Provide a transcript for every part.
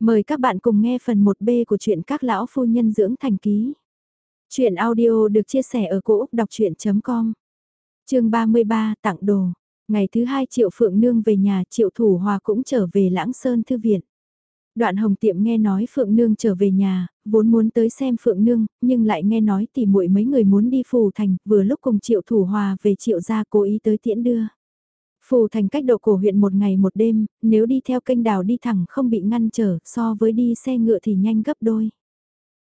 Mời các bạn cùng nghe phần 1B của truyện các lão phu nhân dưỡng thành ký. Chuyện audio được chia sẻ ở cỗ đọc chuyện.com Trường 33 tặng đồ. Ngày thứ hai Triệu Phượng Nương về nhà Triệu Thủ Hòa cũng trở về Lãng Sơn Thư Viện. Đoạn Hồng Tiệm nghe nói Phượng Nương trở về nhà, vốn muốn tới xem Phượng Nương, nhưng lại nghe nói tỉ muội mấy người muốn đi phù thành, vừa lúc cùng Triệu Thủ Hòa về Triệu gia cố ý tới tiễn đưa. Phù thành cách độ cổ huyện một ngày một đêm, nếu đi theo kênh đào đi thẳng không bị ngăn trở, so với đi xe ngựa thì nhanh gấp đôi.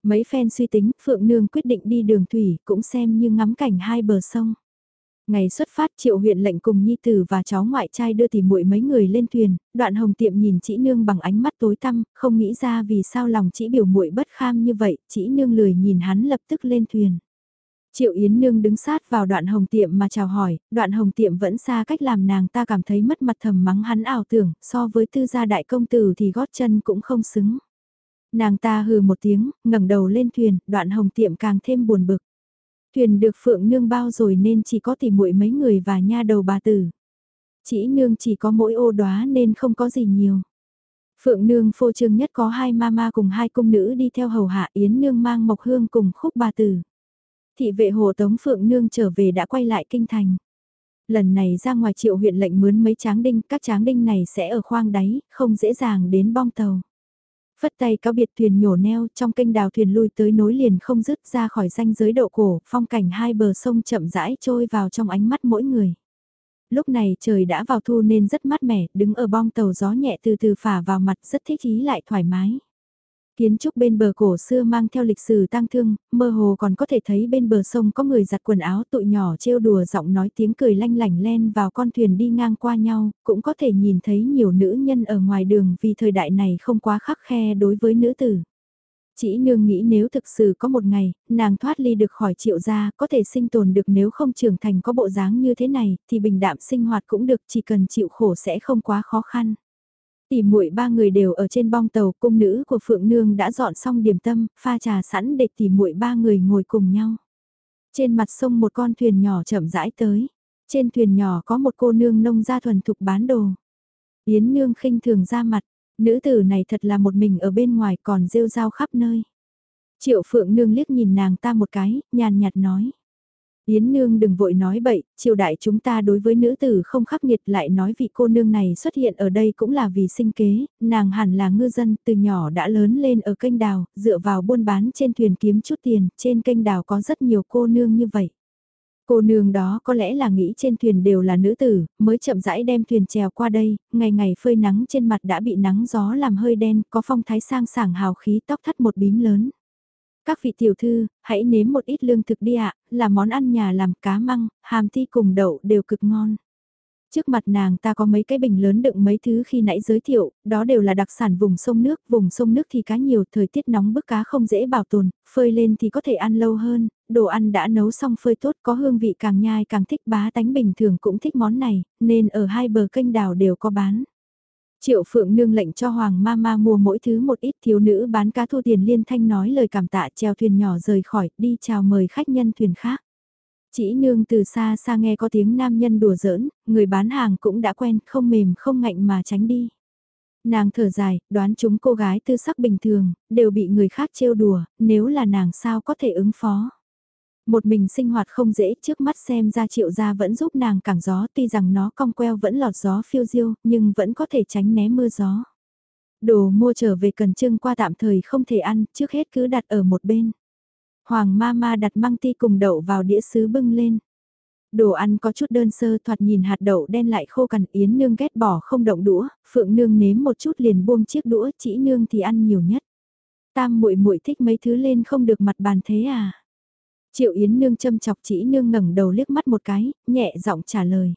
Mấy phen suy tính, Phượng Nương quyết định đi đường thủy, cũng xem như ngắm cảnh hai bờ sông. Ngày xuất phát triệu huyện lệnh cùng nhi tử và cháu ngoại trai đưa tỉ muội mấy người lên thuyền, đoạn hồng tiệm nhìn chị nương bằng ánh mắt tối tăm, không nghĩ ra vì sao lòng chị biểu muội bất kham như vậy, chị nương lười nhìn hắn lập tức lên thuyền. Triệu Yến Nương đứng sát vào đoạn hồng tiệm mà chào hỏi, đoạn hồng tiệm vẫn xa cách làm nàng ta cảm thấy mất mặt thầm mắng hắn ảo tưởng, so với tư gia đại công tử thì gót chân cũng không xứng. Nàng ta hừ một tiếng, ngẩng đầu lên thuyền, đoạn hồng tiệm càng thêm buồn bực. Thuyền được phượng nương bao rồi nên chỉ có tỉ muội mấy người và nha đầu bà tử. Chỉ nương chỉ có mỗi ô đóa nên không có gì nhiều. Phượng nương phô trương nhất có hai mama cùng hai cung nữ đi theo hầu hạ Yến nương mang mộc hương cùng khúc bà tử thị vệ hồ Tống Phượng Nương trở về đã quay lại kinh thành. Lần này ra ngoài triệu huyện lệnh mướn mấy tráng đinh, các tráng đinh này sẽ ở khoang đáy, không dễ dàng đến bong tàu. Phất tay cáo biệt thuyền nhổ neo trong kênh đào thuyền lui tới nối liền không dứt ra khỏi danh giới độ cổ, phong cảnh hai bờ sông chậm rãi trôi vào trong ánh mắt mỗi người. Lúc này trời đã vào thu nên rất mát mẻ, đứng ở bong tàu gió nhẹ từ từ phả vào mặt rất thích ý lại thoải mái. Kiến trúc bên bờ cổ xưa mang theo lịch sử tang thương, mơ hồ còn có thể thấy bên bờ sông có người giặt quần áo tụi nhỏ trêu đùa giọng nói tiếng cười lanh lảnh len vào con thuyền đi ngang qua nhau, cũng có thể nhìn thấy nhiều nữ nhân ở ngoài đường vì thời đại này không quá khắc khe đối với nữ tử. Chỉ nương nghĩ nếu thực sự có một ngày, nàng thoát ly được khỏi triệu gia, có thể sinh tồn được nếu không trưởng thành có bộ dáng như thế này, thì bình đạm sinh hoạt cũng được, chỉ cần chịu khổ sẽ không quá khó khăn. Tỉ muội ba người đều ở trên bong tàu, cung nữ của Phượng Nương đã dọn xong điểm tâm, pha trà sẵn để tỉ muội ba người ngồi cùng nhau. Trên mặt sông một con thuyền nhỏ chậm rãi tới. Trên thuyền nhỏ có một cô nương nông gia thuần thục bán đồ. Yến Nương khinh thường ra mặt, nữ tử này thật là một mình ở bên ngoài còn rêu rao khắp nơi. Triệu Phượng Nương liếc nhìn nàng ta một cái, nhàn nhạt nói. Yến nương đừng vội nói bậy, triều đại chúng ta đối với nữ tử không khắc nghiệt lại nói vị cô nương này xuất hiện ở đây cũng là vì sinh kế, nàng hẳn là ngư dân từ nhỏ đã lớn lên ở kênh đào, dựa vào buôn bán trên thuyền kiếm chút tiền, trên kênh đào có rất nhiều cô nương như vậy. Cô nương đó có lẽ là nghĩ trên thuyền đều là nữ tử, mới chậm rãi đem thuyền trèo qua đây, ngày ngày phơi nắng trên mặt đã bị nắng gió làm hơi đen, có phong thái sang sảng hào khí tóc thắt một bím lớn. Các vị tiểu thư, hãy nếm một ít lương thực đi ạ, là món ăn nhà làm cá măng, hàm thi cùng đậu đều cực ngon. Trước mặt nàng ta có mấy cái bình lớn đựng mấy thứ khi nãy giới thiệu, đó đều là đặc sản vùng sông nước, vùng sông nước thì cá nhiều, thời tiết nóng bức cá không dễ bảo tồn, phơi lên thì có thể ăn lâu hơn, đồ ăn đã nấu xong phơi tốt có hương vị càng nhai càng thích bá tánh bình thường cũng thích món này, nên ở hai bờ kênh đào đều có bán. Triệu Phượng Nương lệnh cho Hoàng Mama mua mỗi thứ một ít thiếu nữ bán cá thu tiền liên thanh nói lời cảm tạ treo thuyền nhỏ rời khỏi đi chào mời khách nhân thuyền khác. Chỉ nương từ xa xa nghe có tiếng nam nhân đùa giỡn, người bán hàng cũng đã quen không mềm không ngạnh mà tránh đi. Nàng thở dài, đoán chúng cô gái tư sắc bình thường, đều bị người khác trêu đùa, nếu là nàng sao có thể ứng phó. Một mình sinh hoạt không dễ trước mắt xem ra triệu gia vẫn giúp nàng cảng gió tuy rằng nó cong queo vẫn lọt gió phiêu diêu nhưng vẫn có thể tránh né mưa gió. Đồ mua trở về cần trưng qua tạm thời không thể ăn trước hết cứ đặt ở một bên. Hoàng ma ma đặt măng ti cùng đậu vào đĩa sứ bưng lên. Đồ ăn có chút đơn sơ thoạt nhìn hạt đậu đen lại khô cằn yến nương ghét bỏ không động đũa, phượng nương nếm một chút liền buông chiếc đũa chỉ nương thì ăn nhiều nhất. Tam muội muội thích mấy thứ lên không được mặt bàn thế à? Triệu Yến nương châm chọc chỉ nương ngẩng đầu liếc mắt một cái, nhẹ giọng trả lời.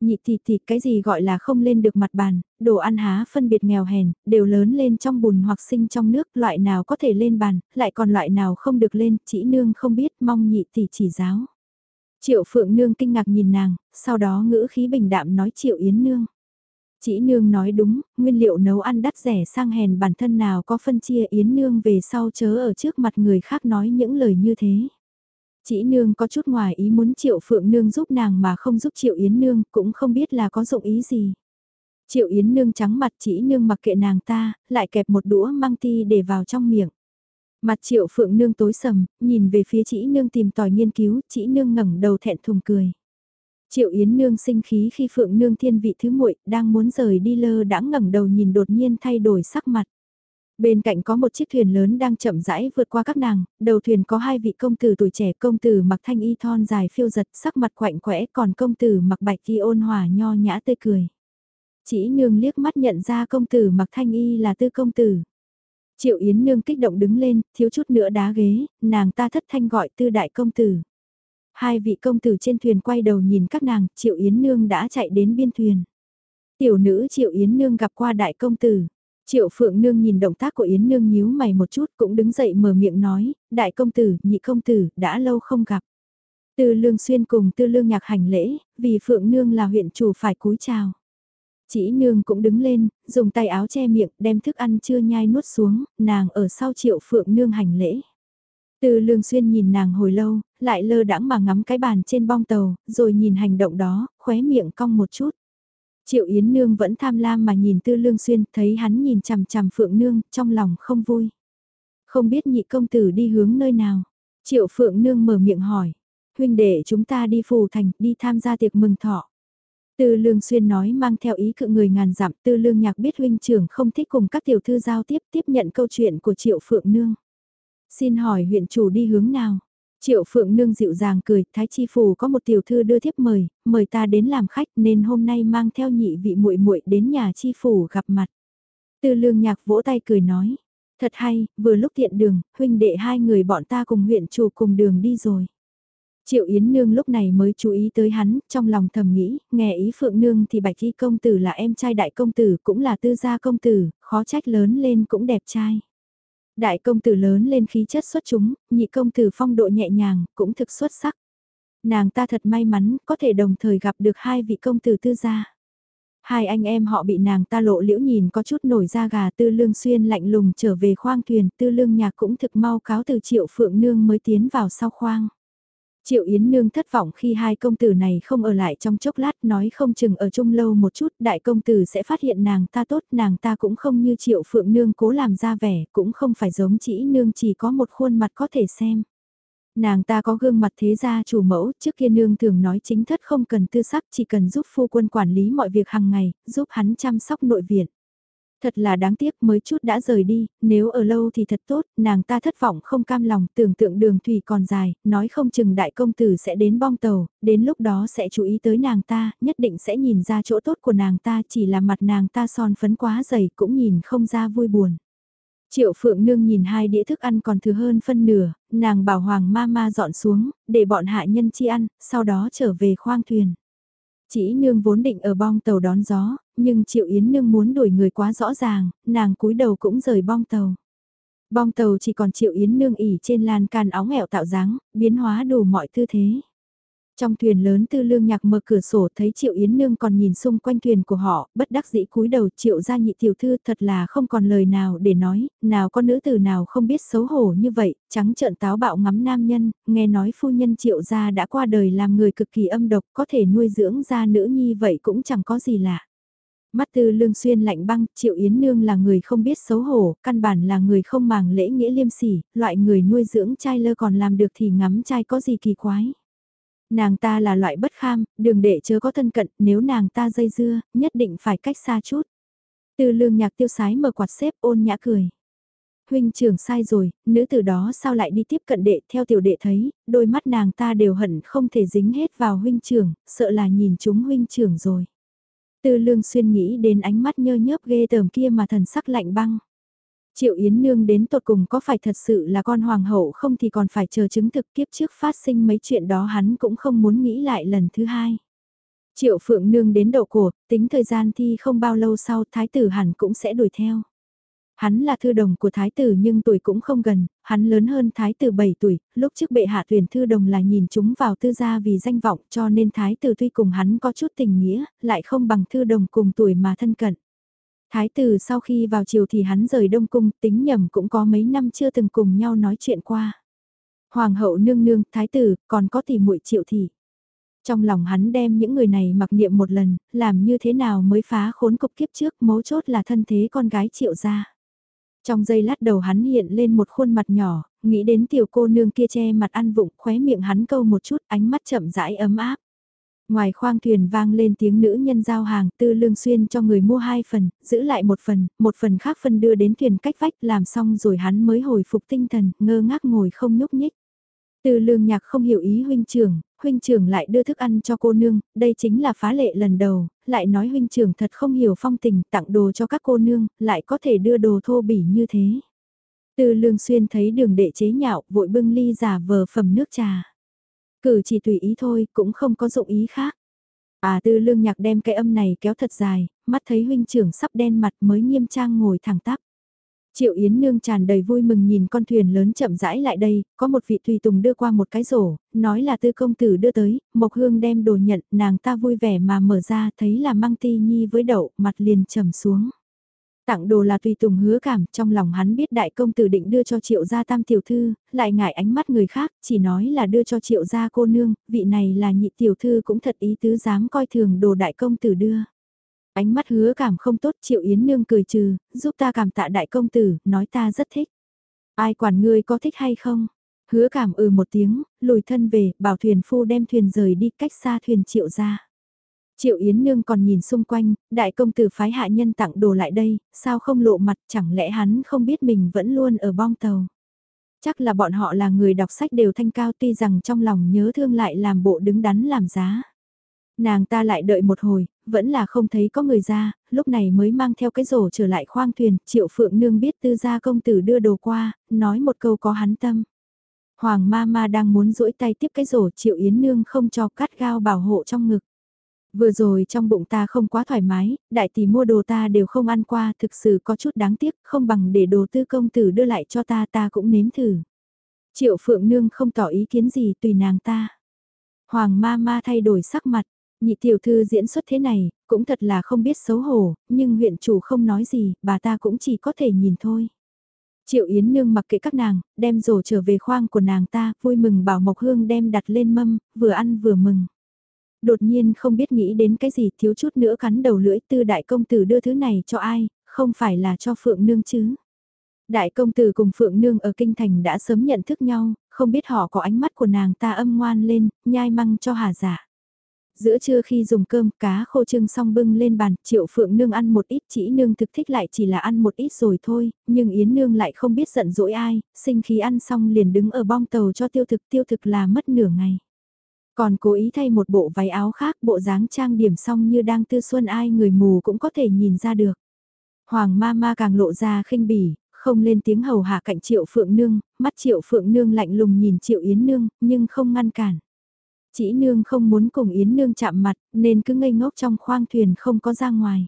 Nhị thì thì cái gì gọi là không lên được mặt bàn, đồ ăn há phân biệt nghèo hèn, đều lớn lên trong bùn hoặc sinh trong nước, loại nào có thể lên bàn, lại còn loại nào không được lên, chỉ nương không biết, mong nhị thì chỉ giáo. Triệu Phượng Nương kinh ngạc nhìn nàng, sau đó ngữ khí bình đạm nói Triệu Yến Nương. Chỉ Nương nói đúng, nguyên liệu nấu ăn đắt rẻ sang hèn bản thân nào có phân chia Yến Nương về sau chớ ở trước mặt người khác nói những lời như thế. Chỉ nương có chút ngoài ý muốn triệu phượng nương giúp nàng mà không giúp triệu yến nương cũng không biết là có dụng ý gì. Triệu Yến nương trắng mặt chỉ nương mặc kệ nàng ta, lại kẹp một đũa mang ti để vào trong miệng. Mặt triệu phượng nương tối sầm, nhìn về phía chỉ nương tìm tòi nghiên cứu, chỉ nương ngẩng đầu thẹn thùng cười. Triệu Yến nương sinh khí khi phượng nương thiên vị thứ muội đang muốn rời đi lơ đãng ngẩng đầu nhìn đột nhiên thay đổi sắc mặt. Bên cạnh có một chiếc thuyền lớn đang chậm rãi vượt qua các nàng, đầu thuyền có hai vị công tử tuổi trẻ, công tử mặc thanh y thon dài phiêu giật sắc mặt quạnh quẽ còn công tử mặc bạch y ôn hòa nho nhã tươi cười. Chỉ nương liếc mắt nhận ra công tử mặc thanh y là tư công tử. Triệu Yến nương kích động đứng lên, thiếu chút nữa đá ghế, nàng ta thất thanh gọi tư đại công tử. Hai vị công tử trên thuyền quay đầu nhìn các nàng, Triệu Yến nương đã chạy đến biên thuyền. Tiểu nữ Triệu Yến nương gặp qua đại công tử. Triệu Phượng Nương nhìn động tác của Yến Nương nhíu mày một chút cũng đứng dậy mở miệng nói, đại công tử, nhị công tử, đã lâu không gặp. Tư Lương Xuyên cùng Tư Lương Nhạc hành lễ, vì Phượng Nương là huyện chủ phải cúi chào. Chỉ Nương cũng đứng lên, dùng tay áo che miệng, đem thức ăn chưa nhai nuốt xuống, nàng ở sau Triệu Phượng Nương hành lễ. Tư Lương Xuyên nhìn nàng hồi lâu, lại lơ đãng mà ngắm cái bàn trên bong tàu, rồi nhìn hành động đó, khóe miệng cong một chút. Triệu Yến Nương vẫn tham lam mà nhìn Tư Lương Xuyên, thấy hắn nhìn chằm chằm Phượng Nương, trong lòng không vui. Không biết nhị công tử đi hướng nơi nào. Triệu Phượng Nương mở miệng hỏi. Huynh đệ chúng ta đi phù thành, đi tham gia tiệc mừng thọ. Tư Lương Xuyên nói mang theo ý cự người ngàn dặm. Tư Lương Nhạc biết huynh trưởng không thích cùng các tiểu thư giao tiếp tiếp nhận câu chuyện của Triệu Phượng Nương. Xin hỏi huyện chủ đi hướng nào? Triệu Phượng Nương dịu dàng cười, Thái Chi Phủ có một tiểu thư đưa thiếp mời, mời ta đến làm khách nên hôm nay mang theo nhị vị muội muội đến nhà Chi Phủ gặp mặt. Tư lương nhạc vỗ tay cười nói, thật hay, vừa lúc tiện đường, huynh đệ hai người bọn ta cùng huyện chủ cùng đường đi rồi. Triệu Yến Nương lúc này mới chú ý tới hắn, trong lòng thầm nghĩ, nghe ý Phượng Nương thì Bạch Y Công Tử là em trai đại công tử cũng là tư gia công tử, khó trách lớn lên cũng đẹp trai. Đại công tử lớn lên khí chất xuất chúng, nhị công tử phong độ nhẹ nhàng, cũng thực xuất sắc. Nàng ta thật may mắn, có thể đồng thời gặp được hai vị công tử tư gia. Hai anh em họ bị nàng ta lộ liễu nhìn có chút nổi da gà tư lương xuyên lạnh lùng trở về khoang thuyền, tư lương nhạc cũng thực mau cáo từ triệu phượng nương mới tiến vào sau khoang. Triệu Yến Nương thất vọng khi hai công tử này không ở lại trong chốc lát nói không chừng ở chung lâu một chút đại công tử sẽ phát hiện nàng ta tốt nàng ta cũng không như Triệu Phượng Nương cố làm ra vẻ cũng không phải giống chỉ Nương chỉ có một khuôn mặt có thể xem. Nàng ta có gương mặt thế gia chủ mẫu, trước kia nương thường nói chính thất không cần tư sắc chỉ cần giúp phu quân quản lý mọi việc hàng ngày, giúp hắn chăm sóc nội viện. Thật là đáng tiếc mới chút đã rời đi, nếu ở lâu thì thật tốt, nàng ta thất vọng không cam lòng, tưởng tượng đường thủy còn dài, nói không chừng đại công tử sẽ đến bong tàu, đến lúc đó sẽ chú ý tới nàng ta, nhất định sẽ nhìn ra chỗ tốt của nàng ta, chỉ là mặt nàng ta son phấn quá dày cũng nhìn không ra vui buồn. Triệu Phượng Nương nhìn hai đĩa thức ăn còn thừa hơn phân nửa, nàng bảo Hoàng ma ma dọn xuống, để bọn hạ nhân chi ăn, sau đó trở về khoang thuyền. Chỉ nương vốn định ở bong tàu đón gió, nhưng Triệu Yến nương muốn đuổi người quá rõ ràng, nàng cúi đầu cũng rời bong tàu. Bong tàu chỉ còn Triệu Yến nương ỉ trên lan can óng ẹo tạo dáng, biến hóa đủ mọi tư thế. Trong thuyền lớn tư lương nhạc mở cửa sổ thấy Triệu Yến Nương còn nhìn xung quanh thuyền của họ, bất đắc dĩ cúi đầu Triệu gia nhị tiểu thư thật là không còn lời nào để nói, nào có nữ tử nào không biết xấu hổ như vậy, trắng trợn táo bạo ngắm nam nhân, nghe nói phu nhân Triệu gia đã qua đời làm người cực kỳ âm độc có thể nuôi dưỡng ra nữ nhi vậy cũng chẳng có gì lạ. Mắt tư lương xuyên lạnh băng, Triệu Yến Nương là người không biết xấu hổ, căn bản là người không màng lễ nghĩa liêm sỉ, loại người nuôi dưỡng trai lơ còn làm được thì ngắm trai có gì kỳ quái. Nàng ta là loại bất kham, đường đệ chớ có thân cận, nếu nàng ta dây dưa, nhất định phải cách xa chút. Từ lương nhạc tiêu sái mở quạt xếp ôn nhã cười. Huynh trưởng sai rồi, nữ tử đó sao lại đi tiếp cận đệ theo tiểu đệ thấy, đôi mắt nàng ta đều hận không thể dính hết vào huynh trưởng, sợ là nhìn chúng huynh trưởng rồi. Tư lương xuyên nghĩ đến ánh mắt nhơ nhớp ghê tởm kia mà thần sắc lạnh băng. Triệu Yến Nương đến tột cùng có phải thật sự là con hoàng hậu không thì còn phải chờ chứng thực kiếp trước phát sinh mấy chuyện đó hắn cũng không muốn nghĩ lại lần thứ hai. Triệu Phượng Nương đến đầu cổ, tính thời gian thi không bao lâu sau thái tử hẳn cũng sẽ đuổi theo. Hắn là thư đồng của thái tử nhưng tuổi cũng không gần, hắn lớn hơn thái tử 7 tuổi, lúc trước bệ hạ tuyển thư đồng là nhìn chúng vào tư gia vì danh vọng cho nên thái tử tuy cùng hắn có chút tình nghĩa, lại không bằng thư đồng cùng tuổi mà thân cận. Thái tử sau khi vào triều thì hắn rời Đông Cung, tính nhầm cũng có mấy năm chưa từng cùng nhau nói chuyện qua. Hoàng hậu nương nương, thái tử, còn có tỷ muội triệu thị. Trong lòng hắn đem những người này mặc niệm một lần, làm như thế nào mới phá khốn cục kiếp trước mấu chốt là thân thế con gái triệu gia. Trong giây lát đầu hắn hiện lên một khuôn mặt nhỏ, nghĩ đến tiểu cô nương kia che mặt ăn vụng khóe miệng hắn câu một chút ánh mắt chậm rãi ấm áp. Ngoài khoang thuyền vang lên tiếng nữ nhân giao hàng tư lương xuyên cho người mua hai phần, giữ lại một phần, một phần khác phân đưa đến thuyền cách vách làm xong rồi hắn mới hồi phục tinh thần, ngơ ngác ngồi không nhúc nhích. Tư lương nhạc không hiểu ý huynh trưởng, huynh trưởng lại đưa thức ăn cho cô nương, đây chính là phá lệ lần đầu, lại nói huynh trưởng thật không hiểu phong tình, tặng đồ cho các cô nương, lại có thể đưa đồ thô bỉ như thế. Tư lương xuyên thấy đường đệ chế nhạo, vội bưng ly giả vờ phẩm nước trà. Cử chỉ tùy ý thôi, cũng không có dụng ý khác. À tư lương nhạc đem cái âm này kéo thật dài, mắt thấy huynh trưởng sắp đen mặt mới nghiêm trang ngồi thẳng tắp. Triệu Yến Nương tràn đầy vui mừng nhìn con thuyền lớn chậm rãi lại đây, có một vị tùy tùng đưa qua một cái rổ, nói là tư công tử đưa tới, Mộc Hương đem đồ nhận, nàng ta vui vẻ mà mở ra thấy là mang ti nhi với đậu, mặt liền trầm xuống. Tặng đồ là tùy tùng hứa cảm, trong lòng hắn biết đại công tử định đưa cho triệu gia tam tiểu thư, lại ngại ánh mắt người khác, chỉ nói là đưa cho triệu gia cô nương, vị này là nhị tiểu thư cũng thật ý tứ dám coi thường đồ đại công tử đưa. Ánh mắt hứa cảm không tốt triệu yến nương cười trừ, giúp ta cảm tạ đại công tử, nói ta rất thích. Ai quản ngươi có thích hay không? Hứa cảm ừ một tiếng, lùi thân về, bảo thuyền phu đem thuyền rời đi cách xa thuyền triệu ra. Triệu Yến Nương còn nhìn xung quanh, đại công tử phái hạ nhân tặng đồ lại đây, sao không lộ mặt chẳng lẽ hắn không biết mình vẫn luôn ở bong tàu. Chắc là bọn họ là người đọc sách đều thanh cao tuy rằng trong lòng nhớ thương lại làm bộ đứng đắn làm giá. Nàng ta lại đợi một hồi, vẫn là không thấy có người ra, lúc này mới mang theo cái rổ trở lại khoang thuyền, triệu phượng nương biết tư gia công tử đưa đồ qua, nói một câu có hắn tâm. Hoàng ma ma đang muốn duỗi tay tiếp cái rổ triệu yến nương không cho cắt gao bảo hộ trong ngực. Vừa rồi trong bụng ta không quá thoải mái, đại tỷ mua đồ ta đều không ăn qua, thực sự có chút đáng tiếc, không bằng để đồ tư công tử đưa lại cho ta ta cũng nếm thử. Triệu Phượng Nương không tỏ ý kiến gì tùy nàng ta. Hoàng ma ma thay đổi sắc mặt, nhị tiểu thư diễn xuất thế này, cũng thật là không biết xấu hổ, nhưng huyện chủ không nói gì, bà ta cũng chỉ có thể nhìn thôi. Triệu Yến Nương mặc kệ các nàng, đem rổ trở về khoang của nàng ta, vui mừng bảo Mộc Hương đem đặt lên mâm, vừa ăn vừa mừng. Đột nhiên không biết nghĩ đến cái gì thiếu chút nữa cắn đầu lưỡi tư đại công tử đưa thứ này cho ai, không phải là cho Phượng Nương chứ. Đại công tử cùng Phượng Nương ở Kinh Thành đã sớm nhận thức nhau, không biết họ có ánh mắt của nàng ta âm ngoan lên, nhai măng cho hà giả. Giữa trưa khi dùng cơm, cá khô trưng xong bưng lên bàn, triệu phượng nương ăn một ít, chỉ nương thực thích lại chỉ là ăn một ít rồi thôi, nhưng Yến nương lại không biết giận dỗi ai, sinh khí ăn xong liền đứng ở bong tàu cho tiêu thực, tiêu thực là mất nửa ngày. Còn cố ý thay một bộ váy áo khác, bộ dáng trang điểm xong như đang tư xuân ai người mù cũng có thể nhìn ra được. Hoàng ma ma càng lộ ra khinh bỉ, không lên tiếng hầu hạ cạnh triệu phượng nương, mắt triệu phượng nương lạnh lùng nhìn triệu yến nương, nhưng không ngăn cản. Chỉ nương không muốn cùng Yến nương chạm mặt, nên cứ ngây ngốc trong khoang thuyền không có ra ngoài.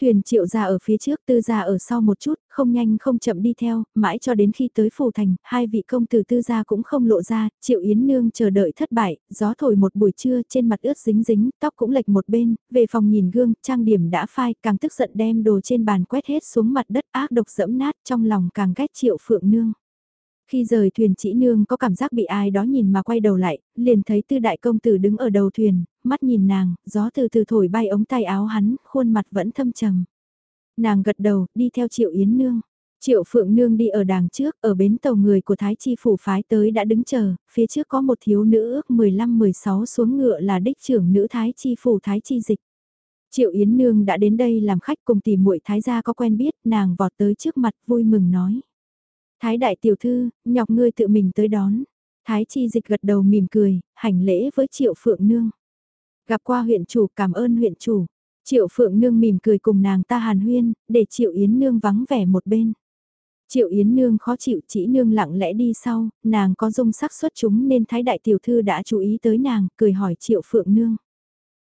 Thuyền triệu ra ở phía trước tư ra ở sau một chút, không nhanh không chậm đi theo, mãi cho đến khi tới phủ thành, hai vị công tử tư gia cũng không lộ ra, triệu yến nương chờ đợi thất bại, gió thổi một buổi trưa trên mặt ướt dính dính, tóc cũng lệch một bên, về phòng nhìn gương, trang điểm đã phai, càng tức giận đem đồ trên bàn quét hết xuống mặt đất ác độc dẫm nát trong lòng càng ghét triệu phượng nương. Khi rời thuyền chỉ nương có cảm giác bị ai đó nhìn mà quay đầu lại, liền thấy tư đại công tử đứng ở đầu thuyền, mắt nhìn nàng, gió từ từ thổi bay ống tay áo hắn, khuôn mặt vẫn thâm trầm. Nàng gật đầu, đi theo triệu yến nương. Triệu Phượng Nương đi ở đàng trước, ở bến tàu người của Thái Chi Phủ phái tới đã đứng chờ, phía trước có một thiếu nữ ước 15-16 xuống ngựa là đích trưởng nữ Thái Chi Phủ Thái Chi Dịch. Triệu Yến Nương đã đến đây làm khách cùng tìm muội Thái gia có quen biết, nàng vọt tới trước mặt vui mừng nói. Thái đại tiểu thư, nhọc ngươi tự mình tới đón. Thái chi dịch gật đầu mỉm cười, hành lễ với triệu phượng nương. Gặp qua huyện chủ cảm ơn huyện chủ. Triệu phượng nương mỉm cười cùng nàng ta hàn huyên, để triệu yến nương vắng vẻ một bên. Triệu Yến Nương khó chịu chỉ nương lặng lẽ đi sau, nàng có dung sắc xuất chúng nên Thái Đại Tiểu Thư đã chú ý tới nàng, cười hỏi Triệu Phượng Nương.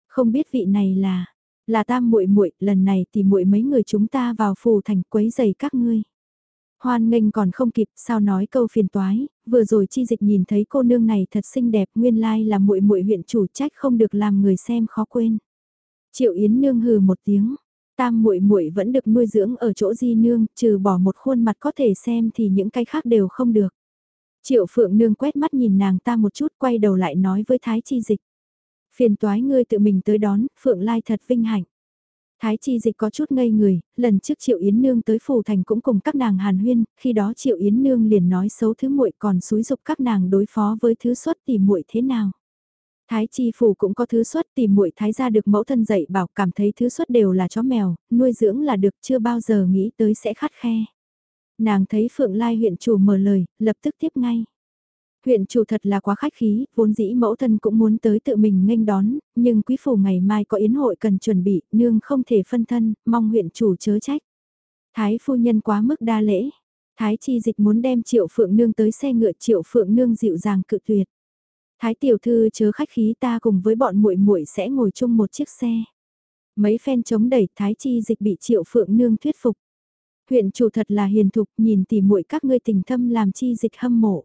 Không biết vị này là, là tam muội muội lần này thì muội mấy người chúng ta vào phù thành quấy giày các ngươi. Hoan nghênh còn không kịp, sao nói câu phiền toái, vừa rồi chi dịch nhìn thấy cô nương này thật xinh đẹp, nguyên lai là muội muội huyện chủ trách không được làm người xem khó quên. Triệu Yến nương hừ một tiếng, tam muội muội vẫn được nuôi dưỡng ở chỗ di nương, trừ bỏ một khuôn mặt có thể xem thì những cái khác đều không được. Triệu Phượng nương quét mắt nhìn nàng ta một chút quay đầu lại nói với Thái Chi Dịch. Phiền toái ngươi tự mình tới đón, Phượng Lai thật vinh hạnh. Thái Chi Dịch có chút ngây người, lần trước Triệu Yến Nương tới Phủ Thành cũng cùng các nàng hàn huyên, khi đó Triệu Yến Nương liền nói xấu thứ muội còn xúi dục các nàng đối phó với thứ xuất tìm muội thế nào. Thái Chi Phủ cũng có thứ xuất tìm muội thái gia được mẫu thân dạy bảo cảm thấy thứ xuất đều là chó mèo, nuôi dưỡng là được chưa bao giờ nghĩ tới sẽ khát khe. Nàng thấy Phượng Lai huyện chủ mở lời, lập tức tiếp ngay. Huyện chủ thật là quá khách khí, vốn dĩ mẫu thân cũng muốn tới tự mình nghênh đón, nhưng quý phủ ngày mai có yến hội cần chuẩn bị, nương không thể phân thân, mong huyện chủ chớ trách. Thái phu nhân quá mức đa lễ. Thái chi dịch muốn đem triệu phượng nương tới xe ngựa triệu phượng nương dịu dàng cự tuyệt. Thái tiểu thư chớ khách khí ta cùng với bọn muội muội sẽ ngồi chung một chiếc xe. Mấy phen chống đẩy thái chi dịch bị triệu phượng nương thuyết phục. Huyện chủ thật là hiền thục nhìn tỉ muội các ngươi tình thâm làm chi dịch hâm mộ.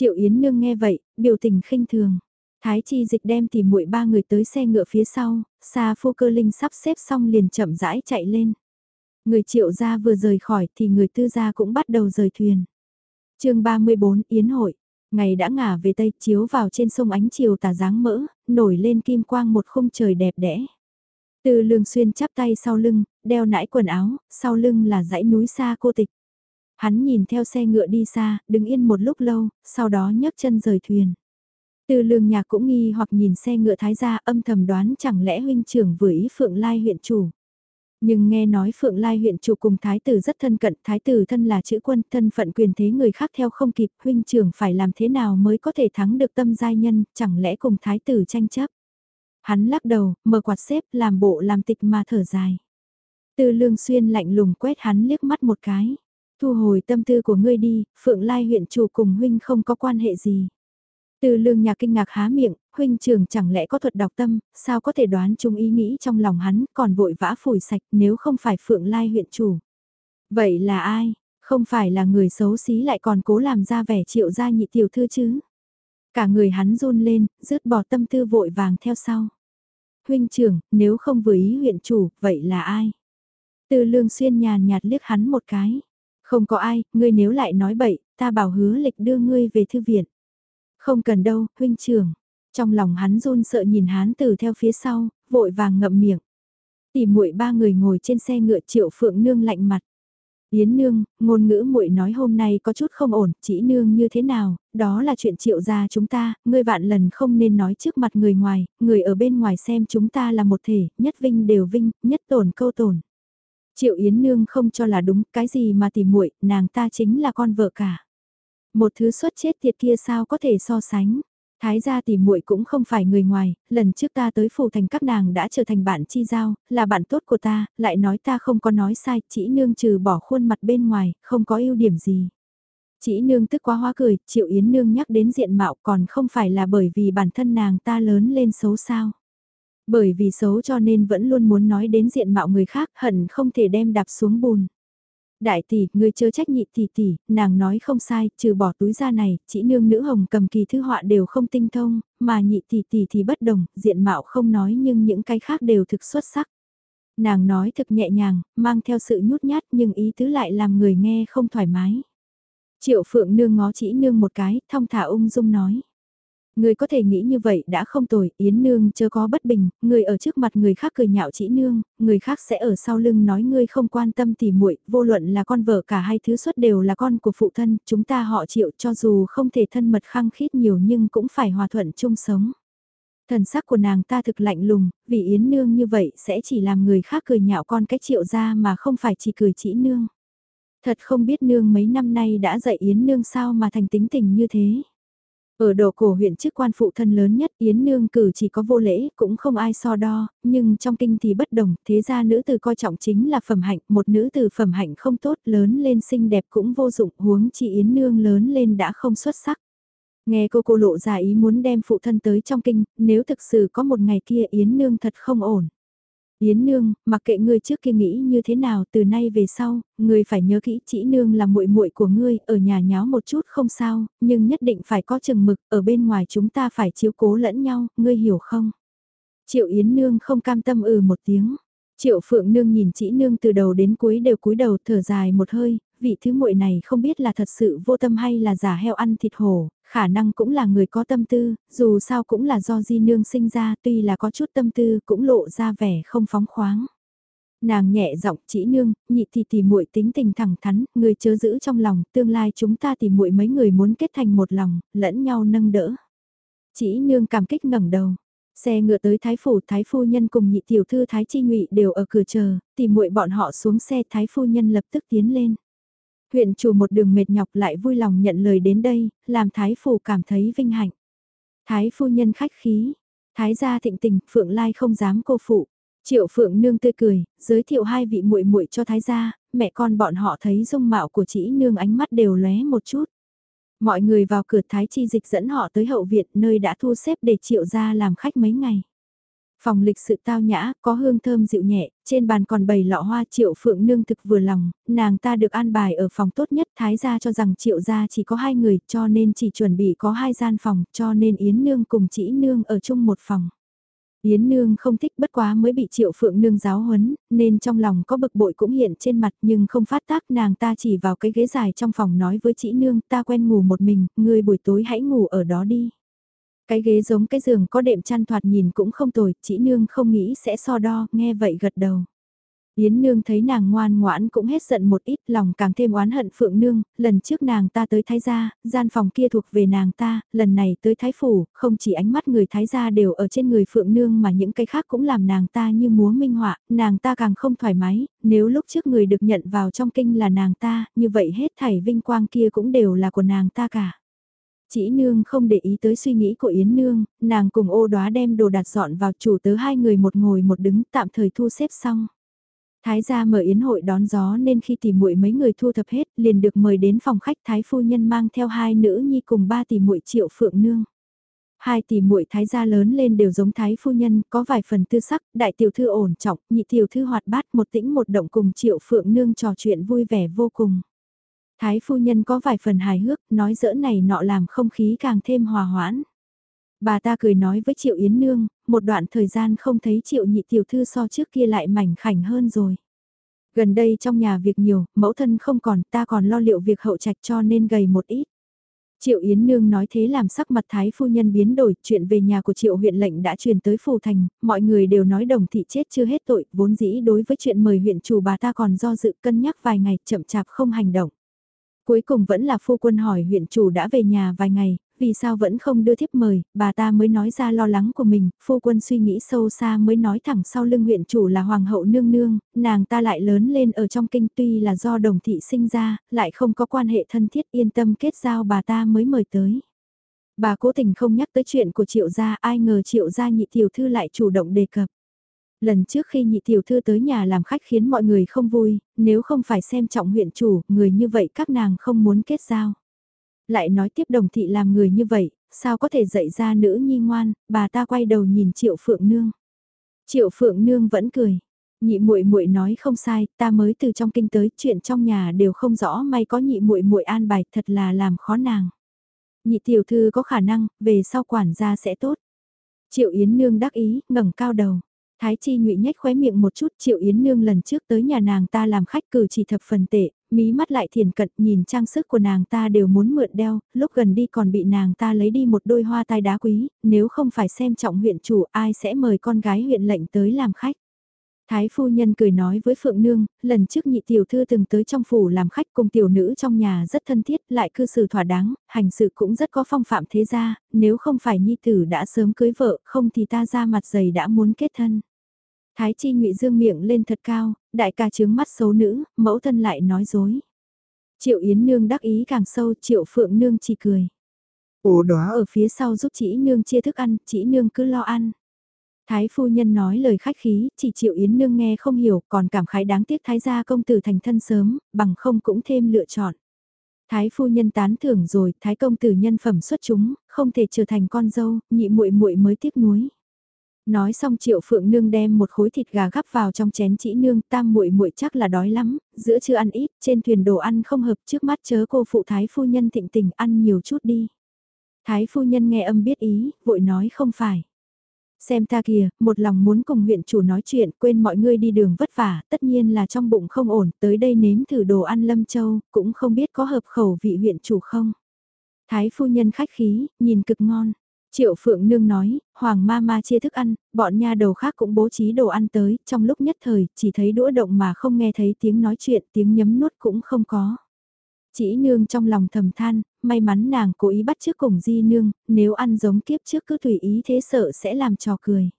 Triệu Yến Nương nghe vậy, biểu tình khinh thường. Thái Chi Dịch đem tìm muội ba người tới xe ngựa phía sau, xa phu cơ linh sắp xếp xong liền chậm rãi chạy lên. Người triệu gia vừa rời khỏi thì người tư gia cũng bắt đầu rời thuyền. chương 34 Yến hội, ngày đã ngả về Tây chiếu vào trên sông ánh chiều tà dáng mỡ, nổi lên kim quang một khung trời đẹp đẽ. Từ lương xuyên chắp tay sau lưng, đeo nãi quần áo, sau lưng là dãy núi xa cô tịch. Hắn nhìn theo xe ngựa đi xa, đứng yên một lúc lâu, sau đó nhấc chân rời thuyền. Từ lương nhạc cũng nghi hoặc nhìn xe ngựa thái gia âm thầm đoán chẳng lẽ huynh trưởng vừa ý Phượng Lai huyện chủ. Nhưng nghe nói Phượng Lai huyện chủ cùng thái tử rất thân cận, thái tử thân là chữ quân, thân phận quyền thế người khác theo không kịp, huynh trưởng phải làm thế nào mới có thể thắng được tâm giai nhân, chẳng lẽ cùng thái tử tranh chấp. Hắn lắc đầu, mở quạt xếp, làm bộ làm tịch mà thở dài. Từ lương xuyên lạnh lùng quét hắn liếc mắt một cái. Thu hồi tâm tư của ngươi đi, Phượng Lai huyện chủ cùng huynh không có quan hệ gì. Từ lương nhạc kinh ngạc há miệng, huynh trưởng chẳng lẽ có thuật đọc tâm, sao có thể đoán chung ý nghĩ trong lòng hắn, còn vội vã phủi sạch nếu không phải Phượng Lai huyện chủ. Vậy là ai? Không phải là người xấu xí lại còn cố làm ra vẻ triệu gia nhị tiểu thư chứ? Cả người hắn run lên, rứt bỏ tâm tư vội vàng theo sau. Huynh trưởng, nếu không vừa ý huyện chủ, vậy là ai? Từ lương xuyên nhàn nhạt liếc hắn một cái. Không có ai, ngươi nếu lại nói bậy, ta bảo hứa lịch đưa ngươi về thư viện. Không cần đâu, huynh trưởng. Trong lòng hắn run sợ nhìn hán từ theo phía sau, vội vàng ngậm miệng. Tỉ muội ba người ngồi trên xe ngựa triệu phượng nương lạnh mặt. Yến nương, ngôn ngữ muội nói hôm nay có chút không ổn, chỉ nương như thế nào, đó là chuyện triệu gia chúng ta, ngươi vạn lần không nên nói trước mặt người ngoài, người ở bên ngoài xem chúng ta là một thể, nhất vinh đều vinh, nhất tổn câu tổn. Triệu Yến Nương không cho là đúng, cái gì mà tìm muội, nàng ta chính là con vợ cả. Một thứ xuất chết tiệt kia sao có thể so sánh. Thái gia tỷ muội cũng không phải người ngoài, lần trước ta tới phủ thành các nàng đã trở thành bạn chi giao, là bạn tốt của ta, lại nói ta không có nói sai, chỉ nương trừ bỏ khuôn mặt bên ngoài, không có ưu điểm gì. Chỉ nương tức quá hoa cười, triệu yến nương nhắc đến diện mạo còn không phải là bởi vì bản thân nàng ta lớn lên xấu sao. Bởi vì xấu cho nên vẫn luôn muốn nói đến diện mạo người khác hận không thể đem đạp xuống bùn. Đại tỷ, người chớ trách nhị tỷ tỷ, nàng nói không sai, trừ bỏ túi ra này, chỉ nương nữ hồng cầm kỳ thư họa đều không tinh thông, mà nhị tỷ tỷ thì bất đồng, diện mạo không nói nhưng những cái khác đều thực xuất sắc. Nàng nói thực nhẹ nhàng, mang theo sự nhút nhát nhưng ý tứ lại làm người nghe không thoải mái. Triệu phượng nương ngó chỉ nương một cái, thong thả ung dung nói. Người có thể nghĩ như vậy đã không tồi, Yến Nương chớ có bất bình, người ở trước mặt người khác cười nhạo chỉ Nương, người khác sẽ ở sau lưng nói ngươi không quan tâm tỉ muội vô luận là con vợ cả hai thứ xuất đều là con của phụ thân, chúng ta họ chịu cho dù không thể thân mật khăng khít nhiều nhưng cũng phải hòa thuận chung sống. Thần sắc của nàng ta thực lạnh lùng, vì Yến Nương như vậy sẽ chỉ làm người khác cười nhạo con cách triệu ra mà không phải chỉ cười chỉ Nương. Thật không biết Nương mấy năm nay đã dạy Yến Nương sao mà thành tính tình như thế. Ở độ cổ huyện chức quan phụ thân lớn nhất Yến Nương cử chỉ có vô lễ, cũng không ai so đo, nhưng trong kinh thì bất đồng, thế ra nữ từ coi trọng chính là phẩm hạnh, một nữ từ phẩm hạnh không tốt lớn lên xinh đẹp cũng vô dụng, huống chi Yến Nương lớn lên đã không xuất sắc. Nghe cô cô lộ ra ý muốn đem phụ thân tới trong kinh, nếu thực sự có một ngày kia Yến Nương thật không ổn. Yến nương, mặc kệ ngươi trước kia nghĩ như thế nào, từ nay về sau, ngươi phải nhớ kỹ chỉ nương là muội muội của ngươi, ở nhà nháo một chút không sao, nhưng nhất định phải có chừng mực, ở bên ngoài chúng ta phải chiếu cố lẫn nhau, ngươi hiểu không? Triệu Yến nương không cam tâm ừ một tiếng. Triệu Phượng Nương nhìn chỉ nương từ đầu đến cuối đều cúi đầu thở dài một hơi, vị thứ muội này không biết là thật sự vô tâm hay là giả heo ăn thịt hổ, khả năng cũng là người có tâm tư, dù sao cũng là do di nương sinh ra tuy là có chút tâm tư cũng lộ ra vẻ không phóng khoáng. Nàng nhẹ giọng chỉ nương, nhị thì tỷ muội tính tình thẳng thắn, người chớ giữ trong lòng, tương lai chúng ta tỷ muội mấy người muốn kết thành một lòng, lẫn nhau nâng đỡ. Chỉ nương cảm kích ngẩng đầu, Xe ngựa tới Thái Phủ, Thái Phu Nhân cùng nhị tiểu thư Thái Chi Nhụy đều ở cửa chờ, tìm muội bọn họ xuống xe Thái Phu Nhân lập tức tiến lên. Huyện chủ một đường mệt nhọc lại vui lòng nhận lời đến đây, làm Thái Phủ cảm thấy vinh hạnh. Thái Phu Nhân khách khí, Thái gia thịnh tình, Phượng Lai không dám cô phụ. Triệu Phượng nương tươi cười, giới thiệu hai vị muội muội cho Thái gia, mẹ con bọn họ thấy dung mạo của chị nương ánh mắt đều lóe một chút. Mọi người vào cửa Thái Chi dịch dẫn họ tới hậu viện nơi đã thu xếp để triệu gia làm khách mấy ngày. Phòng lịch sự tao nhã, có hương thơm dịu nhẹ, trên bàn còn bày lọ hoa triệu phượng nương thực vừa lòng, nàng ta được an bài ở phòng tốt nhất thái gia cho rằng triệu gia chỉ có hai người cho nên chỉ chuẩn bị có hai gian phòng cho nên Yến nương cùng chỉ nương ở chung một phòng. Yến Nương không thích bất quá mới bị Triệu Phượng Nương giáo huấn, nên trong lòng có bực bội cũng hiện trên mặt nhưng không phát tác nàng ta chỉ vào cái ghế dài trong phòng nói với chị Nương ta quen ngủ một mình, người buổi tối hãy ngủ ở đó đi. Cái ghế giống cái giường có đệm chăn thoạt nhìn cũng không tồi, chị Nương không nghĩ sẽ so đo, nghe vậy gật đầu. Yến Nương thấy nàng ngoan ngoãn cũng hết giận một ít lòng càng thêm oán hận Phượng Nương, lần trước nàng ta tới Thái Gia, gian phòng kia thuộc về nàng ta, lần này tới Thái Phủ, không chỉ ánh mắt người Thái Gia đều ở trên người Phượng Nương mà những cái khác cũng làm nàng ta như múa minh họa, nàng ta càng không thoải mái, nếu lúc trước người được nhận vào trong kinh là nàng ta, như vậy hết thảy vinh quang kia cũng đều là của nàng ta cả. Chỉ nương không để ý tới suy nghĩ của Yến nương, nàng cùng ô đoá đem đồ đặt dọn vào chủ tớ hai người một ngồi một đứng tạm thời thu xếp xong. Thái gia mở yến hội đón gió nên khi tỷ muội mấy người thu thập hết, liền được mời đến phòng khách thái phu nhân mang theo hai nữ nhi cùng ba tỷ muội Triệu Phượng nương. Hai tỷ muội thái gia lớn lên đều giống thái phu nhân, có vài phần tư sắc, đại tiểu thư ổn trọng, nhị tiểu thư hoạt bát, một tĩnh một động cùng Triệu Phượng nương trò chuyện vui vẻ vô cùng. Thái phu nhân có vài phần hài hước, nói dỡ này nọ làm không khí càng thêm hòa hoãn. Bà ta cười nói với Triệu Yến Nương, một đoạn thời gian không thấy Triệu nhị tiểu thư so trước kia lại mảnh khảnh hơn rồi. Gần đây trong nhà việc nhiều, mẫu thân không còn, ta còn lo liệu việc hậu trạch cho nên gầy một ít. Triệu Yến Nương nói thế làm sắc mặt thái phu nhân biến đổi, chuyện về nhà của Triệu huyện lệnh đã truyền tới Phù Thành, mọi người đều nói đồng thị chết chưa hết tội, vốn dĩ đối với chuyện mời huyện chủ bà ta còn do dự cân nhắc vài ngày chậm chạp không hành động. Cuối cùng vẫn là phu quân hỏi huyện chủ đã về nhà vài ngày, vì sao vẫn không đưa thiếp mời, bà ta mới nói ra lo lắng của mình, phu quân suy nghĩ sâu xa mới nói thẳng sau lưng huyện chủ là hoàng hậu nương nương, nàng ta lại lớn lên ở trong kinh tuy là do đồng thị sinh ra, lại không có quan hệ thân thiết yên tâm kết giao bà ta mới mời tới. Bà cố tình không nhắc tới chuyện của triệu gia, ai ngờ triệu gia nhị tiểu thư lại chủ động đề cập. Lần trước khi nhị tiểu thư tới nhà làm khách khiến mọi người không vui, nếu không phải xem trọng huyện chủ, người như vậy các nàng không muốn kết giao. Lại nói tiếp đồng thị làm người như vậy, sao có thể dạy ra nữ nhi ngoan, bà ta quay đầu nhìn triệu phượng nương. Triệu phượng nương vẫn cười. Nhị muội muội nói không sai, ta mới từ trong kinh tới, chuyện trong nhà đều không rõ, may có nhị muội muội an bài, thật là làm khó nàng. Nhị tiểu thư có khả năng, về sau quản gia sẽ tốt. Triệu Yến nương đắc ý, ngẩng cao đầu. Thái Chi nhụy nhếch khóe miệng một chút Triệu Yến Nương lần trước tới nhà nàng ta làm khách cử chỉ thập phần tệ, mí mắt lại thiền cận nhìn trang sức của nàng ta đều muốn mượn đeo, lúc gần đi còn bị nàng ta lấy đi một đôi hoa tai đá quý, nếu không phải xem trọng huyện chủ ai sẽ mời con gái huyện lệnh tới làm khách. Thái phu nhân cười nói với Phượng Nương, lần trước nhị tiểu thư từng tới trong phủ làm khách cùng tiểu nữ trong nhà rất thân thiết, lại cư xử thỏa đáng, hành sự cũng rất có phong phạm thế gia, nếu không phải nhi tử đã sớm cưới vợ, không thì ta ra mặt dày đã muốn kết thân. Thái chi ngụy dương miệng lên thật cao, đại ca trướng mắt xấu nữ, mẫu thân lại nói dối. Triệu Yến Nương đắc ý càng sâu, Triệu Phượng Nương chỉ cười. Ồ đó ở phía sau giúp chỉ Nương chia thức ăn, chỉ Nương cứ lo ăn. Thái phu nhân nói lời khách khí, chỉ Triệu Yến Nương nghe không hiểu, còn cảm khái đáng tiếc Thái gia công tử thành thân sớm, bằng không cũng thêm lựa chọn. Thái phu nhân tán thưởng rồi, Thái công tử nhân phẩm xuất chúng, không thể trở thành con dâu, nhị muội muội mới tiếc nuối. Nói xong Triệu Phượng Nương đem một khối thịt gà gắp vào trong chén chỉ nương, tam muội muội chắc là đói lắm, giữa chưa ăn ít, trên thuyền đồ ăn không hợp trước mắt chớ cô phụ thái phu nhân thịnh tình ăn nhiều chút đi. Thái phu nhân nghe âm biết ý, vội nói không phải. Xem ta kìa, một lòng muốn cùng huyện chủ nói chuyện, quên mọi người đi đường vất vả, tất nhiên là trong bụng không ổn, tới đây nếm thử đồ ăn lâm châu, cũng không biết có hợp khẩu vị huyện chủ không. Thái phu nhân khách khí, nhìn cực ngon. Triệu Phượng Nương nói, Hoàng ma ma chia thức ăn, bọn nha đầu khác cũng bố trí đồ ăn tới, trong lúc nhất thời, chỉ thấy đũa động mà không nghe thấy tiếng nói chuyện, tiếng nhấm nuốt cũng không có. Chỉ nương trong lòng thầm than, may mắn nàng cố ý bắt trước cùng di nương, nếu ăn giống kiếp trước cứ tùy ý thế sợ sẽ làm trò cười.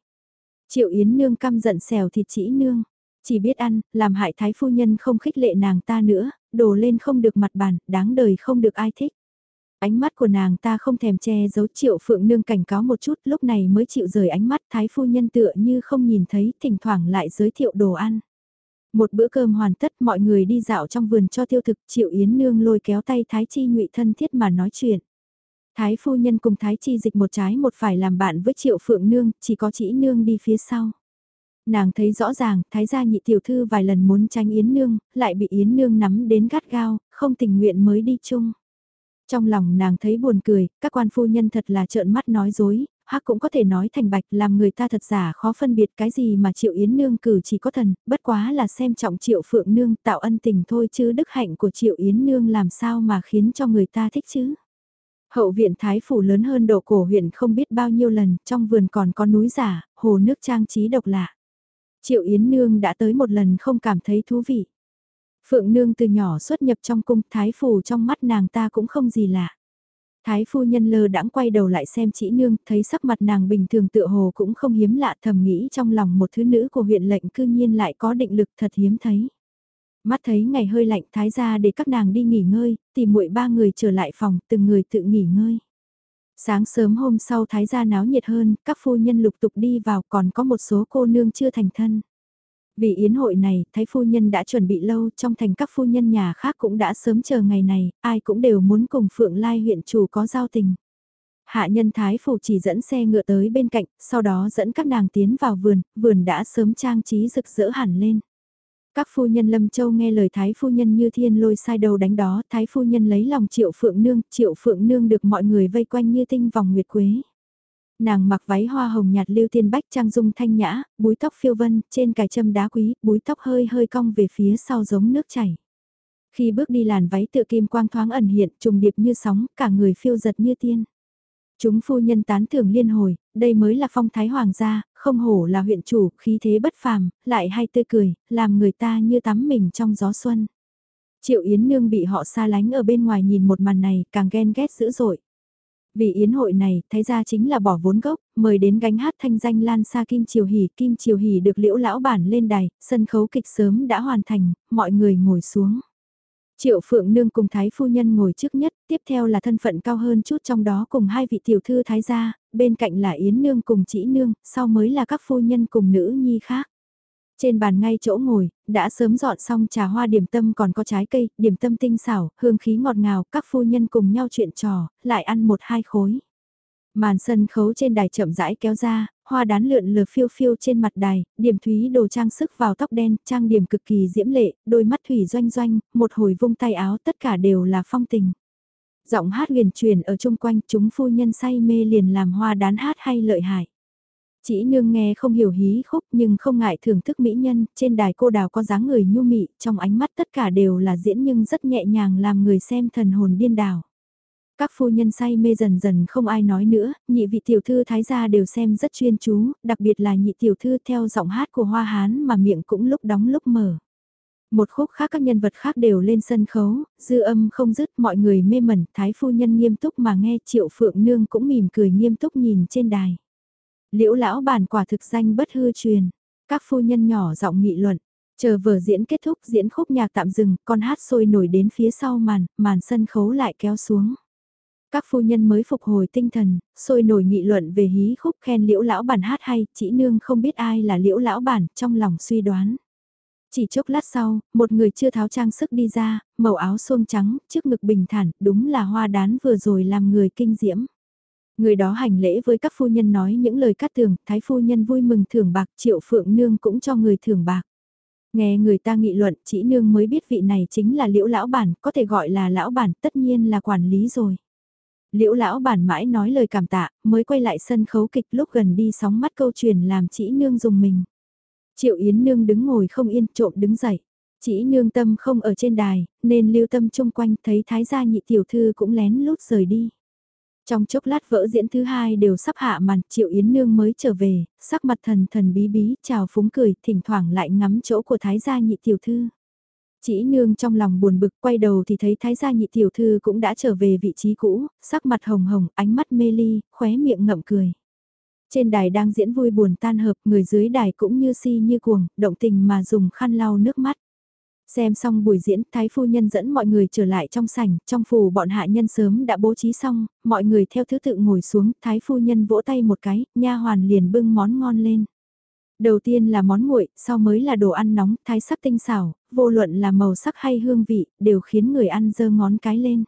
Triệu Yến nương căm giận xèo thịt chỉ nương, chỉ biết ăn, làm hại thái phu nhân không khích lệ nàng ta nữa, đổ lên không được mặt bàn, đáng đời không được ai thích. Ánh mắt của nàng ta không thèm che giấu triệu phượng nương cảnh cáo một chút lúc này mới chịu rời ánh mắt thái phu nhân tựa như không nhìn thấy thỉnh thoảng lại giới thiệu đồ ăn. Một bữa cơm hoàn tất mọi người đi dạo trong vườn cho tiêu thực triệu yến nương lôi kéo tay thái chi nhụy thân thiết mà nói chuyện. Thái phu nhân cùng thái chi dịch một trái một phải làm bạn với triệu phượng nương, chỉ có chỉ nương đi phía sau nàng thấy rõ ràng, thái gia nhị tiểu thư vài lần muốn tránh Yến Nương, lại bị Yến Nương nắm đến gắt gao, không tình nguyện mới đi chung. Trong lòng nàng thấy buồn cười, các quan phu nhân thật là trợn mắt nói dối, hắc cũng có thể nói thành bạch làm người ta thật giả khó phân biệt cái gì mà triệu yến nương cử chỉ có thần, bất quá là xem trọng triệu phượng nương tạo ân tình thôi chứ đức hạnh của triệu yến nương làm sao mà khiến cho người ta thích chứ. Hậu viện Thái Phủ lớn hơn độ cổ huyện không biết bao nhiêu lần, trong vườn còn có núi giả, hồ nước trang trí độc lạ. Triệu Yến Nương đã tới một lần không cảm thấy thú vị. Phượng Nương từ nhỏ xuất nhập trong cung, Thái Phủ trong mắt nàng ta cũng không gì lạ. Thái phu nhân lơ đãng quay đầu lại xem Chỉ nương, thấy sắc mặt nàng bình thường tựa hồ cũng không hiếm lạ thầm nghĩ trong lòng một thứ nữ của huyện lệnh cư nhiên lại có định lực thật hiếm thấy. Mắt thấy ngày hơi lạnh thái ra để các nàng đi nghỉ ngơi, tìm muội ba người trở lại phòng, từng người tự nghỉ ngơi. Sáng sớm hôm sau thái gia náo nhiệt hơn, các phu nhân lục tục đi vào còn có một số cô nương chưa thành thân. Vì yến hội này, thái phu nhân đã chuẩn bị lâu trong thành các phu nhân nhà khác cũng đã sớm chờ ngày này, ai cũng đều muốn cùng Phượng Lai huyện chủ có giao tình. Hạ nhân thái phủ chỉ dẫn xe ngựa tới bên cạnh, sau đó dẫn các nàng tiến vào vườn, vườn đã sớm trang trí rực rỡ hẳn lên. Các phu nhân Lâm Châu nghe lời Thái phu nhân như thiên lôi sai đầu đánh đó, Thái phu nhân lấy lòng Triệu Phượng Nương, Triệu Phượng Nương được mọi người vây quanh như tinh vòng nguyệt quế. Nàng mặc váy hoa hồng nhạt lưu tiên bách trang dung thanh nhã, búi tóc phiêu vân, trên cài châm đá quý, búi tóc hơi hơi cong về phía sau giống nước chảy. Khi bước đi làn váy tự kim quang thoáng ẩn hiện, trùng điệp như sóng, cả người phiêu giật như tiên. Chúng phu nhân tán thưởng liên hồi, đây mới là phong thái hoàng gia, không hổ là huyện chủ, khí thế bất phàm, lại hay tươi cười, làm người ta như tắm mình trong gió xuân. Triệu Yến Nương bị họ xa lánh ở bên ngoài nhìn một màn này, càng ghen ghét dữ dội. Vì yến hội này, thấy ra chính là bỏ vốn gốc, mời đến gánh hát thanh danh lan xa Kim Triều Hỷ. Kim Triều Hỷ được liễu lão bản lên đài, sân khấu kịch sớm đã hoàn thành, mọi người ngồi xuống. Triệu Phượng Nương cùng Thái Phu Nhân ngồi trước nhất, tiếp theo là thân phận cao hơn chút trong đó cùng hai vị tiểu thư Thái gia, bên cạnh là Yến Nương cùng Chỉ Nương, sau mới là các phu nhân cùng nữ nhi khác. Trên bàn ngay chỗ ngồi, đã sớm dọn xong trà hoa điểm tâm còn có trái cây, điểm tâm tinh xảo, hương khí ngọt ngào, các phu nhân cùng nhau chuyện trò, lại ăn một hai khối. Màn sân khấu trên đài chậm rãi kéo ra, hoa đán lượn lờ phiêu phiêu trên mặt đài, điểm thúy đồ trang sức vào tóc đen, trang điểm cực kỳ diễm lệ, đôi mắt thủy doanh doanh, một hồi vung tay áo tất cả đều là phong tình. Giọng hát huyền truyền ở chung quanh chúng phu nhân say mê liền làm hoa đán hát hay lợi hại. Chỉ nương nghe không hiểu hí khúc nhưng không ngại thưởng thức mỹ nhân, trên đài cô đào có dáng người nhu mị, trong ánh mắt tất cả đều là diễn nhưng rất nhẹ nhàng làm người xem thần hồn điên đảo. Các phu nhân say mê dần dần không ai nói nữa, nhị vị tiểu thư thái gia đều xem rất chuyên chú, đặc biệt là nhị tiểu thư theo giọng hát của Hoa Hán mà miệng cũng lúc đóng lúc mở. Một khúc khác các nhân vật khác đều lên sân khấu, dư âm không dứt mọi người mê mẩn, thái phu nhân nghiêm túc mà nghe triệu phượng nương cũng mỉm cười nghiêm túc nhìn trên đài. Liễu lão bản quả thực danh bất hư truyền. Các phu nhân nhỏ giọng nghị luận. Chờ vở diễn kết thúc diễn khúc nhạc tạm dừng, con hát sôi nổi đến phía sau màn, màn sân khấu lại kéo xuống. Các phu nhân mới phục hồi tinh thần, sôi nổi nghị luận về hí khúc khen liễu lão bản hát hay, chỉ nương không biết ai là liễu lão bản, trong lòng suy đoán. Chỉ chốc lát sau, một người chưa tháo trang sức đi ra, màu áo xuông trắng, trước ngực bình thản, đúng là hoa đán vừa rồi làm người kinh diễm. Người đó hành lễ với các phu nhân nói những lời cắt tường, thái phu nhân vui mừng thưởng bạc, triệu phượng nương cũng cho người thưởng bạc. Nghe người ta nghị luận, chỉ nương mới biết vị này chính là liễu lão bản, có thể gọi là lão bản, tất nhiên là quản lý rồi. Liễu lão bản mãi nói lời cảm tạ, mới quay lại sân khấu kịch lúc gần đi sóng mắt câu chuyện làm chỉ nương dùng mình. Triệu Yến nương đứng ngồi không yên trộm đứng dậy. Chỉ nương tâm không ở trên đài, nên lưu tâm chung quanh thấy thái gia nhị tiểu thư cũng lén lút rời đi. Trong chốc lát vỡ diễn thứ hai đều sắp hạ màn, Triệu Yến Nương mới trở về, sắc mặt thần thần bí bí, chào phúng cười, thỉnh thoảng lại ngắm chỗ của thái gia nhị tiểu thư. Chỉ nương trong lòng buồn bực quay đầu thì thấy thái gia nhị tiểu thư cũng đã trở về vị trí cũ, sắc mặt hồng hồng, ánh mắt mê ly, khóe miệng ngậm cười. Trên đài đang diễn vui buồn tan hợp, người dưới đài cũng như si như cuồng, động tình mà dùng khăn lau nước mắt. Xem xong buổi diễn, Thái Phu Nhân dẫn mọi người trở lại trong sảnh, trong phủ bọn hạ nhân sớm đã bố trí xong, mọi người theo thứ tự ngồi xuống, Thái Phu Nhân vỗ tay một cái, nha hoàn liền bưng món ngon lên. Đầu tiên là món nguội, sau mới là đồ ăn nóng, thái sắc tinh xảo, vô luận là màu sắc hay hương vị, đều khiến người ăn dơ ngón cái lên.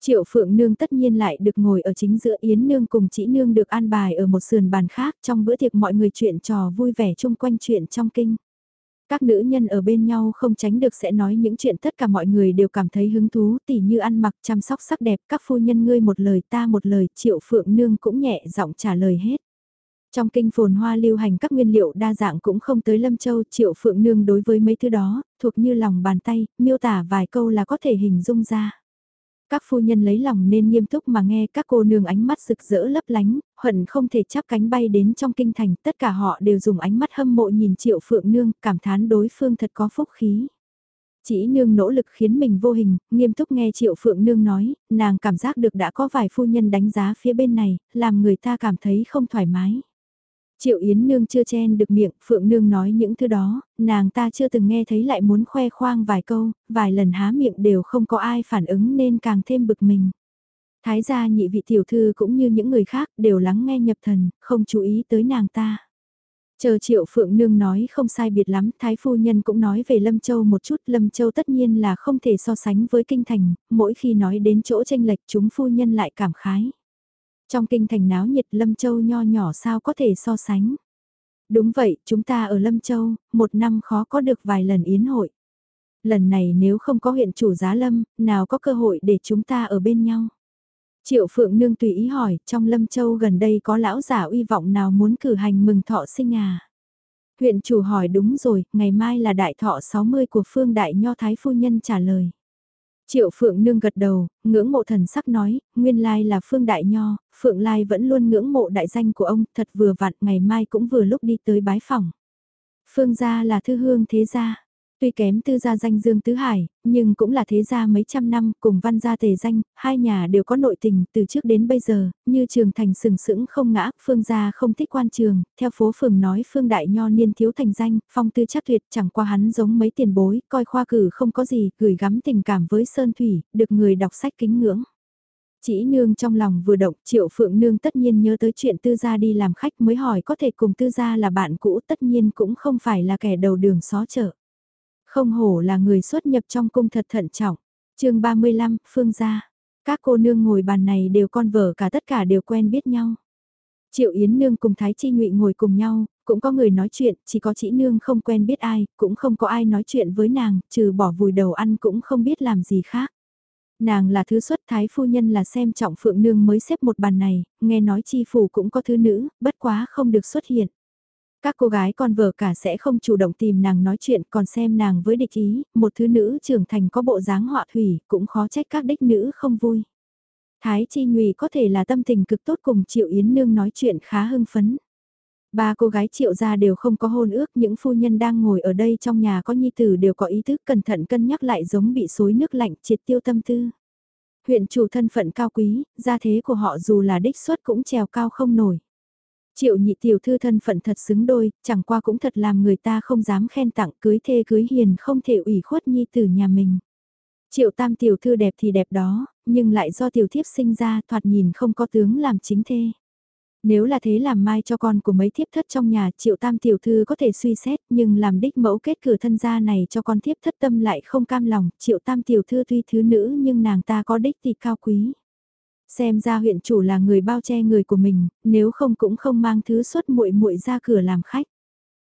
Triệu Phượng Nương tất nhiên lại được ngồi ở chính giữa Yến Nương cùng Chỉ Nương được an bài ở một sườn bàn khác trong bữa tiệc mọi người chuyện trò vui vẻ chung quanh chuyện trong kinh. Các nữ nhân ở bên nhau không tránh được sẽ nói những chuyện tất cả mọi người đều cảm thấy hứng thú tỉ như ăn mặc chăm sóc sắc đẹp các phu nhân ngươi một lời ta một lời Triệu Phượng Nương cũng nhẹ giọng trả lời hết. Trong kinh phồn hoa lưu hành các nguyên liệu đa dạng cũng không tới Lâm Châu Triệu Phượng Nương đối với mấy thứ đó, thuộc như lòng bàn tay, miêu tả vài câu là có thể hình dung ra. Các phu nhân lấy lòng nên nghiêm túc mà nghe các cô nương ánh mắt rực rỡ lấp lánh, hận không thể chắp cánh bay đến trong kinh thành, tất cả họ đều dùng ánh mắt hâm mộ nhìn triệu phượng nương, cảm thán đối phương thật có phúc khí. Chỉ nương nỗ lực khiến mình vô hình, nghiêm túc nghe triệu phượng nương nói, nàng cảm giác được đã có vài phu nhân đánh giá phía bên này, làm người ta cảm thấy không thoải mái. Triệu Yến Nương chưa chen được miệng, Phượng Nương nói những thứ đó, nàng ta chưa từng nghe thấy lại muốn khoe khoang vài câu, vài lần há miệng đều không có ai phản ứng nên càng thêm bực mình. Thái gia nhị vị tiểu thư cũng như những người khác đều lắng nghe nhập thần, không chú ý tới nàng ta. Chờ triệu phượng nương nói không sai biệt lắm, thái phu nhân cũng nói về Lâm Châu một chút, Lâm Châu tất nhiên là không thể so sánh với kinh thành, mỗi khi nói đến chỗ tranh lệch chúng phu nhân lại cảm khái. Trong kinh thành náo nhiệt Lâm Châu nho nhỏ sao có thể so sánh. Đúng vậy, chúng ta ở Lâm Châu, một năm khó có được vài lần yến hội. Lần này nếu không có huyện chủ giá Lâm, nào có cơ hội để chúng ta ở bên nhau. Triệu Phượng Nương tùy ý hỏi, trong Lâm Châu gần đây có lão giả uy vọng nào muốn cử hành mừng thọ sinh à? Huyện chủ hỏi đúng rồi, ngày mai là đại thọ 60 của Phương Đại Nho Thái Phu Nhân trả lời. Triệu Phượng Nương gật đầu, ngưỡng mộ thần sắc nói, nguyên lai là Phương Đại Nho, Phượng Lai vẫn luôn ngưỡng mộ đại danh của ông, thật vừa vặn, ngày mai cũng vừa lúc đi tới bái phòng. Phương gia là thư hương thế gia, Tuy kém tư gia danh Dương Tứ Hải, nhưng cũng là thế gia mấy trăm năm cùng văn gia tề danh, hai nhà đều có nội tình từ trước đến bây giờ, như trường thành sừng sững không ngã, phương gia không thích quan trường, theo phố phường nói phương đại nho niên thiếu thành danh, phong tư chắc tuyệt chẳng qua hắn giống mấy tiền bối, coi khoa cử không có gì, gửi gắm tình cảm với Sơn Thủy, được người đọc sách kính ngưỡng. Chỉ nương trong lòng vừa động, triệu phượng nương tất nhiên nhớ tới chuyện tư gia đi làm khách mới hỏi có thể cùng tư gia là bạn cũ tất nhiên cũng không phải là kẻ đầu đường xó chợ. Không hổ là người xuất nhập trong cung thật thận trọng. chương 35, Phương gia. Các cô nương ngồi bàn này đều con vợ cả tất cả đều quen biết nhau. Triệu Yến Nương cùng Thái Chi Ngụy ngồi cùng nhau, cũng có người nói chuyện, chỉ có chị Nương không quen biết ai, cũng không có ai nói chuyện với nàng, trừ bỏ vùi đầu ăn cũng không biết làm gì khác. Nàng là thứ xuất Thái Phu Nhân là xem trọng Phượng Nương mới xếp một bàn này, nghe nói chi phủ cũng có thứ nữ, bất quá không được xuất hiện. Các cô gái con vợ cả sẽ không chủ động tìm nàng nói chuyện còn xem nàng với địch ý, một thứ nữ trưởng thành có bộ dáng họa thủy cũng khó trách các đích nữ không vui. Thái Chi Nguy có thể là tâm tình cực tốt cùng Triệu Yến Nương nói chuyện khá hưng phấn. Ba cô gái triệu gia đều không có hôn ước, những phu nhân đang ngồi ở đây trong nhà có nhi tử đều có ý thức cẩn thận cân nhắc lại giống bị suối nước lạnh triệt tiêu tâm tư. Huyện chủ thân phận cao quý, gia thế của họ dù là đích xuất cũng trèo cao không nổi. Triệu nhị tiểu thư thân phận thật xứng đôi, chẳng qua cũng thật làm người ta không dám khen tặng cưới thê cưới hiền không thể ủy khuất nhi từ nhà mình. Triệu tam tiểu thư đẹp thì đẹp đó, nhưng lại do tiểu thiếp sinh ra thoạt nhìn không có tướng làm chính thê. Nếu là thế làm mai cho con của mấy thiếp thất trong nhà triệu tam tiểu thư có thể suy xét nhưng làm đích mẫu kết cửa thân gia này cho con thiếp thất tâm lại không cam lòng triệu tam tiểu thư tuy thứ nữ nhưng nàng ta có đích thì cao quý. Xem ra huyện chủ là người bao che người của mình, nếu không cũng không mang thứ xuất muội muội ra cửa làm khách.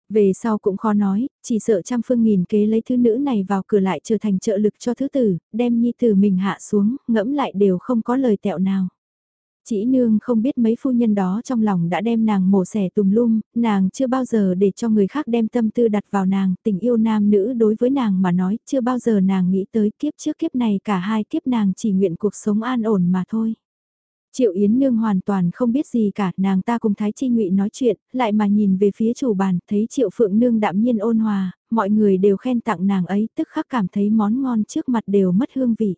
Về sau cũng khó nói, chỉ sợ trăm phương nghìn kế lấy thứ nữ này vào cửa lại trở thành trợ lực cho thứ tử, đem nhi tử mình hạ xuống, ngẫm lại đều không có lời tẹo nào. Chỉ nương không biết mấy phu nhân đó trong lòng đã đem nàng mổ xẻ tùm lum, nàng chưa bao giờ để cho người khác đem tâm tư đặt vào nàng, tình yêu nam nữ đối với nàng mà nói, chưa bao giờ nàng nghĩ tới kiếp trước kiếp này cả hai kiếp nàng chỉ nguyện cuộc sống an ổn mà thôi. Triệu Yến Nương hoàn toàn không biết gì cả, nàng ta cùng Thái Chi Ngụy nói chuyện, lại mà nhìn về phía chủ bàn, thấy Triệu Phượng Nương đạm nhiên ôn hòa, mọi người đều khen tặng nàng ấy, tức khắc cảm thấy món ngon trước mặt đều mất hương vị.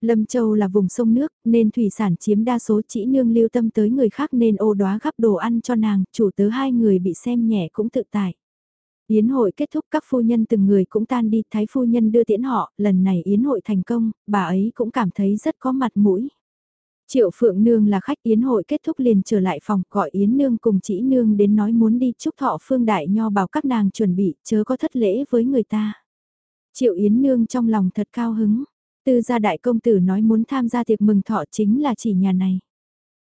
Lâm Châu là vùng sông nước, nên thủy sản chiếm đa số chỉ nương lưu tâm tới người khác nên ô đóa gắp đồ ăn cho nàng, chủ tớ hai người bị xem nhẹ cũng tự tại. Yến hội kết thúc các phu nhân từng người cũng tan đi, thái phu nhân đưa tiễn họ, lần này yến hội thành công, bà ấy cũng cảm thấy rất có mặt mũi. Triệu Phượng Nương là khách yến hội kết thúc liền trở lại phòng gọi Yến Nương cùng chỉ Nương đến nói muốn đi chúc thọ Phương Đại Nho bảo các nàng chuẩn bị chớ có thất lễ với người ta. Triệu Yến Nương trong lòng thật cao hứng, tư gia đại công tử nói muốn tham gia tiệc mừng thọ chính là chỉ nhà này.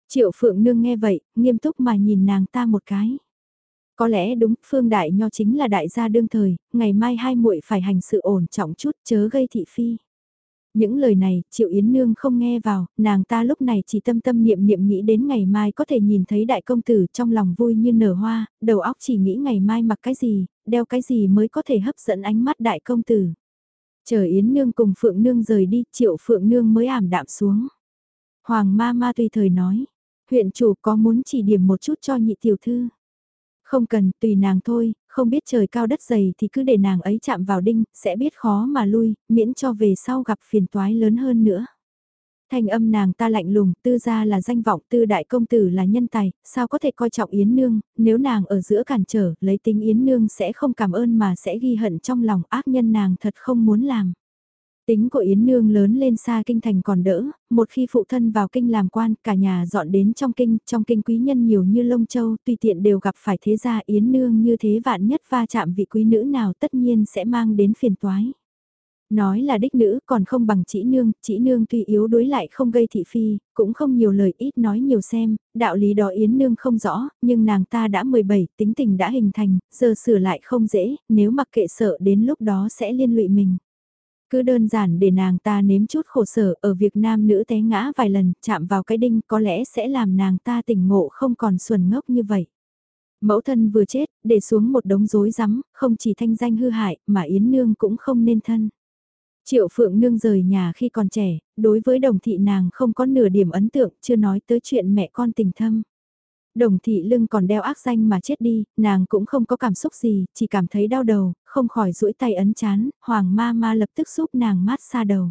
Triệu Phượng Nương nghe vậy, nghiêm túc mà nhìn nàng ta một cái. Có lẽ đúng, Phương Đại Nho chính là đại gia đương thời, ngày mai hai muội phải hành sự ổn trọng chút chớ gây thị phi. Những lời này, Triệu Yến Nương không nghe vào, nàng ta lúc này chỉ tâm tâm niệm niệm nghĩ đến ngày mai có thể nhìn thấy đại công tử trong lòng vui như nở hoa, đầu óc chỉ nghĩ ngày mai mặc cái gì, đeo cái gì mới có thể hấp dẫn ánh mắt đại công tử. Chờ Yến Nương cùng Phượng Nương rời đi, Triệu Phượng Nương mới ảm đạm xuống. Hoàng ma ma tùy thời nói, huyện chủ có muốn chỉ điểm một chút cho nhị tiểu thư. Không cần, tùy nàng thôi, không biết trời cao đất dày thì cứ để nàng ấy chạm vào đinh, sẽ biết khó mà lui, miễn cho về sau gặp phiền toái lớn hơn nữa. Thanh âm nàng ta lạnh lùng, tư gia là danh vọng, tư đại công tử là nhân tài, sao có thể coi trọng Yến Nương, nếu nàng ở giữa cản trở, lấy tính Yến Nương sẽ không cảm ơn mà sẽ ghi hận trong lòng ác nhân nàng thật không muốn làm. Tính của Yến Nương lớn lên xa kinh thành còn đỡ, một khi phụ thân vào kinh làm quan, cả nhà dọn đến trong kinh, trong kinh quý nhân nhiều như lông châu, tùy tiện đều gặp phải thế gia Yến Nương như thế vạn nhất va chạm vị quý nữ nào tất nhiên sẽ mang đến phiền toái. Nói là đích nữ còn không bằng chỉ nương, chỉ nương tuy yếu đối lại không gây thị phi, cũng không nhiều lời ít nói nhiều xem, đạo lý đó Yến nương không rõ, nhưng nàng ta đã 17, tính tình đã hình thành, giờ sửa lại không dễ, nếu mặc kệ sợ đến lúc đó sẽ liên lụy mình. Cứ đơn giản để nàng ta nếm chút khổ sở ở việc nam nữ té ngã vài lần, chạm vào cái đinh có lẽ sẽ làm nàng ta tỉnh ngộ không còn xuẩn ngốc như vậy. Mẫu thân vừa chết, để xuống một đống rối rắm, không chỉ thanh danh hư hại, mà Yến Nương cũng không nên thân. Triệu Phượng Nương rời nhà khi còn trẻ, đối với đồng thị nàng không có nửa điểm ấn tượng, chưa nói tới chuyện mẹ con tình thâm. Đồng thị lưng còn đeo ác danh mà chết đi, nàng cũng không có cảm xúc gì, chỉ cảm thấy đau đầu, không khỏi duỗi tay ấn chán, hoàng ma ma lập tức giúp nàng mát xa đầu.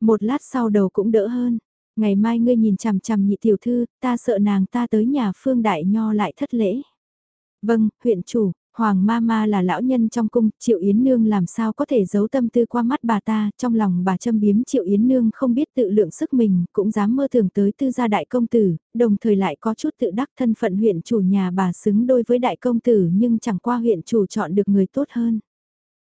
Một lát sau đầu cũng đỡ hơn, ngày mai ngươi nhìn chằm chằm nhị tiểu thư, ta sợ nàng ta tới nhà phương đại nho lại thất lễ. Vâng, huyện chủ, Hoàng ma ma là lão nhân trong cung, Triệu Yến Nương làm sao có thể giấu tâm tư qua mắt bà ta, trong lòng bà châm biếm Triệu Yến Nương không biết tự lượng sức mình, cũng dám mơ tưởng tới tư gia đại công tử, đồng thời lại có chút tự đắc thân phận huyện chủ nhà bà xứng đôi với đại công tử nhưng chẳng qua huyện chủ chọn được người tốt hơn.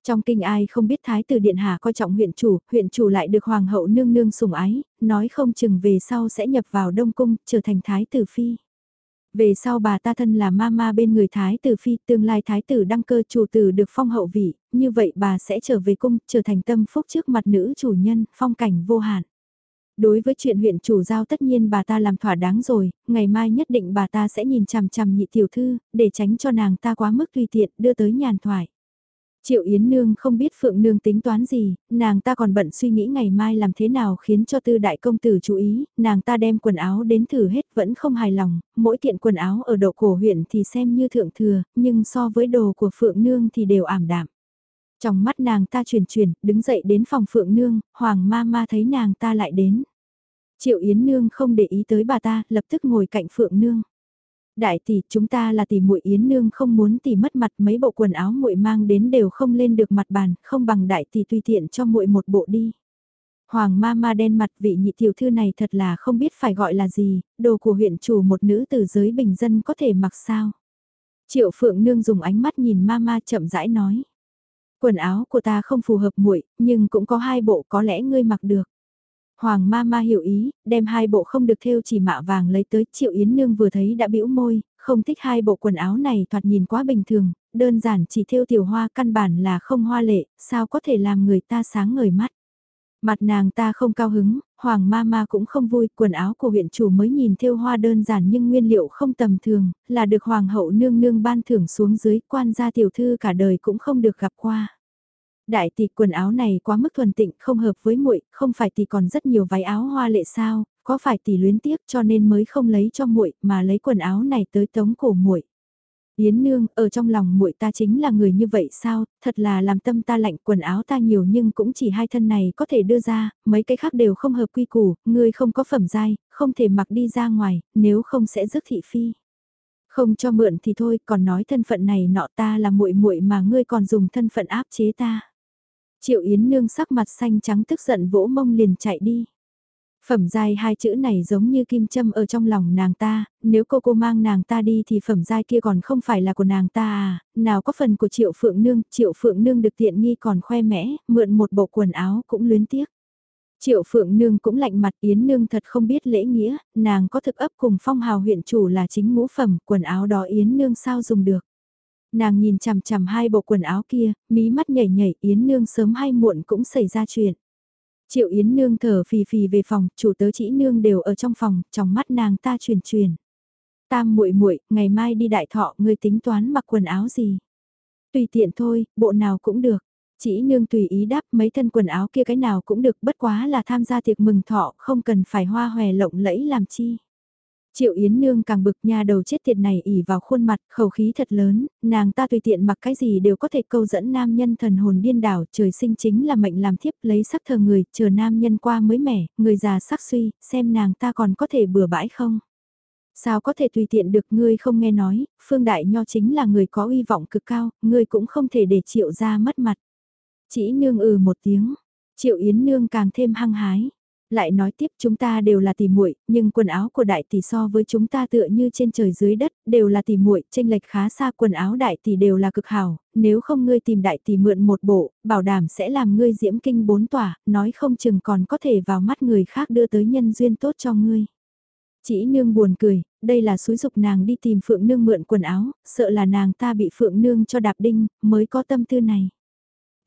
Trong kinh ai không biết thái tử điện hạ coi trọng huyện chủ, huyện chủ lại được hoàng hậu nương nương sủng ái, nói không chừng về sau sẽ nhập vào đông cung, trở thành thái tử phi. Về sau bà ta thân là mama bên người thái tử phi, tương lai thái tử đăng cơ chủ tử được phong hậu vị, như vậy bà sẽ trở về cung, trở thành tâm phúc trước mặt nữ chủ nhân, phong cảnh vô hạn. Đối với chuyện huyện chủ giao tất nhiên bà ta làm thỏa đáng rồi, ngày mai nhất định bà ta sẽ nhìn chằm chằm nhị tiểu thư, để tránh cho nàng ta quá mức tùy tiện đưa tới nhàn thoại. Triệu Yến Nương không biết Phượng Nương tính toán gì, nàng ta còn bận suy nghĩ ngày mai làm thế nào khiến cho tư đại công tử chú ý, nàng ta đem quần áo đến thử hết vẫn không hài lòng, mỗi kiện quần áo ở độ cổ huyện thì xem như thượng thừa, nhưng so với đồ của Phượng Nương thì đều ảm đạm. Trong mắt nàng ta chuyển chuyển, đứng dậy đến phòng Phượng Nương, Hoàng ma ma thấy nàng ta lại đến. Triệu Yến Nương không để ý tới bà ta, lập tức ngồi cạnh Phượng Nương. Đại tỷ, chúng ta là tỷ muội Yến nương không muốn tỷ mất mặt, mấy bộ quần áo muội mang đến đều không lên được mặt bàn, không bằng đại tỷ tùy tiện cho muội một bộ đi. Hoàng ma ma đen mặt vị nhị tiểu thư này thật là không biết phải gọi là gì, đồ của huyện chủ một nữ từ giới bình dân có thể mặc sao. Triệu Phượng Nương dùng ánh mắt nhìn ma ma chậm rãi nói. Quần áo của ta không phù hợp muội, nhưng cũng có hai bộ có lẽ ngươi mặc được. Hoàng ma ma hiểu ý, đem hai bộ không được thêu chỉ mạ vàng lấy tới Triệu Yến Nương vừa thấy đã bĩu môi, không thích hai bộ quần áo này thoạt nhìn quá bình thường, đơn giản chỉ thêu tiểu hoa căn bản là không hoa lệ, sao có thể làm người ta sáng ngời mắt. Mặt nàng ta không cao hứng, Hoàng ma ma cũng không vui, quần áo của huyện chủ mới nhìn thêu hoa đơn giản nhưng nguyên liệu không tầm thường, là được Hoàng hậu nương nương ban thưởng xuống dưới, quan gia tiểu thư cả đời cũng không được gặp qua. Đại tỷ quần áo này quá mức thuần tịnh, không hợp với muội, không phải tỷ còn rất nhiều váy áo hoa lệ sao, có phải tỷ luyến tiếc cho nên mới không lấy cho muội mà lấy quần áo này tới tống cổ muội. Yến nương, ở trong lòng muội ta chính là người như vậy sao, thật là làm tâm ta lạnh quần áo ta nhiều nhưng cũng chỉ hai thân này có thể đưa ra, mấy cái khác đều không hợp quy củ, ngươi không có phẩm giai, không thể mặc đi ra ngoài, nếu không sẽ rước thị phi. Không cho mượn thì thôi, còn nói thân phận này nọ ta là muội muội mà ngươi còn dùng thân phận áp chế ta. Triệu Yến nương sắc mặt xanh trắng tức giận vỗ mông liền chạy đi. Phẩm giai hai chữ này giống như kim châm ở trong lòng nàng ta, nếu cô cô mang nàng ta đi thì phẩm giai kia còn không phải là của nàng ta à, nào có phần của triệu phượng nương, triệu phượng nương được tiện nghi còn khoe mẽ, mượn một bộ quần áo cũng luyến tiếc. Triệu phượng nương cũng lạnh mặt yến nương thật không biết lễ nghĩa, nàng có thực ấp cùng phong hào huyện chủ là chính ngũ phẩm, quần áo đó yến nương sao dùng được. Nàng nhìn chằm chằm hai bộ quần áo kia, mí mắt nhảy nhảy yến nương sớm hay muộn cũng xảy ra chuyện. Triệu Yến Nương thở phì phì về phòng, chủ tớ chỉ nương đều ở trong phòng, trong mắt nàng ta truyền truyền. Tam muội muội, ngày mai đi đại thọ, ngươi tính toán mặc quần áo gì? Tùy tiện thôi, bộ nào cũng được. Chỉ nương tùy ý đáp mấy thân quần áo kia cái nào cũng được bất quá là tham gia tiệc mừng thọ, không cần phải hoa hòe lộng lẫy làm chi. Triệu Yến Nương càng bực nhà đầu chết tiệt này ỉ vào khuôn mặt, khẩu khí thật lớn, nàng ta tùy tiện mặc cái gì đều có thể câu dẫn nam nhân thần hồn điên đảo, trời sinh chính là mệnh làm thiếp lấy sắc thờ người, chờ nam nhân qua mới mẻ, người già sắc suy, xem nàng ta còn có thể bừa bãi không. Sao có thể tùy tiện được ngươi không nghe nói, Phương Đại Nho chính là người có uy vọng cực cao, ngươi cũng không thể để Triệu ra mất mặt. Chỉ nương ừ một tiếng, Triệu Yến Nương càng thêm hăng hái lại nói tiếp chúng ta đều là tỷ muội, nhưng quần áo của đại tỷ so với chúng ta tựa như trên trời dưới đất, đều là tỷ muội, tranh lệch khá xa quần áo đại tỷ đều là cực hảo, nếu không ngươi tìm đại tỷ mượn một bộ, bảo đảm sẽ làm ngươi diễm kinh bốn tỏa, nói không chừng còn có thể vào mắt người khác đưa tới nhân duyên tốt cho ngươi. Chỉ nương buồn cười, đây là xúi dục nàng đi tìm phượng nương mượn quần áo, sợ là nàng ta bị phượng nương cho đạp đinh, mới có tâm tư này.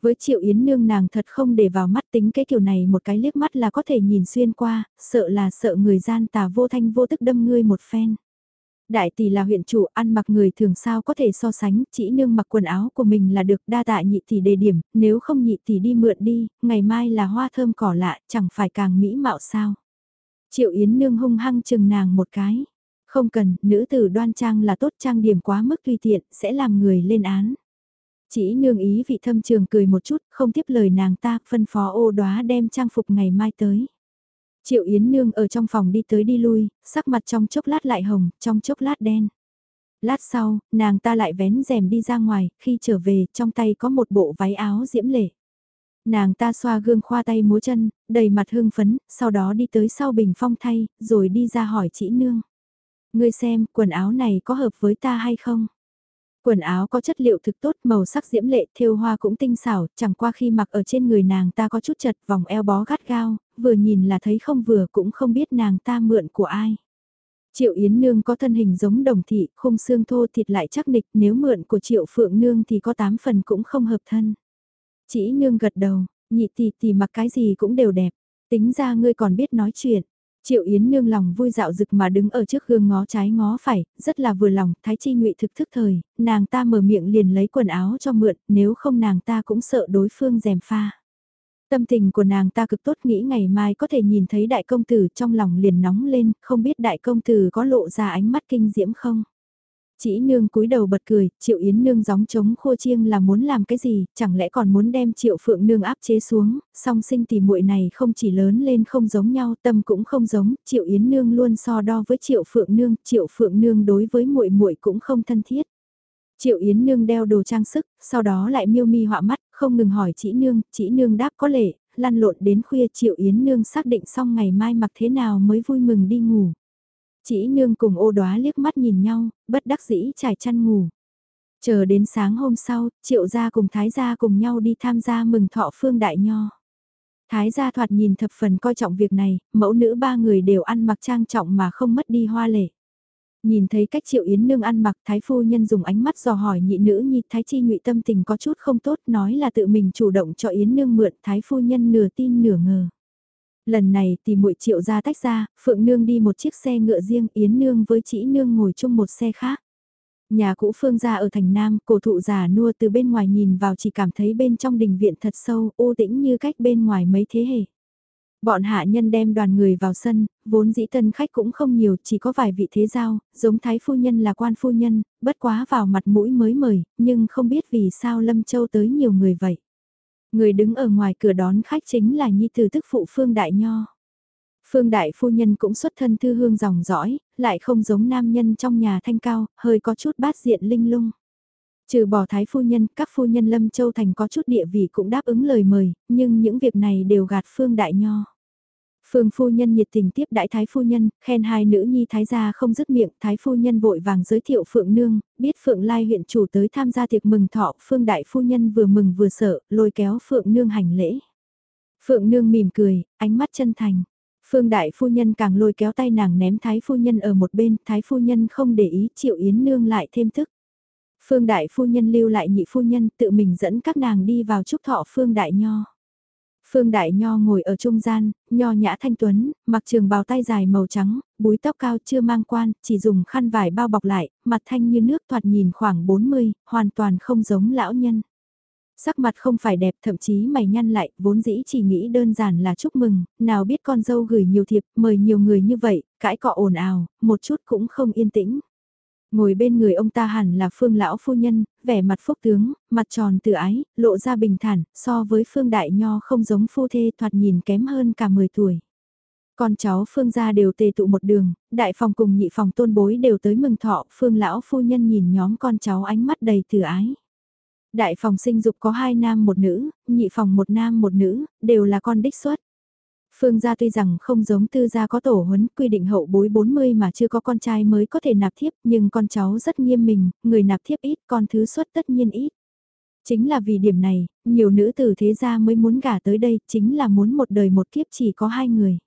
Với Triệu Yến Nương nàng thật không để vào mắt tính cái kiểu này một cái liếc mắt là có thể nhìn xuyên qua, sợ là sợ người gian tà vô thanh vô tức đâm ngươi một phen. Đại tỷ là huyện chủ ăn mặc người thường sao có thể so sánh, chỉ nương mặc quần áo của mình là được đa tạ nhị tỷ đề điểm, nếu không nhị tỷ đi mượn đi, ngày mai là hoa thơm cỏ lạ, chẳng phải càng mỹ mạo sao. Triệu Yến nương hung hăng chừng nàng một cái. Không cần, nữ tử đoan trang là tốt trang điểm quá mức tùy tiện, sẽ làm người lên án. Chỉ nương ý vị thâm trường cười một chút, không tiếp lời nàng ta, phân phó ô đoá đem trang phục ngày mai tới. Triệu Yến nương ở trong phòng đi tới đi lui, sắc mặt trong chốc lát lại hồng, trong chốc lát đen. Lát sau, nàng ta lại vén rèm đi ra ngoài, khi trở về, trong tay có một bộ váy áo diễm lệ. Nàng ta xoa gương khoa tay múa chân, đầy mặt hương phấn, sau đó đi tới sau bình phong thay, rồi đi ra hỏi chị nương. Ngươi xem, quần áo này có hợp với ta hay không? Quần áo có chất liệu thực tốt, màu sắc diễm lệ, thêu hoa cũng tinh xảo, chẳng qua khi mặc ở trên người nàng ta có chút chật vòng eo bó gắt gao, vừa nhìn là thấy không vừa cũng không biết nàng ta mượn của ai. Triệu Yến Nương có thân hình giống đồng thị, khung xương thô thịt lại chắc nịch, nếu mượn của Triệu Phượng Nương thì có 8 phần cũng không hợp thân. Chỉ Nương gật đầu, nhị tỷ tỷ mặc cái gì cũng đều đẹp, tính ra ngươi còn biết nói chuyện. Triệu Yến nương lòng vui dạo rực mà đứng ở trước gương ngó trái ngó phải, rất là vừa lòng, thái chi ngụy thực thức thời, nàng ta mở miệng liền lấy quần áo cho mượn, nếu không nàng ta cũng sợ đối phương dèm pha. Tâm tình của nàng ta cực tốt nghĩ ngày mai có thể nhìn thấy đại công tử trong lòng liền nóng lên, không biết đại công tử có lộ ra ánh mắt kinh diễm không. Chỉ nương cúi đầu bật cười, triệu yến nương gióng trống khô chiêng là muốn làm cái gì, chẳng lẽ còn muốn đem triệu phượng nương áp chế xuống, song sinh tỷ muội này không chỉ lớn lên không giống nhau, tâm cũng không giống, triệu yến nương luôn so đo với triệu phượng nương, triệu phượng nương đối với muội muội cũng không thân thiết. Triệu Yến Nương đeo đồ trang sức, sau đó lại miêu mi họa mắt, không ngừng hỏi chị Nương, chị Nương đáp có lệ, lăn lộn đến khuya Triệu Yến Nương xác định xong ngày mai mặc thế nào mới vui mừng đi ngủ. Chỉ nương cùng ô đoá liếc mắt nhìn nhau, bất đắc dĩ trải chăn ngủ. Chờ đến sáng hôm sau, triệu gia cùng thái gia cùng nhau đi tham gia mừng thọ phương đại nho. Thái gia thoạt nhìn thập phần coi trọng việc này, mẫu nữ ba người đều ăn mặc trang trọng mà không mất đi hoa lệ. Nhìn thấy cách Triệu Yến Nương ăn mặc Thái Phu Nhân dùng ánh mắt dò hỏi nhị nữ nhi Thái Chi ngụy tâm tình có chút không tốt nói là tự mình chủ động cho Yến Nương mượn Thái Phu Nhân nửa tin nửa ngờ. Lần này thì muội Triệu ra tách ra, Phượng Nương đi một chiếc xe ngựa riêng Yến Nương với Chỉ Nương ngồi chung một xe khác. Nhà cũ Phương gia ở thành Nam, cổ thụ già nua từ bên ngoài nhìn vào chỉ cảm thấy bên trong đình viện thật sâu, ô tĩnh như cách bên ngoài mấy thế hệ. Bọn hạ nhân đem đoàn người vào sân, vốn dĩ tân khách cũng không nhiều, chỉ có vài vị thế giao, giống thái phu nhân là quan phu nhân, bất quá vào mặt mũi mới mời, nhưng không biết vì sao Lâm Châu tới nhiều người vậy. Người đứng ở ngoài cửa đón khách chính là Nhi Tử tức phụ Phương Đại Nho. Phương Đại Phu Nhân cũng xuất thân thư hương dòng dõi, lại không giống nam nhân trong nhà thanh cao, hơi có chút bát diện linh lung. Trừ bỏ thái phu nhân, các phu nhân Lâm Châu Thành có chút địa vị cũng đáp ứng lời mời, nhưng những việc này đều gạt Phương Đại Nho. Phương phu nhân nhiệt tình tiếp đại thái phu nhân, khen hai nữ nhi thái gia không dứt miệng, thái phu nhân vội vàng giới thiệu Phượng Nương, biết Phượng Lai huyện chủ tới tham gia tiệc mừng thọ, Phương đại phu nhân vừa mừng vừa sợ, lôi kéo Phượng Nương hành lễ. Phượng Nương mỉm cười, ánh mắt chân thành. Phương đại phu nhân càng lôi kéo tay nàng ném thái phu nhân ở một bên, thái phu nhân không để ý, Triệu Yến Nương lại thêm thức. Phương đại phu nhân lưu lại nhị phu nhân tự mình dẫn các nàng đi vào chúc thọ Phương đại nho. Phương Đại Nho ngồi ở trung gian, nho nhã thanh tuấn, mặc trường bào tay dài màu trắng, búi tóc cao chưa mang quan, chỉ dùng khăn vải bao bọc lại, mặt thanh như nước thoạt nhìn khoảng 40, hoàn toàn không giống lão nhân. Sắc mặt không phải đẹp thậm chí mày nhăn lại, vốn dĩ chỉ nghĩ đơn giản là chúc mừng, nào biết con dâu gửi nhiều thiệp, mời nhiều người như vậy, cãi cọ ồn ào, một chút cũng không yên tĩnh. Ngồi bên người ông ta hẳn là phương lão phu nhân, vẻ mặt phúc tướng, mặt tròn tự ái, lộ ra bình thản, so với phương đại nho không giống phu thê thoạt nhìn kém hơn cả 10 tuổi. Con cháu phương gia đều tề tụ một đường, đại phòng cùng nhị phòng tôn bối đều tới mừng thọ, phương lão phu nhân nhìn nhóm con cháu ánh mắt đầy từ ái. Đại phòng sinh dục có hai nam một nữ, nhị phòng một nam một nữ, đều là con đích xuất. Phương gia tuy rằng không giống tư gia có tổ huấn quy định hậu bối 40 mà chưa có con trai mới có thể nạp thiếp nhưng con cháu rất nghiêm mình, người nạp thiếp ít con thứ xuất tất nhiên ít. Chính là vì điểm này, nhiều nữ tử thế gia mới muốn gả tới đây, chính là muốn một đời một kiếp chỉ có hai người.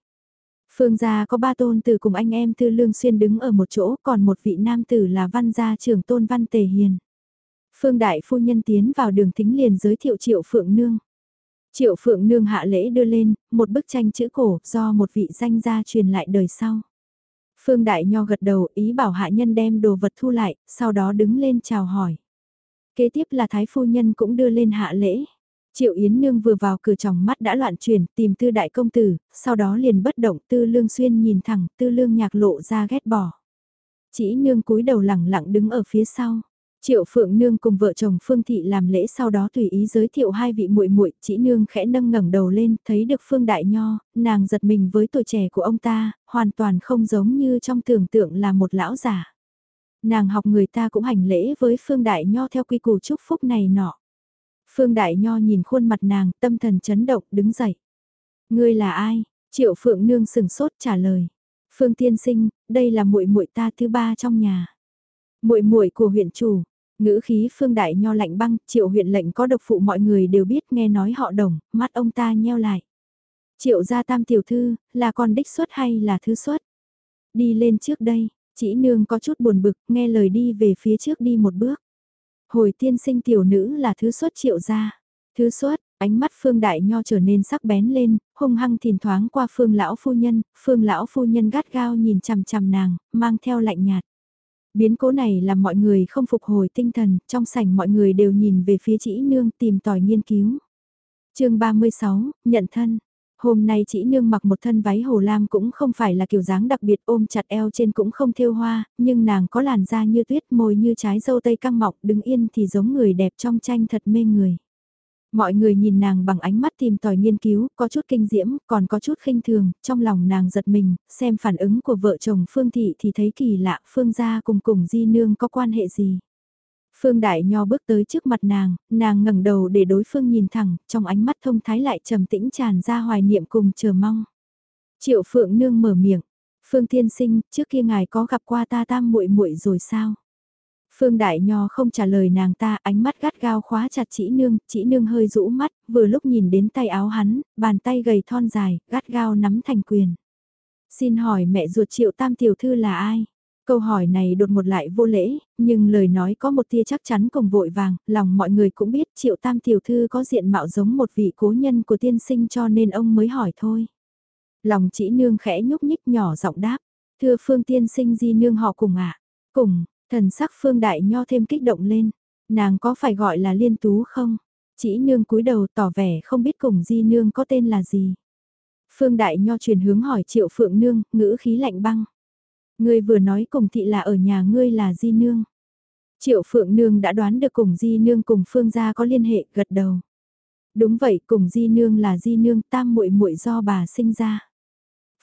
Phương gia có ba tôn tử cùng anh em Tư Lương Xuyên đứng ở một chỗ, còn một vị nam tử là văn gia trưởng tôn văn tề hiền. Phương đại phu nhân tiến vào đường thính liền giới thiệu triệu phượng nương. Triệu Phượng Nương hạ lễ đưa lên, một bức tranh chữ cổ do một vị danh gia truyền lại đời sau. Phương Đại Nho gật đầu ý bảo hạ nhân đem đồ vật thu lại, sau đó đứng lên chào hỏi. Kế tiếp là Thái Phu Nhân cũng đưa lên hạ lễ. Triệu Yến Nương vừa vào cửa tròng mắt đã loạn chuyển, tìm tư đại công tử, sau đó liền bất động tư lương xuyên nhìn thẳng, tư lương nhạc lộ ra ghét bỏ. Chỉ nương cúi đầu lẳng lặng đứng ở phía sau. Triệu Phượng Nương cùng vợ chồng Phương Thị làm lễ sau đó tùy ý giới thiệu hai vị muội muội, chỉ nương khẽ nâng ngẩng đầu lên, thấy được Phương Đại Nho, nàng giật mình với tuổi trẻ của ông ta, hoàn toàn không giống như trong tưởng tượng là một lão già. Nàng học người ta cũng hành lễ với Phương Đại Nho theo quy củ chúc phúc này nọ. Phương Đại Nho nhìn khuôn mặt nàng, tâm thần chấn động, đứng dậy. Ngươi là ai? Triệu Phượng Nương sừng sốt trả lời. Phương Tiên Sinh, đây là muội muội ta thứ ba trong nhà. Muội muội của huyện chủ, ngữ khí phương đại nho lạnh băng, triệu huyện lệnh có độc phụ mọi người đều biết nghe nói họ đồng, mắt ông ta nheo lại. Triệu gia tam tiểu thư, là con đích xuất hay là thứ xuất? Đi lên trước đây, chỉ nương có chút buồn bực, nghe lời đi về phía trước đi một bước. Hồi tiên sinh tiểu nữ là thứ xuất triệu gia. Thứ xuất, ánh mắt phương đại nho trở nên sắc bén lên, hung hăng thìn thoáng qua phương lão phu nhân, phương lão phu nhân gắt gao nhìn chằm chằm nàng, mang theo lạnh nhạt. Biến cố này làm mọi người không phục hồi tinh thần, trong sảnh mọi người đều nhìn về phía chị nương tìm tòi nghiên cứu. chương 36, nhận thân. Hôm nay chị nương mặc một thân váy hồ lam cũng không phải là kiểu dáng đặc biệt ôm chặt eo trên cũng không thêu hoa, nhưng nàng có làn da như tuyết môi như trái dâu tây căng mọng đứng yên thì giống người đẹp trong tranh thật mê người. Mọi người nhìn nàng bằng ánh mắt tìm tòi nghiên cứu, có chút kinh diễm, còn có chút khinh thường, trong lòng nàng giật mình, xem phản ứng của vợ chồng Phương Thị thì thấy kỳ lạ, Phương gia cùng cùng Di Nương có quan hệ gì. Phương Đại Nho bước tới trước mặt nàng, nàng ngẩng đầu để đối phương nhìn thẳng, trong ánh mắt thông thái lại trầm tĩnh tràn ra hoài niệm cùng chờ mong. Triệu Phượng Nương mở miệng, Phương Thiên Sinh, trước kia ngài có gặp qua ta tam muội muội rồi sao? Phương Đại Nho không trả lời nàng ta, ánh mắt gắt gao khóa chặt chỉ nương, chỉ nương hơi rũ mắt, vừa lúc nhìn đến tay áo hắn, bàn tay gầy thon dài, gắt gao nắm thành quyền. Xin hỏi mẹ ruột triệu tam tiểu thư là ai? Câu hỏi này đột một lại vô lễ, nhưng lời nói có một tia chắc chắn cùng vội vàng, lòng mọi người cũng biết triệu tam tiểu thư có diện mạo giống một vị cố nhân của tiên sinh cho nên ông mới hỏi thôi. Lòng chỉ nương khẽ nhúc nhích nhỏ giọng đáp, thưa phương tiên sinh di nương họ cùng ạ, cùng, thần sắc phương đại nho thêm kích động lên, nàng có phải gọi là liên tú không? Chỉ nương cúi đầu tỏ vẻ không biết cùng di nương có tên là gì. Phương đại nho truyền hướng hỏi triệu phượng nương, ngữ khí lạnh băng. Ngươi vừa nói cùng thị là ở nhà ngươi là di nương. Triệu phượng nương đã đoán được cùng di nương cùng phương gia có liên hệ gật đầu. Đúng vậy cùng di nương là di nương tam muội muội do bà sinh ra.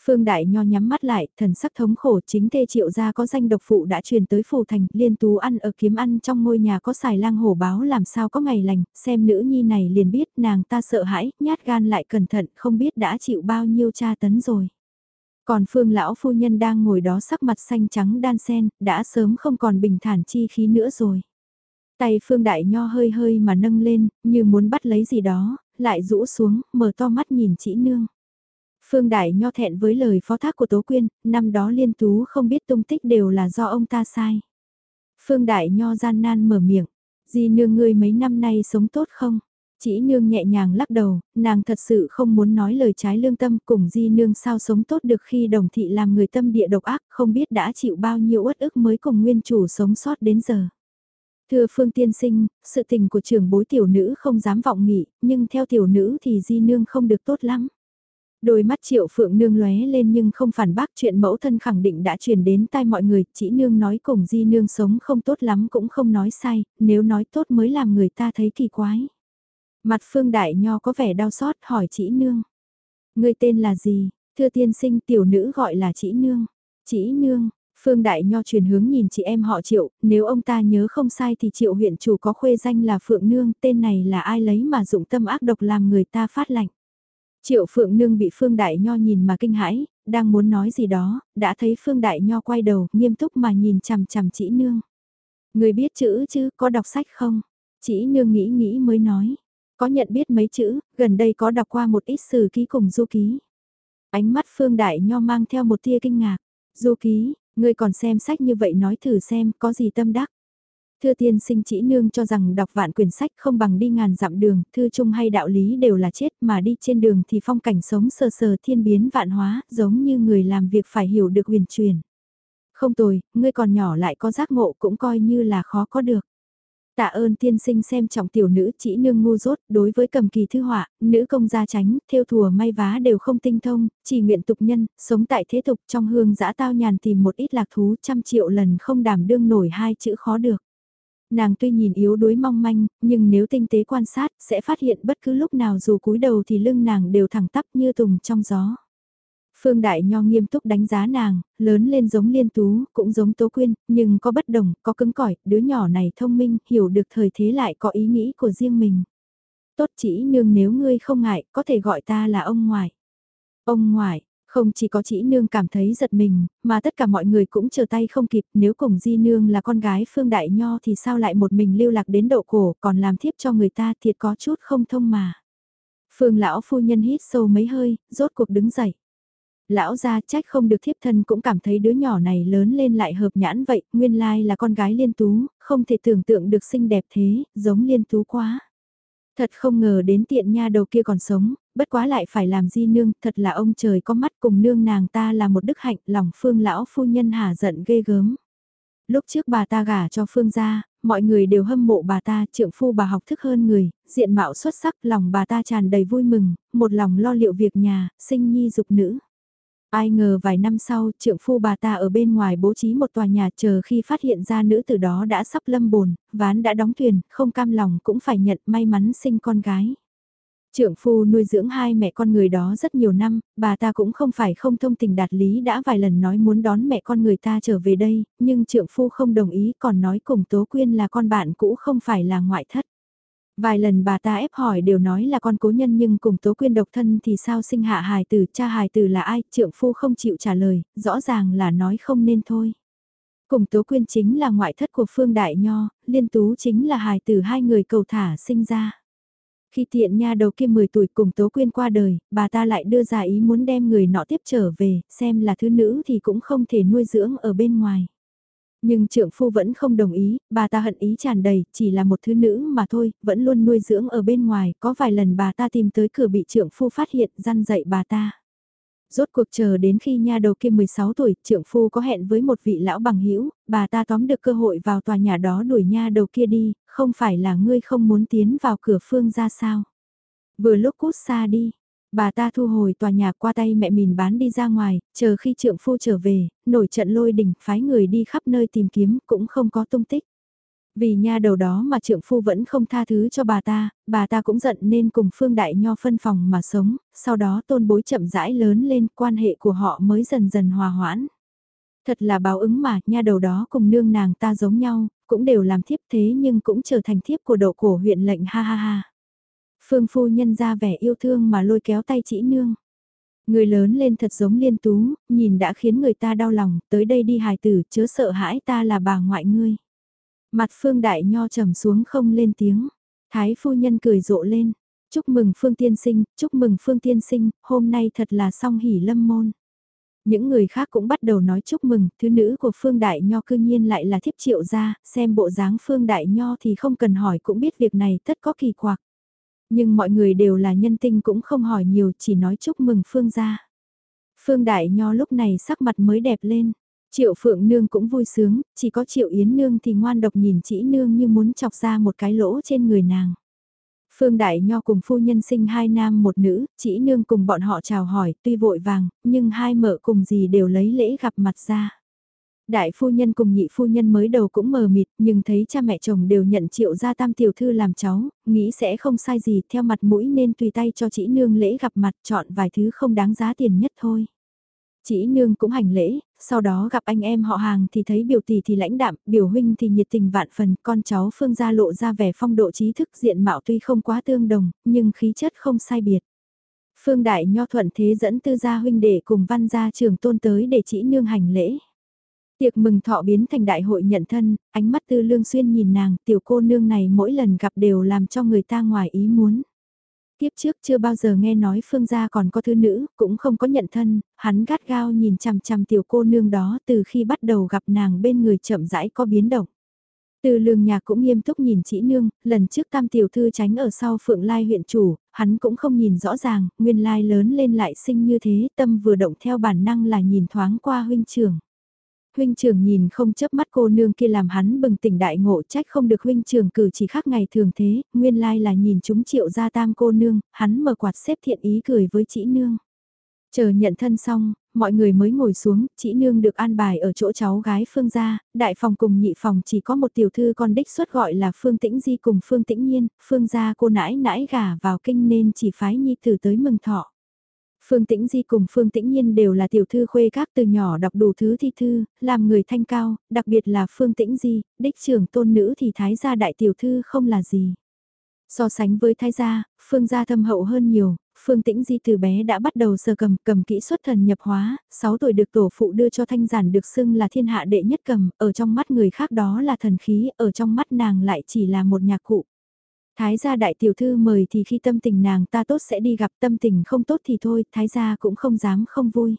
Phương Đại Nho nhắm mắt lại, thần sắc thống khổ chính thê triệu gia có danh độc phụ đã truyền tới phủ thành, liên tú ăn ở kiếm ăn trong ngôi nhà có xài lang hổ báo làm sao có ngày lành, xem nữ nhi này liền biết nàng ta sợ hãi, nhát gan lại cẩn thận, không biết đã chịu bao nhiêu tra tấn rồi. Còn phương lão phu nhân đang ngồi đó sắc mặt xanh trắng đan sen, đã sớm không còn bình thản chi khí nữa rồi. Tay phương đại nho hơi hơi mà nâng lên, như muốn bắt lấy gì đó, lại rũ xuống, mở to mắt nhìn chị nương. Phương Đại Nho thẹn với lời phó thác của Tố Quyên, năm đó liên tú không biết tung tích đều là do ông ta sai. Phương Đại Nho gian nan mở miệng, di nương ngươi mấy năm nay sống tốt không? Chỉ nương nhẹ nhàng lắc đầu, nàng thật sự không muốn nói lời trái lương tâm cùng di nương sao sống tốt được khi đồng thị làm người tâm địa độc ác không biết đã chịu bao nhiêu uất ức mới cùng nguyên chủ sống sót đến giờ. Thưa Phương Tiên Sinh, sự tình của trưởng bối tiểu nữ không dám vọng nghị, nhưng theo tiểu nữ thì di nương không được tốt lắm. Đôi mắt triệu phượng nương lóe lên nhưng không phản bác chuyện mẫu thân khẳng định đã truyền đến tai mọi người, chỉ nương nói cùng di nương sống không tốt lắm cũng không nói sai, nếu nói tốt mới làm người ta thấy kỳ quái. Mặt phương đại nho có vẻ đau xót hỏi chỉ nương. Người tên là gì? Thưa tiên sinh tiểu nữ gọi là chỉ nương. Chỉ nương, Phương Đại Nho truyền hướng nhìn chị em họ Triệu, nếu ông ta nhớ không sai thì Triệu huyện chủ có khuê danh là Phượng Nương, tên này là ai lấy mà dụng tâm ác độc làm người ta phát lạnh. Triệu Phượng Nương bị Phương Đại Nho nhìn mà kinh hãi, đang muốn nói gì đó, đã thấy Phương Đại Nho quay đầu, nghiêm túc mà nhìn chằm chằm chỉ nương. Người biết chữ chứ, có đọc sách không? Chỉ nương nghĩ nghĩ mới nói. Có nhận biết mấy chữ, gần đây có đọc qua một ít sử ký cùng du ký. Ánh mắt Phương Đại Nho mang theo một tia kinh ngạc. Du ký, người còn xem sách như vậy nói thử xem có gì tâm đắc. Thưa tiên sinh chỉ nương cho rằng đọc vạn quyển sách không bằng đi ngàn dặm đường, thư chung hay đạo lý đều là chết mà đi trên đường thì phong cảnh sống sờ sờ thiên biến vạn hóa, giống như người làm việc phải hiểu được huyền truyền. Không tồi, ngươi còn nhỏ lại có giác ngộ cũng coi như là khó có được. Tạ ơn tiên sinh xem trọng tiểu nữ chỉ nương ngu dốt, đối với cầm kỳ thư họa, nữ công gia tránh, theo thùa may vá đều không tinh thông, chỉ nguyện tục nhân, sống tại thế tục trong hương dã tao nhàn tìm một ít lạc thú trăm triệu lần không đảm đương nổi hai chữ khó được. Nàng tuy nhìn yếu đuối mong manh, nhưng nếu tinh tế quan sát, sẽ phát hiện bất cứ lúc nào dù cúi đầu thì lưng nàng đều thẳng tắp như tùng trong gió. Phương Đại Nho nghiêm túc đánh giá nàng, lớn lên giống liên tú, cũng giống tố quyên, nhưng có bất đồng, có cứng cỏi, đứa nhỏ này thông minh, hiểu được thời thế lại có ý nghĩ của riêng mình. Tốt chỉ nương nếu ngươi không ngại, có thể gọi ta là ông ngoại. Ông ngoại, không chỉ có chị nương cảm thấy giật mình, mà tất cả mọi người cũng chờ tay không kịp nếu cùng di nương là con gái Phương Đại Nho thì sao lại một mình lưu lạc đến độ cổ còn làm thiếp cho người ta thiệt có chút không thông mà. Phương lão phu nhân hít sâu mấy hơi, rốt cuộc đứng dậy. Lão gia trách không được thiếp thân cũng cảm thấy đứa nhỏ này lớn lên lại hợp nhãn vậy, nguyên lai là con gái liên tú, không thể tưởng tượng được xinh đẹp thế, giống liên tú quá. Thật không ngờ đến tiện nha đầu kia còn sống, bất quá lại phải làm di nương, thật là ông trời có mắt cùng nương nàng ta là một đức hạnh, lòng phương lão phu nhân hà giận ghê gớm. Lúc trước bà ta gả cho phương gia, mọi người đều hâm mộ bà ta, trượng phu bà học thức hơn người, diện mạo xuất sắc, lòng bà ta tràn đầy vui mừng, một lòng lo liệu việc nhà, sinh nhi dục nữ. Ai ngờ vài năm sau, trượng phu bà ta ở bên ngoài bố trí một tòa nhà chờ khi phát hiện ra nữ tử đó đã sắp lâm bồn, ván đã đóng thuyền, không cam lòng cũng phải nhận may mắn sinh con gái. Trượng phu nuôi dưỡng hai mẹ con người đó rất nhiều năm, bà ta cũng không phải không thông tình đạt lý đã vài lần nói muốn đón mẹ con người ta trở về đây, nhưng trượng phu không đồng ý còn nói cùng Tố Quyên là con bạn cũ không phải là ngoại thất. Vài lần bà ta ép hỏi đều nói là con cố nhân nhưng cùng Tố Quyên độc thân thì sao sinh hạ hài tử, cha hài tử là ai, trượng phu không chịu trả lời, rõ ràng là nói không nên thôi. Cùng Tố Quyên chính là ngoại thất của Phương Đại Nho, Liên Tú chính là hài tử hai người cầu thả sinh ra. Khi tiện nha đầu kia 10 tuổi cùng Tố Quyên qua đời, bà ta lại đưa ra ý muốn đem người nọ tiếp trở về, xem là thứ nữ thì cũng không thể nuôi dưỡng ở bên ngoài. Nhưng trượng phu vẫn không đồng ý, bà ta hận ý tràn đầy, chỉ là một thứ nữ mà thôi, vẫn luôn nuôi dưỡng ở bên ngoài, có vài lần bà ta tìm tới cửa bị trượng phu phát hiện, răn dạy bà ta. Rốt cuộc chờ đến khi nha đầu kia 16 tuổi, trượng phu có hẹn với một vị lão bằng hữu bà ta tóm được cơ hội vào tòa nhà đó đuổi nha đầu kia đi, không phải là ngươi không muốn tiến vào cửa phương ra sao. Vừa lúc cút xa đi, bà ta thu hồi tòa nhà qua tay mẹ mình bán đi ra ngoài, chờ khi trượng phu trở về, nổi trận lôi đình, phái người đi khắp nơi tìm kiếm, cũng không có tung tích. Vì nha đầu đó mà trượng phu vẫn không tha thứ cho bà ta, bà ta cũng giận nên cùng Phương Đại Nho phân phòng mà sống, sau đó tôn bối chậm rãi lớn lên quan hệ của họ mới dần dần hòa hoãn. Thật là báo ứng mà, nha đầu đó cùng nương nàng ta giống nhau, cũng đều làm thiếp thế nhưng cũng trở thành thiếp của độ cổ huyện lệnh ha ha ha. Phương phu nhân ra vẻ yêu thương mà lôi kéo tay chỉ nương. Người lớn lên thật giống liên tú, nhìn đã khiến người ta đau lòng, tới đây đi hài tử, chớ sợ hãi ta là bà ngoại ngươi. Mặt Phương Đại Nho trầm xuống không lên tiếng. Thái phu nhân cười rộ lên. Chúc mừng Phương Tiên Sinh, chúc mừng Phương Tiên Sinh, hôm nay thật là song hỷ lâm môn. Những người khác cũng bắt đầu nói chúc mừng, thứ nữ của Phương Đại Nho cư nhiên lại là thiếp triệu gia, xem bộ dáng Phương Đại Nho thì không cần hỏi cũng biết việc này tất có kỳ quặc. Nhưng mọi người đều là nhân tinh cũng không hỏi nhiều chỉ nói chúc mừng Phương gia. Phương Đại Nho lúc này sắc mặt mới đẹp lên. Triệu Phượng Nương cũng vui sướng, chỉ có Triệu Yến Nương thì ngoan độc nhìn chỉ Nương như muốn chọc ra một cái lỗ trên người nàng. Phương Đại Nho cùng phu nhân sinh hai nam một nữ, chỉ Nương cùng bọn họ chào hỏi, tuy vội vàng, nhưng hai mợ cùng gì đều lấy lễ gặp mặt ra. Đại phu nhân cùng nhị phu nhân mới đầu cũng mờ mịt, nhưng thấy cha mẹ chồng đều nhận triệu gia tam tiểu thư làm cháu, nghĩ sẽ không sai gì, theo mặt mũi nên tùy tay cho chị nương lễ gặp mặt chọn vài thứ không đáng giá tiền nhất thôi. chị nương cũng hành lễ, sau đó gặp anh em họ hàng thì thấy biểu tỷ thì lãnh đạm, biểu huynh thì nhiệt tình vạn phần, con cháu phương gia lộ ra vẻ phong độ trí thức diện mạo tuy không quá tương đồng, nhưng khí chất không sai biệt. Phương Đại Nho thuận thế dẫn tư gia huynh đệ cùng văn gia trường tôn tới để chỉ nương hành lễ. Tiệc mừng thọ biến thành đại hội nhận thân, ánh mắt tư lương xuyên nhìn nàng, tiểu cô nương này mỗi lần gặp đều làm cho người ta ngoài ý muốn. Tiếp trước chưa bao giờ nghe nói phương gia còn có thư nữ, cũng không có nhận thân, hắn gắt gao nhìn chằm chằm tiểu cô nương đó từ khi bắt đầu gặp nàng bên người chậm rãi có biến động. Từ lương nhạc cũng nghiêm túc nhìn chị nương, lần trước tam tiểu thư tránh ở sau phượng lai huyện chủ, hắn cũng không nhìn rõ ràng, nguyên lai lớn lên lại sinh như thế, tâm vừa động theo bản năng là nhìn thoáng qua huynh trưởng huynh trưởng nhìn không chớp mắt cô nương kia làm hắn bừng tỉnh đại ngộ trách không được huynh trưởng cử chỉ khác ngày thường thế, nguyên lai là nhìn chúng triệu gia tam cô nương, hắn mở quạt xếp thiện ý cười với chị nương. Chờ nhận thân xong, mọi người mới ngồi xuống, chị nương được an bài ở chỗ cháu gái Phương gia, đại phòng cùng nhị phòng chỉ có một tiểu thư con đích xuất gọi là Phương Tĩnh Di cùng Phương Tĩnh Nhiên, Phương gia cô nãi nãi gả vào kinh nên chỉ phái nhi tử tới mừng thọ. Phương Tĩnh Di cùng Phương Tĩnh Nhiên đều là tiểu thư khuê các từ nhỏ đọc đủ thứ thi thư, làm người thanh cao, đặc biệt là Phương Tĩnh Di, đích trưởng tôn nữ thì thái gia đại tiểu thư không là gì. So sánh với thái gia, Phương gia thâm hậu hơn nhiều, Phương Tĩnh Di từ bé đã bắt đầu sờ cầm, cầm kỹ xuất thần nhập hóa, 6 tuổi được tổ phụ đưa cho thanh giản được xưng là thiên hạ đệ nhất cầm, ở trong mắt người khác đó là thần khí, ở trong mắt nàng lại chỉ là một nhạc cụ. Thái gia đại tiểu thư mời thì khi tâm tình nàng ta tốt sẽ đi gặp tâm tình không tốt thì thôi, thái gia cũng không dám không vui.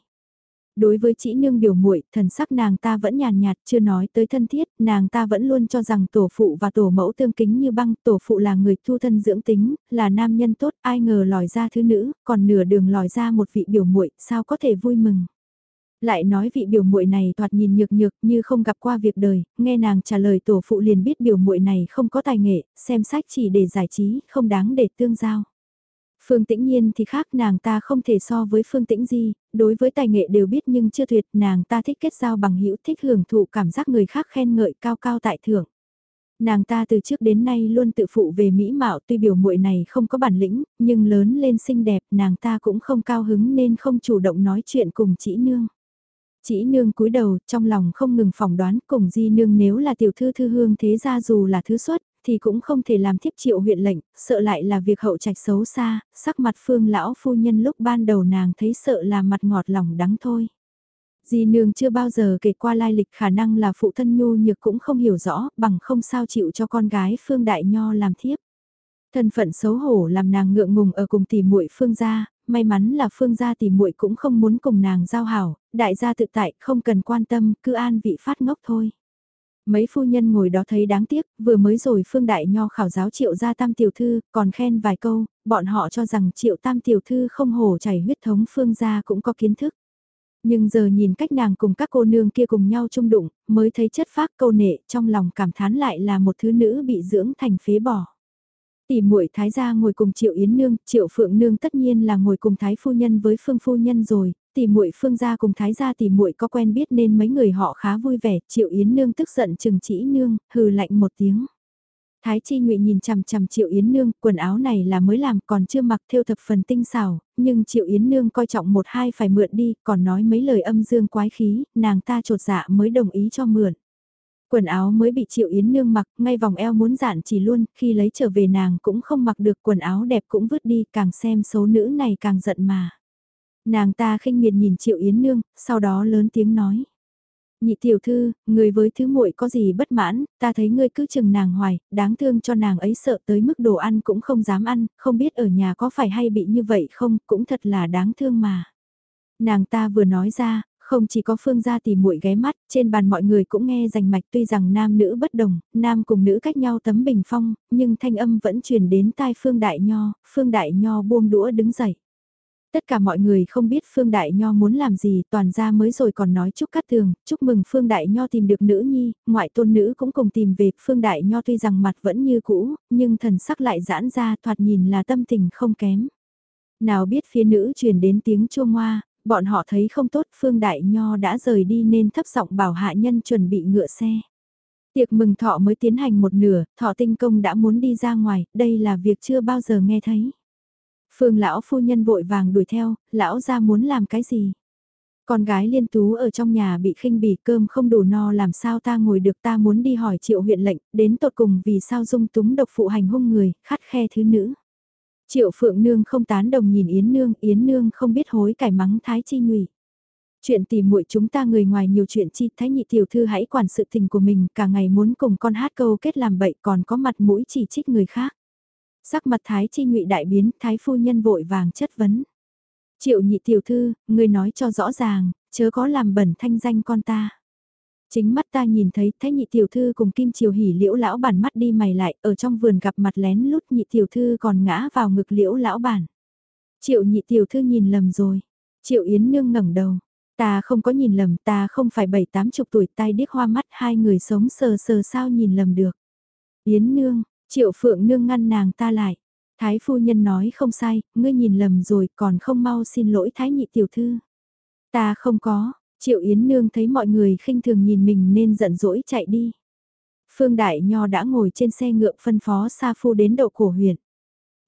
Đối với chị nương biểu muội, thần sắc nàng ta vẫn nhàn nhạt, chưa nói tới thân thiết, nàng ta vẫn luôn cho rằng tổ phụ và tổ mẫu tương kính như băng, tổ phụ là người thu thân dưỡng tính, là nam nhân tốt, ai ngờ lòi ra thứ nữ, còn nửa đường lòi ra một vị biểu muội, sao có thể vui mừng. Lại nói vị biểu muội này thoạt nhìn nhược nhược như không gặp qua việc đời, nghe nàng trả lời tổ phụ liền biết biểu muội này không có tài nghệ, xem sách chỉ để giải trí, không đáng để tương giao. Phương Tĩnh Nhiên thì khác nàng ta không thể so với Phương Tĩnh Di, đối với tài nghệ đều biết nhưng chưa tuyệt, nàng ta thích kết giao bằng hữu thích hưởng thụ cảm giác người khác khen ngợi cao cao tại thưởng. Nàng ta từ trước đến nay luôn tự phụ về mỹ mạo tuy biểu muội này không có bản lĩnh, nhưng lớn lên xinh đẹp nàng ta cũng không cao hứng nên không chủ động nói chuyện cùng chị nương. Chỉ nương cúi đầu, trong lòng không ngừng phỏng đoán cùng di nương nếu là tiểu thư thư hương thế ra dù là thứ xuất, thì cũng không thể làm thiếp triệu huyện lệnh, sợ lại là việc hậu trạch xấu xa, sắc mặt phương lão phu nhân lúc ban đầu nàng thấy sợ là mặt ngọt lòng đắng thôi. Di nương chưa bao giờ kể qua lai lịch khả năng là phụ thân nhu nhược cũng không hiểu rõ, bằng không sao chịu cho con gái phương đại nho làm thiếp. Thân phận xấu hổ làm nàng ngượng ngùng ở cùng tỷ muội phương gia, may mắn là phương gia tỷ muội cũng không muốn cùng nàng giao hảo, đại gia tự tại không cần quan tâm, cứ an vị phát ngốc thôi. Mấy phu nhân ngồi đó thấy đáng tiếc, vừa mới rồi Phương Đại Nho khảo giáo triệu gia tam tiểu thư, còn khen vài câu, bọn họ cho rằng triệu tam tiểu thư không hổ chảy huyết thống Phương gia cũng có kiến thức. Nhưng giờ nhìn cách nàng cùng các cô nương kia cùng nhau chung đụng, mới thấy chất phác câu nệ trong lòng cảm thán lại là một thứ nữ bị dưỡng thành phế bỏ. Tỷ muội thái gia ngồi cùng Triệu Yến nương, Triệu Phượng nương tất nhiên là ngồi cùng thái phu nhân với Phương phu nhân rồi, tỷ muội Phương gia cùng thái gia tỷ muội có quen biết nên mấy người họ khá vui vẻ, Triệu Yến nương tức giận chừng chỉ nương, hừ lạnh một tiếng. Thái Chi Ngụy nhìn chằm chằm Triệu Yến Nương, quần áo này là mới làm còn chưa mặc theo thập phần tinh xảo, nhưng Triệu Yến Nương coi trọng một hai phải mượn đi, còn nói mấy lời âm dương quái khí, nàng ta trột dạ mới đồng ý cho mượn. Quần áo mới bị Triệu Yến Nương mặc, ngay vòng eo muốn dạn chỉ luôn, khi lấy trở về nàng cũng không mặc được quần áo đẹp cũng vứt đi, càng xem số nữ này càng giận mà. Nàng ta khinh miệt nhìn Triệu Yến Nương, sau đó lớn tiếng nói. Nhị tiểu thư, người với thứ muội có gì bất mãn, ta thấy ngươi cứ chừng nàng hoài, đáng thương cho nàng ấy sợ tới mức đồ ăn cũng không dám ăn, không biết ở nhà có phải hay bị như vậy không, cũng thật là đáng thương mà. Nàng ta vừa nói ra, không chỉ có phương gia tỉ muội ghé mắt, trên bàn mọi người cũng nghe rành mạch tuy rằng nam nữ bất đồng, nam cùng nữ cách nhau tấm bình phong, nhưng thanh âm vẫn truyền đến tai phương đại nho, phương đại nho buông đũa đứng dậy. Tất cả mọi người không biết Phương Đại Nho muốn làm gì, toàn ra mới rồi còn nói chúc cắt tường, chúc mừng Phương Đại Nho tìm được nữ nhi, ngoại tôn nữ cũng cùng tìm về, Phương Đại Nho tuy rằng mặt vẫn như cũ, nhưng thần sắc lại giãn ra thoạt nhìn là tâm tình không kém. Nào biết phía nữ truyền đến tiếng chua ngoa, bọn họ thấy không tốt Phương Đại Nho đã rời đi nên thấp giọng bảo hạ nhân chuẩn bị ngựa xe. Tiệc mừng thọ mới tiến hành một nửa, thọ tinh công đã muốn đi ra ngoài, đây là việc chưa bao giờ nghe thấy. Phương lão phu nhân vội vàng đuổi theo, lão ra muốn làm cái gì? Con gái liên tú ở trong nhà bị khinh bỉ cơm không đủ no làm sao ta ngồi được ta muốn đi hỏi triệu huyện lệnh, đến tột cùng vì sao dung túng độc phụ hành hung người, khát khe thứ nữ. Triệu phượng nương không tán đồng nhìn Yến nương, Yến nương không biết hối cải mắng thái chi nhụy. Chuyện tìm muội chúng ta người ngoài nhiều chuyện chi, thái nhị tiểu thư hãy quản sự tình của mình, cả ngày muốn cùng con hát câu kết làm bậy còn có mặt mũi chỉ trích người khác. Sắc mặt Thái Chi nhụy đại biến, Thái phu nhân vội vàng chất vấn. Triệu nhị tiểu thư, người nói cho rõ ràng, chớ có làm bẩn thanh danh con ta. Chính mắt ta nhìn thấy Thái nhị tiểu thư cùng Kim Triều hỉ liễu lão bản mắt đi mày lại, ở trong vườn gặp mặt lén lút nhị tiểu thư còn ngã vào ngực liễu lão bản. Triệu nhị tiểu thư nhìn lầm rồi. Triệu Yến Nương ngẩng đầu. Ta không có nhìn lầm, ta không phải bảy tám chục tuổi tai điếc hoa mắt hai người sống sờ sờ sao nhìn lầm được. Yến Nương, Triệu Phượng Nương ngăn nàng ta lại. Thái phu nhân nói không sai, ngươi nhìn lầm rồi còn không mau xin lỗi Thái nhị tiểu thư. Ta không có, Triệu Yến Nương thấy mọi người khinh thường nhìn mình nên giận dỗi chạy đi. Phương Đại Nho đã ngồi trên xe ngựa phân phó Sa Phu đến đậu cổ huyện.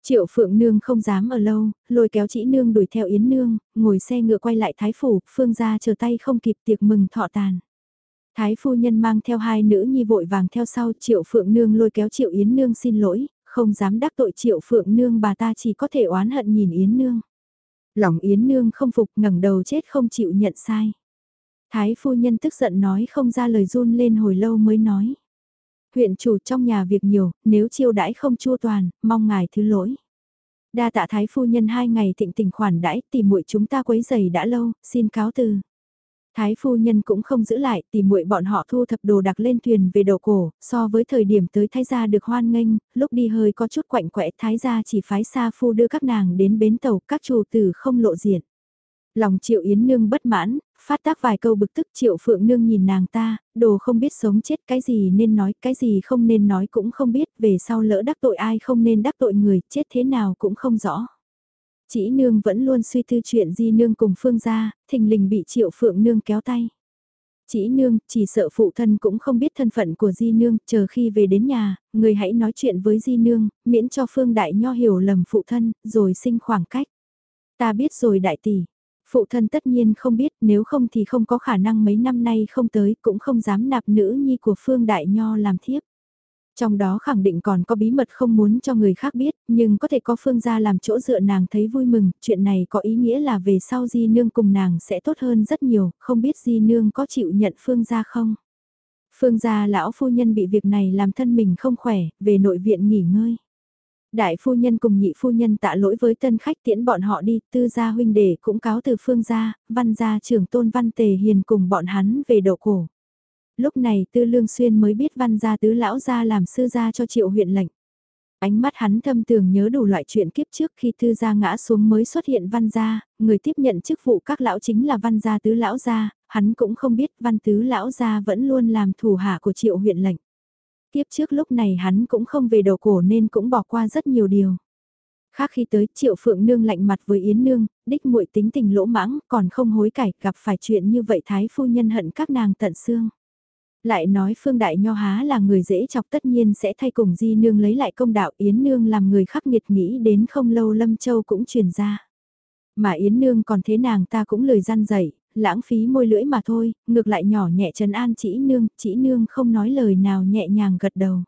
Triệu Phượng Nương không dám ở lâu, lôi kéo chị Nương đuổi theo Yến Nương, ngồi xe ngựa quay lại Thái Phủ, Phương ra chờ tay không kịp tiệc mừng thọ tàn. Thái phu nhân mang theo hai nữ nhi vội vàng theo sau triệu phượng nương lôi kéo triệu yến nương xin lỗi, không dám đắc tội triệu phượng nương bà ta chỉ có thể oán hận nhìn yến nương. Lòng yến nương không phục ngẩng đầu chết không chịu nhận sai. Thái phu nhân tức giận nói không ra lời run lên hồi lâu mới nói. Huyện chủ trong nhà việc nhiều, nếu chiêu đãi không chua toàn, mong ngài thứ lỗi. Đa tạ thái phu nhân hai ngày thịnh tình khoản đãi tìm muội chúng ta quấy giày đã lâu, xin cáo từ. Thái phu nhân cũng không giữ lại, tìm muội bọn họ thu thập đồ đặc lên thuyền về đầu cổ, so với thời điểm tới thái gia được hoan nghênh, lúc đi hơi có chút quạnh quẽ thái gia chỉ phái xa phu đưa các nàng đến bến tàu, các chủ tử không lộ diện. Lòng triệu yến nương bất mãn, phát tác vài câu bực tức triệu phượng nương nhìn nàng ta, đồ không biết sống chết cái gì nên nói, cái gì không nên nói cũng không biết, về sau lỡ đắc tội ai không nên đắc tội người, chết thế nào cũng không rõ. Chỉ nương vẫn luôn suy tư chuyện di nương cùng phương gia, thình lình bị triệu phượng nương kéo tay. Chỉ nương, chỉ sợ phụ thân cũng không biết thân phận của di nương, chờ khi về đến nhà, người hãy nói chuyện với di nương, miễn cho phương đại nho hiểu lầm phụ thân, rồi sinh khoảng cách. Ta biết rồi đại tỷ, phụ thân tất nhiên không biết, nếu không thì không có khả năng mấy năm nay không tới, cũng không dám nạp nữ nhi của phương đại nho làm thiếp. Trong đó khẳng định còn có bí mật không muốn cho người khác biết, nhưng có thể có phương gia làm chỗ dựa nàng thấy vui mừng, chuyện này có ý nghĩa là về sau di nương cùng nàng sẽ tốt hơn rất nhiều, không biết di nương có chịu nhận phương gia không? Phương gia lão phu nhân bị việc này làm thân mình không khỏe, về nội viện nghỉ ngơi. Đại phu nhân cùng nhị phu nhân tạ lỗi với tân khách tiễn bọn họ đi, tư gia huynh đệ cũng cáo từ phương gia, văn gia trưởng tôn văn tề hiền cùng bọn hắn về độ cổ. Lúc này tư lương xuyên mới biết văn gia tứ lão gia làm sư gia cho triệu huyện lệnh. Ánh mắt hắn thâm tường nhớ đủ loại chuyện kiếp trước khi tư gia ngã xuống mới xuất hiện văn gia, người tiếp nhận chức vụ các lão chính là văn gia tứ lão gia, hắn cũng không biết văn tứ lão gia vẫn luôn làm thủ hạ của triệu huyện lệnh. Tiếp trước lúc này hắn cũng không về đầu cổ nên cũng bỏ qua rất nhiều điều. Khác khi tới triệu phượng nương lạnh mặt với Yến nương, đích muội tính tình lỗ mãng, còn không hối cải, gặp phải chuyện như vậy thái phu nhân hận các nàng tận xương. Lại nói Phương Đại Nho há là người dễ chọc tất nhiên sẽ thay cùng Di Nương lấy lại công đạo Yến Nương làm người khắc nghiệt nghĩ đến không lâu Lâm Châu cũng truyền ra. Mà Yến Nương còn thế nàng ta cũng lời gian dậy, lãng phí môi lưỡi mà thôi, ngược lại nhỏ nhẹ trấn an chỉ Nương, chỉ Nương không nói lời nào nhẹ nhàng gật đầu.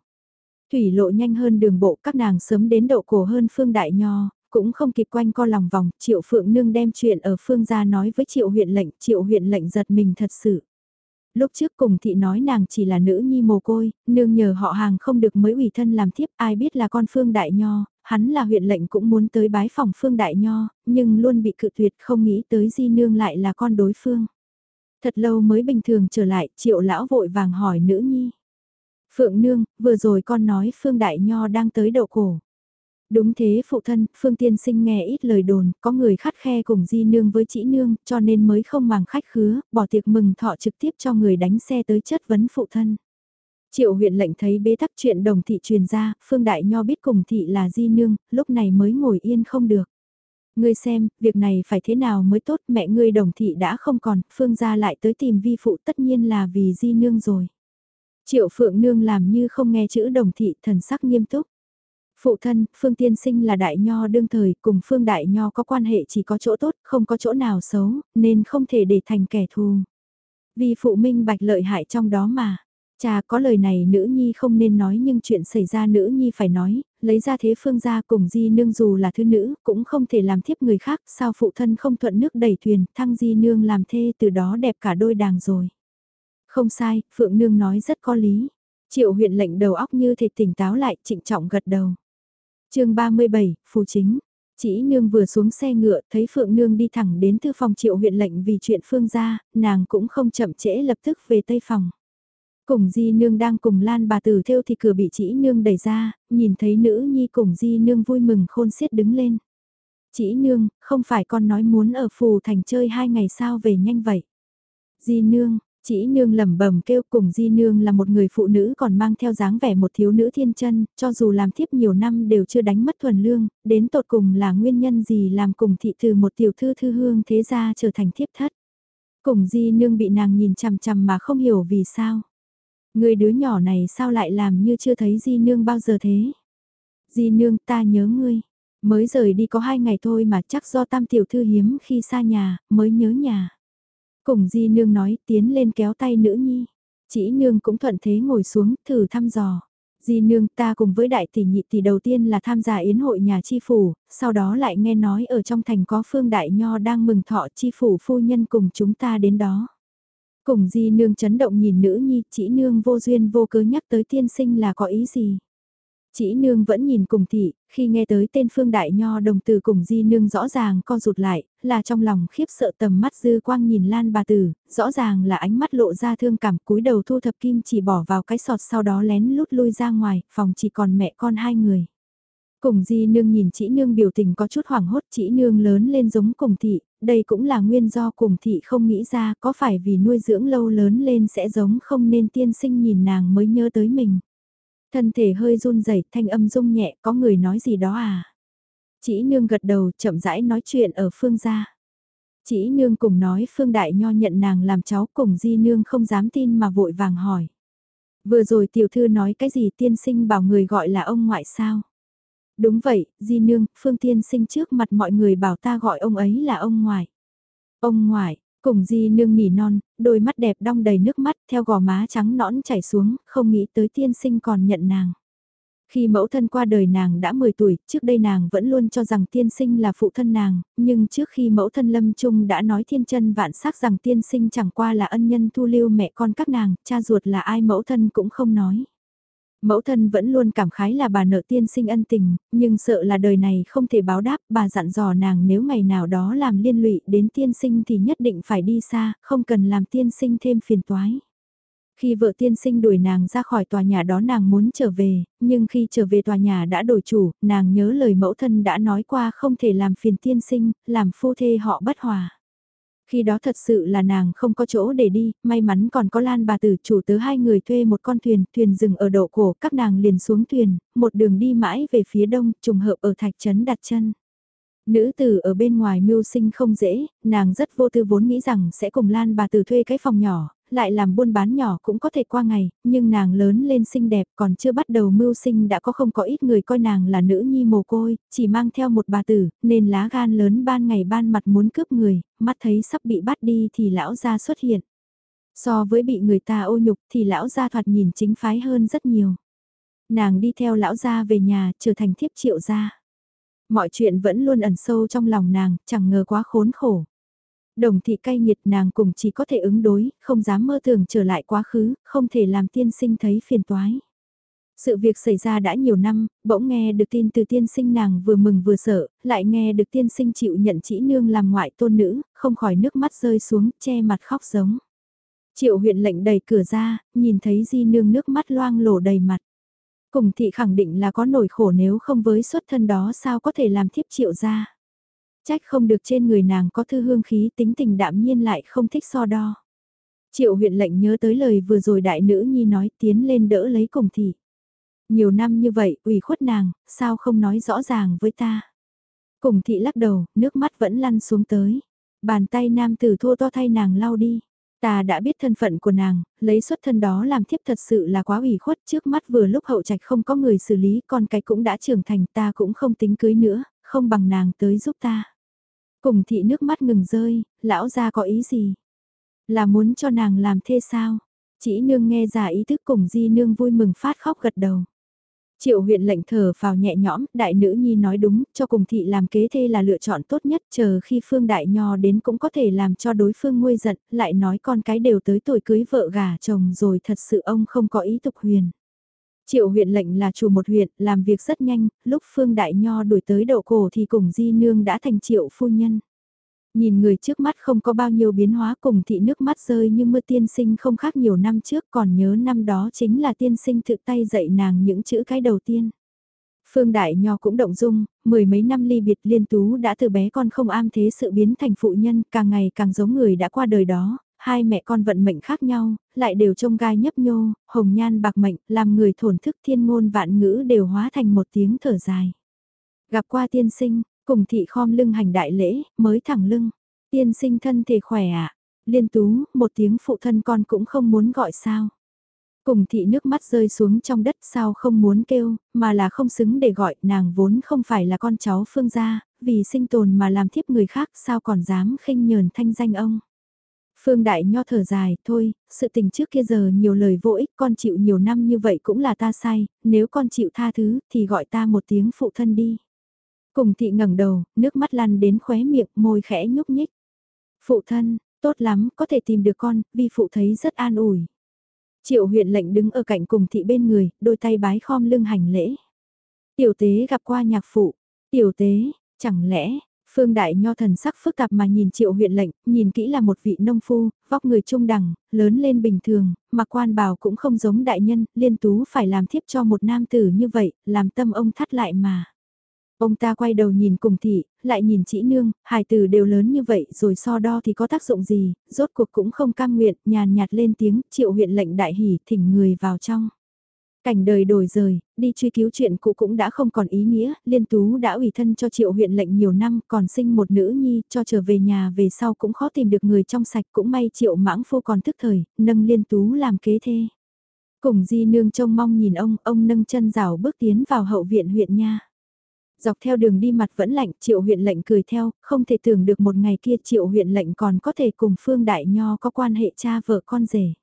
Thủy lộ nhanh hơn đường bộ các nàng sớm đến độ cổ hơn Phương Đại Nho, cũng không kịp quanh co lòng vòng, Triệu Phượng Nương đem chuyện ở Phương gia nói với Triệu huyện lệnh, Triệu huyện lệnh giật mình thật sự. Lúc trước cùng thị nói nàng chỉ là nữ nhi mồ côi, nương nhờ họ hàng không được mới ủy thân làm thiếp ai biết là con Phương Đại Nho, hắn là huyện lệnh cũng muốn tới bái phòng Phương Đại Nho, nhưng luôn bị cự tuyệt không nghĩ tới di nương lại là con đối phương. Thật lâu mới bình thường trở lại, triệu lão vội vàng hỏi nữ nhi. Phượng nương, vừa rồi con nói Phương Đại Nho đang tới đậu cổ. Đúng thế phụ thân, Phương Tiên Sinh nghe ít lời đồn, có người khắt khe cùng di nương với chị nương, cho nên mới không màng khách khứa, bỏ tiệc mừng thọ trực tiếp cho người đánh xe tới chất vấn phụ thân. Triệu huyện lệnh thấy bế tắc chuyện đồng thị truyền ra, Phương Đại Nho biết cùng thị là di nương, lúc này mới ngồi yên không được. Ngươi xem, việc này phải thế nào mới tốt, mẹ ngươi đồng thị đã không còn, Phương gia lại tới tìm vi phụ tất nhiên là vì di nương rồi. Triệu Phượng Nương làm như không nghe chữ đồng thị thần sắc nghiêm túc. Phụ thân, Phương Tiên Sinh là đại nho đương thời, cùng Phương Đại Nho có quan hệ chỉ có chỗ tốt, không có chỗ nào xấu, nên không thể để thành kẻ thù. Vì phụ minh bạch lợi hại trong đó mà. Cha có lời này nữ nhi không nên nói nhưng chuyện xảy ra nữ nhi phải nói, lấy ra thế phương gia cùng di nương dù là thứ nữ, cũng không thể làm thiếp người khác, sao phụ thân không thuận nước đẩy thuyền, thăng di nương làm thê từ đó đẹp cả đôi đàng rồi. Không sai, Phượng Nương nói rất có lý. Triệu huyện lệnh đầu óc như thể tỉnh táo lại, trịnh trọng gật đầu chương 37, Phù Chính. Chỉ nương vừa xuống xe ngựa, thấy Phượng Nương đi thẳng đến thư phòng triệu huyện lệnh vì chuyện Phương gia, nàng cũng không chậm trễ lập tức về tây phòng. Cùng Di Nương đang cùng Lan bà tử theo thì cửa bị chỉ Nương đẩy ra, nhìn thấy nữ nhi cùng Di Nương vui mừng khôn xiết đứng lên. Chỉ Nương, không phải con nói muốn ở Phù Thành chơi hai ngày sao về nhanh vậy. Di Nương, chỉ nương lẩm bẩm kêu cùng di nương là một người phụ nữ còn mang theo dáng vẻ một thiếu nữ thiên chân, cho dù làm thiếp nhiều năm đều chưa đánh mất thuần lương, đến tột cùng là nguyên nhân gì làm cùng thị từ một tiểu thư thư hương thế gia trở thành thiếp thất. Cùng di nương bị nàng nhìn chằm chằm mà không hiểu vì sao. Người đứa nhỏ này sao lại làm như chưa thấy di nương bao giờ thế. Di nương ta nhớ ngươi, mới rời đi có hai ngày thôi mà chắc do tam tiểu thư hiếm khi xa nhà, mới nhớ nhà. Cùng di nương nói tiến lên kéo tay nữ nhi. Chỉ nương cũng thuận thế ngồi xuống thử thăm dò. Di nương ta cùng với đại tỷ nhị tỷ đầu tiên là tham gia yến hội nhà chi phủ, sau đó lại nghe nói ở trong thành có phương đại nho đang mừng thọ chi phủ phu nhân cùng chúng ta đến đó. Cùng di nương chấn động nhìn nữ nhi, chỉ nương vô duyên vô cớ nhắc tới tiên sinh là có ý gì. Chỉ nương vẫn nhìn cùng thị, khi nghe tới tên Phương Đại Nho đồng từ cùng di nương rõ ràng co rụt lại, là trong lòng khiếp sợ tầm mắt dư quang nhìn Lan bà tử, rõ ràng là ánh mắt lộ ra thương cảm cúi đầu thu thập kim chỉ bỏ vào cái sọt sau đó lén lút lui ra ngoài, phòng chỉ còn mẹ con hai người. Cùng di nương nhìn chỉ nương biểu tình có chút hoảng hốt chỉ nương lớn lên giống cùng thị, đây cũng là nguyên do cùng thị không nghĩ ra có phải vì nuôi dưỡng lâu lớn lên sẽ giống không nên tiên sinh nhìn nàng mới nhớ tới mình. Thân thể hơi run rẩy thanh âm rung nhẹ, có người nói gì đó à? Chỉ nương gật đầu, chậm rãi nói chuyện ở phương gia. Chỉ nương cùng nói phương đại nho nhận nàng làm cháu cùng di nương không dám tin mà vội vàng hỏi. Vừa rồi tiểu thư nói cái gì tiên sinh bảo người gọi là ông ngoại sao? Đúng vậy, di nương, phương tiên sinh trước mặt mọi người bảo ta gọi ông ấy là ông ngoại. Ông ngoại, Cùng di nương nỉ non, đôi mắt đẹp đong đầy nước mắt theo gò má trắng nõn chảy xuống, không nghĩ tới tiên sinh còn nhận nàng. Khi mẫu thân qua đời nàng đã 10 tuổi, trước đây nàng vẫn luôn cho rằng tiên sinh là phụ thân nàng, nhưng trước khi mẫu thân lâm trung đã nói thiên chân vạn sắc rằng tiên sinh chẳng qua là ân nhân thu lưu mẹ con các nàng, cha ruột là ai mẫu thân cũng không nói. Mẫu thân vẫn luôn cảm khái là bà nợ tiên sinh ân tình, nhưng sợ là đời này không thể báo đáp, bà dặn dò nàng nếu ngày nào đó làm liên lụy đến tiên sinh thì nhất định phải đi xa, không cần làm tiên sinh thêm phiền toái. Khi vợ tiên sinh đuổi nàng ra khỏi tòa nhà đó nàng muốn trở về, nhưng khi trở về tòa nhà đã đổi chủ, nàng nhớ lời mẫu thân đã nói qua không thể làm phiền tiên sinh, làm phu thê họ bất hòa. Khi đó thật sự là nàng không có chỗ để đi, may mắn còn có Lan bà tử chủ tớ hai người thuê một con thuyền, thuyền dừng ở độ cổ, các nàng liền xuống thuyền, một đường đi mãi về phía đông, trùng hợp ở thạch trấn đặt chân. Nữ tử ở bên ngoài mưu sinh không dễ, nàng rất vô tư vốn nghĩ rằng sẽ cùng Lan bà tử thuê cái phòng nhỏ, lại làm buôn bán nhỏ cũng có thể qua ngày, nhưng nàng lớn lên xinh đẹp còn chưa bắt đầu mưu sinh đã có không có ít người coi nàng là nữ nhi mồ côi, chỉ mang theo một bà tử, nên lá gan lớn ban ngày ban mặt muốn cướp người, mắt thấy sắp bị bắt đi thì lão gia xuất hiện. So với bị người ta ô nhục thì lão gia thoạt nhìn chính phái hơn rất nhiều. Nàng đi theo lão gia về nhà trở thành thiếp triệu gia. Mọi chuyện vẫn luôn ẩn sâu trong lòng nàng, chẳng ngờ quá khốn khổ. Đồng thị cay nghiệt nàng cùng chỉ có thể ứng đối, không dám mơ tưởng trở lại quá khứ, không thể làm tiên sinh thấy phiền toái. Sự việc xảy ra đã nhiều năm, bỗng nghe được tin từ tiên sinh nàng vừa mừng vừa sợ, lại nghe được tiên sinh chịu nhận chỉ nương làm ngoại tôn nữ, không khỏi nước mắt rơi xuống, che mặt khóc giống. Triệu huyện lệnh đẩy cửa ra, nhìn thấy di nương nước mắt loang lổ đầy mặt. Cùng thị khẳng định là có nổi khổ nếu không với xuất thân đó sao có thể làm thiếp triệu ra. Trách không được trên người nàng có thư hương khí tính tình đạm nhiên lại không thích so đo. Triệu huyện lệnh nhớ tới lời vừa rồi đại nữ nhi nói tiến lên đỡ lấy cùng thị. Nhiều năm như vậy, ủy khuất nàng, sao không nói rõ ràng với ta. Cùng thị lắc đầu, nước mắt vẫn lăn xuống tới. Bàn tay nam tử thô to thay nàng lau đi. Ta đã biết thân phận của nàng, lấy xuất thân đó làm thiếp thật sự là quá ủy khuất trước mắt vừa lúc hậu trạch không có người xử lý con cái cũng đã trưởng thành ta cũng không tính cưới nữa, không bằng nàng tới giúp ta. Cùng thị nước mắt ngừng rơi, lão gia có ý gì? Là muốn cho nàng làm thê sao? Chỉ nương nghe ra ý thức cùng di nương vui mừng phát khóc gật đầu. Triệu huyện lệnh thở vào nhẹ nhõm, đại nữ nhi nói đúng, cho cùng thị làm kế thê là lựa chọn tốt nhất, chờ khi phương đại nho đến cũng có thể làm cho đối phương nguôi giận, lại nói con cái đều tới tuổi cưới vợ gả chồng rồi thật sự ông không có ý tục huyền. Triệu huyện lệnh là chủ một huyện, làm việc rất nhanh, lúc Phương Đại Nho đuổi tới đậu cổ thì cùng Di Nương đã thành triệu phu nhân. Nhìn người trước mắt không có bao nhiêu biến hóa cùng thị nước mắt rơi như mưa tiên sinh không khác nhiều năm trước còn nhớ năm đó chính là tiên sinh tự tay dạy nàng những chữ cái đầu tiên. Phương Đại Nho cũng động dung, mười mấy năm ly biệt liên tú đã từ bé con không am thế sự biến thành phụ nhân, càng ngày càng giống người đã qua đời đó, hai mẹ con vận mệnh khác nhau, lại đều trông gai nhấp nhô, hồng nhan bạc mệnh, làm người thổn thức thiên ngôn vạn ngữ đều hóa thành một tiếng thở dài. Gặp qua tiên sinh, cùng thị khom lưng hành đại lễ, mới thẳng lưng. Tiên sinh thân thể khỏe ạ. À? Liên tú, một tiếng phụ thân con cũng không muốn gọi sao. Cùng thị nước mắt rơi xuống trong đất sao không muốn kêu, mà là không xứng để gọi, nàng vốn không phải là con cháu phương gia, vì sinh tồn mà làm thiếp người khác sao còn dám khinh nhờn thanh danh ông. Phương Đại Nho thở dài, thôi, sự tình trước kia giờ nhiều lời vô ích, con chịu nhiều năm như vậy cũng là ta sai, nếu con chịu tha thứ, thì gọi ta một tiếng phụ thân đi. Cùng thị ngẩng đầu, nước mắt lăn đến khóe miệng, môi khẽ nhúc nhích. Phụ thân, tốt lắm, có thể tìm được con, vi phụ thấy rất an ủi. Triệu huyện lệnh đứng ở cạnh cùng thị bên người, đôi tay bái khom lưng hành lễ. Tiểu tế gặp qua nhạc phụ, tiểu tế, chẳng lẽ, Phương Đại Nho thần sắc phức tạp mà nhìn triệu huyện lệnh, nhìn kỹ là một vị nông phu, vóc người trung đẳng, lớn lên bình thường, mặc quan bào cũng không giống đại nhân, liên tú phải làm thiếp cho một nam tử như vậy, làm tâm ông thắt lại mà. Ông ta quay đầu nhìn cùng thị, lại nhìn chị nương, hài tử đều lớn như vậy rồi so đo thì có tác dụng gì, rốt cuộc cũng không cam nguyện, nhàn nhạt lên tiếng, triệu huyện lệnh đại hỉ thỉnh người vào trong. Cảnh đời đổi rời, đi truy cứu chuyện cũ cũng đã không còn ý nghĩa, Liên Tú đã ủy thân cho triệu huyện lệnh nhiều năm, còn sinh một nữ nhi, cho trở về nhà về sau cũng khó tìm được người trong sạch, cũng may triệu mãng phu còn thức thời, nâng Liên Tú làm kế thê. Cùng di nương trông mong nhìn ông, ông nâng chân rào bước tiến vào hậu viện huyện nha. Dọc theo đường đi mặt vẫn lạnh, triệu huyện lệnh cười theo, không thể tưởng được một ngày kia triệu huyện lệnh còn có thể cùng Phương Đại Nho có quan hệ cha vợ con rể.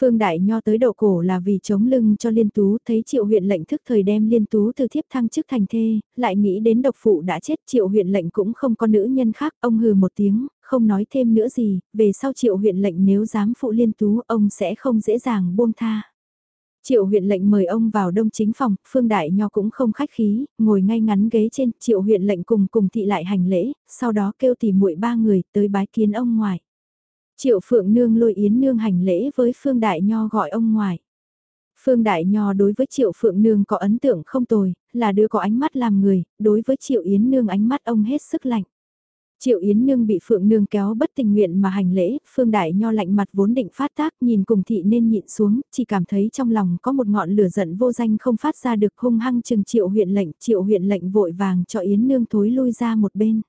Phương Đại Nho tới đầu cổ là vì chống lưng cho Liên Tú, thấy Triệu huyện lệnh thức thời đem Liên Tú từ thiếp thăng chức thành thê, lại nghĩ đến độc phụ đã chết Triệu huyện lệnh cũng không có nữ nhân khác, ông hừ một tiếng, không nói thêm nữa gì, về sau Triệu huyện lệnh nếu dám phụ Liên Tú ông sẽ không dễ dàng buông tha. Triệu huyện lệnh mời ông vào đông chính phòng, Phương Đại Nho cũng không khách khí, ngồi ngay ngắn ghế trên, Triệu huyện lệnh cùng cùng thị lại hành lễ, sau đó kêu tìm muội ba người tới bái kiến ông ngoài. Triệu Phượng Nương lôi Yến Nương hành lễ với Phương Đại Nho gọi ông ngoại. Phương Đại Nho đối với Triệu Phượng Nương có ấn tượng không tồi, là đứa có ánh mắt làm người, đối với Triệu Yến Nương ánh mắt ông hết sức lạnh. Triệu Yến Nương bị Phượng Nương kéo bất tình nguyện mà hành lễ, Phương Đại Nho lạnh mặt vốn định phát tác nhìn cùng thị nên nhịn xuống, chỉ cảm thấy trong lòng có một ngọn lửa giận vô danh không phát ra được hung hăng chừng Triệu huyện lệnh, Triệu huyện lệnh vội vàng cho Yến Nương thối lui ra một bên.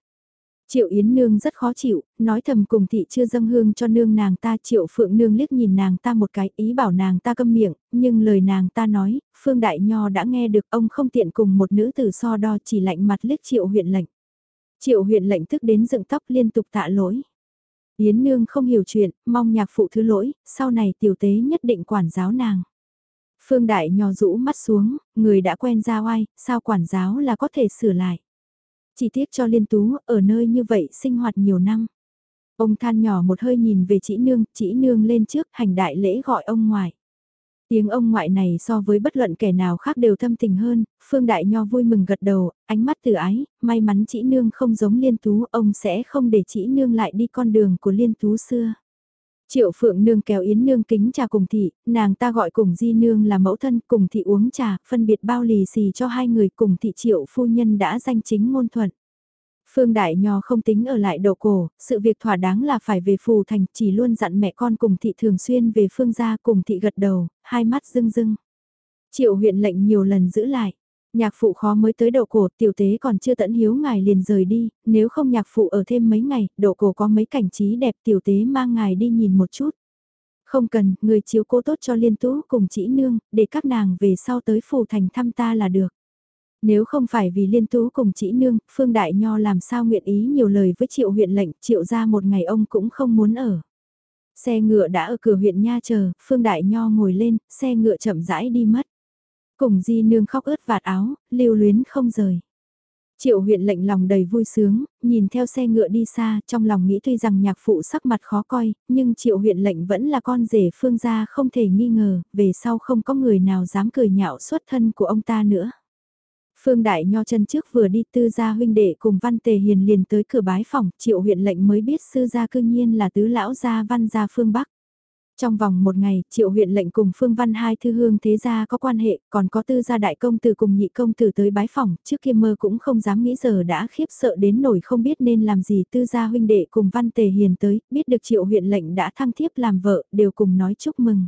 Triệu Yến Nương rất khó chịu, nói thầm cùng thị chưa dâng hương cho nương nàng ta Triệu Phượng Nương liếc nhìn nàng ta một cái ý bảo nàng ta câm miệng, nhưng lời nàng ta nói, Phương Đại Nho đã nghe được ông không tiện cùng một nữ tử so đo chỉ lạnh mặt liếc Triệu huyện lệnh. Triệu huyện lệnh tức đến dựng tóc liên tục tạ lỗi. Yến Nương không hiểu chuyện, mong nhạc phụ thứ lỗi, sau này tiểu tế nhất định quản giáo nàng. Phương Đại Nho rũ mắt xuống, người đã quen ra oai, sao quản giáo là có thể sửa lại. Chỉ tiếc cho Liên Tú, ở nơi như vậy sinh hoạt nhiều năm. Ông than nhỏ một hơi nhìn về chị nương, chị nương lên trước hành đại lễ gọi ông ngoại. Tiếng ông ngoại này so với bất luận kẻ nào khác đều thâm tình hơn, Phương Đại Nho vui mừng gật đầu, ánh mắt từ ái, may mắn chị nương không giống Liên Tú, ông sẽ không để chị nương lại đi con đường của Liên Tú xưa. Triệu Phượng Nương kéo Yến Nương kính trà cùng thị, nàng ta gọi cùng Di Nương là mẫu thân cùng thị uống trà, phân biệt bao lì xì cho hai người cùng thị Triệu Phu Nhân đã danh chính ngôn thuận. Phương Đại Nho không tính ở lại đầu cổ, sự việc thỏa đáng là phải về Phù Thành, chỉ luôn dặn mẹ con cùng thị thường xuyên về Phương gia cùng thị gật đầu, hai mắt rưng rưng. Triệu huyện lệnh nhiều lần giữ lại. Nhạc phụ khó mới tới đầu cổ, tiểu tế còn chưa tận hiếu ngài liền rời đi, nếu không nhạc phụ ở thêm mấy ngày, độ cổ có mấy cảnh trí đẹp tiểu tế mang ngài đi nhìn một chút. Không cần, người chiếu cố tốt cho liên tú cùng chỉ nương, để các nàng về sau tới phù thành thăm ta là được. Nếu không phải vì liên tú cùng chỉ nương, Phương Đại Nho làm sao nguyện ý nhiều lời với triệu huyện lệnh, triệu ra một ngày ông cũng không muốn ở. Xe ngựa đã ở cửa huyện Nha chờ, Phương Đại Nho ngồi lên, xe ngựa chậm rãi đi mất. Cùng di nương khóc ướt vạt áo, lưu luyến không rời. Triệu huyện lệnh lòng đầy vui sướng, nhìn theo xe ngựa đi xa, trong lòng nghĩ tuy rằng nhạc phụ sắc mặt khó coi, nhưng triệu huyện lệnh vẫn là con rể phương gia không thể nghi ngờ, về sau không có người nào dám cười nhạo xuất thân của ông ta nữa. Phương Đại Nho chân trước vừa đi tư gia huynh đệ cùng Văn Tề Hiền liền tới cửa bái phòng, triệu huyện lệnh mới biết sư gia cương nhiên là tứ lão gia Văn gia phương Bắc. Trong vòng một ngày, triệu huyện lệnh cùng Phương Văn hai thư hương thế gia có quan hệ, còn có tư gia đại công tử cùng nhị công tử tới bái phòng, trước kia mơ cũng không dám nghĩ giờ đã khiếp sợ đến nổi không biết nên làm gì tư gia huynh đệ cùng Văn Tề Hiền tới, biết được triệu huyện lệnh đã thăng thiếp làm vợ, đều cùng nói chúc mừng.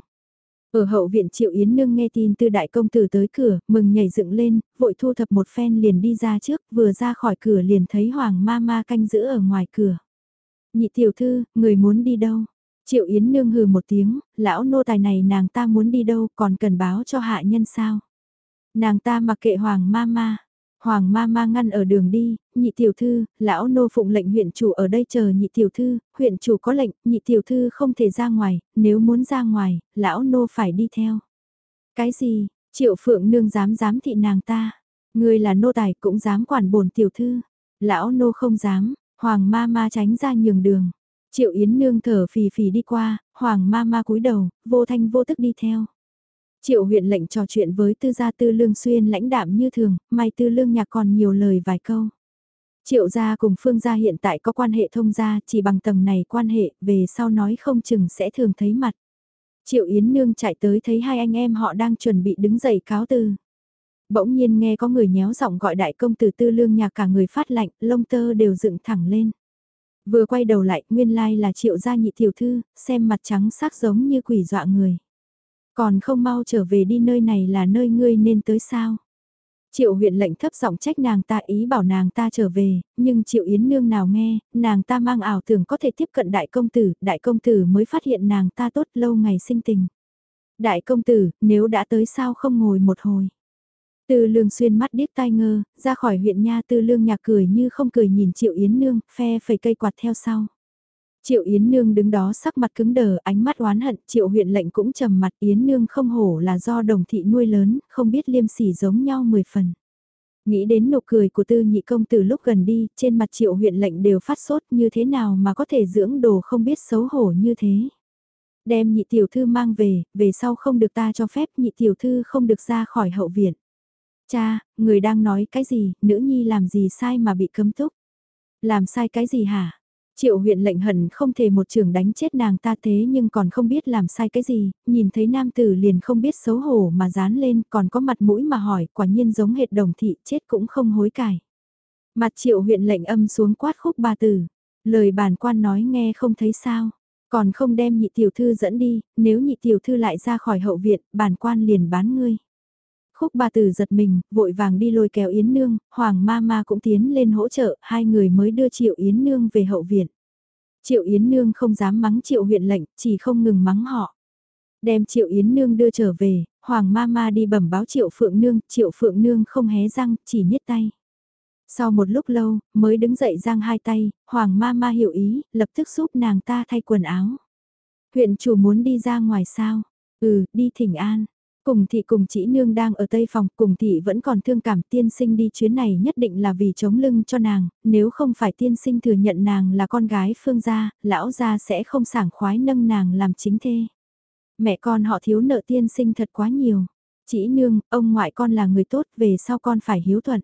Ở hậu viện Triệu Yến Nương nghe tin tư đại công tử tới cửa, mừng nhảy dựng lên, vội thu thập một phen liền đi ra trước, vừa ra khỏi cửa liền thấy Hoàng ma ma canh giữ ở ngoài cửa. Nhị tiểu thư, người muốn đi đâu? Triệu Yến Nương hừ một tiếng, lão nô tài này nàng ta muốn đi đâu còn cần báo cho hạ nhân sao? Nàng ta mặc kệ Hoàng ma ma, Hoàng ma ma ngăn ở đường đi, nhị tiểu thư, lão nô phụng lệnh huyện chủ ở đây chờ nhị tiểu thư, huyện chủ có lệnh, nhị tiểu thư không thể ra ngoài, nếu muốn ra ngoài, lão nô phải đi theo. Cái gì, triệu phượng nương dám dám thị nàng ta, người là nô tài cũng dám quản bổn tiểu thư, lão nô không dám, hoàng ma ma tránh ra nhường đường. Triệu Yến nương thở phì phì đi qua, hoàng ma ma cúi đầu, vô thanh vô tức đi theo. Triệu huyện lệnh trò chuyện với tư gia tư lương xuyên lãnh đạm như thường, may tư lương nhạc còn nhiều lời vài câu. Triệu gia cùng phương gia hiện tại có quan hệ thông gia, chỉ bằng tầng này quan hệ, về sau nói không chừng sẽ thường thấy mặt. Triệu Yến Nương chạy tới thấy hai anh em họ đang chuẩn bị đứng dậy cáo từ. Bỗng nhiên nghe có người nhéo giọng gọi đại công tử tư lương nhạc cả người phát lạnh, lông tơ đều dựng thẳng lên. Vừa quay đầu lại, nguyên lai là triệu gia nhị tiểu thư, xem mặt trắng sắc giống như quỷ dọa người. Còn không mau trở về đi nơi này là nơi ngươi nên tới sao? Triệu huyện lệnh thấp giọng trách nàng ta ý bảo nàng ta trở về, nhưng Triệu Yến Nương nào nghe, nàng ta mang ảo tưởng có thể tiếp cận đại công tử, đại công tử mới phát hiện nàng ta tốt lâu ngày sinh tình. Đại công tử, nếu đã tới sao không ngồi một hồi. Tư lương xuyên mắt điếc tai ngơ, ra khỏi huyện nha tư lương nhạc cười như không cười nhìn Triệu Yến Nương, phe phẩy cây quạt theo sau. Triệu Yến Nương đứng đó sắc mặt cứng đờ, ánh mắt oán hận, Triệu huyện lệnh cũng trầm mặt Yến Nương không hổ là do đồng thị nuôi lớn, không biết liêm sỉ giống nhau mười phần. Nghĩ đến nụ cười của tư nhị công từ lúc gần đi, trên mặt triệu huyện lệnh đều phát sốt như thế nào mà có thể dưỡng đồ không biết xấu hổ như thế. Đem nhị tiểu thư mang về, về sau không được ta cho phép nhị tiểu thư không được ra khỏi hậu viện. Cha, người đang nói cái gì, nữ nhi làm gì sai mà bị cấm túc? Làm sai cái gì hả? Triệu huyện lệnh hận không thể một trường đánh chết nàng ta thế nhưng còn không biết làm sai cái gì, nhìn thấy nam tử liền không biết xấu hổ mà dán lên còn có mặt mũi mà hỏi quả nhiên giống hệt đồng thị chết cũng không hối cải. Mặt triệu huyện lệnh âm xuống quát khúc ba tử, lời bản quan nói nghe không thấy sao, còn không đem nhị tiểu thư dẫn đi, nếu nhị tiểu thư lại ra khỏi hậu viện, bản quan liền bán ngươi. Khúc bà tử giật mình, vội vàng đi lôi kéo Yến Nương, Hoàng ma ma cũng tiến lên hỗ trợ, hai người mới đưa Triệu Yến Nương về hậu viện. Triệu Yến Nương không dám mắng Triệu huyện lệnh, chỉ không ngừng mắng họ. Đem Triệu Yến Nương đưa trở về, Hoàng ma ma đi bẩm báo Triệu Phượng Nương, Triệu Phượng Nương không hé răng, chỉ niết tay. Sau một lúc lâu, mới đứng dậy giang hai tay, Hoàng ma ma hiểu ý, lập tức giúp nàng ta thay quần áo. Huyện chủ muốn đi ra ngoài sao? Ừ, đi thỉnh an. Cùng thị cùng chỉ nương đang ở tây phòng, cùng thị vẫn còn thương cảm tiên sinh đi chuyến này nhất định là vì chống lưng cho nàng, nếu không phải tiên sinh thừa nhận nàng là con gái phương gia, lão gia sẽ không sảng khoái nâng nàng làm chính thê. Mẹ con họ thiếu nợ tiên sinh thật quá nhiều. Chỉ nương, ông ngoại con là người tốt, về sau con phải hiếu thuận.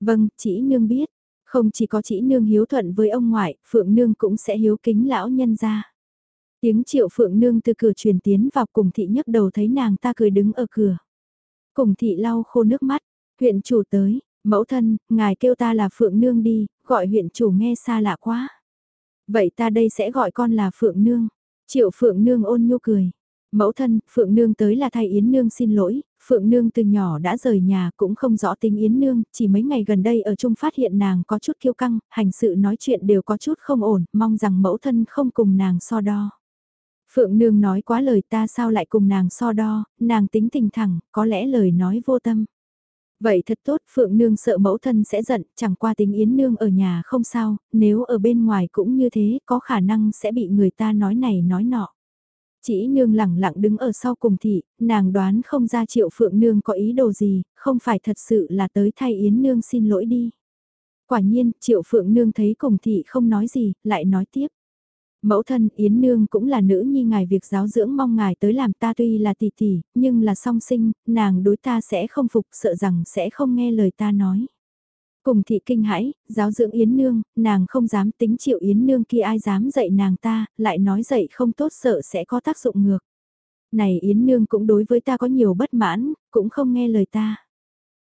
Vâng, chỉ nương biết. Không chỉ có chỉ nương hiếu thuận với ông ngoại, phượng nương cũng sẽ hiếu kính lão nhân gia. Tiếng triệu phượng nương từ cửa truyền tiến vào cùng thị nhấc đầu thấy nàng ta cười đứng ở cửa. Cùng thị lau khô nước mắt, huyện chủ tới, mẫu thân, ngài kêu ta là phượng nương đi, gọi huyện chủ nghe xa lạ quá. Vậy ta đây sẽ gọi con là phượng nương. Triệu phượng nương ôn nhu cười. Mẫu thân, Phượng Nương tới là thay Yến Nương xin lỗi, Phượng Nương từ nhỏ đã rời nhà cũng không rõ tính Yến Nương, chỉ mấy ngày gần đây ở chung phát hiện nàng có chút kiêu căng, hành sự nói chuyện đều có chút không ổn, mong rằng mẫu thân không cùng nàng so đo. Phượng Nương nói quá lời ta sao lại cùng nàng so đo, nàng tính tình thẳng, có lẽ lời nói vô tâm. Vậy thật tốt, Phượng Nương sợ mẫu thân sẽ giận, chẳng qua tính Yến Nương ở nhà không sao, nếu ở bên ngoài cũng như thế, có khả năng sẽ bị người ta nói này nói nọ. Chỉ Nương lẳng lặng đứng ở sau cùng thị, nàng đoán không ra triệu Phượng Nương có ý đồ gì, không phải thật sự là tới thay Yến Nương xin lỗi đi. Quả nhiên, triệu Phượng Nương thấy cùng thị không nói gì, lại nói tiếp. Mẫu thân Yến Nương cũng là nữ nhi ngài việc giáo dưỡng mong ngài tới làm ta tuy là tỷ tỷ, nhưng là song sinh, nàng đối ta sẽ không phục sợ rằng sẽ không nghe lời ta nói. Cùng thị kinh hãi, giáo dưỡng Yến Nương, nàng không dám tính chịu Yến Nương kia ai dám dạy nàng ta, lại nói dạy không tốt sợ sẽ có tác dụng ngược. Này Yến Nương cũng đối với ta có nhiều bất mãn, cũng không nghe lời ta.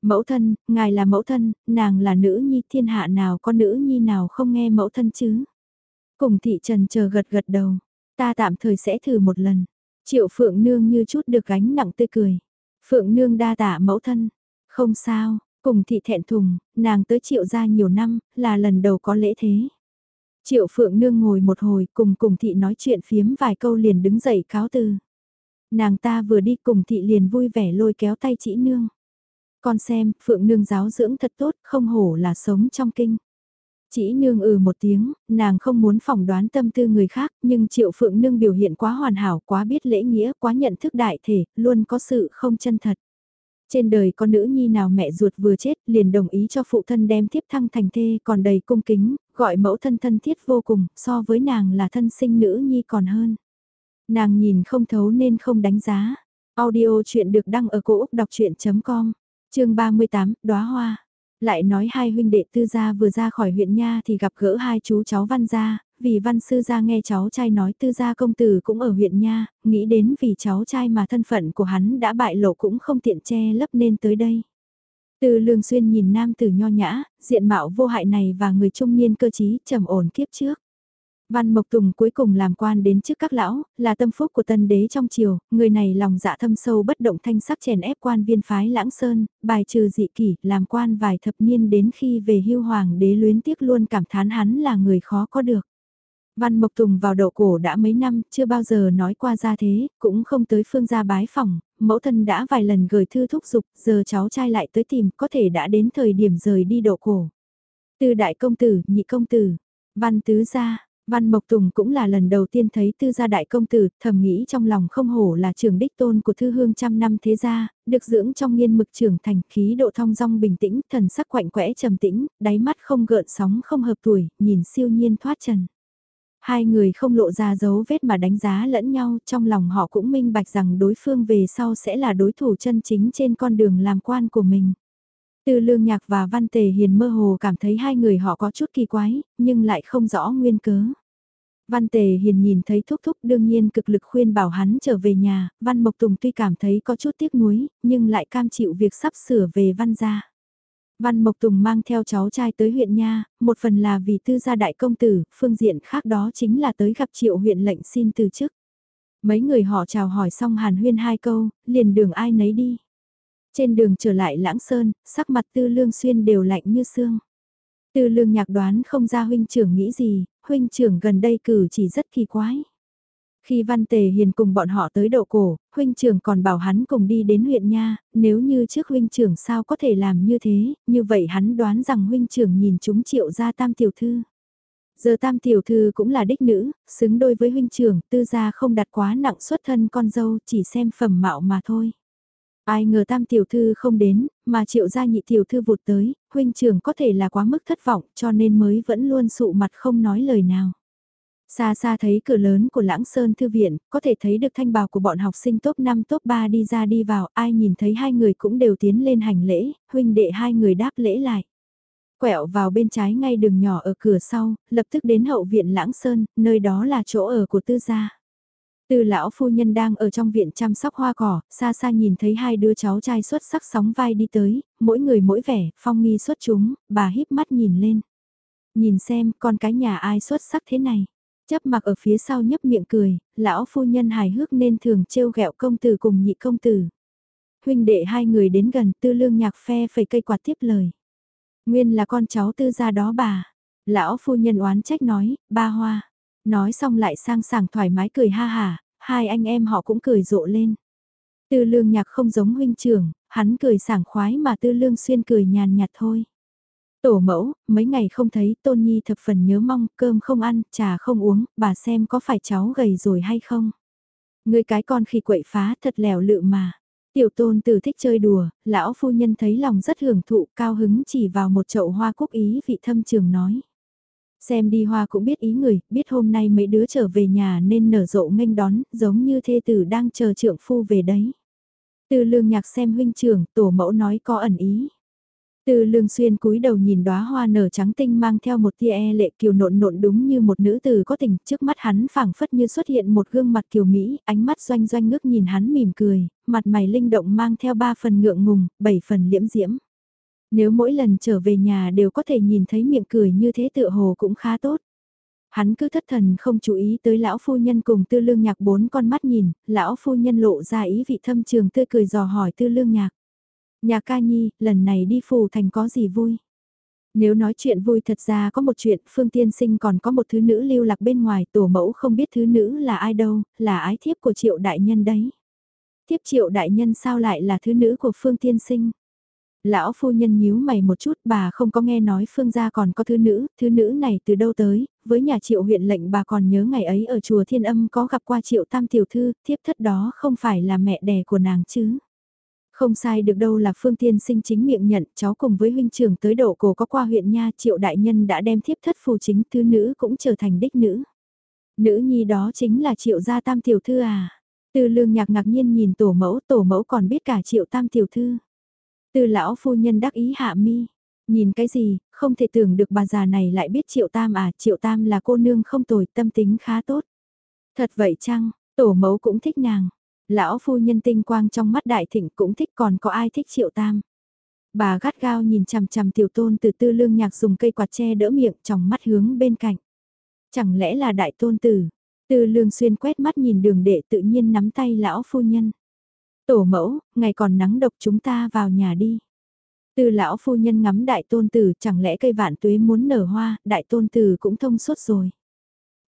Mẫu thân, ngài là mẫu thân, nàng là nữ nhi thiên hạ nào có nữ nhi nào không nghe mẫu thân chứ. Cùng thị trần chờ gật gật đầu, ta tạm thời sẽ thử một lần. Triệu Phượng Nương như chút được gánh nặng tươi cười. Phượng Nương đa tạ mẫu thân. Không sao, cùng thị thẹn thùng, nàng tới triệu gia nhiều năm, là lần đầu có lễ thế. Triệu Phượng Nương ngồi một hồi cùng cùng thị nói chuyện phiếm vài câu liền đứng dậy cáo từ. Nàng ta vừa đi cùng thị liền vui vẻ lôi kéo tay chị Nương. Con xem, Phượng Nương giáo dưỡng thật tốt, không hổ là sống trong kinh. Chỉ nương ừ một tiếng, nàng không muốn phỏng đoán tâm tư người khác, nhưng triệu phượng nương biểu hiện quá hoàn hảo, quá biết lễ nghĩa, quá nhận thức đại thể, luôn có sự không chân thật. Trên đời có nữ nhi nào mẹ ruột vừa chết liền đồng ý cho phụ thân đem tiếp thăng thành thê còn đầy cung kính, gọi mẫu thân thân thiết vô cùng, so với nàng là thân sinh nữ nhi còn hơn. Nàng nhìn không thấu nên không đánh giá. Audio chuyện được đăng ở cổ Úc đọc chuyện.com, chương 38, đóa hoa. Lại nói hai huynh đệ tư gia vừa ra khỏi huyện nha thì gặp gỡ hai chú cháu văn gia, vì văn sư gia nghe cháu trai nói tư gia công tử cũng ở huyện nha, nghĩ đến vì cháu trai mà thân phận của hắn đã bại lộ cũng không tiện che lấp nên tới đây. Từ lương xuyên nhìn nam tử nho nhã, diện mạo vô hại này và người trung niên cơ trí trầm ổn kiếp trước. Văn Mộc Tùng cuối cùng làm quan đến trước các lão, là tâm phúc của tân đế trong triều, người này lòng dạ thâm sâu bất động thanh sắc chèn ép quan viên phái lãng sơn, bài trừ dị kỷ, làm quan vài thập niên đến khi về hưu hoàng đế luyến tiếc luôn cảm thán hắn là người khó có được. Văn Mộc Tùng vào đậu cổ đã mấy năm, chưa bao giờ nói qua ra thế, cũng không tới phương gia bái phòng, mẫu thân đã vài lần gửi thư thúc giục, giờ cháu trai lại tới tìm, có thể đã đến thời điểm rời đi đậu cổ. Từ đại công tử, nhị công tử, văn tứ gia, Văn Mộc Tùng cũng là lần đầu tiên thấy tư gia đại công tử, thầm nghĩ trong lòng không hổ là trường đích tôn của thư hương trăm năm thế gia, được dưỡng trong nghiên mực trưởng thành khí độ thong dong bình tĩnh, thần sắc quạnh quẽ trầm tĩnh, đáy mắt không gợn sóng không hợp tuổi, nhìn siêu nhiên thoát trần. Hai người không lộ ra dấu vết mà đánh giá lẫn nhau, trong lòng họ cũng minh bạch rằng đối phương về sau sẽ là đối thủ chân chính trên con đường làm quan của mình. Tư lương nhạc và văn tề hiền mơ hồ cảm thấy hai người họ có chút kỳ quái, nhưng lại không rõ nguyên cớ. Văn Tề Hiền nhìn thấy Thúc Thúc đương nhiên cực lực khuyên bảo hắn trở về nhà, Văn Mộc Tùng tuy cảm thấy có chút tiếc nuối, nhưng lại cam chịu việc sắp sửa về Văn gia. Văn Mộc Tùng mang theo cháu trai tới huyện Nha, một phần là vì tư gia đại công tử, phương diện khác đó chính là tới gặp triệu huyện lệnh xin từ chức. Mấy người họ chào hỏi xong hàn huyên hai câu, liền đường ai nấy đi. Trên đường trở lại lãng sơn, sắc mặt tư lương xuyên đều lạnh như xương. Tư lương nhạc đoán không ra huynh trưởng nghĩ gì, huynh trưởng gần đây cử chỉ rất kỳ quái. Khi Văn Tề Hiền cùng bọn họ tới độ cổ, huynh trưởng còn bảo hắn cùng đi đến huyện nha, nếu như trước huynh trưởng sao có thể làm như thế, như vậy hắn đoán rằng huynh trưởng nhìn chúng triệu ra tam tiểu thư. Giờ tam tiểu thư cũng là đích nữ, xứng đôi với huynh trưởng, tư gia không đặt quá nặng xuất thân con dâu, chỉ xem phẩm mạo mà thôi. Ai ngờ tam tiểu thư không đến, mà triệu gia nhị tiểu thư vụt tới, huynh trưởng có thể là quá mức thất vọng cho nên mới vẫn luôn sụ mặt không nói lời nào. Xa xa thấy cửa lớn của Lãng Sơn Thư Viện, có thể thấy được thanh bào của bọn học sinh top 5 top 3 đi ra đi vào, ai nhìn thấy hai người cũng đều tiến lên hành lễ, huynh đệ hai người đáp lễ lại. Quẹo vào bên trái ngay đường nhỏ ở cửa sau, lập tức đến hậu viện Lãng Sơn, nơi đó là chỗ ở của tư gia. Từ lão phu nhân đang ở trong viện chăm sóc hoa cỏ, xa xa nhìn thấy hai đứa cháu trai xuất sắc sóng vai đi tới, mỗi người mỗi vẻ, phong nghi xuất chúng, bà híp mắt nhìn lên. Nhìn xem, con cái nhà ai xuất sắc thế này. Chấp mặc ở phía sau nhấp miệng cười, lão phu nhân hài hước nên thường trêu ghẹo công tử cùng nhị công tử. Huynh đệ hai người đến gần tư lương nhạc phe phẩy cây quạt tiếp lời. Nguyên là con cháu tư gia đó bà. Lão phu nhân oán trách nói, ba hoa. Nói xong lại sang sảng thoải mái cười ha hà, hai anh em họ cũng cười rộ lên. Tư lương nhạc không giống huynh trưởng, hắn cười sảng khoái mà tư lương xuyên cười nhàn nhạt thôi. Tổ mẫu, mấy ngày không thấy Tôn Nhi thập phần nhớ mong, cơm không ăn, trà không uống, bà xem có phải cháu gầy rồi hay không. Người cái con khi quậy phá thật lèo lự mà. Tiểu tôn tử thích chơi đùa, lão phu nhân thấy lòng rất hưởng thụ, cao hứng chỉ vào một chậu hoa cúc ý vị thâm trường nói. Xem đi hoa cũng biết ý người, biết hôm nay mấy đứa trở về nhà nên nở rộ nghênh đón, giống như thê tử đang chờ trượng phu về đấy. Từ lương nhạc xem huynh trưởng, tổ mẫu nói có ẩn ý. Từ lương xuyên cúi đầu nhìn đóa hoa nở trắng tinh mang theo một tia e lệ kiều nộn nộn đúng như một nữ tử có tình, trước mắt hắn phảng phất như xuất hiện một gương mặt kiều Mỹ, ánh mắt doanh doanh ngước nhìn hắn mỉm cười, mặt mày linh động mang theo ba phần ngượng ngùng, bảy phần liễm diễm. Nếu mỗi lần trở về nhà đều có thể nhìn thấy miệng cười như thế tựa hồ cũng khá tốt. Hắn cứ thất thần không chú ý tới lão phu nhân cùng tư lương nhạc bốn con mắt nhìn, lão phu nhân lộ ra ý vị thâm trường tươi cười dò hỏi tư lương nhạc. Nhà ca nhi, lần này đi phù thành có gì vui? Nếu nói chuyện vui thật ra có một chuyện, Phương Tiên Sinh còn có một thứ nữ lưu lạc bên ngoài, tổ mẫu không biết thứ nữ là ai đâu, là ái thiếp của triệu đại nhân đấy. Thiếp triệu đại nhân sao lại là thứ nữ của Phương Tiên Sinh? Lão phu nhân nhíu mày một chút bà không có nghe nói phương gia còn có thứ nữ, thứ nữ này từ đâu tới, với nhà triệu huyện lệnh bà còn nhớ ngày ấy ở chùa Thiên Âm có gặp qua triệu tam tiểu thư, thiếp thất đó không phải là mẹ đẻ của nàng chứ. Không sai được đâu là phương tiên sinh chính miệng nhận cháu cùng với huynh trưởng tới độ cổ có qua huyện nha triệu đại nhân đã đem thiếp thất phù chính thứ nữ cũng trở thành đích nữ. Nữ nhi đó chính là triệu gia tam tiểu thư à. Từ lương nhạc ngạc nhiên nhìn tổ mẫu, tổ mẫu còn biết cả triệu tam tiểu thư. Từ lão phu nhân đắc ý hạ mi. Nhìn cái gì, không thể tưởng được bà già này lại biết triệu tam à, triệu tam là cô nương không tồi, tâm tính khá tốt. Thật vậy chăng, tổ mẫu cũng thích nàng. Lão phu nhân tinh quang trong mắt đại thịnh cũng thích còn có ai thích triệu tam. Bà gắt gao nhìn chằm chằm tiểu tôn từ tư lương nhạc dùng cây quạt che đỡ miệng trong mắt hướng bên cạnh. Chẳng lẽ là đại tôn tử? Tư lương xuyên quét mắt nhìn đường đệ tự nhiên nắm tay lão phu nhân. Tổ mẫu, ngày còn nắng độc chúng ta vào nhà đi. Từ lão phu nhân ngắm đại tôn tử chẳng lẽ cây vạn tuế muốn nở hoa, đại tôn tử cũng thông suốt rồi.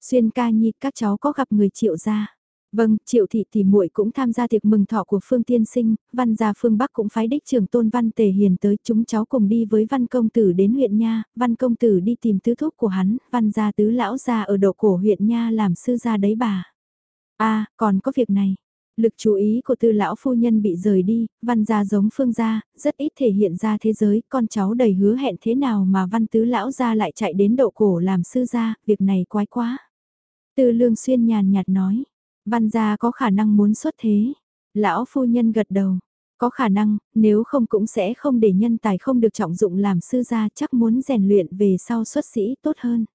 Xuyên ca nhi các cháu có gặp người triệu gia. Vâng, triệu thị thì muội cũng tham gia tiệc mừng thọ của Phương Tiên Sinh, văn gia Phương Bắc cũng phái đích trưởng tôn văn tề hiền tới chúng cháu cùng đi với văn công tử đến huyện Nha, văn công tử đi tìm tứ thúc của hắn, văn gia tứ lão gia ở độ cổ huyện Nha làm sư gia đấy bà. a à, còn có việc này. Lực chú ý của tư lão phu nhân bị rời đi, văn gia giống phương gia, rất ít thể hiện ra thế giới, con cháu đầy hứa hẹn thế nào mà văn tứ lão gia lại chạy đến độ cổ làm sư gia, việc này quái quá. Tư lương xuyên nhàn nhạt nói, văn gia có khả năng muốn xuất thế. Lão phu nhân gật đầu, Có khả năng, nếu không cũng sẽ không để nhân tài không được trọng dụng làm sư gia chắc muốn rèn luyện về sau xuất sĩ tốt hơn.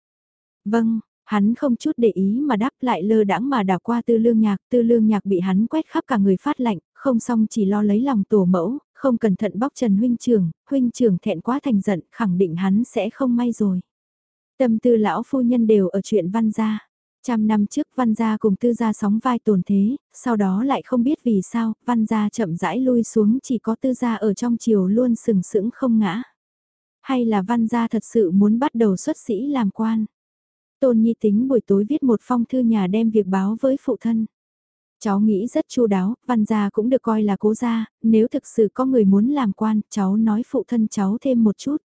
Vâng, hắn không chút để ý mà đáp lại lơ đãng mà đảo qua tư lương nhạc, tư lương nhạc bị hắn quét khắp cả người phát lạnh, không xong chỉ lo lấy lòng tổ mẫu, không cẩn thận bóc trần huynh trưởng, huynh trưởng thẹn quá thành giận, khẳng định hắn sẽ không may rồi. Tâm tư lão phu nhân đều ở chuyện văn gia. Trăm năm trước văn gia cùng tư gia sóng vai tồn thế, sau đó lại không biết vì sao, văn gia chậm rãi lui xuống chỉ có tư gia ở trong chiều luôn sừng sững không ngã. Hay là văn gia thật sự muốn bắt đầu xuất sĩ làm quan. Tôn Nhi tính buổi tối viết một phong thư nhà đem việc báo với phụ thân. Cháu nghĩ rất chu đáo, văn gia cũng được coi là cố gia, nếu thực sự có người muốn làm quan, cháu nói phụ thân cháu thêm một chút.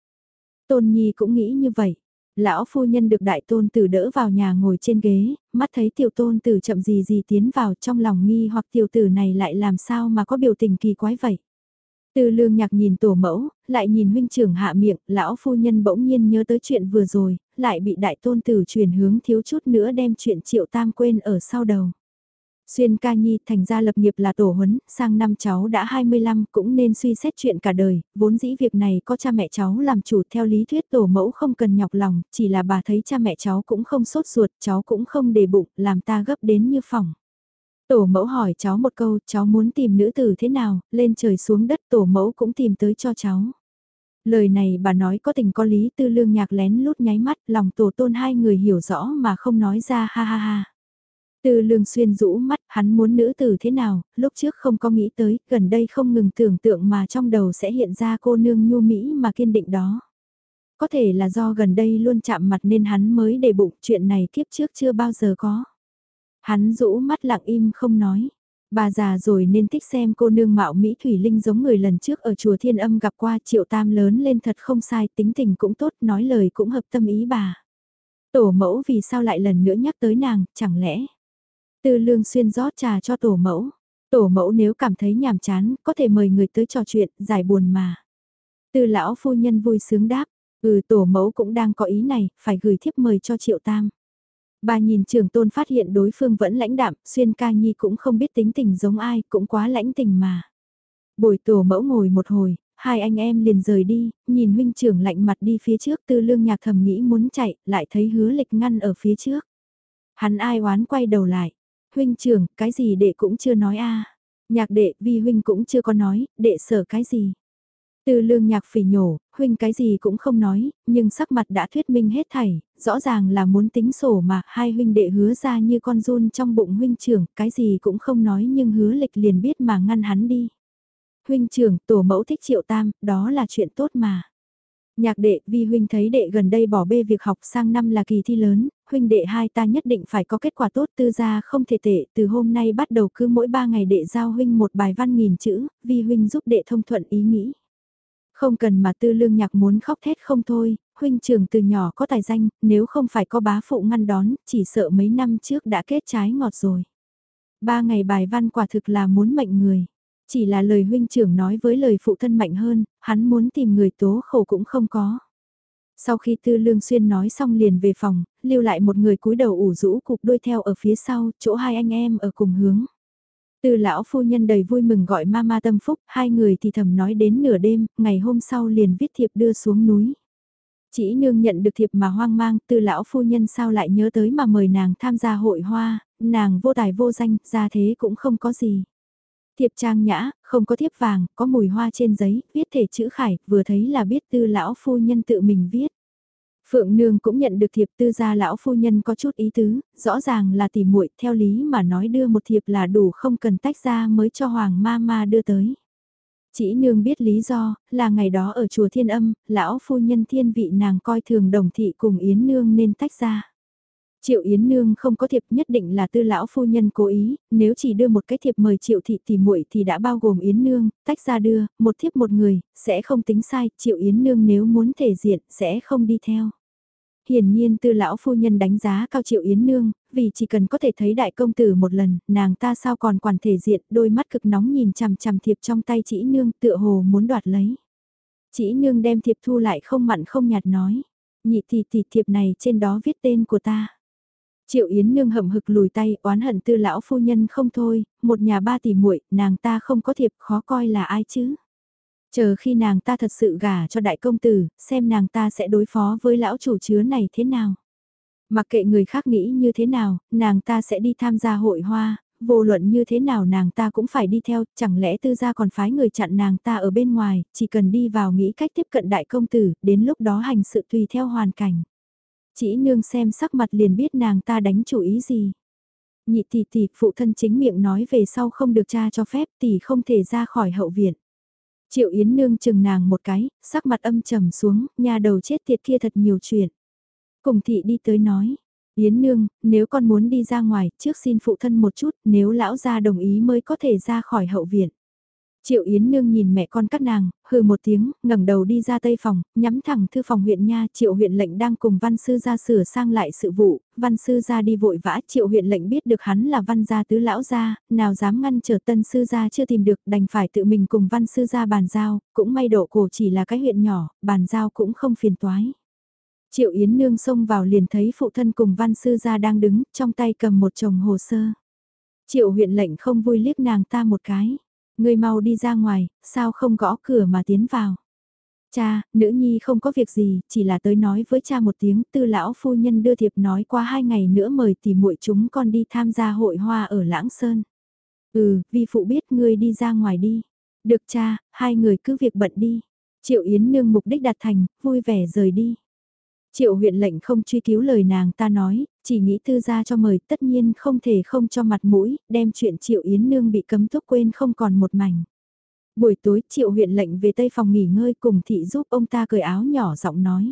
Tôn Nhi cũng nghĩ như vậy. Lão phu nhân được đại tôn tử đỡ vào nhà ngồi trên ghế, mắt thấy tiểu tôn tử chậm gì gì tiến vào trong lòng nghi hoặc tiểu tử này lại làm sao mà có biểu tình kỳ quái vậy. Từ lương nhạc nhìn tổ mẫu, lại nhìn huynh trưởng hạ miệng, lão phu nhân bỗng nhiên nhớ tới chuyện vừa rồi, lại bị đại tôn tử chuyển hướng thiếu chút nữa đem chuyện triệu tam quên ở sau đầu. Xuyên ca nhi thành ra lập nghiệp là tổ huấn, sang năm cháu đã 25 cũng nên suy xét chuyện cả đời, vốn dĩ việc này có cha mẹ cháu làm chủ theo lý thuyết tổ mẫu không cần nhọc lòng, chỉ là bà thấy cha mẹ cháu cũng không sốt ruột, cháu cũng không để bụng, làm ta gấp đến như phòng. Tổ mẫu hỏi cháu một câu, cháu muốn tìm nữ tử thế nào, lên trời xuống đất tổ mẫu cũng tìm tới cho cháu. Lời này bà nói có tình có lý tư lương nhạc lén lút nháy mắt, lòng tổ tôn hai người hiểu rõ mà không nói ra ha ha ha. tư lương xuyên rũ mắt, hắn muốn nữ tử thế nào, lúc trước không có nghĩ tới, gần đây không ngừng tưởng tượng mà trong đầu sẽ hiện ra cô nương nhu mỹ mà kiên định đó. Có thể là do gần đây luôn chạm mặt nên hắn mới để bụng chuyện này kiếp trước chưa bao giờ có. Hắn rũ mắt lặng im không nói. Bà già rồi nên thích xem cô nương mạo Mỹ Thủy Linh giống người lần trước ở chùa Thiên Âm gặp qua triệu tam lớn lên thật không sai, tính tình cũng tốt, nói lời cũng hợp tâm ý bà. Tổ mẫu vì sao lại lần nữa nhắc tới nàng, chẳng lẽ? Tư lương xuyên rót trà cho tổ mẫu. Tổ mẫu nếu cảm thấy nhàm chán, có thể mời người tới trò chuyện, giải buồn mà. Tư lão phu nhân vui sướng đáp, ừ tổ mẫu cũng đang có ý này, phải gửi thiếp mời cho triệu tam. Bà nhìn trường tôn phát hiện đối phương vẫn lãnh đạm, xuyên ca nhi cũng không biết tính tình giống ai, cũng quá lãnh tình mà. Bồi tổ mẫu ngồi một hồi, hai anh em liền rời đi, nhìn huynh trưởng lạnh mặt đi phía trước tư lương nhạc thầm nghĩ muốn chạy, lại thấy hứa lịch ngăn ở phía trước. Hắn ai oán quay đầu lại, huynh trưởng, cái gì đệ cũng chưa nói a Nhạc đệ, vi huynh cũng chưa có nói, đệ sợ cái gì. Từ lương nhạc phỉ nhổ, huynh cái gì cũng không nói, nhưng sắc mặt đã thuyết minh hết thảy, rõ ràng là muốn tính sổ mà hai huynh đệ hứa ra như con run trong bụng huynh trưởng, cái gì cũng không nói nhưng hứa lịch liền biết mà ngăn hắn đi. Huynh trưởng, tổ mẫu thích triệu tam, đó là chuyện tốt mà. Nhạc đệ, vì huynh thấy đệ gần đây bỏ bê việc học sang năm là kỳ thi lớn, huynh đệ hai ta nhất định phải có kết quả tốt tư gia không thể tệ, từ hôm nay bắt đầu cứ mỗi ba ngày đệ giao huynh một bài văn nghìn chữ, vì huynh giúp đệ thông thuận ý nghĩ. Không cần mà tư lương nhạc muốn khóc thét không thôi, huynh trưởng từ nhỏ có tài danh, nếu không phải có bá phụ ngăn đón, chỉ sợ mấy năm trước đã kết trái ngọt rồi. Ba ngày bài văn quả thực là muốn mệnh người. Chỉ là lời huynh trưởng nói với lời phụ thân mạnh hơn, hắn muốn tìm người tố khổ cũng không có. Sau khi Tư Lương Xuyên nói xong liền về phòng, lưu lại một người cúi đầu ủ rũ cục đuôi theo ở phía sau, chỗ hai anh em ở cùng hướng. Từ lão phu nhân đầy vui mừng gọi mama tâm phúc, hai người thì thầm nói đến nửa đêm, ngày hôm sau liền viết thiệp đưa xuống núi. Chỉ nương nhận được thiệp mà hoang mang, từ lão phu nhân sao lại nhớ tới mà mời nàng tham gia hội hoa, nàng vô tài vô danh, ra thế cũng không có gì. Thiệp trang nhã, không có thiếp vàng, có mùi hoa trên giấy, viết thể chữ khải, vừa thấy là biết tư lão phu nhân tự mình viết. Phượng Nương cũng nhận được thiệp tư gia lão phu nhân có chút ý tứ, rõ ràng là tỉ muội theo lý mà nói đưa một thiệp là đủ không cần tách ra mới cho Hoàng ma ma đưa tới. Chỉ nương biết lý do, là ngày đó ở chùa Thiên Âm, lão phu nhân thiên vị nàng coi thường đồng thị cùng Yến Nương nên tách ra. Triệu Yến Nương không có thiệp nhất định là tư lão phu nhân cố ý, nếu chỉ đưa một cái thiệp mời Triệu Thị thì muội thì đã bao gồm Yến Nương, tách ra đưa, một thiệp một người, sẽ không tính sai, Triệu Yến Nương nếu muốn thể diện, sẽ không đi theo. Hiển nhiên tư lão phu nhân đánh giá cao Triệu Yến Nương, vì chỉ cần có thể thấy đại công tử một lần, nàng ta sao còn quản thể diện, đôi mắt cực nóng nhìn chằm chằm thiệp trong tay chỉ nương tựa hồ muốn đoạt lấy. Chỉ nương đem thiệp thu lại không mặn không nhạt nói, nhị thì thì thiệp này trên đó viết tên của ta. Triệu Yến Nương hậm hực lùi tay oán hận tư lão phu nhân không thôi, một nhà ba tỷ muội nàng ta không có thiệp khó coi là ai chứ. Chờ khi nàng ta thật sự gả cho đại công tử, xem nàng ta sẽ đối phó với lão chủ chứa này thế nào. Mặc kệ người khác nghĩ như thế nào, nàng ta sẽ đi tham gia hội hoa, vô luận như thế nào nàng ta cũng phải đi theo, chẳng lẽ tư gia còn phái người chặn nàng ta ở bên ngoài, chỉ cần đi vào nghĩ cách tiếp cận đại công tử, đến lúc đó hành sự tùy theo hoàn cảnh. Chỉ nương xem sắc mặt liền biết nàng ta đánh chủ ý gì. Nhị tỷ tỷ, phụ thân chính miệng nói về sau không được cha cho phép tỷ không thể ra khỏi hậu viện. Triệu Yến nương chừng nàng một cái, sắc mặt âm trầm xuống, nhà đầu chết tiệt kia thật nhiều chuyện. Cùng thị đi tới nói, Yến nương, nếu con muốn đi ra ngoài, trước xin phụ thân một chút, nếu lão gia đồng ý mới có thể ra khỏi hậu viện. Triệu Yến Nương nhìn mẹ con các nàng, hừ một tiếng, ngẩng đầu đi ra tây phòng, nhắm thẳng thư phòng huyện nha, Triệu huyện lệnh đang cùng văn sư gia sửa sang lại sự vụ, văn sư gia đi vội vã, Triệu huyện lệnh biết được hắn là văn gia tứ lão gia, nào dám ngăn trở tân sư gia chưa tìm được, đành phải tự mình cùng văn sư gia bàn giao, cũng may độ cổ chỉ là cái huyện nhỏ, bàn giao cũng không phiền toái. Triệu Yến Nương xông vào liền thấy phụ thân cùng văn sư gia đang đứng, trong tay cầm một chồng hồ sơ. Triệu huyện lệnh không vui liếc nàng ta một cái. Người mau đi ra ngoài, sao không gõ cửa mà tiến vào. Cha, nữ nhi không có việc gì, chỉ là tới nói với cha một tiếng, tư lão phu nhân đưa thiệp nói qua hai ngày nữa mời tỷ muội chúng con đi tham gia hội hoa ở Lãng Sơn. Ừ, vi phụ biết ngươi đi ra ngoài đi. Được cha, hai người cứ việc bận đi. Triệu Yến nương mục đích đạt thành, vui vẻ rời đi. Triệu huyện lệnh không truy cứu lời nàng ta nói, chỉ nghĩ tư gia cho mời tất nhiên không thể không cho mặt mũi, đem chuyện Triệu Yến Nương bị cấm túc quên không còn một mảnh. Buổi tối Triệu huyện lệnh về tây phòng nghỉ ngơi cùng thị giúp ông ta cởi áo nhỏ giọng nói.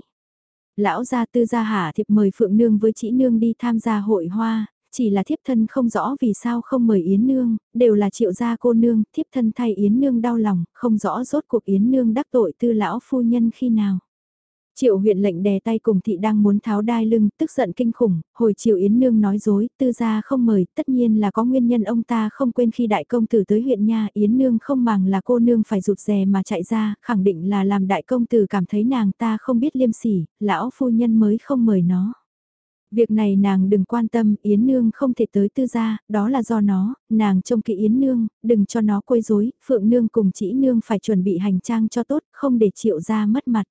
Lão gia tư gia hạ thiệp mời Phượng Nương với chị Nương đi tham gia hội hoa, chỉ là thiếp thân không rõ vì sao không mời Yến Nương, đều là triệu gia cô nương, thiếp thân thay Yến Nương đau lòng, không rõ rốt cuộc Yến Nương đắc tội tư lão phu nhân khi nào. Triệu huyện lệnh đè tay cùng thị đang muốn tháo đai lưng, tức giận kinh khủng, hồi Triệu Yến Nương nói dối, tư gia không mời, tất nhiên là có nguyên nhân ông ta không quên khi đại công tử tới huyện nha, Yến Nương không màng là cô nương phải rụt rè mà chạy ra, khẳng định là làm đại công tử cảm thấy nàng ta không biết liêm sỉ, lão phu nhân mới không mời nó. Việc này nàng đừng quan tâm, Yến Nương không thể tới tư gia, đó là do nó, nàng trông kỹ Yến Nương, đừng cho nó quấy rối, Phượng Nương cùng chỉ Nương phải chuẩn bị hành trang cho tốt, không để Triệu gia mất mặt.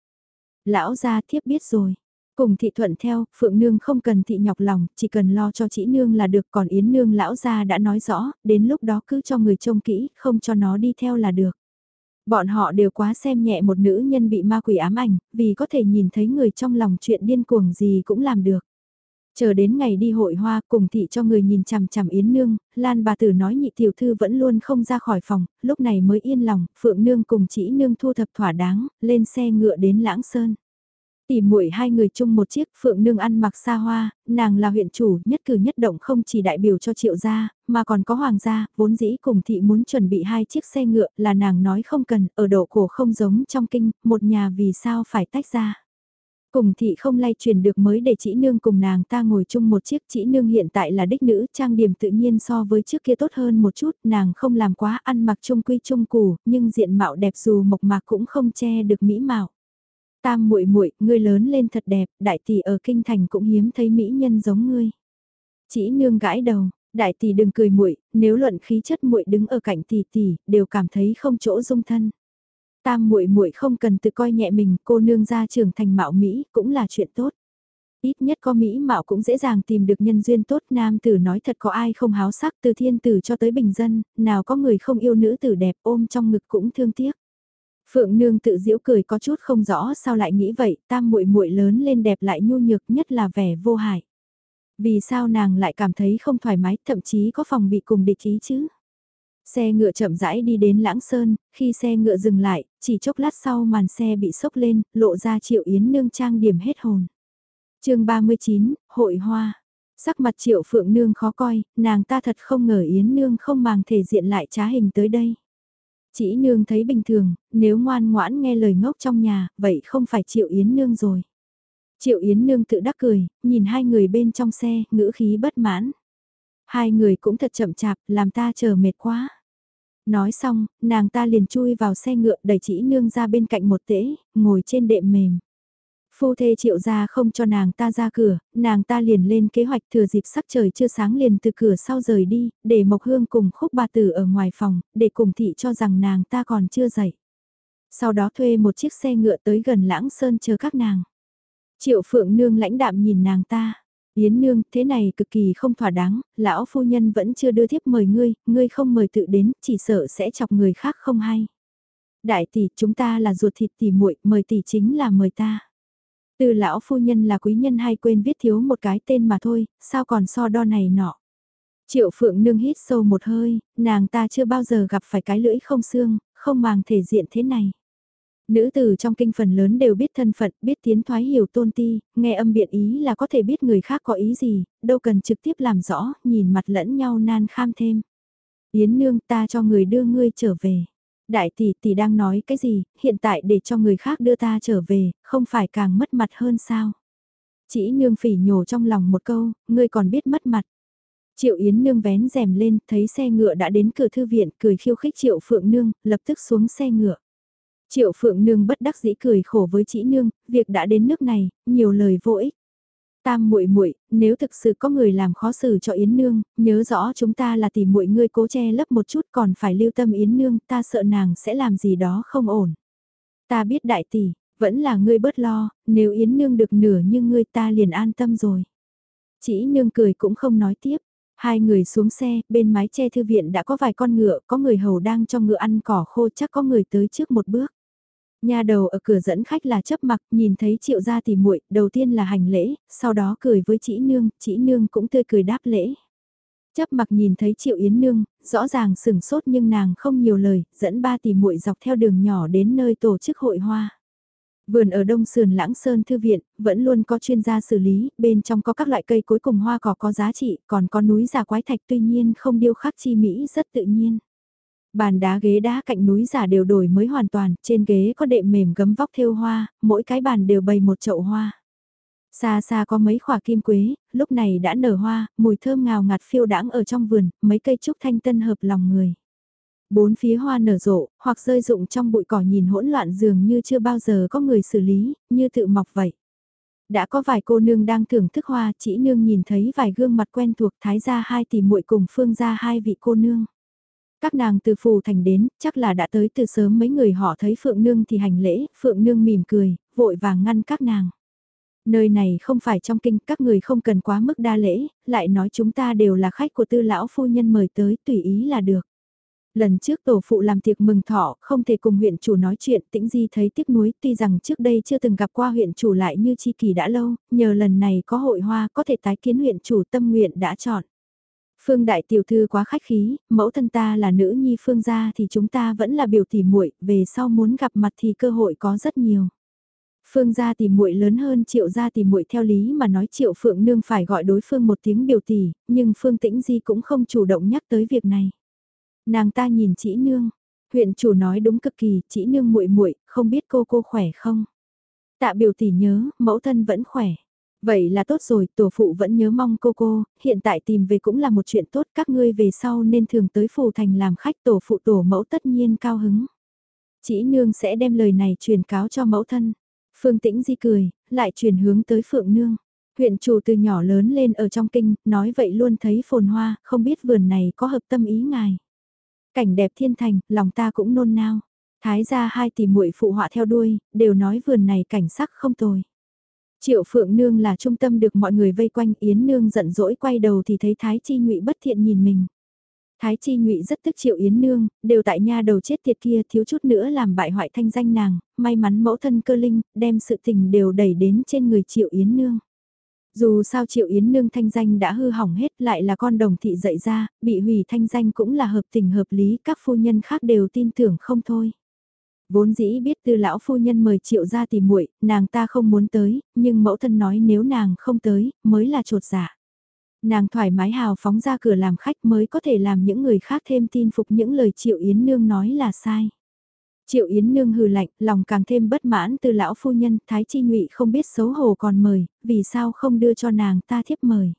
Lão gia thiếp biết rồi. Cùng thị thuận theo, Phượng Nương không cần thị nhọc lòng, chỉ cần lo cho chị Nương là được còn Yến Nương lão gia đã nói rõ, đến lúc đó cứ cho người trông kỹ, không cho nó đi theo là được. Bọn họ đều quá xem nhẹ một nữ nhân bị ma quỷ ám ảnh, vì có thể nhìn thấy người trong lòng chuyện điên cuồng gì cũng làm được. Chờ đến ngày đi hội hoa cùng thị cho người nhìn chằm chằm Yến Nương, Lan bà tử nói nhị tiểu thư vẫn luôn không ra khỏi phòng, lúc này mới yên lòng, Phượng Nương cùng chỉ Nương thu thập thỏa đáng, lên xe ngựa đến Lãng Sơn. Tỉ muội hai người chung một chiếc Phượng Nương ăn mặc xa hoa, nàng là huyện chủ, nhất cử nhất động không chỉ đại biểu cho triệu gia, mà còn có hoàng gia, vốn dĩ cùng thị muốn chuẩn bị hai chiếc xe ngựa là nàng nói không cần, ở độ cổ không giống trong kinh, một nhà vì sao phải tách ra. Cùng thị không lay truyền được mới để chị nương cùng nàng ta ngồi chung một chiếc chị nương hiện tại là đích nữ trang điểm tự nhiên so với trước kia tốt hơn một chút nàng không làm quá ăn mặc trung quy trung củ nhưng diện mạo đẹp dù mộc mạc cũng không che được mỹ mạo. Tam muội muội, ngươi lớn lên thật đẹp, đại tỷ ở kinh thành cũng hiếm thấy mỹ nhân giống ngươi. Chỉ nương gãi đầu, đại tỷ đừng cười muội, nếu luận khí chất muội đứng ở cạnh tỷ tỷ, đều cảm thấy không chỗ dung thân. Tam muội muội không cần tự coi nhẹ mình, cô nương ra trưởng thành mạo mỹ cũng là chuyện tốt. Ít nhất có mỹ mạo cũng dễ dàng tìm được nhân duyên tốt, nam tử nói thật có ai không háo sắc từ thiên tử cho tới bình dân, nào có người không yêu nữ tử đẹp ôm trong ngực cũng thương tiếc. Phượng nương tự giễu cười có chút không rõ sao lại nghĩ vậy, tam muội muội lớn lên đẹp lại nhu nhược nhất là vẻ vô hại. Vì sao nàng lại cảm thấy không thoải mái, thậm chí có phòng bị cùng địch ý chứ? Xe ngựa chậm rãi đi đến Lãng Sơn, khi xe ngựa dừng lại, chỉ chốc lát sau màn xe bị sốc lên, lộ ra Triệu Yến Nương trang điểm hết hồn. chương 39, Hội Hoa. Sắc mặt Triệu Phượng Nương khó coi, nàng ta thật không ngờ Yến Nương không màng thể diện lại trá hình tới đây. Chỉ Nương thấy bình thường, nếu ngoan ngoãn nghe lời ngốc trong nhà, vậy không phải Triệu Yến Nương rồi. Triệu Yến Nương tự đắc cười, nhìn hai người bên trong xe, ngữ khí bất mãn. Hai người cũng thật chậm chạp, làm ta chờ mệt quá. Nói xong, nàng ta liền chui vào xe ngựa đẩy chỉ nương ra bên cạnh một tễ, ngồi trên đệm mềm. Phu thê triệu ra không cho nàng ta ra cửa, nàng ta liền lên kế hoạch thừa dịp sắc trời chưa sáng liền từ cửa sau rời đi, để Mộc Hương cùng khúc bà tử ở ngoài phòng, để cùng thị cho rằng nàng ta còn chưa dậy. Sau đó thuê một chiếc xe ngựa tới gần lãng sơn chờ các nàng. Triệu phượng nương lãnh đạm nhìn nàng ta. Yến nương, thế này cực kỳ không thỏa đáng, lão phu nhân vẫn chưa đưa thiếp mời ngươi, ngươi không mời tự đến, chỉ sợ sẽ chọc người khác không hay. Đại tỷ, chúng ta là ruột thịt tỷ muội, mời tỷ chính là mời ta. Từ lão phu nhân là quý nhân hay quên viết thiếu một cái tên mà thôi, sao còn so đo này nọ. Triệu phượng nương hít sâu một hơi, nàng ta chưa bao giờ gặp phải cái lưỡi không xương, không màng thể diện thế này. Nữ tử trong kinh phần lớn đều biết thân phận, biết tiến thoái hiểu tôn ti, nghe âm biện ý là có thể biết người khác có ý gì, đâu cần trực tiếp làm rõ, nhìn mặt lẫn nhau nan kham thêm. Yến nương ta cho người đưa ngươi trở về. Đại tỷ tỷ đang nói cái gì, hiện tại để cho người khác đưa ta trở về, không phải càng mất mặt hơn sao? Chỉ nương phỉ nhổ trong lòng một câu, ngươi còn biết mất mặt. Triệu Yến nương vén rèm lên, thấy xe ngựa đã đến cửa thư viện, cười khiêu khích Triệu Phượng nương, lập tức xuống xe ngựa. Triệu Phượng nương bất đắc dĩ cười khổ với chị nương, việc đã đến nước này, nhiều lời vô ích. Tam muội muội, nếu thực sự có người làm khó xử cho Yến nương, nhớ rõ chúng ta là tỷ muội ngươi cố che lấp một chút còn phải lưu tâm Yến nương, ta sợ nàng sẽ làm gì đó không ổn. Ta biết đại tỷ, vẫn là ngươi bớt lo, nếu Yến nương được nửa như ngươi ta liền an tâm rồi. Chỉ nương cười cũng không nói tiếp. Hai người xuống xe, bên mái che thư viện đã có vài con ngựa, có người hầu đang cho ngựa ăn cỏ khô chắc có người tới trước một bước. Nhà đầu ở cửa dẫn khách là chấp mặc, nhìn thấy triệu gia thì muội, đầu tiên là hành lễ, sau đó cười với chị nương, chị nương cũng tươi cười đáp lễ. Chấp mặc nhìn thấy triệu yến nương, rõ ràng sừng sốt nhưng nàng không nhiều lời, dẫn ba tỷ muội dọc theo đường nhỏ đến nơi tổ chức hội hoa. Vườn ở đông sườn lãng sơn thư viện, vẫn luôn có chuyên gia xử lý, bên trong có các loại cây cuối cùng hoa cỏ có giá trị, còn có núi giả quái thạch tuy nhiên không điêu khắc chi mỹ rất tự nhiên. Bàn đá ghế đá cạnh núi giả đều đổi mới hoàn toàn, trên ghế có đệm mềm gấm vóc thêu hoa, mỗi cái bàn đều bày một chậu hoa. Xa xa có mấy khỏa kim quế, lúc này đã nở hoa, mùi thơm ngào ngạt phiêu đãng ở trong vườn, mấy cây trúc thanh tân hợp lòng người. Bốn phía hoa nở rộ, hoặc rơi rụng trong bụi cỏ nhìn hỗn loạn dường như chưa bao giờ có người xử lý, như tự mọc vậy. Đã có vài cô nương đang thưởng thức hoa, chỉ nương nhìn thấy vài gương mặt quen thuộc thái gia hai tỷ muội cùng phương gia hai vị cô nương. Các nàng từ phù thành đến, chắc là đã tới từ sớm mấy người họ thấy Phượng Nương thì hành lễ, Phượng Nương mỉm cười, vội vàng ngăn các nàng. Nơi này không phải trong kinh, các người không cần quá mức đa lễ, lại nói chúng ta đều là khách của tư lão phu nhân mời tới, tùy ý là được. Lần trước tổ phụ làm tiệc mừng thọ, không thể cùng huyện chủ nói chuyện, tĩnh di thấy tiếc nuối, tuy rằng trước đây chưa từng gặp qua huyện chủ lại như chi kỳ đã lâu, nhờ lần này có hội hoa có thể tái kiến huyện chủ tâm nguyện đã chọn. Phương đại tiểu thư quá khách khí, mẫu thân ta là nữ nhi phương gia thì chúng ta vẫn là biểu tỷ muội, về sau muốn gặp mặt thì cơ hội có rất nhiều. Phương gia tỷ muội lớn hơn Triệu gia tỷ muội theo lý mà nói Triệu Phượng nương phải gọi đối phương một tiếng biểu tỷ, nhưng Phương Tĩnh Di cũng không chủ động nhắc tới việc này. Nàng ta nhìn chị nương, huyện chủ nói đúng cực kỳ, chị nương muội muội, không biết cô cô khỏe không? Tạ biểu tỷ nhớ, mẫu thân vẫn khỏe. Vậy là tốt rồi, tổ phụ vẫn nhớ mong cô cô, hiện tại tìm về cũng là một chuyện tốt, các ngươi về sau nên thường tới phù thành làm khách tổ phụ tổ mẫu tất nhiên cao hứng. Chỉ nương sẽ đem lời này truyền cáo cho mẫu thân. Phương Tĩnh Di cười, lại truyền hướng tới Phượng Nương. Huyện chủ từ nhỏ lớn lên ở trong kinh, nói vậy luôn thấy phồn hoa, không biết vườn này có hợp tâm ý ngài. Cảnh đẹp thiên thành, lòng ta cũng nôn nao. Thái gia hai tỷ muội phụ họa theo đuôi, đều nói vườn này cảnh sắc không tồi. Triệu Phượng Nương là trung tâm được mọi người vây quanh Yến Nương giận dỗi quay đầu thì thấy Thái Chi Nhụy bất thiện nhìn mình. Thái Chi Nhụy rất tức Triệu Yến Nương, đều tại nha đầu chết tiệt kia thiếu chút nữa làm bại hoại thanh danh nàng, may mắn mẫu thân cơ linh, đem sự tình đều đẩy đến trên người Triệu Yến Nương. Dù sao Triệu Yến Nương thanh danh đã hư hỏng hết lại là con đồng thị dạy ra, bị hủy thanh danh cũng là hợp tình hợp lý, các phu nhân khác đều tin tưởng không thôi. Vốn dĩ biết tư lão phu nhân mời triệu ra tìm muội nàng ta không muốn tới, nhưng mẫu thân nói nếu nàng không tới, mới là trột giả. Nàng thoải mái hào phóng ra cửa làm khách mới có thể làm những người khác thêm tin phục những lời triệu Yến Nương nói là sai. Triệu Yến Nương hừ lạnh, lòng càng thêm bất mãn từ lão phu nhân, Thái Chi Nhụy không biết xấu hổ còn mời, vì sao không đưa cho nàng ta thiếp mời.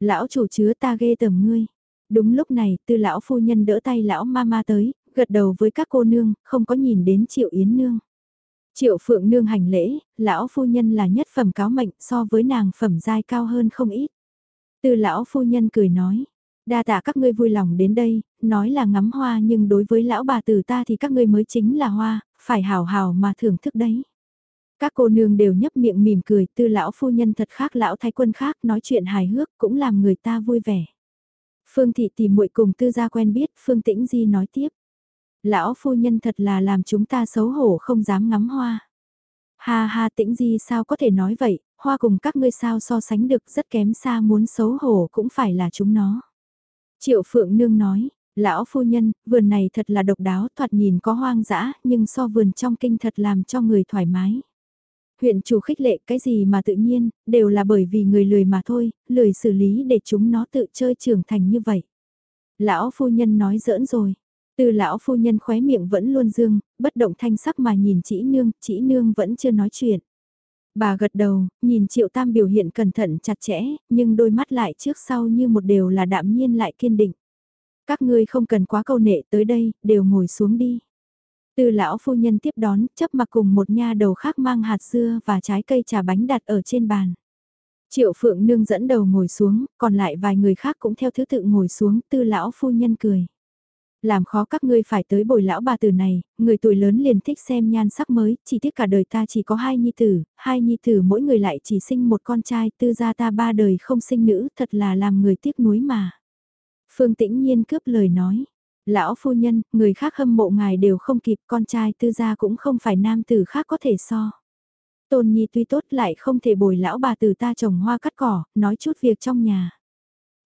Lão chủ chứa ta ghê tởm ngươi. Đúng lúc này, tư lão phu nhân đỡ tay lão ma ma tới, gật đầu với các cô nương, không có nhìn đến Triệu Yến Nương. Triệu phượng nương hành lễ, lão phu nhân là nhất phẩm cáo mệnh so với nàng phẩm giai cao hơn không ít. Từ lão phu nhân cười nói, đa tạ các ngươi vui lòng đến đây, nói là ngắm hoa nhưng đối với lão bà tử ta thì các ngươi mới chính là hoa, phải hào hào mà thưởng thức đấy. Các cô nương đều nhấp miệng mỉm cười, tư lão phu nhân thật khác lão thái quân khác nói chuyện hài hước cũng làm người ta vui vẻ. Phương thị tìm muội cùng tư gia quen biết, Phương tĩnh di nói tiếp. Lão phu nhân thật là làm chúng ta xấu hổ không dám ngắm hoa. Ha ha tĩnh di sao có thể nói vậy, hoa cùng các ngươi sao so sánh được rất kém xa muốn xấu hổ cũng phải là chúng nó. Triệu Phượng Nương nói, lão phu nhân, vườn này thật là độc đáo, thoạt nhìn có hoang dã, nhưng so vườn trong kinh thật làm cho người thoải mái. Huyện chủ khích lệ cái gì mà tự nhiên, đều là bởi vì người lười mà thôi, lười xử lý để chúng nó tự chơi trưởng thành như vậy. Lão phu nhân nói giỡn rồi. Từ lão phu nhân khóe miệng vẫn luôn dương, bất động thanh sắc mà nhìn chỉ nương, chỉ nương vẫn chưa nói chuyện. Bà gật đầu, nhìn triệu tam biểu hiện cẩn thận chặt chẽ, nhưng đôi mắt lại trước sau như một đều là đạm nhiên lại kiên định. Các ngươi không cần quá câu nệ tới đây, đều ngồi xuống đi. Từ lão phu nhân tiếp đón, chấp mặc cùng một nha đầu khác mang hạt dưa và trái cây trà bánh đặt ở trên bàn. Triệu Phượng Nương dẫn đầu ngồi xuống, còn lại vài người khác cũng theo thứ tự ngồi xuống, tư lão phu nhân cười. Làm khó các ngươi phải tới bồi lão bà tử này, người tuổi lớn liền thích xem nhan sắc mới, chỉ tiếc cả đời ta chỉ có hai nhi tử, hai nhi tử mỗi người lại chỉ sinh một con trai, tư gia ta ba đời không sinh nữ, thật là làm người tiếc nuối mà. Phương tĩnh nhiên cướp lời nói. Lão phu nhân, người khác hâm mộ ngài đều không kịp, con trai tư gia cũng không phải nam tử khác có thể so. Tôn nhi tuy tốt lại không thể bồi lão bà tử ta trồng hoa cắt cỏ, nói chút việc trong nhà.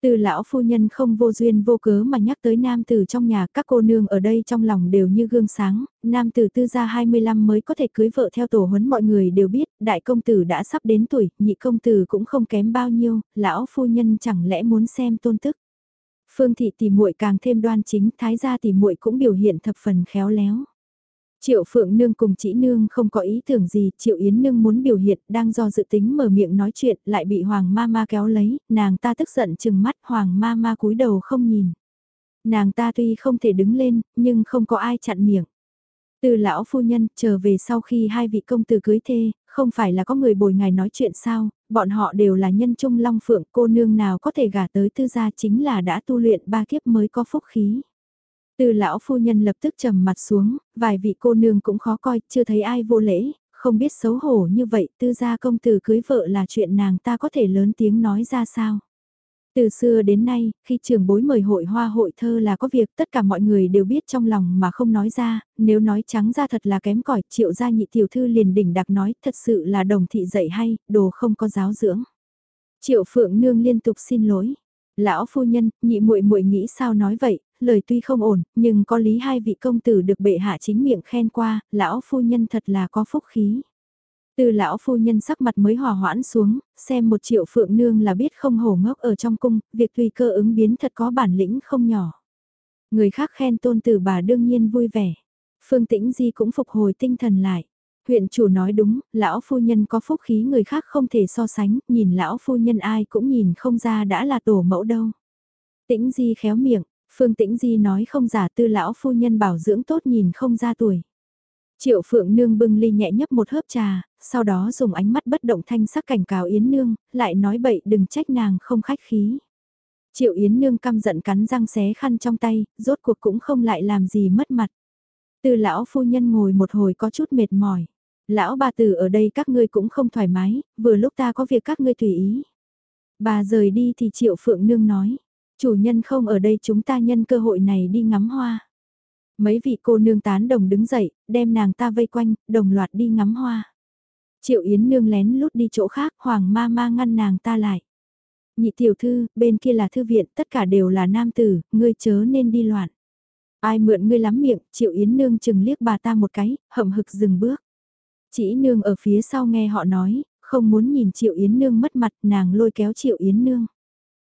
Từ lão phu nhân không vô duyên vô cớ mà nhắc tới nam tử trong nhà các cô nương ở đây trong lòng đều như gương sáng, nam tử tư gia 25 mới có thể cưới vợ theo tổ huấn mọi người đều biết, đại công tử đã sắp đến tuổi, nhị công tử cũng không kém bao nhiêu, lão phu nhân chẳng lẽ muốn xem tôn tức. Phương thị tỷ muội càng thêm đoan chính, thái gia tỷ muội cũng biểu hiện thập phần khéo léo. Triệu Phượng Nương cùng chỉ Nương không có ý tưởng gì, Triệu Yến Nương muốn biểu hiện, đang do dự tính mở miệng nói chuyện, lại bị Hoàng Ma Ma kéo lấy, nàng ta tức giận chừng mắt, Hoàng Ma Ma cúi đầu không nhìn. Nàng ta tuy không thể đứng lên, nhưng không có ai chặn miệng. Từ lão phu nhân, trở về sau khi hai vị công tử cưới thê, không phải là có người bồi ngài nói chuyện sao, bọn họ đều là nhân trung long phượng, cô nương nào có thể gả tới tư gia chính là đã tu luyện ba kiếp mới có phúc khí. Từ lão phu nhân lập tức trầm mặt xuống, vài vị cô nương cũng khó coi, chưa thấy ai vô lễ, không biết xấu hổ như vậy, tư gia công tử cưới vợ là chuyện nàng ta có thể lớn tiếng nói ra sao. Từ xưa đến nay, khi trường bối mời hội hoa hội thơ là có việc tất cả mọi người đều biết trong lòng mà không nói ra, nếu nói trắng ra thật là kém cỏi triệu gia nhị tiểu thư liền đỉnh đặc nói thật sự là đồng thị dạy hay, đồ không có giáo dưỡng. Triệu phượng nương liên tục xin lỗi. Lão phu nhân, nhị muội muội nghĩ sao nói vậy, lời tuy không ổn, nhưng có lý hai vị công tử được bệ hạ chính miệng khen qua, lão phu nhân thật là có phúc khí. Từ lão phu nhân sắc mặt mới hòa hoãn xuống, xem một triệu phượng nương là biết không hổ ngốc ở trong cung, việc tùy cơ ứng biến thật có bản lĩnh không nhỏ. Người khác khen tôn tử bà đương nhiên vui vẻ. Phương tĩnh di cũng phục hồi tinh thần lại. Huyện chủ nói đúng, lão phu nhân có phúc khí người khác không thể so sánh, nhìn lão phu nhân ai cũng nhìn không ra đã là tổ mẫu đâu. Tĩnh di khéo miệng, Phương Tĩnh Di nói không giả tư lão phu nhân bảo dưỡng tốt nhìn không ra tuổi. Triệu Phượng Nương bưng ly nhẹ nhấp một hớp trà, sau đó dùng ánh mắt bất động thanh sắc cảnh cáo Yến Nương, lại nói bậy đừng trách nàng không khách khí. Triệu Yến Nương căm giận cắn răng xé khăn trong tay, rốt cuộc cũng không lại làm gì mất mặt. Từ lão phu nhân ngồi một hồi có chút mệt mỏi. Lão bà tử ở đây các ngươi cũng không thoải mái, vừa lúc ta có việc các ngươi tùy ý. Bà rời đi thì Triệu Phượng Nương nói, chủ nhân không ở đây chúng ta nhân cơ hội này đi ngắm hoa. Mấy vị cô nương tán đồng đứng dậy, đem nàng ta vây quanh, đồng loạt đi ngắm hoa. Triệu Yến nương lén lút đi chỗ khác, Hoàng ma ma ngăn nàng ta lại. Nhị tiểu thư, bên kia là thư viện, tất cả đều là nam tử, ngươi chớ nên đi loạn. Ai mượn ngươi lắm miệng, Triệu Yến nương chừng liếc bà ta một cái, hậm hực dừng bước. Chỉ nương ở phía sau nghe họ nói, không muốn nhìn Triệu Yến nương mất mặt, nàng lôi kéo Triệu Yến nương.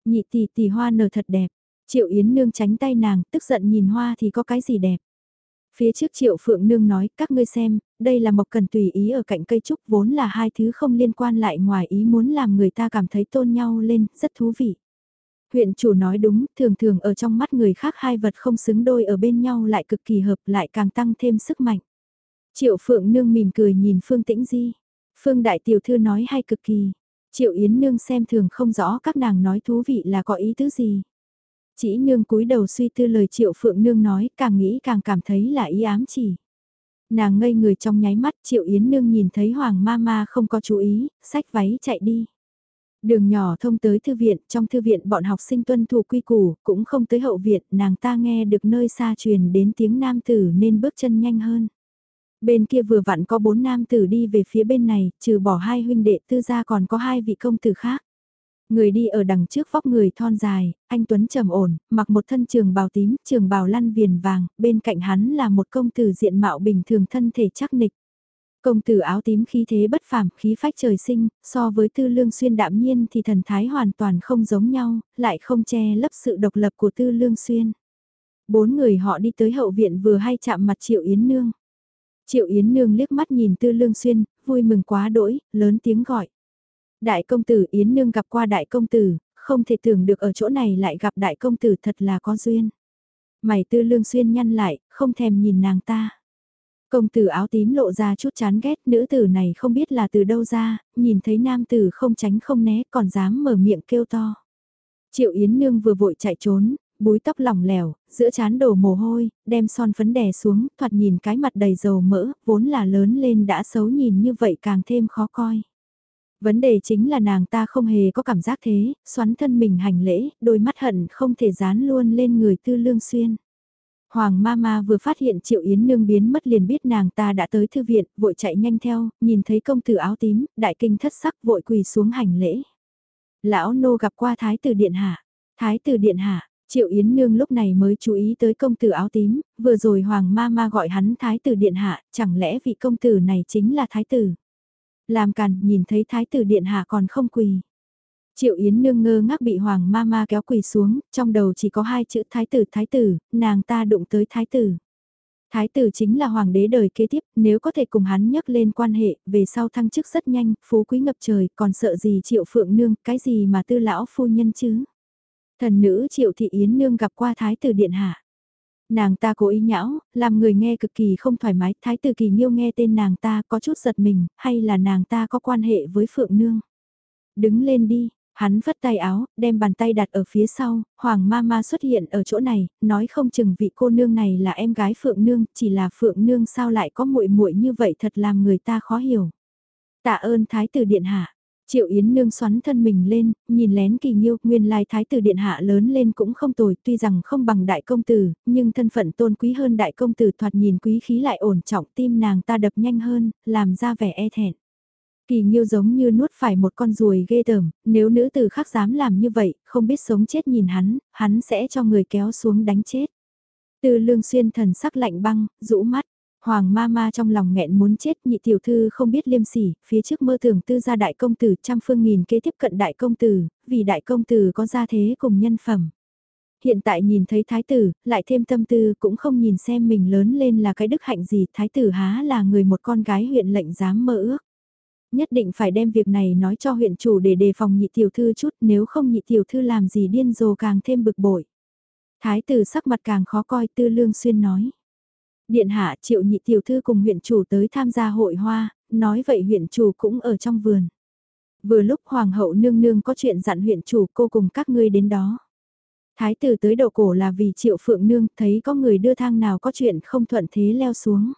Nhị tỷ tỷ hoa nở thật đẹp, Triệu Yến nương tránh tay nàng, tức giận nhìn hoa thì có cái gì đẹp. Phía trước Triệu Phượng Nương nói, các ngươi xem, đây là mộc cần tùy ý ở cạnh cây trúc vốn là hai thứ không liên quan lại ngoài ý muốn làm người ta cảm thấy tôn nhau lên, rất thú vị. Huyện chủ nói đúng, thường thường ở trong mắt người khác hai vật không xứng đôi ở bên nhau lại cực kỳ hợp lại càng tăng thêm sức mạnh. Triệu Phượng Nương mỉm cười nhìn Phương Tĩnh Di. Phương Đại Tiểu Thư nói hay cực kỳ. Triệu Yến Nương xem thường không rõ các nàng nói thú vị là có ý tứ gì. Chỉ nương cúi đầu suy tư lời Triệu Phượng Nương nói, càng nghĩ càng cảm thấy là ý ám chỉ. Nàng ngây người trong nháy mắt, Triệu Yến Nương nhìn thấy Hoàng ma ma không có chú ý, sách váy chạy đi. Đường nhỏ thông tới thư viện, trong thư viện bọn học sinh tuân thủ quy củ, cũng không tới hậu viện, nàng ta nghe được nơi xa truyền đến tiếng nam tử nên bước chân nhanh hơn. Bên kia vừa vặn có bốn nam tử đi về phía bên này, trừ bỏ hai huynh đệ tư gia còn có hai vị công tử khác. Người đi ở đằng trước vóc người thon dài, anh Tuấn trầm ổn, mặc một thân trường bào tím, trường bào lăn viền vàng, bên cạnh hắn là một công tử diện mạo bình thường thân thể chắc nịch. Công tử áo tím khí thế bất phàm, khí phách trời sinh, so với tư lương xuyên đạm nhiên thì thần thái hoàn toàn không giống nhau, lại không che lấp sự độc lập của tư lương xuyên. Bốn người họ đi tới hậu viện vừa hay chạm mặt Triệu Yến Nương. Triệu Yến Nương liếc mắt nhìn tư lương xuyên, vui mừng quá đỗi, lớn tiếng gọi. Đại công tử Yến Nương gặp qua đại công tử, không thể tưởng được ở chỗ này lại gặp đại công tử thật là có duyên. Mày tư lương xuyên nhăn lại, không thèm nhìn nàng ta. Công tử áo tím lộ ra chút chán ghét nữ tử này không biết là từ đâu ra, nhìn thấy nam tử không tránh không né còn dám mở miệng kêu to. Triệu Yến Nương vừa vội chạy trốn, búi tóc lỏng lẻo, giữa chán đổ mồ hôi, đem son phấn đè xuống, thoạt nhìn cái mặt đầy dầu mỡ, vốn là lớn lên đã xấu nhìn như vậy càng thêm khó coi. Vấn đề chính là nàng ta không hề có cảm giác thế, xoắn thân mình hành lễ, đôi mắt hận không thể dán luôn lên người tư lương xuyên. Hoàng Mama vừa phát hiện Triệu Yến Nương biến mất liền biết nàng ta đã tới thư viện, vội chạy nhanh theo, nhìn thấy công tử áo tím, đại kinh thất sắc vội quỳ xuống hành lễ. Lão nô gặp qua Thái tử Điện Hạ. Thái tử Điện Hạ, Triệu Yến Nương lúc này mới chú ý tới công tử áo tím, vừa rồi Hoàng Mama gọi hắn Thái tử Điện Hạ, chẳng lẽ vị công tử này chính là Thái tử. Làm càn, nhìn thấy thái tử điện hạ còn không quỳ. Triệu Yến nương ngơ ngác bị hoàng ma ma kéo quỳ xuống, trong đầu chỉ có hai chữ thái tử thái tử, nàng ta đụng tới thái tử. Thái tử chính là hoàng đế đời kế tiếp, nếu có thể cùng hắn nhắc lên quan hệ, về sau thăng chức rất nhanh, phú quý ngập trời, còn sợ gì triệu phượng nương, cái gì mà tư lão phu nhân chứ. Thần nữ triệu thị yến nương gặp qua thái tử điện hạ. Nàng ta cố ý nhão, làm người nghe cực kỳ không thoải mái, thái tử kỳ nghiêu nghe tên nàng ta có chút giật mình, hay là nàng ta có quan hệ với Phượng Nương. Đứng lên đi, hắn vất tay áo, đem bàn tay đặt ở phía sau, Hoàng ma ma xuất hiện ở chỗ này, nói không chừng vị cô nương này là em gái Phượng Nương, chỉ là Phượng Nương sao lại có muội muội như vậy thật làm người ta khó hiểu. Tạ ơn Thái tử Điện Hạ, Triệu Yến Nương xoắn thân mình lên, nhìn lén kỳ nghiêu, nguyên lai thái tử điện hạ lớn lên cũng không tồi, tuy rằng không bằng đại công tử, nhưng thân phận tôn quý hơn đại công tử thoạt nhìn quý khí lại ổn trọng tim nàng ta đập nhanh hơn, làm ra vẻ e thẹn. Kỳ nghiêu giống như nuốt phải một con ruồi ghê tởm, nếu nữ tử khác dám làm như vậy, không biết sống chết nhìn hắn, hắn sẽ cho người kéo xuống đánh chết. Từ lương xuyên thần sắc lạnh băng, rũ mắt, Hoàng ma ma trong lòng nghẹn muốn chết nhị tiểu thư không biết liêm sỉ, phía trước mơ tưởng tư gia đại công tử trăm phương nghìn kế tiếp cận đại công tử, vì đại công tử có gia thế cùng nhân phẩm. Hiện tại nhìn thấy thái tử, lại thêm tâm tư cũng không nhìn xem mình lớn lên là cái đức hạnh gì, thái tử há là người một con gái huyện lệnh dám mơ ước. Nhất định phải đem việc này nói cho huyện chủ để đề phòng nhị tiểu thư chút nếu không nhị tiểu thư làm gì điên rồ càng thêm bực bội. Thái tử sắc mặt càng khó coi tư lương xuyên nói. Điện hạ triệu nhị tiểu thư cùng huyện chủ tới tham gia hội hoa, nói vậy huyện chủ cũng ở trong vườn. Vừa lúc hoàng hậu nương nương có chuyện dặn huyện chủ cô cùng các ngươi đến đó. Thái tử tới đầu cổ là vì triệu phượng nương thấy có người đưa thang nào có chuyện không thuận thế leo xuống.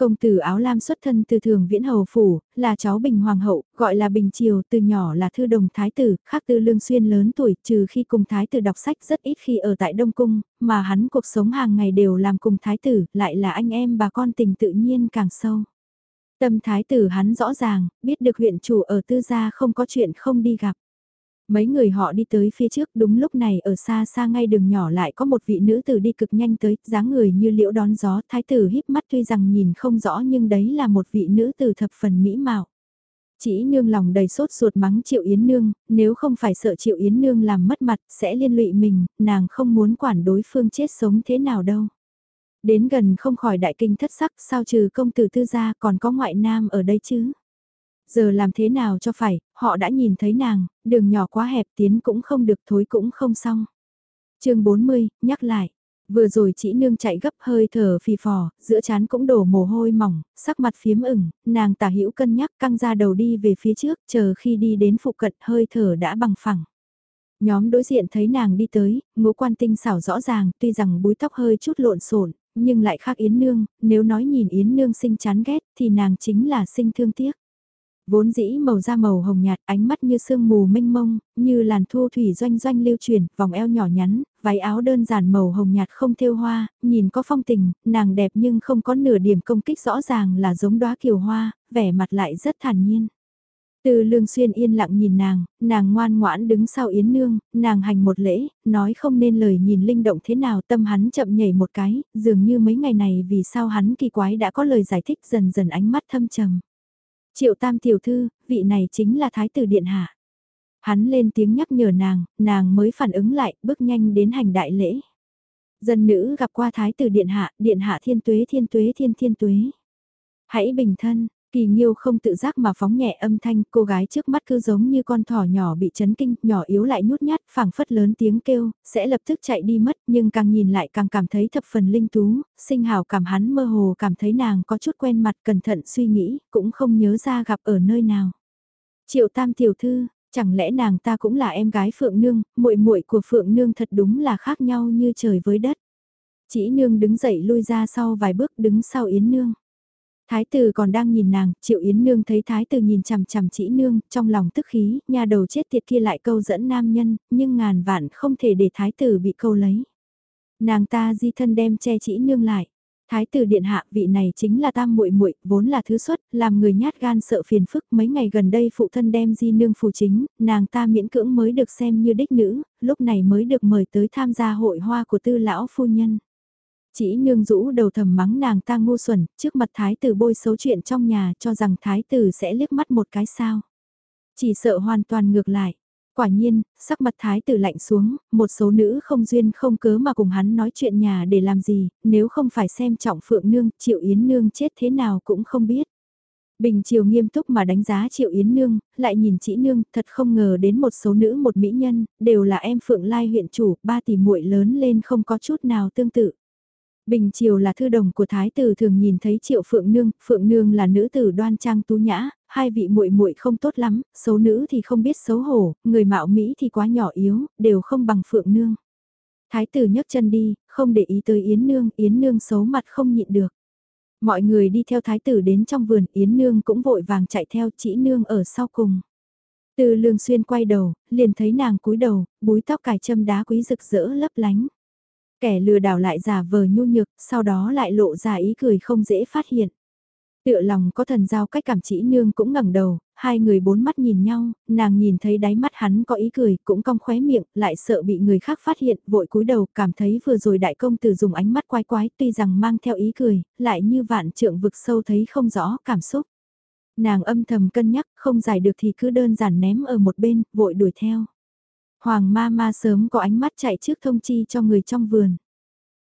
Công tử áo lam xuất thân từ thường viễn hầu phủ, là cháu Bình Hoàng hậu, gọi là Bình Triều, từ nhỏ là thư đồng thái tử, khác tư lương xuyên lớn tuổi, trừ khi cùng thái tử đọc sách rất ít khi ở tại Đông Cung, mà hắn cuộc sống hàng ngày đều làm cùng thái tử, lại là anh em bà con tình tự nhiên càng sâu. Tâm thái tử hắn rõ ràng, biết được huyện chủ ở tư gia không có chuyện không đi gặp. Mấy người họ đi tới phía trước đúng lúc này ở xa xa ngay đường nhỏ lại có một vị nữ tử đi cực nhanh tới, dáng người như liễu đón gió, thái tử híp mắt tuy rằng nhìn không rõ nhưng đấy là một vị nữ tử thập phần mỹ mạo. Chỉ nương lòng đầy sốt ruột mắng Triệu Yến Nương, nếu không phải sợ Triệu Yến Nương làm mất mặt sẽ liên lụy mình, nàng không muốn quản đối phương chết sống thế nào đâu. Đến gần không khỏi đại kinh thất sắc sao trừ công tử tư gia còn có ngoại nam ở đây chứ. Giờ làm thế nào cho phải, họ đã nhìn thấy nàng, đường nhỏ quá hẹp tiến cũng không được thối cũng không xong. chương 40, nhắc lại. Vừa rồi chị nương chạy gấp hơi thở phì phò, giữa chán cũng đổ mồ hôi mỏng, sắc mặt phiếm ửng, nàng tả hữu cân nhắc căng ra đầu đi về phía trước, chờ khi đi đến phụ cận hơi thở đã bằng phẳng. Nhóm đối diện thấy nàng đi tới, ngũ quan tinh xảo rõ ràng, tuy rằng búi tóc hơi chút lộn xộn nhưng lại khác Yến Nương, nếu nói nhìn Yến Nương sinh chán ghét thì nàng chính là sinh thương tiếc. Vốn dĩ màu da màu hồng nhạt, ánh mắt như sương mù mênh mông, như làn thu thủy doanh doanh lưu truyền, vòng eo nhỏ nhắn, váy áo đơn giản màu hồng nhạt không thêu hoa, nhìn có phong tình, nàng đẹp nhưng không có nửa điểm công kích rõ ràng là giống đóa kiều hoa, vẻ mặt lại rất thản nhiên. Từ lương xuyên yên lặng nhìn nàng, nàng ngoan ngoãn đứng sau yến nương, nàng hành một lễ, nói không nên lời nhìn linh động thế nào tâm hắn chậm nhảy một cái, dường như mấy ngày này vì sao hắn kỳ quái đã có lời giải thích dần dần ánh mắt thâm trầm. Triệu tam tiểu thư, vị này chính là thái tử điện hạ. Hắn lên tiếng nhắc nhở nàng, nàng mới phản ứng lại, bước nhanh đến hành đại lễ. Dân nữ gặp qua thái tử điện hạ, điện hạ thiên tuế thiên tuế thiên thiên tuế. Hãy bình thân, Kỳ Nghiêu không tự giác mà phóng nhẹ âm thanh, cô gái trước mắt cứ giống như con thỏ nhỏ bị chấn kinh, nhỏ yếu lại nhút nhát, phảng phất lớn tiếng kêu, sẽ lập tức chạy đi mất, nhưng càng nhìn lại càng cảm thấy thập phần linh tú, sinh hào cảm hắn mơ hồ cảm thấy nàng có chút quen mặt, cẩn thận suy nghĩ, cũng không nhớ ra gặp ở nơi nào. Triệu Tam tiểu thư, chẳng lẽ nàng ta cũng là em gái Phượng Nương, muội muội của Phượng Nương thật đúng là khác nhau như trời với đất. Chỉ Nương đứng dậy lui ra sau vài bước đứng sau Yến Nương. Thái tử còn đang nhìn nàng, Triệu Yến Nương thấy Thái tử nhìn chằm chằm chỉ nương, trong lòng tức khí, nhà đầu chết tiệt kia lại câu dẫn nam nhân, nhưng ngàn vạn không thể để Thái tử bị câu lấy. Nàng ta di thân đem che chỉ nương lại. Thái tử điện hạ vị này chính là tam muội muội vốn là thứ xuất, làm người nhát gan sợ phiền phức mấy ngày gần đây phụ thân đem di nương phù chính, nàng ta miễn cưỡng mới được xem như đích nữ, lúc này mới được mời tới tham gia hội hoa của tư lão phu nhân. Chỉ nương rũ đầu thầm mắng nàng ta ngu xuẩn, trước mặt thái tử bôi xấu chuyện trong nhà cho rằng thái tử sẽ liếc mắt một cái sao. Chỉ sợ hoàn toàn ngược lại. Quả nhiên, sắc mặt thái tử lạnh xuống, một số nữ không duyên không cớ mà cùng hắn nói chuyện nhà để làm gì, nếu không phải xem trọng phượng nương, triệu yến nương chết thế nào cũng không biết. Bình Triều nghiêm túc mà đánh giá Triệu Yến Nương, lại nhìn chị Nương, thật không ngờ đến một số nữ một mỹ nhân, đều là em Phượng Lai huyện chủ, ba tỷ muội lớn lên không có chút nào tương tự. Bình Triều là thư đồng của thái tử thường nhìn thấy Triệu Phượng Nương, Phượng Nương là nữ tử đoan trang tú nhã, hai vị muội muội không tốt lắm, xấu nữ thì không biết xấu hổ, người mạo mỹ thì quá nhỏ yếu, đều không bằng Phượng Nương. Thái tử nhấc chân đi, không để ý tới Yến Nương, Yến Nương xấu mặt không nhịn được. Mọi người đi theo thái tử đến trong vườn, Yến Nương cũng vội vàng chạy theo chỉ Nương ở sau cùng. Từ lương xuyên quay đầu, liền thấy nàng cúi đầu, búi tóc cài châm đá quý rực rỡ lấp lánh. Kẻ lừa đảo lại giả vờ nhu nhược, sau đó lại lộ ra ý cười không dễ phát hiện. Tựa lòng có thần giao cách cảm chỉ nương cũng ngẩng đầu, hai người bốn mắt nhìn nhau, nàng nhìn thấy đáy mắt hắn có ý cười, cũng cong khóe miệng, lại sợ bị người khác phát hiện, vội cúi đầu, cảm thấy vừa rồi đại công tử dùng ánh mắt quái quái, tuy rằng mang theo ý cười, lại như vạn trượng vực sâu thấy không rõ cảm xúc. Nàng âm thầm cân nhắc, không giải được thì cứ đơn giản ném ở một bên, vội đuổi theo. Hoàng ma ma sớm có ánh mắt chạy trước thông chi cho người trong vườn.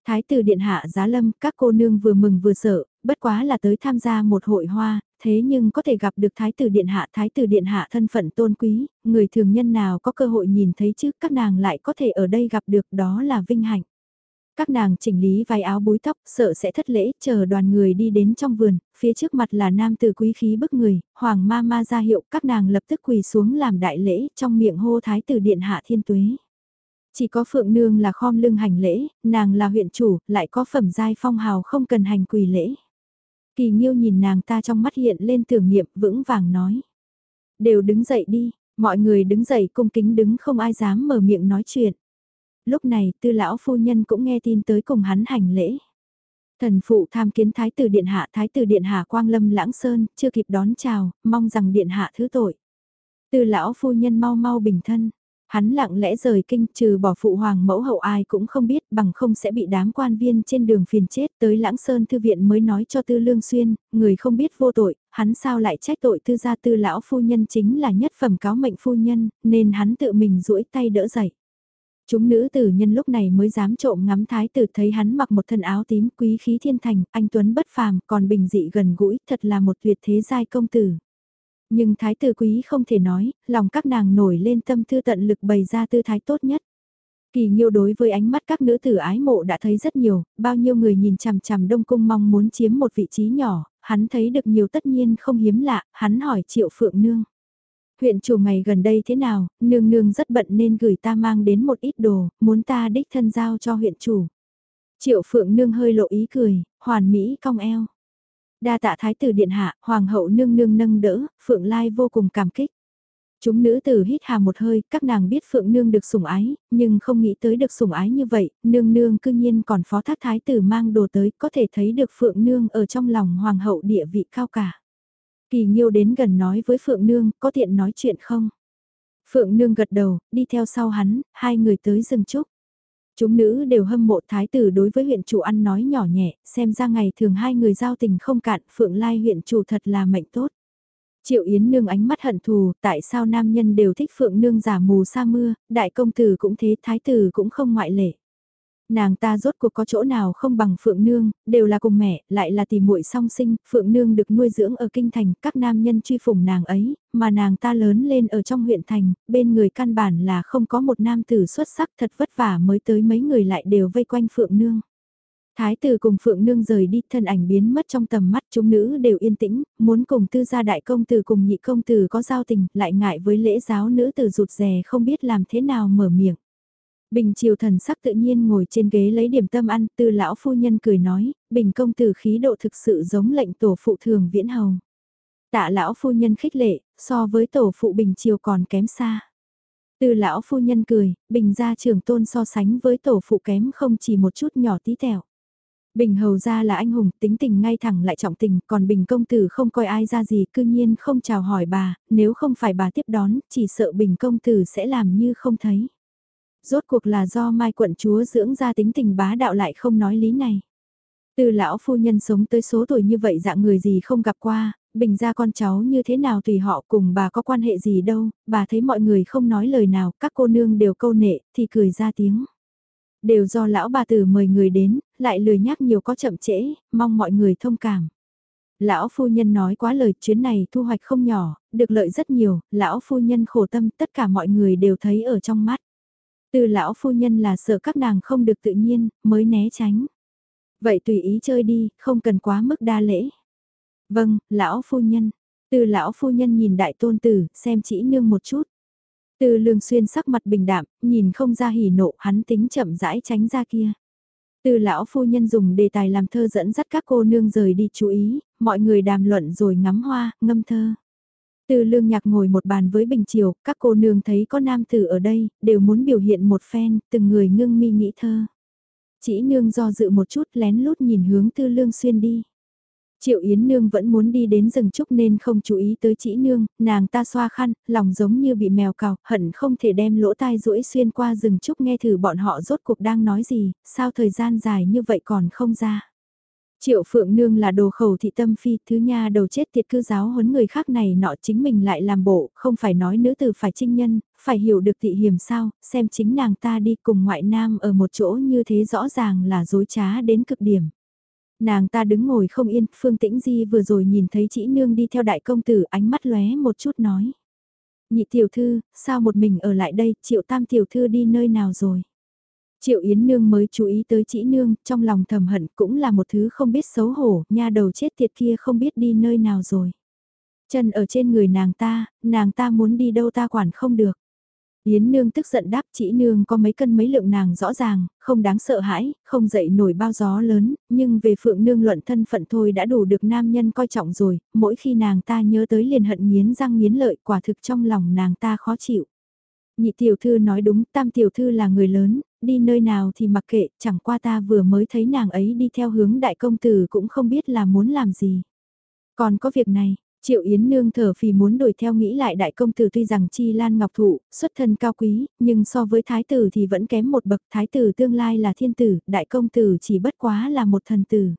Thái tử điện hạ giá lâm, các cô nương vừa mừng vừa sợ, bất quá là tới tham gia một hội hoa, thế nhưng có thể gặp được thái tử điện hạ, thái tử điện hạ thân phận tôn quý, người thường nhân nào có cơ hội nhìn thấy chứ, các nàng lại có thể ở đây gặp được đó là vinh hạnh. Các nàng chỉnh lý váy áo búi tóc, sợ sẽ thất lễ, chờ đoàn người đi đến trong vườn, phía trước mặt là nam tử quý khí bức người, hoàng ma ma ra hiệu, các nàng lập tức quỳ xuống làm đại lễ, trong miệng hô thái tử điện hạ thiên tuế. Chỉ có Phượng Nương là khom lưng hành lễ, nàng là huyện chủ, lại có phẩm giai phong hào không cần hành quỳ lễ. Kỳ Nghiêu nhìn nàng ta trong mắt hiện lên tưởng niệm vững vàng nói. Đều đứng dậy đi, mọi người đứng dậy cung kính đứng không ai dám mở miệng nói chuyện lúc này tư lão phu nhân cũng nghe tin tới cùng hắn hành lễ. Thần phụ tham kiến thái tử điện hạ thái tử điện hạ quang lâm lãng sơn, chưa kịp đón chào, mong rằng điện hạ thứ tội. Tư lão phu nhân mau mau bình thân, hắn lặng lẽ rời kinh trừ bỏ phụ hoàng mẫu hậu ai cũng không biết bằng không sẽ bị đám quan viên trên đường phiền chết tới lãng sơn thư viện mới nói cho tư lương xuyên, người không biết vô tội, hắn sao lại trách tội tư gia tư lão phu nhân chính là nhất phẩm cáo mệnh phu nhân, nên hắn tự mình duỗi tay đỡ dậy. Chúng nữ tử nhân lúc này mới dám trộm ngắm thái tử thấy hắn mặc một thân áo tím quý khí thiên thành, anh Tuấn bất phàm, còn bình dị gần gũi, thật là một tuyệt thế giai công tử. Nhưng thái tử quý không thể nói, lòng các nàng nổi lên tâm tư tận lực bày ra tư thái tốt nhất. Kỳ nhiêu đối với ánh mắt các nữ tử ái mộ đã thấy rất nhiều, bao nhiêu người nhìn chằm chằm đông cung mong muốn chiếm một vị trí nhỏ, hắn thấy được nhiều tất nhiên không hiếm lạ, hắn hỏi triệu phượng nương. Huyện chủ ngày gần đây thế nào, nương nương rất bận nên gửi ta mang đến một ít đồ, muốn ta đích thân giao cho huyện chủ. Triệu phượng nương hơi lộ ý cười, hoàn mỹ cong eo. Đa tạ thái tử điện hạ, hoàng hậu nương nương nâng đỡ, phượng lai vô cùng cảm kích. Chúng nữ tử hít hà một hơi, các nàng biết Phượng Nương được sủng ái, nhưng không nghĩ tới được sủng ái như vậy, Nương Nương cư nhiên còn phó thác thái tử mang đồ tới, có thể thấy được Phượng Nương ở trong lòng hoàng hậu địa vị cao cả. Kỳ Nhiêu đến gần nói với Phượng Nương, có tiện nói chuyện không? Phượng Nương gật đầu, đi theo sau hắn, hai người tới rừng trúc. Chúng nữ đều hâm mộ thái tử đối với huyện chủ ăn nói nhỏ nhẹ, xem ra ngày thường hai người giao tình không cạn, Phượng Lai huyện chủ thật là mệnh tốt. Triệu Yến Nương ánh mắt hận thù, tại sao nam nhân đều thích Phượng Nương giả mù sa mưa, đại công tử cũng thế, thái tử cũng không ngoại lệ. Nàng ta rốt cuộc có chỗ nào không bằng Phượng Nương, đều là cùng mẹ, lại là tỷ muội song sinh, Phượng Nương được nuôi dưỡng ở kinh thành, các nam nhân truy phủng nàng ấy, mà nàng ta lớn lên ở trong huyện thành, bên người căn bản là không có một nam tử xuất sắc thật vất vả mới tới mấy người lại đều vây quanh Phượng Nương. Thái tử cùng Phượng Nương rời đi thân ảnh biến mất trong tầm mắt chúng nữ đều yên tĩnh, muốn cùng tư gia đại công tử cùng nhị công tử có giao tình, lại ngại với lễ giáo nữ tử rụt rè không biết làm thế nào mở miệng. Bình triều thần sắc tự nhiên ngồi trên ghế lấy điểm tâm ăn, tư lão phu nhân cười nói, bình công tử khí độ thực sự giống lệnh tổ phụ thường viễn hầu. Tạ lão phu nhân khích lệ, so với tổ phụ bình triều còn kém xa. Tư lão phu nhân cười, bình gia trưởng tôn so sánh với tổ phụ kém không chỉ một chút nhỏ tí tẹo. Bình hầu ra là anh hùng, tính tình ngay thẳng lại trọng tình, còn bình công tử không coi ai ra gì, cư nhiên không chào hỏi bà, nếu không phải bà tiếp đón, chỉ sợ bình công tử sẽ làm như không thấy. Rốt cuộc là do mai quận chúa dưỡng ra tính tình bá đạo lại không nói lý này. Từ lão phu nhân sống tới số tuổi như vậy dạng người gì không gặp qua, bình ra con cháu như thế nào tùy họ cùng bà có quan hệ gì đâu, bà thấy mọi người không nói lời nào, các cô nương đều câu nệ, thì cười ra tiếng. Đều do lão bà tử mời người đến, lại lười nhắc nhiều có chậm trễ, mong mọi người thông cảm. Lão phu nhân nói quá lời chuyến này thu hoạch không nhỏ, được lợi rất nhiều, lão phu nhân khổ tâm tất cả mọi người đều thấy ở trong mắt. Từ lão phu nhân là sợ các nàng không được tự nhiên, mới né tránh. Vậy tùy ý chơi đi, không cần quá mức đa lễ. Vâng, lão phu nhân. Từ lão phu nhân nhìn đại tôn tử, xem chỉ nương một chút. Từ lương xuyên sắc mặt bình đạm, nhìn không ra hỉ nộ, hắn tính chậm rãi tránh ra kia. Từ lão phu nhân dùng đề tài làm thơ dẫn dắt các cô nương rời đi chú ý, mọi người đàm luận rồi ngắm hoa, ngâm thơ. Từ lương nhạc ngồi một bàn với bình chiều, các cô nương thấy có nam tử ở đây, đều muốn biểu hiện một phen, từng người ngưng mi nghĩ thơ. Chỉ nương do dự một chút lén lút nhìn hướng tư lương xuyên đi. Triệu Yến Nương vẫn muốn đi đến rừng trúc nên không chú ý tới chỉ nương, nàng ta xoa khăn, lòng giống như bị mèo cào, hận không thể đem lỗ tai rũi xuyên qua rừng trúc nghe thử bọn họ rốt cuộc đang nói gì, sao thời gian dài như vậy còn không ra. Triệu Phượng Nương là đồ khẩu thị tâm phi, thứ nha đầu chết tiệt cư giáo huấn người khác này nọ chính mình lại làm bộ, không phải nói nữ tử phải trinh nhân, phải hiểu được thị hiểm sao, xem chính nàng ta đi cùng ngoại nam ở một chỗ như thế rõ ràng là dối trá đến cực điểm. Nàng ta đứng ngồi không yên, Phương Tĩnh Di vừa rồi nhìn thấy chị nương đi theo đại công tử ánh mắt lóe một chút nói. Nhị tiểu thư, sao một mình ở lại đây, triệu tam tiểu thư đi nơi nào rồi? Triệu Yến Nương mới chú ý tới chị Nương, trong lòng thầm hận cũng là một thứ không biết xấu hổ, nha đầu chết tiệt kia không biết đi nơi nào rồi. Chân ở trên người nàng ta, nàng ta muốn đi đâu ta quản không được. Yến nương tức giận đáp chị nương có mấy cân mấy lượng nàng rõ ràng, không đáng sợ hãi, không dậy nổi bao gió lớn, nhưng về phượng nương luận thân phận thôi đã đủ được nam nhân coi trọng rồi, mỗi khi nàng ta nhớ tới liền hận miến răng miến lợi quả thực trong lòng nàng ta khó chịu. Nhị tiểu thư nói đúng, tam tiểu thư là người lớn, đi nơi nào thì mặc kệ, chẳng qua ta vừa mới thấy nàng ấy đi theo hướng đại công tử cũng không biết là muốn làm gì. Còn có việc này, Triệu Yến Nương thở phì muốn đuổi theo nghĩ lại đại công tử tuy rằng chi lan ngọc thụ, xuất thân cao quý, nhưng so với thái tử thì vẫn kém một bậc thái tử tương lai là thiên tử, đại công tử chỉ bất quá là một thần tử.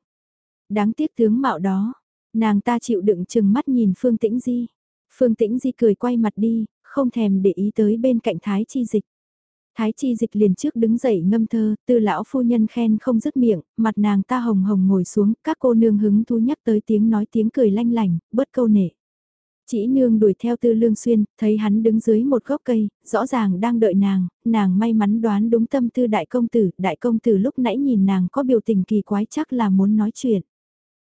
Đáng tiếc tướng mạo đó, nàng ta chịu đựng chừng mắt nhìn Phương Tĩnh Di. Phương Tĩnh Di cười quay mặt đi, không thèm để ý tới bên cạnh thái chi dịch. Thái chi dịch liền trước đứng dậy ngâm thơ, tư lão phu nhân khen không dứt miệng, mặt nàng ta hồng hồng ngồi xuống, các cô nương hứng thú nhắc tới tiếng nói tiếng cười lanh lành, bớt câu nể. Chỉ nương đuổi theo tư lương xuyên, thấy hắn đứng dưới một gốc cây, rõ ràng đang đợi nàng, nàng may mắn đoán đúng tâm tư đại công tử, đại công tử lúc nãy nhìn nàng có biểu tình kỳ quái chắc là muốn nói chuyện.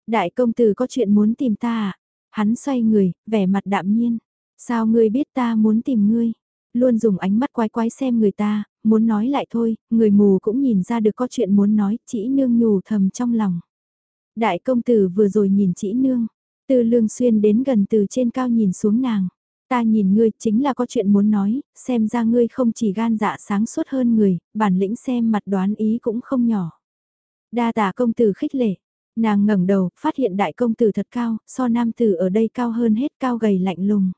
Đại công tử có chuyện muốn tìm ta à? Hắn xoay người, vẻ mặt đạm nhiên. Sao ngươi biết ta muốn tìm ngươi? Luôn dùng ánh mắt quái quái xem người ta, muốn nói lại thôi, người mù cũng nhìn ra được có chuyện muốn nói, chỉ nương nhủ thầm trong lòng. Đại công tử vừa rồi nhìn chỉ nương, từ lương xuyên đến gần từ trên cao nhìn xuống nàng. Ta nhìn ngươi chính là có chuyện muốn nói, xem ra ngươi không chỉ gan dạ sáng suốt hơn người, bản lĩnh xem mặt đoán ý cũng không nhỏ. Đa tả công tử khích lệ, nàng ngẩng đầu, phát hiện đại công tử thật cao, so nam tử ở đây cao hơn hết cao gầy lạnh lùng.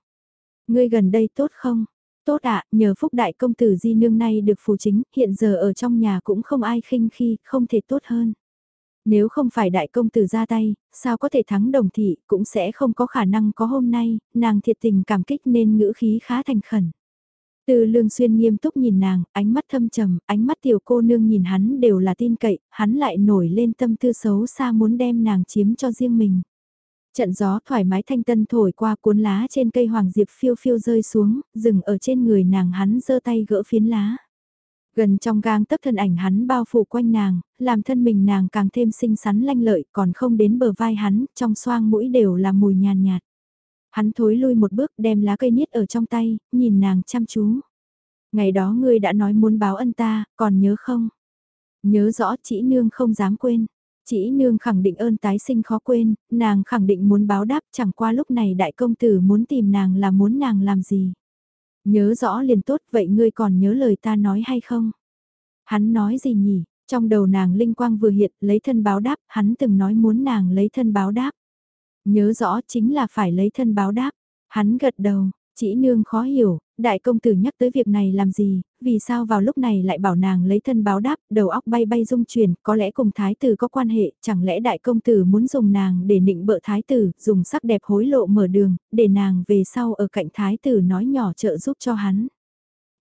Ngươi gần đây tốt không? Tốt ạ, nhờ phúc đại công tử di nương nay được phù chính, hiện giờ ở trong nhà cũng không ai khinh khi, không thể tốt hơn. Nếu không phải đại công tử ra tay, sao có thể thắng đồng thị, cũng sẽ không có khả năng có hôm nay, nàng thiệt tình cảm kích nên ngữ khí khá thành khẩn. Từ lương xuyên nghiêm túc nhìn nàng, ánh mắt thâm trầm, ánh mắt tiểu cô nương nhìn hắn đều là tin cậy, hắn lại nổi lên tâm tư xấu xa muốn đem nàng chiếm cho riêng mình. Trận gió thoải mái thanh tân thổi qua cuốn lá trên cây hoàng diệp phiêu phiêu rơi xuống, dừng ở trên người nàng hắn giơ tay gỡ phiến lá. Gần trong gang tấc thân ảnh hắn bao phủ quanh nàng, làm thân mình nàng càng thêm xinh xắn lanh lợi còn không đến bờ vai hắn, trong xoang mũi đều là mùi nhàn nhạt, Hắn thối lui một bước đem lá cây niết ở trong tay, nhìn nàng chăm chú. Ngày đó ngươi đã nói muốn báo ân ta, còn nhớ không? Nhớ rõ chỉ nương không dám quên. Chỉ nương khẳng định ơn tái sinh khó quên, nàng khẳng định muốn báo đáp chẳng qua lúc này đại công tử muốn tìm nàng là muốn nàng làm gì. Nhớ rõ liền tốt vậy ngươi còn nhớ lời ta nói hay không? Hắn nói gì nhỉ? Trong đầu nàng linh quang vừa hiện lấy thân báo đáp, hắn từng nói muốn nàng lấy thân báo đáp. Nhớ rõ chính là phải lấy thân báo đáp. Hắn gật đầu, chỉ nương khó hiểu, đại công tử nhắc tới việc này làm gì, vì sao vào lúc này lại bảo nàng lấy thân báo đáp, đầu óc bay bay rung chuyển, có lẽ cùng thái tử có quan hệ, chẳng lẽ đại công tử muốn dùng nàng để nịnh bợ thái tử, dùng sắc đẹp hối lộ mở đường, để nàng về sau ở cạnh thái tử nói nhỏ trợ giúp cho hắn.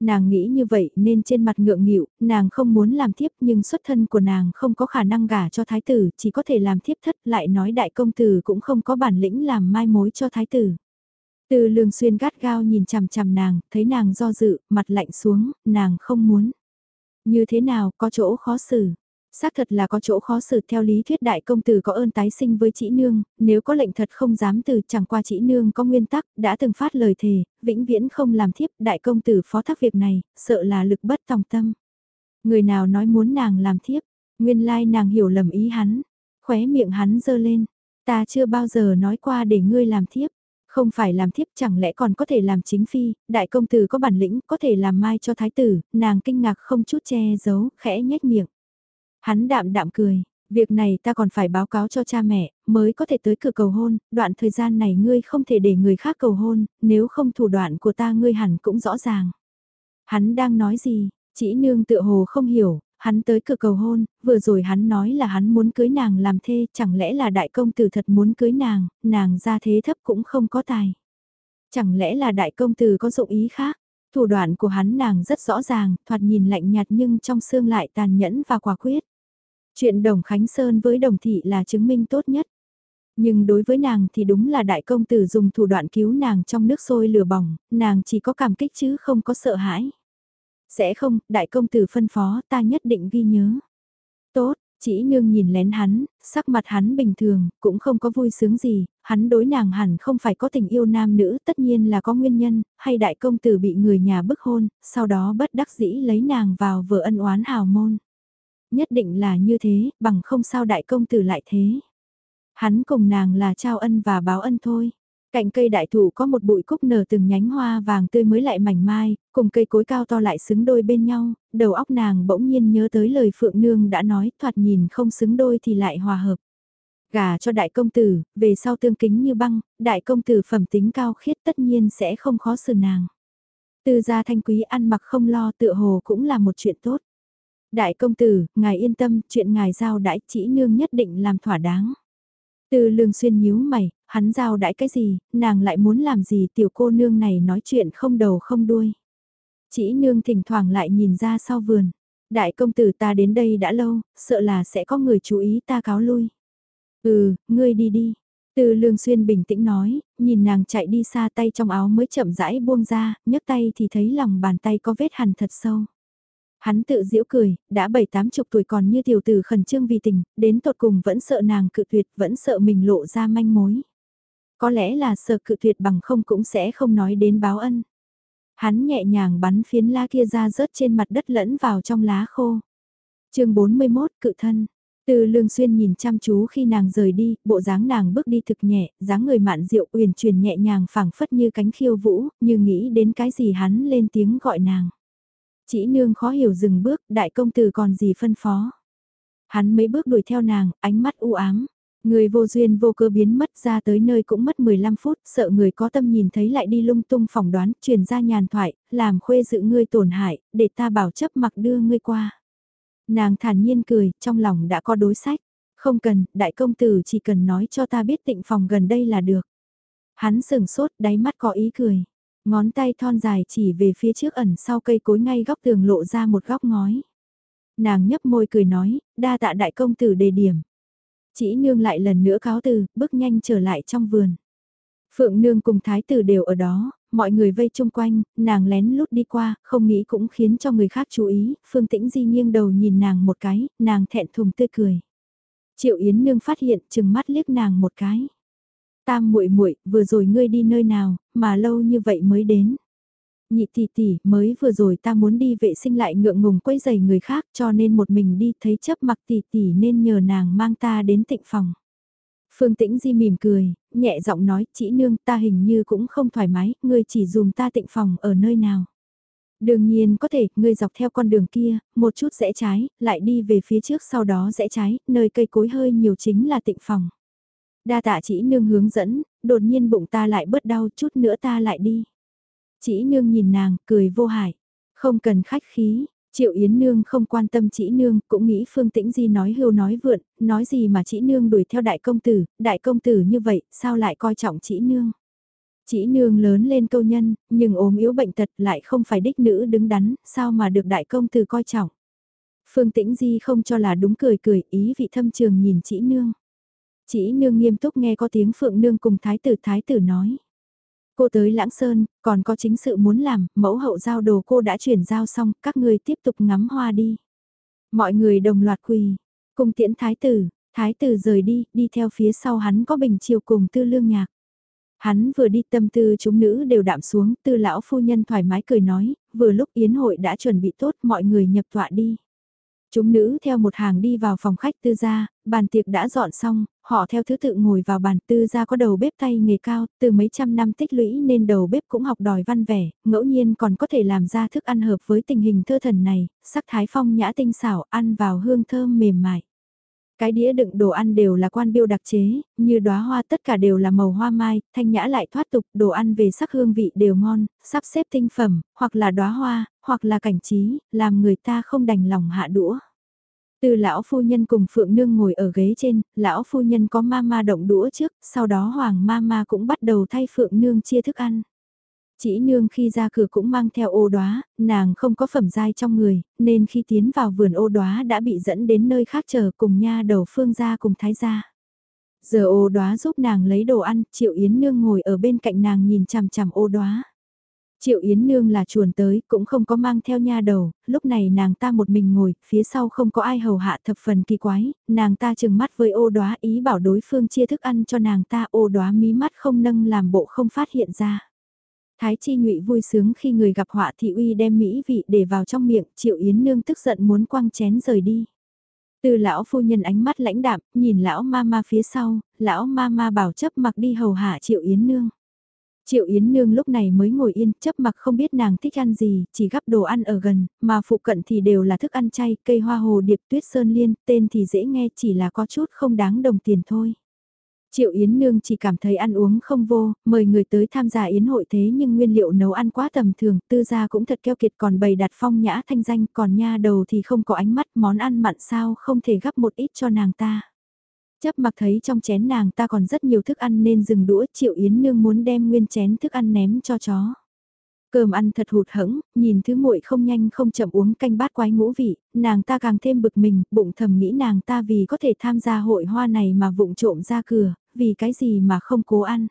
Nàng nghĩ như vậy nên trên mặt ngượng nghịu, nàng không muốn làm thiếp nhưng xuất thân của nàng không có khả năng gả cho thái tử, chỉ có thể làm thiếp thất lại nói đại công tử cũng không có bản lĩnh làm mai mối cho thái tử. Từ lương xuyên gắt gao nhìn chằm chằm nàng, thấy nàng do dự, mặt lạnh xuống, nàng không muốn. Như thế nào, có chỗ khó xử. Xác thật là có chỗ khó xử theo lý thuyết đại công tử có ơn tái sinh với chị nương, nếu có lệnh thật không dám từ chẳng qua chị nương có nguyên tắc, đã từng phát lời thề, vĩnh viễn không làm thiếp đại công tử phó thác việc này, sợ là lực bất tòng tâm. Người nào nói muốn nàng làm thiếp, nguyên lai nàng hiểu lầm ý hắn, khóe miệng hắn dơ lên, ta chưa bao giờ nói qua để ngươi làm thiếp. Không phải làm thiếp chẳng lẽ còn có thể làm chính phi, đại công tử có bản lĩnh, có thể làm mai cho thái tử, nàng kinh ngạc không chút che giấu, khẽ nhếch miệng. Hắn đạm đạm cười, việc này ta còn phải báo cáo cho cha mẹ, mới có thể tới cửa cầu hôn, đoạn thời gian này ngươi không thể để người khác cầu hôn, nếu không thủ đoạn của ta ngươi hẳn cũng rõ ràng. Hắn đang nói gì, chỉ nương tựa hồ không hiểu, hắn tới cửa cầu hôn, vừa rồi hắn nói là hắn muốn cưới nàng làm thê, chẳng lẽ là đại công tử thật muốn cưới nàng, nàng ra thế thấp cũng không có tài. Chẳng lẽ là đại công tử có dụng ý khác? Thủ đoạn của hắn nàng rất rõ ràng, thoạt nhìn lạnh nhạt nhưng trong xương lại tàn nhẫn và quả quyết. Chuyện Đồng Khánh Sơn với Đồng Thị là chứng minh tốt nhất. Nhưng đối với nàng thì đúng là đại công tử dùng thủ đoạn cứu nàng trong nước sôi lửa bỏng, nàng chỉ có cảm kích chứ không có sợ hãi. Sẽ không, đại công tử phân phó ta nhất định ghi nhớ. Tốt, chỉ nương nhìn lén hắn, sắc mặt hắn bình thường, cũng không có vui sướng gì, hắn đối nàng hẳn không phải có tình yêu nam nữ, tất nhiên là có nguyên nhân, hay đại công tử bị người nhà bức hôn, sau đó bất đắc dĩ lấy nàng vào vừa ân oán hào môn. Nhất định là như thế, bằng không sao đại công tử lại thế. Hắn cùng nàng là trao ân và báo ân thôi. Cạnh cây đại thụ có một bụi cúc nở từng nhánh hoa vàng tươi mới lại mảnh mai, cùng cây cối cao to lại xứng đôi bên nhau, đầu óc nàng bỗng nhiên nhớ tới lời Phượng Nương đã nói thoạt nhìn không xứng đôi thì lại hòa hợp. Gà cho đại công tử, về sau tương kính như băng, đại công tử phẩm tính cao khiết tất nhiên sẽ không khó xử nàng. Từ gia thanh quý ăn mặc không lo tựa hồ cũng là một chuyện tốt. Đại công tử, ngài yên tâm, chuyện ngài giao đãi chỉ nương nhất định làm thỏa đáng. Từ lương xuyên nhíu mày, hắn giao đãi cái gì, nàng lại muốn làm gì tiểu cô nương này nói chuyện không đầu không đuôi. Chỉ nương thỉnh thoảng lại nhìn ra sau vườn. Đại công tử ta đến đây đã lâu, sợ là sẽ có người chú ý ta cáo lui. Ừ, ngươi đi đi. Từ lương xuyên bình tĩnh nói, nhìn nàng chạy đi xa tay trong áo mới chậm rãi buông ra, nhấc tay thì thấy lòng bàn tay có vết hằn thật sâu. Hắn tự giễu cười, đã bảy tám chục tuổi còn như tiểu tử khẩn trương vì tình, đến tột cùng vẫn sợ nàng cự tuyệt, vẫn sợ mình lộ ra manh mối. Có lẽ là sợ cự tuyệt bằng không cũng sẽ không nói đến báo ân. Hắn nhẹ nhàng bắn phiến lá kia ra rớt trên mặt đất lẫn vào trong lá khô. chương 41 cự thân. Từ lương xuyên nhìn chăm chú khi nàng rời đi, bộ dáng nàng bước đi thực nhẹ, dáng người mạn diệu uyển chuyển nhẹ nhàng phảng phất như cánh khiêu vũ, như nghĩ đến cái gì hắn lên tiếng gọi nàng. Chỉ nương khó hiểu dừng bước, đại công tử còn gì phân phó. Hắn mấy bước đuổi theo nàng, ánh mắt u ám. Người vô duyên vô cơ biến mất ra tới nơi cũng mất 15 phút, sợ người có tâm nhìn thấy lại đi lung tung phỏng đoán, truyền ra nhàn thoại, làm khuê dự ngươi tổn hại, để ta bảo chấp mặc đưa ngươi qua. Nàng thản nhiên cười, trong lòng đã có đối sách. Không cần, đại công tử chỉ cần nói cho ta biết tịnh phòng gần đây là được. Hắn sừng sốt, đáy mắt có ý cười. Ngón tay thon dài chỉ về phía trước ẩn sau cây cối ngay góc tường lộ ra một góc ngói. Nàng nhấp môi cười nói, đa tạ đại công tử đề điểm. Chỉ nương lại lần nữa cáo từ, bước nhanh trở lại trong vườn. Phượng nương cùng thái tử đều ở đó, mọi người vây chung quanh, nàng lén lút đi qua, không nghĩ cũng khiến cho người khác chú ý, Phương Tĩnh Di nghiêng đầu nhìn nàng một cái, nàng thẹn thùng tươi cười. Triệu Yến Nương phát hiện, chừng mắt liếc nàng một cái. Tam muội muội, vừa rồi ngươi đi nơi nào, mà lâu như vậy mới đến. Nhị tỷ tỷ, mới vừa rồi ta muốn đi vệ sinh lại ngượng ngùng quấy giày người khác cho nên một mình đi thấy chấp mặc tỷ tỷ nên nhờ nàng mang ta đến tịnh phòng. Phương Tĩnh Di mỉm cười, nhẹ giọng nói, chỉ nương ta hình như cũng không thoải mái, ngươi chỉ dùng ta tịnh phòng ở nơi nào. Đương nhiên có thể, ngươi dọc theo con đường kia, một chút rẽ trái, lại đi về phía trước sau đó rẽ trái, nơi cây cối hơi nhiều chính là tịnh phòng. Đa tạ chỉ nương hướng dẫn, đột nhiên bụng ta lại bớt đau chút nữa ta lại đi. Chỉ nương nhìn nàng, cười vô hại. Không cần khách khí, Triệu Yến Nương không quan tâm chỉ nương, cũng nghĩ Phương Tĩnh Di nói hưu nói vượn, nói gì mà chỉ nương đuổi theo đại công tử, đại công tử như vậy, sao lại coi trọng chỉ nương. Chỉ nương lớn lên câu nhân, nhưng ốm yếu bệnh tật lại không phải đích nữ đứng đắn, sao mà được đại công tử coi trọng. Phương Tĩnh Di không cho là đúng cười cười, ý vị thâm trường nhìn chỉ nương. Chỉ nương nghiêm túc nghe có tiếng Phượng Nương cùng Thái tử Thái tử nói. Cô tới Lãng Sơn, còn có chính sự muốn làm, mẫu hậu giao đồ cô đã chuyển giao xong, các người tiếp tục ngắm hoa đi. Mọi người đồng loạt quỳ, cùng tiễn thái tử, thái tử rời đi, đi theo phía sau hắn có bình chiều cùng tư lương nhạc. Hắn vừa đi tâm tư chúng nữ đều đạm xuống, tư lão phu nhân thoải mái cười nói, vừa lúc yến hội đã chuẩn bị tốt mọi người nhập tọa đi. Chúng nữ theo một hàng đi vào phòng khách tư gia, bàn tiệc đã dọn xong, họ theo thứ tự ngồi vào bàn tư gia có đầu bếp tay nghề cao, từ mấy trăm năm tích lũy nên đầu bếp cũng học đòi văn vẻ, ngẫu nhiên còn có thể làm ra thức ăn hợp với tình hình thơ thần này, sắc thái phong nhã tinh xảo, ăn vào hương thơm mềm mại. Cái đĩa đựng đồ ăn đều là quan biêu đặc chế, như đóa hoa tất cả đều là màu hoa mai, thanh nhã lại thoát tục, đồ ăn về sắc hương vị đều ngon, sắp xếp tinh phẩm, hoặc là đóa hoa, hoặc là cảnh trí, làm người ta không đành lòng hạ đũa. Từ lão phu nhân cùng Phượng Nương ngồi ở ghế trên, lão phu nhân có ma ma động đũa trước, sau đó Hoàng ma ma cũng bắt đầu thay Phượng Nương chia thức ăn. Chỉ nương khi ra cửa cũng mang theo ô đóa, nàng không có phẩm giai trong người, nên khi tiến vào vườn ô đóa đã bị dẫn đến nơi khác chờ cùng nha đầu phương gia cùng thái gia. Giờ ô đóa giúp nàng lấy đồ ăn, triệu yến nương ngồi ở bên cạnh nàng nhìn chằm chằm ô đóa. Triệu Yến Nương là chuồn tới, cũng không có mang theo nha đầu, lúc này nàng ta một mình ngồi, phía sau không có ai hầu hạ thập phần kỳ quái, nàng ta chừng mắt với ô đóa ý bảo đối phương chia thức ăn cho nàng ta ô đóa mí mắt không nâng làm bộ không phát hiện ra. Thái Chi Ngụy vui sướng khi người gặp họa thị uy đem mỹ vị để vào trong miệng, Triệu Yến Nương tức giận muốn quăng chén rời đi. Từ lão phu nhân ánh mắt lãnh đạm, nhìn lão ma ma phía sau, lão ma ma bảo chấp mặc đi hầu hạ Triệu Yến Nương. Triệu Yến Nương lúc này mới ngồi yên, chấp mặc không biết nàng thích ăn gì, chỉ gắp đồ ăn ở gần, mà phụ cận thì đều là thức ăn chay, cây hoa hồ điệp tuyết sơn liên, tên thì dễ nghe chỉ là có chút không đáng đồng tiền thôi. Triệu Yến Nương chỉ cảm thấy ăn uống không vô, mời người tới tham gia yến hội thế nhưng nguyên liệu nấu ăn quá tầm thường, tư gia cũng thật keo kiệt còn bày đặt phong nhã thanh danh, còn nha đầu thì không có ánh mắt món ăn mặn sao không thể gắp một ít cho nàng ta. Chấp mặc thấy trong chén nàng ta còn rất nhiều thức ăn nên dừng đũa Triệu Yến Nương muốn đem nguyên chén thức ăn ném cho chó. Cơm ăn thật hụt hẫng, nhìn thứ muội không nhanh không chậm uống canh bát quái ngũ vị, nàng ta càng thêm bực mình, bụng thầm nghĩ nàng ta vì có thể tham gia hội hoa này mà vụng trộm ra cửa, vì cái gì mà không cố ăn.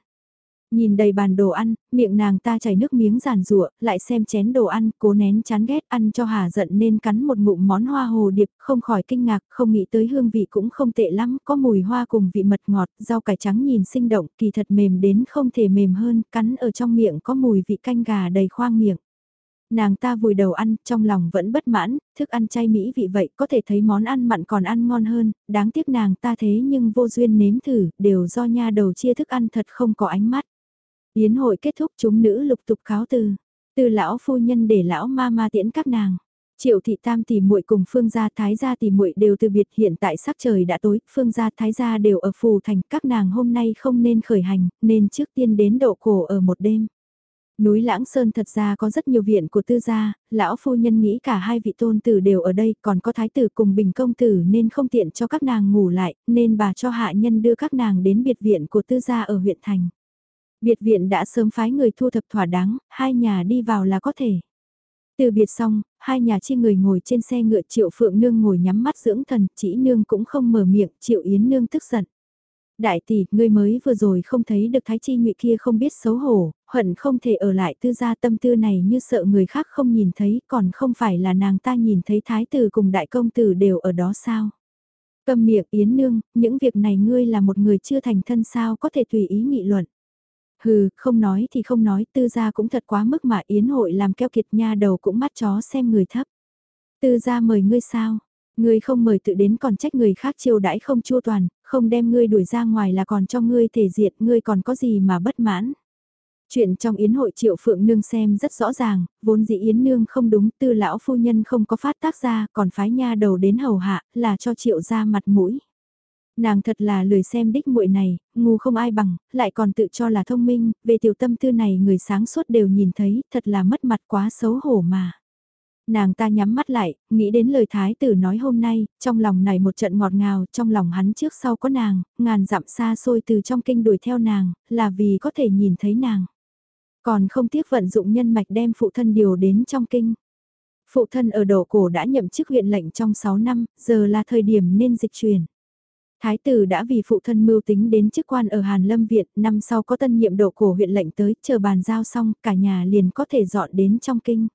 Nhìn đầy bàn đồ ăn, miệng nàng ta chảy nước miếng giàn rụa, lại xem chén đồ ăn, cố nén chán ghét ăn cho hà giận nên cắn một ngụm món hoa hồ điệp, không khỏi kinh ngạc, không nghĩ tới hương vị cũng không tệ lắm, có mùi hoa cùng vị mật ngọt, rau cải trắng nhìn sinh động, kỳ thật mềm đến không thể mềm hơn, cắn ở trong miệng có mùi vị canh gà đầy khoang miệng. Nàng ta vùi đầu ăn, trong lòng vẫn bất mãn, thức ăn chay mỹ vị vậy, có thể thấy món ăn mặn còn ăn ngon hơn, đáng tiếc nàng ta thế nhưng vô duyên nếm thử, đều do nha đầu chia thức ăn thật không có ánh mắt. Yến hội kết thúc chúng nữ lục tục cáo từ, từ lão phu nhân để lão ma ma tiễn các nàng. Triệu thị tam tỷ muội cùng phương gia thái gia tỷ muội đều từ biệt hiện tại sắc trời đã tối, phương gia thái gia đều ở phù thành, các nàng hôm nay không nên khởi hành, nên trước tiên đến độ cổ ở một đêm. Núi Lãng Sơn thật ra có rất nhiều viện của tư gia, lão phu nhân nghĩ cả hai vị tôn tử đều ở đây, còn có thái tử cùng bình công tử nên không tiện cho các nàng ngủ lại, nên bà cho hạ nhân đưa các nàng đến biệt viện của tư gia ở huyện thành. Biệt viện đã sớm phái người thu thập thỏa đáng, hai nhà đi vào là có thể. Từ biệt xong, hai nhà chi người ngồi trên xe ngựa triệu phượng nương ngồi nhắm mắt dưỡng thần, chỉ nương cũng không mở miệng, triệu yến nương tức giận. Đại tỷ, ngươi mới vừa rồi không thấy được thái chi ngụy kia không biết xấu hổ, hận không thể ở lại tư gia tâm tư này như sợ người khác không nhìn thấy, còn không phải là nàng ta nhìn thấy thái tử cùng đại công tử đều ở đó sao. Cầm miệng Yến Nương, những việc này ngươi là một người chưa thành thân sao có thể tùy ý nghị luận. Hừ, không nói thì không nói, tư gia cũng thật quá mức mà Yến hội làm keo kiệt nha đầu cũng mắt chó xem người thấp. Tư gia mời ngươi sao? Ngươi không mời tự đến còn trách người khác chiêu đãi không chua toàn, không đem ngươi đuổi ra ngoài là còn cho ngươi thể diện, ngươi còn có gì mà bất mãn. Chuyện trong yến hội triệu phượng nương xem rất rõ ràng, vốn dĩ yến nương không đúng, tư lão phu nhân không có phát tác ra, còn phái nha đầu đến hầu hạ, là cho triệu ra mặt mũi. Nàng thật là lười xem đích muội này, ngu không ai bằng, lại còn tự cho là thông minh, về tiểu tâm tư này người sáng suốt đều nhìn thấy, thật là mất mặt quá xấu hổ mà. Nàng ta nhắm mắt lại, nghĩ đến lời thái tử nói hôm nay, trong lòng này một trận ngọt ngào, trong lòng hắn trước sau có nàng, ngàn dặm xa xôi từ trong kinh đuổi theo nàng, là vì có thể nhìn thấy nàng. Còn không tiếc vận dụng nhân mạch đem phụ thân điều đến trong kinh. Phụ thân ở đầu cổ đã nhậm chức huyện lệnh trong 6 năm, giờ là thời điểm nên dịch chuyển. Thái tử đã vì phụ thân mưu tính đến chức quan ở Hàn Lâm Viện, năm sau có tân nhiệm độ cổ huyện lệnh tới, chờ bàn giao xong, cả nhà liền có thể dọn đến trong kinh.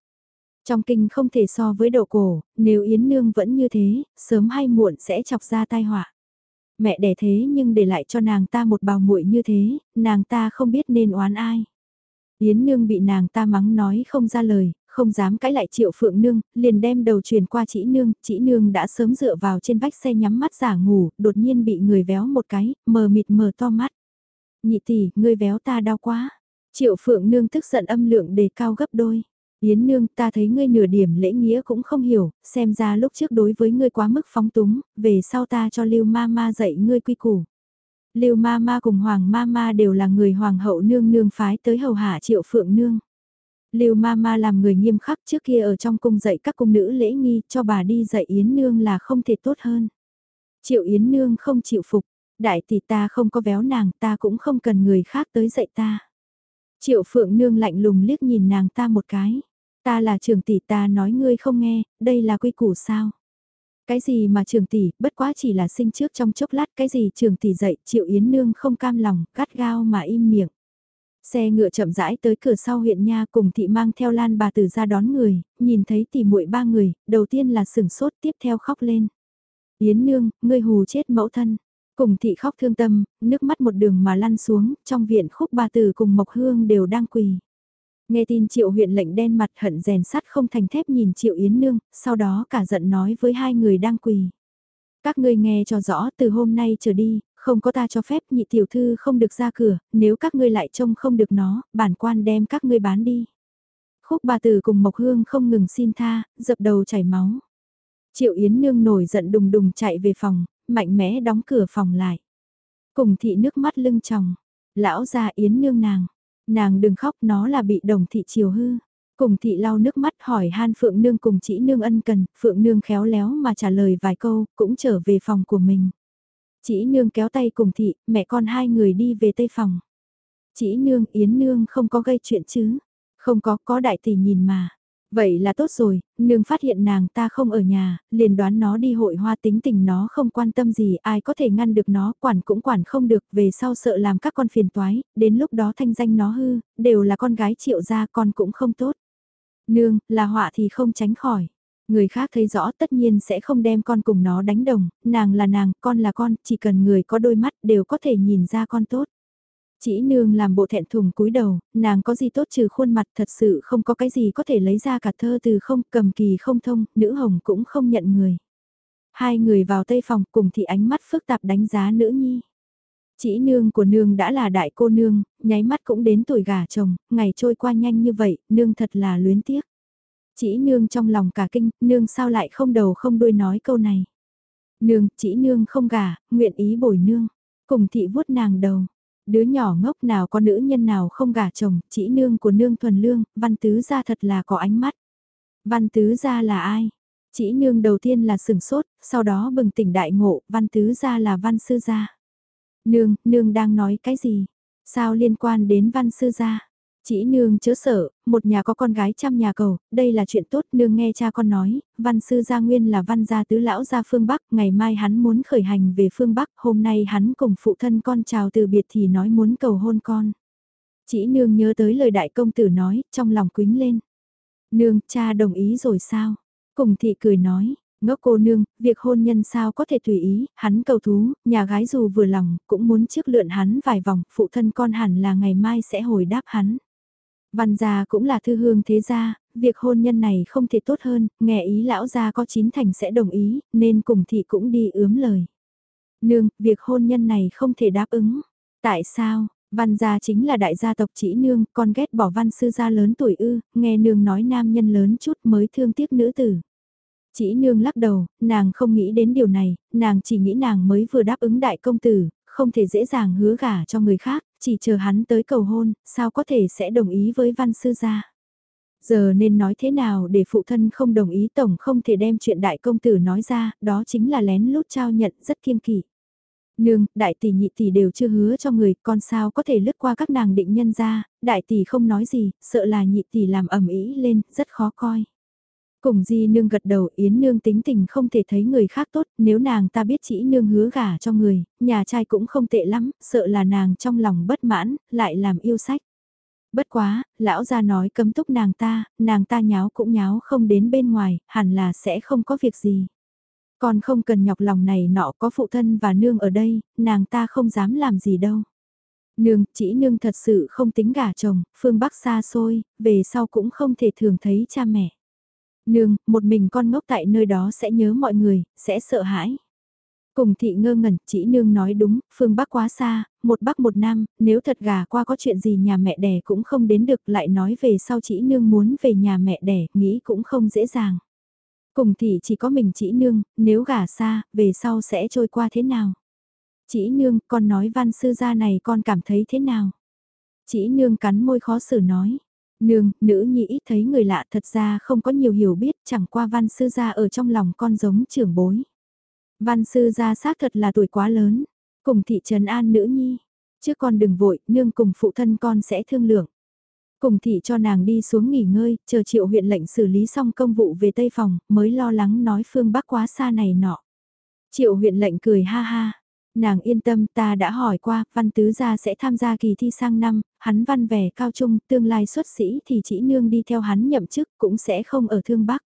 Trong kinh không thể so với độ cổ, nếu Yến Nương vẫn như thế, sớm hay muộn sẽ chọc ra tai họa. Mẹ đẻ thế nhưng để lại cho nàng ta một bào muội như thế, nàng ta không biết nên oán ai. Yến Nương bị nàng ta mắng nói không ra lời, không dám cãi lại triệu phượng nương, liền đem đầu truyền qua chỉ nương, chỉ nương đã sớm dựa vào trên vách xe nhắm mắt giả ngủ, đột nhiên bị người véo một cái, mờ mịt mờ to mắt. Nhị tỷ, ngươi véo ta đau quá. Triệu phượng nương tức giận âm lượng đề cao gấp đôi. Yến nương ta thấy ngươi nửa điểm lễ nghĩa cũng không hiểu, xem ra lúc trước đối với ngươi quá mức phóng túng, về sau ta cho lưu ma ma dạy ngươi quy củ. Lưu ma ma cùng hoàng ma ma đều là người hoàng hậu nương nương phái tới hầu hạ triệu phượng nương. Lưu ma ma làm người nghiêm khắc trước kia ở trong cung dạy các cung nữ lễ nghi cho bà đi dạy Yến nương là không thể tốt hơn. Triệu Yến nương không chịu phục, đại tỷ ta không có véo nàng ta cũng không cần người khác tới dạy ta. Triệu Phượng nương lạnh lùng liếc nhìn nàng ta một cái. Ta là trường tỷ ta nói ngươi không nghe, đây là quy củ sao? Cái gì mà trường tỷ, bất quá chỉ là sinh trước trong chốc lát, cái gì trường tỷ dạy, triệu yến nương không cam lòng, cắt gao mà im miệng. Xe ngựa chậm rãi tới cửa sau huyện nha cùng thị mang theo lan bà tử ra đón người, nhìn thấy tỷ muội ba người, đầu tiên là sừng sốt tiếp theo khóc lên. Yến nương, ngươi hù chết mẫu thân. Cùng thị khóc thương tâm, nước mắt một đường mà lăn xuống, trong viện khúc bà tử cùng Mộc Hương đều đang quỳ. Nghe tin triệu huyện lệnh đen mặt hận rèn sắt không thành thép nhìn triệu yến nương, sau đó cả giận nói với hai người đang quỳ. Các ngươi nghe cho rõ từ hôm nay trở đi, không có ta cho phép nhị tiểu thư không được ra cửa, nếu các ngươi lại trông không được nó, bản quan đem các ngươi bán đi. Khúc bà tử cùng Mộc Hương không ngừng xin tha, dập đầu chảy máu. Triệu Yến Nương nổi giận đùng đùng chạy về phòng, mạnh mẽ đóng cửa phòng lại. Cùng thị nước mắt lưng tròng, lão gia Yến Nương nàng, Nàng đừng khóc nó là bị đồng thị chiều hư. Cùng thị lau nước mắt hỏi han Phượng Nương cùng chỉ Nương ân cần, Phượng Nương khéo léo mà trả lời vài câu, cũng trở về phòng của mình. Chỉ Nương kéo tay cùng thị, mẹ con hai người đi về tây phòng. Chỉ Nương, Yến Nương không có gây chuyện chứ. Không có, có đại tỷ nhìn mà. Vậy là tốt rồi, nương phát hiện nàng ta không ở nhà, liền đoán nó đi hội hoa tính tình nó không quan tâm gì, ai có thể ngăn được nó, quản cũng quản không được, về sau sợ làm các con phiền toái, đến lúc đó thanh danh nó hư, đều là con gái triệu gia con cũng không tốt. Nương, là họa thì không tránh khỏi. Người khác thấy rõ tất nhiên sẽ không đem con cùng nó đánh đồng, nàng là nàng, con là con, chỉ cần người có đôi mắt đều có thể nhìn ra con tốt. Chỉ nương làm bộ thẹn thùng cúi đầu, nàng có gì tốt trừ khuôn mặt thật sự không có cái gì có thể lấy ra cả thơ từ không cầm kỳ không thông, nữ hồng cũng không nhận người. Hai người vào tây phòng cùng thì ánh mắt phức tạp đánh giá nữ nhi. Chỉ nương của nương đã là đại cô nương, nháy mắt cũng đến tuổi gả chồng, ngày trôi qua nhanh như vậy, nương thật là luyến tiếc. Chỉ nương trong lòng cả kinh, nương sao lại không đầu không đuôi nói câu này. Nương, chỉ nương không gả, nguyện ý bồi nương. Cùng thị vuốt nàng đầu. Đứa nhỏ ngốc nào có nữ nhân nào không gả chồng, chỉ nương của nương thuần lương, văn tứ gia thật là có ánh mắt. Văn tứ gia là ai? Chỉ nương đầu tiên là sừng sốt, sau đó bừng tỉnh đại ngộ, văn tứ gia là văn sư gia. Nương, nương đang nói cái gì? Sao liên quan đến văn sư gia? Chỉ nương chớ sợ, một nhà có con gái trăm nhà cầu, đây là chuyện tốt nương nghe cha con nói, văn sư gia nguyên là văn gia tứ lão gia phương Bắc, ngày mai hắn muốn khởi hành về phương Bắc, hôm nay hắn cùng phụ thân con chào từ biệt thì nói muốn cầu hôn con. Chỉ nương nhớ tới lời đại công tử nói, trong lòng quính lên. Nương, cha đồng ý rồi sao? Cùng thị cười nói, ngốc cô nương, việc hôn nhân sao có thể tùy ý, hắn cầu thú, nhà gái dù vừa lòng, cũng muốn trước lượn hắn vài vòng, phụ thân con hẳn là ngày mai sẽ hồi đáp hắn. Văn gia cũng là thư hương thế gia, việc hôn nhân này không thể tốt hơn, nghe ý lão gia có chín thành sẽ đồng ý, nên cùng thị cũng đi ướm lời. Nương, việc hôn nhân này không thể đáp ứng. Tại sao? Văn gia chính là đại gia tộc chỉ nương, con ghét bỏ văn sư gia lớn tuổi ư, nghe nương nói nam nhân lớn chút mới thương tiếc nữ tử. Chỉ nương lắc đầu, nàng không nghĩ đến điều này, nàng chỉ nghĩ nàng mới vừa đáp ứng đại công tử, không thể dễ dàng hứa gả cho người khác, chỉ chờ hắn tới cầu hôn, sao có thể sẽ đồng ý với văn sư gia. Giờ nên nói thế nào để phụ thân không đồng ý tổng không thể đem chuyện đại công tử nói ra, đó chính là lén lút trao nhận rất kiên kỵ. Nương, đại tỷ nhị tỷ đều chưa hứa cho người, con sao có thể lướt qua các nàng định nhân ra, đại tỷ không nói gì, sợ là nhị tỷ làm ẩm ý lên, rất khó coi. Cùng di nương gật đầu yến nương tính tình không thể thấy người khác tốt, nếu nàng ta biết chỉ nương hứa gả cho người, nhà trai cũng không tệ lắm, sợ là nàng trong lòng bất mãn, lại làm yêu sách. Bất quá, lão gia nói cấm túc nàng ta, nàng ta nháo cũng nháo không đến bên ngoài, hẳn là sẽ không có việc gì. Còn không cần nhọc lòng này nọ có phụ thân và nương ở đây, nàng ta không dám làm gì đâu. Nương, chỉ nương thật sự không tính gả chồng, phương Bắc xa xôi, về sau cũng không thể thường thấy cha mẹ. Nương, một mình con ngốc tại nơi đó sẽ nhớ mọi người, sẽ sợ hãi. Cùng thị ngơ ngẩn, chỉ nương nói đúng, phương Bắc quá xa, một Bắc một Nam, nếu thật gà qua có chuyện gì nhà mẹ đẻ cũng không đến được lại nói về sau chỉ nương muốn về nhà mẹ đẻ, nghĩ cũng không dễ dàng. Cùng thị chỉ có mình chỉ nương, nếu gà xa, về sau sẽ trôi qua thế nào? Chỉ nương, con nói văn sư gia này con cảm thấy thế nào? Chỉ nương cắn môi khó xử nói. Nương, nữ nhi ít thấy người lạ thật ra không có nhiều hiểu biết chẳng qua văn sư gia ở trong lòng con giống trưởng bối. Văn sư gia xác thật là tuổi quá lớn, cùng thị trấn an nữ nhi. Trước con đừng vội, nương cùng phụ thân con sẽ thương lượng. Cùng thị cho nàng đi xuống nghỉ ngơi, chờ triệu huyện lệnh xử lý xong công vụ về Tây Phòng, mới lo lắng nói phương Bắc quá xa này nọ. Triệu huyện lệnh cười ha ha, Nàng yên tâm ta đã hỏi qua, văn tứ gia sẽ tham gia kỳ thi sang năm, hắn văn vẻ cao trung, tương lai xuất sĩ thì chỉ nương đi theo hắn nhậm chức cũng sẽ không ở thương bắc.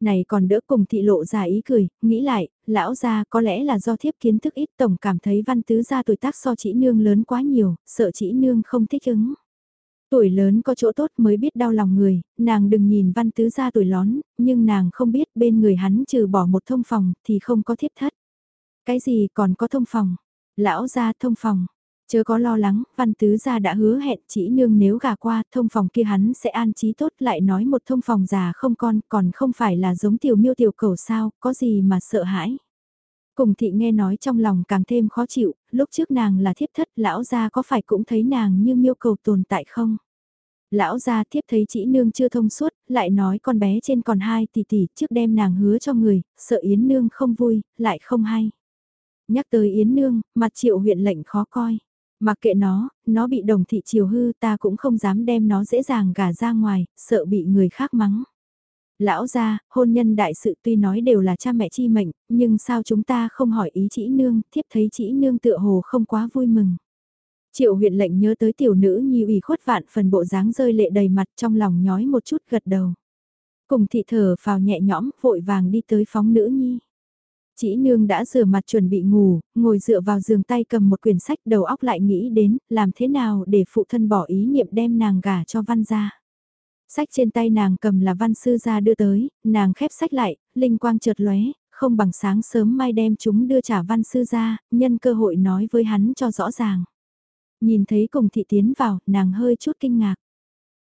Này còn đỡ cùng thị lộ ra ý cười, nghĩ lại, lão gia có lẽ là do thiếp kiến thức ít tổng cảm thấy văn tứ gia tuổi tác so chỉ nương lớn quá nhiều, sợ chỉ nương không thích ứng. Tuổi lớn có chỗ tốt mới biết đau lòng người, nàng đừng nhìn văn tứ gia tuổi lón, nhưng nàng không biết bên người hắn trừ bỏ một thông phòng thì không có thiếp thất. Cái gì còn có thông phòng? Lão gia thông phòng. Chớ có lo lắng, văn tứ gia đã hứa hẹn chỉ nương nếu gà qua, thông phòng kia hắn sẽ an trí tốt lại nói một thông phòng già không con, còn không phải là giống tiểu miêu tiểu cầu sao, có gì mà sợ hãi. Cùng thị nghe nói trong lòng càng thêm khó chịu, lúc trước nàng là thiếp thất, lão gia có phải cũng thấy nàng như miêu cầu tồn tại không? Lão gia thiếp thấy chỉ nương chưa thông suốt, lại nói con bé trên còn hai tỷ tỷ trước đem nàng hứa cho người, sợ yến nương không vui, lại không hay. Nhắc tới Yến Nương, mặt triệu huyện lệnh khó coi. Mặc kệ nó, nó bị đồng thị chiều hư ta cũng không dám đem nó dễ dàng gả ra ngoài, sợ bị người khác mắng. Lão gia, hôn nhân đại sự tuy nói đều là cha mẹ chi mệnh, nhưng sao chúng ta không hỏi ý chỉ nương, thiếp thấy chỉ nương tựa hồ không quá vui mừng. Triệu huyện lệnh nhớ tới tiểu nữ nhi ủy khuất vạn phần bộ dáng rơi lệ đầy mặt trong lòng nhói một chút gật đầu. Cùng thị thở vào nhẹ nhõm vội vàng đi tới phóng nữ nhi. Chỉ nương đã rửa mặt chuẩn bị ngủ, ngồi dựa vào giường tay cầm một quyển sách đầu óc lại nghĩ đến làm thế nào để phụ thân bỏ ý niệm đem nàng gả cho văn gia. Sách trên tay nàng cầm là văn sư gia đưa tới, nàng khép sách lại, linh quang chợt lóe, không bằng sáng sớm mai đem chúng đưa trả văn sư gia, nhân cơ hội nói với hắn cho rõ ràng. Nhìn thấy cùng thị tiến vào, nàng hơi chút kinh ngạc.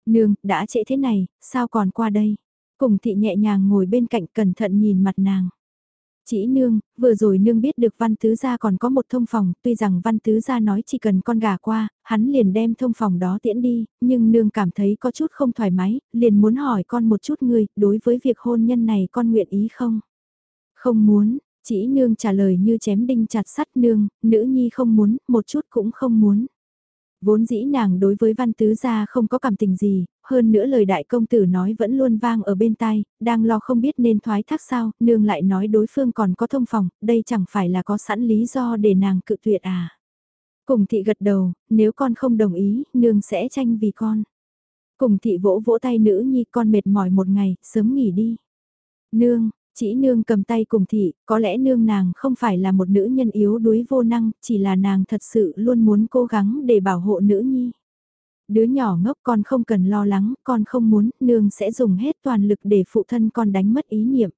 Nương, đã trễ thế này, sao còn qua đây? Cùng thị nhẹ nhàng ngồi bên cạnh cẩn thận nhìn mặt nàng. Chỉ nương, vừa rồi nương biết được văn tứ gia còn có một thông phòng, tuy rằng văn tứ gia nói chỉ cần con gà qua, hắn liền đem thông phòng đó tiễn đi, nhưng nương cảm thấy có chút không thoải mái, liền muốn hỏi con một chút người, đối với việc hôn nhân này con nguyện ý không? Không muốn, chỉ nương trả lời như chém đinh chặt sắt nương, nữ nhi không muốn, một chút cũng không muốn. Vốn dĩ nàng đối với văn tứ gia không có cảm tình gì, hơn nữa lời đại công tử nói vẫn luôn vang ở bên tai, đang lo không biết nên thoái thác sao, nương lại nói đối phương còn có thông phòng, đây chẳng phải là có sẵn lý do để nàng cự tuyệt à. Cùng thị gật đầu, nếu con không đồng ý, nương sẽ tranh vì con. Cùng thị vỗ vỗ tay nữ nhi con mệt mỏi một ngày, sớm nghỉ đi. Nương, chỉ nương cầm tay cùng thị, có lẽ nương nàng không phải là một nữ nhân yếu đuối vô năng, chỉ là nàng thật sự luôn muốn cố gắng để bảo hộ nữ nhi. Đứa nhỏ ngốc con không cần lo lắng, con không muốn, nương sẽ dùng hết toàn lực để phụ thân con đánh mất ý niệm.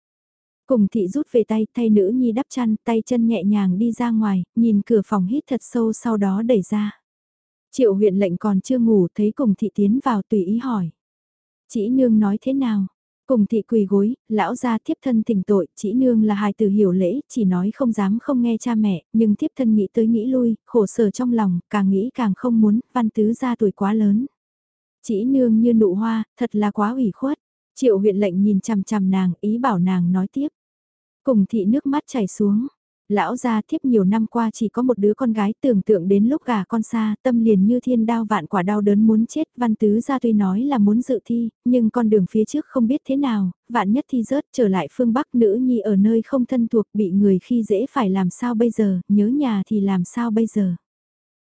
Cùng thị rút về tay, thay nữ nhi đắp chăn, tay chân nhẹ nhàng đi ra ngoài, nhìn cửa phòng hít thật sâu sau đó đẩy ra. Triệu huyện lệnh còn chưa ngủ thấy cùng thị tiến vào tùy ý hỏi. Chỉ nương nói thế nào? Cùng thị quỳ gối, lão gia thiếp thân thỉnh tội, chỉ nương là hài tử hiểu lễ, chỉ nói không dám không nghe cha mẹ, nhưng thiếp thân nghĩ tới nghĩ lui, khổ sở trong lòng, càng nghĩ càng không muốn, văn tứ gia tuổi quá lớn. Chỉ nương như nụ hoa, thật là quá ủy khuất. Triệu huyện lệnh nhìn chằm chằm nàng, ý bảo nàng nói tiếp. Cùng thị nước mắt chảy xuống, lão gia thiếp nhiều năm qua chỉ có một đứa con gái tưởng tượng đến lúc gà con xa, tâm liền như thiên đao vạn quả đau đớn muốn chết, văn tứ gia tuy nói là muốn dự thi, nhưng con đường phía trước không biết thế nào, vạn nhất thi rớt trở lại phương Bắc nữ nhi ở nơi không thân thuộc bị người khi dễ phải làm sao bây giờ, nhớ nhà thì làm sao bây giờ.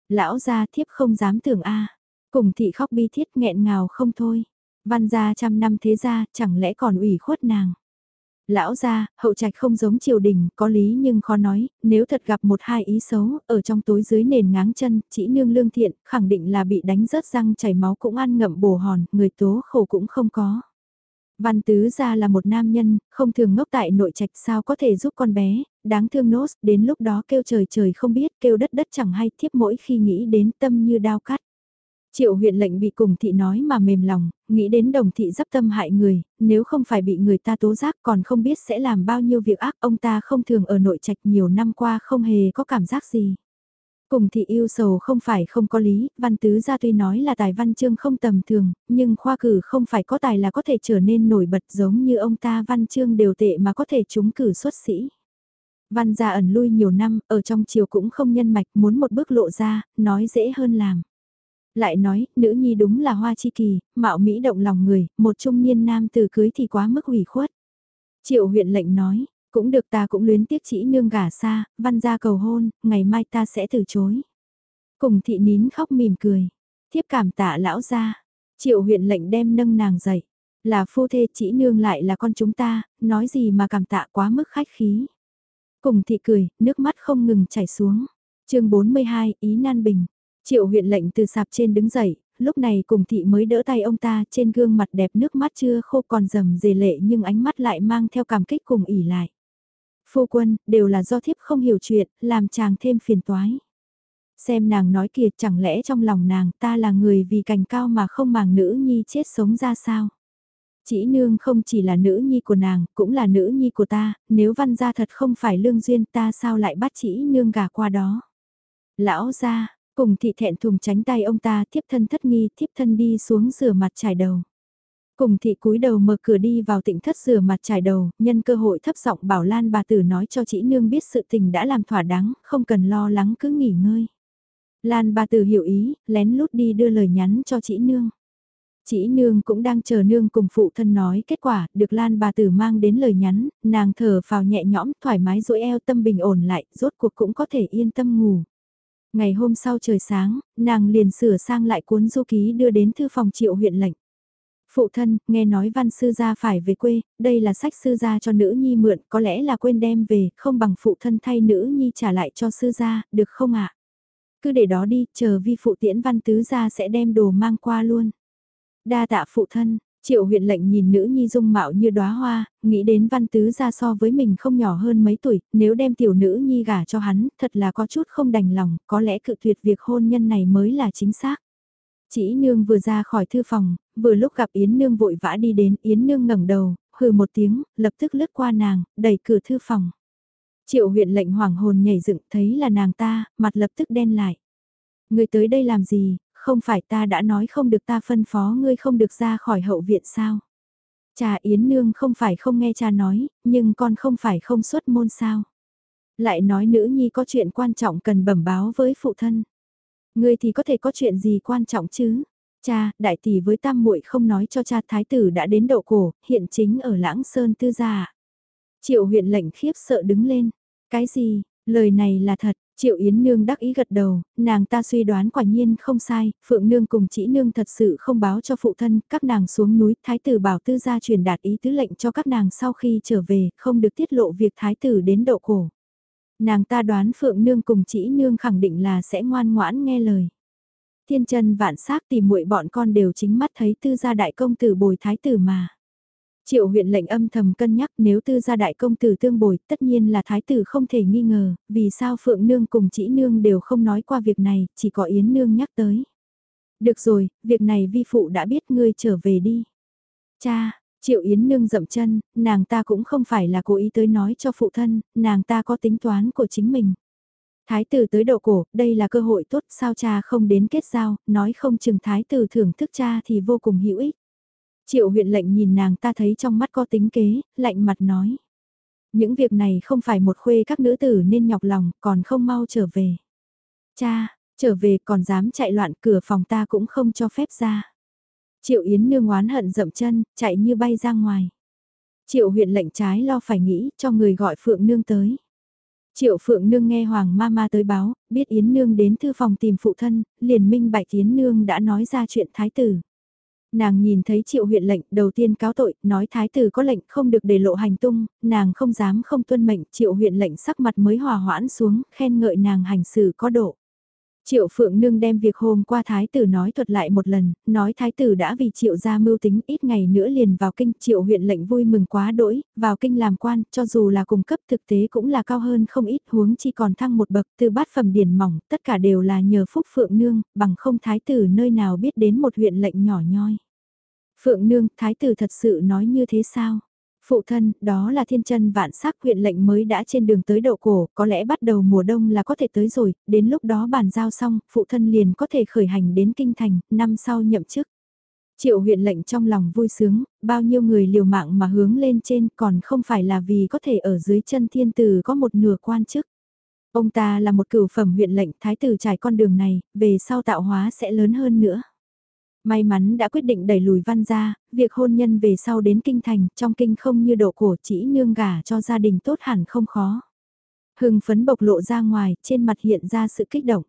Lão gia thiếp không dám tưởng a cùng thị khóc bi thiết nghẹn ngào không thôi, văn gia trăm năm thế gia chẳng lẽ còn ủy khuất nàng. Lão gia, hậu trạch không giống triều đình, có lý nhưng khó nói, nếu thật gặp một hai ý xấu, ở trong tối dưới nền ngáng chân, chỉ nương lương thiện, khẳng định là bị đánh rớt răng chảy máu cũng ăn ngậm bổ hòn, người tố khổ cũng không có. Văn tứ gia là một nam nhân, không thường ngốc tại nội trạch sao có thể giúp con bé, đáng thương nốt, đến lúc đó kêu trời trời không biết, kêu đất đất chẳng hay, thiếp mỗi khi nghĩ đến tâm như đao cắt. Triệu huyện lệnh bị cùng thị nói mà mềm lòng, nghĩ đến đồng thị dắp tâm hại người, nếu không phải bị người ta tố giác còn không biết sẽ làm bao nhiêu việc ác ông ta không thường ở nội trạch nhiều năm qua không hề có cảm giác gì. Cùng thị yêu sầu không phải không có lý, văn tứ gia tuy nói là tài văn chương không tầm thường, nhưng khoa cử không phải có tài là có thể trở nên nổi bật giống như ông ta văn chương đều tệ mà có thể trúng cử xuất sĩ. Văn gia ẩn lui nhiều năm, ở trong triều cũng không nhân mạch muốn một bước lộ ra, nói dễ hơn làm lại nói, nữ nhi đúng là hoa chi kỳ, mạo mỹ động lòng người, một trung niên nam từ cưới thì quá mức hủy khuất. Triệu huyện lệnh nói, cũng được ta cũng luyến tiếc chỉ nương gả xa, văn gia cầu hôn, ngày mai ta sẽ từ chối. Cùng thị nín khóc mỉm cười, thiếp cảm tạ lão gia, triệu huyện lệnh đem nâng nàng dậy, là phu thê chỉ nương lại là con chúng ta, nói gì mà cảm tạ quá mức khách khí. Cùng thị cười, nước mắt không ngừng chảy xuống. chương 42, Ý Nan Bình. Triệu huyện lệnh từ sạp trên đứng dậy, lúc này cùng thị mới đỡ tay ông ta trên gương mặt đẹp nước mắt chưa khô còn rầm dề lệ nhưng ánh mắt lại mang theo cảm kích cùng ỉ lại. Phu quân, đều là do thiếp không hiểu chuyện, làm chàng thêm phiền toái. Xem nàng nói kìa chẳng lẽ trong lòng nàng ta là người vì cành cao mà không màng nữ nhi chết sống ra sao. Chỉ nương không chỉ là nữ nhi của nàng, cũng là nữ nhi của ta, nếu văn gia thật không phải lương duyên ta sao lại bắt chỉ nương gà qua đó. Lão gia, Cùng thị thẹn thùng tránh tay ông ta thiếp thân thất nghi thiếp thân đi xuống rửa mặt trải đầu. Cùng thị cúi đầu mở cửa đi vào tịnh thất rửa mặt trải đầu, nhân cơ hội thấp giọng bảo Lan bà tử nói cho chị nương biết sự tình đã làm thỏa đáng, không cần lo lắng cứ nghỉ ngơi. Lan bà tử hiểu ý, lén lút đi đưa lời nhắn cho chị nương. chị nương cũng đang chờ nương cùng phụ thân nói kết quả, được Lan bà tử mang đến lời nhắn, nàng thở phào nhẹ nhõm, thoải mái duỗi eo tâm bình ổn lại, rốt cuộc cũng có thể yên tâm ngủ. Ngày hôm sau trời sáng, nàng liền sửa sang lại cuốn du ký đưa đến thư phòng triệu huyện lệnh. Phụ thân, nghe nói văn sư gia phải về quê, đây là sách sư gia cho nữ nhi mượn, có lẽ là quên đem về, không bằng phụ thân thay nữ nhi trả lại cho sư gia, được không ạ? Cứ để đó đi, chờ vi phụ tiễn văn tứ gia sẽ đem đồ mang qua luôn. Đa tạ phụ thân, Triệu huyện lệnh nhìn nữ nhi dung mạo như đóa hoa, nghĩ đến văn tứ ra so với mình không nhỏ hơn mấy tuổi, nếu đem tiểu nữ nhi gả cho hắn, thật là có chút không đành lòng, có lẽ cự tuyệt việc hôn nhân này mới là chính xác. Chỉ nương vừa ra khỏi thư phòng, vừa lúc gặp Yến nương vội vã đi đến, Yến nương ngẩng đầu, hừ một tiếng, lập tức lướt qua nàng, đẩy cửa thư phòng. Triệu huyện lệnh hoàng hồn nhảy dựng thấy là nàng ta, mặt lập tức đen lại. Người tới đây làm gì, không phải ta đã nói không được ta phân phó ngươi không được ra khỏi hậu viện sao? Cha Yến Nương không phải không nghe cha nói, nhưng con không phải không xuất môn sao? Lại nói nữ nhi có chuyện quan trọng cần bẩm báo với phụ thân. Ngươi thì có thể có chuyện gì quan trọng chứ? Cha, đại tỷ với tam muội không nói cho cha thái tử đã đến đậu cổ, hiện chính ở lãng sơn tư gia. Triệu huyện lệnh khiếp sợ đứng lên. Cái gì, lời này là thật, Triệu Yến Nương đắc ý gật đầu, nàng ta suy đoán quả nhiên không sai, Phượng Nương cùng Chỉ Nương thật sự không báo cho phụ thân, các nàng xuống núi, Thái tử bảo tư gia truyền đạt ý tứ lệnh cho các nàng sau khi trở về, không được tiết lộ việc Thái tử đến độ cổ. Nàng ta đoán Phượng Nương cùng Chỉ Nương khẳng định là sẽ ngoan ngoãn nghe lời. Thiên chân vạn xác tìm muội bọn con đều chính mắt thấy tư gia đại công tử bồi Thái tử mà. Triệu huyện lệnh âm thầm cân nhắc nếu tư gia đại công tử tương bồi, tất nhiên là thái tử không thể nghi ngờ, vì sao Phượng Nương cùng chỉ Nương đều không nói qua việc này, chỉ có Yến Nương nhắc tới. Được rồi, việc này vi phụ đã biết ngươi trở về đi. Cha, Triệu Yến Nương dậm chân, nàng ta cũng không phải là cố ý tới nói cho phụ thân, nàng ta có tính toán của chính mình. Thái tử tới độ cổ, đây là cơ hội tốt, sao cha không đến kết giao, nói không chừng thái tử thưởng thức cha thì vô cùng hữu ích. Triệu huyện lệnh nhìn nàng ta thấy trong mắt có tính kế, lạnh mặt nói. Những việc này không phải một khuê các nữ tử nên nhọc lòng, còn không mau trở về. Cha, trở về còn dám chạy loạn cửa phòng ta cũng không cho phép ra. Triệu Yến nương oán hận dậm chân, chạy như bay ra ngoài. Triệu huyện lệnh trái lo phải nghĩ cho người gọi Phượng Nương tới. Triệu Phượng Nương nghe Hoàng Mama tới báo, biết Yến Nương đến thư phòng tìm phụ thân, liền minh bạch Yến Nương đã nói ra chuyện thái tử. Nàng nhìn thấy triệu huyện lệnh đầu tiên cáo tội, nói thái tử có lệnh không được để lộ hành tung, nàng không dám không tuân mệnh, triệu huyện lệnh sắc mặt mới hòa hoãn xuống, khen ngợi nàng hành xử có độ. Triệu Phượng Nương đem việc hôm qua Thái tử nói thuật lại một lần, nói Thái tử đã vì Triệu gia mưu tính ít ngày nữa liền vào kinh Triệu huyện lệnh vui mừng quá đỗi, vào kinh làm quan, cho dù là cùng cấp thực tế cũng là cao hơn không ít huống chi còn thăng một bậc từ bát phẩm điển mỏng, tất cả đều là nhờ Phúc Phượng Nương, bằng không Thái tử nơi nào biết đến một huyện lệnh nhỏ nhoi. Phượng Nương, Thái tử thật sự nói như thế sao? Phụ thân, đó là thiên chân vạn sắc huyện lệnh mới đã trên đường tới đậu cổ, có lẽ bắt đầu mùa đông là có thể tới rồi, đến lúc đó bàn giao xong, phụ thân liền có thể khởi hành đến kinh thành, năm sau nhậm chức. Triệu huyện lệnh trong lòng vui sướng, bao nhiêu người liều mạng mà hướng lên trên còn không phải là vì có thể ở dưới chân thiên tử có một nửa quan chức. Ông ta là một cửu phẩm huyện lệnh thái tử trải con đường này, về sau tạo hóa sẽ lớn hơn nữa. May mắn đã quyết định đẩy lùi văn ra, việc hôn nhân về sau đến kinh thành, trong kinh không như độ cổ chỉ nương gả cho gia đình tốt hẳn không khó. Hưng phấn bộc lộ ra ngoài, trên mặt hiện ra sự kích động.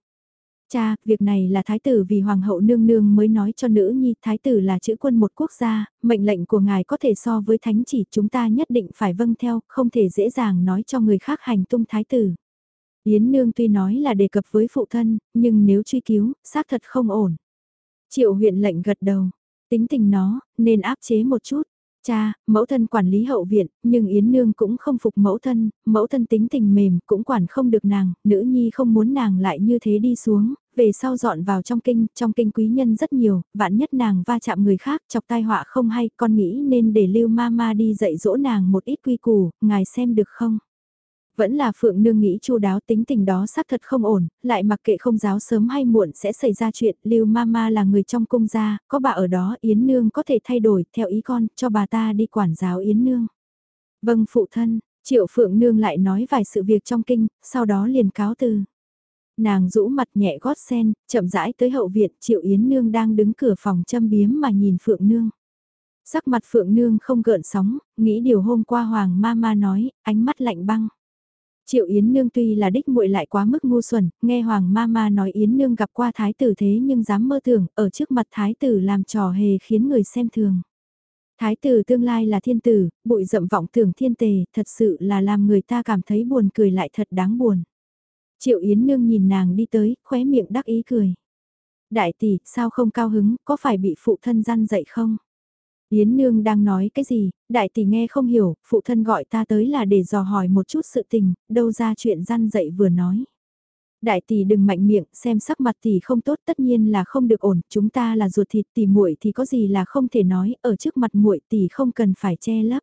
Cha, việc này là thái tử vì hoàng hậu nương nương mới nói cho nữ nhi, thái tử là chữ quân một quốc gia, mệnh lệnh của ngài có thể so với thánh chỉ, chúng ta nhất định phải vâng theo, không thể dễ dàng nói cho người khác hành tung thái tử. Yến nương tuy nói là đề cập với phụ thân, nhưng nếu truy cứu, xác thật không ổn. Triệu huyện lệnh gật đầu, tính tình nó, nên áp chế một chút. Cha, mẫu thân quản lý hậu viện, nhưng Yến Nương cũng không phục mẫu thân, mẫu thân tính tình mềm, cũng quản không được nàng, nữ nhi không muốn nàng lại như thế đi xuống, về sau dọn vào trong kinh, trong kinh quý nhân rất nhiều, vạn nhất nàng va chạm người khác, chọc tai họa không hay, con nghĩ nên để lưu ma ma đi dạy dỗ nàng một ít quy củ, ngài xem được không? Vẫn là Phượng Nương nghĩ chu đáo tính tình đó xác thật không ổn, lại mặc kệ không giáo sớm hay muộn sẽ xảy ra chuyện, Lưu Mama là người trong cung gia, có bà ở đó Yến Nương có thể thay đổi theo ý con, cho bà ta đi quản giáo Yến Nương. Vâng phụ thân, Triệu Phượng Nương lại nói vài sự việc trong kinh, sau đó liền cáo từ. Nàng rũ mặt nhẹ gót sen, chậm rãi tới hậu viện, Triệu Yến Nương đang đứng cửa phòng châm biếm mà nhìn Phượng Nương. Sắc mặt Phượng Nương không gợn sóng, nghĩ điều hôm qua Hoàng ma ma nói, ánh mắt lạnh băng. Triệu Yến Nương tuy là đích muội lại quá mức ngu xuẩn, nghe Hoàng ma ma nói Yến Nương gặp qua thái tử thế nhưng dám mơ tưởng, ở trước mặt thái tử làm trò hề khiến người xem thường. Thái tử tương lai là thiên tử, bụi rậm vọng tưởng thiên tề, thật sự là làm người ta cảm thấy buồn cười lại thật đáng buồn. Triệu Yến Nương nhìn nàng đi tới, khóe miệng đắc ý cười. Đại tỷ, sao không cao hứng, có phải bị phụ thân gian dậy không? Yến Nương đang nói cái gì, đại tỷ nghe không hiểu, phụ thân gọi ta tới là để dò hỏi một chút sự tình, đâu ra chuyện gian dậy vừa nói. Đại tỷ đừng mạnh miệng, xem sắc mặt tỷ không tốt tất nhiên là không được ổn, chúng ta là ruột thịt tỷ muội thì có gì là không thể nói, ở trước mặt muội tỷ không cần phải che lấp.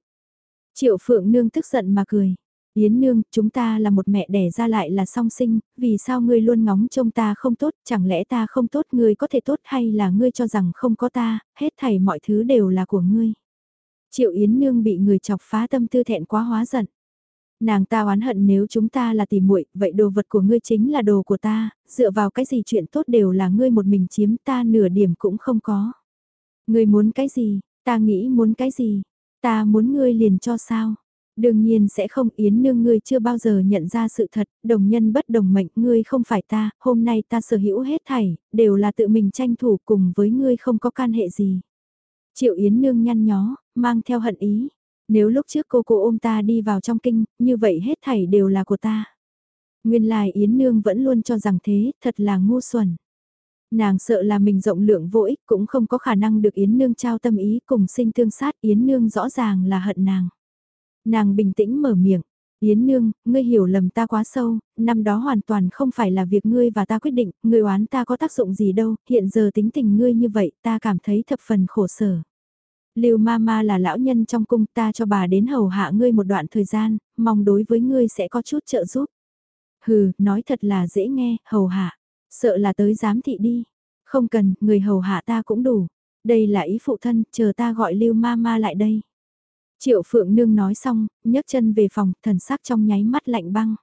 Triệu Phượng Nương tức giận mà cười. Yến Nương, chúng ta là một mẹ đẻ ra lại là song sinh, vì sao ngươi luôn ngóng trông ta không tốt, chẳng lẽ ta không tốt ngươi có thể tốt hay là ngươi cho rằng không có ta, hết thảy mọi thứ đều là của ngươi. Triệu Yến Nương bị người chọc phá tâm tư thẹn quá hóa giận. Nàng ta oán hận nếu chúng ta là tỷ muội, vậy đồ vật của ngươi chính là đồ của ta, dựa vào cái gì chuyện tốt đều là ngươi một mình chiếm ta nửa điểm cũng không có. Ngươi muốn cái gì, ta nghĩ muốn cái gì, ta muốn ngươi liền cho sao. Đương nhiên sẽ không Yến nương ngươi chưa bao giờ nhận ra sự thật, đồng nhân bất đồng mệnh ngươi không phải ta, hôm nay ta sở hữu hết thảy, đều là tự mình tranh thủ cùng với ngươi không có can hệ gì. Triệu Yến nương nhăn nhó, mang theo hận ý, nếu lúc trước cô cô ôm ta đi vào trong kinh, như vậy hết thảy đều là của ta. Nguyên lai Yến Nương vẫn luôn cho rằng thế, thật là ngu xuẩn. Nàng sợ là mình rộng lượng vô ích cũng không có khả năng được Yến Nương trao tâm ý cùng sinh thương sát Yến Nương rõ ràng là hận nàng. Nàng bình tĩnh mở miệng, Yến Nương, ngươi hiểu lầm ta quá sâu, năm đó hoàn toàn không phải là việc ngươi và ta quyết định, ngươi oán ta có tác dụng gì đâu, hiện giờ tính tình ngươi như vậy ta cảm thấy thập phần khổ sở. Lưu Mama là lão nhân trong cung ta cho bà đến hầu hạ ngươi một đoạn thời gian, mong đối với ngươi sẽ có chút trợ giúp. Hừ, nói thật là dễ nghe, hầu hạ. Sợ là tới giám thị đi. Không cần, người hầu hạ ta cũng đủ. Đây là ý phụ thân, chờ ta gọi Lưu Mama lại đây. Triệu Phượng Nương nói xong, nhấc chân về phòng, thần sắc trong nháy mắt lạnh băng.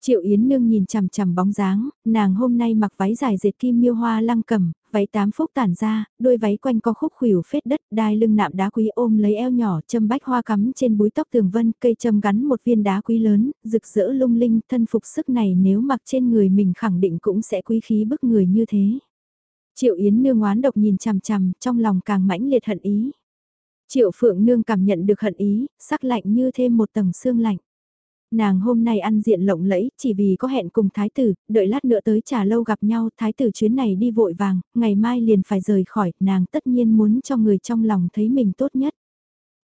Triệu Yến Nương nhìn chằm chằm bóng dáng, nàng hôm nay mặc váy dài dệt kim miêu hoa lăng cầm, váy tám phúc tản ra, đôi váy quanh co khúc khuỷu phết đất, đai lưng nạm đá quý ôm lấy eo nhỏ, châm bách hoa cắm trên búi tóc tường vân, cây châm gắn một viên đá quý lớn, rực rỡ lung linh, thân phục sức này nếu mặc trên người mình khẳng định cũng sẽ quý khí bức người như thế. Triệu Yến Nương oán độc nhìn chằm chằm, trong lòng càng mãnh liệt hận ý. Triệu Phượng Nương cảm nhận được hận ý, sắc lạnh như thêm một tầng xương lạnh. Nàng hôm nay ăn diện lộng lẫy, chỉ vì có hẹn cùng thái tử, đợi lát nữa tới trà lâu gặp nhau, thái tử chuyến này đi vội vàng, ngày mai liền phải rời khỏi, nàng tất nhiên muốn cho người trong lòng thấy mình tốt nhất.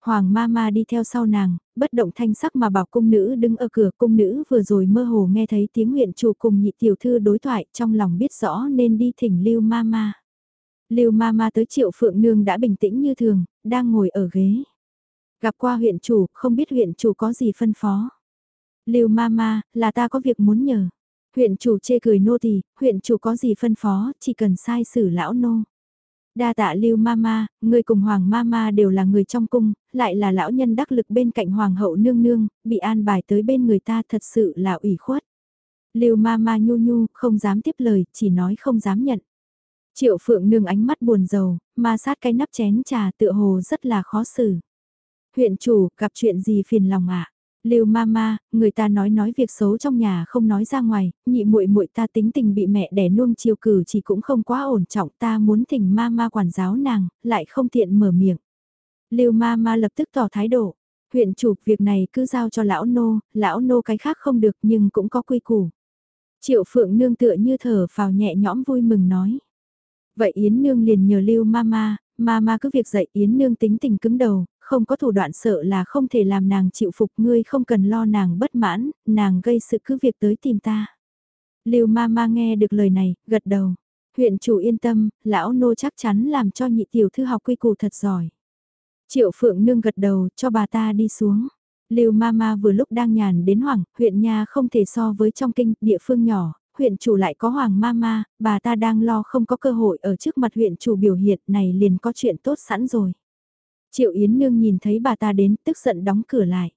Hoàng ma ma đi theo sau nàng, bất động thanh sắc mà bảo cung nữ đứng ở cửa cung nữ vừa rồi mơ hồ nghe thấy tiếng nguyện chủ cùng nhị tiểu thư đối thoại trong lòng biết rõ nên đi thỉnh lưu ma ma. Lưu ma ma tới triệu phượng nương đã bình tĩnh như thường, đang ngồi ở ghế. Gặp qua huyện chủ, không biết huyện chủ có gì phân phó. Lưu Mama, là ta có việc muốn nhờ. Huyện chủ chê cười nô tỳ, huyện chủ có gì phân phó, chỉ cần sai xử lão nô. Đa tạ Lưu Mama, người cùng Hoàng Mama đều là người trong cung, lại là lão nhân đắc lực bên cạnh Hoàng hậu nương nương, bị an bài tới bên người ta thật sự là ủy khuất. Lưu Mama nhu nhu, không dám tiếp lời, chỉ nói không dám nhận. Triệu Phượng nương ánh mắt buồn rầu, ma sát cái nắp chén trà tựa hồ rất là khó xử. Huyện chủ, gặp chuyện gì phiền lòng ạ? À? Lưu mama, người ta nói nói việc xấu trong nhà không nói ra ngoài, nhị muội muội ta tính tình bị mẹ đẻ nuông chiều cử chỉ cũng không quá ổn trọng, ta muốn thỉnh mama quản giáo nàng, lại không tiện mở miệng. Lưu mama lập tức tỏ thái độ, huyện chủ việc này cứ giao cho lão nô, lão nô cái khác không được nhưng cũng có quy củ. Triệu phượng nương tựa như thở vào nhẹ nhõm vui mừng nói. Vậy Yến nương liền nhờ Lưu mama, mama cứ việc dạy Yến nương tính tình cứng đầu, không có thủ đoạn sợ là không thể làm nàng chịu phục ngươi không cần lo nàng bất mãn, nàng gây sự cứ việc tới tìm ta. Lưu mama nghe được lời này, gật đầu. Huyện chủ yên tâm, lão nô chắc chắn làm cho nhị tiểu thư học quy củ thật giỏi. Triệu phượng nương gật đầu cho bà ta đi xuống. Lưu Mama vừa lúc đang nhàn đến hoảng huyện nhà không thể so với trong kinh, địa phương nhỏ, huyện chủ lại có Hoàng Mama, bà ta đang lo không có cơ hội ở trước mặt huyện chủ biểu hiện này liền có chuyện tốt sẵn rồi. Triệu Yến Nương nhìn thấy bà ta đến tức giận đóng cửa lại.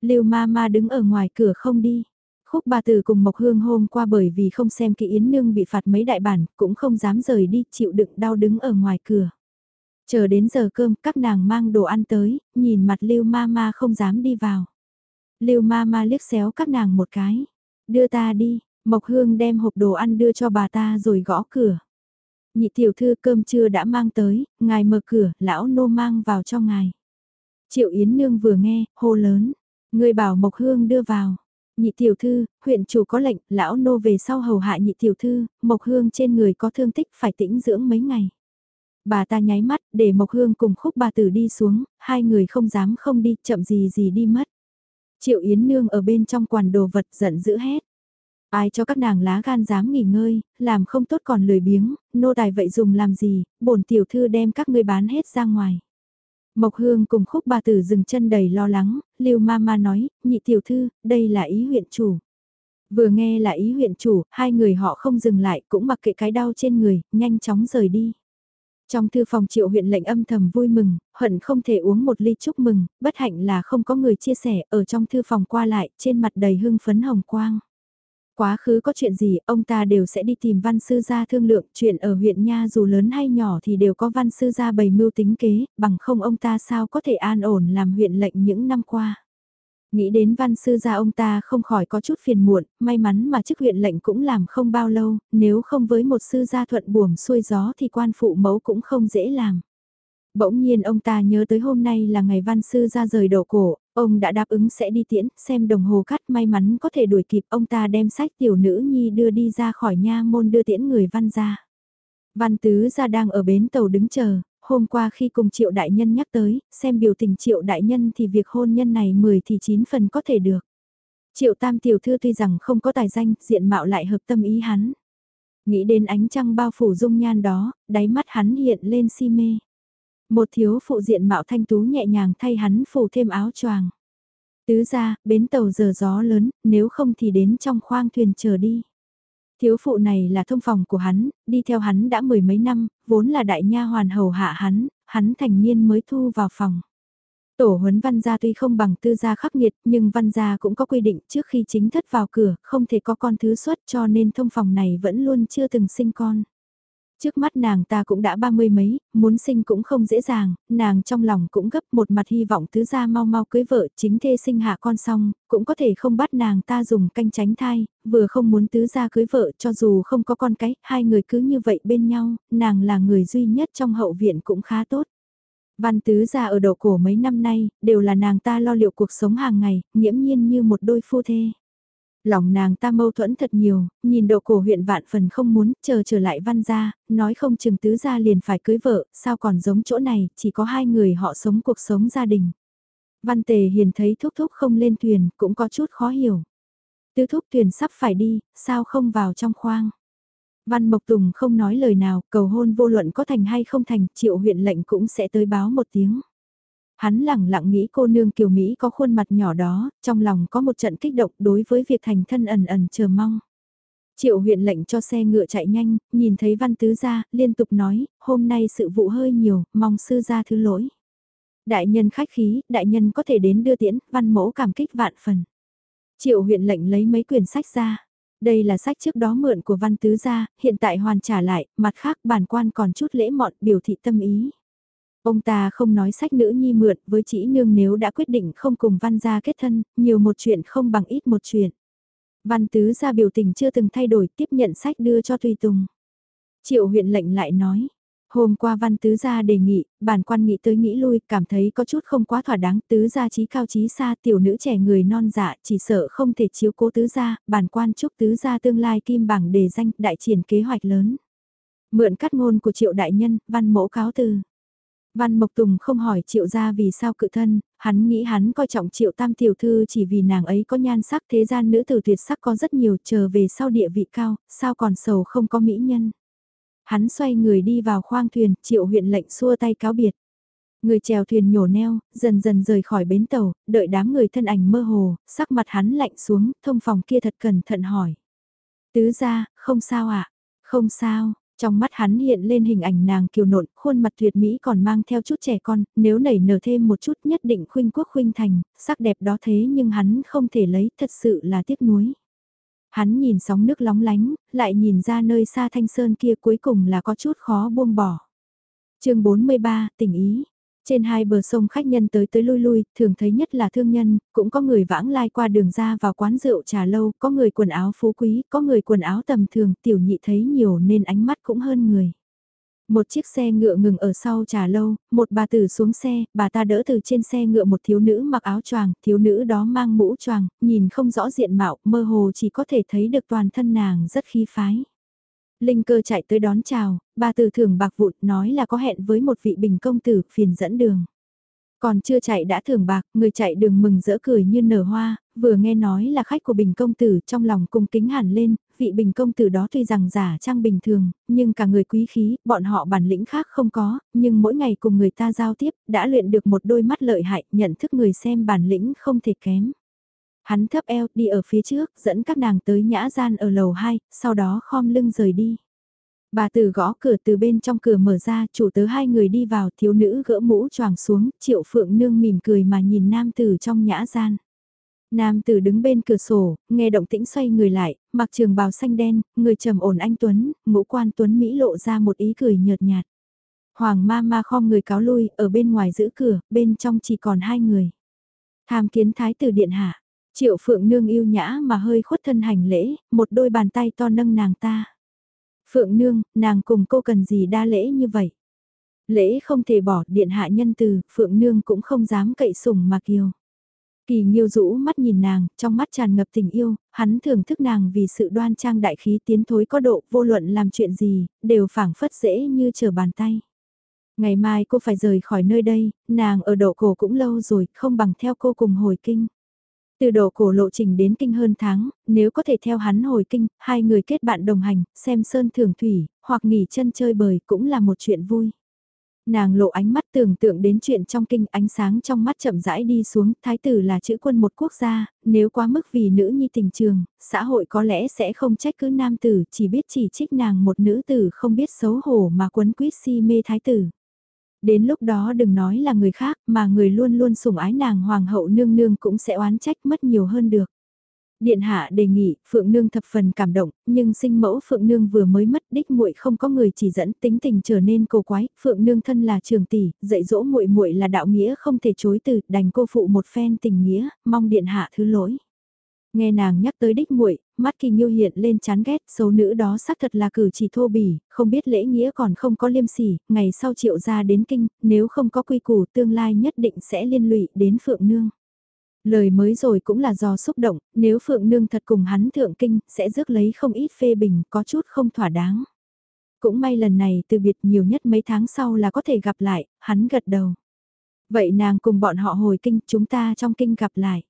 Lưu ma ma đứng ở ngoài cửa không đi. Khúc bà từ cùng Mộc Hương hôm qua bởi vì không xem kỹ Yến Nương bị phạt mấy đại bản, cũng không dám rời đi, chịu đựng đau đứng ở ngoài cửa. Chờ đến giờ cơm, các nàng mang đồ ăn tới, nhìn mặt Lưu Mama không dám đi vào. Lưu Mama liếc xéo các nàng một cái. Đưa ta đi, Mộc Hương đem hộp đồ ăn đưa cho bà ta rồi gõ cửa. Nhị tiểu thư cơm trưa đã mang tới, ngài mở cửa, lão nô mang vào cho ngài. Triệu Yến Nương vừa nghe, hô lớn. Người bảo Mộc Hương đưa vào. Nhị tiểu thư, huyện chủ có lệnh, lão nô về sau hầu hạ nhị tiểu thư, Mộc Hương trên người có thương tích phải tĩnh dưỡng mấy ngày. Bà ta nháy mắt, để Mộc Hương cùng khúc bà tử đi xuống, hai người không dám không đi, chậm gì gì đi mất. Triệu Yến Nương ở bên trong quàn đồ vật giận dữ hét. Ai cho các nàng lá gan dám nghỉ ngơi, làm không tốt còn lười biếng, nô tài vậy dùng làm gì, bổn tiểu thư đem các ngươi bán hết ra ngoài. Mộc Hương cùng khúc bà tử dừng chân đầy lo lắng, Lưu Mama nói, nhị tiểu thư, đây là ý huyện chủ. Vừa nghe là ý huyện chủ, hai người họ không dừng lại cũng mặc kệ cái đau trên người, nhanh chóng rời đi. Trong thư phòng triệu huyện lệnh âm thầm vui mừng, hận không thể uống một ly chúc mừng, bất hạnh là không có người chia sẻ ở trong thư phòng qua lại, trên mặt đầy hưng phấn hồng quang. Quá khứ có chuyện gì, ông ta đều sẽ đi tìm văn sư gia thương lượng, chuyện ở huyện Nha dù lớn hay nhỏ thì đều có văn sư gia bày mưu tính kế, bằng không ông ta sao có thể an ổn làm huyện lệnh những năm qua. Nghĩ đến văn sư gia ông ta không khỏi có chút phiền muộn, may mắn mà chức huyện lệnh cũng làm không bao lâu, nếu không với một sư gia thuận buồm xuôi gió thì quan phụ mẫu cũng không dễ làm. Bỗng nhiên ông ta nhớ tới hôm nay là ngày văn sư ra rời đổ cổ, ông đã đáp ứng sẽ đi tiễn, xem đồng hồ cắt may mắn có thể đuổi kịp ông ta đem sách tiểu nữ nhi đưa đi ra khỏi nha môn đưa tiễn người văn ra. Văn tứ ra đang ở bến tàu đứng chờ, hôm qua khi cùng triệu đại nhân nhắc tới, xem biểu tình triệu đại nhân thì việc hôn nhân này 10 thì 9 phần có thể được. Triệu tam tiểu thư tuy rằng không có tài danh, diện mạo lại hợp tâm ý hắn. Nghĩ đến ánh trăng bao phủ dung nhan đó, đáy mắt hắn hiện lên si mê. Một thiếu phụ diện mạo thanh tú nhẹ nhàng thay hắn phủ thêm áo choàng. Tứ ra, bến tàu giờ gió lớn, nếu không thì đến trong khoang thuyền chờ đi. Thiếu phụ này là thông phòng của hắn, đi theo hắn đã mười mấy năm, vốn là đại nha hoàn hầu hạ hắn, hắn thành niên mới thu vào phòng. Tổ huấn văn gia tuy không bằng tư gia khắc nghiệt nhưng văn gia cũng có quy định trước khi chính thất vào cửa không thể có con thứ xuất cho nên thông phòng này vẫn luôn chưa từng sinh con. Trước mắt nàng ta cũng đã ba mươi mấy, muốn sinh cũng không dễ dàng, nàng trong lòng cũng gấp một mặt hy vọng tứ gia mau mau cưới vợ chính thê sinh hạ con xong, cũng có thể không bắt nàng ta dùng canh tránh thai, vừa không muốn tứ gia cưới vợ cho dù không có con cái, hai người cứ như vậy bên nhau, nàng là người duy nhất trong hậu viện cũng khá tốt. Văn tứ gia ở đầu cổ mấy năm nay, đều là nàng ta lo liệu cuộc sống hàng ngày, nghiễm nhiên như một đôi phu thê. Lòng nàng ta mâu thuẫn thật nhiều, nhìn độ cổ huyện vạn phần không muốn chờ trở lại văn gia, nói không chừng tứ gia liền phải cưới vợ, sao còn giống chỗ này, chỉ có hai người họ sống cuộc sống gia đình. Văn tề hiền thấy thúc thúc không lên thuyền, cũng có chút khó hiểu. Tứ thúc thuyền sắp phải đi, sao không vào trong khoang. Văn Mộc Tùng không nói lời nào, cầu hôn vô luận có thành hay không thành, triệu huyện lệnh cũng sẽ tới báo một tiếng. Hắn lẳng lặng nghĩ cô nương kiều Mỹ có khuôn mặt nhỏ đó, trong lòng có một trận kích động đối với việc thành thân ẩn ẩn chờ mong. Triệu huyện lệnh cho xe ngựa chạy nhanh, nhìn thấy văn tứ gia, liên tục nói, hôm nay sự vụ hơi nhiều, mong sư gia thứ lỗi. Đại nhân khách khí, đại nhân có thể đến đưa tiễn, văn mẫu cảm kích vạn phần. Triệu huyện lệnh lấy mấy quyển sách ra. Đây là sách trước đó mượn của văn tứ gia, hiện tại hoàn trả lại, mặt khác bản quan còn chút lễ mọn biểu thị tâm ý. Ông ta không nói sách nữ nhi mượn với chỉ nương nếu đã quyết định không cùng văn gia kết thân, nhiều một chuyện không bằng ít một chuyện. Văn tứ gia biểu tình chưa từng thay đổi tiếp nhận sách đưa cho Tùy Tùng. Triệu huyện lệnh lại nói, hôm qua văn tứ gia đề nghị, bản quan nghĩ tới nghĩ lui, cảm thấy có chút không quá thỏa đáng, tứ gia trí cao trí xa, tiểu nữ trẻ người non dạ, chỉ sợ không thể chiếu cố tứ gia, bản quan chúc tứ gia tương lai kim bảng đề danh, đại triển kế hoạch lớn. Mượn cắt ngôn của triệu đại nhân, văn mẫu cáo từ. Văn Mộc Tùng không hỏi triệu gia vì sao cự thân, hắn nghĩ hắn coi trọng triệu tam tiểu thư chỉ vì nàng ấy có nhan sắc thế gian nữ tử tuyệt sắc có rất nhiều chờ về sau địa vị cao, sao còn sầu không có mỹ nhân. Hắn xoay người đi vào khoang thuyền, triệu huyện lệnh xua tay cáo biệt. Người chèo thuyền nhổ neo, dần dần rời khỏi bến tàu, đợi đám người thân ảnh mơ hồ, sắc mặt hắn lạnh xuống, thông phòng kia thật cẩn thận hỏi. Tứ ra, không sao ạ, à? không sao, trong mắt hắn hiện lên hình ảnh nàng kiều nộn, khuôn mặt tuyệt mỹ còn mang theo chút trẻ con, nếu nảy nở thêm một chút nhất định khuynh quốc khuynh thành, sắc đẹp đó thế nhưng hắn không thể lấy, thật sự là tiếc nuối. Hắn nhìn sóng nước lóng lánh, lại nhìn ra nơi xa thanh sơn kia cuối cùng là có chút khó buông bỏ. chương 43, tình ý. Trên hai bờ sông khách nhân tới tới lui lui, thường thấy nhất là thương nhân, cũng có người vãng lai qua đường ra vào quán rượu trà lâu, có người quần áo phú quý, có người quần áo tầm thường, tiểu nhị thấy nhiều nên ánh mắt cũng hơn người. Một chiếc xe ngựa ngừng ở sau trà lâu, một bà tử xuống xe, bà ta đỡ từ trên xe ngựa một thiếu nữ mặc áo choàng, thiếu nữ đó mang mũ choàng, nhìn không rõ diện mạo, mơ hồ chỉ có thể thấy được toàn thân nàng rất khí phái. Linh cơ chạy tới đón chào, bà tử thưởng bạc vụn nói là có hẹn với một vị bình công tử phiền dẫn đường. Còn chưa chạy đã thưởng bạc, người chạy đường mừng rỡ cười như nở hoa, vừa nghe nói là khách của bình công tử trong lòng cung kính hẳn lên, vị bình công tử đó tuy rằng giả trang bình thường, nhưng cả người quý khí, bọn họ bản lĩnh khác không có, nhưng mỗi ngày cùng người ta giao tiếp, đã luyện được một đôi mắt lợi hại, nhận thức người xem bản lĩnh không thể kém. Hắn thấp eo đi ở phía trước, dẫn các nàng tới nhã gian ở lầu 2, sau đó khom lưng rời đi. Bà tử gõ cửa từ bên trong cửa mở ra, chủ tớ hai người đi vào, thiếu nữ gỡ mũ choàng xuống, triệu phượng nương mỉm cười mà nhìn nam tử trong nhã gian. Nam tử đứng bên cửa sổ, nghe động tĩnh xoay người lại, mặc trường bào xanh đen, người trầm ổn anh Tuấn, ngũ quan Tuấn Mỹ lộ ra một ý cười nhợt nhạt. Hoàng ma ma khom người cáo lui, ở bên ngoài giữ cửa, bên trong chỉ còn hai người. Tham kiến thái tử điện hạ, triệu phượng nương yêu nhã mà hơi khuất thân hành lễ, một đôi bàn tay to nâng nàng ta. Phượng nương, nàng cùng cô cần gì đa lễ như vậy? Lễ không thể bỏ điện hạ nhân từ, Phượng nương cũng không dám cậy sủng mà kiều. Kỳ nghiêu rũ mắt nhìn nàng, trong mắt tràn ngập tình yêu, hắn thưởng thức nàng vì sự đoan trang đại khí tiến thối có độ, vô luận làm chuyện gì, đều phảng phất dễ như trở bàn tay. Ngày mai cô phải rời khỏi nơi đây, nàng ở độ cổ cũng lâu rồi, không bằng theo cô cùng hồi kinh. Từ đầu cổ lộ trình đến kinh hơn tháng, nếu có thể theo hắn hồi kinh, hai người kết bạn đồng hành, xem sơn thường thủy, hoặc nghỉ chân chơi bời cũng là một chuyện vui. Nàng lộ ánh mắt tưởng tượng đến chuyện trong kinh ánh sáng trong mắt chậm rãi đi xuống, thái tử là chữ quân một quốc gia, nếu quá mức vì nữ nhi tình trường, xã hội có lẽ sẽ không trách cứ nam tử, chỉ biết chỉ trích nàng một nữ tử không biết xấu hổ mà quấn quýt si mê thái tử. Đến lúc đó đừng nói là người khác mà người luôn luôn sủng ái nàng hoàng hậu nương nương cũng sẽ oán trách mất nhiều hơn được. Điện hạ đề nghị, Phượng Nương thập phần cảm động, nhưng sinh mẫu Phượng Nương vừa mới mất đích muội không có người chỉ dẫn tính tình trở nên cô quái, Phượng Nương thân là trường tỷ, dạy dỗ muội muội là đạo nghĩa không thể chối từ, đành cô phụ một phen tình nghĩa, mong điện hạ thứ lỗi. Nghe nàng nhắc tới đích muội, mắt kỳ nghiêu hiện lên chán ghét, xấu nữ đó xác thật là cử chỉ thô bỉ, không biết lễ nghĩa còn không có liêm sỉ, ngày sau triệu ra đến kinh, nếu không có quy củ tương lai nhất định sẽ liên lụy đến Phượng Nương. Lời mới rồi cũng là do xúc động, nếu Phượng Nương thật cùng hắn thượng kinh, sẽ rước lấy không ít phê bình, có chút không thỏa đáng. Cũng may lần này từ biệt nhiều nhất mấy tháng sau là có thể gặp lại, hắn gật đầu. Vậy nàng cùng bọn họ hồi kinh, chúng ta trong kinh gặp lại.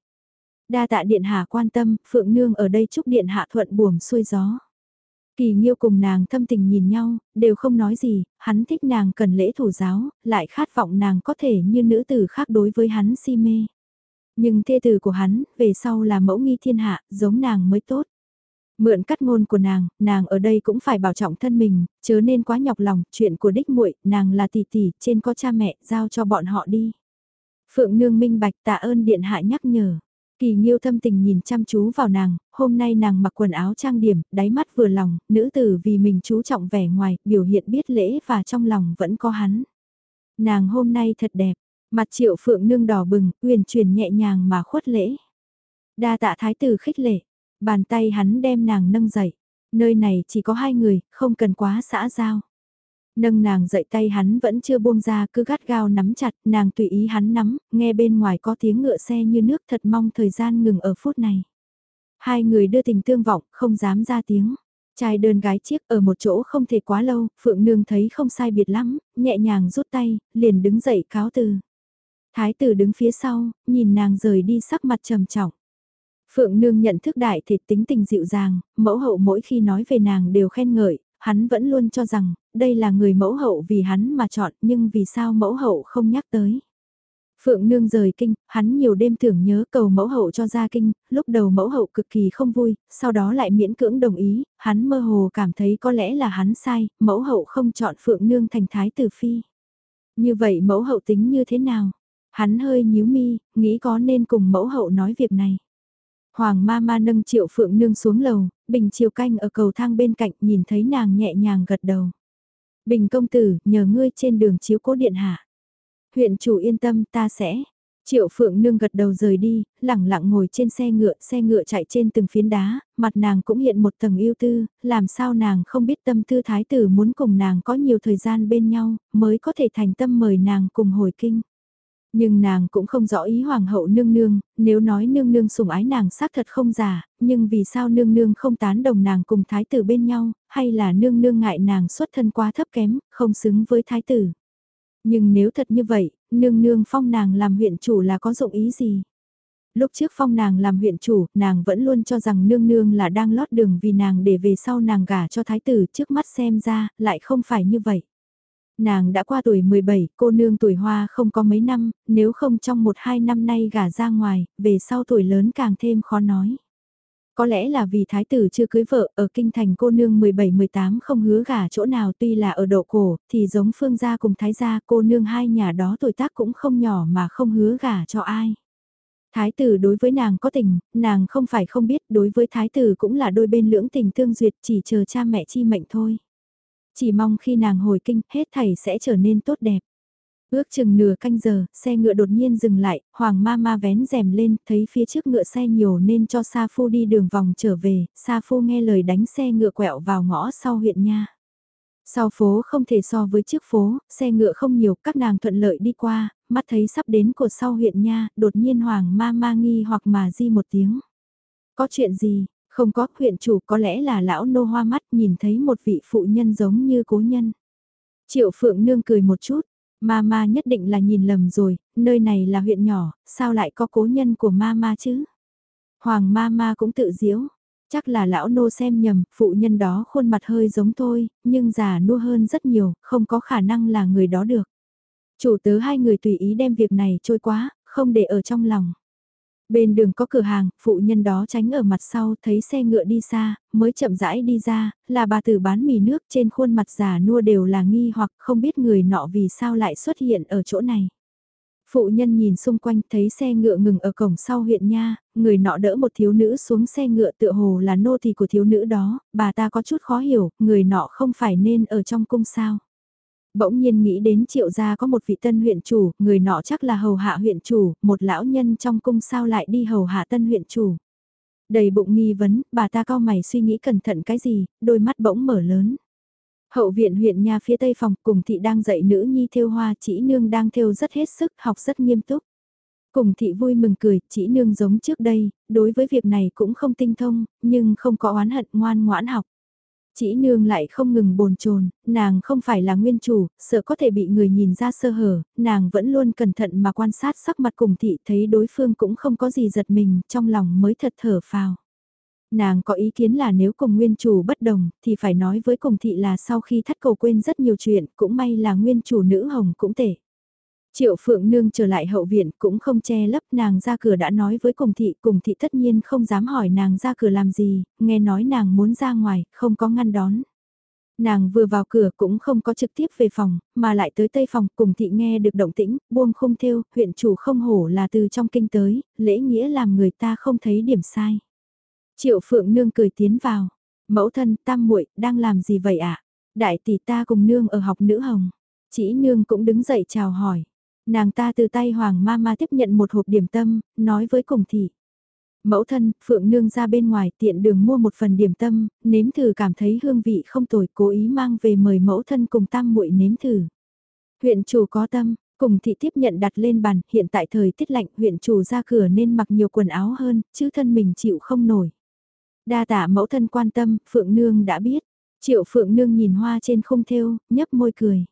Đa tạ điện hạ quan tâm, Phượng Nương ở đây chúc điện hạ thuận buồm xuôi gió. Kỳ nghiêu cùng nàng thâm tình nhìn nhau, đều không nói gì, hắn thích nàng cần lễ thủ giáo, lại khát vọng nàng có thể như nữ tử khác đối với hắn si mê. Nhưng thê tử của hắn, về sau là mẫu nghi thiên hạ, giống nàng mới tốt. Mượn cắt ngôn của nàng, nàng ở đây cũng phải bảo trọng thân mình, chớ nên quá nhọc lòng, chuyện của đích muội, nàng là tỷ tỷ, trên có cha mẹ, giao cho bọn họ đi. Phượng nương minh bạch tạ ơn điện hạ nhắc nhở. Kỳ Nghiêu thâm tình nhìn chăm chú vào nàng, hôm nay nàng mặc quần áo trang điểm, đáy mắt vừa lòng, nữ tử vì mình chú trọng vẻ ngoài, biểu hiện biết lễ và trong lòng vẫn có hắn. Nàng hôm nay thật đẹp, Mặt triệu phượng nương đỏ bừng, uyển chuyển nhẹ nhàng mà khuất lễ. Đa tạ thái tử khích lệ, bàn tay hắn đem nàng nâng dậy. Nơi này chỉ có hai người, không cần quá xã giao. Nâng nàng dậy tay hắn vẫn chưa buông ra cứ gắt gao nắm chặt, nàng tùy ý hắn nắm, nghe bên ngoài có tiếng ngựa xe như nước thật mong thời gian ngừng ở phút này. Hai người đưa tình tương vọng, không dám ra tiếng. Trai đơn gái chiếc ở một chỗ không thể quá lâu, Phượng Nương thấy không sai biệt lắm, nhẹ nhàng rút tay, liền đứng dậy cáo từ. Thái tử đứng phía sau, nhìn nàng rời đi sắc mặt trầm trọng. Phượng nương nhận thức đại thể tính tình dịu dàng, mẫu hậu mỗi khi nói về nàng đều khen ngợi, hắn vẫn luôn cho rằng, đây là người mẫu hậu vì hắn mà chọn nhưng vì sao mẫu hậu không nhắc tới. Phượng nương rời kinh, hắn nhiều đêm tưởng nhớ cầu mẫu hậu cho ra kinh, lúc đầu mẫu hậu cực kỳ không vui, sau đó lại miễn cưỡng đồng ý, hắn mơ hồ cảm thấy có lẽ là hắn sai, mẫu hậu không chọn Phượng nương thành thái tử phi. Như vậy mẫu hậu tính như thế nào? Hắn hơi nhíu mi, nghĩ có nên cùng mẫu hậu nói việc này. Hoàng ma ma nâng triệu phượng nương xuống lầu, Bình chiều canh ở cầu thang bên cạnh nhìn thấy nàng nhẹ nhàng gật đầu. Bình công tử, nhờ ngươi trên đường chiếu cố điện hạ. Huyện chủ yên tâm ta sẽ. Triệu Phượng Nương gật đầu rời đi, lẳng lặng ngồi trên xe ngựa, xe ngựa chạy trên từng phiến đá, mặt nàng cũng hiện một tầng yêu tư, làm sao nàng không biết tâm tư thái tử muốn cùng nàng có nhiều thời gian bên nhau, mới có thể thành tâm mời nàng cùng hồi kinh. Nhưng nàng cũng không rõ ý hoàng hậu nương nương, nếu nói nương nương sủng ái nàng xác thật không giả, nhưng vì sao nương nương không tán đồng nàng cùng thái tử bên nhau, hay là nương nương ngại nàng xuất thân quá thấp kém, không xứng với thái tử. Nhưng nếu thật như vậy, nương nương phong nàng làm huyện chủ là có dụng ý gì? Lúc trước phong nàng làm huyện chủ, nàng vẫn luôn cho rằng nương nương là đang lót đường vì nàng để về sau nàng gả cho thái tử trước mắt xem ra, lại không phải như vậy. Nàng đã qua tuổi 17, cô nương tuổi hoa không có mấy năm, nếu không trong một hai năm nay gả ra ngoài, về sau tuổi lớn càng thêm khó nói. Có lẽ là vì thái tử chưa cưới vợ, ở kinh thành cô nương 17-18 không hứa gả chỗ nào tuy là ở độ cổ, thì giống phương gia cùng thái gia cô nương hai nhà đó tuổi tác cũng không nhỏ mà không hứa gả cho ai. Thái tử đối với nàng có tình, nàng không phải không biết đối với thái tử cũng là đôi bên lưỡng tình tương duyệt chỉ chờ cha mẹ chi mệnh thôi. Chỉ mong khi nàng hồi kinh hết thảy sẽ trở nên tốt đẹp. Ước chừng nửa canh giờ, xe ngựa đột nhiên dừng lại, hoàng ma ma vén rèm lên, thấy phía trước ngựa xe nhiều nên cho Sa Phu đi đường vòng trở về, Sa Phu nghe lời đánh xe ngựa quẹo vào ngõ sau huyện nha. Sau phố không thể so với trước phố, xe ngựa không nhiều, các nàng thuận lợi đi qua, mắt thấy sắp đến cột sau huyện nha, đột nhiên hoàng ma ma nghi hoặc mà di một tiếng. Có chuyện gì, không có, huyện chủ có lẽ là lão nô hoa mắt nhìn thấy một vị phụ nhân giống như cố nhân. Triệu Phượng Nương cười một chút, Mama nhất định là nhìn lầm rồi, nơi này là huyện nhỏ, sao lại có cố nhân của Mama chứ? Hoàng Mama cũng tự diễu, chắc là lão nô xem nhầm, phụ nhân đó khuôn mặt hơi giống thôi, nhưng già nua hơn rất nhiều, không có khả năng là người đó được. Chủ tớ hai người tùy ý đem việc này trôi quá, không để ở trong lòng. Bên đường có cửa hàng, phụ nhân đó tránh ở mặt sau thấy xe ngựa đi xa, mới chậm rãi đi ra, là bà tử bán mì nước trên khuôn mặt già nua đều là nghi hoặc không biết người nọ vì sao lại xuất hiện ở chỗ này. Phụ nhân nhìn xung quanh thấy xe ngựa ngừng ở cổng sau huyện nha, người nọ đỡ một thiếu nữ xuống xe ngựa tựa hồ là nô tỳ của thiếu nữ đó, bà ta có chút khó hiểu, người nọ không phải nên ở trong cung sao. Bỗng nhiên nghĩ đến triệu gia có một vị tân huyện chủ, người nọ chắc là hầu hạ huyện chủ, một lão nhân trong cung sao lại đi hầu hạ tân huyện chủ. Đầy bụng nghi vấn, bà ta cao mày suy nghĩ cẩn thận cái gì, đôi mắt bỗng mở lớn. Hậu viện huyện nhà phía tây phòng cùng thị đang dạy nữ nhi theo hoa chỉ nương đang theo rất hết sức, học rất nghiêm túc. Cùng thị vui mừng cười, chỉ nương giống trước đây, đối với việc này cũng không tinh thông, nhưng không có oán hận ngoan ngoãn học. Chỉ nương lại không ngừng bồn chồn, nàng không phải là nguyên chủ, sợ có thể bị người nhìn ra sơ hở, nàng vẫn luôn cẩn thận mà quan sát sắc mặt cùng thị thấy đối phương cũng không có gì giật mình, trong lòng mới thật thở phào. Nàng có ý kiến là nếu cùng nguyên chủ bất đồng, thì phải nói với cùng thị là sau khi thắt cầu quên rất nhiều chuyện, cũng may là nguyên chủ nữ hồng cũng tệ. Triệu Phượng Nương trở lại hậu viện cũng không che lấp nàng ra cửa đã nói với cùng thị, cùng thị tất nhiên không dám hỏi nàng ra cửa làm gì, nghe nói nàng muốn ra ngoài, không có ngăn đón. Nàng vừa vào cửa cũng không có trực tiếp về phòng, mà lại tới tây phòng cùng thị nghe được động tĩnh, buông không theo, huyện chủ không hổ là từ trong kinh tới, lễ nghĩa làm người ta không thấy điểm sai. Triệu Phượng Nương cười tiến vào, mẫu thân tam muội đang làm gì vậy ạ? Đại tỷ ta cùng nương ở học nữ hồng. Chỉ nương cũng đứng dậy chào hỏi. Nàng ta từ tay Hoàng Mama tiếp nhận một hộp điểm tâm, nói với cùng thị. Mẫu thân, Phượng Nương ra bên ngoài tiện đường mua một phần điểm tâm, nếm thử cảm thấy hương vị không tồi, cố ý mang về mời mẫu thân cùng tam muội nếm thử. Huyện chủ có tâm, cùng thị tiếp nhận đặt lên bàn, hiện tại thời tiết lạnh huyện chủ ra cửa nên mặc nhiều quần áo hơn, chứ thân mình chịu không nổi. Đa tạ mẫu thân quan tâm, Phượng Nương đã biết. Triệu Phượng Nương nhìn hoa trên không thêu, nhấp môi cười.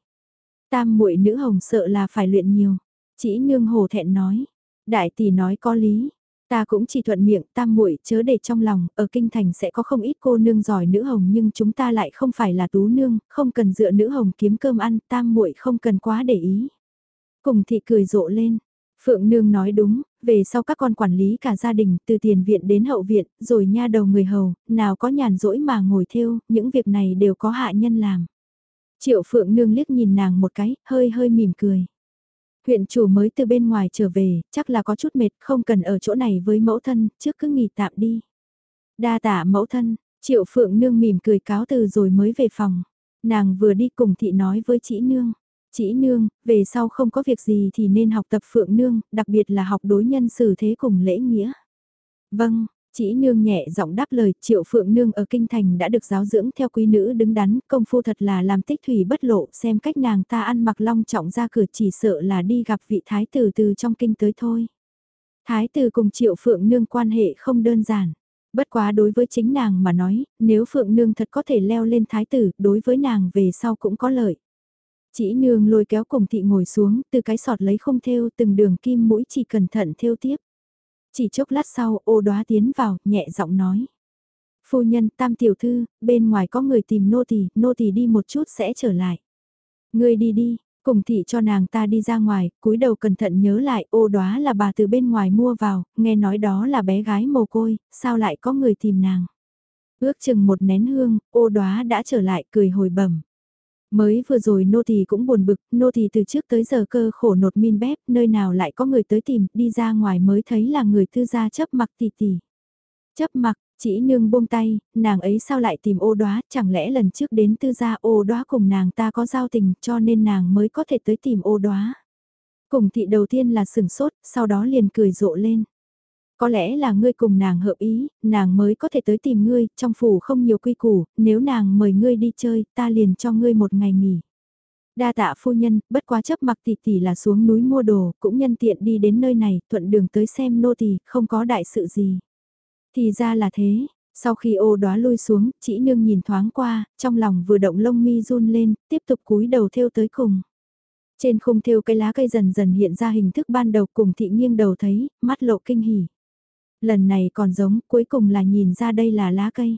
Tam muội nữ hồng sợ là phải luyện nhiều. Chỉ nương hồ thẹn nói. Đại tỷ nói có lý. Ta cũng chỉ thuận miệng tam muội chớ để trong lòng, ở kinh thành sẽ có không ít cô nương giỏi nữ hồng nhưng chúng ta lại không phải là tú nương, không cần dựa nữ hồng kiếm cơm ăn, tam muội không cần quá để ý. Cùng thị cười rộ lên, Phượng Nương nói đúng, về sau các con quản lý cả gia đình, từ tiền viện đến hậu viện, rồi nha đầu người hầu, nào có nhàn rỗi mà ngồi theo, những việc này đều có hạ nhân làm. Triệu Phượng Nương liếc nhìn nàng một cái, hơi hơi mỉm cười. Huyện chủ mới từ bên ngoài trở về, chắc là có chút mệt, không cần ở chỗ này với mẫu thân, trước cứ nghỉ tạm đi. Đa tả mẫu thân, Triệu Phượng Nương mỉm cười cáo từ rồi mới về phòng. Nàng vừa đi cùng thị nói với chị Nương. Chị Nương, về sau không có việc gì thì nên học tập Phượng Nương, đặc biệt là học đối nhân xử thế cùng lễ nghĩa. Vâng, chỉ nương nhẹ giọng đáp lời, triệu phượng nương ở kinh thành đã được giáo dưỡng theo quý nữ đứng đắn, công phu thật là làm tích thủy bất lộ, xem cách nàng ta ăn mặc long trọng ra cửa chỉ sợ là đi gặp vị thái tử từ trong kinh tới thôi. Thái tử cùng triệu phượng nương quan hệ không đơn giản. Bất quá đối với chính nàng mà nói, nếu phượng nương thật có thể leo lên thái tử, đối với nàng về sau cũng có lợi. Chỉ nương lôi kéo cùng thị ngồi xuống, từ cái sọt lấy không theo từng đường kim mũi chỉ cẩn thận theo tiếp. Chỉ chốc lát sau ô đoá tiến vào, nhẹ giọng nói. Phu nhân tam tiểu thư, bên ngoài có người tìm nô tỳ, nô tỳ đi một chút sẽ trở lại. Ngươi đi đi, cùng thị cho nàng ta đi ra ngoài, cúi đầu cẩn thận nhớ lại ô đoá là bà từ bên ngoài mua vào, nghe nói đó là bé gái mồ côi, sao lại có người tìm nàng. Ước chừng một nén hương, ô đoá đã trở lại cười hồi bẩm Mới vừa rồi nô tỳ cũng buồn bực, nô tỳ từ trước tới giờ cơ khổ nột min bếp, nơi nào lại có người tới tìm, đi ra ngoài mới thấy là người tư gia chấp mặc tỷ tỷ. Chấp mặc, chỉ nương buông tay, nàng ấy sao lại tìm ô đoá, chẳng lẽ lần trước đến tư gia ô đoá cùng nàng ta có giao tình cho nên nàng mới có thể tới tìm ô đoá. Cùng thị đầu tiên là sừng sốt, sau đó liền cười rộ lên. Có lẽ là ngươi cùng nàng hợp ý, nàng mới có thể tới tìm ngươi, trong phủ không nhiều quy củ, nếu nàng mời ngươi đi chơi, ta liền cho ngươi một ngày nghỉ. Đa tạ phu nhân, bất quá chấp mặc tỷ tỷ là xuống núi mua đồ, cũng nhân tiện đi đến nơi này, thuận đường tới xem nô tỳ, không có đại sự gì. Thì ra là thế, sau khi ô đóa lui xuống, chỉ nương nhìn thoáng qua, trong lòng vừa động lông mi run lên, tiếp tục cúi đầu theo tới cùng. Trên khung theo cây lá cây dần dần hiện ra hình thức ban đầu cùng thị nghiêng đầu thấy, mắt lộ kinh hỉ. Lần này còn giống, cuối cùng là nhìn ra đây là lá cây.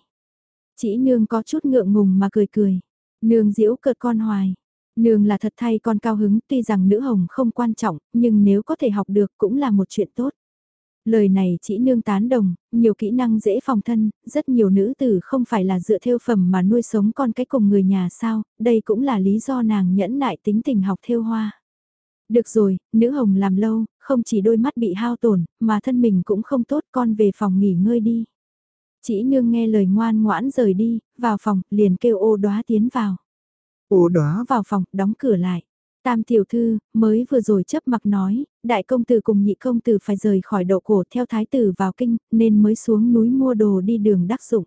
Chỉ nương có chút ngượng ngùng mà cười cười. Nương diễu cợt con hoài. Nương là thật thay con cao hứng tuy rằng nữ hồng không quan trọng, nhưng nếu có thể học được cũng là một chuyện tốt. Lời này chỉ nương tán đồng, nhiều kỹ năng dễ phòng thân, rất nhiều nữ tử không phải là dựa theo phẩm mà nuôi sống con cái cùng người nhà sao, đây cũng là lý do nàng nhẫn nại tính tình học theo hoa. Được rồi, nữ hồng làm lâu, không chỉ đôi mắt bị hao tổn, mà thân mình cũng không tốt con về phòng nghỉ ngơi đi. Chỉ nương nghe lời ngoan ngoãn rời đi, vào phòng, liền kêu ô đóa tiến vào. Ô đóa vào phòng, đóng cửa lại. Tam tiểu thư, mới vừa rồi chấp mặc nói, đại công tử cùng nhị công tử phải rời khỏi độ cổ theo thái tử vào kinh, nên mới xuống núi mua đồ đi đường đắc dụng.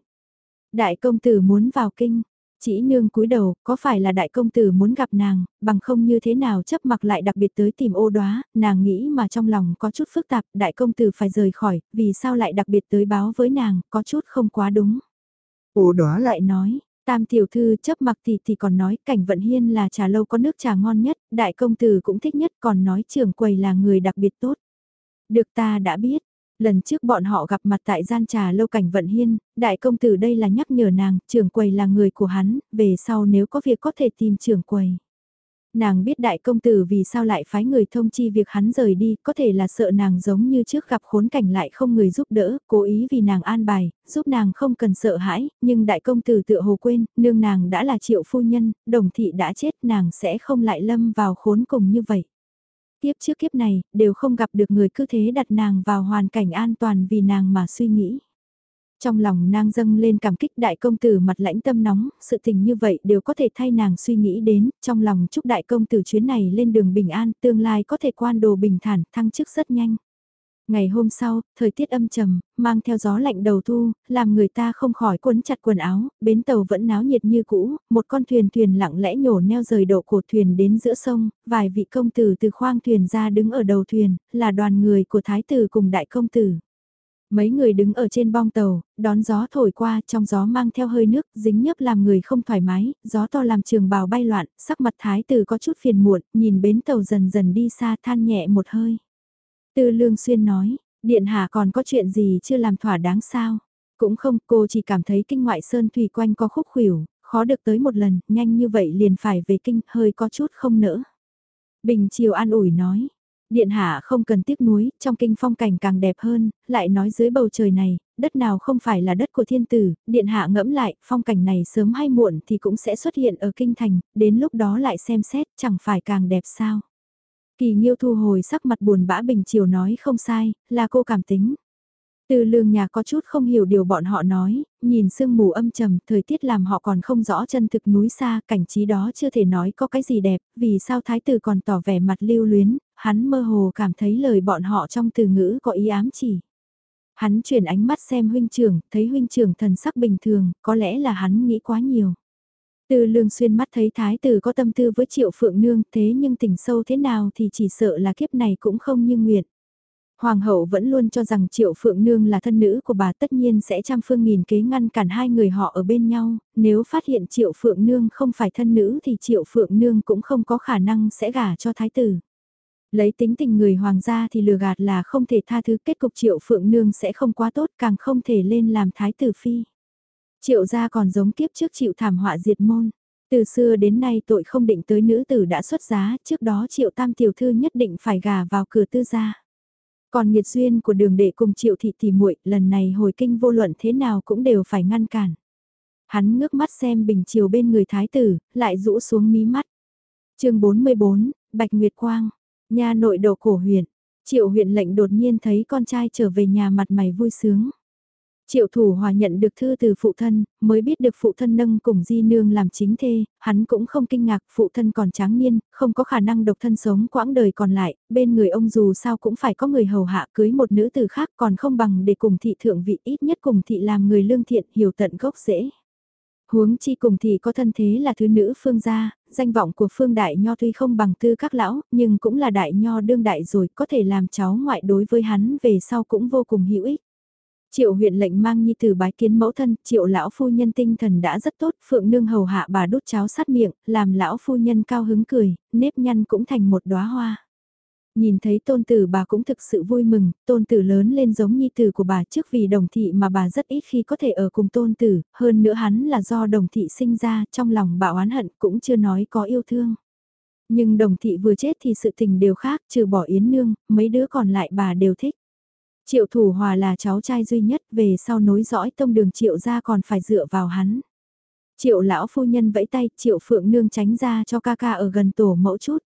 Đại công tử muốn vào kinh, chỉ nương cúi đầu, có phải là đại công tử muốn gặp nàng, bằng không như thế nào chấp mặc lại đặc biệt tới tìm ô đoá, nàng nghĩ mà trong lòng có chút phức tạp, đại công tử phải rời khỏi, vì sao lại đặc biệt tới báo với nàng, có chút không quá đúng. Ô đoá lại nói, tam tiểu thư chấp mặc thì thì còn nói cảnh vận hiên là trà lâu có nước trà ngon nhất, đại công tử cũng thích nhất còn nói trưởng quầy là người đặc biệt tốt. Được ta đã biết, Lần trước bọn họ gặp mặt tại gian trà lâu cảnh vận hiên, đại công tử đây là nhắc nhở nàng, trưởng quầy là người của hắn, về sau nếu có việc có thể tìm trưởng quầy. Nàng biết đại công tử vì sao lại phái người thông chi việc hắn rời đi, có thể là sợ nàng giống như trước gặp khốn cảnh lại không người giúp đỡ, cố ý vì nàng an bài, giúp nàng không cần sợ hãi, nhưng đại công tử tựa hồ quên, nương nàng đã là triệu phu nhân, đồng thị đã chết nàng sẽ không lại lâm vào khốn cùng như vậy. Tiếp trước kiếp này, đều không gặp được người cứ thế đặt nàng vào hoàn cảnh an toàn vì nàng mà suy nghĩ. Trong lòng nàng dâng lên cảm kích đại công tử mặt lãnh tâm nóng, sự tình như vậy đều có thể thay nàng suy nghĩ đến, trong lòng chúc đại công tử chuyến này lên đường bình an, tương lai có thể quan đồ bình thản, thăng chức rất nhanh. Ngày hôm sau, thời tiết âm trầm, mang theo gió lạnh đầu thu, làm người ta không khỏi quấn chặt quần áo, bến tàu vẫn náo nhiệt như cũ, một con thuyền thuyền lặng lẽ nhổ neo rời độ cổ thuyền đến giữa sông, vài vị công tử từ khoang thuyền ra đứng ở đầu thuyền, là đoàn người của thái tử cùng đại công tử. Mấy người đứng ở trên bong tàu, đón gió thổi qua, trong gió mang theo hơi nước, dính nhấp làm người không thoải mái, gió to làm trường bào bay loạn, sắc mặt thái tử có chút phiền muộn, nhìn bến tàu dần dần đi xa than nhẹ một hơi. Tư Lương Xuyên nói, Điện Hạ còn có chuyện gì chưa làm thỏa đáng sao? Cũng không, cô chỉ cảm thấy kinh ngoại sơn thủy quanh có khúc khủyểu, khó được tới một lần, nhanh như vậy liền phải về kinh, hơi có chút không nỡ. Bình Triều an ủi nói, Điện Hạ không cần tiếc nuối, trong kinh phong cảnh càng đẹp hơn, lại nói dưới bầu trời này, đất nào không phải là đất của thiên tử, Điện Hạ ngẫm lại, phong cảnh này sớm hay muộn thì cũng sẽ xuất hiện ở kinh thành, đến lúc đó lại xem xét, chẳng phải càng đẹp sao. Kỳ Nghiêu thu hồi sắc mặt buồn bã bình chiều nói không sai, là cô cảm tính. Từ lương nhà có chút không hiểu điều bọn họ nói, nhìn sương mù âm trầm, thời tiết làm họ còn không rõ chân thực núi xa, cảnh trí đó chưa thể nói có cái gì đẹp, vì sao thái tử còn tỏ vẻ mặt lưu luyến, hắn mơ hồ cảm thấy lời bọn họ trong từ ngữ có ý ám chỉ. Hắn chuyển ánh mắt xem huynh trưởng, thấy huynh trưởng thần sắc bình thường, có lẽ là hắn nghĩ quá nhiều. Từ lương xuyên mắt thấy thái tử có tâm tư với triệu phượng nương thế nhưng tình sâu thế nào thì chỉ sợ là kiếp này cũng không như nguyện. Hoàng hậu vẫn luôn cho rằng Triệu Phượng Nương là thân nữ của bà tất nhiên sẽ trăm phương nghìn kế ngăn cản hai người họ ở bên nhau, nếu phát hiện Triệu Phượng Nương không phải thân nữ thì Triệu Phượng Nương cũng không có khả năng sẽ gả cho thái tử. Lấy tính tình người hoàng gia thì lừa gạt là không thể tha thứ kết cục Triệu Phượng Nương sẽ không quá tốt càng không thể lên làm thái tử phi. Triệu gia còn giống kiếp trước chịu thảm họa diệt môn. Từ xưa đến nay tội không định tới nữ tử đã xuất giá, trước đó Triệu Tam tiểu thư nhất định phải gả vào cửa tư gia. Còn nghiệt duyên của đường đệ cùng triệu thị tỷ muội lần này hồi kinh vô luận thế nào cũng đều phải ngăn cản. Hắn ngước mắt xem bình chiều bên người thái tử, lại rũ xuống mí mắt. chương 44, Bạch Nguyệt Quang, nhà nội đầu cổ huyện, triệu huyện lệnh đột nhiên thấy con trai trở về nhà mặt mày vui sướng. Triệu thủ hòa nhận được thư từ phụ thân, mới biết được phụ thân nâng cùng di nương làm chính thê, hắn cũng không kinh ngạc phụ thân còn tráng niên, không có khả năng độc thân sống quãng đời còn lại, bên người ông dù sao cũng phải có người hầu hạ cưới một nữ từ khác còn không bằng để cùng thị thượng vị ít nhất cùng thị làm người lương thiện hiểu tận gốc rễ. Huống chi cùng thị có thân thế là thứ nữ phương gia, danh vọng của phương đại nho tuy không bằng tư các lão, nhưng cũng là đại nho đương đại rồi, có thể làm cháu ngoại đối với hắn về sau cũng vô cùng hữu ích. Triệu huyện lệnh mang nhi từ bái kiến mẫu thân, triệu lão phu nhân tinh thần đã rất tốt, phượng nương hầu hạ bà đút cháo sát miệng, làm lão phu nhân cao hứng cười, nếp nhăn cũng thành một đóa hoa. Nhìn thấy tôn tử bà cũng thực sự vui mừng, tôn tử lớn lên giống nhi tử của bà trước vì đồng thị mà bà rất ít khi có thể ở cùng tôn tử, hơn nữa hắn là do đồng thị sinh ra trong lòng bà oán hận cũng chưa nói có yêu thương. Nhưng đồng thị vừa chết thì sự tình đều khác, trừ bỏ yến nương, mấy đứa còn lại bà đều thích. Triệu thủ hòa là cháu trai duy nhất về sau nối dõi tông đường triệu ra còn phải dựa vào hắn. Triệu lão phu nhân vẫy tay, triệu phượng nương tránh ra cho ca ca ở gần tổ mẫu chút.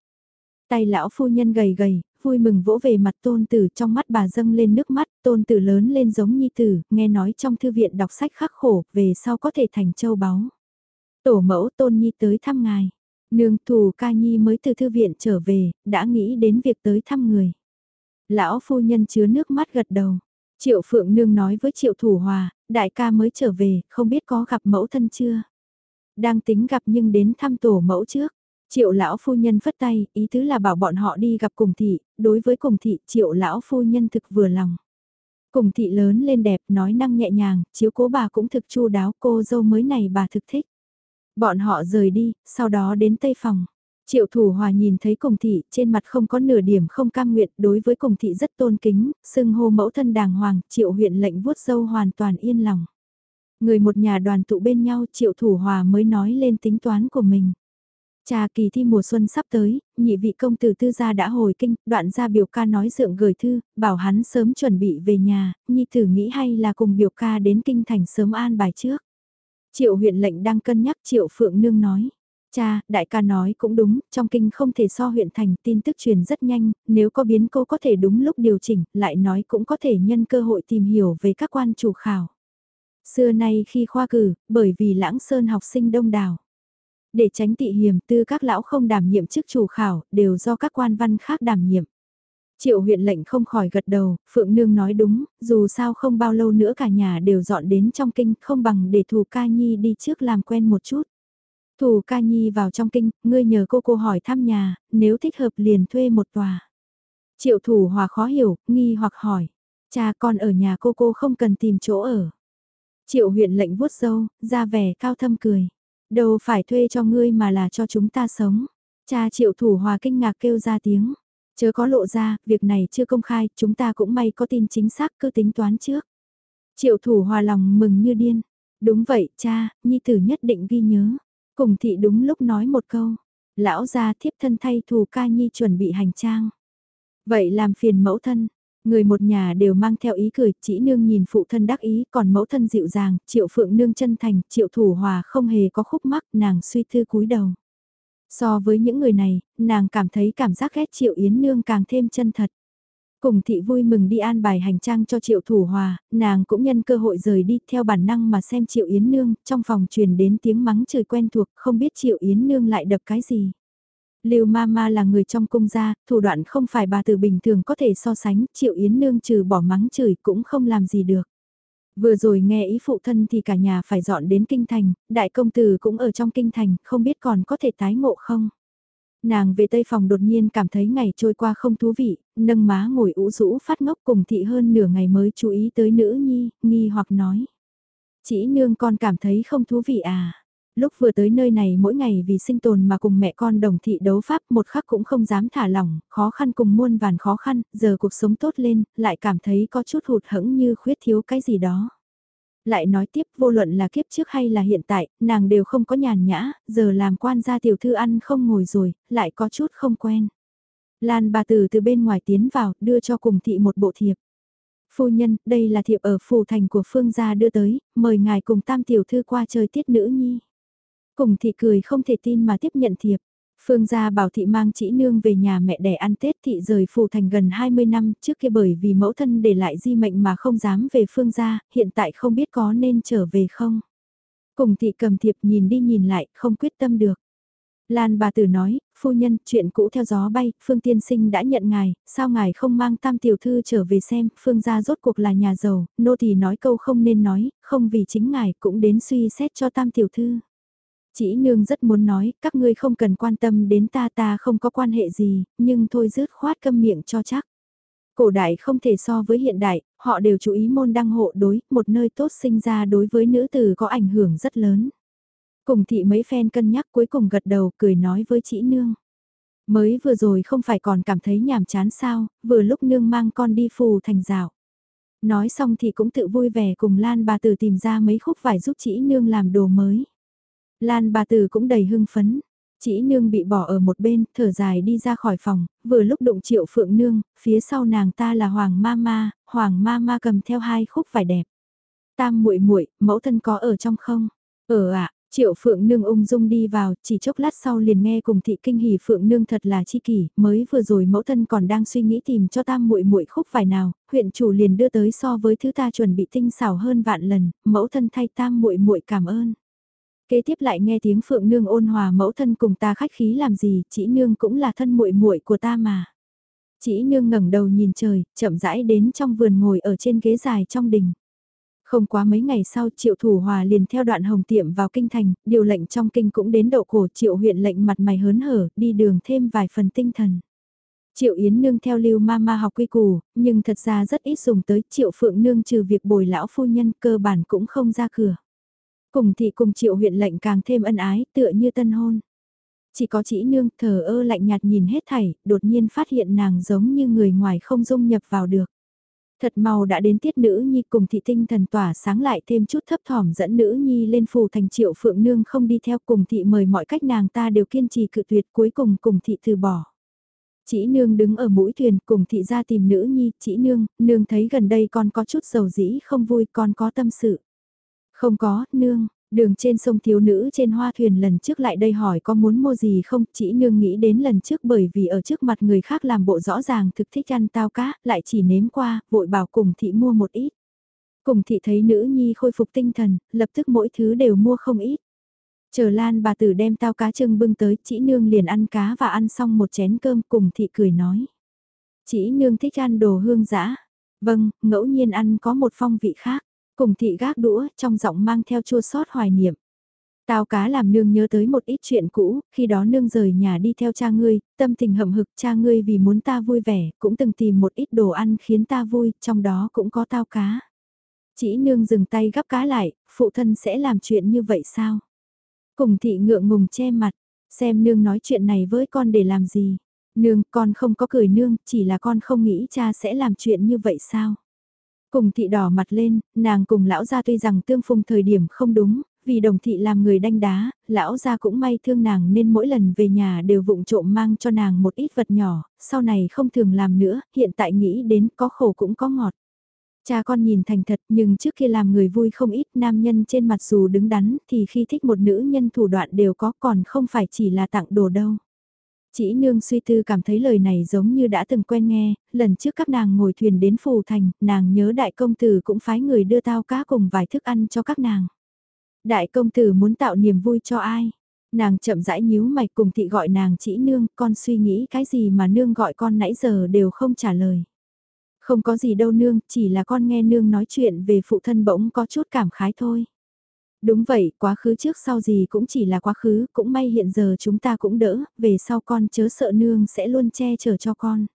Tay lão phu nhân gầy gầy, vui mừng vỗ về mặt tôn tử trong mắt bà dâng lên nước mắt, tôn tử lớn lên giống nhi tử, nghe nói trong thư viện đọc sách khắc khổ, về sau có thể thành châu báu. Tổ mẫu tôn nhi tới thăm ngài, nương thù ca nhi mới từ thư viện trở về, đã nghĩ đến việc tới thăm người. Lão phu nhân chứa nước mắt gật đầu. Triệu Phượng Nương nói với Triệu Thủ Hòa, đại ca mới trở về, không biết có gặp mẫu thân chưa? Đang tính gặp nhưng đến thăm tổ mẫu trước. Triệu lão phu nhân phất tay, ý tứ là bảo bọn họ đi gặp cùng thị, đối với cùng thị triệu lão phu nhân thực vừa lòng. Cùng thị lớn lên đẹp, nói năng nhẹ nhàng, chiếu cố bà cũng thực chu đáo cô dâu mới này bà thực thích. Bọn họ rời đi, sau đó đến tây phòng. Triệu thủ hòa nhìn thấy cùng thị, trên mặt không có nửa điểm không cam nguyện, đối với cùng thị rất tôn kính, xưng hô mẫu thân đàng hoàng, triệu huyện lệnh vuốt dâu hoàn toàn yên lòng. Người một nhà đoàn tụ bên nhau, triệu thủ hòa mới nói lên tính toán của mình. trà kỳ thi mùa xuân sắp tới, nhị vị công tử tư gia đã hồi kinh, đoạn gia biểu ca nói dượng gửi thư, bảo hắn sớm chuẩn bị về nhà, nhi thử nghĩ hay là cùng biểu ca đến kinh thành sớm an bài trước. Triệu huyện lệnh đang cân nhắc triệu phượng nương nói. Cha, đại ca nói cũng đúng, trong kinh không thể so huyện thành tin tức truyền rất nhanh, nếu có biến cô có thể đúng lúc điều chỉnh, lại nói cũng có thể nhân cơ hội tìm hiểu về các quan chủ khảo. Xưa nay khi khoa cử, bởi vì lãng sơn học sinh đông đảo. Để tránh tị hiểm tư các lão không đảm nhiệm chức chủ khảo, đều do các quan văn khác đảm nhiệm. Triệu huyện lệnh không khỏi gật đầu, Phượng Nương nói đúng, dù sao không bao lâu nữa cả nhà đều dọn đến trong kinh, không bằng để thù ca nhi đi trước làm quen một chút. Thù ca nhi vào trong kinh, ngươi nhờ cô cô hỏi thăm nhà, nếu thích hợp liền thuê một tòa. Triệu thủ hòa khó hiểu, nghi hoặc hỏi. Cha con ở nhà cô cô không cần tìm chỗ ở. Triệu huyện lệnh vuốt sâu, ra vẻ cao thâm cười. Đâu phải thuê cho ngươi mà là cho chúng ta sống. Cha triệu thủ hòa kinh ngạc kêu ra tiếng. Chớ có lộ ra, việc này chưa công khai, chúng ta cũng may có tin chính xác cứ tính toán trước. Triệu thủ hòa lòng mừng như điên. Đúng vậy, cha, nhi tử nhất định ghi nhớ. Cùng thị đúng lúc nói một câu, lão gia thiếp thân thay thù ca nhi chuẩn bị hành trang. Vậy làm phiền mẫu thân, người một nhà đều mang theo ý cười, chỉ nương nhìn phụ thân đắc ý, còn mẫu thân dịu dàng, triệu phượng nương chân thành, triệu thủ hòa không hề có khúc mắc, nàng suy thư cúi đầu. So với những người này, nàng cảm thấy cảm giác ghét triệu yến nương càng thêm chân thật. Cùng thị vui mừng đi an bài hành trang cho Triệu Thủ Hòa, nàng cũng nhân cơ hội rời đi theo bản năng mà xem Triệu Yến Nương, trong phòng truyền đến tiếng mắng trời quen thuộc, không biết Triệu Yến Nương lại đập cái gì. Lưu Mama là người trong cung gia, thủ đoạn không phải bà từ bình thường có thể so sánh, Triệu Yến Nương trừ bỏ mắng chửi cũng không làm gì được. Vừa rồi nghe ý phụ thân thì cả nhà phải dọn đến kinh thành, đại công tử cũng ở trong kinh thành, không biết còn có thể tái ngộ không. Nàng về tây phòng đột nhiên cảm thấy ngày trôi qua không thú vị, nâng má ngồi ủ rũ phát ngốc cùng thị hơn nửa ngày mới chú ý tới nữ nhi, nghi hoặc nói. Chỉ nương con cảm thấy không thú vị à. Lúc vừa tới nơi này mỗi ngày vì sinh tồn mà cùng mẹ con đồng thị đấu pháp một khắc cũng không dám thả lỏng, khó khăn cùng muôn vàn khó khăn, giờ cuộc sống tốt lên, lại cảm thấy có chút hụt hẫng như khuyết thiếu cái gì đó. Lại nói tiếp vô luận là kiếp trước hay là hiện tại, nàng đều không có nhàn nhã, giờ làm quan gia tiểu thư ăn không ngồi rồi, lại có chút không quen. Lan bà tử từ bên ngoài tiến vào, đưa cho cùng thị một bộ thiệp. Phu nhân, đây là thiệp ở phù thành của phương gia đưa tới, mời ngài cùng tam tiểu thư qua chơi tiết nữ nhi. Cùng thị cười không thể tin mà tiếp nhận thiệp. Phương gia bảo thị mang chỉ nương về nhà mẹ đẻ ăn Tết thị rời phù thành gần 20 năm trước kia bởi vì mẫu thân để lại di mệnh mà không dám về phương gia, hiện tại không biết có nên trở về không. Cùng thị cầm thiệp nhìn đi nhìn lại, không quyết tâm được. Lan bà tử nói, phu nhân, chuyện cũ theo gió bay, Phương tiên sinh đã nhận ngài, sao ngài không mang tam tiểu thư trở về xem, Phương gia rốt cuộc là nhà giàu, nô thì nói câu không nên nói, không vì chính ngài cũng đến suy xét cho tam tiểu thư. Chỉ nương rất muốn nói, các ngươi không cần quan tâm đến ta ta không có quan hệ gì, nhưng thôi rứt khoát câm miệng cho chắc. Cổ đại không thể so với hiện đại, họ đều chú ý môn đăng hộ đối, một nơi tốt sinh ra đối với nữ tử có ảnh hưởng rất lớn. Cùng thị mấy phen cân nhắc cuối cùng gật đầu cười nói với chị nương. Mới vừa rồi không phải còn cảm thấy nhàm chán sao, vừa lúc nương mang con đi phù thành rào. Nói xong thì cũng tự vui vẻ cùng Lan bà tử tìm ra mấy khúc vải giúp chị nương làm đồ mới. Lan bà tử cũng đầy hưng phấn. Chỉ nương bị bỏ ở một bên, thở dài đi ra khỏi phòng, vừa lúc đụng triệu phượng nương, phía sau nàng ta là Hoàng Mama, Hoàng Mama cầm theo hai khúc vải đẹp. Tam muội muội, mẫu thân có ở trong không? Ở ạ, Triệu Phượng Nương ung dung đi vào, chỉ chốc lát sau liền nghe cùng thị kinh hỉ Phượng Nương thật là chi kỷ, mới vừa rồi mẫu thân còn đang suy nghĩ tìm cho tam muội muội khúc vải nào, huyện chủ liền đưa tới so với thứ ta chuẩn bị tinh xảo hơn vạn lần, mẫu thân thay tam muội muội cảm ơn. Kế tiếp lại nghe tiếng Phượng Nương ôn hòa mẫu thân cùng ta khách khí làm gì, chỉ nương cũng là thân muội muội của ta mà. Chỉ nương ngẩng đầu nhìn trời, chậm rãi đến trong vườn ngồi ở trên ghế dài trong đình. Không quá mấy ngày sau Triệu Thủ Hòa liền theo đoạn hồng tiệm vào kinh thành, điều lệnh trong kinh cũng đến độ cổ Triệu huyện lệnh mặt mày hớn hở, đi đường thêm vài phần tinh thần. Triệu Yến Nương theo lưu ma ma học quy củ, nhưng thật ra rất ít dùng tới Triệu Phượng Nương trừ việc bồi lão phu nhân cơ bản cũng không ra cửa. Cùng thị cùng Triệu huyện lệnh càng thêm ân ái tựa như tân hôn. Chỉ có chỉ nương thờ ơ lạnh nhạt nhìn hết thảy, đột nhiên phát hiện nàng giống như người ngoài không dung nhập vào được. Thật mau đã đến tiết nữ nhi cùng thị tinh thần tỏa sáng lại thêm chút thấp thỏm dẫn nữ nhi lên phù thành triệu phượng nương không đi theo cùng thị mời mọi cách nàng ta đều kiên trì cự tuyệt cuối cùng cùng thị từ bỏ. Chỉ nương đứng ở mũi thuyền cùng thị ra tìm nữ nhi, chỉ nương, nương thấy gần đây con có chút dầu dĩ không vui con có tâm sự. Không có, nương, Đường trên sông thiếu nữ trên hoa thuyền lần trước lại đây hỏi có muốn mua gì không, chỉ nương nghĩ đến lần trước bởi vì ở trước mặt người khác làm bộ rõ ràng thực thích ăn tao cá, lại chỉ nếm qua, vội bảo cùng thị mua một ít. Cùng thị thấy nữ nhi khôi phục tinh thần, lập tức mỗi thứ đều mua không ít. Chờ Lan bà tử đem tao cá trưng bưng tới, chỉ nương liền ăn cá và ăn xong một chén cơm cùng thị cười nói. Chỉ nương thích ăn đồ hương dã Vâng, ngẫu nhiên ăn có một phong vị khác. Cùng thị gác đũa, trong giọng mang theo chua sót hoài niệm. Tao cá làm nương nhớ tới một ít chuyện cũ, khi đó nương rời nhà đi theo cha ngươi, tâm tình hậm hực cha ngươi vì muốn ta vui vẻ, cũng từng tìm một ít đồ ăn khiến ta vui, trong đó cũng có tao cá. Chỉ nương dừng tay gắp cá lại, phụ thân sẽ làm chuyện như vậy sao? Cùng thị ngượng ngùng che mặt, xem nương nói chuyện này với con để làm gì? Nương, con không có cười nương, chỉ là con không nghĩ cha sẽ làm chuyện như vậy sao? Cùng thị đỏ mặt lên, nàng cùng lão gia tuy rằng tương phung thời điểm không đúng, vì đồng thị làm người đanh đá, lão gia cũng may thương nàng nên mỗi lần về nhà đều vụng trộm mang cho nàng một ít vật nhỏ, sau này không thường làm nữa, hiện tại nghĩ đến có khổ cũng có ngọt. Cha con nhìn thành thật nhưng trước kia làm người vui không ít nam nhân trên mặt dù đứng đắn thì khi thích một nữ nhân thủ đoạn đều có còn không phải chỉ là tặng đồ đâu. Chỉ nương suy tư cảm thấy lời này giống như đã từng quen nghe, lần trước các nàng ngồi thuyền đến phù thành, nàng nhớ đại công tử cũng phái người đưa tao cá cùng vài thức ăn cho các nàng. Đại công tử muốn tạo niềm vui cho ai? Nàng chậm rãi nhíu mày cùng thị gọi nàng chỉ nương, con suy nghĩ cái gì mà nương gọi con nãy giờ đều không trả lời. Không có gì đâu nương, chỉ là con nghe nương nói chuyện về phụ thân bỗng có chút cảm khái thôi. Đúng vậy, quá khứ trước sau gì cũng chỉ là quá khứ, cũng may hiện giờ chúng ta cũng đỡ, về sau con chớ sợ nương sẽ luôn che chở cho con.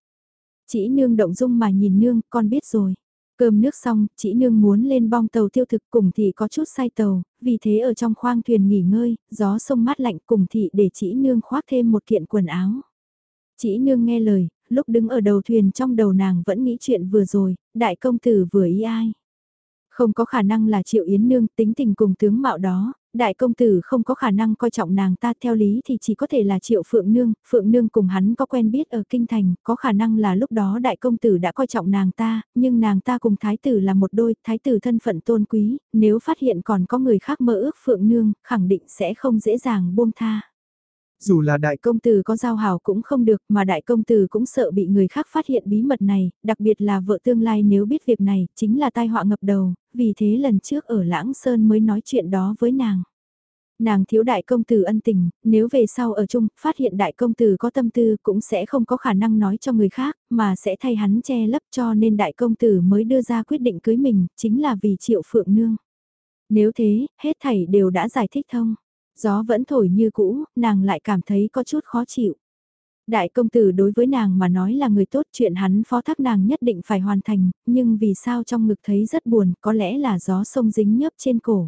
Chỉ nương động dung mà nhìn nương, con biết rồi. Cơm nước xong, chỉ nương muốn lên bong tàu tiêu thực cùng thị có chút say tàu, vì thế ở trong khoang thuyền nghỉ ngơi, gió sông mát lạnh cùng thị để chỉ nương khoác thêm một kiện quần áo. Chỉ nương nghe lời, lúc đứng ở đầu thuyền trong đầu nàng vẫn nghĩ chuyện vừa rồi, đại công tử vừa ý ai. Không có khả năng là triệu yến nương tính tình cùng tướng mạo đó, đại công tử không có khả năng coi trọng nàng ta theo lý thì chỉ có thể là triệu phượng nương, phượng nương cùng hắn có quen biết ở kinh thành, có khả năng là lúc đó đại công tử đã coi trọng nàng ta, nhưng nàng ta cùng thái tử là một đôi, thái tử thân phận tôn quý, nếu phát hiện còn có người khác mơ ước phượng nương, khẳng định sẽ không dễ dàng buông tha. Dù là đại công tử có giao hảo cũng không được mà đại công tử cũng sợ bị người khác phát hiện bí mật này, đặc biệt là vợ tương lai nếu biết việc này, chính là tai họa ngập đầu, vì thế lần trước ở Lãng Sơn mới nói chuyện đó với nàng. Nàng thiếu đại công tử ân tình, nếu về sau ở chung, phát hiện đại công tử có tâm tư cũng sẽ không có khả năng nói cho người khác, mà sẽ thay hắn che lấp cho nên đại công tử mới đưa ra quyết định cưới mình, chính là vì triệu phượng nương. Nếu thế, hết thảy đều đã giải thích thông. Gió vẫn thổi như cũ, nàng lại cảm thấy có chút khó chịu. Đại công tử đối với nàng mà nói là người tốt chuyện hắn phó thác nàng nhất định phải hoàn thành, nhưng vì sao trong ngực thấy rất buồn, có lẽ là gió sông dính nhấp trên cổ.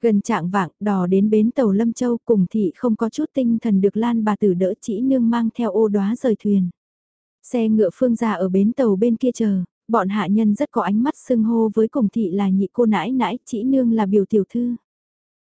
Gần trạng vạng, đò đến bến tàu Lâm Châu cùng thị không có chút tinh thần được Lan bà tử đỡ chỉ nương mang theo ô đóa rời thuyền. Xe ngựa phương ra ở bến tàu bên kia chờ, bọn hạ nhân rất có ánh mắt xưng hô với cùng thị là nhị cô nãi nãi, chỉ nương là biểu tiểu thư.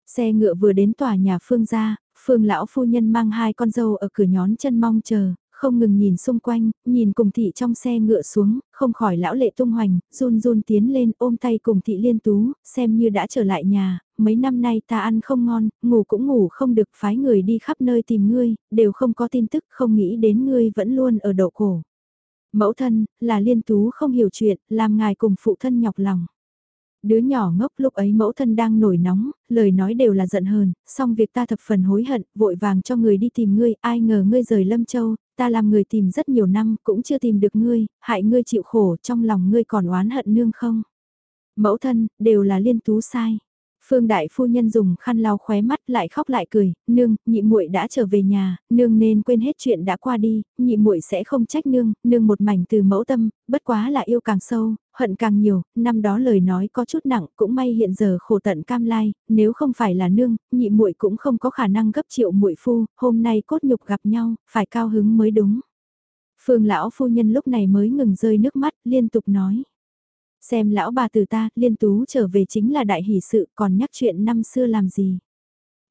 Xe ngựa vừa đến tòa nhà Phương gia, Phương lão phu nhân mang hai con dâu ở cửa nhón chân mong chờ, không ngừng nhìn xung quanh, nhìn cùng thị trong xe ngựa xuống, không khỏi lão lệ tung hoành, run run tiến lên ôm tay cùng thị liên tú, xem như đã trở lại nhà, mấy năm nay ta ăn không ngon, ngủ cũng ngủ không được phái người đi khắp nơi tìm ngươi, đều không có tin tức không nghĩ đến ngươi vẫn luôn ở đậu cổ. Mẫu thân, là liên tú không hiểu chuyện, làm ngài cùng phụ thân nhọc lòng. Đứa nhỏ ngốc lúc ấy mẫu thân đang nổi nóng, lời nói đều là giận hờn, song việc ta thập phần hối hận, vội vàng cho người đi tìm ngươi, ai ngờ ngươi rời Lâm Châu, ta làm người tìm rất nhiều năm, cũng chưa tìm được ngươi, hại ngươi chịu khổ, trong lòng ngươi còn oán hận nương không? Mẫu thân, đều là liên tú sai. Phương đại phu nhân dùng khăn lau khóe mắt lại khóc lại cười, nương, nhị muội đã trở về nhà, nương nên quên hết chuyện đã qua đi, nhị muội sẽ không trách nương, nương một mảnh từ mẫu tâm, bất quá là yêu càng sâu, hận càng nhiều, năm đó lời nói có chút nặng, cũng may hiện giờ khổ tận cam lai, nếu không phải là nương, nhị muội cũng không có khả năng gấp triệu muội phu, hôm nay cốt nhục gặp nhau, phải cao hứng mới đúng. Phương lão phu nhân lúc này mới ngừng rơi nước mắt, liên tục nói. Xem lão bà từ ta, liên tú trở về chính là đại hỷ sự, còn nhắc chuyện năm xưa làm gì.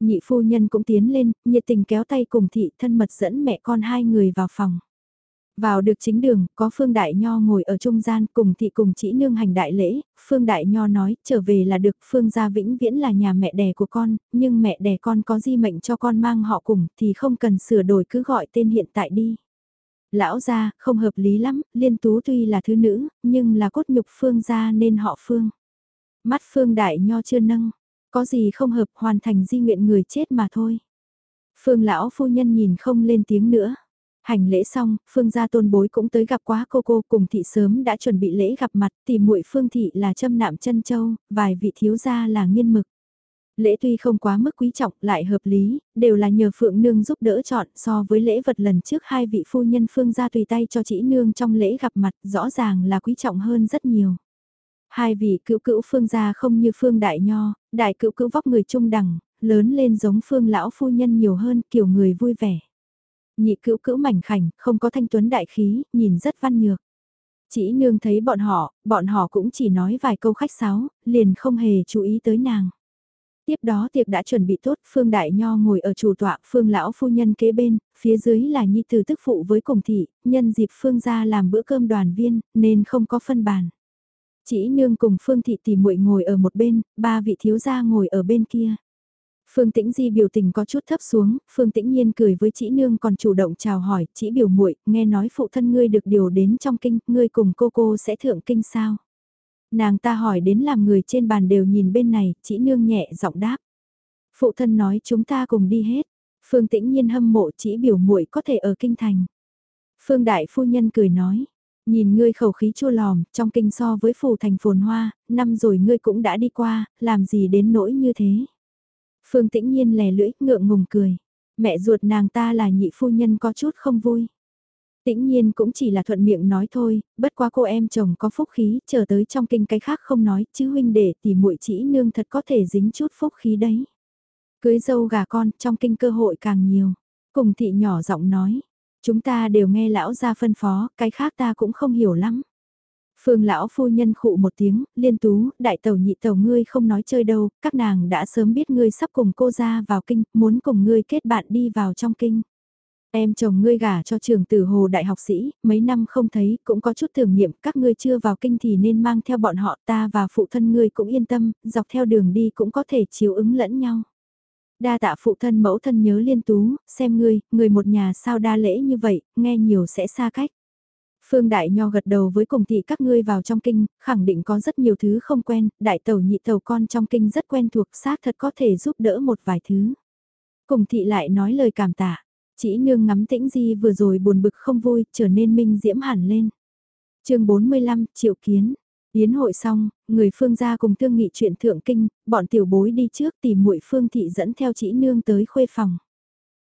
Nhị phu nhân cũng tiến lên, nhiệt tình kéo tay cùng thị thân mật dẫn mẹ con hai người vào phòng. Vào được chính đường, có Phương Đại Nho ngồi ở trung gian cùng thị cùng chỉ nương hành đại lễ, Phương Đại Nho nói, trở về là được, Phương gia vĩnh viễn là nhà mẹ đẻ của con, nhưng mẹ đẻ con có di mệnh cho con mang họ cùng thì không cần sửa đổi cứ gọi tên hiện tại đi. Lão gia, không hợp lý lắm, liên tú tuy là thứ nữ, nhưng là cốt nhục Phương gia nên họ Phương. Mắt Phương Đại Nho chưa nâng, có gì không hợp hoàn thành di nguyện người chết mà thôi. Phương lão phu nhân nhìn không lên tiếng nữa. Hành lễ xong, Phương gia tôn bối cũng tới gặp quá cô cô cùng thị sớm đã chuẩn bị lễ gặp mặt tìm muội Phương thị là châm nạm chân châu, vài vị thiếu gia là nghiên mực. Lễ tuy không quá mức quý trọng lại hợp lý, đều là nhờ Phượng Nương giúp đỡ chọn so với lễ vật lần trước hai vị phu nhân Phương gia tùy tay cho chị Nương trong lễ gặp mặt rõ ràng là quý trọng hơn rất nhiều. Hai vị cựu cữu Phương gia không như Phương Đại Nho, đại cựu cữu vóc người trung đẳng, lớn lên giống Phương Lão phu nhân nhiều hơn kiểu người vui vẻ. Nhị cữu cữu mảnh khảnh, không có thanh tuấn đại khí, nhìn rất văn nhược. Chỉ nương thấy bọn họ, bọn họ cũng chỉ nói vài câu khách sáo, liền không hề chú ý tới nàng. Tiếp đó tiệc đã chuẩn bị tốt, Phương Đại Nho ngồi ở chủ tọa, Phương Lão Phu Nhân kế bên, phía dưới là Nhi Từ tức phụ với cùng thị, nhân dịp Phương ra làm bữa cơm đoàn viên, nên không có phân bàn. Chỉ nương cùng Phương Thị tỷ muội ngồi ở một bên, ba vị thiếu gia ngồi ở bên kia. Phương Tĩnh Di biểu tình có chút thấp xuống, Phương Tĩnh Nhiên cười với chị nương còn chủ động chào hỏi, chị biểu muội, nghe nói phụ thân ngươi được điều đến trong kinh, ngươi cùng cô cô sẽ thượng kinh sao? Nàng ta hỏi đến làm người trên bàn đều nhìn bên này, chị nương nhẹ giọng đáp. Phụ thân nói chúng ta cùng đi hết. Phương Tĩnh Nhiên hâm mộ chị biểu muội có thể ở kinh thành. Phương Đại Phu Nhân cười nói, nhìn ngươi khẩu khí chua lòm, trong kinh so với phủ thành phồn hoa, năm rồi ngươi cũng đã đi qua, làm gì đến nỗi như thế. Phương Tĩnh Nhiên lè lưỡi, ngượng ngùng cười. Mẹ ruột nàng ta là nhị phu nhân có chút không vui. Tĩnh nhiên cũng chỉ là thuận miệng nói thôi, bất quá cô em chồng có phúc khí, chờ tới trong kinh cái khác không nói, chứ huynh đệ thì muội chỉ nương thật có thể dính chút phúc khí đấy. Cưới dâu gà con, trong kinh cơ hội càng nhiều. Cùng thị nhỏ giọng nói, chúng ta đều nghe lão ra phân phó, cái khác ta cũng không hiểu lắm. Phương lão phu nhân khụ một tiếng, liên tú, đại tàu nhị tàu ngươi không nói chơi đâu, các nàng đã sớm biết ngươi sắp cùng cô ra vào kinh, muốn cùng ngươi kết bạn đi vào trong kinh. Em chồng ngươi gả cho trường tử hồ đại học sĩ, mấy năm không thấy, cũng có chút tưởng niệm, các ngươi chưa vào kinh thì nên mang theo bọn họ ta và phụ thân ngươi cũng yên tâm, dọc theo đường đi cũng có thể chiếu ứng lẫn nhau. Đa tạ phụ thân mẫu thân nhớ liên tú, xem ngươi, người một nhà sao đa lễ như vậy, nghe nhiều sẽ xa cách. Phương Đại Nho gật đầu với cùng thị các ngươi vào trong kinh, khẳng định có rất nhiều thứ không quen, đại tàu nhị tàu con trong kinh rất quen thuộc xác thật có thể giúp đỡ một vài thứ. Cùng thị lại nói lời cảm tạ, chỉ nương ngắm tĩnh di vừa rồi buồn bực không vui, trở nên minh diễm hẳn lên. chương 45, Triệu Kiến. Yến hội xong, người phương gia cùng thương nghị chuyện thượng kinh, bọn tiểu bối đi trước tìm muội phương thị dẫn theo chỉ nương tới khuê phòng.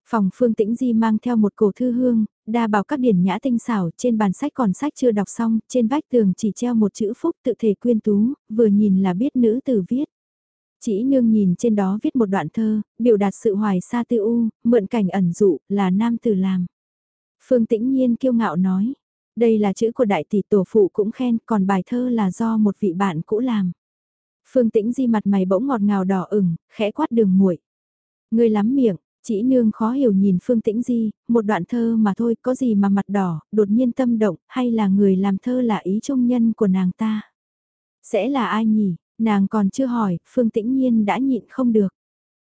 Phòng Phương Tĩnh Di mang theo một cổ thư hương, đa bảo các điển nhã tinh xảo, trên bàn sách còn sách chưa đọc xong, trên vách tường chỉ treo một chữ phúc tự thể quyên tú, vừa nhìn là biết nữ tử viết. Chỉ nương nhìn trên đó viết một đoạn thơ, biểu đạt sự hoài xa tư u, mượn cảnh ẩn dụ, là nam tử làm. Phương Tĩnh Nhiên kiêu ngạo nói, đây là chữ của đại tỷ tổ phụ cũng khen, còn bài thơ là do một vị bạn cũ làm. Phương Tĩnh Di mặt mày bỗng ngọt ngào đỏ ửng, khẽ quát đường muội. Ngươi lắm miệng, chỉ nương khó hiểu nhìn Phương Tĩnh Di, một đoạn thơ mà thôi, có gì mà mặt đỏ, đột nhiên tâm động, hay là người làm thơ là ý trung nhân của nàng ta? Sẽ là ai nhỉ? Nàng còn chưa hỏi, Phương Tĩnh Nhiên đã nhịn không được.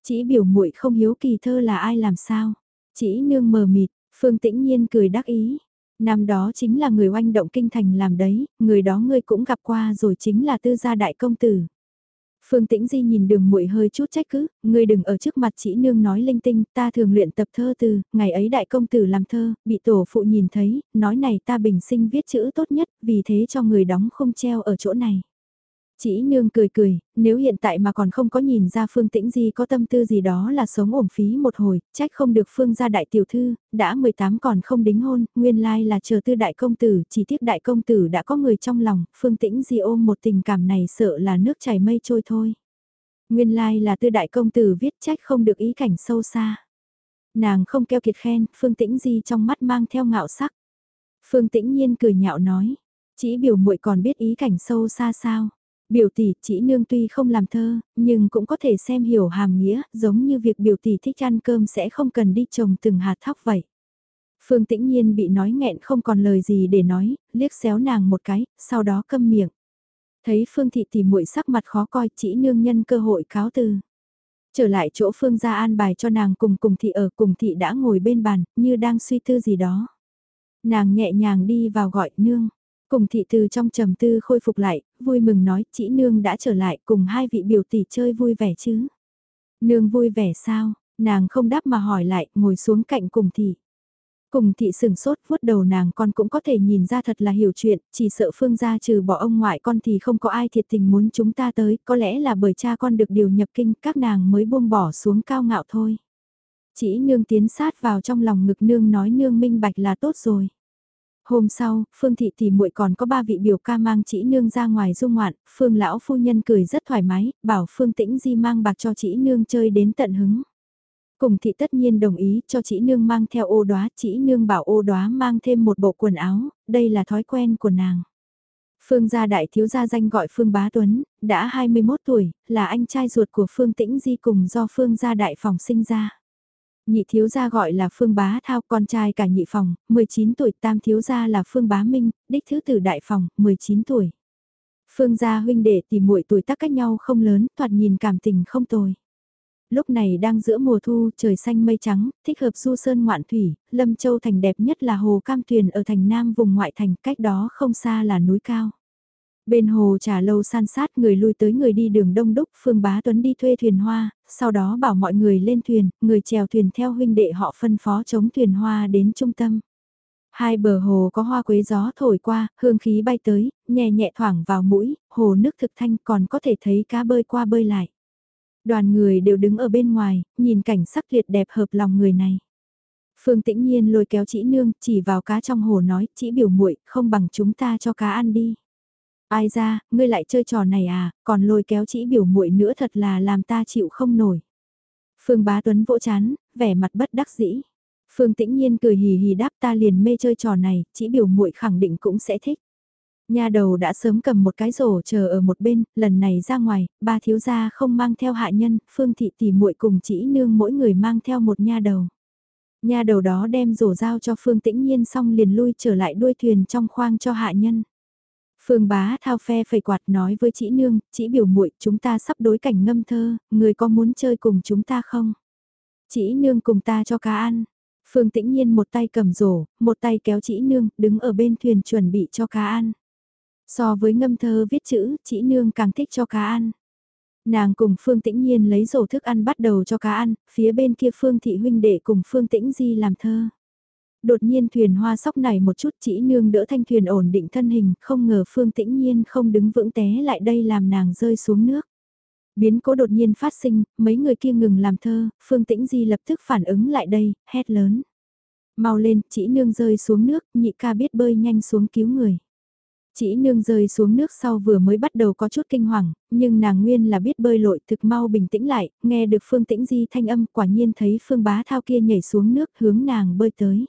Chỉ biểu muội không hiếu kỳ thơ là ai làm sao? Chỉ nương mờ mịt, Phương Tĩnh Nhiên cười đắc ý. Năm đó chính là người oanh động kinh thành làm đấy, người đó ngươi cũng gặp qua rồi chính là tư gia đại công tử. Phương Tĩnh Di nhìn đường muội hơi chút trách cứ, ngươi đừng ở trước mặt chỉ nương nói linh tinh, ta thường luyện tập thơ từ, ngày ấy đại công tử làm thơ, bị tổ phụ nhìn thấy, nói này ta bình sinh viết chữ tốt nhất, vì thế cho người đóng không treo ở chỗ này. Chỉ nương cười cười, nếu hiện tại mà còn không có nhìn ra Phương Tĩnh Di có tâm tư gì đó là sống ổn phí một hồi, trách không được Phương gia đại tiểu thư, đã 18 còn không đính hôn, nguyên lai là chờ tư đại công tử, chỉ tiếc đại công tử đã có người trong lòng, Phương Tĩnh Di ôm một tình cảm này sợ là nước chảy mây trôi thôi. Nguyên lai là tư đại công tử viết trách không được ý cảnh sâu xa. Nàng không keo kiệt khen, Phương Tĩnh Di trong mắt mang theo ngạo sắc. Phương Tĩnh Nhiên cười nhạo nói, chỉ biểu muội còn biết ý cảnh sâu xa sao. Biểu tỷ, chỉ nương tuy không làm thơ, nhưng cũng có thể xem hiểu hàm nghĩa, giống như việc biểu tỷ thích ăn cơm sẽ không cần đi trồng từng hạt thóc vậy. Phương tĩnh nhiên bị nói nghẹn không còn lời gì để nói, liếc xéo nàng một cái, sau đó câm miệng. Thấy Phương thị thì muội sắc mặt khó coi, chỉ nương nhân cơ hội cáo từ. Trở lại chỗ Phương ra an bài cho nàng cùng cùng thị ở cùng thị đã ngồi bên bàn, như đang suy tư gì đó. Nàng nhẹ nhàng đi vào gọi nương. Cùng thị từ trong trầm tư khôi phục lại, vui mừng nói chị nương đã trở lại cùng hai vị biểu tỷ chơi vui vẻ chứ. Nương vui vẻ sao, nàng không đáp mà hỏi lại, ngồi xuống cạnh cùng thị. Cùng thị sừng sốt vuốt đầu nàng con cũng có thể nhìn ra thật là hiểu chuyện, chỉ sợ phương gia trừ bỏ ông ngoại con thì không có ai thiệt tình muốn chúng ta tới, có lẽ là bởi cha con được điều nhập kinh các nàng mới buông bỏ xuống cao ngạo thôi. Chỉ nương tiến sát vào trong lòng ngực nương nói nương minh bạch là tốt rồi. Hôm sau, Phương Thị tỷ muội còn có ba vị biểu ca mang chỉ nương ra ngoài du ngoạn, Phương lão phu nhân cười rất thoải mái, bảo Phương Tĩnh Di mang bạc cho chỉ nương chơi đến tận hứng. Cùng thị tất nhiên đồng ý cho chỉ nương mang theo ô đoá, chỉ nương bảo ô đoá mang thêm một bộ quần áo, đây là thói quen của nàng. Phương gia đại thiếu gia danh gọi Phương Bá Tuấn, đã 21 tuổi, là anh trai ruột của Phương Tĩnh Di cùng do Phương gia đại phòng sinh ra. Nhị thiếu gia gọi là Phương Bá Thao, con trai cả nhị phòng, 19 tuổi, tam thiếu gia là Phương Bá Minh, đích thứ tử đại phòng, 19 tuổi. Phương gia huynh đệ tỷ muội tuổi tác cách nhau không lớn, thoạt nhìn cảm tình không tồi. Lúc này đang giữa mùa thu, trời xanh mây trắng, thích hợp du sơn ngoạn thủy, Lâm Châu thành đẹp nhất là hồ Cam Tuyền ở thành Nam vùng ngoại thành, cách đó không xa là núi cao. Bên hồ trà lâu san sát người lui tới người đi đường đông đúc, Phương Bá Tuấn đi thuê thuyền hoa, sau đó bảo mọi người lên thuyền, người chèo thuyền theo huynh đệ họ phân phó chống thuyền hoa đến trung tâm. Hai bờ hồ có hoa quế gió thổi qua, hương khí bay tới, nhẹ nhẹ thoảng vào mũi, hồ nước thực thanh còn có thể thấy cá bơi qua bơi lại. Đoàn người đều đứng ở bên ngoài, nhìn cảnh sắc liệt đẹp hợp lòng người này. Phương tĩnh nhiên lôi kéo chỉ nương, chỉ vào cá trong hồ nói, chỉ biểu muội không bằng chúng ta cho cá ăn đi. Ai ra, ngươi lại chơi trò này à, còn lôi kéo chỉ biểu muội nữa thật là làm ta chịu không nổi. Phương bá tuấn vỗ chán, vẻ mặt bất đắc dĩ. Phương tĩnh nhiên cười hì hì đáp ta liền mê chơi trò này, chỉ biểu muội khẳng định cũng sẽ thích. Nhà đầu đã sớm cầm một cái rổ chờ ở một bên, lần này ra ngoài, ba thiếu gia không mang theo hạ nhân, phương thị tỷ muội cùng chỉ nương mỗi người mang theo một nha đầu. Nha đầu đó đem rổ giao cho phương tĩnh nhiên xong liền lui trở lại đuôi thuyền trong khoang cho hạ nhân. Phương bá thao phe phẩy quạt nói với chị nương, chị biểu muội chúng ta sắp đối cảnh ngâm thơ, người có muốn chơi cùng chúng ta không? Chị nương cùng ta cho cá ăn. Phương tĩnh nhiên một tay cầm rổ, một tay kéo chị nương, đứng ở bên thuyền chuẩn bị cho cá ăn. So với ngâm thơ viết chữ, chị nương càng thích cho cá ăn. Nàng cùng Phương Tĩnh Nhiên lấy rổ thức ăn bắt đầu cho cá ăn, phía bên kia Phương Thị Huynh đệ cùng Phương Tĩnh Di làm thơ. Đột nhiên thuyền hoa sóc này một chút chỉ nương đỡ thanh thuyền ổn định thân hình, không ngờ Phương Tĩnh Nhiên không đứng vững té lại đây làm nàng rơi xuống nước. Biến cố đột nhiên phát sinh, mấy người kia ngừng làm thơ, Phương Tĩnh Di lập tức phản ứng lại đây, hét lớn. Mau lên, chỉ nương rơi xuống nước, nhị ca biết bơi nhanh xuống cứu người. Chỉ nương rơi xuống nước sau vừa mới bắt đầu có chút kinh hoàng, nhưng nàng nguyên là biết bơi lội thực mau bình tĩnh lại, nghe được Phương Tĩnh Di thanh âm quả nhiên thấy Phương Bá Thao kia nhảy xuống nước hướng nàng bơi tới.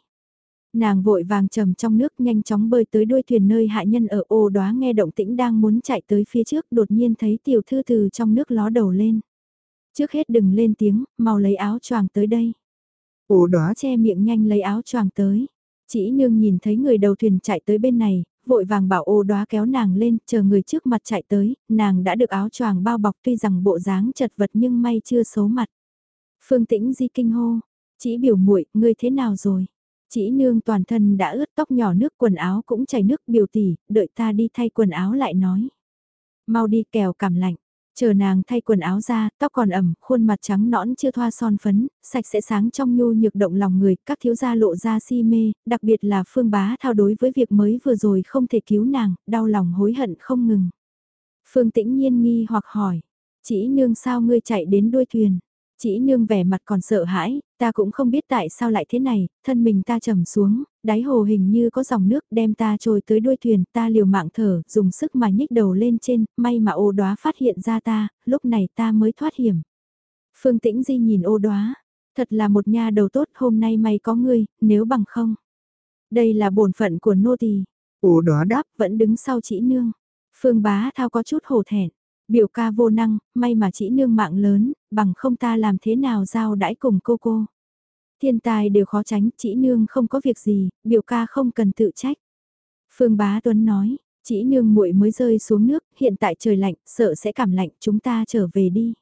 Nàng vội vàng trầm trong nước nhanh chóng bơi tới đuôi thuyền nơi hạ nhân ở ô đóa nghe động tĩnh đang muốn chạy tới phía trước đột nhiên thấy tiểu thư từ trong nước ló đầu lên. Trước hết đừng lên tiếng, mau lấy áo choàng tới đây. Ô đóa che miệng nhanh lấy áo choàng tới. Chỉ nương nhìn thấy người đầu thuyền chạy tới bên này, vội vàng bảo ô đóa kéo nàng lên, chờ người trước mặt chạy tới, nàng đã được áo choàng bao bọc tuy rằng bộ dáng chật vật nhưng may chưa xấu mặt. Phương tĩnh di kinh hô, chỉ biểu muội ngươi thế nào rồi? Chỉ nương toàn thân đã ướt tóc nhỏ nước quần áo cũng chảy nước biểu tỷ, đợi ta đi thay quần áo lại nói. Mau đi kèo cảm lạnh, chờ nàng thay quần áo ra, tóc còn ẩm, khuôn mặt trắng nõn chưa thoa son phấn, sạch sẽ sáng trong nhu nhược động lòng người, các thiếu gia lộ ra si mê, đặc biệt là phương bá thao đối với việc mới vừa rồi không thể cứu nàng, đau lòng hối hận không ngừng. Phương tĩnh nhiên nghi hoặc hỏi, chỉ nương sao ngươi chạy đến đuôi thuyền, chỉ nương vẻ mặt còn sợ hãi, ta cũng không biết tại sao lại thế này, thân mình ta trầm xuống, đáy hồ hình như có dòng nước đem ta trôi tới đuôi thuyền, ta liều mạng thở, dùng sức mà nhích đầu lên trên, may mà ô đóa phát hiện ra ta, lúc này ta mới thoát hiểm. Phương Tĩnh Di nhìn ô đóa, thật là một nha đầu tốt hôm nay may có ngươi, nếu bằng không. Đây là bổn phận của nô tỳ. Ô đóa đáp vẫn đứng sau chỉ nương. Phương bá thao có chút hổ thẹn. Biểu ca vô năng, may mà chỉ nương mạng lớn, bằng không ta làm thế nào giao đãi cùng cô cô. Thiên tài đều khó tránh, chỉ nương không có việc gì, biểu ca không cần tự trách. Phương Bá Tuấn nói, chỉ nương muội mới rơi xuống nước, hiện tại trời lạnh, sợ sẽ cảm lạnh, chúng ta trở về đi.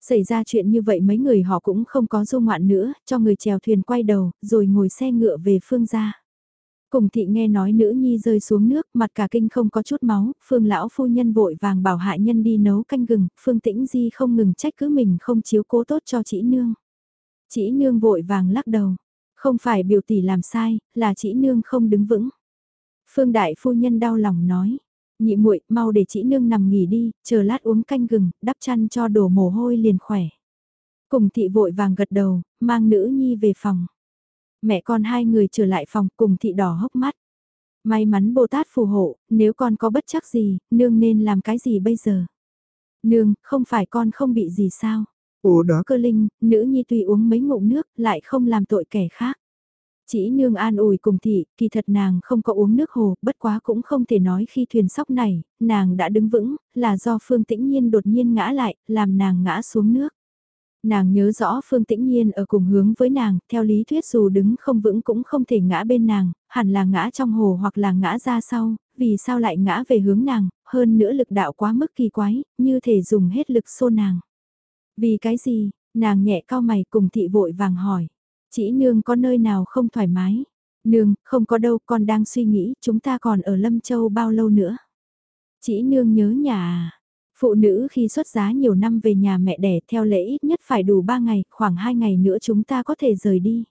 Xảy ra chuyện như vậy mấy người họ cũng không có du ngoạn nữa, cho người chèo thuyền quay đầu, rồi ngồi xe ngựa về phương gia. Cùng thị nghe nói nữ nhi rơi xuống nước, mặt cả kinh không có chút máu, phương lão phu nhân vội vàng bảo hạ nhân đi nấu canh gừng, phương tĩnh di không ngừng trách cứ mình không chiếu cố tốt cho chị nương. Chị nương vội vàng lắc đầu, không phải biểu tỷ làm sai, là chị nương không đứng vững. Phương đại phu nhân đau lòng nói, nhị muội mau để chị nương nằm nghỉ đi, chờ lát uống canh gừng, đắp chăn cho đổ mồ hôi liền khỏe. Cùng thị vội vàng gật đầu, mang nữ nhi về phòng. Mẹ con hai người trở lại phòng cùng thị đỏ hốc mắt. May mắn Bồ Tát phù hộ, nếu con có bất chắc gì, nương nên làm cái gì bây giờ? Nương, không phải con không bị gì sao? Ủa đó cơ linh, nữ nhi tuy uống mấy ngụm nước, lại không làm tội kẻ khác. Chỉ nương an ủi cùng thị, kỳ thật nàng không có uống nước hồ, bất quá cũng không thể nói khi thuyền sóc này, nàng đã đứng vững, là do Phương Tĩnh Nhiên đột nhiên ngã lại, làm nàng ngã xuống nước. Nàng nhớ rõ Phương Tĩnh Nhiên ở cùng hướng với nàng, theo lý thuyết dù đứng không vững cũng không thể ngã bên nàng, hẳn là ngã trong hồ hoặc là ngã ra sau, vì sao lại ngã về hướng nàng, hơn nữa lực đạo quá mức kỳ quái, như thể dùng hết lực xô nàng. Vì cái gì, Nàng nhẹ cao mày cùng thị vội vàng hỏi. Chỉ nương có nơi nào không thoải mái? Nương, không có đâu, con đang suy nghĩ, chúng ta còn ở Lâm Châu bao lâu nữa? Chỉ nương nhớ nhà à? Phụ nữ khi xuất giá nhiều năm về nhà mẹ đẻ theo lễ ít nhất phải đủ 3 ngày, khoảng 2 ngày nữa chúng ta có thể rời đi.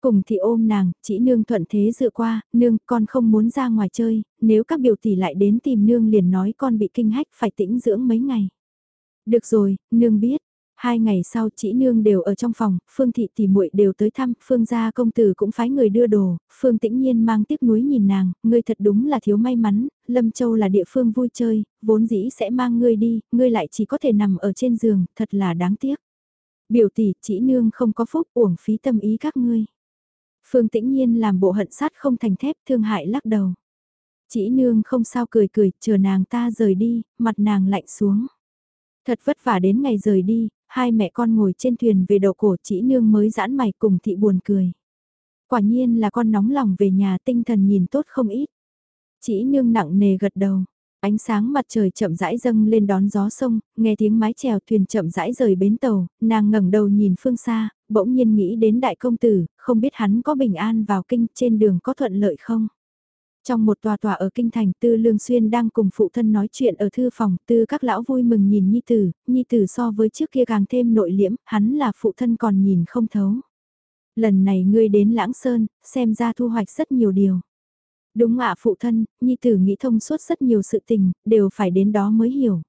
Cùng thì ôm nàng, chỉ nương thuận thế dựa qua, nương con không muốn ra ngoài chơi, nếu các biểu tỷ lại đến tìm nương liền nói con bị kinh hách phải tĩnh dưỡng mấy ngày. Được rồi, nương biết. Hai ngày sau chỉ nương đều ở trong phòng, Phương thị tỷ muội đều tới thăm, Phương gia công tử cũng phái người đưa đồ, Phương tĩnh nhiên mang tiếc núi nhìn nàng, ngươi thật đúng là thiếu may mắn, Lâm Châu là địa phương vui chơi, vốn dĩ sẽ mang ngươi đi, ngươi lại chỉ có thể nằm ở trên giường, thật là đáng tiếc. Biểu tỷ, chỉ nương không có phúc uổng phí tâm ý các ngươi. Phương tĩnh nhiên làm bộ hận sát không thành thép thương hại lắc đầu. Chỉ nương không sao cười cười, chờ nàng ta rời đi, mặt nàng lạnh xuống. Thật vất vả đến ngày rời đi, hai mẹ con ngồi trên thuyền về đầu cổ chỉ nương mới giãn mày cùng thị buồn cười. Quả nhiên là con nóng lòng về nhà tinh thần nhìn tốt không ít. Chỉ nương nặng nề gật đầu, ánh sáng mặt trời chậm rãi dâng lên đón gió sông, nghe tiếng mái chèo thuyền chậm rãi rời bến tàu, nàng ngẩng đầu nhìn phương xa, bỗng nhiên nghĩ đến đại công tử, không biết hắn có bình an vào kinh trên đường có thuận lợi không. Trong một tòa tòa ở kinh thành Tư Lương Xuyên đang cùng phụ thân nói chuyện ở thư phòng Tư các lão vui mừng nhìn Nhi Tử, Nhi Tử so với trước kia càng thêm nội liễm, hắn là phụ thân còn nhìn không thấu. Lần này ngươi đến Lãng Sơn, xem ra thu hoạch rất nhiều điều. Đúng ạ phụ thân, Nhi Tử nghĩ thông suốt rất nhiều sự tình, đều phải đến đó mới hiểu.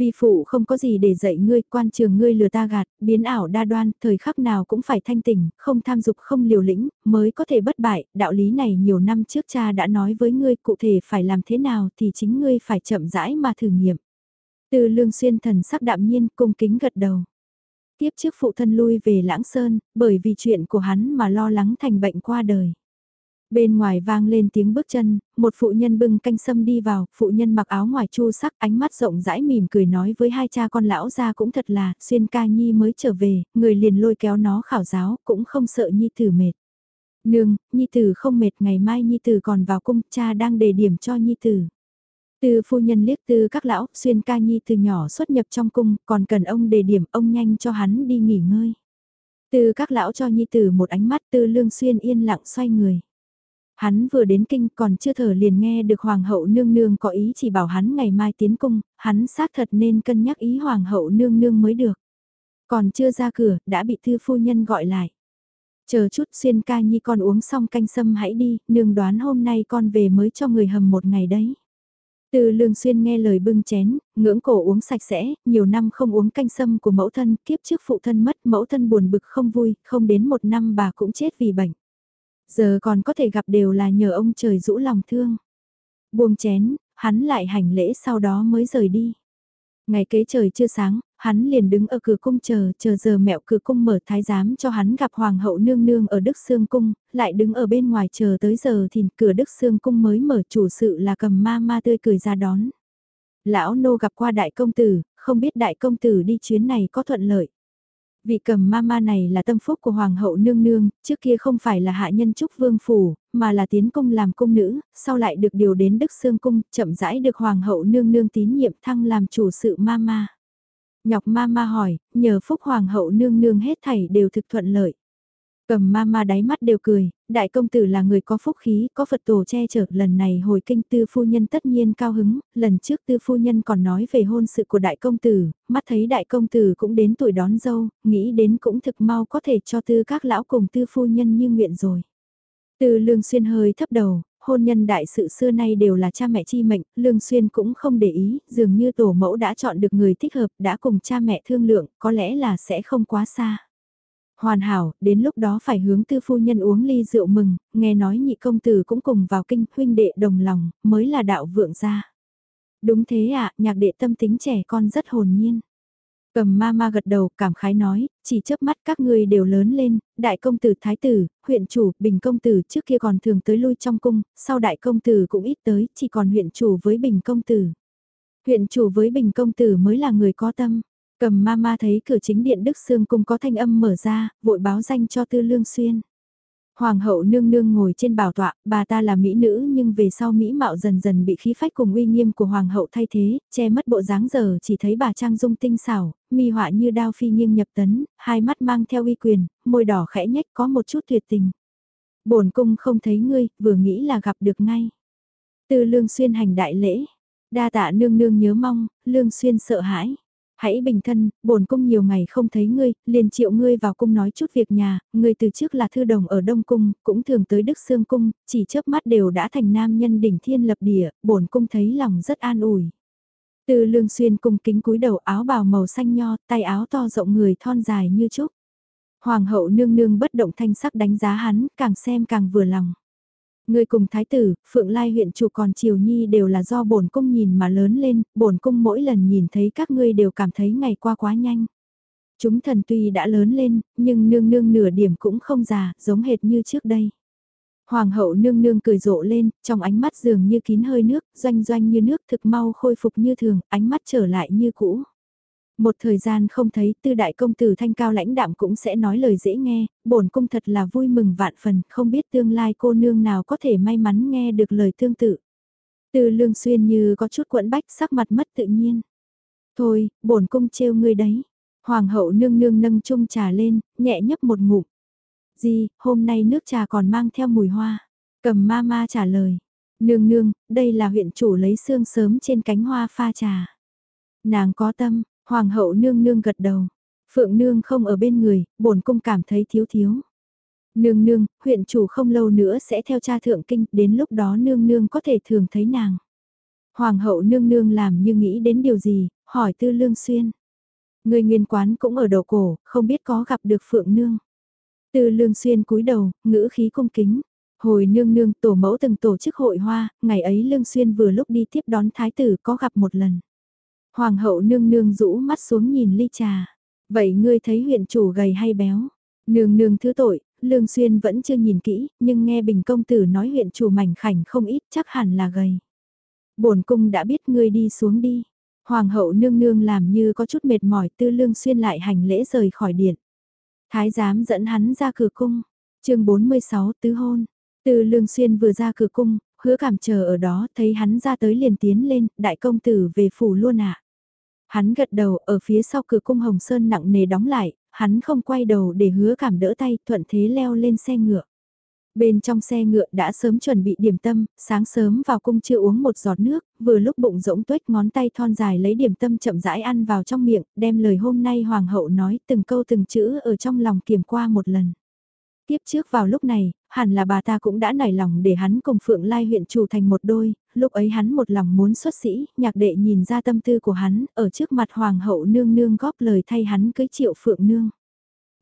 Vi phụ không có gì để dạy ngươi, quan trường ngươi lừa ta gạt, biến ảo đa đoan, thời khắc nào cũng phải thanh tỉnh, không tham dục không liều lĩnh, mới có thể bất bại, đạo lý này nhiều năm trước cha đã nói với ngươi cụ thể phải làm thế nào thì chính ngươi phải chậm rãi mà thử nghiệm. Từ lương xuyên thần sắc đạm nhiên cung kính gật đầu. Tiếp trước phụ thân lui về lãng sơn, bởi vì chuyện của hắn mà lo lắng thành bệnh qua đời. Bên ngoài vang lên tiếng bước chân, một phụ nhân bưng canh sâm đi vào, phụ nhân mặc áo ngoài chu sắc ánh mắt rộng rãi mỉm cười nói với hai cha con lão ra cũng thật là, xuyên ca nhi mới trở về, người liền lôi kéo nó khảo giáo, cũng không sợ nhi tử mệt. Nương, nhi tử không mệt, ngày mai nhi tử còn vào cung, cha đang đề điểm cho nhi tử. Từ phu nhân liếc từ các lão, xuyên ca nhi từ nhỏ xuất nhập trong cung, còn cần ông đề điểm, ông nhanh cho hắn đi nghỉ ngơi. Từ các lão cho nhi tử một ánh mắt tư lương xuyên yên lặng xoay người. Hắn vừa đến kinh còn chưa thở liền nghe được hoàng hậu nương nương có ý chỉ bảo hắn ngày mai tiến cung, hắn xác thật nên cân nhắc ý hoàng hậu nương nương mới được. Còn chưa ra cửa, đã bị thư phu nhân gọi lại. Chờ chút xuyên ca nhi con uống xong canh sâm hãy đi, nương đoán hôm nay con về mới cho người hầm một ngày đấy. Từ lương xuyên nghe lời bưng chén, ngưỡng cổ uống sạch sẽ, nhiều năm không uống canh sâm của mẫu thân, kiếp trước phụ thân mất, mẫu thân buồn bực không vui, không đến một năm bà cũng chết vì bệnh. Giờ còn có thể gặp đều là nhờ ông trời rũ lòng thương. Buông chén, hắn lại hành lễ sau đó mới rời đi. Ngày kế trời chưa sáng, hắn liền đứng ở cửa cung chờ, chờ giờ mẹo cửa cung mở thái giám cho hắn gặp hoàng hậu nương nương ở Đức Sương Cung, lại đứng ở bên ngoài chờ tới giờ thì cửa Đức Sương Cung mới mở chủ sự là cầm ma ma tươi cười ra đón. Lão nô gặp qua đại công tử, không biết đại công tử đi chuyến này có thuận lợi. Vị cầm ma ma này là tâm phúc của Hoàng hậu nương nương, trước kia không phải là hạ nhân trúc vương phủ, mà là tiến cung làm cung nữ, sau lại được điều đến Đức Sương Cung, chậm rãi được Hoàng hậu nương nương tín nhiệm thăng làm chủ sự ma ma. Nhọc ma ma hỏi, nhờ phúc Hoàng hậu nương nương hết thảy đều thực thuận lợi. Cầm ma ma đáy mắt đều cười, đại công tử là người có phúc khí, có Phật tổ che chở, lần này hồi kinh tư phu nhân tất nhiên cao hứng, lần trước tư phu nhân còn nói về hôn sự của đại công tử, mắt thấy đại công tử cũng đến tuổi đón dâu, nghĩ đến cũng thực mau có thể cho tư các lão cùng tư phu nhân như nguyện rồi. Tư lương xuyên hơi thấp đầu, hôn nhân đại sự xưa nay đều là cha mẹ chi mệnh, lương xuyên cũng không để ý, dường như tổ mẫu đã chọn được người thích hợp, đã cùng cha mẹ thương lượng, có lẽ là sẽ không quá xa. Hoàn hảo, đến lúc đó phải hướng tư phu nhân uống ly rượu mừng, nghe nói nhị công tử cũng cùng vào kinh huynh đệ đồng lòng, mới là đạo vượng gia. Đúng thế ạ, à, nhạc đệ tâm tính trẻ con rất hồn nhiên. Cầm ma ma gật đầu cảm khái nói, chỉ chớp mắt các ngươi đều lớn lên, đại công tử thái tử, huyện chủ, bình công tử trước kia còn thường tới lui trong cung, sau đại công tử cũng ít tới, chỉ còn huyện chủ với bình công tử. Huyện chủ với bình công tử mới là người có tâm. Cầm ma ma thấy cửa chính điện Đức Sương Cung có thanh âm mở ra, vội báo danh cho Tư Lương Xuyên. Hoàng hậu nương nương ngồi trên bảo tọa, bà ta là mỹ nữ nhưng về sau mỹ mạo dần dần bị khí phách cùng uy nghiêm của hoàng hậu thay thế, che mất bộ dáng giờ chỉ thấy bà trang dung tinh xảo, mi họa như đao phi nghiêng nhập tấn, hai mắt mang theo uy quyền, môi đỏ khẽ nhếch có một chút tuyệt tình. Bổn cung không thấy ngươi, vừa nghĩ là gặp được ngay. Từ lương xuyên hành đại lễ, đa tạ nương nương nhớ mong, lương xuyên sợ hãi. Hãy bình thân, bổn cung nhiều ngày không thấy ngươi, liền triệu ngươi vào cung nói chút việc nhà, ngươi từ trước là thư đồng ở Đông Cung, cũng thường tới Đức Sương Cung, chỉ chớp mắt đều đã thành nam nhân đỉnh thiên lập địa, bổn cung thấy lòng rất an ủi. Từ lương xuyên cung kính cúi đầu áo bào màu xanh nho, tay áo to rộng người thon dài như trúc. Hoàng hậu nương nương bất động thanh sắc đánh giá hắn, càng xem càng vừa lòng. Người cùng thái tử, Phượng Lai huyện chủ còn Triều Nhi đều là do bổn cung nhìn mà lớn lên, bổn cung mỗi lần nhìn thấy các ngươi đều cảm thấy ngày qua quá nhanh. Chúng thần tuy đã lớn lên, nhưng nương nương nửa điểm cũng không già, giống hệt như trước đây. Hoàng hậu nương nương cười rộ lên, trong ánh mắt dường như kín hơi nước, doanh doanh như nước thực mau khôi phục như thường, ánh mắt trở lại như cũ. Một thời gian không thấy tư đại công tử thanh cao lãnh đạm cũng sẽ nói lời dễ nghe, bổn cung thật là vui mừng vạn phần, không biết tương lai cô nương nào có thể may mắn nghe được lời tương tự. Từ lương xuyên như có chút quẫn bách sắc mặt mất tự nhiên. Thôi, bổn cung trêu ngươi đấy. Hoàng hậu nương nương nâng chung trà lên, nhẹ nhấp một ngụm. Gì, hôm nay nước trà còn mang theo mùi hoa. Cầm ma ma trả lời. Nương nương, đây là huyện chủ lấy xương sớm trên cánh hoa pha trà. Nàng có tâm, Hoàng hậu nương nương gật đầu. Phượng nương không ở bên người, bổn cung cảm thấy thiếu thiếu. Nương nương, huyện chủ không lâu nữa sẽ theo cha thượng kinh, đến lúc đó nương nương có thể thường thấy nàng. Hoàng hậu nương nương làm như nghĩ đến điều gì, hỏi tư lương xuyên. Người nguyên quán cũng ở đầu cổ, không biết có gặp được phượng nương. Tư lương xuyên cúi đầu, ngữ khí cung kính. Hồi nương nương tổ mẫu từng tổ chức hội hoa, ngày ấy lương xuyên vừa lúc đi tiếp đón thái tử có gặp một lần. Hoàng hậu nương nương rũ mắt xuống nhìn ly trà. Vậy ngươi thấy huyện chủ gầy hay béo? Nương nương thứ tội, Lương Xuyên vẫn chưa nhìn kỹ, nhưng nghe Bình Công Tử nói huyện chủ mảnh khảnh không ít chắc hẳn là gầy. bổn cung đã biết ngươi đi xuống đi. Hoàng hậu nương nương làm như có chút mệt mỏi tư Lương Xuyên lại hành lễ rời khỏi điện. Thái giám dẫn hắn ra cửa cung. chương 46 tứ hôn. Từ Lương Xuyên vừa ra cửa cung, hứa cảm chờ ở đó, thấy hắn ra tới liền tiến lên, đại công tử về phủ luôn ạ. À. Hắn gật đầu, ở phía sau cửa cung Hồng Sơn nặng nề đóng lại, hắn không quay đầu để hứa cảm đỡ tay, thuận thế leo lên xe ngựa. Bên trong xe ngựa đã sớm chuẩn bị điểm tâm, sáng sớm vào cung chưa uống một giọt nước, vừa lúc bụng rỗng tuếch ngón tay thon dài lấy điểm tâm chậm rãi ăn vào trong miệng, đem lời hôm nay hoàng hậu nói từng câu từng chữ ở trong lòng kiểm qua một lần. Tiếp trước vào lúc này, hẳn là bà ta cũng đã nảy lòng để hắn cùng Phượng Lai huyện chủ thành một đôi, lúc ấy hắn một lòng muốn xuất sĩ, nhạc đệ nhìn ra tâm tư của hắn, ở trước mặt hoàng hậu nương nương góp lời thay hắn cưới triệu Phượng nương.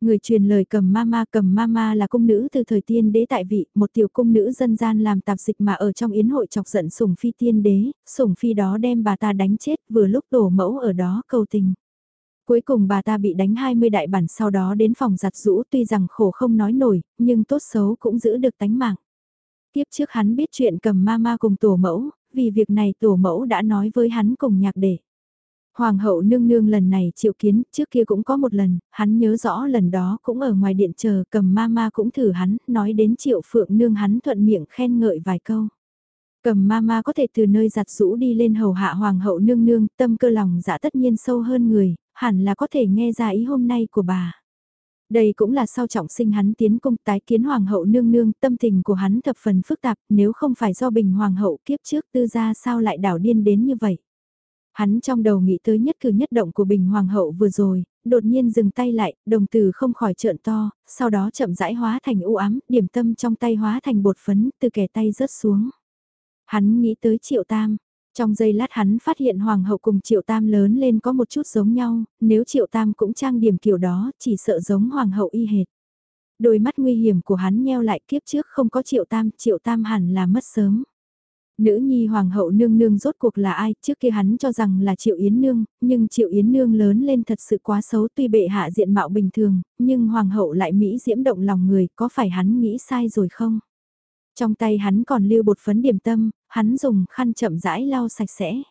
Người truyền lời cầm mama cầm mama là cung nữ từ thời tiên đế tại vị, một tiểu cung nữ dân gian làm tạp dịch mà ở trong yến hội chọc giận sủng phi tiên đế, sủng phi đó đem bà ta đánh chết vừa lúc tổ mẫu ở đó cầu tình. Cuối cùng bà ta bị đánh 20 đại bản sau đó đến phòng giặt rũ tuy rằng khổ không nói nổi, nhưng tốt xấu cũng giữ được tánh mạng. Tiếp trước hắn biết chuyện cầm mama cùng tổ mẫu, vì việc này tổ mẫu đã nói với hắn cùng nhạc để Hoàng hậu nương nương lần này chịu kiến, trước kia cũng có một lần, hắn nhớ rõ lần đó cũng ở ngoài điện chờ cầm mama cũng thử hắn, nói đến triệu phượng nương hắn thuận miệng khen ngợi vài câu. Cầm mama có thể từ nơi giặt rũ đi lên hầu hạ hoàng hậu nương nương, tâm cơ lòng dạ tất nhiên sâu hơn người, hẳn là có thể nghe ra ý hôm nay của bà. Đây cũng là sau trọng sinh hắn tiến cung tái kiến hoàng hậu nương nương, tâm tình của hắn thập phần phức tạp, nếu không phải do bình hoàng hậu kiếp trước tư gia sao lại đảo điên đến như vậy. Hắn trong đầu nghĩ tới nhất cử nhất động của bình hoàng hậu vừa rồi, đột nhiên dừng tay lại, đồng từ không khỏi trợn to, sau đó chậm rãi hóa thành u ám, điểm tâm trong tay hóa thành bột phấn, từ kẻ tay rớt xuống. Hắn nghĩ tới triệu tam, trong giây lát hắn phát hiện hoàng hậu cùng triệu tam lớn lên có một chút giống nhau, nếu triệu tam cũng trang điểm kiểu đó, chỉ sợ giống hoàng hậu y hệt. Đôi mắt nguy hiểm của hắn nheo lại kiếp trước không có triệu tam, triệu tam hẳn là mất sớm. Nữ nhi hoàng hậu nương nương rốt cuộc là ai, trước kia hắn cho rằng là triệu yến nương, nhưng triệu yến nương lớn lên thật sự quá xấu tuy bệ hạ diện mạo bình thường, nhưng hoàng hậu lại mỹ diễm động lòng người, có phải hắn nghĩ sai rồi không? Trong tay hắn còn lưu bột phấn điểm tâm, hắn dùng khăn chậm rãi lau sạch sẽ.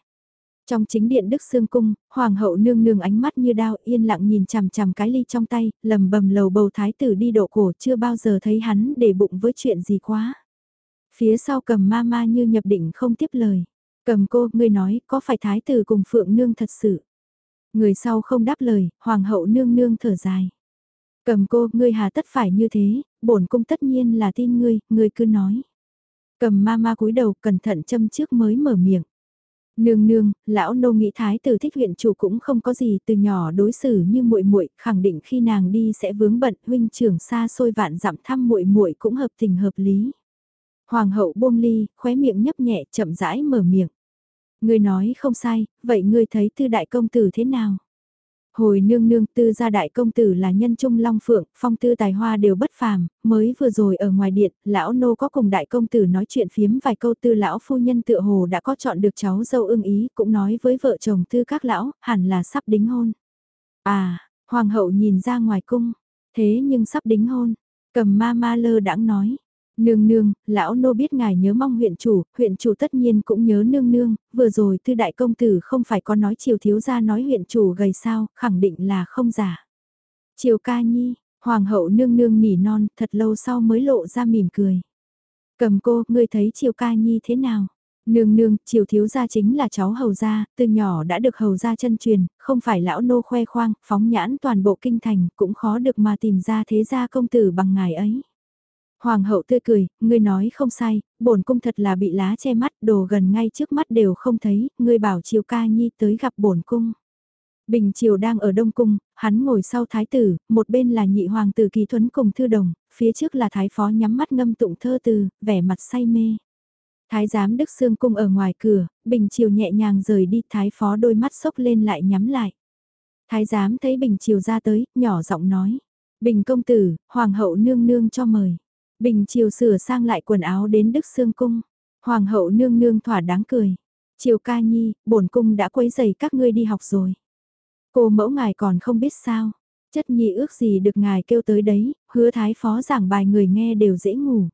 Trong chính điện Đức Sương Cung, Hoàng hậu nương nương ánh mắt như đao yên lặng nhìn chằm chằm cái ly trong tay, lầm bầm lầu bầu thái tử đi độ cổ chưa bao giờ thấy hắn để bụng với chuyện gì quá. Phía sau cầm ma ma như nhập định không tiếp lời. Cầm cô, ngươi nói, có phải thái tử cùng phượng nương thật sự? Người sau không đáp lời, hoàng hậu nương nương thở dài. Cầm cô, ngươi hà tất phải như thế, bổn cung tất nhiên là tin ngươi, ngươi cứ nói. Cầm ma ma cúi đầu cẩn thận châm trước mới mở miệng. Nương nương, lão nô nghĩ thái tử thích huyện chủ cũng không có gì từ nhỏ đối xử như muội muội, khẳng định khi nàng đi sẽ vướng bận, huynh trưởng xa xôi vạn dặm thăm muội muội cũng hợp tình hợp lý. Hoàng hậu buông ly, khóe miệng nhấp nhẹ, chậm rãi mở miệng. Ngươi nói không sai, vậy ngươi thấy tư đại công tử thế nào? Hồi nương nương tư gia đại công tử là nhân trung long phượng, phong tư tài hoa đều bất phàm, mới vừa rồi ở ngoài điện, lão nô có cùng đại công tử nói chuyện phiếm vài câu tư lão phu nhân tựa hồ đã có chọn được cháu dâu ưng ý, cũng nói với vợ chồng tư các lão, hẳn là sắp đính hôn. À, hoàng hậu nhìn ra ngoài cung, thế nhưng sắp đính hôn, cầm ma ma lơ đãng nói. Nương nương, lão nô biết ngài nhớ mong huyện chủ, huyện chủ tất nhiên cũng nhớ nương nương, vừa rồi tư đại công tử không phải có nói chiều thiếu gia nói huyện chủ gầy sao, khẳng định là không giả. Chiều ca nhi, hoàng hậu nương nương nỉ non, thật lâu sau mới lộ ra mỉm cười. Cầm cô, ngươi thấy chiều ca nhi thế nào? Nương nương, chiều thiếu gia chính là cháu hầu gia, từ nhỏ đã được hầu gia chân truyền, không phải lão nô khoe khoang, phóng nhãn toàn bộ kinh thành, cũng khó được mà tìm ra thế gia công tử bằng ngài ấy. Hoàng hậu tươi cười, ngươi nói không sai, bổn cung thật là bị lá che mắt, đồ gần ngay trước mắt đều không thấy, ngươi bảo Triều Ca Nhi tới gặp bổn cung. Bình Triều đang ở Đông Cung, hắn ngồi sau thái tử, một bên là nhị hoàng tử Kỳ Thuấn cùng Thư Đồng, phía trước là thái phó nhắm mắt ngâm tụng thơ từ, vẻ mặt say mê. Thái giám Đức Sương Cung ở ngoài cửa, Bình Triều nhẹ nhàng rời đi, thái phó đôi mắt sốc lên lại nhắm lại. Thái giám thấy Bình Triều ra tới, nhỏ giọng nói. Bình công tử, hoàng hậu nương nương cho mời. Bình chiều sửa sang lại quần áo đến Đức Sương Cung. Hoàng hậu nương nương thỏa đáng cười. Chiều ca nhi, bổn cung đã quấy giày các ngươi đi học rồi. Cô mẫu ngài còn không biết sao. Chất nhi ước gì được ngài kêu tới đấy, hứa thái phó giảng bài người nghe đều dễ ngủ.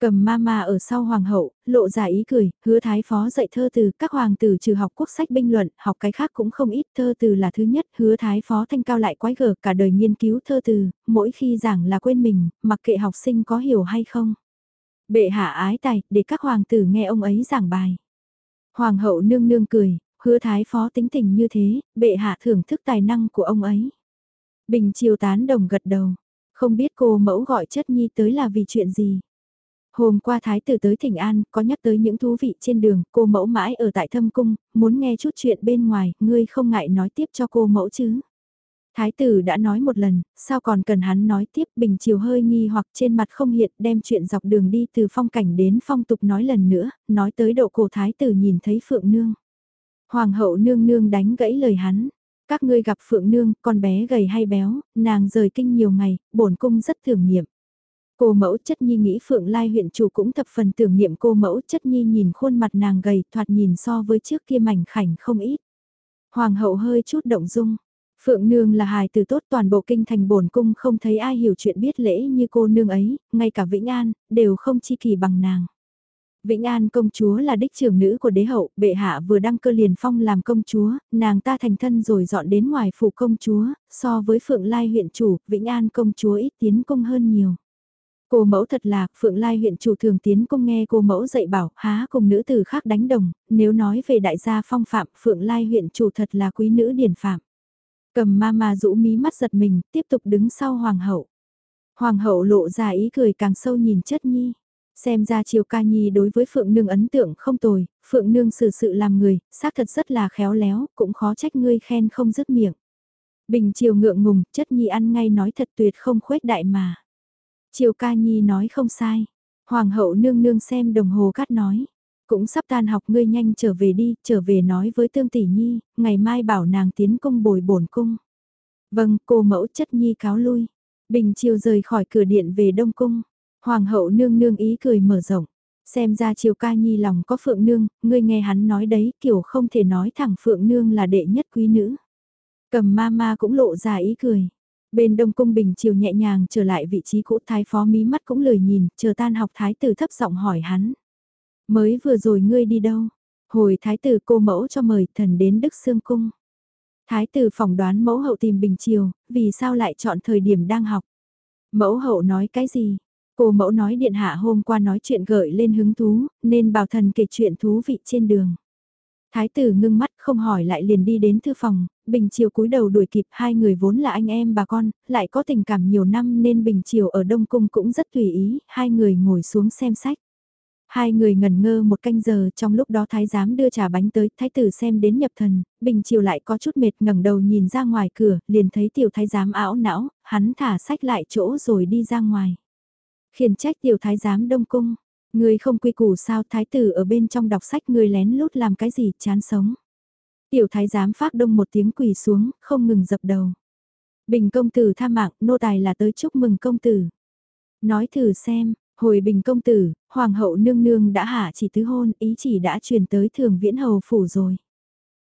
Cầm ma ma ở sau hoàng hậu, lộ ra ý cười, hứa thái phó dạy thơ từ, các hoàng tử trừ học quốc sách binh luận, học cái khác cũng không ít, thơ từ là thứ nhất, hứa thái phó thanh cao lại quái gở cả đời nghiên cứu thơ từ, mỗi khi giảng là quên mình, mặc kệ học sinh có hiểu hay không. Bệ hạ ái tài, để các hoàng tử nghe ông ấy giảng bài. Hoàng hậu nương nương cười, hứa thái phó tính tình như thế, bệ hạ thưởng thức tài năng của ông ấy. Bình chiều tán đồng gật đầu, không biết cô mẫu gọi chất nhi tới là vì chuyện gì. Hôm qua thái tử tới Thịnh An, có nhắc tới những thú vị trên đường, cô mẫu mãi ở tại thâm cung, muốn nghe chút chuyện bên ngoài, ngươi không ngại nói tiếp cho cô mẫu chứ. Thái tử đã nói một lần, sao còn cần hắn nói tiếp bình chiều hơi nghi hoặc trên mặt không hiện đem chuyện dọc đường đi từ phong cảnh đến phong tục nói lần nữa, nói tới độ cổ thái tử nhìn thấy phượng nương. Hoàng hậu nương nương đánh gãy lời hắn, các ngươi gặp phượng nương, con bé gầy hay béo, nàng rời kinh nhiều ngày, bổn cung rất thường nghiệm. Cô mẫu chất nhi nghĩ Phượng Lai huyện chủ cũng thập phần tưởng niệm cô mẫu chất nhi nhìn khuôn mặt nàng gầy thoạt nhìn so với trước kia mảnh khảnh không ít. Hoàng hậu hơi chút động dung. Phượng nương là hài từ tốt toàn bộ kinh thành bổn cung không thấy ai hiểu chuyện biết lễ như cô nương ấy, ngay cả Vĩnh An, đều không chi kỳ bằng nàng. Vĩnh An công chúa là đích trưởng nữ của đế hậu, bệ hạ vừa đăng cơ liền phong làm công chúa, nàng ta thành thân rồi dọn đến ngoài phủ công chúa, so với Phượng Lai huyện chủ, Vĩnh An công chúa ít tiến công hơn nhiều. Cô mẫu thật là, Phượng Lai huyện chủ thường tiến công nghe cô mẫu dạy bảo, há cùng nữ tử khác đánh đồng, nếu nói về đại gia phong phạm, Phượng Lai huyện chủ thật là quý nữ điển phạm. Cầm ma ma rũ mí mắt giật mình, tiếp tục đứng sau hoàng hậu. Hoàng hậu lộ ra ý cười càng sâu nhìn chất nhi. Xem ra chiều ca nhi đối với Phượng Nương ấn tượng không tồi, Phượng Nương xử sự làm người, xác thật rất là khéo léo, cũng khó trách ngươi khen không dứt miệng. Bình chiều ngượng ngùng, chất nhi ăn ngay nói thật tuyệt không khuếch đại mà. Triều ca nhi nói không sai. Hoàng hậu nương nương xem đồng hồ cát nói. Cũng sắp tan học ngươi nhanh trở về đi, trở về nói với tương tỷ nhi, ngày mai bảo nàng tiến cung bồi bổn cung. Vâng, cô mẫu chất nhi cáo lui. Bình chiều rời khỏi cửa điện về Đông Cung. Hoàng hậu nương nương ý cười mở rộng. Xem ra triều ca nhi lòng có phượng nương, ngươi nghe hắn nói đấy kiểu không thể nói thẳng phượng nương là đệ nhất quý nữ. Cầm ma ma cũng lộ ra ý cười. Bên Đông Cung Bình chiều nhẹ nhàng trở lại vị trí cũ thái phó mí mắt cũng lười nhìn, chờ tan học thái tử thấp giọng hỏi hắn. Mới vừa rồi ngươi đi đâu? Hồi thái tử cô mẫu cho mời thần đến Đức Sương Cung. Thái tử phỏng đoán mẫu hậu tìm Bình Triều, vì sao lại chọn thời điểm đang học. Mẫu hậu nói cái gì? Cô mẫu nói điện hạ hôm qua nói chuyện gợi lên hứng thú, nên bảo thần kể chuyện thú vị trên đường. Thái tử ngưng mắt không hỏi lại liền đi đến thư phòng, Bình Triều cúi đầu đuổi kịp hai người vốn là anh em bà con, lại có tình cảm nhiều năm nên Bình Triều ở Đông Cung cũng rất tùy ý, hai người ngồi xuống xem sách. Hai người ngần ngơ một canh giờ trong lúc đó thái giám đưa trà bánh tới, thái tử xem đến nhập thần, Bình Triều lại có chút mệt ngẩng đầu nhìn ra ngoài cửa, liền thấy tiểu thái giám ảo não, hắn thả sách lại chỗ rồi đi ra ngoài. Khiển trách tiểu thái giám Đông Cung, người không quy củ sao thái tử ở bên trong đọc sách người lén lút làm cái gì chán sống. Tiểu thái giám phát đông một tiếng quỳ xuống, không ngừng dập đầu. Bình công tử tha mạng, nô tài là tới chúc mừng công tử. Nói thử xem, hồi bình công tử, hoàng hậu nương nương đã hạ chỉ tứ hôn, ý chỉ đã truyền tới thường viễn hầu phủ rồi.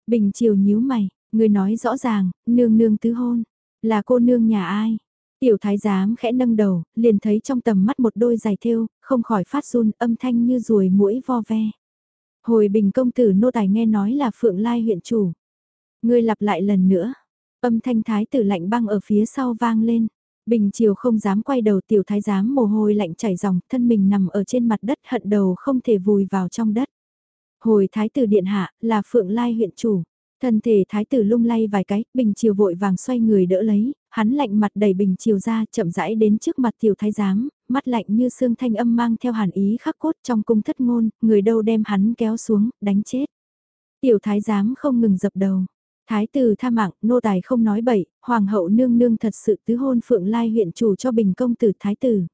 Bình chiều nhíu mày, người nói rõ ràng, nương nương tứ hôn, là cô nương nhà ai? Tiểu thái giám khẽ nâng đầu, liền thấy trong tầm mắt một đôi giày thêu, không khỏi phát run âm thanh như ruồi mũi vo ve. Hồi bình công tử nô tài nghe nói là Phượng Lai huyện chủ. Ngươi lặp lại lần nữa. Âm thanh thái tử lạnh băng ở phía sau vang lên. Bình chiều không dám quay đầu tiểu thái giám mồ hôi lạnh chảy ròng, thân mình nằm ở trên mặt đất hận đầu không thể vùi vào trong đất. Hồi thái tử điện hạ, là Phượng Lai huyện chủ. Thân thể thái tử lung lay vài cái, bình chiều vội vàng xoay người đỡ lấy, hắn lạnh mặt đầy bình chiều ra chậm rãi đến trước mặt tiểu thái giám, mắt lạnh như xương thanh âm mang theo hàn ý khắc cốt trong cung thất ngôn, người đâu đem hắn kéo xuống, đánh chết. Tiểu thái giám không ngừng dập đầu. Thái tử tha mạng, nô tài không nói bậy, hoàng hậu nương nương thật sự tứ hôn phượng lai huyện chủ cho bình công tử thái tử.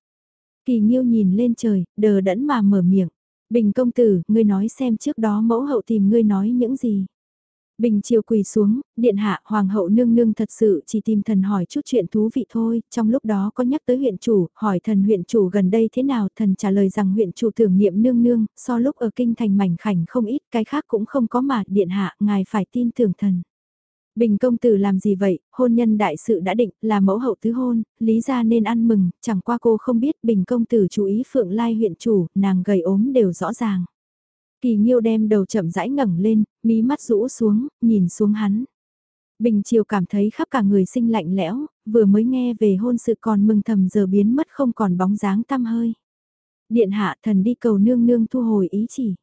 Kỳ nghiêu nhìn lên trời, đờ đẫn mà mở miệng. Bình công tử, ngươi nói xem trước đó mẫu hậu tìm ngươi nói những gì. Bình chiều quỳ xuống, điện hạ hoàng hậu nương nương thật sự chỉ tìm thần hỏi chút chuyện thú vị thôi, trong lúc đó có nhắc tới huyện chủ, hỏi thần huyện chủ gần đây thế nào, thần trả lời rằng huyện chủ tưởng niệm nương nương, so lúc ở kinh thành mảnh khảnh không ít, cái khác cũng không có mà, điện hạ, ngài phải tin tưởng thần. Bình công tử làm gì vậy, hôn nhân đại sự đã định, là mẫu hậu tứ hôn, lý ra nên ăn mừng, chẳng qua cô không biết bình công tử chú ý phượng lai huyện chủ, nàng gầy ốm đều rõ ràng. Kỳ Nhiêu đem đầu chậm rãi ngẩng lên, mí mắt rũ xuống, nhìn xuống hắn. Bình Triều cảm thấy khắp cả người sinh lạnh lẽo, vừa mới nghe về hôn sự còn mừng thầm giờ biến mất không còn bóng dáng tăm hơi. Điện hạ thần đi cầu nương nương thu hồi ý chỉ.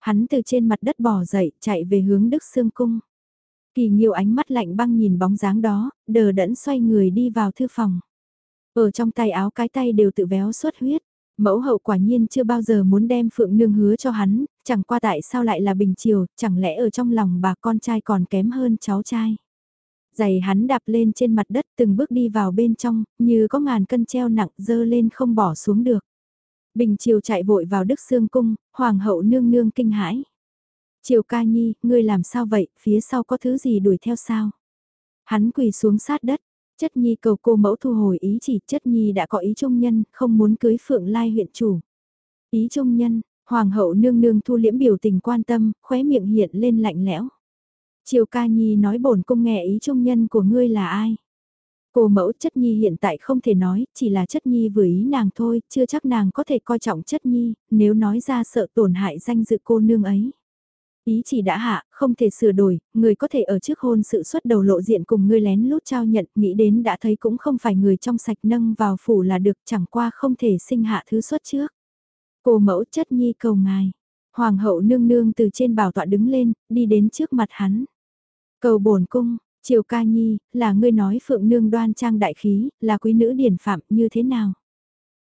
Hắn từ trên mặt đất bò dậy, chạy về hướng Đức Sương Cung. Kỳ Nhiêu ánh mắt lạnh băng nhìn bóng dáng đó, đờ đẫn xoay người đi vào thư phòng. Ở trong tay áo cái tay đều tự véo suốt huyết. Mẫu hậu quả nhiên chưa bao giờ muốn đem Phượng Nương hứa cho hắn, chẳng qua tại sao lại là Bình Triều, chẳng lẽ ở trong lòng bà con trai còn kém hơn cháu trai. Giày hắn đạp lên trên mặt đất từng bước đi vào bên trong, như có ngàn cân treo nặng dơ lên không bỏ xuống được. Bình Triều chạy vội vào Đức Sương Cung, Hoàng hậu nương nương kinh hãi. Triều ca nhi, ngươi làm sao vậy, phía sau có thứ gì đuổi theo sao? Hắn quỳ xuống sát đất, Chất nhi cầu cô mẫu thu hồi ý chỉ chất nhi đã có ý trung nhân, không muốn cưới phượng lai huyện chủ. Ý trung nhân, hoàng hậu nương nương thu liễm biểu tình quan tâm, khóe miệng hiện lên lạnh lẽo. Triều ca nhi nói bổn cung nghe ý trung nhân của ngươi là ai? Cô mẫu chất nhi hiện tại không thể nói, chỉ là chất nhi vừa ý nàng thôi, chưa chắc nàng có thể coi trọng chất nhi, nếu nói ra sợ tổn hại danh dự cô nương ấy. Ý chỉ đã hạ, không thể sửa đổi, người có thể ở trước hôn sự xuất đầu lộ diện cùng ngươi lén lút trao nhận, nghĩ đến đã thấy cũng không phải người trong sạch nâng vào phủ là được, chẳng qua không thể sinh hạ thứ xuất trước. Cô mẫu chất nhi cầu ngài. Hoàng hậu nương nương từ trên bảo tọa đứng lên, đi đến trước mặt hắn. Cầu bổn cung, triều ca nhi, là ngươi nói phượng nương đoan trang đại khí, là quý nữ điển phạm như thế nào?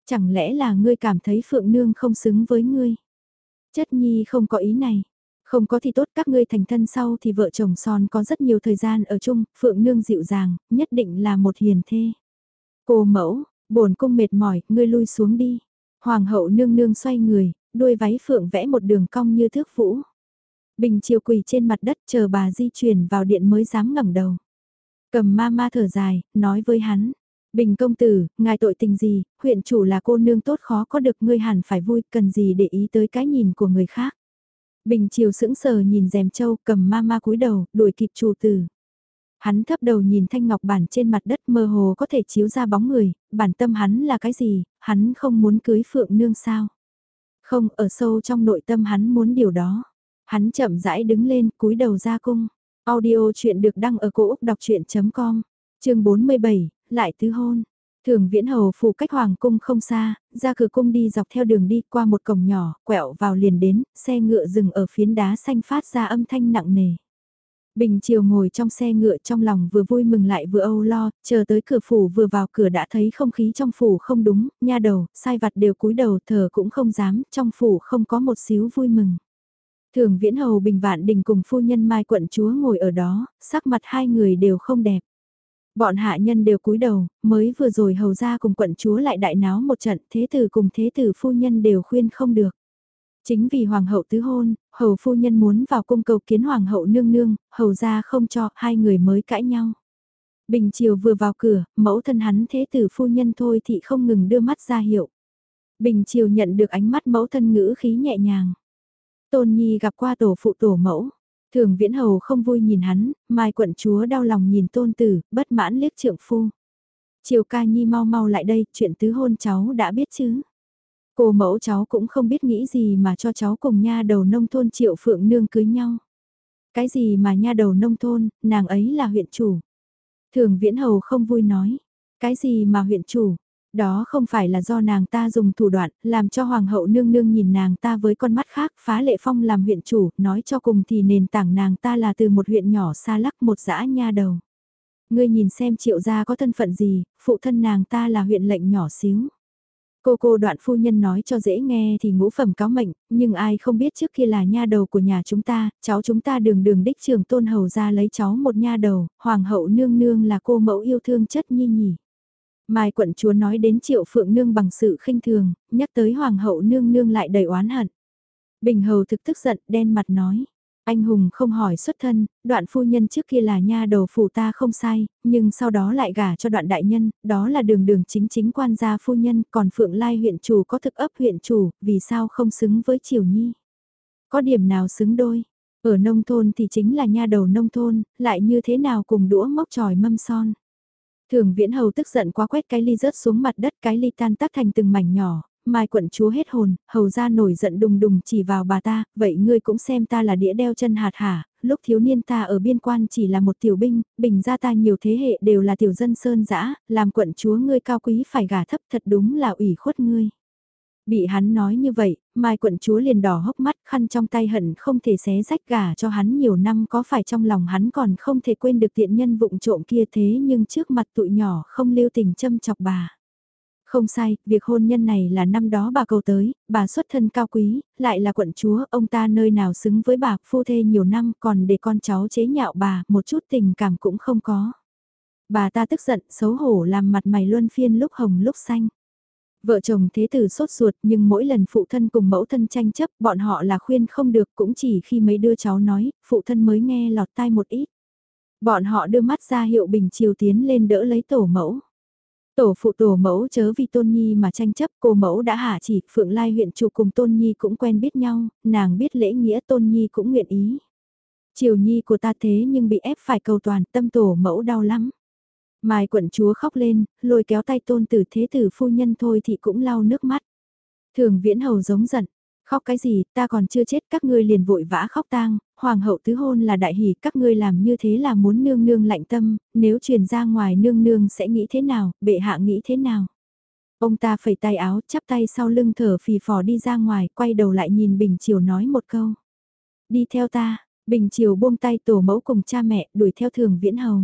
Chẳng lẽ là ngươi cảm thấy phượng nương không xứng với ngươi? Chất nhi không có ý này. Không có thì tốt các ngươi thành thân sau thì vợ chồng son có rất nhiều thời gian ở chung, phượng nương dịu dàng, nhất định là một hiền thê. Cô mẫu, bổn cung mệt mỏi, ngươi lui xuống đi. Hoàng hậu nương nương xoay người, đuôi váy phượng vẽ một đường cong như thước vũ. Bình chiều quỳ trên mặt đất chờ bà di chuyển vào điện mới dám ngẩng đầu. Cầm ma ma thở dài, nói với hắn. Bình công tử, ngài tội tình gì, huyện chủ là cô nương tốt khó có được ngươi hẳn phải vui, cần gì để ý tới cái nhìn của người khác. Bình chiều sững sờ nhìn dèm châu cầm ma ma cúi đầu, đuổi kịp chủ tử. Hắn thấp đầu nhìn thanh ngọc bản trên mặt đất mơ hồ có thể chiếu ra bóng người, bản tâm hắn là cái gì, hắn không muốn cưới phượng nương sao. Không, ở sâu trong nội tâm hắn muốn điều đó. Hắn chậm rãi đứng lên, cúi đầu ra cung. Audio chuyện được đăng ở cổ Úc đọc chuyện.com, chương 47, lại tứ hôn. Thường viễn hầu phủ cách hoàng cung không xa, ra cửa cung đi dọc theo đường đi qua một cổng nhỏ, quẹo vào liền đến, xe ngựa dừng ở phiến đá xanh phát ra âm thanh nặng nề. Bình chiều ngồi trong xe ngựa trong lòng vừa vui mừng lại vừa âu lo, chờ tới cửa phủ vừa vào cửa đã thấy không khí trong phủ không đúng, nha đầu, sai vặt đều cúi đầu thờ cũng không dám, trong phủ không có một xíu vui mừng. Thường viễn hầu bình vạn đình cùng phu nhân mai quận chúa ngồi ở đó, sắc mặt hai người đều không đẹp. Bọn hạ nhân đều cúi đầu, mới vừa rồi hầu ra cùng quận chúa lại đại náo một trận, thế tử cùng thế tử phu nhân đều khuyên không được. Chính vì hoàng hậu tứ hôn, hầu phu nhân muốn vào cung cầu kiến hoàng hậu nương nương, hầu ra không cho, hai người mới cãi nhau. Bình chiều vừa vào cửa, mẫu thân hắn thế tử phu nhân thôi thì không ngừng đưa mắt ra hiệu. Bình chiều nhận được ánh mắt mẫu thân ngữ khí nhẹ nhàng. Tôn Nhi gặp qua tổ phụ tổ mẫu. Thường viễn hầu không vui nhìn hắn, mai quận chúa đau lòng nhìn tôn tử, bất mãn liếc trượng phu. triều ca nhi mau mau lại đây, chuyện tứ hôn cháu đã biết chứ. Cô mẫu cháu cũng không biết nghĩ gì mà cho cháu cùng nha đầu nông thôn triệu phượng nương cưới nhau. Cái gì mà nha đầu nông thôn, nàng ấy là huyện chủ. Thường viễn hầu không vui nói. Cái gì mà huyện chủ, đó không phải là do nàng ta dùng thủ đoạn, làm cho hoàng hậu nương nương nhìn nàng ta với con mắt khác, phá lệ phong làm huyện chủ, nói cho cùng thì nền tảng nàng ta là từ một huyện nhỏ xa lắc một dã nha đầu. Ngươi nhìn xem triệu gia có thân phận gì, phụ thân nàng ta là huyện lệnh nhỏ xíu. Cô cô đoạn phu nhân nói cho dễ nghe thì ngũ phẩm cáo mệnh, nhưng ai không biết trước kia là nha đầu của nhà chúng ta, cháu chúng ta đường đường đích trường tôn hầu ra lấy cháu một nha đầu, hoàng hậu nương nương là cô mẫu yêu thương chất nhi nhỉ. Mai quận chúa nói đến triệu phượng nương bằng sự khinh thường, nhắc tới hoàng hậu nương nương lại đầy oán hận. Bình hầu thực tức giận đen mặt nói. Anh hùng không hỏi xuất thân, đoạn phu nhân trước kia là nha đầu phủ ta không sai, nhưng sau đó lại gả cho đoạn đại nhân, đó là đường đường chính chính quan gia phu nhân, còn phượng lai huyện chủ có thực ấp huyện chủ, vì sao không xứng với triều nhi. Có điểm nào xứng đôi, ở nông thôn thì chính là nha đầu nông thôn, lại như thế nào cùng đũa mốc tròi mâm son. Thường viễn hầu tức giận quá quét cái ly rớt xuống mặt đất cái ly tan tác thành từng mảnh nhỏ, mai quận chúa hết hồn, hầu ra nổi giận đùng đùng chỉ vào bà ta, vậy ngươi cũng xem ta là đĩa đeo chân hạt hả, lúc thiếu niên ta ở biên quan chỉ là một tiểu binh, bình ra ta nhiều thế hệ đều là tiểu dân sơn dã làm quận chúa ngươi cao quý phải gả thấp thật đúng là ủy khuất ngươi. Bị hắn nói như vậy, Mai quận chúa liền đỏ hốc mắt khăn trong tay hận không thể xé rách gà cho hắn nhiều năm có phải trong lòng hắn còn không thể quên được tiện nhân vụng trộm kia thế nhưng trước mặt tụi nhỏ không lưu tình châm chọc bà. Không sai, việc hôn nhân này là năm đó bà cầu tới, bà xuất thân cao quý, lại là quận chúa, ông ta nơi nào xứng với bà, phu thê nhiều năm còn để con cháu chế nhạo bà, một chút tình cảm cũng không có. Bà ta tức giận, xấu hổ làm mặt mày luân phiên lúc hồng lúc xanh. Vợ chồng thế tử sốt ruột nhưng mỗi lần phụ thân cùng mẫu thân tranh chấp bọn họ là khuyên không được cũng chỉ khi mấy đứa cháu nói, phụ thân mới nghe lọt tai một ít. Bọn họ đưa mắt ra hiệu bình chiều tiến lên đỡ lấy tổ mẫu. Tổ phụ tổ mẫu chớ vì Tôn Nhi mà tranh chấp cô mẫu đã hạ chỉ, Phượng Lai huyện chủ cùng Tôn Nhi cũng quen biết nhau, nàng biết lễ nghĩa Tôn Nhi cũng nguyện ý. Triều Nhi của ta thế nhưng bị ép phải cầu toàn tâm tổ mẫu đau lắm. Mai quận chúa khóc lên, lôi kéo tay tôn tử thế tử phu nhân thôi thì cũng lau nước mắt. Thường viễn hầu giống giận, khóc cái gì, ta còn chưa chết các ngươi liền vội vã khóc tang, hoàng hậu tứ hôn là đại hỷ, các ngươi làm như thế là muốn nương nương lạnh tâm, nếu truyền ra ngoài nương nương sẽ nghĩ thế nào, bệ hạ nghĩ thế nào. Ông ta phẩy tay áo, chắp tay sau lưng thở phì phò đi ra ngoài, quay đầu lại nhìn Bình Triều nói một câu. Đi theo ta, Bình Triều buông tay tổ mẫu cùng cha mẹ, đuổi theo thường viễn hầu.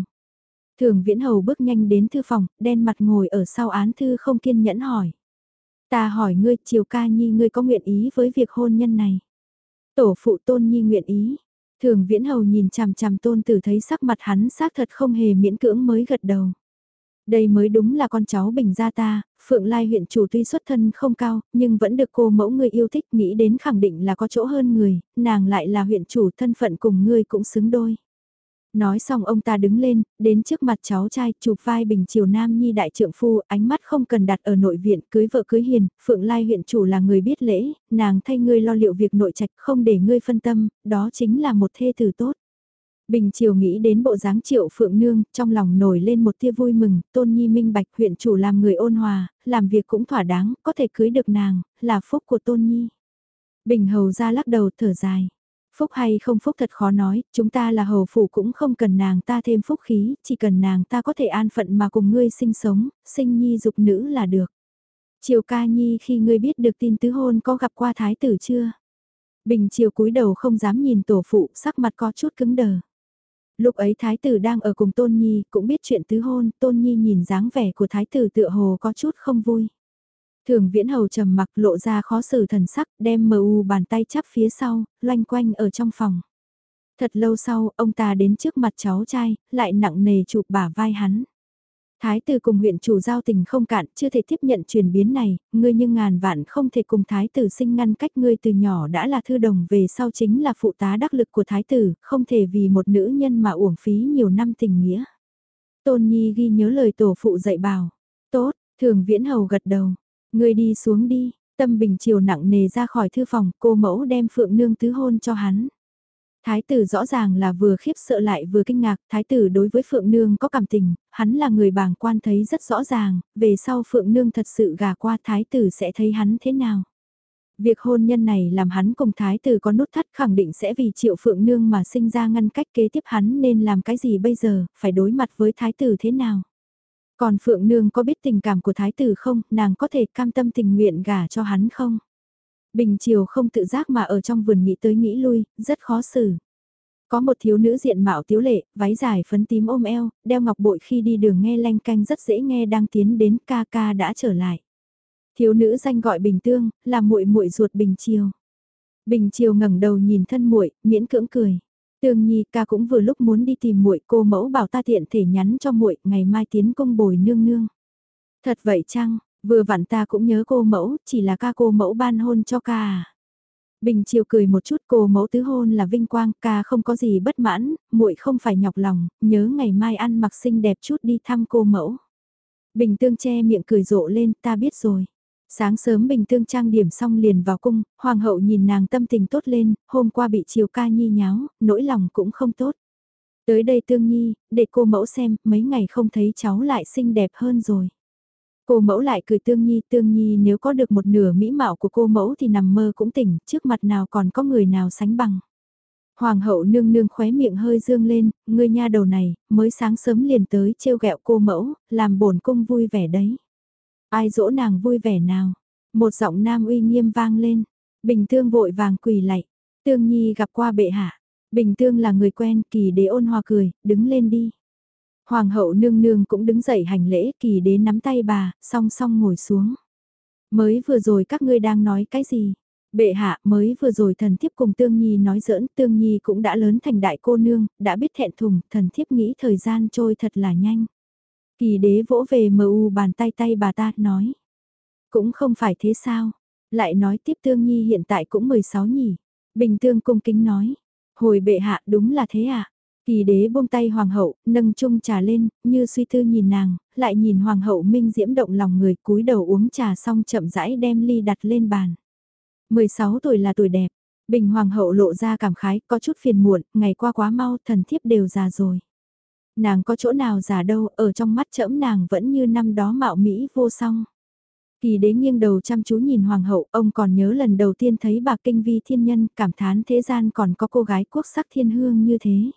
Thường viễn hầu bước nhanh đến thư phòng, đen mặt ngồi ở sau án thư không kiên nhẫn hỏi. Ta hỏi ngươi, chiều ca nhi ngươi có nguyện ý với việc hôn nhân này? Tổ phụ tôn nhi nguyện ý. Thường viễn hầu nhìn chằm chằm tôn tử thấy sắc mặt hắn xác thật không hề miễn cưỡng mới gật đầu. Đây mới đúng là con cháu bình gia ta, Phượng Lai huyện chủ tuy xuất thân không cao, nhưng vẫn được cô mẫu người yêu thích nghĩ đến khẳng định là có chỗ hơn người, nàng lại là huyện chủ thân phận cùng ngươi cũng xứng đôi. Nói xong ông ta đứng lên, đến trước mặt cháu trai, chụp vai bình chiều nam nhi đại trượng phu, ánh mắt không cần đặt ở nội viện, cưới vợ cưới hiền, Phượng Lai huyện chủ là người biết lễ, nàng thay ngươi lo liệu việc nội trạch không để ngươi phân tâm, đó chính là một thê tử tốt. Bình Triều nghĩ đến bộ dáng triệu phượng nương, trong lòng nổi lên một tia vui mừng, tôn nhi minh bạch huyện chủ làm người ôn hòa, làm việc cũng thỏa đáng, có thể cưới được nàng, là phúc của tôn nhi. Bình hầu ra lắc đầu thở dài. Phúc hay không phúc thật khó nói, chúng ta là hầu phủ cũng không cần nàng ta thêm phúc khí, chỉ cần nàng ta có thể an phận mà cùng ngươi sinh sống, sinh nhi dục nữ là được. Triều ca nhi khi ngươi biết được tin tứ hôn có gặp qua thái tử chưa? Bình triều cúi đầu không dám nhìn tổ phụ, sắc mặt có chút cứng đờ. Lúc ấy thái tử đang ở cùng Tôn Nhi, cũng biết chuyện tứ hôn, Tôn Nhi nhìn dáng vẻ của thái tử tựa hồ có chút không vui. Thường viễn hầu trầm mặc lộ ra khó xử thần sắc, đem mờ u bàn tay chắp phía sau, loanh quanh ở trong phòng. Thật lâu sau, ông ta đến trước mặt cháu trai, lại nặng nề chụp bả vai hắn. Thái tử cùng huyện chủ giao tình không cạn, chưa thể tiếp nhận chuyển biến này, ngươi nhưng ngàn vạn không thể cùng thái tử sinh ngăn cách ngươi từ nhỏ đã là thư đồng về sau chính là phụ tá đắc lực của thái tử, không thể vì một nữ nhân mà uổng phí nhiều năm tình nghĩa. Tôn Nhi ghi nhớ lời tổ phụ dạy bảo. Tốt, thường viễn hầu gật đầu. Ngươi đi xuống đi, tâm bình chiều nặng nề ra khỏi thư phòng, cô mẫu đem phượng nương tứ hôn cho hắn. Thái tử rõ ràng là vừa khiếp sợ lại vừa kinh ngạc, thái tử đối với Phượng Nương có cảm tình, hắn là người bàng quan thấy rất rõ ràng, về sau Phượng Nương thật sự gà qua thái tử sẽ thấy hắn thế nào. Việc hôn nhân này làm hắn cùng thái tử có nút thắt khẳng định sẽ vì triệu Phượng Nương mà sinh ra ngăn cách kế tiếp hắn nên làm cái gì bây giờ, phải đối mặt với thái tử thế nào. Còn Phượng Nương có biết tình cảm của thái tử không, nàng có thể cam tâm tình nguyện gả cho hắn không? Bình chiều không tự giác mà ở trong vườn nghĩ tới nghĩ lui, rất khó xử. Có một thiếu nữ diện mạo tiếu lệ, váy dài phấn tím ôm eo, đeo ngọc bội khi đi đường nghe lanh canh rất dễ nghe đang tiến đến ca ca đã trở lại. Thiếu nữ danh gọi Bình Tương, là muội muội ruột Bình Chiều. Bình Chiều ngẩng đầu nhìn thân muội, miễn cưỡng cười. Tương Nhi ca cũng vừa lúc muốn đi tìm muội, cô mẫu bảo ta tiện thể nhắn cho muội, ngày mai tiến công bồi nương nương. Thật vậy chăng? Vừa vặn ta cũng nhớ cô mẫu, chỉ là ca cô mẫu ban hôn cho ca à. Bình chiều cười một chút cô mẫu tứ hôn là vinh quang, ca không có gì bất mãn, muội không phải nhọc lòng, nhớ ngày mai ăn mặc xinh đẹp chút đi thăm cô mẫu. Bình tương che miệng cười rộ lên, ta biết rồi. Sáng sớm Bình Tương trang điểm xong liền vào cung, hoàng hậu nhìn nàng tâm tình tốt lên, hôm qua bị chiều ca nhi nháo, nỗi lòng cũng không tốt. Tới đây Tương Nhi, để cô mẫu xem, mấy ngày không thấy cháu lại xinh đẹp hơn rồi. Cô mẫu lại cười Tương Nhi, Tương Nhi nếu có được một nửa mỹ mạo của cô mẫu thì nằm mơ cũng tỉnh, trước mặt nào còn có người nào sánh bằng. Hoàng hậu nương nương khóe miệng hơi dương lên, ngươi nha đầu này, mới sáng sớm liền tới trêu ghẹo cô mẫu, làm bổn cung vui vẻ đấy. Ai dỗ nàng vui vẻ nào? Một giọng nam uy nghiêm vang lên, bình thương vội vàng quỳ lạy, tương nhi gặp qua bệ hạ, bình thương là người quen, kỳ đế ôn hòa cười, đứng lên đi. Hoàng hậu nương nương cũng đứng dậy hành lễ kỳ đế nắm tay bà, song song ngồi xuống. Mới vừa rồi các ngươi đang nói cái gì? Bệ hạ mới vừa rồi thần thiếp cùng Tương Nhi nói giỡn, Tương Nhi cũng đã lớn thành đại cô nương, đã biết thẹn thùng, thần thiếp nghĩ thời gian trôi thật là nhanh. Kỳ đế vỗ về mờ u bàn tay tay bà ta, nói. Cũng không phải thế sao? Lại nói tiếp Tương Nhi hiện tại cũng 16 nhỉ. Bình Tương cung kính nói. Hồi bệ hạ đúng là thế à? Kỳ đế buông tay hoàng hậu, nâng chung trà lên, như suy tư nhìn nàng, lại nhìn hoàng hậu minh diễm động lòng người cúi đầu uống trà xong chậm rãi đem ly đặt lên bàn. 16 tuổi là tuổi đẹp, bình hoàng hậu lộ ra cảm khái, có chút phiền muộn, ngày qua quá mau, thần thiếp đều già rồi. Nàng có chỗ nào già đâu, ở trong mắt trẫm nàng vẫn như năm đó mạo mỹ vô song. Kỳ đế nghiêng đầu chăm chú nhìn hoàng hậu, ông còn nhớ lần đầu tiên thấy bà kinh vi thiên nhân, cảm thán thế gian còn có cô gái quốc sắc thiên hương như thế.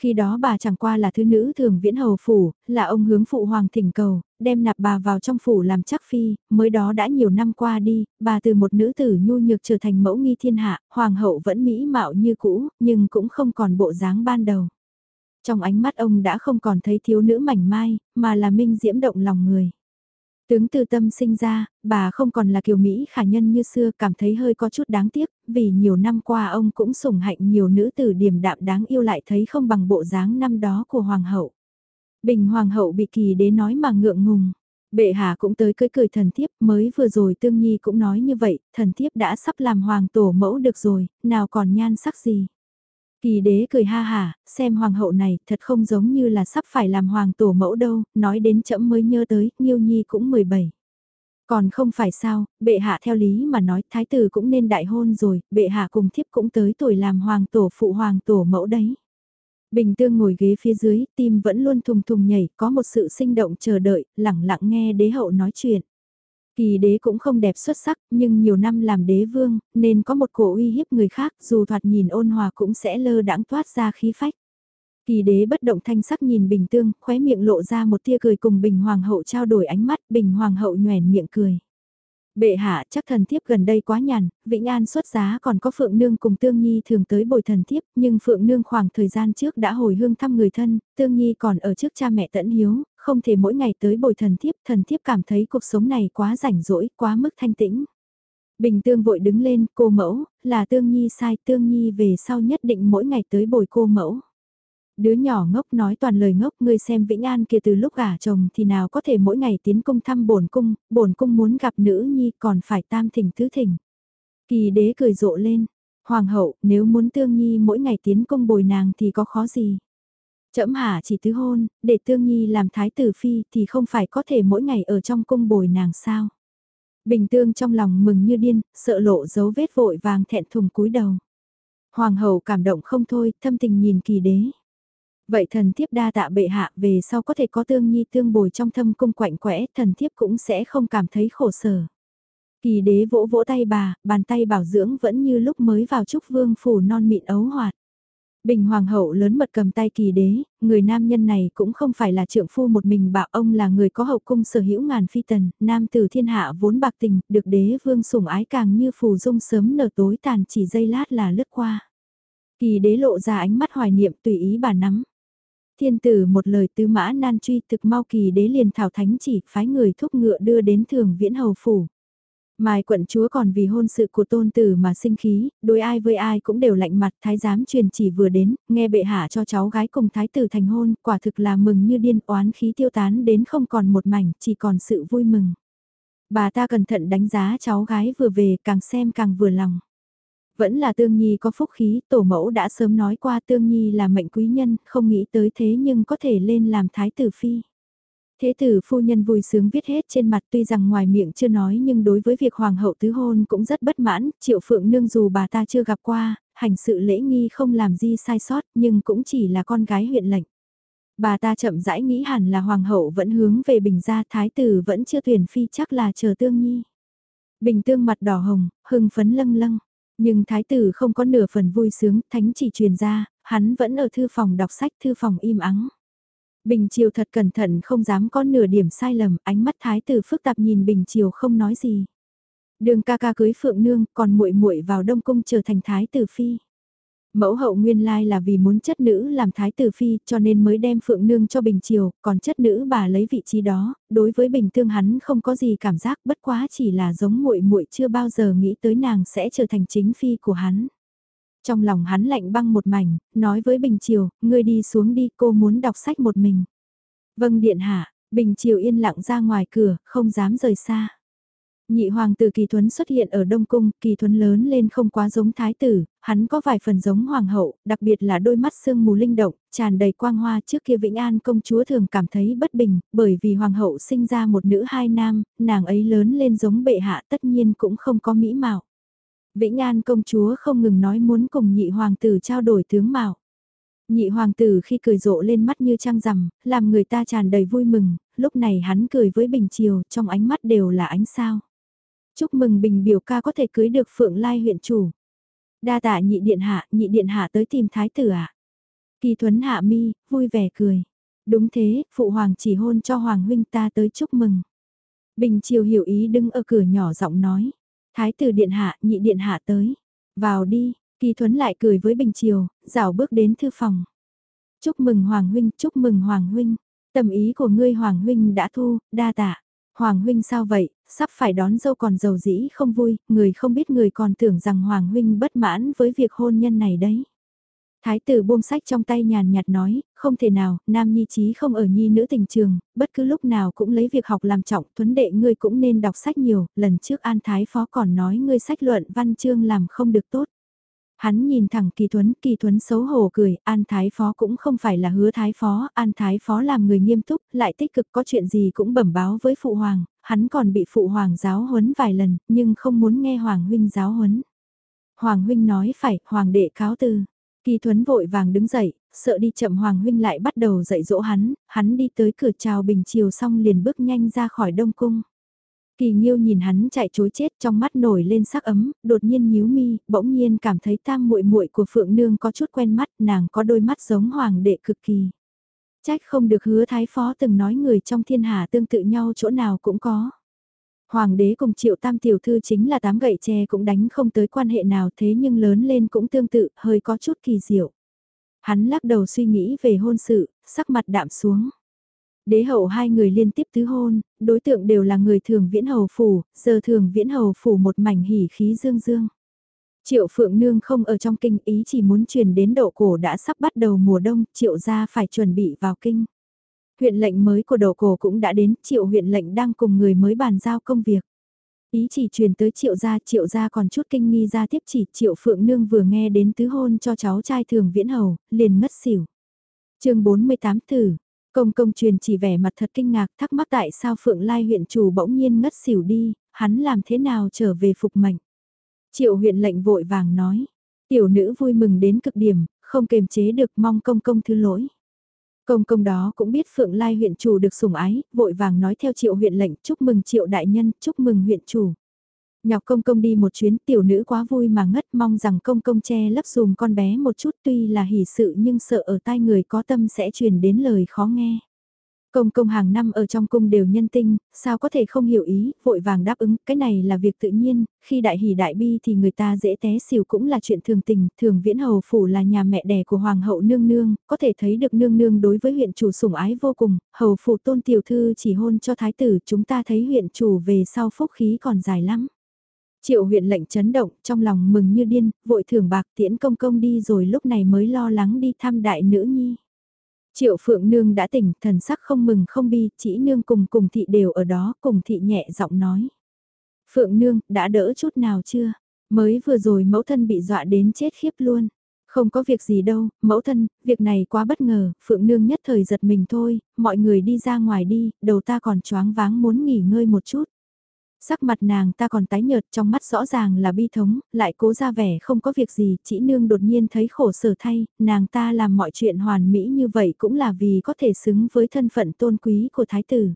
Khi đó bà chẳng qua là thứ nữ thường viễn hầu phủ, là ông hướng phụ hoàng thỉnh cầu, đem nạp bà vào trong phủ làm chắc phi, mới đó đã nhiều năm qua đi, bà từ một nữ tử nhu nhược trở thành mẫu nghi thiên hạ, hoàng hậu vẫn mỹ mạo như cũ, nhưng cũng không còn bộ dáng ban đầu. Trong ánh mắt ông đã không còn thấy thiếu nữ mảnh mai, mà là minh diễm động lòng người. Tướng tư tâm sinh ra, bà không còn là kiều Mỹ khả nhân như xưa cảm thấy hơi có chút đáng tiếc, vì nhiều năm qua ông cũng sủng hạnh nhiều nữ tử điểm đạm đáng yêu lại thấy không bằng bộ dáng năm đó của Hoàng hậu. Bình Hoàng hậu bị kỳ đế nói mà ngượng ngùng. Bệ hạ cũng tới cưới cười thần thiếp mới vừa rồi tương nhi cũng nói như vậy, thần thiếp đã sắp làm hoàng tổ mẫu được rồi, nào còn nhan sắc gì. Kỳ đế cười ha hả, xem hoàng hậu này thật không giống như là sắp phải làm hoàng tổ mẫu đâu, nói đến chậm mới nhớ tới, Nhiêu Nhi cũng 17. Còn không phải sao, bệ hạ theo lý mà nói thái tử cũng nên đại hôn rồi, bệ hạ cùng thiếp cũng tới tuổi làm hoàng tổ phụ hoàng tổ mẫu đấy. Bình tương ngồi ghế phía dưới, tim vẫn luôn thùng thùng nhảy, có một sự sinh động chờ đợi, lẳng lặng nghe đế hậu nói chuyện. Kỳ đế cũng không đẹp xuất sắc, nhưng nhiều năm làm đế vương, nên có một cổ uy hiếp người khác, dù thoạt nhìn ôn hòa cũng sẽ lơ đãng toát ra khí phách. Kỳ đế bất động thanh sắc nhìn bình tương, khóe miệng lộ ra một tia cười cùng bình hoàng hậu trao đổi ánh mắt, bình hoàng hậu nhoèn miệng cười. Bệ hạ chắc thần thiếp gần đây quá nhàn, Vĩnh An xuất giá còn có Phượng Nương cùng Tương Nhi thường tới bồi thần thiếp, nhưng Phượng Nương khoảng thời gian trước đã hồi hương thăm người thân, Tương Nhi còn ở trước cha mẹ tẫn hiếu, không thể mỗi ngày tới bồi thần thiếp, thần thiếp cảm thấy cuộc sống này quá rảnh rỗi, quá mức thanh tĩnh. Bình Tương vội đứng lên, cô mẫu, là Tương Nhi sai, Tương Nhi về sau nhất định mỗi ngày tới bồi cô mẫu. Đứa nhỏ ngốc nói toàn lời ngốc ngươi xem Vĩnh An kia từ lúc gả chồng thì nào có thể mỗi ngày tiến cung thăm bổn cung, bổn cung muốn gặp nữ nhi còn phải tam thỉnh tứ thỉnh. Kỳ đế cười rộ lên, hoàng hậu nếu muốn tương nhi mỗi ngày tiến cung bồi nàng thì có khó gì. Trẫm hạ chỉ tứ hôn, để tương nhi làm thái tử phi thì không phải có thể mỗi ngày ở trong cung bồi nàng sao. Bình tương trong lòng mừng như điên, sợ lộ dấu vết vội vàng thẹn thùng cúi đầu. Hoàng hậu cảm động không thôi, thâm tình nhìn kỳ đế. Vậy thần thiếp đa tạ bệ hạ về sau có thể có tương nhi tương bồi trong thâm cung quạnh quẽ, thần thiếp cũng sẽ không cảm thấy khổ sở. Kỳ đế vỗ vỗ tay bà, bàn tay bảo dưỡng vẫn như lúc mới vào trúc vương phủ non mịn ấu hoạt. Bình hoàng hậu lớn mật cầm tay kỳ đế, người nam nhân này cũng không phải là trượng phu một mình bảo ông là người có hậu cung sở hữu ngàn phi tần, nam từ thiên hạ vốn bạc tình, được đế vương sủng ái càng như phù dung sớm nở tối tàn chỉ giây lát là lướt qua. Kỳ đế lộ ra ánh mắt hoài niệm tùy ý bà nắm. Thiên tử một lời tứ mã nan truy thực mau kỳ đế liền thảo thánh chỉ phái người thúc ngựa đưa đến thường viễn hầu phủ. Mai quận chúa còn vì hôn sự của tôn tử mà sinh khí, đối ai với ai cũng đều lạnh mặt, thái giám truyền chỉ vừa đến, nghe bệ hạ cho cháu gái cùng thái tử thành hôn, quả thực là mừng như điên oán khí tiêu tán đến không còn một mảnh, chỉ còn sự vui mừng. Bà ta cẩn thận đánh giá cháu gái vừa về càng xem càng vừa lòng. Vẫn là Tương Nhi có phúc khí, tổ mẫu đã sớm nói qua Tương Nhi là mệnh quý nhân, không nghĩ tới thế nhưng có thể lên làm thái tử phi. Thế tử phu nhân vui sướng viết hết trên mặt tuy rằng ngoài miệng chưa nói nhưng đối với việc hoàng hậu tứ hôn cũng rất bất mãn, triệu phượng nương dù bà ta chưa gặp qua, hành sự lễ nghi không làm gì sai sót nhưng cũng chỉ là con gái huyện lệnh. Bà ta chậm rãi nghĩ hẳn là hoàng hậu vẫn hướng về bình gia thái tử vẫn chưa tuyển phi chắc là chờ tương nhi. Bình tương mặt đỏ hồng, hưng phấn lâng lâng. Nhưng thái tử không có nửa phần vui sướng, thánh chỉ truyền ra, hắn vẫn ở thư phòng đọc sách thư phòng im ắng. Bình Triều thật cẩn thận không dám có nửa điểm sai lầm, ánh mắt thái tử phức tạp nhìn Bình Triều không nói gì. Đường ca ca cưới Phượng Nương, còn muội muội vào Đông Cung trở thành thái tử phi. Mẫu hậu nguyên lai là vì muốn chất nữ làm thái tử phi cho nên mới đem phượng nương cho bình triều, còn chất nữ bà lấy vị trí đó, đối với bình tương hắn không có gì cảm giác bất quá chỉ là giống muội muội chưa bao giờ nghĩ tới nàng sẽ trở thành chính phi của hắn. Trong lòng hắn lạnh băng một mảnh, nói với bình triều, ngươi đi xuống đi cô muốn đọc sách một mình. Vâng điện hạ, bình triều yên lặng ra ngoài cửa, không dám rời xa. Nhị hoàng tử Kỳ Thuấn xuất hiện ở Đông Cung, Kỳ Thuấn lớn lên không quá giống thái tử, hắn có vài phần giống hoàng hậu, đặc biệt là đôi mắt sương mù linh động, tràn đầy quang hoa trước kia Vĩnh An công chúa thường cảm thấy bất bình, bởi vì hoàng hậu sinh ra một nữ hai nam, nàng ấy lớn lên giống bệ hạ tất nhiên cũng không có mỹ mạo. Vĩnh An công chúa không ngừng nói muốn cùng nhị hoàng tử trao đổi tướng mạo. Nhị hoàng tử khi cười rộ lên mắt như trăng rằm, làm người ta tràn đầy vui mừng, lúc này hắn cười với bình chiều, trong ánh mắt đều là ánh sao. Chúc mừng Bình biểu ca có thể cưới được Phượng Lai huyện chủ. Đa tạ nhị điện hạ, nhị điện hạ tới tìm thái tử ạ. À? Kỳ Thuấn hạ mi, vui vẻ cười. Đúng thế, phụ hoàng chỉ hôn cho hoàng huynh ta tới chúc mừng. Bình Triều hiểu ý đứng ở cửa nhỏ giọng nói. Thái tử điện hạ, nhị điện hạ tới. Vào đi, Kỳ Thuấn lại cười với Bình Triều, rảo bước đến thư phòng. Chúc mừng Hoàng huynh, chúc mừng Hoàng huynh. Tầm ý của ngươi Hoàng huynh đã thu, đa tạ. Hoàng huynh sao vậy, sắp phải đón dâu còn giàu dĩ không vui, người không biết người còn tưởng rằng Hoàng huynh bất mãn với việc hôn nhân này đấy. Thái tử buông sách trong tay nhàn nhạt nói, không thể nào, nam nhi trí không ở nhi nữ tình trường, bất cứ lúc nào cũng lấy việc học làm trọng, thuấn đệ ngươi cũng nên đọc sách nhiều, lần trước an thái phó còn nói ngươi sách luận văn chương làm không được tốt. Hắn nhìn thẳng Kỳ Thuấn, Kỳ Thuấn xấu hổ cười, An Thái Phó cũng không phải là hứa Thái Phó, An Thái Phó làm người nghiêm túc, lại tích cực có chuyện gì cũng bẩm báo với Phụ Hoàng, hắn còn bị Phụ Hoàng giáo huấn vài lần, nhưng không muốn nghe Hoàng Huynh giáo huấn. Hoàng Huynh nói phải, Hoàng đệ cáo từ. Kỳ Thuấn vội vàng đứng dậy, sợ đi chậm Hoàng Huynh lại bắt đầu dạy dỗ hắn, hắn đi tới cửa chào bình chiều xong liền bước nhanh ra khỏi Đông Cung. Kỳ Nhiêu nhìn hắn chạy chối chết trong mắt nổi lên sắc ấm, đột nhiên nhíu mi, bỗng nhiên cảm thấy tam muội muội của Phượng Nương có chút quen mắt, nàng có đôi mắt giống hoàng đệ cực kỳ. Trách không được hứa thái phó từng nói người trong thiên hạ tương tự nhau chỗ nào cũng có. Hoàng đế cùng triệu tam tiểu thư chính là tám gậy tre cũng đánh không tới quan hệ nào thế nhưng lớn lên cũng tương tự, hơi có chút kỳ diệu. Hắn lắc đầu suy nghĩ về hôn sự, sắc mặt đạm xuống. Đế hậu hai người liên tiếp tứ hôn, đối tượng đều là người thường viễn hầu phủ, giờ thường viễn hầu phủ một mảnh hỉ khí dương dương. Triệu Phượng Nương không ở trong kinh ý chỉ muốn truyền đến độ cổ đã sắp bắt đầu mùa đông, Triệu gia phải chuẩn bị vào kinh. Huyện lệnh mới của độ cổ cũng đã đến, Triệu huyện lệnh đang cùng người mới bàn giao công việc. Ý chỉ truyền tới Triệu gia, Triệu gia còn chút kinh nghi ra tiếp chỉ, Triệu Phượng Nương vừa nghe đến tứ hôn cho cháu trai thường viễn hầu, liền ngất xỉu. chương 48 thử, công công truyền chỉ vẻ mặt thật kinh ngạc thắc mắc tại sao Phượng Lai huyện chủ bỗng nhiên ngất xỉu đi, hắn làm thế nào trở về phục mệnh. Triệu huyện lệnh vội vàng nói, tiểu nữ vui mừng đến cực điểm, không kềm chế được mong công công thứ lỗi. Công công đó cũng biết Phượng Lai huyện chủ được sủng ái, vội vàng nói theo triệu huyện lệnh chúc mừng triệu đại nhân, chúc mừng huyện chủ. Nhọc công công đi một chuyến tiểu nữ quá vui mà ngất mong rằng công công che lấp dùm con bé một chút tuy là hỷ sự nhưng sợ ở tai người có tâm sẽ truyền đến lời khó nghe. Công công hàng năm ở trong cung đều nhân tinh, sao có thể không hiểu ý, vội vàng đáp ứng, cái này là việc tự nhiên, khi đại hỷ đại bi thì người ta dễ té xỉu cũng là chuyện thường tình, thường viễn hầu phủ là nhà mẹ đẻ của hoàng hậu nương nương, có thể thấy được nương nương đối với huyện chủ sủng ái vô cùng, hầu phủ tôn tiểu thư chỉ hôn cho thái tử, chúng ta thấy huyện chủ về sau phúc khí còn dài lắm. Triệu huyện lệnh chấn động, trong lòng mừng như điên, vội thưởng bạc tiễn công công đi rồi lúc này mới lo lắng đi thăm đại nữ nhi. Triệu Phượng Nương đã tỉnh, thần sắc không mừng không bi, chỉ nương cùng cùng thị đều ở đó, cùng thị nhẹ giọng nói. Phượng Nương, đã đỡ chút nào chưa? Mới vừa rồi mẫu thân bị dọa đến chết khiếp luôn. Không có việc gì đâu, mẫu thân, việc này quá bất ngờ, Phượng Nương nhất thời giật mình thôi, mọi người đi ra ngoài đi, đầu ta còn choáng váng muốn nghỉ ngơi một chút. Sắc mặt nàng ta còn tái nhợt trong mắt rõ ràng là bi thống, lại cố ra vẻ không có việc gì, chỉ nương đột nhiên thấy khổ sở thay, nàng ta làm mọi chuyện hoàn mỹ như vậy cũng là vì có thể xứng với thân phận tôn quý của thái tử.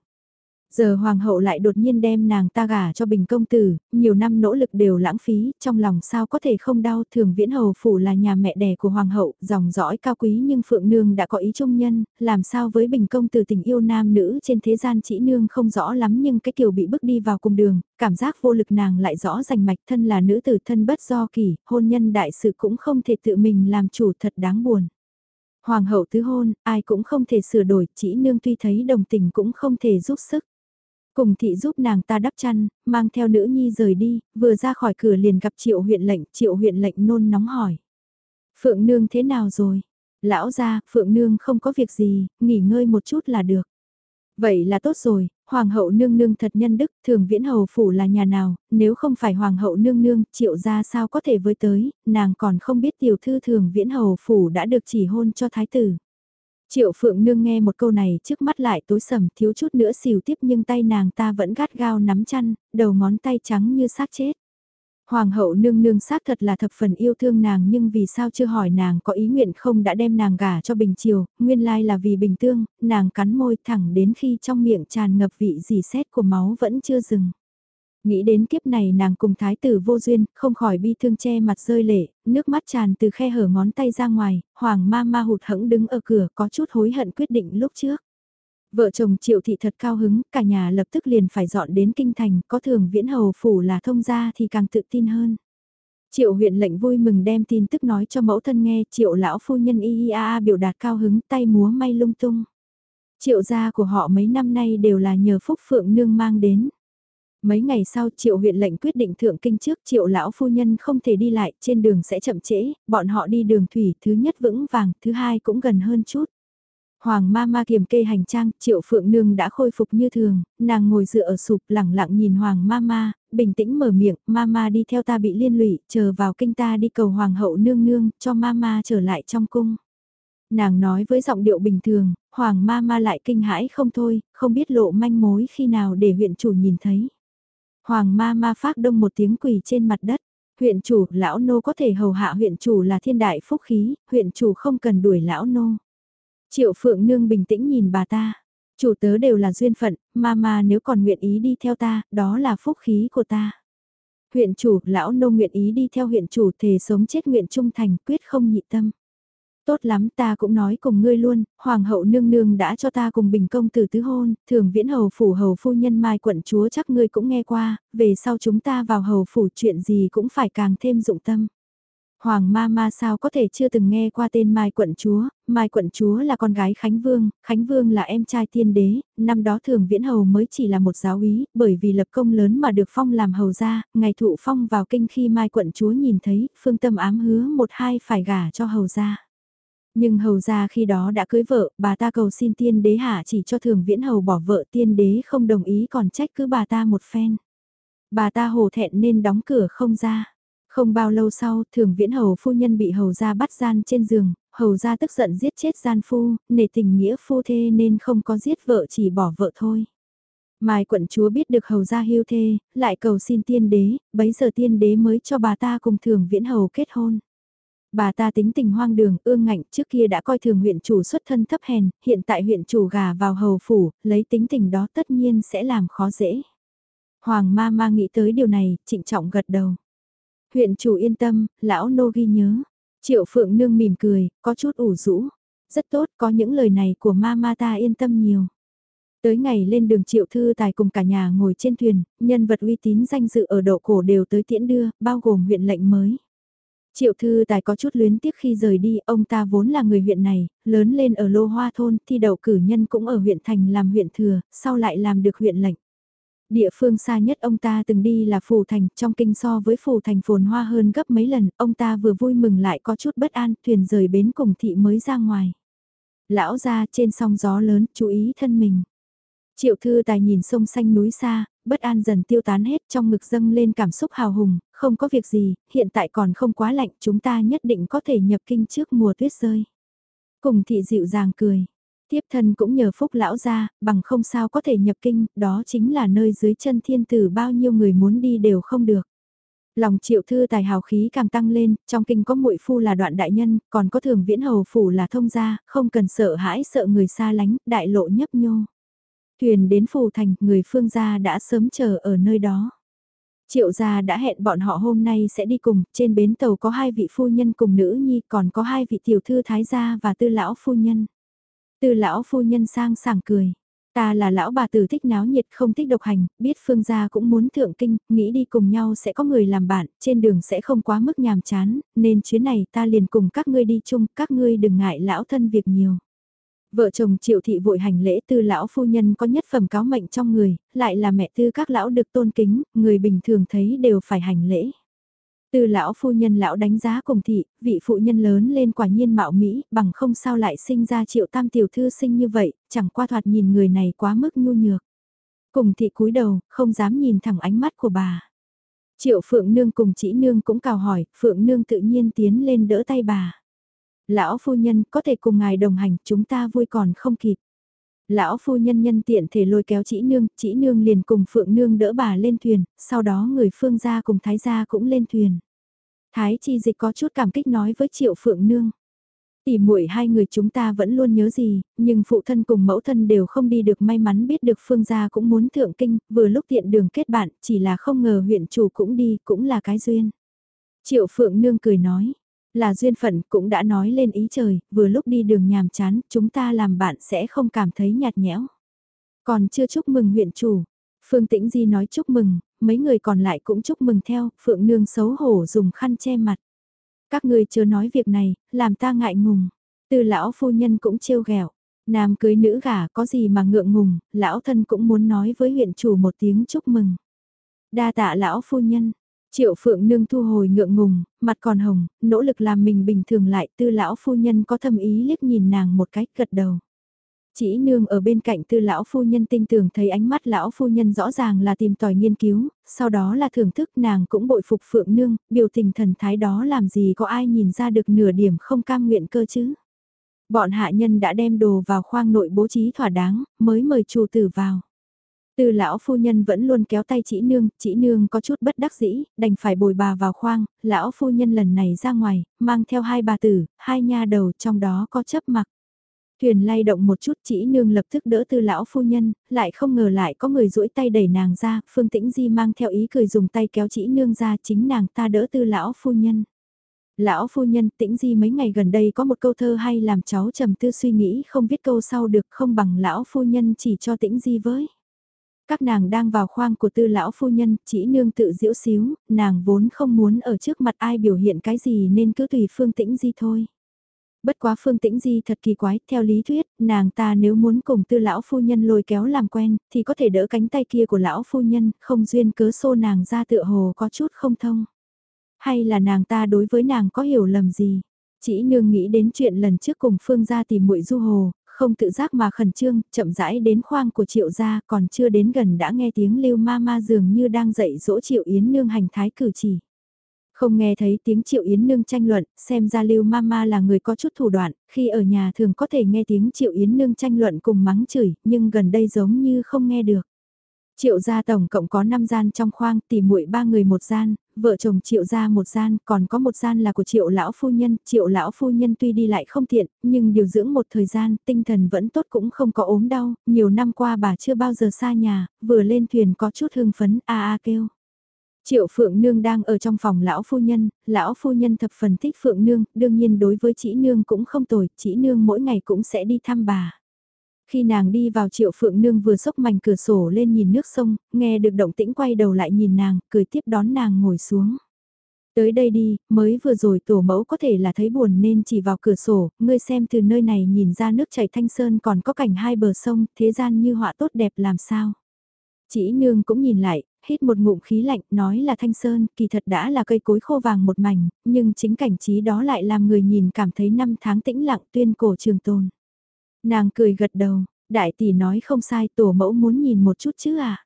Giờ hoàng hậu lại đột nhiên đem nàng ta gả cho bình công tử, nhiều năm nỗ lực đều lãng phí, trong lòng sao có thể không đau, thường viễn hầu phủ là nhà mẹ đẻ của hoàng hậu, dòng dõi cao quý nhưng phượng nương đã có ý trung nhân, làm sao với bình công tử tình yêu nam nữ trên thế gian chỉ nương không rõ lắm nhưng cái kiểu bị bước đi vào cùng đường, cảm giác vô lực nàng lại rõ rành mạch thân là nữ tử thân bất do kỳ, hôn nhân đại sự cũng không thể tự mình làm chủ thật đáng buồn. Hoàng hậu tứ hôn, ai cũng không thể sửa đổi, chỉ nương tuy thấy đồng tình cũng không thể giúp sức. Cùng thị giúp nàng ta đắp chăn, mang theo nữ nhi rời đi, vừa ra khỏi cửa liền gặp triệu huyện lệnh, triệu huyện lệnh nôn nóng hỏi. Phượng nương thế nào rồi? Lão ra, Phượng nương không có việc gì, nghỉ ngơi một chút là được. Vậy là tốt rồi, Hoàng hậu nương nương thật nhân đức, thường viễn hầu phủ là nhà nào, nếu không phải Hoàng hậu nương nương, triệu ra sao có thể với tới, nàng còn không biết tiểu thư thường viễn hầu phủ đã được chỉ hôn cho thái tử. Triệu Phượng Nương nghe một câu này trước mắt lại tối sầm thiếu chút nữa xìu tiếp nhưng tay nàng ta vẫn gắt gao nắm chăn, đầu ngón tay trắng như xác chết. Hoàng hậu nương nương xác thật là thập phần yêu thương nàng nhưng vì sao chưa hỏi nàng có ý nguyện không đã đem nàng gả cho Bình Triều, nguyên lai là vì Bình Tương, nàng cắn môi thẳng đến khi trong miệng tràn ngập vị dì xét của máu vẫn chưa dừng. Nghĩ đến kiếp này nàng cùng thái tử vô duyên, không khỏi bi thương che mặt rơi lệ, nước mắt tràn từ khe hở ngón tay ra ngoài, hoàng ma ma hụt hẫng đứng ở cửa có chút hối hận quyết định lúc trước. Vợ chồng triệu thị thật cao hứng, cả nhà lập tức liền phải dọn đến kinh thành, có thường viễn hầu phủ là thông gia thì càng tự tin hơn. Triệu huyện lệnh vui mừng đem tin tức nói cho mẫu thân nghe, triệu lão phu nhân IIA biểu đạt cao hứng tay múa may lung tung. Triệu gia của họ mấy năm nay đều là nhờ phúc phượng nương mang đến. Mấy ngày sau triệu huyện lệnh quyết định thượng kinh trước triệu lão phu nhân không thể đi lại, trên đường sẽ chậm trễ, bọn họ đi đường thủy, thứ nhất vững vàng, thứ hai cũng gần hơn chút. Hoàng ma ma kiềm kê hành trang, triệu phượng nương đã khôi phục như thường, nàng ngồi dựa ở sụp lẳng lặng nhìn hoàng ma ma, bình tĩnh mở miệng, ma ma đi theo ta bị liên lụy, chờ vào kinh ta đi cầu hoàng hậu nương nương, cho ma ma trở lại trong cung. Nàng nói với giọng điệu bình thường, hoàng ma ma lại kinh hãi không thôi, không biết lộ manh mối khi nào để huyện chủ nhìn thấy. Hoàng ma ma phát đông một tiếng quỳ trên mặt đất. Huyện chủ, lão nô có thể hầu hạ huyện chủ là thiên đại phúc khí, huyện chủ không cần đuổi lão nô. Triệu phượng nương bình tĩnh nhìn bà ta. Chủ tớ đều là duyên phận, Ma ma nếu còn nguyện ý đi theo ta, đó là phúc khí của ta. Huyện chủ, lão nô nguyện ý đi theo huyện chủ thề sống chết nguyện trung thành, quyết không nhị tâm. Tốt lắm ta cũng nói cùng ngươi luôn, hoàng hậu nương nương đã cho ta cùng bình công tử tứ hôn, thường viễn hầu phủ hầu phu nhân mai quận chúa chắc ngươi cũng nghe qua, về sau chúng ta vào hầu phủ chuyện gì cũng phải càng thêm dụng tâm. Hoàng ma ma sao có thể chưa từng nghe qua tên Mai quận chúa, Mai quận chúa là con gái Khánh Vương, Khánh Vương là em trai tiên đế, năm đó thường viễn hầu mới chỉ là một giáo úy, bởi vì lập công lớn mà được phong làm hầu gia, ngày thụ phong vào kinh khi Mai quận chúa nhìn thấy, phương tâm ám hứa một hai phải gả cho hầu gia. Nhưng hầu gia khi đó đã cưới vợ, bà ta cầu xin tiên đế hạ chỉ cho thường viễn hầu bỏ vợ tiên đế không đồng ý còn trách cứ bà ta một phen. Bà ta hồ thẹn nên đóng cửa không ra. Không bao lâu sau, thường viễn hầu phu nhân bị hầu gia bắt gian trên giường, hầu gia tức giận giết chết gian phu, nể tình nghĩa phu thê nên không có giết vợ chỉ bỏ vợ thôi. Mai quận chúa biết được hầu gia hưu thê, lại cầu xin tiên đế, bấy giờ tiên đế mới cho bà ta cùng thường viễn hầu kết hôn. Bà ta tính tình hoang đường, ương ngạnh, trước kia đã coi thường huyện chủ xuất thân thấp hèn, hiện tại huyện chủ gà vào hầu phủ, lấy tính tình đó tất nhiên sẽ làm khó dễ. Hoàng ma ma nghĩ tới điều này, trịnh trọng gật đầu. Huyện chủ yên tâm, lão nô ghi nhớ. Triệu phượng nương mỉm cười, có chút ủ rũ. Rất tốt, có những lời này của ma ma ta yên tâm nhiều. Tới ngày lên đường triệu thư tài cùng cả nhà ngồi trên thuyền, nhân vật uy tín danh dự ở độ cổ đều tới tiễn đưa, bao gồm huyện lệnh mới. Triệu thư tài có chút luyến tiếc khi rời đi, ông ta vốn là người huyện này, lớn lên ở Lô Hoa Thôn, thi đậu cử nhân cũng ở huyện thành làm huyện thừa, sau lại làm được huyện lệnh. Địa phương xa nhất ông ta từng đi là Phù Thành, trong kinh so với Phù Thành phồn hoa hơn gấp mấy lần, ông ta vừa vui mừng lại có chút bất an, thuyền rời bến cùng thị mới ra ngoài. Lão ra trên sông gió lớn, chú ý thân mình. Triệu thư tài nhìn sông xanh núi xa, bất an dần tiêu tán hết trong ngực dâng lên cảm xúc hào hùng, không có việc gì, hiện tại còn không quá lạnh, chúng ta nhất định có thể nhập kinh trước mùa tuyết rơi. Cùng thị dịu dàng cười, tiếp thân cũng nhờ phúc lão ra, bằng không sao có thể nhập kinh, đó chính là nơi dưới chân thiên tử bao nhiêu người muốn đi đều không được. Lòng triệu thư tài hào khí càng tăng lên, trong kinh có muội phu là đoạn đại nhân, còn có thường viễn hầu phủ là thông gia, không cần sợ hãi sợ người xa lánh, đại lộ nhấp nhô. Thuyền đến phù thành, người phương gia đã sớm chờ ở nơi đó. Triệu gia đã hẹn bọn họ hôm nay sẽ đi cùng, trên bến tàu có hai vị phu nhân cùng nữ nhi, còn có hai vị tiểu thư thái gia và tư lão phu nhân. Tư lão phu nhân sang sảng cười. Ta là lão bà tử thích náo nhiệt không thích độc hành, biết phương gia cũng muốn thượng kinh, nghĩ đi cùng nhau sẽ có người làm bạn, trên đường sẽ không quá mức nhàm chán, nên chuyến này ta liền cùng các ngươi đi chung, các ngươi đừng ngại lão thân việc nhiều. Vợ chồng triệu thị vội hành lễ tư lão phu nhân có nhất phẩm cáo mệnh trong người, lại là mẹ tư các lão được tôn kính, người bình thường thấy đều phải hành lễ. tư lão phu nhân lão đánh giá cùng thị, vị phụ nhân lớn lên quả nhiên mạo Mỹ, bằng không sao lại sinh ra triệu tam tiểu thư sinh như vậy, chẳng qua thoạt nhìn người này quá mức nhu nhược. Cùng thị cúi đầu, không dám nhìn thẳng ánh mắt của bà. Triệu Phượng Nương cùng chỉ Nương cũng cào hỏi, Phượng Nương tự nhiên tiến lên đỡ tay bà. Lão phu nhân có thể cùng ngài đồng hành, chúng ta vui còn không kịp. Lão phu nhân nhân tiện thể lôi kéo chỉ nương, chỉ nương liền cùng phượng nương đỡ bà lên thuyền, sau đó người phương gia cùng thái gia cũng lên thuyền. Thái chi dịch có chút cảm kích nói với triệu phượng nương. Tỉ muội hai người chúng ta vẫn luôn nhớ gì, nhưng phụ thân cùng mẫu thân đều không đi được may mắn biết được phương gia cũng muốn thượng kinh, vừa lúc tiện đường kết bạn, chỉ là không ngờ huyện chủ cũng đi, cũng là cái duyên. Triệu phượng nương cười nói, là duyên phận cũng đã nói lên ý trời, vừa lúc đi đường nhàm chán, chúng ta làm bạn sẽ không cảm thấy nhạt nhẽo. Còn chưa chúc mừng huyện chủ. Phương Tĩnh Di nói chúc mừng, mấy người còn lại cũng chúc mừng theo, Phượng Nương xấu hổ dùng khăn che mặt. Các người chưa nói việc này, làm ta ngại ngùng. Từ lão phu nhân cũng trêu ghẹo Nam cưới nữ gả có gì mà ngượng ngùng, lão thân cũng muốn nói với huyện chủ một tiếng chúc mừng. Đa tạ lão phu nhân, Triệu Phượng Nương thu hồi ngượng ngùng, mặt còn hồng, nỗ lực làm mình bình thường lại tư lão phu nhân có thâm ý liếc nhìn nàng một cách gật đầu. Chỉ nương ở bên cạnh tư lão phu nhân tinh tường thấy ánh mắt lão phu nhân rõ ràng là tìm tòi nghiên cứu, sau đó là thưởng thức nàng cũng bội phục phượng nương, biểu tình thần thái đó làm gì có ai nhìn ra được nửa điểm không cam nguyện cơ chứ. Bọn hạ nhân đã đem đồ vào khoang nội bố trí thỏa đáng, mới mời chủ tử vào. Từ lão phu nhân vẫn luôn kéo tay chị nương, chị nương có chút bất đắc dĩ, đành phải bồi bà vào khoang, lão phu nhân lần này ra ngoài, mang theo hai bà tử, hai nha đầu trong đó có chấp mặc. Thuyền lay động một chút chỉ nương lập tức đỡ tư lão phu nhân, lại không ngờ lại có người duỗi tay đẩy nàng ra, Phương Tĩnh Di mang theo ý cười dùng tay kéo chỉ nương ra chính nàng ta đỡ tư lão phu nhân. Lão phu nhân Tĩnh Di mấy ngày gần đây có một câu thơ hay làm cháu trầm tư suy nghĩ không viết câu sau được không bằng lão phu nhân chỉ cho Tĩnh Di với. Các nàng đang vào khoang của tư lão phu nhân, chỉ nương tự diễu xíu, nàng vốn không muốn ở trước mặt ai biểu hiện cái gì nên cứ tùy Phương Tĩnh Di thôi. Bất quá Phương Tĩnh Di thật kỳ quái, theo lý thuyết, nàng ta nếu muốn cùng tư lão phu nhân lôi kéo làm quen, thì có thể đỡ cánh tay kia của lão phu nhân, không duyên cớ xô nàng ra tựa hồ có chút không thông. Hay là nàng ta đối với nàng có hiểu lầm gì? Chỉ nương nghĩ đến chuyện lần trước cùng Phương gia tìm muội du hồ, không tự giác mà khẩn trương, chậm rãi đến khoang của triệu gia còn chưa đến gần đã nghe tiếng lưu ma ma dường như đang dạy dỗ triệu yến nương hành thái cử chỉ. Không nghe thấy tiếng Triệu Yến Nương tranh luận, xem ra Lưu Mama là người có chút thủ đoạn, khi ở nhà thường có thể nghe tiếng Triệu Yến Nương tranh luận cùng mắng chửi, nhưng gần đây giống như không nghe được. Triệu gia tổng cộng có 5 gian trong khoang, tỉ muội ba người một gian, vợ chồng triệu gia một gian, còn có một gian là của triệu lão phu nhân, triệu lão phu nhân tuy đi lại không tiện, nhưng điều dưỡng một thời gian, tinh thần vẫn tốt cũng không có ốm đau, nhiều năm qua bà chưa bao giờ xa nhà, vừa lên thuyền có chút hưng phấn, a a kêu. Triệu Phượng Nương đang ở trong phòng lão phu nhân, lão phu nhân thập phần thích Phượng Nương, đương nhiên đối với chị Nương cũng không tồi, chị Nương mỗi ngày cũng sẽ đi thăm bà. Khi nàng đi vào Triệu Phượng Nương vừa sốc mảnh cửa sổ lên nhìn nước sông, nghe được động tĩnh quay đầu lại nhìn nàng, cười tiếp đón nàng ngồi xuống. Tới đây đi, mới vừa rồi tổ mẫu có thể là thấy buồn nên chỉ vào cửa sổ, ngươi xem từ nơi này nhìn ra nước chảy thanh sơn còn có cảnh hai bờ sông, thế gian như họa tốt đẹp làm sao. Chỉ nương cũng nhìn lại, hít một ngụm khí lạnh, nói là thanh sơn, kỳ thật đã là cây cối khô vàng một mảnh, nhưng chính cảnh trí đó lại làm người nhìn cảm thấy năm tháng tĩnh lặng tuyên cổ trường tồn. Nàng cười gật đầu, đại tỷ nói không sai tổ mẫu muốn nhìn một chút chứ à.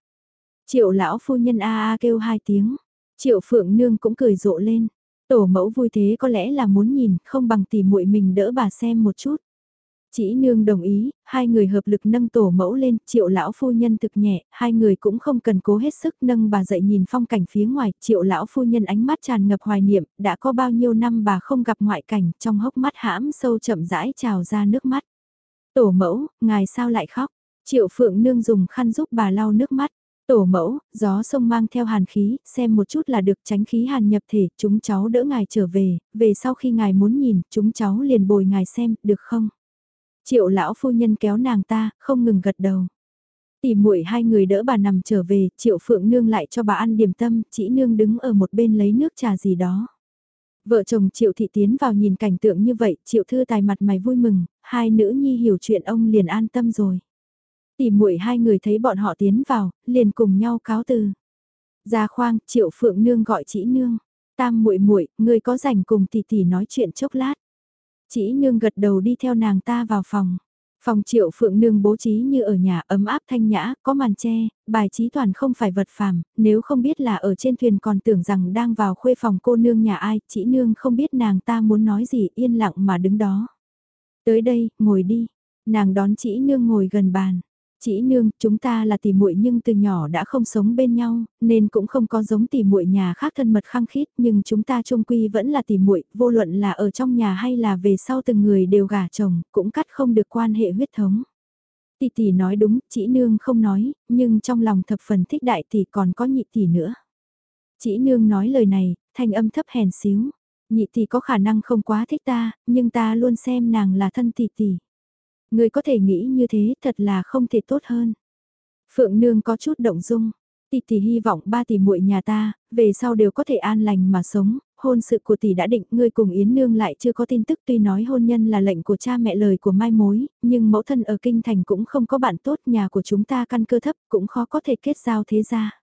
Triệu lão phu nhân a a kêu hai tiếng, triệu phượng nương cũng cười rộ lên. Tổ mẫu vui thế có lẽ là muốn nhìn, không bằng tỷ muội mình đỡ bà xem một chút. Chỉ nương đồng ý, hai người hợp lực nâng tổ mẫu lên, triệu lão phu nhân thực nhẹ, hai người cũng không cần cố hết sức nâng bà dậy nhìn phong cảnh phía ngoài, triệu lão phu nhân ánh mắt tràn ngập hoài niệm, đã có bao nhiêu năm bà không gặp ngoại cảnh, trong hốc mắt hãm sâu chậm rãi trào ra nước mắt. Tổ mẫu, ngài sao lại khóc? Triệu phượng nương dùng khăn giúp bà lau nước mắt. Tổ mẫu, gió sông mang theo hàn khí, xem một chút là được tránh khí hàn nhập thể, chúng cháu đỡ ngài trở về, về sau khi ngài muốn nhìn, chúng cháu liền bồi ngài xem, được không? Triệu lão phu nhân kéo nàng ta, không ngừng gật đầu. Tỉ muội hai người đỡ bà nằm trở về, triệu phượng nương lại cho bà ăn điểm tâm, chỉ nương đứng ở một bên lấy nước trà gì đó. Vợ chồng triệu thị tiến vào nhìn cảnh tượng như vậy, triệu thư tài mặt mày vui mừng, hai nữ nhi hiểu chuyện ông liền an tâm rồi. Tỉ muội hai người thấy bọn họ tiến vào, liền cùng nhau cáo từ. Ra khoang, triệu phượng nương gọi chị nương. Tam muội muội, người có rảnh cùng tỷ tỷ nói chuyện chốc lát. chị nương gật đầu đi theo nàng ta vào phòng. Phòng triệu phượng nương bố trí như ở nhà ấm áp thanh nhã, có màn tre, bài trí toàn không phải vật phàm, nếu không biết là ở trên thuyền còn tưởng rằng đang vào khuê phòng cô nương nhà ai, chỉ nương không biết nàng ta muốn nói gì yên lặng mà đứng đó. Tới đây, ngồi đi. Nàng đón chỉ nương ngồi gần bàn. Chỉ nương, chúng ta là tỷ muội nhưng từ nhỏ đã không sống bên nhau, nên cũng không có giống tỷ muội nhà khác thân mật khăng khít, nhưng chúng ta chung quy vẫn là tỷ muội, vô luận là ở trong nhà hay là về sau từng người đều gả chồng, cũng cắt không được quan hệ huyết thống. Tỷ tỷ nói đúng, chỉ nương không nói, nhưng trong lòng thập phần thích đại tỷ còn có nhị tỷ nữa. Chỉ nương nói lời này, thanh âm thấp hèn xíu. Nhị tỷ có khả năng không quá thích ta, nhưng ta luôn xem nàng là thân tỷ tỷ. Người có thể nghĩ như thế thật là không thể tốt hơn. Phượng Nương có chút động dung. Tỷ tỷ hy vọng ba tỷ muội nhà ta, về sau đều có thể an lành mà sống, hôn sự của tỷ đã định, ngươi cùng Yến Nương lại chưa có tin tức tuy nói hôn nhân là lệnh của cha mẹ lời của mai mối, nhưng mẫu thân ở kinh thành cũng không có bạn tốt, nhà của chúng ta căn cơ thấp, cũng khó có thể kết giao thế gia.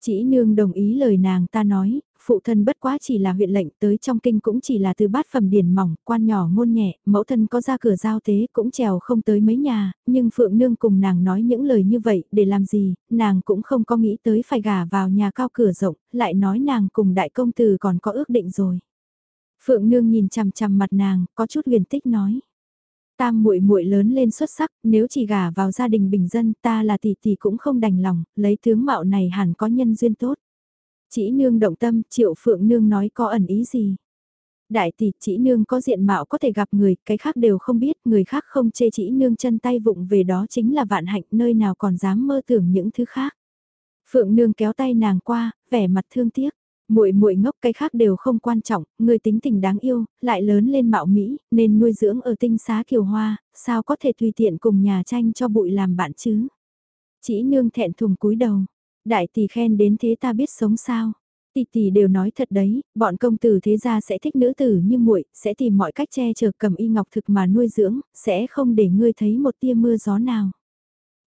Chỉ nương đồng ý lời nàng ta nói, phụ thân bất quá chỉ là huyện lệnh tới trong kinh cũng chỉ là từ bát phẩm điển mỏng, quan nhỏ ngôn nhẹ, mẫu thân có ra cửa giao tế cũng trèo không tới mấy nhà, nhưng Phượng Nương cùng nàng nói những lời như vậy để làm gì, nàng cũng không có nghĩ tới phải gả vào nhà cao cửa rộng, lại nói nàng cùng đại công tử còn có ước định rồi. Phượng Nương nhìn chằm chằm mặt nàng, có chút huyền tích nói. Tam muội muội lớn lên xuất sắc, nếu chỉ gả vào gia đình bình dân, ta là tỷ tỷ cũng không đành lòng, lấy tướng mạo này hẳn có nhân duyên tốt. Chỉ nương động tâm, triệu phượng nương nói có ẩn ý gì. Đại tỷ, chỉ nương có diện mạo có thể gặp người, cái khác đều không biết, người khác không chê chỉ nương chân tay vụng về đó chính là vạn hạnh, nơi nào còn dám mơ tưởng những thứ khác. Phượng nương kéo tay nàng qua, vẻ mặt thương tiếc. Muội muội ngốc cái khác đều không quan trọng, người tính tình đáng yêu, lại lớn lên mạo mỹ, nên nuôi dưỡng ở tinh xá kiều hoa, sao có thể tùy tiện cùng nhà tranh cho bụi làm bạn chứ? Chỉ nương thẹn thùng cúi đầu, đại tỷ khen đến thế ta biết sống sao? Tỷ tỷ đều nói thật đấy, bọn công tử thế gia sẽ thích nữ tử như muội, sẽ tìm mọi cách che chở cầm y ngọc thực mà nuôi dưỡng, sẽ không để ngươi thấy một tia mưa gió nào.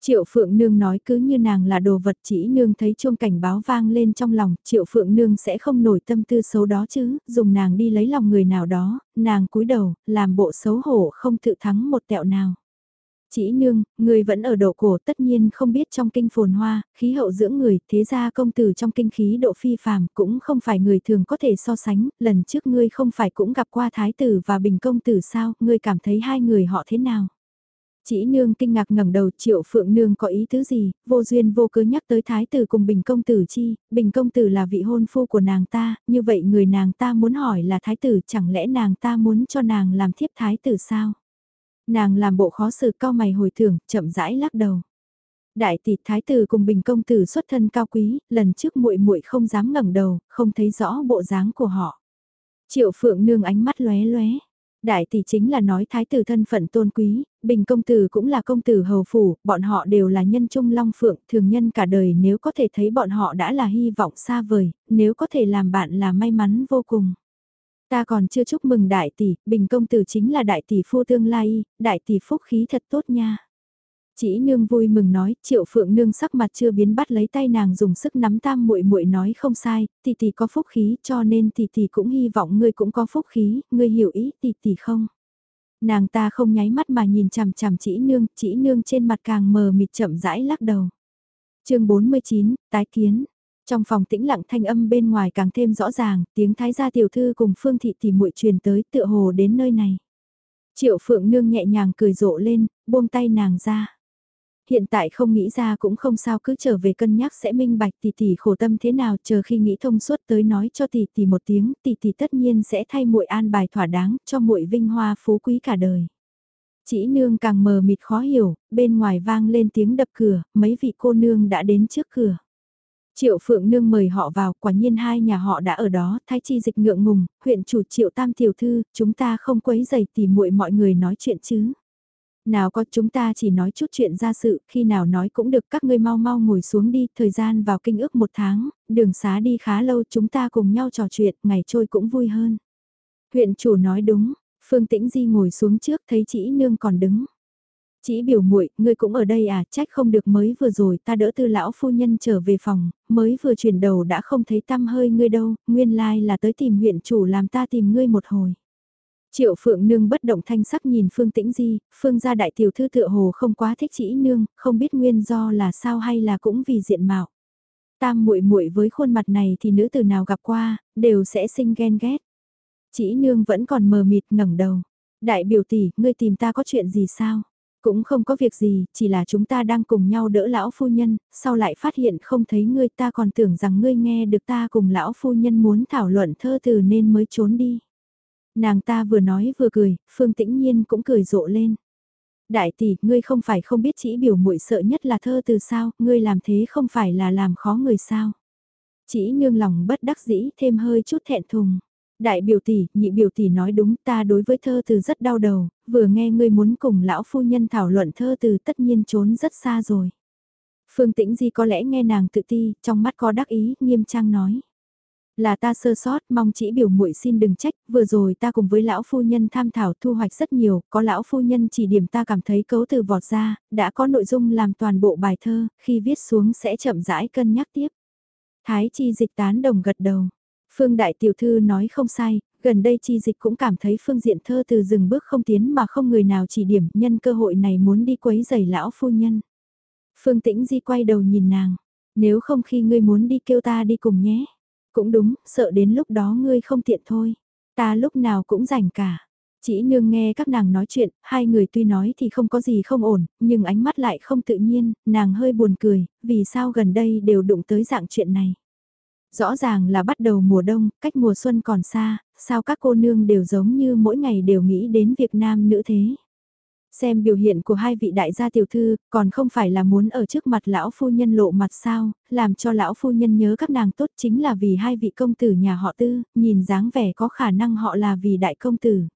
Triệu Phượng Nương nói cứ như nàng là đồ vật chỉ nương thấy chuông cảnh báo vang lên trong lòng, Triệu Phượng Nương sẽ không nổi tâm tư xấu đó chứ, dùng nàng đi lấy lòng người nào đó, nàng cúi đầu, làm bộ xấu hổ không tự thắng một tẹo nào. Chỉ nương, người vẫn ở độ cổ tất nhiên không biết trong kinh phồn hoa, khí hậu dưỡng người, thế ra công tử trong kinh khí độ phi phàm cũng không phải người thường có thể so sánh, lần trước ngươi không phải cũng gặp qua thái tử và bình công tử sao, ngươi cảm thấy hai người họ thế nào? Chỉ nương kinh ngạc ngẩng đầu triệu phượng nương có ý tứ gì, vô duyên vô cớ nhắc tới thái tử cùng bình công tử chi, bình công tử là vị hôn phu của nàng ta, như vậy người nàng ta muốn hỏi là thái tử chẳng lẽ nàng ta muốn cho nàng làm thiếp thái tử sao? Nàng làm bộ khó xử cao mày hồi tưởng, chậm rãi lắc đầu. Đại tỷ thái tử cùng bình công tử xuất thân cao quý, lần trước muội muội không dám ngẩng đầu, không thấy rõ bộ dáng của họ. Triệu phượng nương ánh mắt lóe lóe. Đại tỷ chính là nói thái tử thân phận tôn quý, bình công tử cũng là công tử hầu phủ, bọn họ đều là nhân trung long phượng, thường nhân cả đời nếu có thể thấy bọn họ đã là hy vọng xa vời, nếu có thể làm bạn là may mắn vô cùng. Ta còn chưa chúc mừng đại tỷ, bình công tử chính là đại tỷ phu tương lai, đại tỷ phúc khí thật tốt nha. Chỉ nương vui mừng nói, triệu phượng nương sắc mặt chưa biến bắt lấy tay nàng dùng sức nắm tam muội muội nói không sai, tỷ tỷ có phúc khí cho nên tỷ tỷ cũng hy vọng ngươi cũng có phúc khí, ngươi hiểu ý tỷ tỷ không? Nàng ta không nháy mắt mà nhìn chằm chằm chỉ nương, chỉ nương trên mặt càng mờ mịt chậm rãi lắc đầu. chương 49, tái kiến. Trong phòng tĩnh lặng thanh âm bên ngoài càng thêm rõ ràng, tiếng thái gia tiểu thư cùng phương thị tỷ muội truyền tới tựa hồ đến nơi này. Triệu phượng nương nhẹ nhàng cười rộ lên, buông tay nàng ra. Hiện tại không nghĩ ra cũng không sao cứ trở về cân nhắc sẽ minh bạch tỷ tỷ khổ tâm thế nào chờ khi nghĩ thông suốt tới nói cho tỷ tỷ một tiếng tỷ tỷ tất nhiên sẽ thay muội an bài thỏa đáng cho muội vinh hoa phú quý cả đời. Chỉ nương càng mờ mịt khó hiểu, bên ngoài vang lên tiếng đập cửa, mấy vị cô nương đã đến trước cửa. Triệu Phượng Nương mời họ vào, quả nhiên hai nhà họ đã ở đó, thái chi dịch ngượng ngùng, huyện chủ Triệu Tam Tiểu Thư, chúng ta không quấy giày tỉ muội mọi người nói chuyện chứ. Nào có chúng ta chỉ nói chút chuyện ra sự, khi nào nói cũng được các ngươi mau mau ngồi xuống đi, thời gian vào kinh ước một tháng, đường xá đi khá lâu chúng ta cùng nhau trò chuyện, ngày trôi cũng vui hơn. Huyện chủ nói đúng, Phương Tĩnh Di ngồi xuống trước thấy chị nương còn đứng. Chỉ biểu muội, ngươi cũng ở đây à, trách không được mới vừa rồi ta đỡ tư lão phu nhân trở về phòng, mới vừa chuyển đầu đã không thấy tăm hơi ngươi đâu, nguyên lai là tới tìm huyện chủ làm ta tìm ngươi một hồi. Triệu Phượng Nương bất động thanh sắc nhìn Phương Tĩnh Di, Phương gia đại tiểu thư tựa hồ không quá thích chỉ nương, không biết nguyên do là sao hay là cũng vì diện mạo. Tam muội muội với khuôn mặt này thì nữ tử nào gặp qua, đều sẽ sinh ghen ghét. Chỉ nương vẫn còn mờ mịt ngẩng đầu. Đại biểu tỷ, ngươi tìm ta có chuyện gì sao? Cũng không có việc gì, chỉ là chúng ta đang cùng nhau đỡ lão phu nhân, sau lại phát hiện không thấy ngươi ta còn tưởng rằng ngươi nghe được ta cùng lão phu nhân muốn thảo luận thơ từ nên mới trốn đi. Nàng ta vừa nói vừa cười, Phương Tĩnh Nhiên cũng cười rộ lên. Đại tỷ, ngươi không phải không biết chỉ biểu muội sợ nhất là thơ từ sao, ngươi làm thế không phải là làm khó người sao. Chỉ nương lòng bất đắc dĩ thêm hơi chút thẹn thùng. Đại biểu tỷ, nhị biểu tỷ nói đúng ta đối với thơ từ rất đau đầu, vừa nghe ngươi muốn cùng lão phu nhân thảo luận thơ từ tất nhiên trốn rất xa rồi. Phương Tĩnh Di có lẽ nghe nàng tự ti, trong mắt có đắc ý, nghiêm trang nói. Là ta sơ sót, mong chỉ biểu muội xin đừng trách, vừa rồi ta cùng với lão phu nhân tham thảo thu hoạch rất nhiều, có lão phu nhân chỉ điểm ta cảm thấy cấu từ vọt ra, đã có nội dung làm toàn bộ bài thơ, khi viết xuống sẽ chậm rãi cân nhắc tiếp. Thái chi dịch tán đồng gật đầu. Phương Đại Tiểu Thư nói không sai, gần đây chi dịch cũng cảm thấy phương diện thơ từ dừng bước không tiến mà không người nào chỉ điểm nhân cơ hội này muốn đi quấy giày lão phu nhân. Phương Tĩnh Di quay đầu nhìn nàng, nếu không khi ngươi muốn đi kêu ta đi cùng nhé. Cũng đúng, sợ đến lúc đó ngươi không tiện thôi. Ta lúc nào cũng rảnh cả. Chỉ nương nghe các nàng nói chuyện, hai người tuy nói thì không có gì không ổn, nhưng ánh mắt lại không tự nhiên, nàng hơi buồn cười, vì sao gần đây đều đụng tới dạng chuyện này. Rõ ràng là bắt đầu mùa đông, cách mùa xuân còn xa, sao các cô nương đều giống như mỗi ngày đều nghĩ đến việc nam nữ thế. Xem biểu hiện của hai vị đại gia tiểu thư, còn không phải là muốn ở trước mặt lão phu nhân lộ mặt sao, làm cho lão phu nhân nhớ các nàng tốt chính là vì hai vị công tử nhà họ tư, nhìn dáng vẻ có khả năng họ là vì đại công tử.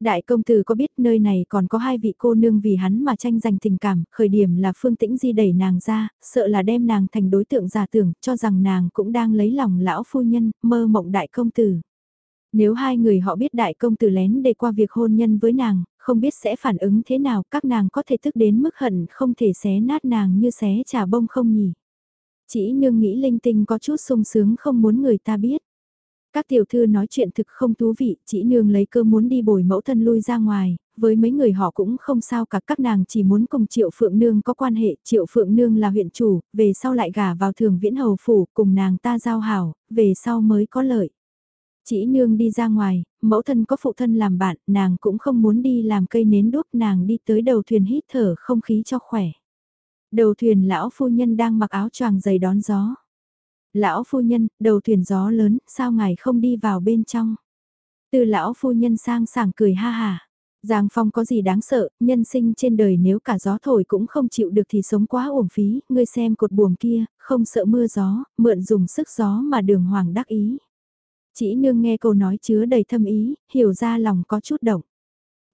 Đại công tử có biết nơi này còn có hai vị cô nương vì hắn mà tranh giành tình cảm, khởi điểm là Phương Tĩnh Di đẩy nàng ra, sợ là đem nàng thành đối tượng giả tưởng, cho rằng nàng cũng đang lấy lòng lão phu nhân, mơ mộng đại công tử. Nếu hai người họ biết đại công tử lén để qua việc hôn nhân với nàng, không biết sẽ phản ứng thế nào, các nàng có thể tức đến mức hận không thể xé nát nàng như xé trà bông không nhỉ. Chỉ nương nghĩ linh tinh có chút sung sướng không muốn người ta biết. Các tiểu thư nói chuyện thực không thú vị, chỉ nương lấy cơ muốn đi bồi mẫu thân lui ra ngoài, với mấy người họ cũng không sao cả các nàng chỉ muốn cùng Triệu Phượng Nương có quan hệ, Triệu Phượng Nương là huyện chủ, về sau lại gả vào thường viễn hầu phủ, cùng nàng ta giao hảo, về sau mới có lợi. Chỉ nương đi ra ngoài, mẫu thân có phụ thân làm bạn, nàng cũng không muốn đi làm cây nến đuốc nàng đi tới đầu thuyền hít thở không khí cho khỏe. Đầu thuyền lão phu nhân đang mặc áo choàng dày đón gió. Lão phu nhân, đầu thuyền gió lớn, sao ngài không đi vào bên trong? Từ lão phu nhân sang sảng cười ha hà. Giang Phong có gì đáng sợ, nhân sinh trên đời nếu cả gió thổi cũng không chịu được thì sống quá uổng phí, ngươi xem cột buồm kia, không sợ mưa gió, mượn dùng sức gió mà đường hoàng đắc ý. Chỉ nương nghe câu nói chứa đầy thâm ý, hiểu ra lòng có chút động.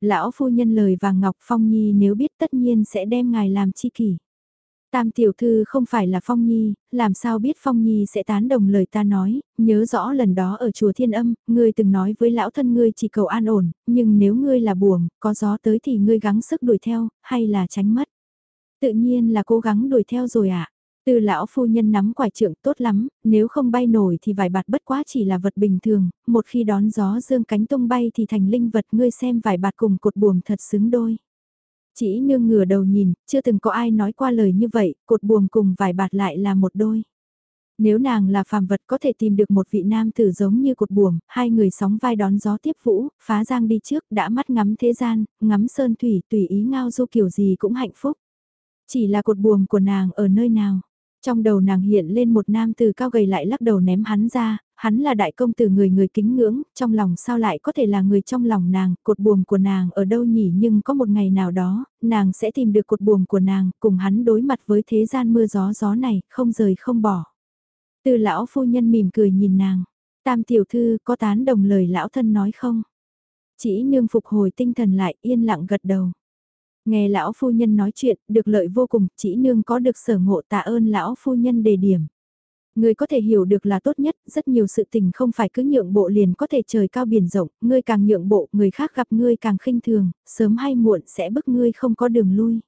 Lão phu nhân lời vàng ngọc Phong Nhi nếu biết tất nhiên sẽ đem ngài làm chi kỷ. Tam tiểu thư không phải là Phong Nhi, làm sao biết Phong Nhi sẽ tán đồng lời ta nói, nhớ rõ lần đó ở chùa Thiên Âm, ngươi từng nói với lão thân ngươi chỉ cầu an ổn, nhưng nếu ngươi là buồm, có gió tới thì ngươi gắng sức đuổi theo, hay là tránh mất. Tự nhiên là cố gắng đuổi theo rồi ạ. À? Từ lão phu nhân nắm quải trượng tốt lắm, nếu không bay nổi thì vải bạt bất quá chỉ là vật bình thường, một khi đón gió dương cánh tung bay thì thành linh vật ngươi xem vải bạt cùng cột buồm thật xứng đôi. Chỉ nương ngửa đầu nhìn, chưa từng có ai nói qua lời như vậy, cột buồm cùng vải bạt lại là một đôi. Nếu nàng là phàm vật có thể tìm được một vị nam tử giống như cột buồm, hai người sóng vai đón gió tiếp vũ, phá giang đi trước, đã mắt ngắm thế gian, ngắm sơn thủy, tùy ý ngao du kiểu gì cũng hạnh phúc. Chỉ là cột buồm của nàng ở nơi nào? Trong đầu nàng hiện lên một nam tử cao gầy lại lắc đầu ném hắn ra, hắn là đại công tử người người kính ngưỡng, trong lòng sao lại có thể là người trong lòng nàng, cột buồm của nàng ở đâu nhỉ nhưng có một ngày nào đó, nàng sẽ tìm được cột buồm của nàng, cùng hắn đối mặt với thế gian mưa gió gió này, không rời không bỏ. Từ lão phu nhân mỉm cười nhìn nàng, tam tiểu thư có tán đồng lời lão thân nói không? Chỉ nương phục hồi tinh thần lại yên lặng gật đầu. Nghe lão phu nhân nói chuyện, được lợi vô cùng, chỉ nương có được sở ngộ tạ ơn lão phu nhân đề điểm. Ngươi có thể hiểu được là tốt nhất, rất nhiều sự tình không phải cứ nhượng bộ liền có thể trời cao biển rộng, ngươi càng nhượng bộ, người khác gặp ngươi càng khinh thường, sớm hay muộn sẽ bức ngươi không có đường lui.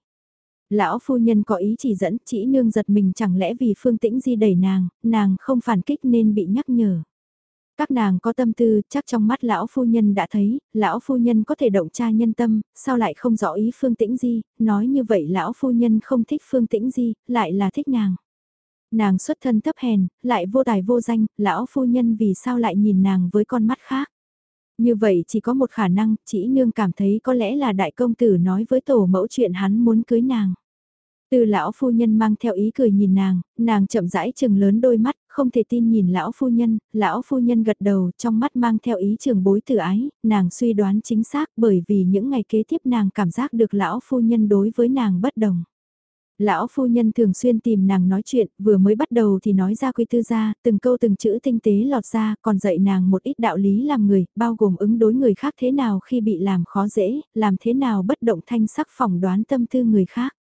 Lão phu nhân có ý chỉ dẫn, chỉ nương giật mình chẳng lẽ vì phương tĩnh di đẩy nàng, nàng không phản kích nên bị nhắc nhở. Các nàng có tâm tư, chắc trong mắt lão phu nhân đã thấy, lão phu nhân có thể động tra nhân tâm, sao lại không rõ ý Phương Tĩnh Di, nói như vậy lão phu nhân không thích Phương Tĩnh Di, lại là thích nàng. Nàng xuất thân thấp hèn, lại vô tài vô danh, lão phu nhân vì sao lại nhìn nàng với con mắt khác. Như vậy chỉ có một khả năng, chỉ nương cảm thấy có lẽ là đại công tử nói với tổ mẫu chuyện hắn muốn cưới nàng. Từ lão phu nhân mang theo ý cười nhìn nàng, nàng chậm rãi chừng lớn đôi mắt, không thể tin nhìn lão phu nhân, lão phu nhân gật đầu trong mắt mang theo ý trường bối tử ái, nàng suy đoán chính xác bởi vì những ngày kế tiếp nàng cảm giác được lão phu nhân đối với nàng bất đồng. Lão phu nhân thường xuyên tìm nàng nói chuyện, vừa mới bắt đầu thì nói ra quy tư ra, từng câu từng chữ tinh tế lọt ra, còn dạy nàng một ít đạo lý làm người, bao gồm ứng đối người khác thế nào khi bị làm khó dễ, làm thế nào bất động thanh sắc phỏng đoán tâm tư người khác.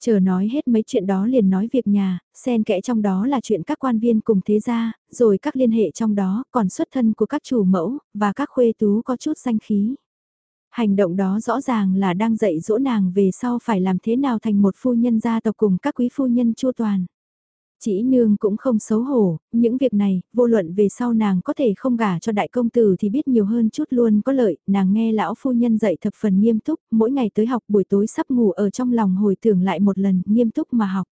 Chờ nói hết mấy chuyện đó liền nói việc nhà, xen kẽ trong đó là chuyện các quan viên cùng thế gia, rồi các liên hệ trong đó, còn xuất thân của các chủ mẫu, và các khuê tú có chút danh khí. Hành động đó rõ ràng là đang dạy dỗ nàng về sau phải làm thế nào thành một phu nhân gia tộc cùng các quý phu nhân chua toàn. Chỉ nương cũng không xấu hổ, những việc này, vô luận về sau nàng có thể không gả cho đại công tử thì biết nhiều hơn chút luôn có lợi, nàng nghe lão phu nhân dạy thập phần nghiêm túc, mỗi ngày tới học buổi tối sắp ngủ ở trong lòng hồi tưởng lại một lần, nghiêm túc mà học.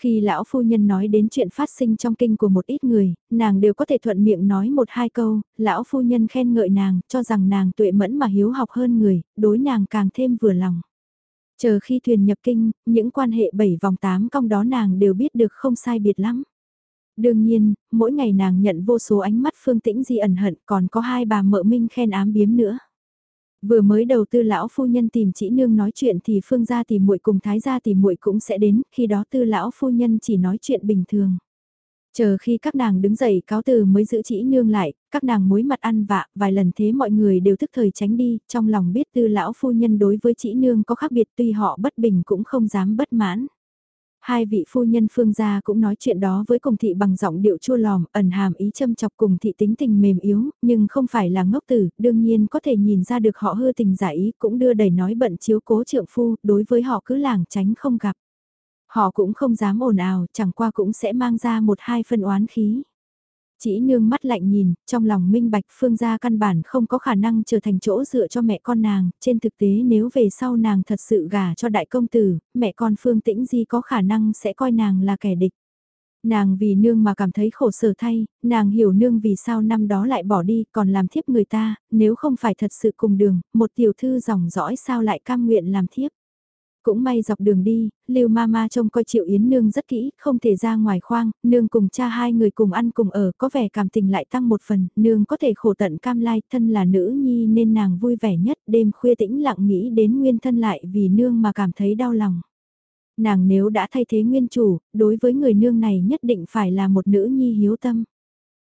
Khi lão phu nhân nói đến chuyện phát sinh trong kinh của một ít người, nàng đều có thể thuận miệng nói một hai câu, lão phu nhân khen ngợi nàng, cho rằng nàng tuệ mẫn mà hiếu học hơn người, đối nàng càng thêm vừa lòng. Chờ khi thuyền nhập kinh, những quan hệ bảy vòng tám cong đó nàng đều biết được không sai biệt lắm. đương nhiên, mỗi ngày nàng nhận vô số ánh mắt Phương Tĩnh Di ẩn hận còn có hai bà mợ minh khen ám biếm nữa. Vừa mới đầu tư lão phu nhân tìm chỉ nương nói chuyện thì phương gia tìm muội cùng thái gia tìm muội cũng sẽ đến, khi đó tư lão phu nhân chỉ nói chuyện bình thường. Chờ khi các nàng đứng dậy cáo từ mới giữ chỉ nương lại, các nàng mối mặt ăn vạ, vài lần thế mọi người đều thức thời tránh đi, trong lòng biết tư lão phu nhân đối với chỉ nương có khác biệt tuy họ bất bình cũng không dám bất mãn. Hai vị phu nhân phương gia cũng nói chuyện đó với cùng thị bằng giọng điệu chua lòm, ẩn hàm ý châm chọc cùng thị tính tình mềm yếu, nhưng không phải là ngốc tử, đương nhiên có thể nhìn ra được họ hư tình giả ý cũng đưa đầy nói bận chiếu cố trượng phu, đối với họ cứ làng tránh không gặp. Họ cũng không dám ồn ào, chẳng qua cũng sẽ mang ra một hai phân oán khí. Chỉ nương mắt lạnh nhìn, trong lòng minh bạch phương gia căn bản không có khả năng trở thành chỗ dựa cho mẹ con nàng, trên thực tế nếu về sau nàng thật sự gả cho đại công tử, mẹ con phương tĩnh di có khả năng sẽ coi nàng là kẻ địch. Nàng vì nương mà cảm thấy khổ sở thay, nàng hiểu nương vì sao năm đó lại bỏ đi còn làm thiếp người ta, nếu không phải thật sự cùng đường, một tiểu thư dòng dõi sao lại cam nguyện làm thiếp. Cũng may dọc đường đi, Lưu Mama trông coi Triệu Yến Nương rất kỹ, không thể ra ngoài khoang, Nương cùng cha hai người cùng ăn cùng ở, có vẻ cảm tình lại tăng một phần, Nương có thể khổ tận cam lai, thân là nữ nhi nên nàng vui vẻ nhất, đêm khuya tĩnh lặng nghĩ đến nguyên thân lại vì Nương mà cảm thấy đau lòng. Nàng nếu đã thay thế nguyên chủ, đối với người nương này nhất định phải là một nữ nhi hiếu tâm.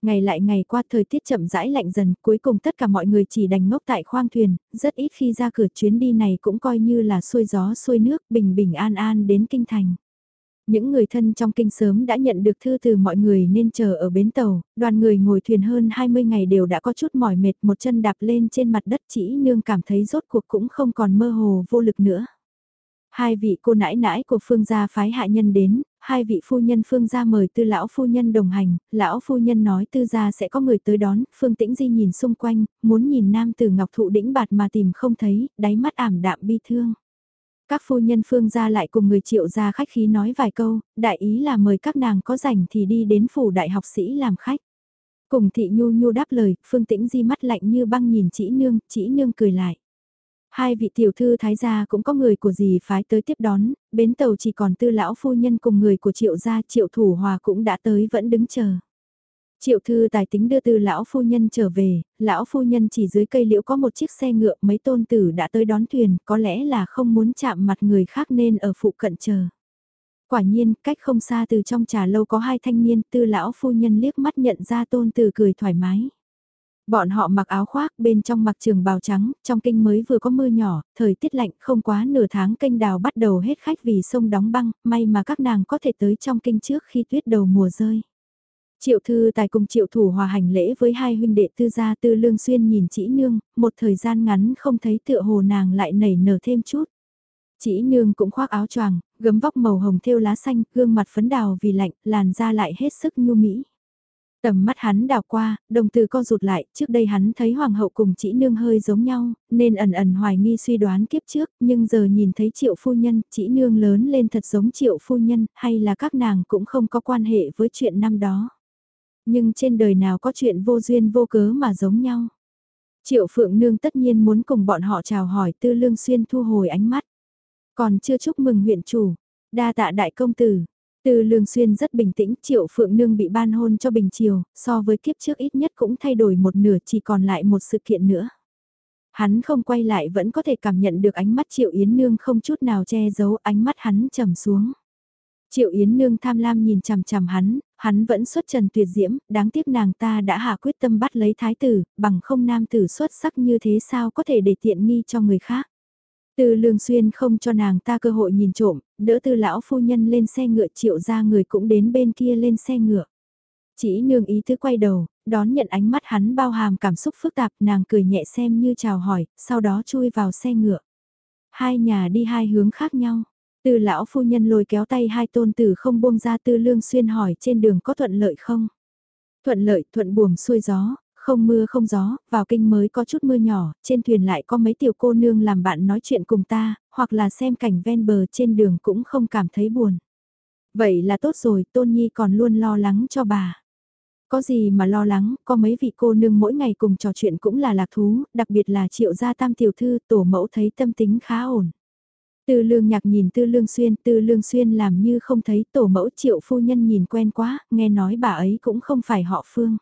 Ngày lại ngày qua thời tiết chậm rãi lạnh dần, cuối cùng tất cả mọi người chỉ đành ngốc tại khoang thuyền, rất ít khi ra cửa chuyến đi này cũng coi như là xuôi gió xuôi nước, bình bình an an đến kinh thành. Những người thân trong kinh sớm đã nhận được thư từ mọi người nên chờ ở bến tàu, đoàn người ngồi thuyền hơn 20 ngày đều đã có chút mỏi mệt một chân đạp lên trên mặt đất chỉ nương cảm thấy rốt cuộc cũng không còn mơ hồ vô lực nữa. Hai vị cô nãi nãi của phương gia phái hạ nhân đến, hai vị phu nhân phương gia mời tư lão phu nhân đồng hành, lão phu nhân nói tư gia sẽ có người tới đón, phương tĩnh di nhìn xung quanh, muốn nhìn nam từ ngọc thụ đĩnh bạt mà tìm không thấy, đáy mắt ảm đạm bi thương. Các phu nhân phương gia lại cùng người triệu gia khách khí nói vài câu, đại ý là mời các nàng có rảnh thì đi đến phủ đại học sĩ làm khách. Cùng thị nhu nhu đáp lời, phương tĩnh di mắt lạnh như băng nhìn chỉ nương, chỉ nương cười lại. Hai vị tiểu thư thái gia cũng có người của dì phái tới tiếp đón, bến tàu chỉ còn tư lão phu nhân cùng người của triệu gia triệu thủ hòa cũng đã tới vẫn đứng chờ. Triệu thư tài tính đưa tư lão phu nhân trở về, lão phu nhân chỉ dưới cây liễu có một chiếc xe ngựa mấy tôn tử đã tới đón thuyền, có lẽ là không muốn chạm mặt người khác nên ở phụ cận chờ. Quả nhiên, cách không xa từ trong trà lâu có hai thanh niên, tư lão phu nhân liếc mắt nhận ra tôn tử cười thoải mái. Bọn họ mặc áo khoác bên trong mặc trường bào trắng, trong kinh mới vừa có mưa nhỏ, thời tiết lạnh không quá nửa tháng kênh đào bắt đầu hết khách vì sông đóng băng, may mà các nàng có thể tới trong kinh trước khi tuyết đầu mùa rơi. Triệu thư tài cùng triệu thủ hòa hành lễ với hai huynh đệ tư gia tư lương xuyên nhìn chỉ nương, một thời gian ngắn không thấy tựa hồ nàng lại nảy nở thêm chút. Chỉ nương cũng khoác áo choàng, gấm vóc màu hồng thêu lá xanh, gương mặt phấn đào vì lạnh, làn da lại hết sức nhu mỹ. Tầm mắt hắn đào qua, đồng từ co rụt lại, trước đây hắn thấy hoàng hậu cùng chỉ nương hơi giống nhau, nên ẩn ẩn hoài nghi suy đoán kiếp trước, nhưng giờ nhìn thấy triệu phu nhân, chỉ nương lớn lên thật giống triệu phu nhân, hay là các nàng cũng không có quan hệ với chuyện năm đó. Nhưng trên đời nào có chuyện vô duyên vô cớ mà giống nhau. Triệu phượng nương tất nhiên muốn cùng bọn họ chào hỏi tư lương xuyên thu hồi ánh mắt. Còn chưa chúc mừng huyện chủ, đa tạ đại công tử, từ Lương Xuyên rất bình tĩnh, Triệu Phượng Nương bị ban hôn cho Bình Triều, so với kiếp trước ít nhất cũng thay đổi một nửa chỉ còn lại một sự kiện nữa. Hắn không quay lại vẫn có thể cảm nhận được ánh mắt Triệu Yến Nương không chút nào che giấu ánh mắt hắn trầm xuống. Triệu Yến Nương tham lam nhìn chằm chằm hắn, hắn vẫn xuất trần tuyệt diễm, đáng tiếc nàng ta đã hạ quyết tâm bắt lấy thái tử, bằng không nam tử xuất sắc như thế sao có thể để tiện nghi cho người khác. Từ lương xuyên không cho nàng ta cơ hội nhìn trộm, đỡ từ lão phu nhân lên xe ngựa triệu ra người cũng đến bên kia lên xe ngựa. Chỉ nương ý thứ quay đầu, đón nhận ánh mắt hắn bao hàm cảm xúc phức tạp nàng cười nhẹ xem như chào hỏi, sau đó chui vào xe ngựa. Hai nhà đi hai hướng khác nhau. Từ lão phu nhân lôi kéo tay hai tôn tử không buông ra tư lương xuyên hỏi trên đường có thuận lợi không? Thuận lợi, thuận buồm xuôi gió, không mưa không gió, vào kinh mới có chút mưa nhỏ, trên thuyền lại có mấy tiểu cô nương làm bạn nói chuyện cùng ta, hoặc là xem cảnh ven bờ trên đường cũng không cảm thấy buồn. Vậy là tốt rồi, Tôn Nhi còn luôn lo lắng cho bà. Có gì mà lo lắng, có mấy vị cô nương mỗi ngày cùng trò chuyện cũng là lạc thú, đặc biệt là triệu gia tam tiểu thư, tổ mẫu thấy tâm tính khá ổn. Tư lương nhạc nhìn tư lương xuyên, tư lương xuyên làm như không thấy tổ mẫu triệu phu nhân nhìn quen quá, nghe nói bà ấy cũng không phải họ phương.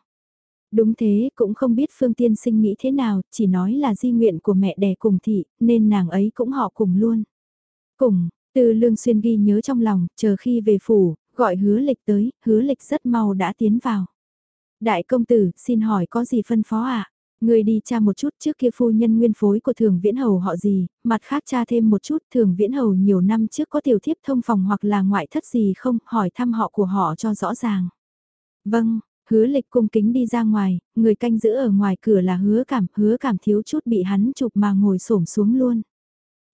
Đúng thế, cũng không biết phương tiên sinh nghĩ thế nào, chỉ nói là di nguyện của mẹ đẻ cùng thị, nên nàng ấy cũng họ cùng luôn. Cùng, từ lương xuyên ghi nhớ trong lòng, chờ khi về phủ, gọi hứa lịch tới, hứa lịch rất mau đã tiến vào. Đại công tử, xin hỏi có gì phân phó ạ? À? Người đi tra một chút trước kia phu nhân nguyên phối của thường viễn hầu họ gì, mặt khác tra thêm một chút thường viễn hầu nhiều năm trước có tiểu thiếp thông phòng hoặc là ngoại thất gì không, hỏi thăm họ của họ cho rõ ràng. Vâng, hứa lịch cung kính đi ra ngoài, người canh giữ ở ngoài cửa là hứa cảm, hứa cảm thiếu chút bị hắn chụp mà ngồi xổm xuống luôn.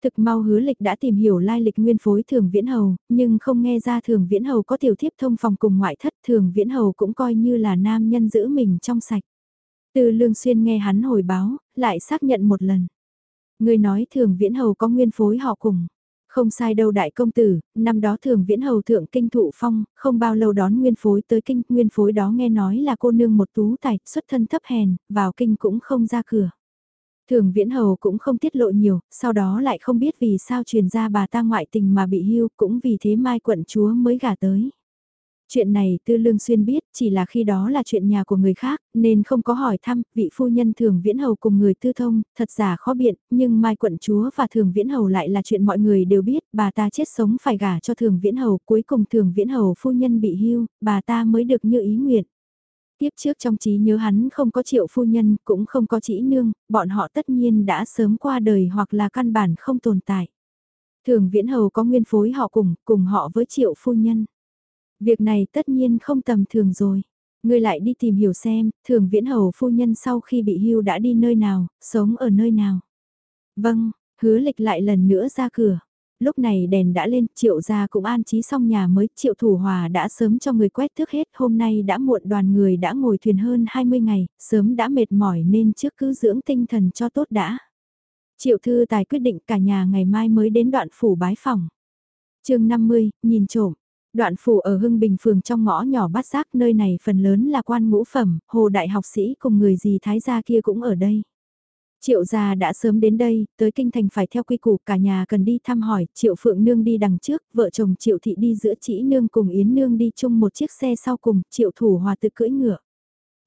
Thực mau hứa lịch đã tìm hiểu lai lịch nguyên phối thường viễn hầu, nhưng không nghe ra thường viễn hầu có tiểu thiếp thông phòng cùng ngoại thất thường viễn hầu cũng coi như là nam nhân giữ mình trong sạch. Từ lương xuyên nghe hắn hồi báo, lại xác nhận một lần. Người nói thường viễn hầu có nguyên phối họ cùng. Không sai đâu đại công tử, năm đó thường viễn hầu thượng kinh thụ phong, không bao lâu đón nguyên phối tới kinh, nguyên phối đó nghe nói là cô nương một tú tài, xuất thân thấp hèn, vào kinh cũng không ra cửa. Thường viễn hầu cũng không tiết lộ nhiều, sau đó lại không biết vì sao truyền ra bà ta ngoại tình mà bị hưu, cũng vì thế mai quận chúa mới gả tới. Chuyện này Tư Lương Xuyên biết chỉ là khi đó là chuyện nhà của người khác, nên không có hỏi thăm, vị phu nhân thường viễn hầu cùng người tư thông, thật giả khó biện, nhưng Mai quận chúa và thường viễn hầu lại là chuyện mọi người đều biết, bà ta chết sống phải gả cho thường viễn hầu, cuối cùng thường viễn hầu phu nhân bị hưu, bà ta mới được như ý nguyện. Tiếp trước trong trí nhớ hắn không có triệu phu nhân, cũng không có chỉ nương, bọn họ tất nhiên đã sớm qua đời hoặc là căn bản không tồn tại. Thường viễn hầu có nguyên phối họ cùng, cùng họ với triệu phu nhân. Việc này tất nhiên không tầm thường rồi. Ngươi lại đi tìm hiểu xem, thường viễn hầu phu nhân sau khi bị hưu đã đi nơi nào, sống ở nơi nào. Vâng, hứa lịch lại lần nữa ra cửa. Lúc này đèn đã lên, triệu gia cũng an trí xong nhà mới, triệu thủ hòa đã sớm cho người quét thước hết, hôm nay đã muộn đoàn người đã ngồi thuyền hơn 20 ngày, sớm đã mệt mỏi nên trước cứ dưỡng tinh thần cho tốt đã. Triệu thư tài quyết định cả nhà ngày mai mới đến đoạn phủ bái phòng. chương 50, nhìn trộm. Đoạn phủ ở Hưng Bình phường trong ngõ nhỏ bát giác nơi này phần lớn là quan ngũ phẩm, hồ đại học sĩ cùng người gì thái gia kia cũng ở đây. Triệu gia đã sớm đến đây, tới kinh thành phải theo quy củ cả nhà cần đi thăm hỏi, Triệu Phượng Nương đi đằng trước, vợ chồng Triệu Thị đi giữa chỉ Nương cùng Yến Nương đi chung một chiếc xe sau cùng, Triệu Thủ Hòa tự cưỡi ngựa.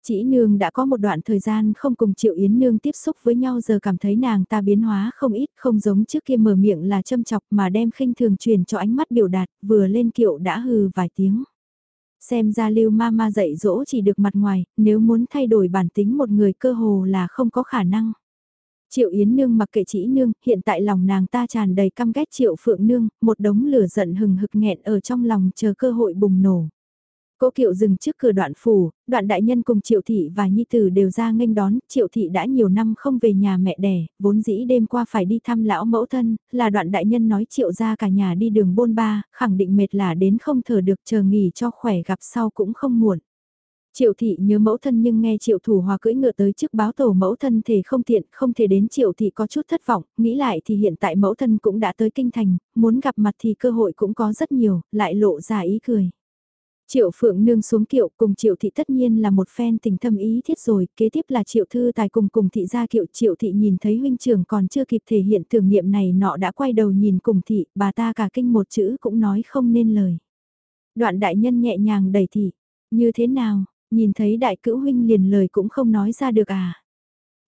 Chỉ nương đã có một đoạn thời gian không cùng Triệu Yến nương tiếp xúc với nhau giờ cảm thấy nàng ta biến hóa không ít, không giống trước kia mở miệng là châm chọc mà đem khinh thường truyền cho ánh mắt biểu đạt, vừa lên kiệu đã hừ vài tiếng. Xem ra lưu ma ma dạy dỗ chỉ được mặt ngoài, nếu muốn thay đổi bản tính một người cơ hồ là không có khả năng. Triệu Yến Nương mặc kệ chỉ nương, hiện tại lòng nàng ta tràn đầy căm ghét Triệu Phượng Nương, một đống lửa giận hừng hực nghẹn ở trong lòng chờ cơ hội bùng nổ. Cố kiệu dừng trước cửa đoạn phủ, đoạn đại nhân cùng triệu thị và nhi tử đều ra nghênh đón, triệu thị đã nhiều năm không về nhà mẹ đẻ, vốn dĩ đêm qua phải đi thăm lão mẫu thân, là đoạn đại nhân nói triệu ra cả nhà đi đường bôn ba, khẳng định mệt là đến không thở được chờ nghỉ cho khỏe gặp sau cũng không muộn. Triệu thị nhớ mẫu thân nhưng nghe triệu thủ hòa cưỡi ngựa tới trước báo tổ mẫu thân thể không tiện, không thể đến triệu thị có chút thất vọng, nghĩ lại thì hiện tại mẫu thân cũng đã tới kinh thành, muốn gặp mặt thì cơ hội cũng có rất nhiều, lại lộ ra ý cười. Triệu Phượng Nương xuống kiệu cùng Triệu Thị tất nhiên là một phen tình thâm ý thiết rồi, kế tiếp là Triệu Thư Tài cùng cùng Thị ra kiệu Triệu Thị nhìn thấy huynh trưởng còn chưa kịp thể hiện tưởng niệm này nọ đã quay đầu nhìn cùng Thị, bà ta cả kinh một chữ cũng nói không nên lời. Đoạn đại nhân nhẹ nhàng đẩy Thị, như thế nào, nhìn thấy đại cữu huynh liền lời cũng không nói ra được à.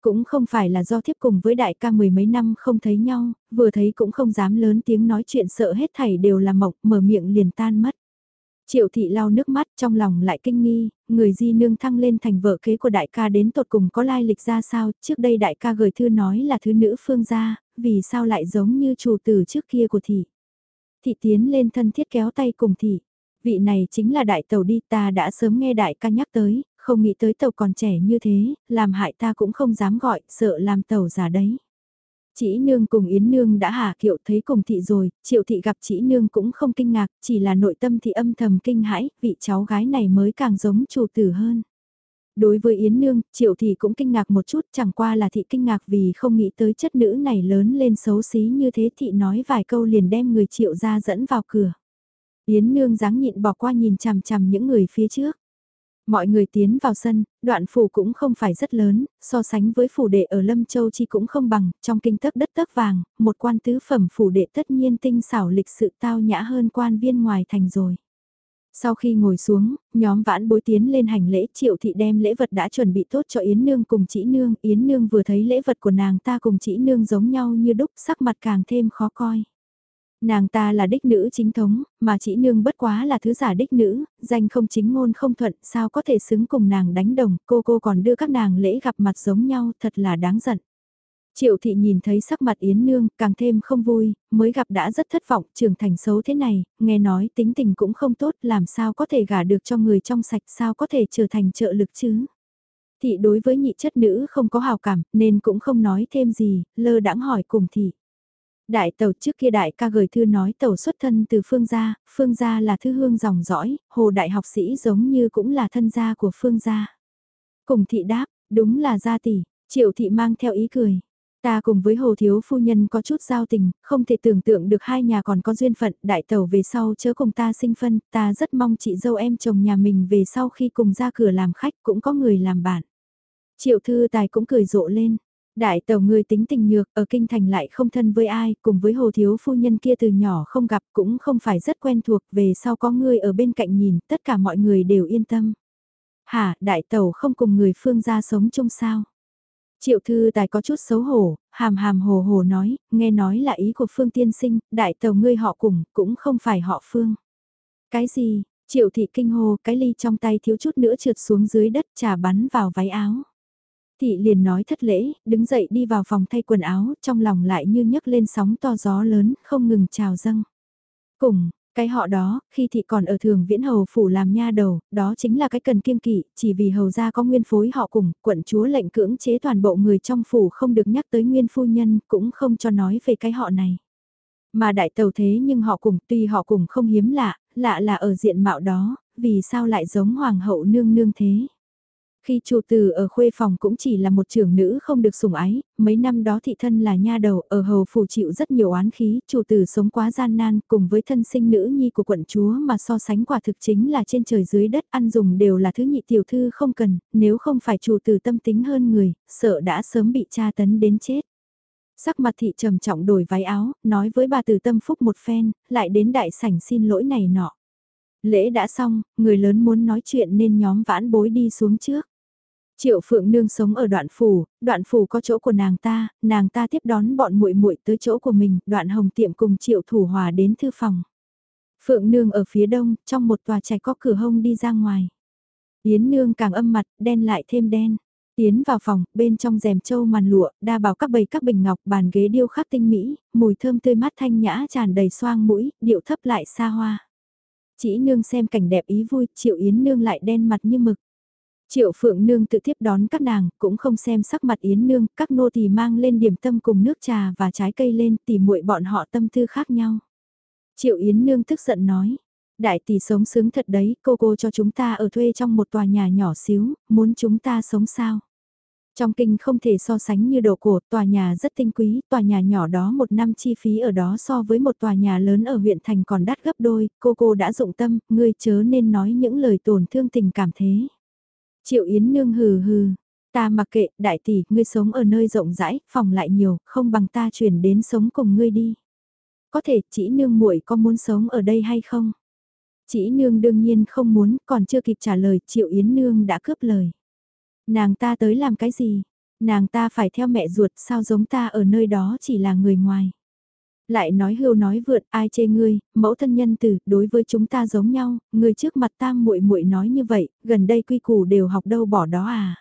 Cũng không phải là do thiếp cùng với đại ca mười mấy năm không thấy nhau, vừa thấy cũng không dám lớn tiếng nói chuyện sợ hết thảy đều là mộc, mở miệng liền tan mất. Triệu thị lau nước mắt trong lòng lại kinh nghi, người di nương thăng lên thành vợ kế của đại ca đến tột cùng có lai lịch ra sao, trước đây đại ca gửi thư nói là thứ nữ phương gia, vì sao lại giống như chủ tử trước kia của thị. Thị tiến lên thân thiết kéo tay cùng thị, vị này chính là đại tàu đi ta đã sớm nghe đại ca nhắc tới, không nghĩ tới tàu còn trẻ như thế, làm hại ta cũng không dám gọi, sợ làm tàu giả đấy. Chỉ nương cùng Yến nương đã hạ kiệu thấy cùng thị rồi, triệu thị gặp chỉ nương cũng không kinh ngạc, chỉ là nội tâm thị âm thầm kinh hãi, vị cháu gái này mới càng giống chủ tử hơn. Đối với Yến Nương, Triệu Thị cũng kinh ngạc một chút, chẳng qua là Thị kinh ngạc vì không nghĩ tới chất nữ này lớn lên xấu xí như thế Thị nói vài câu liền đem người Triệu ra dẫn vào cửa. Yến Nương dáng nhịn bỏ qua nhìn chằm chằm những người phía trước. Mọi người tiến vào sân, đoạn phủ cũng không phải rất lớn, so sánh với phủ đệ ở Lâm Châu Chi cũng không bằng, trong kinh tấc đất tấc vàng, một quan tứ phẩm phủ đệ tất nhiên tinh xảo lịch sự tao nhã hơn quan viên ngoài thành rồi. Sau khi ngồi xuống, nhóm vãn bối tiến lên hành lễ triệu thị đem lễ vật đã chuẩn bị tốt cho Yến Nương cùng chỉ Nương. Yến Nương vừa thấy lễ vật của nàng ta cùng chỉ Nương giống nhau như đúc sắc mặt càng thêm khó coi. Nàng ta là đích nữ chính thống, mà chỉ nương bất quá là thứ giả đích nữ, danh không chính ngôn không thuận, sao có thể xứng cùng nàng đánh đồng, cô cô còn đưa các nàng lễ gặp mặt giống nhau, thật là đáng giận. Triệu thị nhìn thấy sắc mặt Yến Nương càng thêm không vui, mới gặp đã rất thất vọng, trưởng thành xấu thế này, nghe nói tính tình cũng không tốt, làm sao có thể gả được cho người trong sạch, sao có thể trở thành trợ lực chứ. Thị đối với nhị chất nữ không có hào cảm, nên cũng không nói thêm gì, lơ đãng hỏi cùng thị. Đại tàu trước kia đại ca gửi thư nói tàu xuất thân từ phương gia, phương gia là thư hương dòng dõi, hồ đại học sĩ giống như cũng là thân gia của phương gia. Cùng thị đáp, đúng là gia tỷ, triệu thị mang theo ý cười. Ta cùng với hồ thiếu phu nhân có chút giao tình, không thể tưởng tượng được hai nhà còn có duyên phận, đại tàu về sau chớ cùng ta sinh phân, ta rất mong chị dâu em chồng nhà mình về sau khi cùng ra cửa làm khách cũng có người làm bạn. Triệu thư tài cũng cười rộ lên, Đại tàu người tính tình nhược, ở kinh thành lại không thân với ai, cùng với hồ thiếu phu nhân kia từ nhỏ không gặp cũng không phải rất quen thuộc, về sau có người ở bên cạnh nhìn, tất cả mọi người đều yên tâm. Hả, đại tàu không cùng người phương gia sống chung sao? Triệu thư tài có chút xấu hổ, hàm hàm hồ hồ nói, nghe nói là ý của phương tiên sinh, đại tàu ngươi họ cùng, cũng không phải họ phương. Cái gì, triệu thị kinh hồ, cái ly trong tay thiếu chút nữa trượt xuống dưới đất trà bắn vào váy áo. Thị liền nói thất lễ, đứng dậy đi vào phòng thay quần áo, trong lòng lại như nhấc lên sóng to gió lớn, không ngừng trào dâng. Cùng, cái họ đó, khi thị còn ở thường viễn hầu phủ làm nha đầu, đó chính là cái cần kiêng kỵ, chỉ vì hầu gia có nguyên phối họ cùng, quận chúa lệnh cưỡng chế toàn bộ người trong phủ không được nhắc tới nguyên phu nhân, cũng không cho nói về cái họ này. Mà đại tàu thế nhưng họ cùng, tuy họ cùng không hiếm lạ, lạ là ở diện mạo đó, vì sao lại giống hoàng hậu nương nương thế. Khi chủ tử ở khuê phòng cũng chỉ là một trưởng nữ không được sủng ái, mấy năm đó thị thân là nha đầu ở hầu phủ chịu rất nhiều oán khí, chủ tử sống quá gian nan cùng với thân sinh nữ nhi của quận chúa mà so sánh quả thực chính là trên trời dưới đất ăn dùng đều là thứ nhị tiểu thư không cần, nếu không phải chủ tử tâm tính hơn người, sợ đã sớm bị tra tấn đến chết. Sắc mặt thị trầm trọng đổi váy áo, nói với bà từ tâm phúc một phen, lại đến đại sảnh xin lỗi này nọ. Lễ đã xong, người lớn muốn nói chuyện nên nhóm vãn bối đi xuống trước. Triệu Phượng Nương sống ở đoạn phủ, đoạn phủ có chỗ của nàng ta, nàng ta tiếp đón bọn muội muội tới chỗ của mình, đoạn hồng tiệm cùng Triệu Thủ Hòa đến thư phòng. Phượng Nương ở phía đông, trong một tòa trạch có cửa hông đi ra ngoài. Yến Nương càng âm mặt, đen lại thêm đen. Tiến vào phòng, bên trong rèm châu màn lụa, đa bảo các bầy các bình ngọc, bàn ghế điêu khắc tinh mỹ, mùi thơm tươi mát thanh nhã tràn đầy xoang mũi, điệu thấp lại xa hoa. Chỉ nương xem cảnh đẹp ý vui, triệu yến nương lại đen mặt như mực. Triệu Phượng Nương tự tiếp đón các nàng, cũng không xem sắc mặt Yến Nương, các nô tỳ mang lên điểm tâm cùng nước trà và trái cây lên tỉ muội bọn họ tâm tư khác nhau. Triệu Yến Nương tức giận nói, đại tỷ sống sướng thật đấy, cô cô cho chúng ta ở thuê trong một tòa nhà nhỏ xíu, muốn chúng ta sống sao? Trong kinh không thể so sánh như đồ cổ, tòa nhà rất tinh quý, tòa nhà nhỏ đó một năm chi phí ở đó so với một tòa nhà lớn ở huyện thành còn đắt gấp đôi, cô cô đã dụng tâm, ngươi chớ nên nói những lời tổn thương tình cảm thế. Triệu Yến Nương hừ hừ, ta mặc kệ, đại tỷ, ngươi sống ở nơi rộng rãi, phòng lại nhiều, không bằng ta chuyển đến sống cùng ngươi đi. Có thể, chỉ nương muội có muốn sống ở đây hay không? Chỉ nương đương nhiên không muốn, còn chưa kịp trả lời, Triệu Yến Nương đã cướp lời. Nàng ta tới làm cái gì? Nàng ta phải theo mẹ ruột sao giống ta ở nơi đó chỉ là người ngoài lại nói hưu nói vượt, ai chê ngươi, mẫu thân nhân tử, đối với chúng ta giống nhau, người trước mặt tam muội muội nói như vậy, gần đây quy củ đều học đâu bỏ đó à.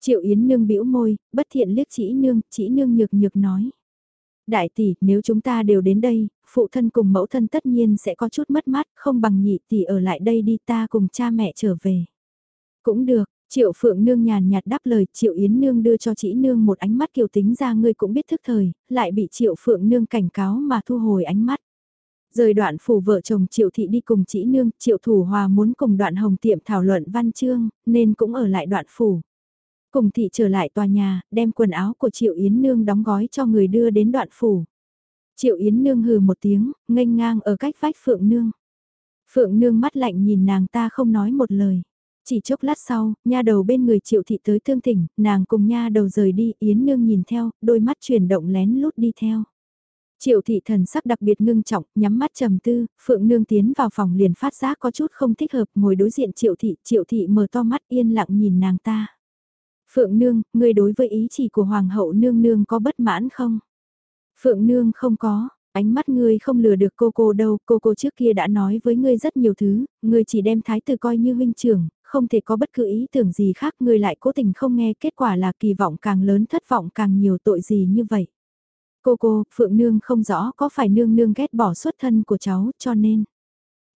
Triệu Yến nương bĩu môi, bất thiện liếc chỉ nương, chỉ nương nhược nhược nói. Đại tỷ, nếu chúng ta đều đến đây, phụ thân cùng mẫu thân tất nhiên sẽ có chút mất mát, không bằng nhị tỷ ở lại đây đi ta cùng cha mẹ trở về. Cũng được, Triệu Phượng Nương nhàn nhạt đáp lời, Triệu Yến Nương đưa cho chị Nương một ánh mắt kiều tính ra ngươi cũng biết thức thời, lại bị Triệu Phượng Nương cảnh cáo mà thu hồi ánh mắt. Rời đoạn phủ vợ chồng Triệu Thị đi cùng chị Nương, Triệu Thủ Hòa muốn cùng đoạn hồng tiệm thảo luận văn chương, nên cũng ở lại đoạn phủ. Cùng Thị trở lại tòa nhà, đem quần áo của Triệu Yến Nương đóng gói cho người đưa đến đoạn phủ. Triệu Yến Nương hừ một tiếng, nghênh ngang ở cách vách Phượng Nương. Phượng Nương mắt lạnh nhìn nàng ta không nói một lời. Chỉ chốc lát sau, nha đầu bên người triệu thị tới thương tỉnh, nàng cùng nha đầu rời đi, Yến Nương nhìn theo, đôi mắt chuyển động lén lút đi theo. Triệu thị thần sắc đặc biệt ngưng trọng, nhắm mắt trầm tư, Phượng Nương tiến vào phòng liền phát giác có chút không thích hợp, ngồi đối diện Triệu thị, Triệu thị mở to mắt yên lặng nhìn nàng ta. Phượng Nương, ngươi đối với ý chỉ của Hoàng hậu Nương Nương có bất mãn không? Phượng Nương không có, ánh mắt ngươi không lừa được cô cô đâu, cô cô trước kia đã nói với ngươi rất nhiều thứ, ngươi chỉ đem thái tử coi như huynh trưởng, không thể có bất cứ ý tưởng gì khác, ngươi lại cố tình không nghe, kết quả là kỳ vọng càng lớn thất vọng càng nhiều tội gì như vậy. Cô cô, Phượng Nương không rõ có phải Nương Nương ghét bỏ xuất thân của cháu, cho nên.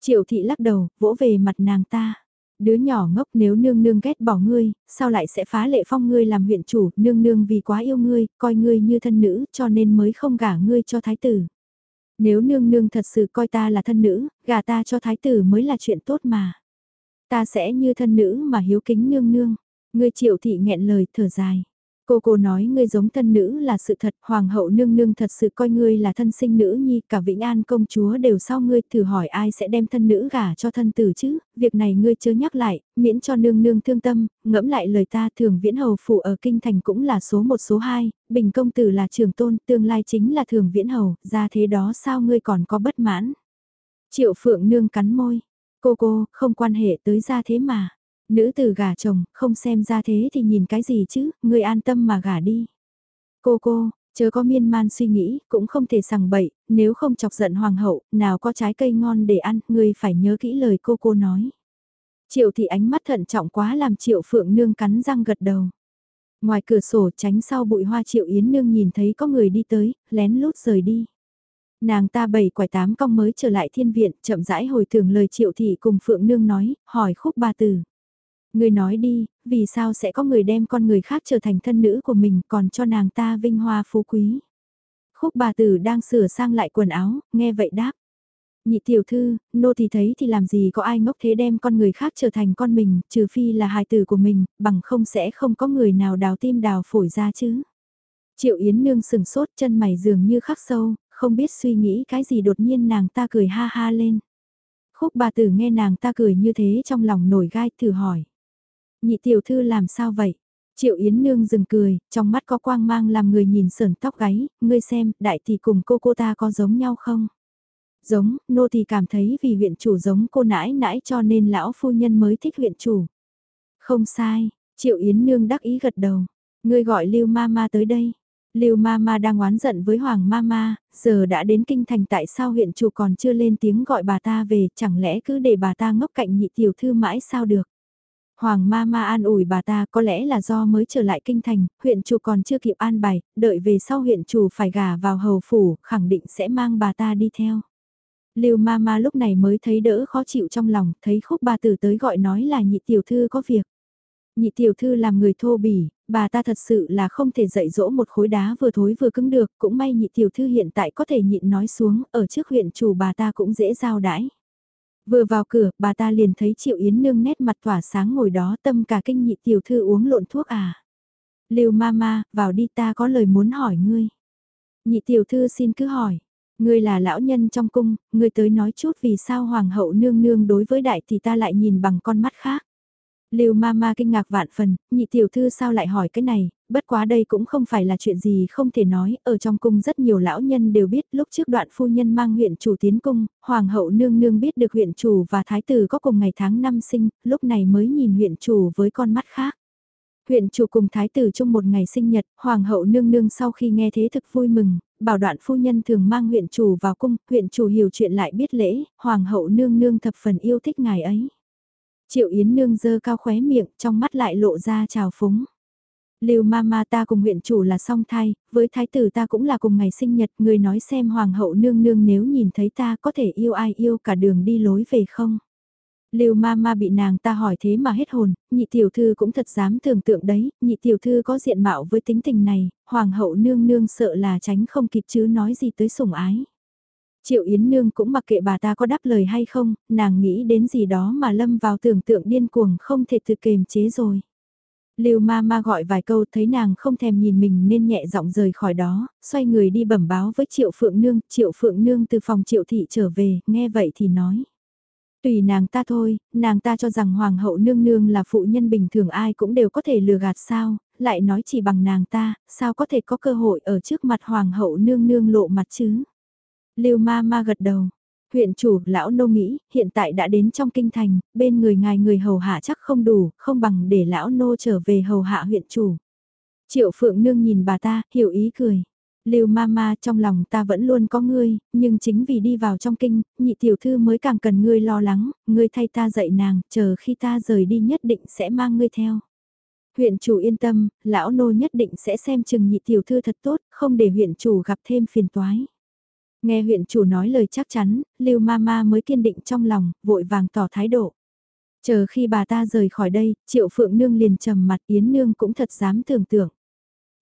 Triệu thị lắc đầu, vỗ về mặt nàng ta. Đứa nhỏ ngốc nếu nương nương ghét bỏ ngươi, sao lại sẽ phá lệ phong ngươi làm huyện chủ, nương nương vì quá yêu ngươi, coi ngươi như thân nữ, cho nên mới không gả ngươi cho thái tử. Nếu nương nương thật sự coi ta là thân nữ, gả ta cho thái tử mới là chuyện tốt mà. Ta sẽ như thân nữ mà hiếu kính nương nương. Ngươi triệu thị nghẹn lời thở dài. Cô cô nói ngươi giống thân nữ là sự thật, hoàng hậu nương nương thật sự coi ngươi là thân sinh nữ nhi, cả Vĩnh An công chúa đều sau ngươi, thử hỏi ai sẽ đem thân nữ gả cho thân tử chứ, việc này ngươi chớ nhắc lại, miễn cho nương nương thương tâm, ngẫm lại lời ta thường viễn hầu phụ ở kinh thành cũng là số một số hai, bình công tử là trường tôn, tương lai chính là thường viễn hầu, ra thế đó sao ngươi còn có bất mãn. Triệu phượng nương cắn môi, cô cô, không quan hệ tới ra thế mà. Nữ tử gả chồng, không xem ra thế thì nhìn cái gì chứ, người an tâm mà gả đi. Cô cô, chớ có miên man suy nghĩ, cũng không thể sằng bậy, nếu không chọc giận hoàng hậu, nào có trái cây ngon để ăn, người phải nhớ kỹ lời cô cô nói. Triệu thị ánh mắt thận trọng quá làm triệu phượng nương cắn răng gật đầu. Ngoài cửa sổ tránh sau bụi hoa triệu yến nương nhìn thấy có người đi tới, lén lút rời đi. Nàng ta bảy quải tám cong mới trở lại thiên viện, chậm rãi hồi tưởng lời triệu thị cùng phượng nương nói, hỏi khúc ba tử. Người nói đi, vì sao sẽ có người đem con người khác trở thành thân nữ của mình còn cho nàng ta vinh hoa phú quý. Khúc bà tử đang sửa sang lại quần áo, nghe vậy đáp. Nhị tiểu thư, nô thì thấy thì làm gì có ai ngốc thế đem con người khác trở thành con mình, trừ phi là hài tử của mình, bằng không sẽ không có người nào đào tim đào phổi ra chứ. Triệu Yến Nương sừng sốt chân mày dường như khắc sâu, không biết suy nghĩ cái gì đột nhiên nàng ta cười ha ha lên. Khúc bà tử nghe nàng ta cười như thế trong lòng nổi gai thử hỏi. Nhị tiểu thư làm sao vậy? Triệu Yến Nương dừng cười, trong mắt có quang mang làm người nhìn sờn tóc gáy, ngươi xem, đại tỷ cùng cô cô ta có giống nhau không? Giống, nô thì cảm thấy vì huyện chủ giống cô nãi nãi cho nên lão phu nhân mới thích huyện chủ. Không sai, Triệu Yến Nương đắc ý gật đầu. Ngươi gọi Lưu ma ma tới đây. Lưu Mama đang oán giận với Hoàng Mama, giờ đã đến kinh thành tại sao huyện chủ còn chưa lên tiếng gọi bà ta về, chẳng lẽ cứ để bà ta ngốc cạnh nhị tiểu thư mãi sao được? Hoàng Mama an ủi bà ta có lẽ là do mới trở lại kinh thành, huyện chủ còn chưa kịp an bài, đợi về sau huyện chủ phải gả vào hầu phủ, khẳng định sẽ mang bà ta đi theo. Lưu Mama lúc này mới thấy đỡ khó chịu trong lòng, thấy khúc bà tử tới gọi nói là nhị tiểu thư có việc. Nhị tiểu thư làm người thô bỉ, bà ta thật sự là không thể dạy dỗ một khối đá vừa thối vừa cứng được, cũng may nhị tiểu thư hiện tại có thể nhịn nói xuống, ở trước huyện chủ bà ta cũng dễ giao đãi. Vừa vào cửa, bà ta liền thấy Triệu Yến Nương nét mặt tỏa sáng ngồi đó tâm cả kinh nhị tiểu thư uống lộn thuốc à. Lưu mama, vào đi ta có lời muốn hỏi ngươi. Nhị tiểu thư xin cứ hỏi. Ngươi là lão nhân trong cung, ngươi tới nói chút vì sao hoàng hậu nương nương đối với đại thì ta lại nhìn bằng con mắt khác. Lưu Mama kinh ngạc vạn phần, nhị tiểu thư sao lại hỏi cái này, bất quá đây cũng không phải là chuyện gì không thể nói, ở trong cung rất nhiều lão nhân đều biết lúc trước đoạn phu nhân mang huyện chủ tiến cung, hoàng hậu nương nương biết được huyện chủ và thái tử có cùng ngày tháng năm sinh, lúc này mới nhìn huyện chủ với con mắt khác. Huyện chủ cùng thái tử chung một ngày sinh nhật, hoàng hậu nương nương sau khi nghe thế thực vui mừng, bảo đoạn phu nhân thường mang huyện chủ vào cung, huyện chủ hiểu chuyện lại biết lễ, hoàng hậu nương nương thập phần yêu thích ngài ấy. Triệu Yến Nương dơ cao khóe miệng, trong mắt lại lộ ra trào phúng. Lưu Mama ta cùng huyện chủ là song thai, với thái tử ta cũng là cùng ngày sinh nhật, người nói xem hoàng hậu nương nương nếu nhìn thấy ta có thể yêu ai yêu cả đường đi lối về không. Lưu Mama bị nàng ta hỏi thế mà hết hồn, nhị tiểu thư cũng thật dám tưởng tượng đấy, nhị tiểu thư có diện mạo với tính tình này, hoàng hậu nương nương sợ là tránh không kịp chứ nói gì tới sủng ái. Triệu Yến Nương cũng mặc kệ bà ta có đáp lời hay không, nàng nghĩ đến gì đó mà lâm vào tưởng tượng điên cuồng không thể tự kềm chế rồi. Lưu ma ma gọi vài câu thấy nàng không thèm nhìn mình nên nhẹ giọng rời khỏi đó, xoay người đi bẩm báo với Triệu Phượng Nương, Triệu Phượng Nương từ phòng Triệu Thị trở về, nghe vậy thì nói. Tùy nàng ta thôi, nàng ta cho rằng hoàng hậu nương nương là phụ nhân bình thường ai cũng đều có thể lừa gạt sao, lại nói chỉ bằng nàng ta, sao có thể có cơ hội ở trước mặt hoàng hậu nương nương lộ mặt chứ. Lưu ma ma gật đầu. Huyện chủ, lão nô nghĩ, hiện tại đã đến trong kinh thành, bên người ngài người hầu hạ chắc không đủ, không bằng để lão nô trở về hầu hạ huyện chủ. Triệu phượng nương nhìn bà ta, hiểu ý cười. Lưu Mama trong lòng ta vẫn luôn có ngươi, nhưng chính vì đi vào trong kinh, nhị tiểu thư mới càng cần ngươi lo lắng, ngươi thay ta dạy nàng, chờ khi ta rời đi nhất định sẽ mang ngươi theo. Huyện chủ yên tâm, lão nô nhất định sẽ xem chừng nhị tiểu thư thật tốt, không để huyện chủ gặp thêm phiền toái. Nghe huyện chủ nói lời chắc chắn, Lưu Mama mới kiên định trong lòng, vội vàng tỏ thái độ. Chờ khi bà ta rời khỏi đây, Triệu Phượng Nương liền trầm mặt Yến Nương cũng thật dám tưởng tượng.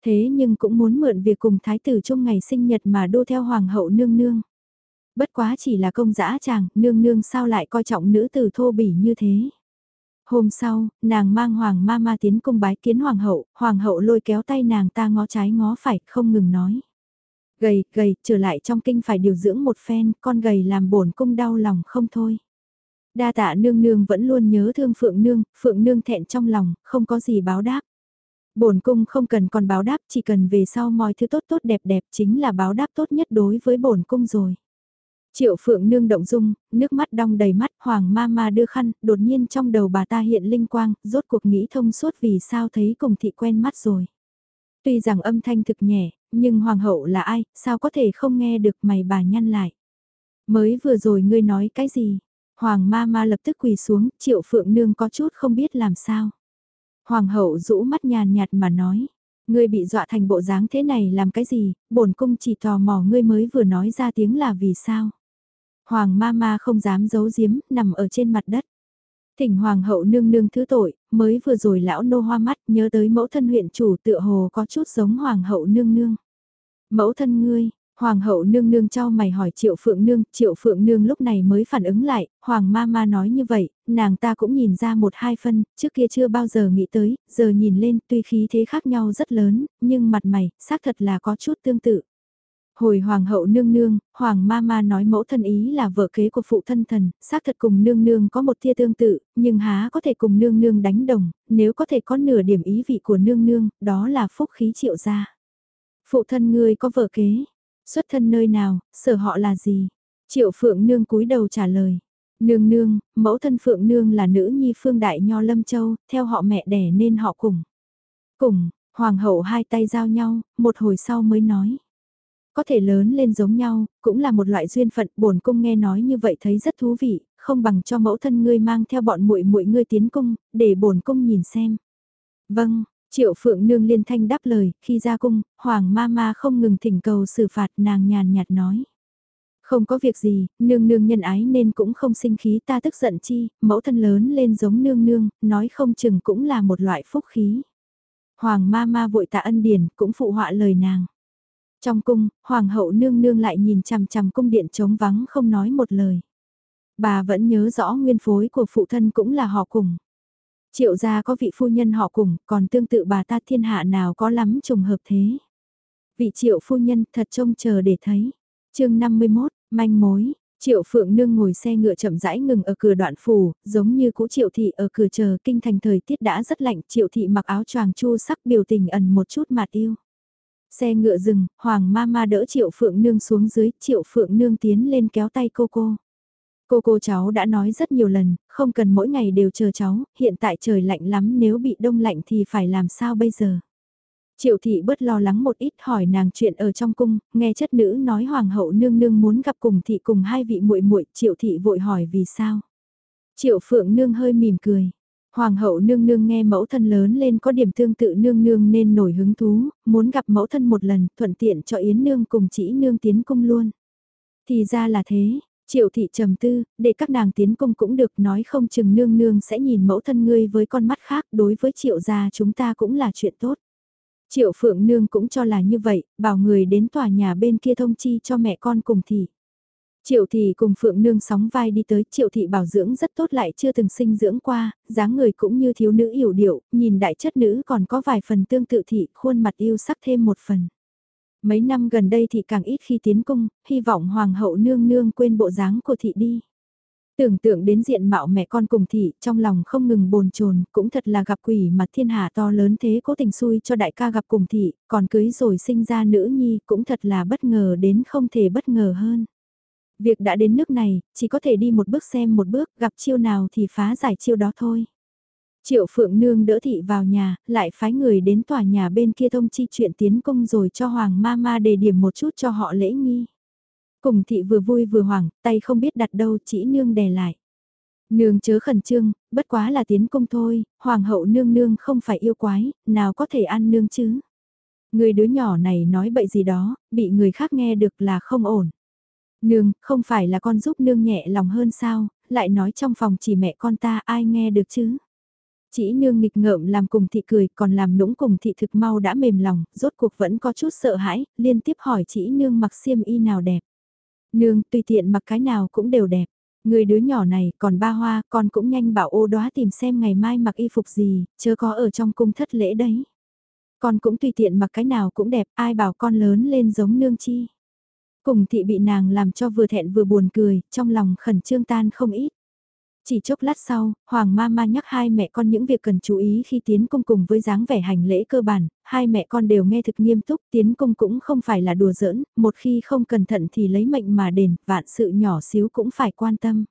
Thế nhưng cũng muốn mượn việc cùng thái tử chung ngày sinh nhật mà đô theo hoàng hậu nương nương. Bất quá chỉ là công dã chàng, nương nương sao lại coi trọng nữ tử thô bỉ như thế. Hôm sau, nàng mang hoàng ma ma tiến cung bái kiến hoàng hậu, hoàng hậu lôi kéo tay nàng ta ngó trái ngó phải, không ngừng nói. Gầy, gầy, trở lại trong kinh phải điều dưỡng một phen, con gầy làm bổn cung đau lòng không thôi. Đa tạ nương nương vẫn luôn nhớ thương phượng nương, phượng nương thẹn trong lòng, không có gì báo đáp bổn cung không cần còn báo đáp, chỉ cần về sau mọi thứ tốt tốt đẹp đẹp chính là báo đáp tốt nhất đối với bổn cung rồi. Triệu Phượng nương động dung, nước mắt đong đầy mắt, Hoàng ma ma đưa khăn, đột nhiên trong đầu bà ta hiện linh quang, rốt cuộc nghĩ thông suốt vì sao thấy cùng thị quen mắt rồi. Tuy rằng âm thanh thực nhẹ, nhưng Hoàng hậu là ai, sao có thể không nghe được mày bà nhăn lại. Mới vừa rồi ngươi nói cái gì? Hoàng ma ma lập tức quỳ xuống, Triệu Phượng nương có chút không biết làm sao. Hoàng hậu rũ mắt nhàn nhạt mà nói, ngươi bị dọa thành bộ dáng thế này làm cái gì, bổn cung chỉ tò mò ngươi mới vừa nói ra tiếng là vì sao. Hoàng ma ma không dám giấu giếm, nằm ở trên mặt đất. Thỉnh hoàng hậu nương nương thứ tội, mới vừa rồi lão nô hoa mắt nhớ tới mẫu thân huyện chủ tựa hồ có chút giống hoàng hậu nương nương. Mẫu thân ngươi, Hoàng hậu nương nương cho mày hỏi triệu phượng nương, triệu phượng nương lúc này mới phản ứng lại, hoàng ma ma nói như vậy, nàng ta cũng nhìn ra một hai phân, trước kia chưa bao giờ nghĩ tới, giờ nhìn lên tuy khí thế khác nhau rất lớn, nhưng mặt mày, xác thật là có chút tương tự. Hồi hoàng hậu nương nương, hoàng ma ma nói mẫu thân ý là vợ kế của phụ thân thần, xác thật cùng nương nương có một tia tương tự, nhưng há có thể cùng nương nương đánh đồng, nếu có thể có nửa điểm ý vị của nương nương, đó là phúc khí triệu gia. Phụ thân ngươi có vợ kế, Xuất thân nơi nào, sở họ là gì? Triệu Phượng Nương cúi đầu trả lời. Nương nương, mẫu thân Phượng Nương là nữ nhi phương đại nho Lâm Châu, theo họ mẹ đẻ nên họ cùng. Cùng, hoàng hậu hai tay giao nhau, một hồi sau mới nói. Có thể lớn lên giống nhau, cũng là một loại duyên phận, bổn cung nghe nói như vậy thấy rất thú vị, không bằng cho mẫu thân ngươi mang theo bọn muội muội ngươi tiến cung, để bổn cung nhìn xem. Vâng, Triệu Phượng Nương liên thanh đáp lời, khi ra cung, Hoàng ma ma không ngừng thỉnh cầu xử phạt nàng nhàn nhạt nói. Không có việc gì, nương nương nhân ái nên cũng không sinh khí ta tức giận chi, mẫu thân lớn lên giống nương nương, nói không chừng cũng là một loại phúc khí. Hoàng ma ma vội tạ ân điển, cũng phụ họa lời nàng. Trong cung, Hoàng hậu nương nương lại nhìn chằm chằm cung điện trống vắng không nói một lời. Bà vẫn nhớ rõ nguyên phối của phụ thân cũng là họ cùng. Triệu gia có vị phu nhân họ cùng, còn tương tự bà ta thiên hạ nào có lắm trùng hợp thế. Vị triệu phu nhân thật trông chờ để thấy. chương 51, manh mối, Triệu Phượng Nương ngồi xe ngựa chậm rãi ngừng ở cửa đoạn phủ, giống như cũ Triệu Thị ở cửa chờ kinh thành thời tiết đã rất lạnh, Triệu Thị mặc áo choàng chu sắc biểu tình ẩn một chút mạt yêu. Xe ngựa dừng, Hoàng mama đỡ Triệu Phượng Nương xuống dưới, Triệu Phượng Nương tiến lên kéo tay cô cô. Cô cô cháu đã nói rất nhiều lần, không cần mỗi ngày đều chờ cháu, hiện tại trời lạnh lắm nếu bị đông lạnh thì phải làm sao bây giờ. Triệu thị bớt lo lắng một ít hỏi nàng chuyện ở trong cung, nghe chất nữ nói hoàng hậu nương nương muốn gặp cùng thị cùng hai vị muội muội, triệu thị vội hỏi vì sao. Triệu phượng nương hơi mỉm cười. Hoàng hậu nương nương nghe mẫu thân lớn lên có điểm tương tự nương nương nên nổi hứng thú, muốn gặp mẫu thân một lần, thuận tiện cho Yến nương cùng chỉ nương tiến cung luôn. Thì ra là thế, Triệu thị trầm tư, để các nàng tiến cung cũng được nói không chừng nương nương sẽ nhìn mẫu thân ngươi với con mắt khác đối với triệu gia chúng ta cũng là chuyện tốt. Triệu phượng nương cũng cho là như vậy, bảo người đến tòa nhà bên kia thông chi cho mẹ con cùng thị. Triệu thị cùng phượng nương sóng vai đi tới triệu thị bảo dưỡng rất tốt lại chưa từng sinh dưỡng qua, dáng người cũng như thiếu nữ yểu điệu, nhìn đại chất nữ còn có vài phần tương tự thị, khuôn mặt yêu sắc thêm một phần. Mấy năm gần đây thì càng ít khi tiến cung, hy vọng hoàng hậu nương nương quên bộ dáng của thị đi. Tưởng tượng đến diện mạo mẹ con cùng thị, trong lòng không ngừng bồn chồn cũng thật là gặp quỷ mà thiên hạ to lớn thế cố tình xui cho đại ca gặp cùng thị, còn cưới rồi sinh ra nữ nhi cũng thật là bất ngờ đến không thể bất ngờ hơn. Việc đã đến nước này, chỉ có thể đi một bước xem một bước, gặp chiêu nào thì phá giải chiêu đó thôi. Triệu Phượng Nương đỡ thị vào nhà, lại phái người đến tòa nhà bên kia thông chi chuyện tiến công rồi cho Hoàng ma ma đề điểm một chút cho họ lễ nghi. Cùng thị vừa vui vừa hoảng, tay không biết đặt đâu chỉ nương đè lại. Nương chớ khẩn trương, bất quá là tiến công thôi, hoàng hậu nương nương không phải yêu quái, nào có thể ăn nương chứ. Người đứa nhỏ này nói bậy gì đó, bị người khác nghe được là không ổn. Nương, không phải là con giúp nương nhẹ lòng hơn sao, lại nói trong phòng chỉ mẹ con ta ai nghe được chứ. Chỉ nương nghịch ngợm làm cùng thị cười còn làm nũng cùng thị thực mau đã mềm lòng, rốt cuộc vẫn có chút sợ hãi, liên tiếp hỏi chỉ nương mặc xiêm y nào đẹp. Nương, tùy tiện mặc cái nào cũng đều đẹp. Người đứa nhỏ này còn ba hoa, con cũng nhanh bảo ô đóa tìm xem ngày mai mặc y phục gì, chớ có ở trong cung thất lễ đấy. Con cũng tùy tiện mặc cái nào cũng đẹp, ai bảo con lớn lên giống nương chi. Cùng thị bị nàng làm cho vừa thẹn vừa buồn cười, trong lòng khẩn trương tan không ít. Chỉ chốc lát sau, Hoàng ma ma nhắc hai mẹ con những việc cần chú ý khi tiến công cùng với dáng vẻ hành lễ cơ bản, hai mẹ con đều nghe thực nghiêm túc, tiến công cũng không phải là đùa giỡn, một khi không cẩn thận thì lấy mệnh mà đền, vạn sự nhỏ xíu cũng phải quan tâm.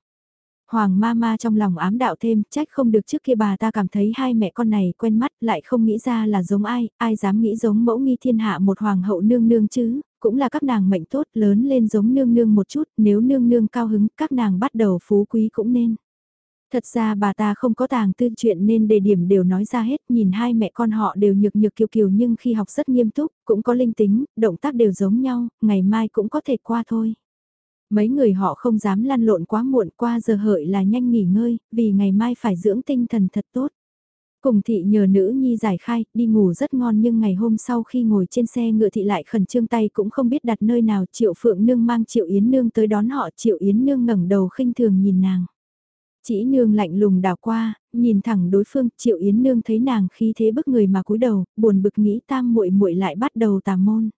Hoàng ma ma trong lòng ám đạo thêm, trách không được trước kia bà ta cảm thấy hai mẹ con này quen mắt lại không nghĩ ra là giống ai, ai dám nghĩ giống mẫu nghi thiên hạ một hoàng hậu nương nương chứ, cũng là các nàng mệnh tốt lớn lên giống nương nương một chút, nếu nương nương cao hứng các nàng bắt đầu phú quý cũng nên. Thật ra bà ta không có tàng tư chuyện nên đề điểm đều nói ra hết, nhìn hai mẹ con họ đều nhược nhược kiều kiều nhưng khi học rất nghiêm túc, cũng có linh tính, động tác đều giống nhau, ngày mai cũng có thể qua thôi. Mấy người họ không dám lăn lộn quá muộn qua giờ hợi là nhanh nghỉ ngơi, vì ngày mai phải dưỡng tinh thần thật tốt. Cùng thị nhờ nữ nhi giải khai, đi ngủ rất ngon nhưng ngày hôm sau khi ngồi trên xe ngựa thị lại khẩn trương tay cũng không biết đặt nơi nào Triệu Phượng Nương mang Triệu Yến Nương tới đón họ Triệu Yến Nương ngẩng đầu khinh thường nhìn nàng. Chỉ nương lạnh lùng đảo qua, nhìn thẳng đối phương, Triệu Yến nương thấy nàng khí thế bức người mà cúi đầu, buồn bực nghĩ tam muội muội lại bắt đầu tà môn.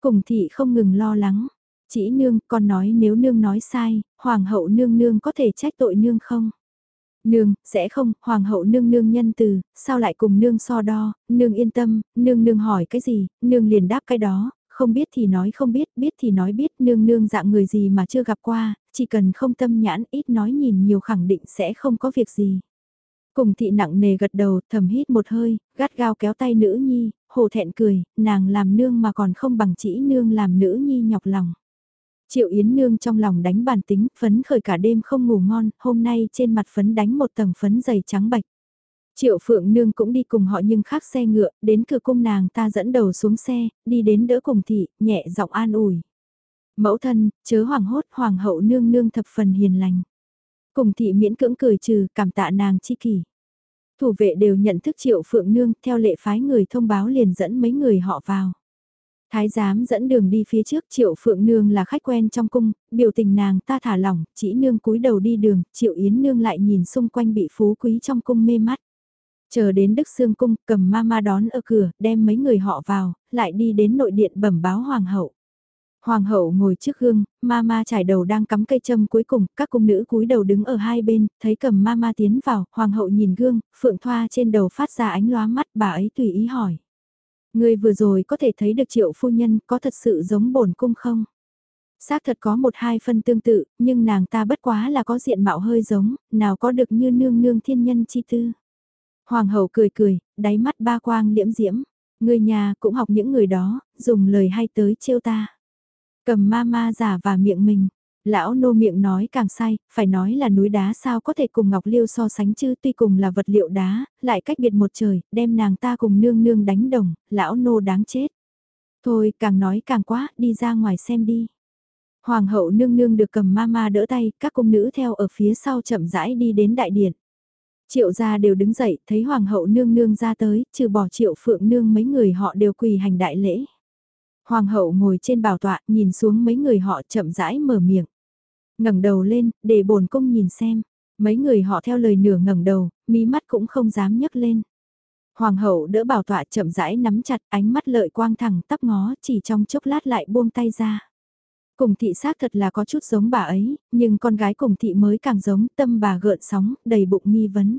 Cùng thị không ngừng lo lắng, chỉ nương, con nói nếu nương nói sai, hoàng hậu nương nương có thể trách tội nương không? Nương, sẽ không, hoàng hậu nương nương nhân từ, sao lại cùng nương so đo, nương yên tâm, nương nương hỏi cái gì, nương liền đáp cái đó, không biết thì nói không biết, biết thì nói biết, nương nương dạng người gì mà chưa gặp qua, chỉ cần không tâm nhãn ít nói nhìn nhiều khẳng định sẽ không có việc gì. Cùng thị nặng nề gật đầu, thầm hít một hơi, gắt gao kéo tay nữ nhi, hồ thẹn cười, nàng làm nương mà còn không bằng chỉ nương làm nữ nhi nhọc lòng. Triệu Yến Nương trong lòng đánh bản tính, phấn khởi cả đêm không ngủ ngon, hôm nay trên mặt phấn đánh một tầng phấn dày trắng bạch. Triệu Phượng Nương cũng đi cùng họ nhưng khác xe ngựa, đến cửa cung nàng ta dẫn đầu xuống xe, đi đến đỡ cùng thị, nhẹ giọng an ủi. Mẫu thân, chớ hoàng hốt, hoàng hậu nương nương thập phần hiền lành. Cùng thị miễn cưỡng cười trừ, cảm tạ nàng chi kỷ. Thủ vệ đều nhận thức Triệu Phượng Nương, theo lệ phái người thông báo liền dẫn mấy người họ vào. Thái giám dẫn đường đi phía trước Triệu Phượng Nương là khách quen trong cung, biểu tình nàng ta thả lỏng, chỉ nương cúi đầu đi đường, Triệu Yến Nương lại nhìn xung quanh bị phú quý trong cung mê mắt. Chờ đến Đức Sương Cung, cầm ma ma đón ở cửa, đem mấy người họ vào, lại đi đến nội điện bẩm báo hoàng hậu. Hoàng hậu ngồi trước gương, ma ma trải đầu đang cắm cây châm cuối cùng, các cung nữ cúi đầu đứng ở hai bên, thấy cầm ma ma tiến vào, hoàng hậu nhìn gương, phượng thoa trên đầu phát ra ánh lóa mắt, bà ấy tùy ý hỏi. Người vừa rồi có thể thấy được triệu phu nhân có thật sự giống bổn cung không? Xác thật có một hai phân tương tự, nhưng nàng ta bất quá là có diện mạo hơi giống, nào có được như nương nương thiên nhân chi tư. Hoàng hậu cười cười, đáy mắt ba quang liễm diễm. Người nhà cũng học những người đó, dùng lời hay tới trêu ta. Cầm ma ma giả và miệng mình. Lão nô miệng nói càng sai, phải nói là núi đá sao có thể cùng ngọc liêu so sánh chứ tuy cùng là vật liệu đá, lại cách biệt một trời, đem nàng ta cùng nương nương đánh đồng, lão nô đáng chết. Thôi càng nói càng quá, đi ra ngoài xem đi. Hoàng hậu nương nương được cầm ma ma đỡ tay, các cung nữ theo ở phía sau chậm rãi đi đến đại điện. Triệu gia đều đứng dậy, thấy hoàng hậu nương nương ra tới, trừ bỏ triệu phượng nương mấy người họ đều quỳ hành đại lễ. Hoàng hậu ngồi trên bảo tọa, nhìn xuống mấy người họ chậm rãi mở miệng ngẩng đầu lên, để bổn cung nhìn xem. Mấy người họ theo lời nửa ngẩng đầu, mí mắt cũng không dám nhấc lên. Hoàng hậu đỡ bảo tọa chậm rãi nắm chặt ánh mắt lợi quang thẳng tắp ngó chỉ trong chốc lát lại buông tay ra. Cùng thị xác thật là có chút giống bà ấy, nhưng con gái cùng thị mới càng giống, tâm bà gợn sóng, đầy bụng nghi vấn.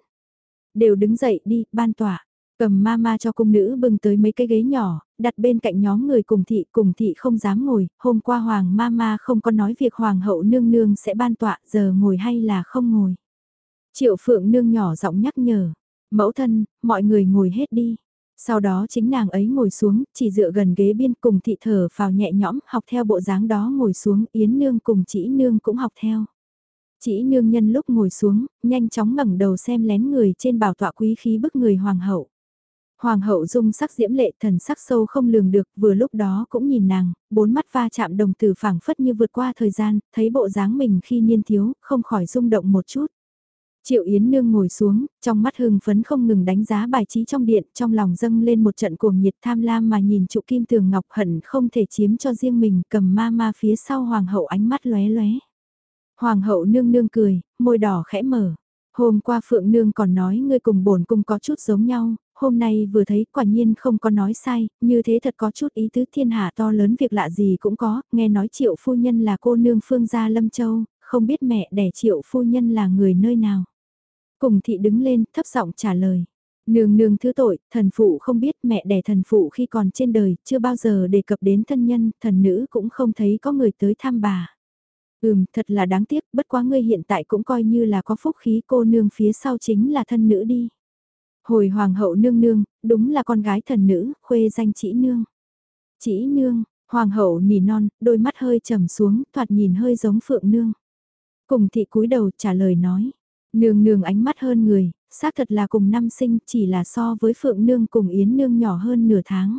Đều đứng dậy đi, ban tỏa. Cầm ma ma cho cung nữ bưng tới mấy cái ghế nhỏ, đặt bên cạnh nhóm người cùng thị, cùng thị không dám ngồi, hôm qua hoàng ma ma không có nói việc hoàng hậu nương nương sẽ ban tọa, giờ ngồi hay là không ngồi. Triệu phượng nương nhỏ giọng nhắc nhở, mẫu thân, mọi người ngồi hết đi. Sau đó chính nàng ấy ngồi xuống, chỉ dựa gần ghế biên cùng thị thở vào nhẹ nhõm, học theo bộ dáng đó ngồi xuống, Yến Nương cùng chỉ Nương cũng học theo. Chỉ Nương nhân lúc ngồi xuống, nhanh chóng ngẩng đầu xem lén người trên bảo tọa quý khí bức người hoàng hậu. Hoàng hậu dung sắc diễm lệ thần sắc sâu không lường được, vừa lúc đó cũng nhìn nàng, bốn mắt va chạm đồng tử phảng phất như vượt qua thời gian, thấy bộ dáng mình khi niên thiếu, không khỏi rung động một chút. Triệu Yến Nương ngồi xuống, trong mắt hưng phấn không ngừng đánh giá bài trí trong điện, trong lòng dâng lên một trận cuồng nhiệt tham lam mà nhìn trụ kim tường ngọc hận không thể chiếm cho riêng mình cầm ma ma phía sau hoàng hậu ánh mắt lóe lóe. Hoàng hậu nương nương cười, môi đỏ khẽ mở. Hôm qua Phượng Nương còn nói ngươi cùng bổn cung có chút giống nhau, hôm nay vừa thấy quả nhiên không có nói sai, như thế thật có chút ý tứ thiên hạ to lớn việc lạ gì cũng có, nghe nói triệu phu nhân là cô nương phương gia Lâm Châu, không biết mẹ đẻ triệu phu nhân là người nơi nào. Cùng thị đứng lên, thấp giọng trả lời. Nương nương thứ tội, thần phụ không biết mẹ đẻ thần phụ khi còn trên đời, chưa bao giờ đề cập đến thân nhân, thần nữ cũng không thấy có người tới thăm bà. Ừm, thật là đáng tiếc, bất quá ngươi hiện tại cũng coi như là có phúc khí cô nương phía sau chính là thân nữ đi. Hồi hoàng hậu nương nương, đúng là con gái thần nữ, khuê danh chỉ nương. Chỉ nương, hoàng hậu nỉ non, đôi mắt hơi trầm xuống, thoạt nhìn hơi giống phượng nương. Cùng thị cúi đầu trả lời nói, Nương nương ánh mắt hơn người, xác thật là cùng năm sinh chỉ là so với Phượng nương cùng Yến nương nhỏ hơn nửa tháng.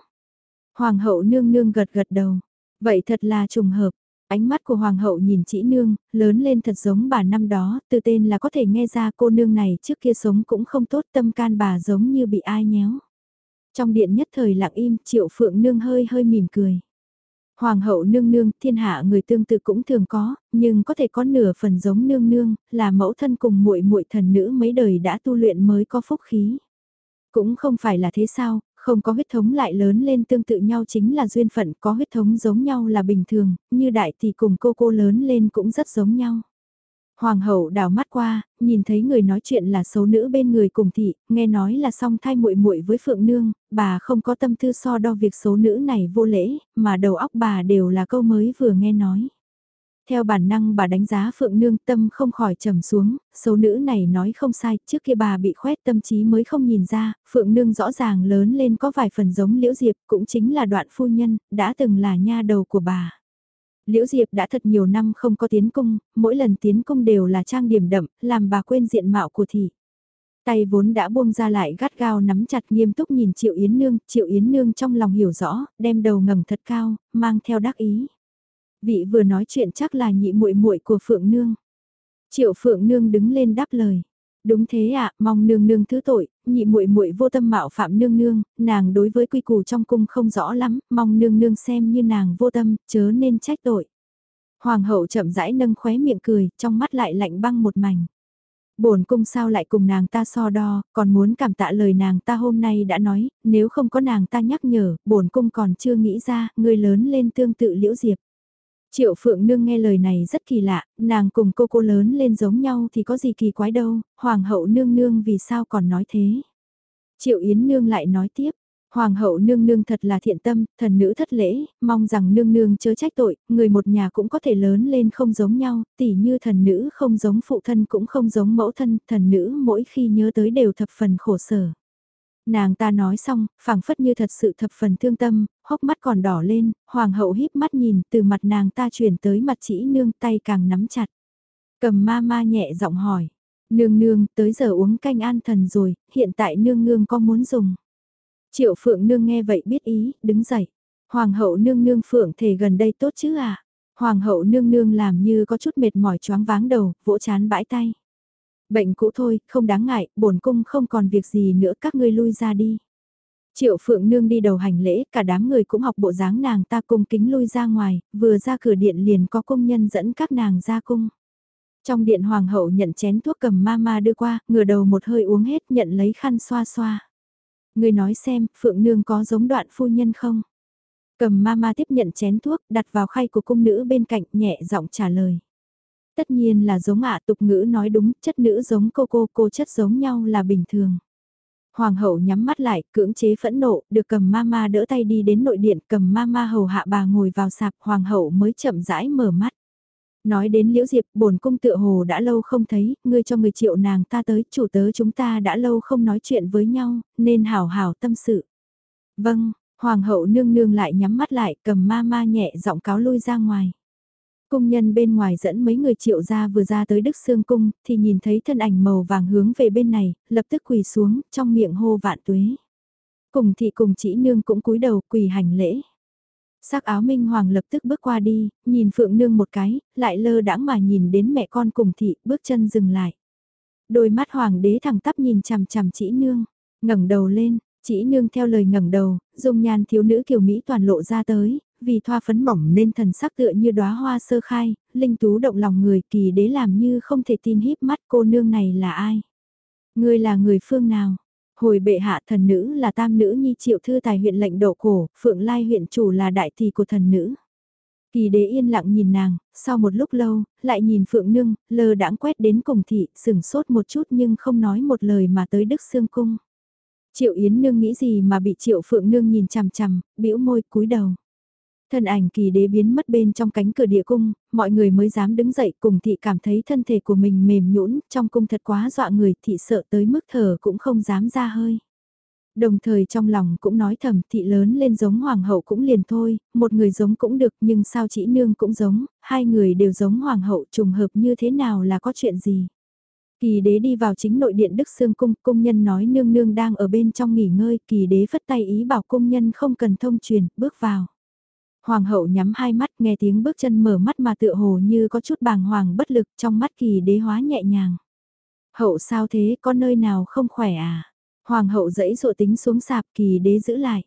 Hoàng hậu nương nương gật gật đầu. Vậy thật là trùng hợp. Ánh mắt của hoàng hậu nhìn chị nương, lớn lên thật giống bà năm đó, từ tên là có thể nghe ra cô nương này trước kia sống cũng không tốt tâm can bà giống như bị ai nhéo. Trong điện nhất thời lặng im, triệu phượng nương hơi hơi mỉm cười. Hoàng hậu nương nương, thiên hạ người tương tự cũng thường có, nhưng có thể có nửa phần giống nương nương, là mẫu thân cùng muội muội thần nữ mấy đời đã tu luyện mới có phúc khí. Cũng không phải là thế sao, không có huyết thống lại lớn lên tương tự nhau chính là duyên phận, có huyết thống giống nhau là bình thường, như đại thì cùng cô cô lớn lên cũng rất giống nhau. Hoàng hậu đảo mắt qua, nhìn thấy người nói chuyện là xấu nữ bên người cùng thị, nghe nói là song thai muội muội với Phượng Nương, bà không có tâm tư so đo việc xấu nữ này vô lễ, mà đầu óc bà đều là câu mới vừa nghe nói. Theo bản năng bà đánh giá Phượng Nương tâm không khỏi trầm xuống, xấu nữ này nói không sai, trước kia bà bị khoét tâm trí mới không nhìn ra, Phượng Nương rõ ràng lớn lên có vài phần giống Liễu Diệp, cũng chính là đoạn phu nhân, đã từng là nha đầu của bà. Liễu Diệp đã thật nhiều năm không có tiến cung, mỗi lần tiến cung đều là trang điểm đậm, làm bà quên diện mạo của thị. Tay vốn đã buông ra lại gắt gao nắm chặt nghiêm túc nhìn Triệu Yến Nương, Triệu Yến Nương trong lòng hiểu rõ, đem đầu ngẩng thật cao, mang theo đắc ý. Vị vừa nói chuyện chắc là nhị muội muội của Phượng Nương. Triệu Phượng Nương đứng lên đáp lời. Đúng thế ạ, mong nương nương thứ tội, nhị muội muội vô tâm mạo phạm nương nương, nàng đối với quy củ trong cung không rõ lắm, mong nương nương xem như nàng vô tâm, chớ nên trách tội. Hoàng hậu chậm rãi nâng khóe miệng cười, trong mắt lại lạnh băng một mảnh. Bổn cung sao lại cùng nàng ta so đo, còn muốn cảm tạ lời nàng ta hôm nay đã nói, nếu không có nàng ta nhắc nhở, bổn cung còn chưa nghĩ ra, người lớn lên tương tự liễu diệp. Triệu Phượng Nương nghe lời này rất kỳ lạ, nàng cùng cô cô lớn lên giống nhau thì có gì kỳ quái đâu, Hoàng hậu Nương Nương vì sao còn nói thế. Triệu Yến Nương lại nói tiếp, Hoàng hậu Nương Nương thật là thiện tâm, thần nữ thất lễ, mong rằng Nương Nương chớ trách tội, người một nhà cũng có thể lớn lên không giống nhau, tỉ như thần nữ không giống phụ thân cũng không giống mẫu thân, thần nữ mỗi khi nhớ tới đều thập phần khổ sở. Nàng ta nói xong, phảng phất như thật sự thập phần thương tâm, hốc mắt còn đỏ lên, hoàng hậu híp mắt nhìn từ mặt nàng ta chuyển tới mặt chỉ nương tay càng nắm chặt. Cầm ma ma nhẹ giọng hỏi, nương nương tới giờ uống canh an thần rồi, hiện tại nương nương có muốn dùng. Triệu phượng nương nghe vậy biết ý, đứng dậy. Hoàng hậu nương nương phượng thể gần đây tốt chứ à? Hoàng hậu nương nương làm như có chút mệt mỏi choáng váng đầu, vỗ chán bãi tay. Bệnh cũ thôi, không đáng ngại, bổn cung không còn việc gì nữa các ngươi lui ra đi. Triệu Phượng Nương đi đầu hành lễ, cả đám người cũng học bộ dáng nàng ta cung kính lui ra ngoài, vừa ra cửa điện liền có công nhân dẫn các nàng ra cung. Trong điện hoàng hậu nhận chén thuốc cầm ma ma đưa qua, ngửa đầu một hơi uống hết nhận lấy khăn xoa xoa. Người nói xem, Phượng Nương có giống đoạn phu nhân không? Cầm ma tiếp nhận chén thuốc, đặt vào khay của cung nữ bên cạnh, nhẹ giọng trả lời. Tất nhiên là giống ạ tục ngữ nói đúng, chất nữ giống cô cô, cô chất giống nhau là bình thường. Hoàng hậu nhắm mắt lại, cưỡng chế phẫn nộ, được cầm mama đỡ tay đi đến nội điện, cầm mama hầu hạ bà ngồi vào sạp, hoàng hậu mới chậm rãi mở mắt. Nói đến liễu diệp, bổn cung tựa hồ đã lâu không thấy, ngươi cho người triệu nàng ta tới, chủ tớ chúng ta đã lâu không nói chuyện với nhau, nên hảo hảo tâm sự. Vâng, hoàng hậu nương nương lại nhắm mắt lại, cầm ma ma nhẹ giọng cáo lui ra ngoài. Cung nhân bên ngoài dẫn mấy người triệu ra vừa ra tới Đức Sương Cung, thì nhìn thấy thân ảnh màu vàng hướng về bên này, lập tức quỳ xuống, trong miệng hô vạn tuế. Cùng thị cùng chỉ nương cũng cúi đầu quỳ hành lễ. Sắc áo minh hoàng lập tức bước qua đi, nhìn phượng nương một cái, lại lơ đãng mà nhìn đến mẹ con cùng thị, bước chân dừng lại. Đôi mắt hoàng đế thẳng tắp nhìn chằm chằm chỉ nương, ngẩng đầu lên, chỉ nương theo lời ngẩng đầu, dung nhan thiếu nữ kiều Mỹ toàn lộ ra tới, vì thoa phấn mỏng nên thần sắc tựa như đóa hoa sơ khai, linh tú động lòng người kỳ đế làm như không thể tin híp mắt cô nương này là ai. Ngươi là người phương nào? Hồi bệ hạ thần nữ là tam nữ nhi triệu thư tài huyện lệnh độ cổ, phượng lai huyện chủ là đại tỷ của thần nữ. Kỳ đế yên lặng nhìn nàng, sau một lúc lâu, lại nhìn phượng nương, lơ đãng quét đến cùng thị, sừng sốt một chút nhưng không nói một lời mà tới đức xương cung. Triệu Yến nương nghĩ gì mà bị triệu phượng nương nhìn chằm chằm, bĩu môi cúi đầu. Thân ảnh kỳ đế biến mất bên trong cánh cửa địa cung, mọi người mới dám đứng dậy cùng thị cảm thấy thân thể của mình mềm nhũn trong cung thật quá dọa người thị sợ tới mức thở cũng không dám ra hơi. Đồng thời trong lòng cũng nói thầm thị lớn lên giống hoàng hậu cũng liền thôi, một người giống cũng được nhưng sao chỉ nương cũng giống, hai người đều giống hoàng hậu trùng hợp như thế nào là có chuyện gì. Kỳ đế đi vào chính nội điện Đức Sương Cung, cung nhân nói nương nương đang ở bên trong nghỉ ngơi, kỳ đế phất tay ý bảo cung nhân không cần thông truyền, bước vào. Hoàng hậu nhắm hai mắt nghe tiếng bước chân mở mắt mà tựa hồ như có chút bàng hoàng bất lực trong mắt kỳ đế hóa nhẹ nhàng. Hậu sao thế có nơi nào không khỏe à? Hoàng hậu dẫy dụa tính xuống sạp kỳ đế giữ lại.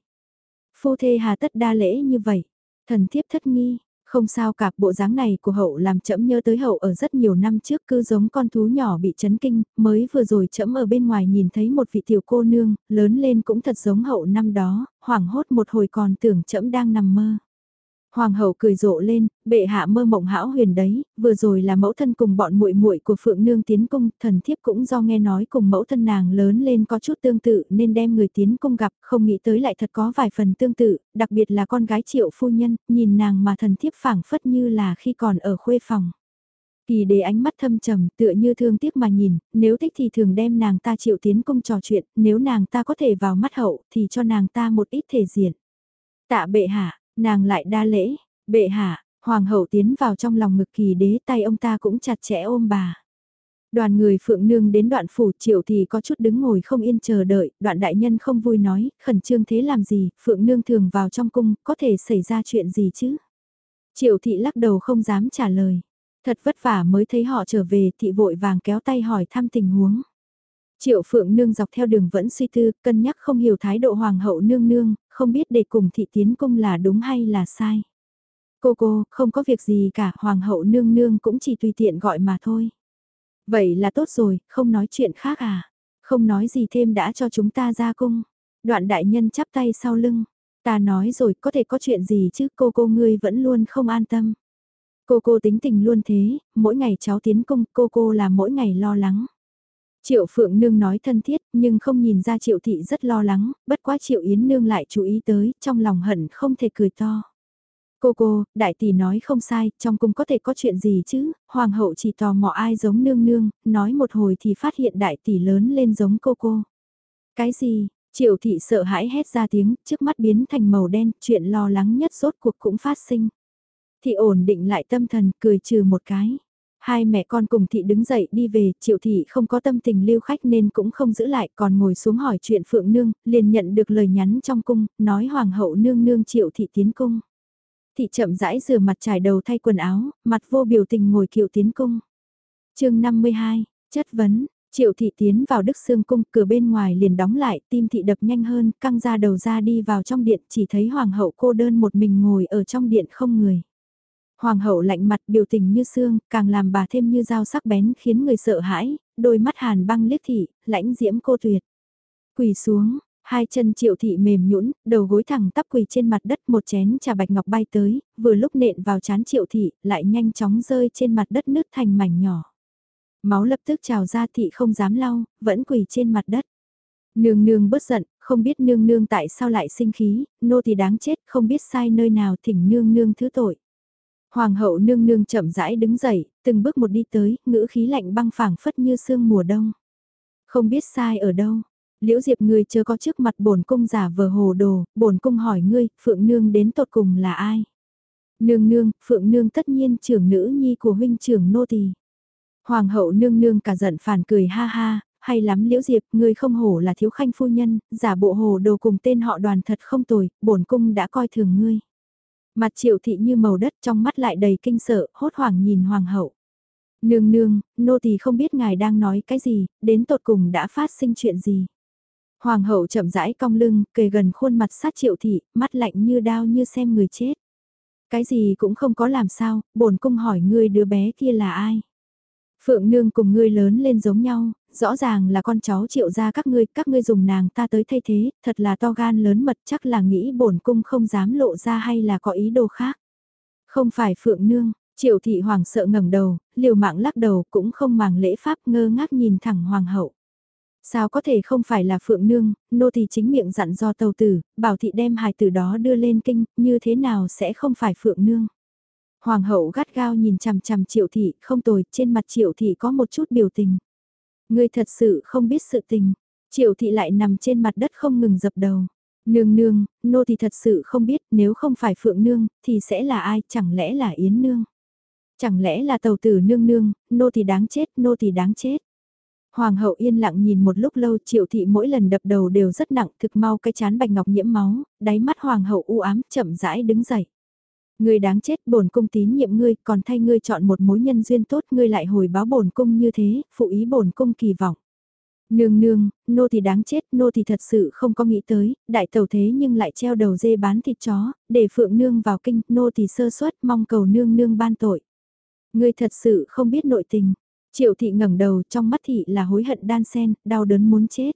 Phu thê hà tất đa lễ như vậy. Thần thiếp thất nghi, không sao cả bộ dáng này của hậu làm chậm nhớ tới hậu ở rất nhiều năm trước cứ giống con thú nhỏ bị chấn kinh, mới vừa rồi chậm ở bên ngoài nhìn thấy một vị tiểu cô nương, lớn lên cũng thật giống hậu năm đó, hoảng hốt một hồi còn tưởng chậm đang nằm mơ. Hoàng hậu cười rộ lên, bệ hạ mơ mộng hão huyền đấy, vừa rồi là mẫu thân cùng bọn muội muội của Phượng Nương tiến cung, thần thiếp cũng do nghe nói cùng mẫu thân nàng lớn lên có chút tương tự nên đem người tiến cung gặp, không nghĩ tới lại thật có vài phần tương tự, đặc biệt là con gái triệu phu nhân, nhìn nàng mà thần thiếp phảng phất như là khi còn ở khuê phòng. Kỳ đế ánh mắt thâm trầm tựa như thương tiếc mà nhìn, nếu thích thì thường đem nàng ta triệu tiến cung trò chuyện, nếu nàng ta có thể vào mắt hậu thì cho nàng ta một ít thể diện. Tạ bệ hạ, Nàng lại đa lễ, bệ hạ, hoàng hậu tiến vào trong lòng ngực kỳ đế tay ông ta cũng chặt chẽ ôm bà. Đoàn người phượng nương đến đoạn phủ triệu thì có chút đứng ngồi không yên chờ đợi, đoạn đại nhân không vui nói, khẩn trương thế làm gì, phượng nương thường vào trong cung, có thể xảy ra chuyện gì chứ? Triệu thị lắc đầu không dám trả lời. Thật vất vả mới thấy họ trở về, thị vội vàng kéo tay hỏi thăm tình huống. Triệu Phượng Nương dọc theo đường vẫn suy tư, cân nhắc không hiểu thái độ Hoàng hậu Nương Nương, không biết để cùng thị tiến cung là đúng hay là sai. Cô cô, không có việc gì cả, Hoàng hậu Nương Nương cũng chỉ tùy tiện gọi mà thôi. Vậy là tốt rồi, không nói chuyện khác à? Không nói gì thêm đã cho chúng ta ra cung. Đoạn đại nhân chắp tay sau lưng. Ta nói rồi, có thể có chuyện gì chứ cô cô ngươi vẫn luôn không an tâm. Cô cô tính tình luôn thế, mỗi ngày cháu tiến cung, cô cô là mỗi ngày lo lắng. Triệu Phượng Nương nói thân thiết nhưng không nhìn ra Triệu Thị rất lo lắng, bất quá Triệu Yến Nương lại chú ý tới, trong lòng hận không thể cười to. Cô cô, đại tỷ nói không sai, trong cung có thể có chuyện gì chứ, hoàng hậu chỉ tò mò ai giống nương nương, nói một hồi thì phát hiện đại tỷ lớn lên giống cô cô. Cái gì, triệu thị sợ hãi hét ra tiếng, trước mắt biến thành màu đen, chuyện lo lắng nhất rốt cuộc cũng phát sinh. Thị ổn định lại tâm thần, cười trừ một cái. Hai mẹ con cùng thị đứng dậy đi về, triệu thị không có tâm tình lưu khách nên cũng không giữ lại còn ngồi xuống hỏi chuyện Phượng Nương, liền nhận được lời nhắn trong cung, nói Hoàng hậu Nương Nương triệu thị tiến cung. Thị chậm rãi rửa mặt trải đầu thay quần áo, mặt vô biểu tình ngồi kiệu tiến cung. chương 52, chất vấn, Triệu thị tiến vào Đức xương cung, cửa bên ngoài liền đóng lại, tim thị đập nhanh hơn, căng ra đầu ra đi vào trong điện, chỉ thấy hoàng hậu cô đơn một mình ngồi ở trong điện không người. Hoàng hậu lạnh mặt biểu tình như xương, càng làm bà thêm như dao sắc bén khiến người sợ hãi, đôi mắt hàn băng liếc thị, lãnh diễm cô tuyệt. Quỳ xuống, Hai chân triệu thị mềm nhũn, đầu gối thẳng tắp quỳ trên mặt đất một chén trà bạch ngọc bay tới, vừa lúc nện vào chán triệu thị, lại nhanh chóng rơi trên mặt đất nứt thành mảnh nhỏ. Máu lập tức trào ra thị không dám lau, vẫn quỳ trên mặt đất. Nương nương bớt giận, không biết nương nương tại sao lại sinh khí, nô thì đáng chết, không biết sai nơi nào thỉnh nương nương thứ tội. Hoàng hậu nương nương chậm rãi đứng dậy, từng bước một đi tới, ngữ khí lạnh băng phảng phất như sương mùa đông. Không biết sai ở đâu, liễu diệp người chưa có trước mặt bổn cung giả vờ hồ đồ, bổn cung hỏi ngươi, phượng nương đến tột cùng là ai? Nương nương, phượng nương tất nhiên trưởng nữ nhi của huynh trưởng nô tỳ. Hoàng hậu nương nương cả giận phản cười ha ha, hay lắm liễu diệp, ngươi không hổ là thiếu khanh phu nhân, giả bộ hồ đồ cùng tên họ đoàn thật không tồi, bổn cung đã coi thường ngươi. Mặt triệu thị như màu đất trong mắt lại đầy kinh sợ, hốt hoảng nhìn hoàng hậu. Nương nương, nô tỳ không biết ngài đang nói cái gì, đến tột cùng đã phát sinh chuyện gì. Hoàng hậu chậm rãi cong lưng, kề gần khuôn mặt sát triệu thị, mắt lạnh như đao như xem người chết. Cái gì cũng không có làm sao, bổn cung hỏi ngươi đứa bé kia là ai. Phượng nương cùng ngươi lớn lên giống nhau, rõ ràng là con cháu triệu ra các ngươi, các ngươi dùng nàng ta tới thay thế, thật là to gan lớn mật chắc là nghĩ bổn cung không dám lộ ra hay là có ý đồ khác. Không phải Phượng nương, triệu thị hoàng sợ ngẩng đầu, liều mạng lắc đầu cũng không màng lễ pháp ngơ ngác nhìn thẳng hoàng hậu. Sao có thể không phải là Phượng Nương, nô thì chính miệng dặn do tàu tử, bảo thị đem hài tử đó đưa lên kinh, như thế nào sẽ không phải Phượng Nương. Hoàng hậu gắt gao nhìn chằm chằm triệu thị, không tồi, trên mặt triệu thị có một chút biểu tình. Ngươi thật sự không biết sự tình, triệu thị lại nằm trên mặt đất không ngừng dập đầu. Nương nương, nô thì thật sự không biết nếu không phải Phượng Nương, thì sẽ là ai, chẳng lẽ là Yến Nương. Chẳng lẽ là tàu tử nương nương, nô thì đáng chết, nô thì đáng chết. Hoàng hậu yên lặng nhìn một lúc lâu triệu thị mỗi lần đập đầu đều rất nặng thực mau cái chán bạch ngọc nhiễm máu, đáy mắt hoàng hậu u ám chậm rãi đứng dậy. Ngươi đáng chết bổn cung tín nhiệm ngươi còn thay ngươi chọn một mối nhân duyên tốt ngươi lại hồi báo bổn cung như thế, phụ ý bổn cung kỳ vọng. Nương nương, nô thì đáng chết, nô thì thật sự không có nghĩ tới, đại tàu thế nhưng lại treo đầu dê bán thịt chó, để phượng nương vào kinh, nô thì sơ suất mong cầu nương nương ban tội. Ngươi thật sự không biết nội tình, Triệu thị ngẩng đầu trong mắt thị là hối hận đan sen, đau đớn muốn chết.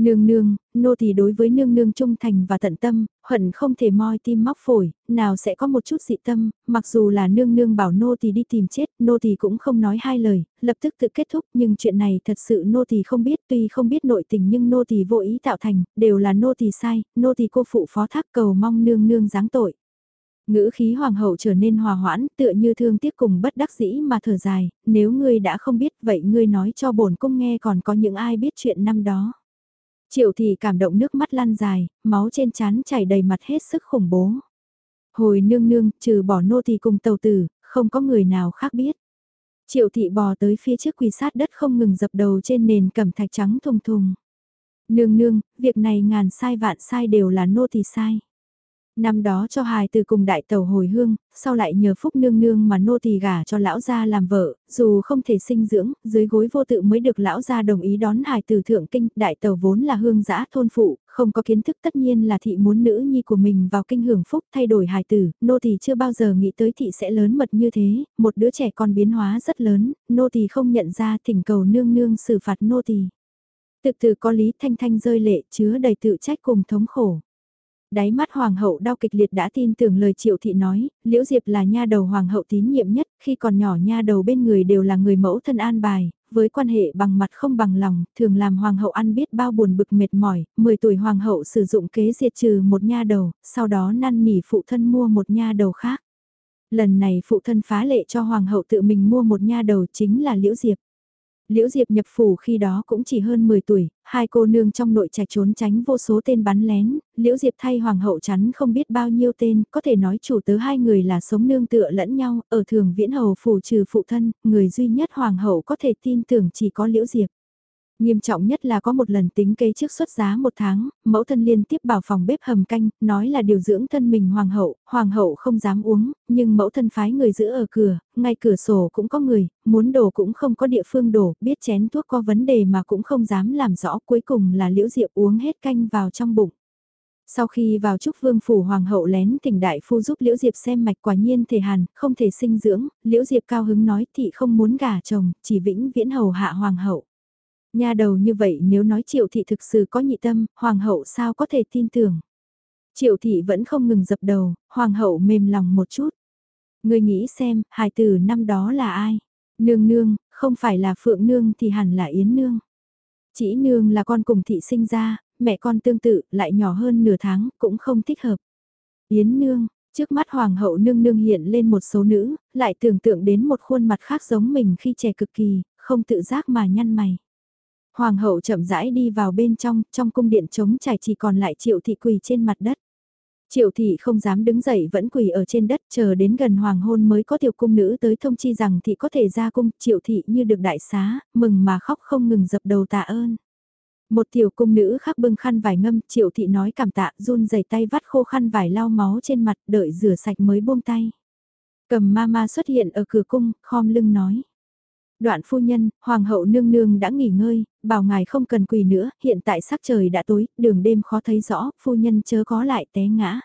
Nương nương, nô thì đối với nương nương trung thành và tận tâm, hận không thể moi tim móc phổi, nào sẽ có một chút dị tâm, mặc dù là nương nương bảo nô thì đi tìm chết, nô thì cũng không nói hai lời, lập tức tự kết thúc, nhưng chuyện này thật sự nô thì không biết, tuy không biết nội tình nhưng nô thì vô ý tạo thành, đều là nô thì sai, nô thì cô phụ phó thác cầu mong nương nương giáng tội. Ngữ khí hoàng hậu trở nên hòa hoãn, tựa như thương tiếc cùng bất đắc dĩ mà thở dài, nếu ngươi đã không biết vậy ngươi nói cho bổn cung nghe còn có những ai biết chuyện năm đó. Triệu thì cảm động nước mắt lan dài, máu trên trán chảy đầy mặt hết sức khủng bố. Hồi nương nương, trừ bỏ nô thì cùng tàu tử, không có người nào khác biết. Triệu thị bò tới phía trước quỳ sát đất không ngừng dập đầu trên nền cẩm thạch trắng thùng thùng. Nương nương, việc này ngàn sai vạn sai đều là nô thì sai. Năm đó cho hài từ cùng đại tàu hồi hương, sau lại nhờ phúc nương nương mà nô tỳ gả cho lão gia làm vợ, dù không thể sinh dưỡng, dưới gối vô tự mới được lão gia đồng ý đón hài từ thượng kinh, đại tàu vốn là hương giã thôn phụ, không có kiến thức tất nhiên là thị muốn nữ nhi của mình vào kinh hưởng phúc thay đổi hài tử, nô tỳ chưa bao giờ nghĩ tới thị sẽ lớn mật như thế, một đứa trẻ con biến hóa rất lớn, nô tỳ không nhận ra thỉnh cầu nương nương xử phạt nô tỳ. Tự từ có lý thanh thanh rơi lệ chứa đầy tự trách cùng thống khổ đáy mắt hoàng hậu đau kịch liệt đã tin tưởng lời triệu thị nói, liễu diệp là nha đầu hoàng hậu tín nhiệm nhất, khi còn nhỏ nha đầu bên người đều là người mẫu thân an bài, với quan hệ bằng mặt không bằng lòng, thường làm hoàng hậu ăn biết bao buồn bực mệt mỏi, 10 tuổi hoàng hậu sử dụng kế diệt trừ một nha đầu, sau đó năn nỉ phụ thân mua một nha đầu khác. Lần này phụ thân phá lệ cho hoàng hậu tự mình mua một nha đầu chính là liễu diệp. Liễu Diệp nhập phủ khi đó cũng chỉ hơn 10 tuổi, hai cô nương trong nội trạch trốn tránh vô số tên bắn lén, Liễu Diệp thay hoàng hậu chắn không biết bao nhiêu tên, có thể nói chủ tớ hai người là sống nương tựa lẫn nhau, ở thường viễn hầu phủ trừ phụ thân, người duy nhất hoàng hậu có thể tin tưởng chỉ có Liễu Diệp. Nghiêm trọng nhất là có một lần tính kế trước xuất giá một tháng, mẫu thân liên tiếp bảo phòng bếp hầm canh, nói là điều dưỡng thân mình hoàng hậu, hoàng hậu không dám uống, nhưng mẫu thân phái người giữ ở cửa, ngay cửa sổ cũng có người, muốn đổ cũng không có địa phương đổ, biết chén thuốc có vấn đề mà cũng không dám làm rõ, cuối cùng là liễu diệp uống hết canh vào trong bụng. Sau khi vào chúc vương phủ hoàng hậu lén thỉnh đại phu giúp Liễu Diệp xem mạch quả nhiên thể hàn, không thể sinh dưỡng, Liễu Diệp cao hứng nói thị không muốn gả chồng, chỉ vĩnh viễn hầu hạ hoàng hậu. Nha đầu như vậy nếu nói triệu thị thực sự có nhị tâm, hoàng hậu sao có thể tin tưởng. Triệu thị vẫn không ngừng dập đầu, hoàng hậu mềm lòng một chút. Người nghĩ xem, hài tử năm đó là ai? Nương nương, không phải là phượng nương thì hẳn là yến nương. Chỉ nương là con cùng thị sinh ra, mẹ con tương tự, lại nhỏ hơn nửa tháng, cũng không thích hợp. Yến nương, trước mắt hoàng hậu nương nương hiện lên một số nữ, lại tưởng tượng đến một khuôn mặt khác giống mình khi trẻ cực kỳ, không tự giác mà nhăn mày. Hoàng hậu chậm rãi đi vào bên trong, trong cung điện trống trải chỉ còn lại triệu thị quỳ trên mặt đất. Triệu thị không dám đứng dậy vẫn quỳ ở trên đất chờ đến gần hoàng hôn mới có tiểu cung nữ tới thông chi rằng thị có thể ra cung, triệu thị như được đại xá, mừng mà khóc không ngừng dập đầu tạ ơn. Một tiểu cung nữ khác bưng khăn vải ngâm, triệu thị nói cảm tạ, run rẩy tay vắt khô khăn vải lau máu trên mặt, đợi rửa sạch mới buông tay. Cầm ma xuất hiện ở cửa cung, khom lưng nói. Đoạn phu nhân, hoàng hậu nương nương đã nghỉ ngơi, bảo ngài không cần quỳ nữa, hiện tại sắc trời đã tối, đường đêm khó thấy rõ, phu nhân chớ có lại té ngã.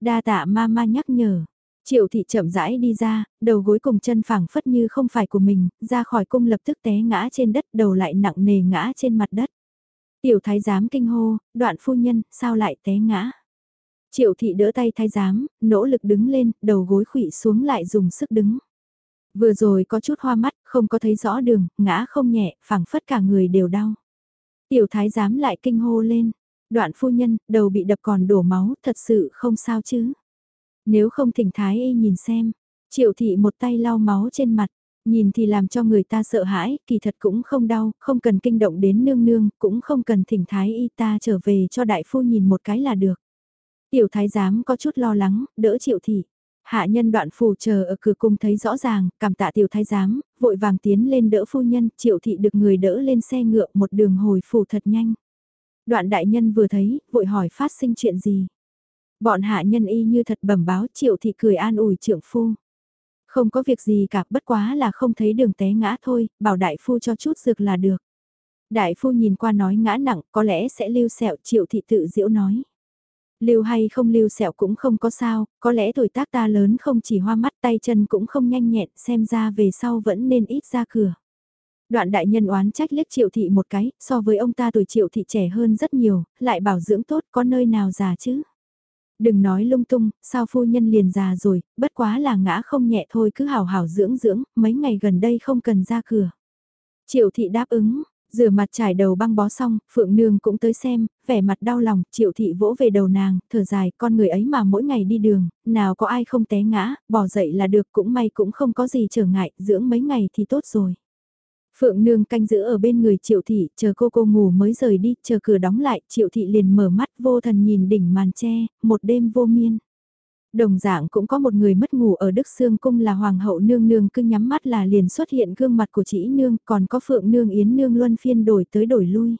Đa tạ ma ma nhắc nhở. Triệu thị chậm rãi đi ra, đầu gối cùng chân phẳng phất như không phải của mình, ra khỏi cung lập tức té ngã trên đất, đầu lại nặng nề ngã trên mặt đất. Tiểu thái giám kinh hô, đoạn phu nhân, sao lại té ngã? Triệu thị đỡ tay thái giám, nỗ lực đứng lên, đầu gối khụy xuống lại dùng sức đứng. Vừa rồi có chút hoa mắt, không có thấy rõ đường, ngã không nhẹ, phẳng phất cả người đều đau. Tiểu thái giám lại kinh hô lên, đoạn phu nhân, đầu bị đập còn đổ máu, thật sự không sao chứ. Nếu không thỉnh thái y nhìn xem, triệu thị một tay lau máu trên mặt, nhìn thì làm cho người ta sợ hãi, kỳ thật cũng không đau, không cần kinh động đến nương nương, cũng không cần thỉnh thái y ta trở về cho đại phu nhìn một cái là được. Tiểu thái giám có chút lo lắng, đỡ triệu thị. Hạ nhân đoạn phù chờ ở cửa cung thấy rõ ràng, cảm tạ tiểu thái giám, vội vàng tiến lên đỡ phu nhân, triệu thị được người đỡ lên xe ngựa một đường hồi phủ thật nhanh. Đoạn đại nhân vừa thấy, vội hỏi phát sinh chuyện gì. Bọn hạ nhân y như thật bẩm báo triệu thị cười an ủi trưởng phu. Không có việc gì cả bất quá là không thấy đường té ngã thôi, bảo đại phu cho chút dược là được. Đại phu nhìn qua nói ngã nặng có lẽ sẽ lưu sẹo triệu thị tự diễu nói. Lưu hay không lưu sẹo cũng không có sao, có lẽ tuổi tác ta lớn không chỉ hoa mắt tay chân cũng không nhanh nhẹn xem ra về sau vẫn nên ít ra cửa. Đoạn đại nhân oán trách liếc triệu thị một cái, so với ông ta tuổi triệu thị trẻ hơn rất nhiều, lại bảo dưỡng tốt có nơi nào già chứ. Đừng nói lung tung, sao phu nhân liền già rồi, bất quá là ngã không nhẹ thôi cứ hào hào dưỡng dưỡng, mấy ngày gần đây không cần ra cửa. Triệu thị đáp ứng, rửa mặt trải đầu băng bó xong, Phượng Nương cũng tới xem, vẻ mặt đau lòng, triệu thị vỗ về đầu nàng, thở dài, con người ấy mà mỗi ngày đi đường, nào có ai không té ngã, bỏ dậy là được cũng may cũng không có gì trở ngại, dưỡng mấy ngày thì tốt rồi. Phượng Nương canh giữ ở bên người Triệu Thị, chờ cô cô ngủ mới rời đi, chờ cửa đóng lại, Triệu Thị liền mở mắt vô thần nhìn đỉnh màn tre, một đêm vô miên. Đồng dạng cũng có một người mất ngủ ở Đức Sương Cung là Hoàng hậu Nương Nương cứ nhắm mắt là liền xuất hiện gương mặt của chị Nương, còn có Phượng Nương Yến Nương luân phiên đổi tới đổi lui.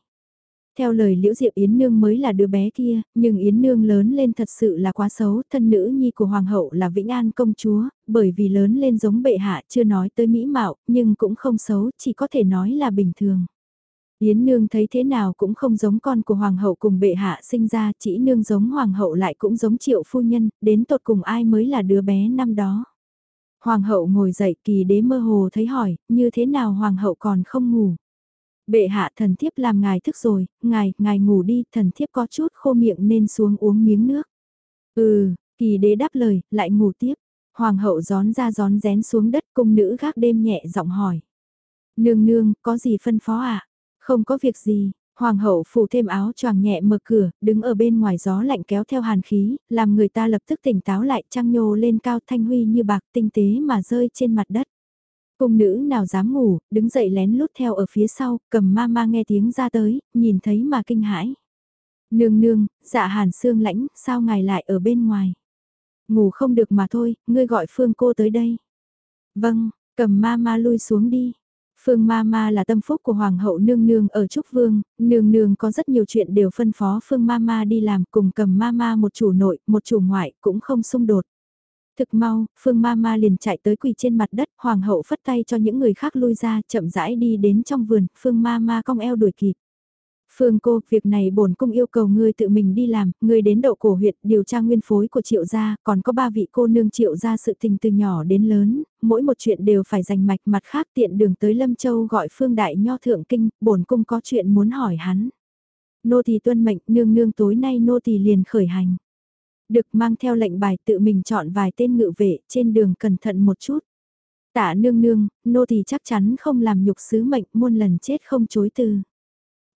Theo lời Liễu Diệp Yến Nương mới là đứa bé kia, nhưng Yến Nương lớn lên thật sự là quá xấu, thân nữ nhi của Hoàng hậu là Vĩnh An công chúa, bởi vì lớn lên giống bệ hạ chưa nói tới mỹ mạo, nhưng cũng không xấu, chỉ có thể nói là bình thường. Yến Nương thấy thế nào cũng không giống con của Hoàng hậu cùng bệ hạ sinh ra, chỉ Nương giống Hoàng hậu lại cũng giống triệu phu nhân, đến tột cùng ai mới là đứa bé năm đó. Hoàng hậu ngồi dậy kỳ đế mơ hồ thấy hỏi, như thế nào Hoàng hậu còn không ngủ. Bệ hạ thần thiếp làm ngài thức rồi, ngài, ngài ngủ đi, thần thiếp có chút khô miệng nên xuống uống miếng nước. Ừ, kỳ đế đáp lời, lại ngủ tiếp. Hoàng hậu gión ra gión rén xuống đất cung nữ gác đêm nhẹ giọng hỏi. Nương nương, có gì phân phó ạ? À? Không có việc gì, Hoàng hậu phủ thêm áo choàng nhẹ mở cửa, đứng ở bên ngoài gió lạnh kéo theo hàn khí, làm người ta lập tức tỉnh táo lại trăng nhô lên cao thanh huy như bạc tinh tế mà rơi trên mặt đất. Cung nữ nào dám ngủ, đứng dậy lén lút theo ở phía sau, cầm ma ma nghe tiếng ra tới, nhìn thấy mà kinh hãi. Nương nương, dạ hàn xương lãnh, sao ngài lại ở bên ngoài? Ngủ không được mà thôi, ngươi gọi phương cô tới đây. Vâng, cầm ma ma lui xuống đi. Phương Ma Ma là tâm phúc của Hoàng hậu Nương Nương ở Trúc Vương, Nương Nương có rất nhiều chuyện đều phân phó Phương Ma Ma đi làm cùng cầm Ma Ma một chủ nội, một chủ ngoại, cũng không xung đột. Thực mau, Phương Ma Ma liền chạy tới quỳ trên mặt đất, Hoàng hậu phất tay cho những người khác lui ra, chậm rãi đi đến trong vườn, Phương Ma Ma cong eo đuổi kịp. Phương cô, việc này bổn cung yêu cầu ngươi tự mình đi làm, ngươi đến đậu cổ huyện điều tra nguyên phối của triệu gia, còn có ba vị cô nương triệu gia sự tình từ nhỏ đến lớn, mỗi một chuyện đều phải dành mạch mặt khác tiện đường tới Lâm Châu gọi Phương Đại Nho Thượng Kinh, bổn cung có chuyện muốn hỏi hắn. Nô tỳ tuân mệnh, nương nương tối nay nô tỳ liền khởi hành. Được mang theo lệnh bài tự mình chọn vài tên ngự vệ, trên đường cẩn thận một chút. Tạ nương nương, nô tỳ chắc chắn không làm nhục sứ mệnh muôn lần chết không chối từ.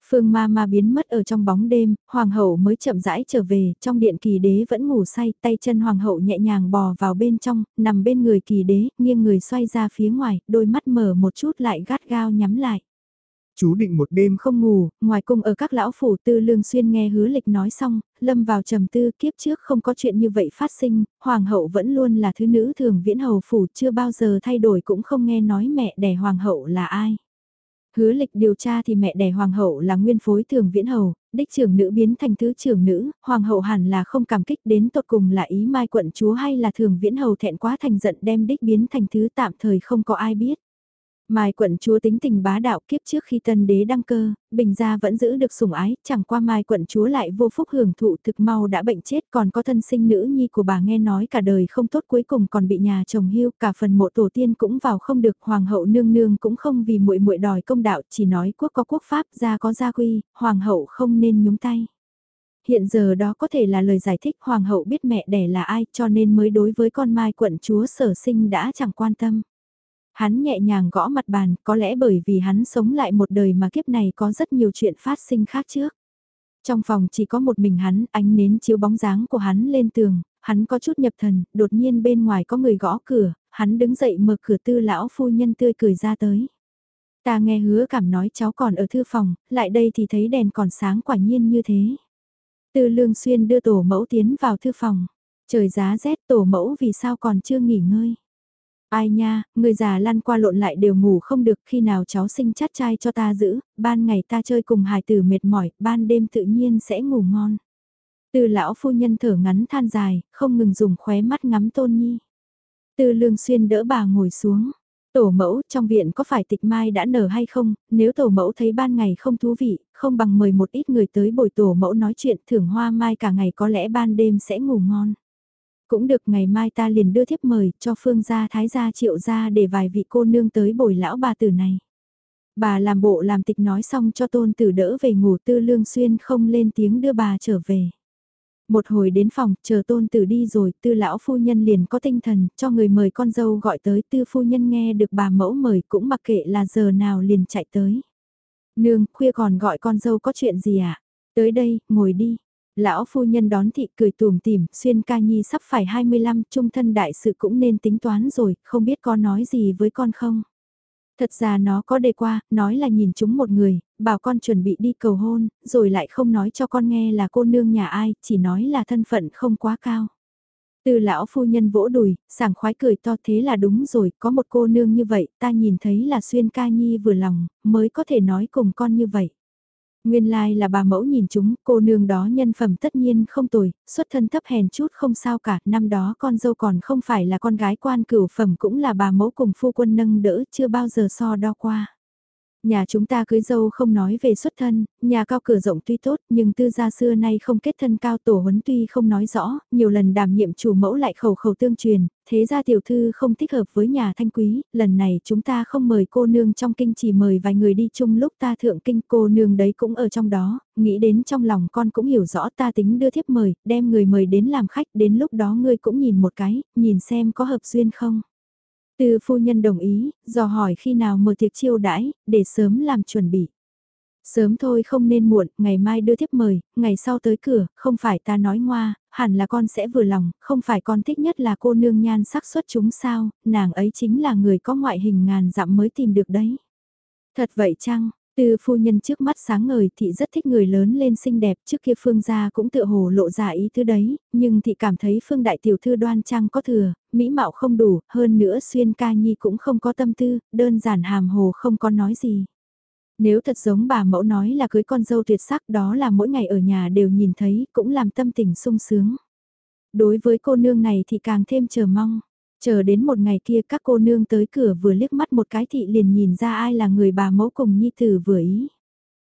Phương ma ma biến mất ở trong bóng đêm, hoàng hậu mới chậm rãi trở về, trong điện kỳ đế vẫn ngủ say, tay chân hoàng hậu nhẹ nhàng bò vào bên trong, nằm bên người kỳ đế, nghiêng người xoay ra phía ngoài, đôi mắt mở một chút lại gắt gao nhắm lại. Chú định một đêm không ngủ, ngoài cung ở các lão phủ tư lương xuyên nghe hứa lịch nói xong, lâm vào trầm tư kiếp trước không có chuyện như vậy phát sinh, hoàng hậu vẫn luôn là thứ nữ thường viễn hầu phủ chưa bao giờ thay đổi cũng không nghe nói mẹ đẻ hoàng hậu là ai. Hứa lịch điều tra thì mẹ đẻ hoàng hậu là nguyên phối thường viễn hầu, đích trưởng nữ biến thành thứ trưởng nữ, hoàng hậu hẳn là không cảm kích đến tột cùng là ý mai quận chúa hay là thường viễn hầu thẹn quá thành giận đem đích biến thành thứ tạm thời không có ai biết. Mai quận chúa tính tình bá đạo kiếp trước khi tân đế đăng cơ, bình gia vẫn giữ được sủng ái, chẳng qua mai quận chúa lại vô phúc hưởng thụ thực mau đã bệnh chết còn có thân sinh nữ nhi của bà nghe nói cả đời không tốt cuối cùng còn bị nhà chồng hưu cả phần mộ tổ tiên cũng vào không được hoàng hậu nương nương cũng không vì muội muội đòi công đạo chỉ nói quốc có quốc pháp gia có gia quy, hoàng hậu không nên nhúng tay. Hiện giờ đó có thể là lời giải thích hoàng hậu biết mẹ đẻ là ai cho nên mới đối với con mai quận chúa sở sinh đã chẳng quan tâm. Hắn nhẹ nhàng gõ mặt bàn, có lẽ bởi vì hắn sống lại một đời mà kiếp này có rất nhiều chuyện phát sinh khác trước. Trong phòng chỉ có một mình hắn, ánh nến chiếu bóng dáng của hắn lên tường, hắn có chút nhập thần, đột nhiên bên ngoài có người gõ cửa, hắn đứng dậy mở cửa tư lão phu nhân tươi cười ra tới. Ta nghe hứa cảm nói cháu còn ở thư phòng, lại đây thì thấy đèn còn sáng quả nhiên như thế. Tư lương xuyên đưa tổ mẫu tiến vào thư phòng. Trời giá rét tổ mẫu vì sao còn chưa nghỉ ngơi. Ai nha, người già lăn qua lộn lại đều ngủ không được khi nào cháu sinh chắt trai cho ta giữ, ban ngày ta chơi cùng hài tử mệt mỏi, ban đêm tự nhiên sẽ ngủ ngon. Từ lão phu nhân thở ngắn than dài, không ngừng dùng khóe mắt ngắm tôn nhi. Từ lương xuyên đỡ bà ngồi xuống. Tổ mẫu trong viện có phải tịch mai đã nở hay không, nếu tổ mẫu thấy ban ngày không thú vị, không bằng mời một ít người tới bồi tổ mẫu nói chuyện thưởng hoa mai cả ngày có lẽ ban đêm sẽ ngủ ngon. Cũng được ngày mai ta liền đưa thiếp mời cho phương gia thái gia triệu gia để vài vị cô nương tới bồi lão bà tử này. Bà làm bộ làm tịch nói xong cho tôn tử đỡ về ngủ tư lương xuyên không lên tiếng đưa bà trở về. Một hồi đến phòng, chờ tôn tử đi rồi, tư lão phu nhân liền có tinh thần, cho người mời con dâu gọi tới, tư phu nhân nghe được bà mẫu mời cũng mặc kệ là giờ nào liền chạy tới. Nương, khuya còn gọi con dâu có chuyện gì ạ? À? Tới đây, ngồi đi. Lão phu nhân đón thị cười tùm tìm, xuyên ca nhi sắp phải 25, trung thân đại sự cũng nên tính toán rồi, không biết con nói gì với con không? Thật ra nó có đề qua, nói là nhìn chúng một người, bảo con chuẩn bị đi cầu hôn, rồi lại không nói cho con nghe là cô nương nhà ai, chỉ nói là thân phận không quá cao. Từ lão phu nhân vỗ đùi, sảng khoái cười to thế là đúng rồi, có một cô nương như vậy, ta nhìn thấy là xuyên ca nhi vừa lòng, mới có thể nói cùng con như vậy. Nguyên lai like là bà mẫu nhìn chúng, cô nương đó nhân phẩm tất nhiên không tồi, xuất thân thấp hèn chút không sao cả, năm đó con dâu còn không phải là con gái quan cửu phẩm cũng là bà mẫu cùng phu quân nâng đỡ chưa bao giờ so đo qua. Nhà chúng ta cưới dâu không nói về xuất thân, nhà cao cửa rộng tuy tốt nhưng tư gia xưa nay không kết thân cao tổ huấn tuy không nói rõ, nhiều lần đảm nhiệm chủ mẫu lại khẩu khẩu tương truyền, thế ra tiểu thư không thích hợp với nhà thanh quý, lần này chúng ta không mời cô nương trong kinh chỉ mời vài người đi chung lúc ta thượng kinh cô nương đấy cũng ở trong đó, nghĩ đến trong lòng con cũng hiểu rõ ta tính đưa thiếp mời, đem người mời đến làm khách đến lúc đó ngươi cũng nhìn một cái, nhìn xem có hợp duyên không. Từ phu nhân đồng ý, dò hỏi khi nào mở tiệc chiêu đãi, để sớm làm chuẩn bị. Sớm thôi không nên muộn, ngày mai đưa thiếp mời, ngày sau tới cửa, không phải ta nói ngoa, hẳn là con sẽ vừa lòng, không phải con thích nhất là cô nương nhan sắc xuất chúng sao, nàng ấy chính là người có ngoại hình ngàn dặm mới tìm được đấy. Thật vậy chăng, từ phu nhân trước mắt sáng ngời thị rất thích người lớn lên xinh đẹp trước kia phương gia cũng tựa hồ lộ ra ý thứ đấy, nhưng thị cảm thấy phương đại tiểu thư đoan trang có thừa, mỹ mạo không đủ, hơn nữa xuyên ca nhi cũng không có tâm tư, đơn giản hàm hồ không có nói gì. Nếu thật giống bà mẫu nói là cưới con dâu tuyệt sắc, đó là mỗi ngày ở nhà đều nhìn thấy, cũng làm tâm tình sung sướng. Đối với cô nương này thì càng thêm chờ mong. Chờ đến một ngày kia, các cô nương tới cửa vừa liếc mắt một cái thị liền nhìn ra ai là người bà mẫu cùng nhi tử vừa ý.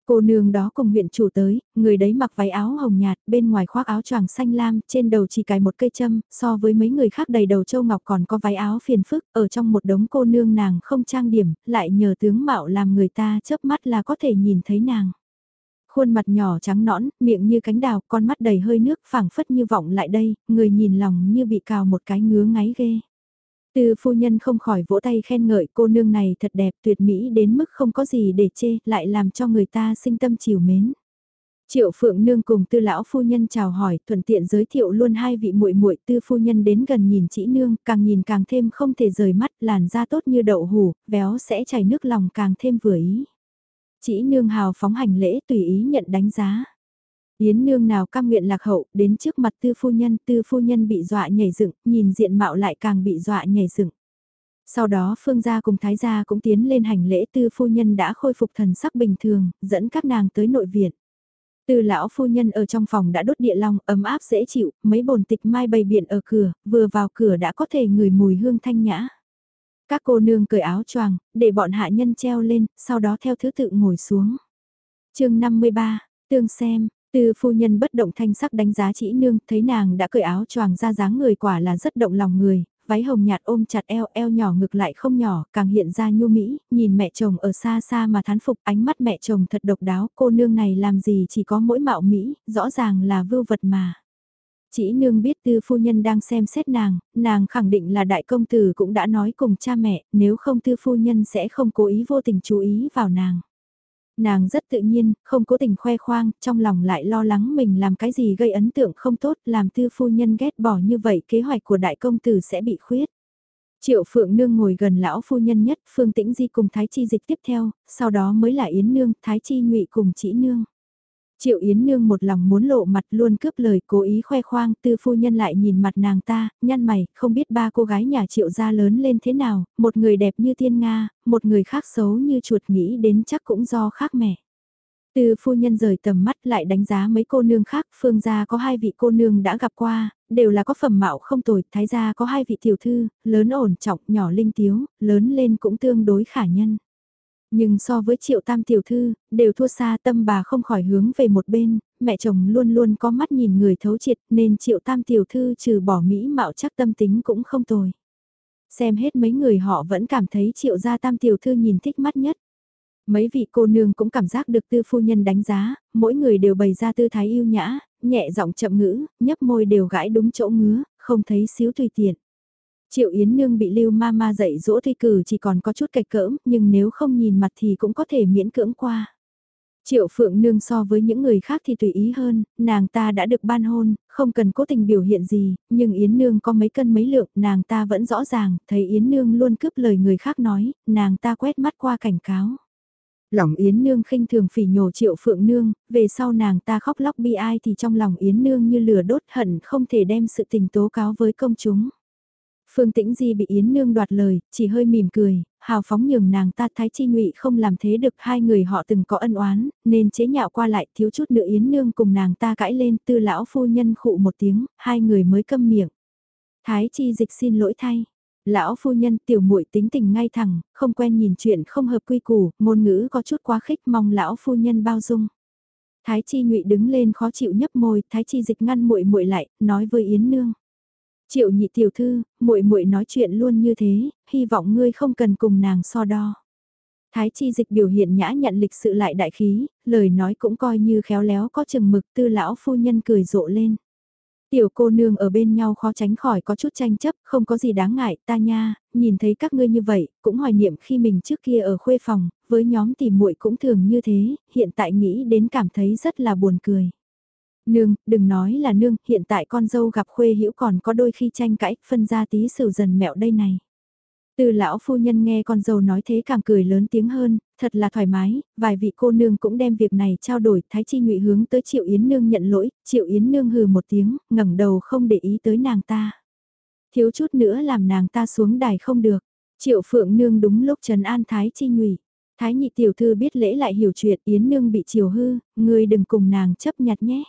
Cô nương đó cùng huyện chủ tới, người đấy mặc váy áo hồng nhạt, bên ngoài khoác áo choàng xanh lam, trên đầu chỉ cài một cây châm, so với mấy người khác đầy đầu châu ngọc còn có váy áo phiền phức, ở trong một đống cô nương nàng không trang điểm, lại nhờ tướng mạo làm người ta chớp mắt là có thể nhìn thấy nàng. Khuôn mặt nhỏ trắng nõn, miệng như cánh đào, con mắt đầy hơi nước phảng phất như vọng lại đây, người nhìn lòng như bị cào một cái ngứa ngáy ghê tư phu nhân không khỏi vỗ tay khen ngợi cô nương này thật đẹp tuyệt mỹ đến mức không có gì để chê, lại làm cho người ta sinh tâm chiều mến. Triệu Phượng Nương cùng Tư lão phu nhân chào hỏi, thuận tiện giới thiệu luôn hai vị muội muội, Tư phu nhân đến gần nhìn chị nương, càng nhìn càng thêm không thể rời mắt, làn da tốt như đậu hủ, véo sẽ chảy nước lòng càng thêm vừa ý. Chị nương hào phóng hành lễ tùy ý nhận đánh giá. Yến nương nào cam nguyện lạc hậu, đến trước mặt tư phu nhân, tư phu nhân bị dọa nhảy dựng, nhìn diện mạo lại càng bị dọa nhảy dựng. Sau đó phương gia cùng thái gia cũng tiến lên hành lễ tư phu nhân đã khôi phục thần sắc bình thường, dẫn các nàng tới nội viện. Từ lão phu nhân ở trong phòng đã đốt địa long, ấm áp dễ chịu, mấy bồn tịch mai bày biện ở cửa, vừa vào cửa đã có thể ngửi mùi hương thanh nhã. Các cô nương cởi áo choàng, để bọn hạ nhân treo lên, sau đó theo thứ tự ngồi xuống. chương 53, tương xem, tư phu nhân bất động thanh sắc đánh giá chỉ nương, thấy nàng đã cởi áo choàng ra dáng người quả là rất động lòng người, váy hồng nhạt ôm chặt eo, eo nhỏ ngực lại không nhỏ, càng hiện ra nhu mỹ, nhìn mẹ chồng ở xa xa mà thán phục ánh mắt mẹ chồng thật độc đáo, cô nương này làm gì chỉ có mỗi mạo mỹ, rõ ràng là vưu vật mà. Chỉ nương biết tư phu nhân đang xem xét nàng, nàng khẳng định là đại công tử cũng đã nói cùng cha mẹ, nếu không tư phu nhân sẽ không cố ý vô tình chú ý vào nàng. Nàng rất tự nhiên, không cố tình khoe khoang, trong lòng lại lo lắng mình làm cái gì gây ấn tượng không tốt, làm tư phu nhân ghét bỏ như vậy kế hoạch của đại công tử sẽ bị khuyết. Triệu Phượng Nương ngồi gần lão phu nhân nhất, Phương Tĩnh Di cùng Thái Chi dịch tiếp theo, sau đó mới là Yến Nương, Thái Chi nhụy cùng Chỉ Nương. Triệu Yến Nương một lòng muốn lộ mặt luôn cướp lời cố ý khoe khoang tư phu nhân lại nhìn mặt nàng ta, nhăn mày, không biết ba cô gái nhà triệu gia lớn lên thế nào, một người đẹp như tiên Nga, một người khác xấu như chuột nghĩ đến chắc cũng do khác mẹ. Tư phu nhân rời tầm mắt lại đánh giá mấy cô nương khác, phương gia có hai vị cô nương đã gặp qua, đều là có phẩm mạo không tồi, thái gia có hai vị tiểu thư, lớn ổn trọng, nhỏ linh tiếu, lớn lên cũng tương đối khả nhân. Nhưng so với triệu tam tiểu thư, đều thua xa tâm bà không khỏi hướng về một bên, mẹ chồng luôn luôn có mắt nhìn người thấu triệt nên triệu tam tiểu thư trừ bỏ mỹ mạo chắc tâm tính cũng không tồi. Xem hết mấy người họ vẫn cảm thấy triệu gia tam tiểu thư nhìn thích mắt nhất. Mấy vị cô nương cũng cảm giác được tư phu nhân đánh giá, mỗi người đều bày ra tư thái yêu nhã, nhẹ giọng chậm ngữ, nhấp môi đều gãi đúng chỗ ngứa, không thấy xíu tùy tiện. Triệu Yến Nương bị Lưu Mama dạy dỗ thi cử chỉ còn có chút cạch cỡm, nhưng nếu không nhìn mặt thì cũng có thể miễn cưỡng qua. Triệu Phượng Nương so với những người khác thì tùy ý hơn, nàng ta đã được ban hôn, không cần cố tình biểu hiện gì, nhưng Yến Nương có mấy cân mấy lượng, nàng ta vẫn rõ ràng, thấy Yến Nương luôn cướp lời người khác nói, nàng ta quét mắt qua cảnh cáo. Lòng Yến Nương khinh thường phỉ nhổ Triệu Phượng Nương, về sau nàng ta khóc lóc bi ai thì trong lòng Yến Nương như lửa đốt hận không thể đem sự tình tố cáo với công chúng. Phương Tĩnh Di bị Yến Nương đoạt lời, chỉ hơi mỉm cười, hào phóng nhường nàng ta Thái Chi Nhụy không làm thế được hai người họ từng có ân oán, nên chế nhạo qua lại thiếu chút nữa Yến Nương cùng nàng ta cãi lên tư lão phu nhân khụ một tiếng, hai người mới câm miệng. Thái Chi dịch xin lỗi thay. Lão phu nhân tiểu muội tính tình ngay thẳng, không quen nhìn chuyện không hợp quy củ, ngôn ngữ có chút quá khích mong lão phu nhân bao dung. Thái Chi Nhụy đứng lên khó chịu nhấp môi, Thái Chi dịch ngăn muội muội lại, nói với Yến Nương. Triệu nhị tiểu thư, muội muội nói chuyện luôn như thế, hy vọng ngươi không cần cùng nàng so đo. Thái chi dịch biểu hiện nhã nhận lịch sự lại đại khí, lời nói cũng coi như khéo léo có chừng mực tư lão phu nhân cười rộ lên. Tiểu cô nương ở bên nhau khó tránh khỏi có chút tranh chấp, không có gì đáng ngại, ta nha, nhìn thấy các ngươi như vậy, cũng hoài niệm khi mình trước kia ở khuê phòng, với nhóm tìm muội cũng thường như thế, hiện tại nghĩ đến cảm thấy rất là buồn cười. Nương, đừng nói là nương, hiện tại con dâu gặp khuê hữu còn có đôi khi tranh cãi, phân ra tí sửu dần mẹo đây này. Từ lão phu nhân nghe con dâu nói thế càng cười lớn tiếng hơn, thật là thoải mái, vài vị cô nương cũng đem việc này trao đổi, Thái Chi ngụy hướng tới Triệu Yến Nương nhận lỗi, Triệu Yến Nương hừ một tiếng, ngẩng đầu không để ý tới nàng ta. Thiếu chút nữa làm nàng ta xuống đài không được. Triệu Phượng Nương đúng lúc trần an Thái Chi ngụy Thái nhị tiểu thư biết lễ lại hiểu chuyện Yến Nương bị chiều hư, người đừng cùng nàng chấp nhặt nhé.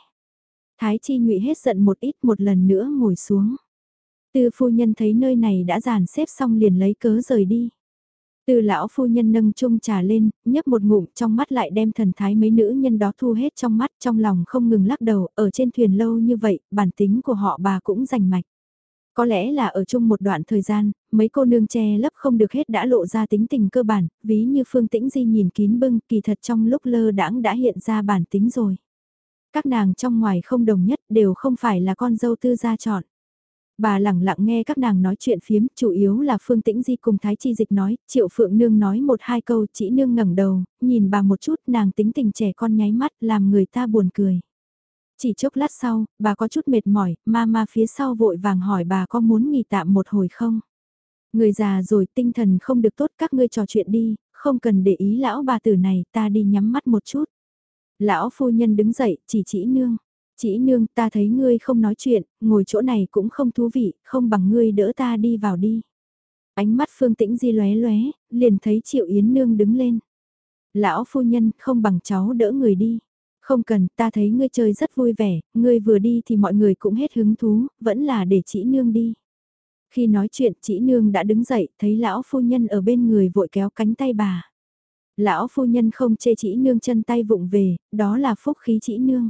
Thái Chi Nhụy hết giận một ít một lần nữa ngồi xuống. Tư phu nhân thấy nơi này đã dàn xếp xong liền lấy cớ rời đi. Tư lão phu nhân nâng chung trà lên, nhấp một ngụm trong mắt lại đem thần thái mấy nữ nhân đó thu hết trong mắt trong lòng không ngừng lắc đầu, ở trên thuyền lâu như vậy, bản tính của họ bà cũng rành mạch. Có lẽ là ở chung một đoạn thời gian, mấy cô nương che lấp không được hết đã lộ ra tính tình cơ bản, ví như Phương Tĩnh Di nhìn kín bưng, kỳ thật trong lúc lơ đãng đã hiện ra bản tính rồi. Các nàng trong ngoài không đồng nhất đều không phải là con dâu tư gia chọn. Bà lẳng lặng nghe các nàng nói chuyện phiếm, chủ yếu là Phương Tĩnh Di cùng Thái Chi Dịch nói, Triệu Phượng Nương nói một hai câu, chỉ nương ngẩng đầu, nhìn bà một chút, nàng tính tình trẻ con nháy mắt, làm người ta buồn cười. Chỉ chốc lát sau, bà có chút mệt mỏi, ma ma phía sau vội vàng hỏi bà có muốn nghỉ tạm một hồi không? Người già rồi tinh thần không được tốt các ngươi trò chuyện đi, không cần để ý lão bà tử này ta đi nhắm mắt một chút. Lão phu nhân đứng dậy, chỉ chỉ nương. Chỉ nương ta thấy ngươi không nói chuyện, ngồi chỗ này cũng không thú vị, không bằng ngươi đỡ ta đi vào đi. Ánh mắt phương tĩnh di lóe lóe, liền thấy triệu yến nương đứng lên. Lão phu nhân không bằng cháu đỡ người đi. Không cần, ta thấy ngươi chơi rất vui vẻ, ngươi vừa đi thì mọi người cũng hết hứng thú, vẫn là để chỉ nương đi. Khi nói chuyện chỉ nương đã đứng dậy, thấy lão phu nhân ở bên người vội kéo cánh tay bà. Lão phu nhân không chê chỉ nương chân tay vụng về, đó là phúc khí chỉ nương.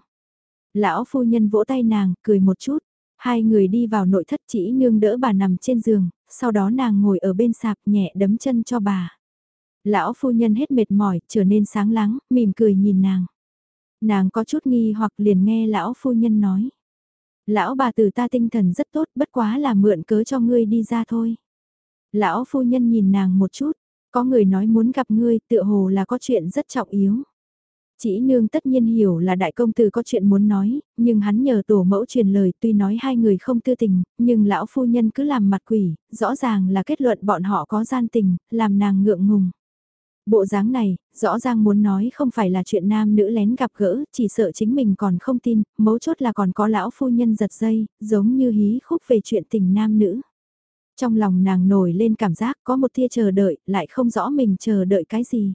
Lão phu nhân vỗ tay nàng, cười một chút. Hai người đi vào nội thất chỉ nương đỡ bà nằm trên giường, sau đó nàng ngồi ở bên sạp nhẹ đấm chân cho bà. Lão phu nhân hết mệt mỏi, trở nên sáng láng, mỉm cười nhìn nàng. Nàng có chút nghi hoặc liền nghe lão phu nhân nói. Lão bà tử ta tinh thần rất tốt, bất quá là mượn cớ cho ngươi đi ra thôi. Lão phu nhân nhìn nàng một chút, có người nói muốn gặp ngươi tựa hồ là có chuyện rất trọng yếu. Chỉ nương tất nhiên hiểu là đại công tử có chuyện muốn nói, nhưng hắn nhờ tổ mẫu truyền lời tuy nói hai người không tư tình, nhưng lão phu nhân cứ làm mặt quỷ, rõ ràng là kết luận bọn họ có gian tình, làm nàng ngượng ngùng. Bộ dáng này, rõ ràng muốn nói không phải là chuyện nam nữ lén gặp gỡ, chỉ sợ chính mình còn không tin, mấu chốt là còn có lão phu nhân giật dây, giống như hí khúc về chuyện tình nam nữ. Trong lòng nàng nổi lên cảm giác có một tia chờ đợi, lại không rõ mình chờ đợi cái gì.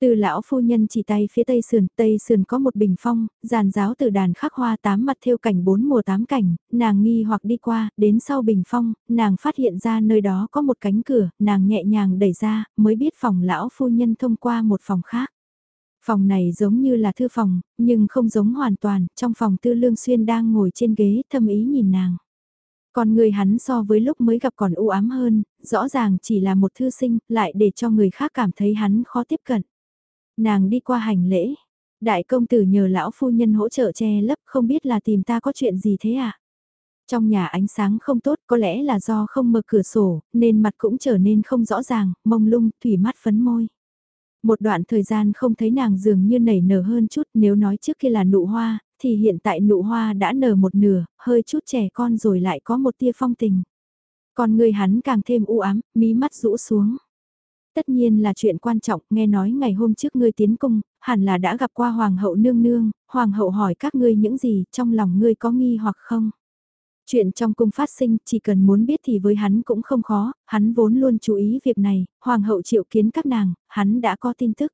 Từ lão phu nhân chỉ tay phía tây sườn, tây sườn có một bình phong, giàn giáo từ đàn khắc hoa tám mặt theo cảnh bốn mùa tám cảnh, nàng nghi hoặc đi qua, đến sau bình phong, nàng phát hiện ra nơi đó có một cánh cửa, nàng nhẹ nhàng đẩy ra, mới biết phòng lão phu nhân thông qua một phòng khác. Phòng này giống như là thư phòng, nhưng không giống hoàn toàn, trong phòng tư lương xuyên đang ngồi trên ghế thâm ý nhìn nàng. Còn người hắn so với lúc mới gặp còn u ám hơn, rõ ràng chỉ là một thư sinh, lại để cho người khác cảm thấy hắn khó tiếp cận. Nàng đi qua hành lễ. Đại công tử nhờ lão phu nhân hỗ trợ che lấp không biết là tìm ta có chuyện gì thế à? Trong nhà ánh sáng không tốt có lẽ là do không mở cửa sổ, nên mặt cũng trở nên không rõ ràng, mông lung, thủy mắt phấn môi. Một đoạn thời gian không thấy nàng dường như nảy nở hơn chút nếu nói trước kia là nụ hoa, thì hiện tại nụ hoa đã nở một nửa, hơi chút trẻ con rồi lại có một tia phong tình. Còn người hắn càng thêm u ám, mí mắt rũ xuống. Tất nhiên là chuyện quan trọng, nghe nói ngày hôm trước ngươi tiến cung, hẳn là đã gặp qua hoàng hậu nương nương, hoàng hậu hỏi các ngươi những gì, trong lòng ngươi có nghi hoặc không? Chuyện trong cung phát sinh, chỉ cần muốn biết thì với hắn cũng không khó, hắn vốn luôn chú ý việc này, hoàng hậu triệu kiến các nàng, hắn đã có tin tức.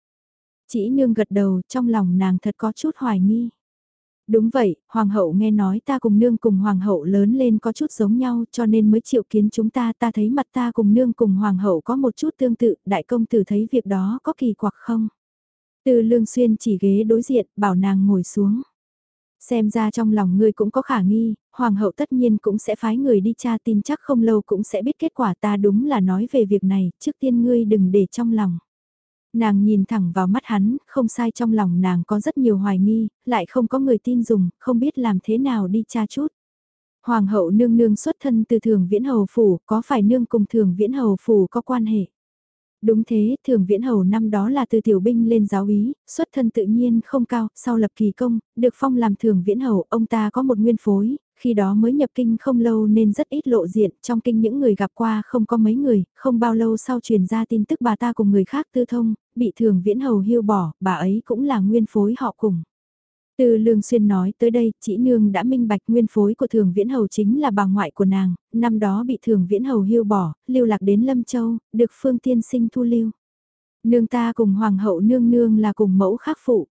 Chỉ nương gật đầu, trong lòng nàng thật có chút hoài nghi. Đúng vậy, hoàng hậu nghe nói ta cùng nương cùng hoàng hậu lớn lên có chút giống nhau cho nên mới chịu kiến chúng ta ta thấy mặt ta cùng nương cùng hoàng hậu có một chút tương tự, đại công tử thấy việc đó có kỳ quặc không? Từ lương xuyên chỉ ghế đối diện, bảo nàng ngồi xuống. Xem ra trong lòng ngươi cũng có khả nghi, hoàng hậu tất nhiên cũng sẽ phái người đi tra tin chắc không lâu cũng sẽ biết kết quả ta đúng là nói về việc này, trước tiên ngươi đừng để trong lòng. Nàng nhìn thẳng vào mắt hắn, không sai trong lòng nàng có rất nhiều hoài nghi, lại không có người tin dùng, không biết làm thế nào đi tra chút. Hoàng hậu nương nương xuất thân từ thường viễn hầu phủ, có phải nương cùng thường viễn hầu phủ có quan hệ? Đúng thế, thường viễn hầu năm đó là từ tiểu binh lên giáo úy, xuất thân tự nhiên không cao, sau lập kỳ công, được phong làm thường viễn hầu, ông ta có một nguyên phối, khi đó mới nhập kinh không lâu nên rất ít lộ diện, trong kinh những người gặp qua không có mấy người, không bao lâu sau truyền ra tin tức bà ta cùng người khác tư thông, bị thường viễn hầu hiêu bỏ, bà ấy cũng là nguyên phối họ cùng. Từ Lương Xuyên nói tới đây, chỉ nương đã minh bạch nguyên phối của Thường Viễn Hầu chính là bà ngoại của nàng, năm đó bị Thường Viễn Hầu hiêu bỏ, lưu lạc đến Lâm Châu, được Phương Tiên Sinh thu lưu. Nương ta cùng Hoàng hậu nương nương là cùng mẫu khác phụ.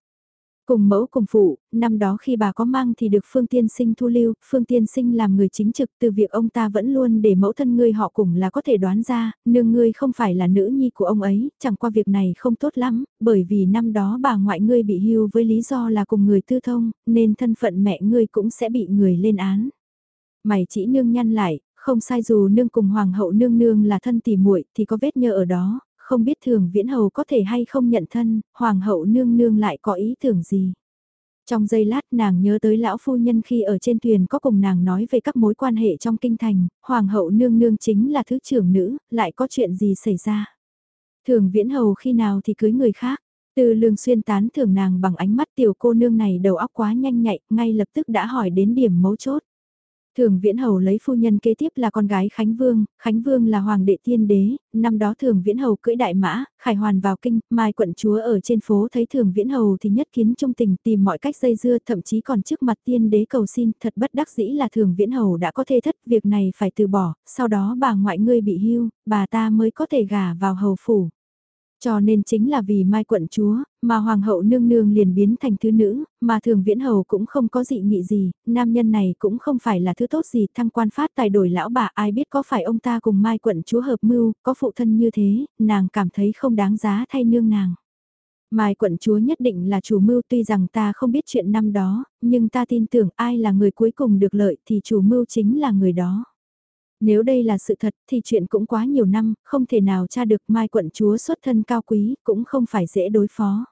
Cùng mẫu cùng phụ, năm đó khi bà có mang thì được Phương Tiên Sinh thu lưu, Phương Tiên Sinh làm người chính trực từ việc ông ta vẫn luôn để mẫu thân ngươi họ cùng là có thể đoán ra, nương ngươi không phải là nữ nhi của ông ấy, chẳng qua việc này không tốt lắm, bởi vì năm đó bà ngoại ngươi bị hưu với lý do là cùng người tư thông, nên thân phận mẹ ngươi cũng sẽ bị người lên án. Mày chỉ nương nhăn lại, không sai dù nương cùng hoàng hậu nương nương là thân tỉ muội thì có vết nhơ ở đó, không biết thường viễn hầu có thể hay không nhận thân, hoàng hậu nương nương lại có ý tưởng gì. Trong giây lát nàng nhớ tới lão phu nhân khi ở trên thuyền có cùng nàng nói về các mối quan hệ trong kinh thành, hoàng hậu nương nương chính là thứ trưởng nữ, lại có chuyện gì xảy ra. Thường viễn hầu khi nào thì cưới người khác, từ lương xuyên tán thưởng nàng bằng ánh mắt tiểu cô nương này đầu óc quá nhanh nhạy, ngay lập tức đã hỏi đến điểm mấu chốt. Thường Viễn Hầu lấy phu nhân kế tiếp là con gái Khánh Vương, Khánh Vương là hoàng đệ thiên đế, năm đó Thường Viễn Hầu cưỡi đại mã, khải hoàn vào kinh, mai quận chúa ở trên phố thấy Thường Viễn Hầu thì nhất kiến trung tình tìm mọi cách dây dưa thậm chí còn trước mặt tiên đế cầu xin thật bất đắc dĩ là Thường Viễn Hầu đã có thê thất việc này phải từ bỏ, sau đó bà ngoại ngươi bị hưu, bà ta mới có thể gả vào hầu phủ. Cho nên chính là vì Mai quận chúa, mà Hoàng hậu nương nương liền biến thành thứ nữ, mà thường viễn hầu cũng không có dị nghị gì, nam nhân này cũng không phải là thứ tốt gì, thăng quan phát tài đổi lão bà ai biết có phải ông ta cùng Mai quận chúa hợp mưu, có phụ thân như thế, nàng cảm thấy không đáng giá thay nương nàng. Mai quận chúa nhất định là chủ mưu tuy rằng ta không biết chuyện năm đó, nhưng ta tin tưởng ai là người cuối cùng được lợi thì chủ mưu chính là người đó. Nếu đây là sự thật thì chuyện cũng quá nhiều năm, không thể nào tra được Mai quận chúa xuất thân cao quý, cũng không phải dễ đối phó.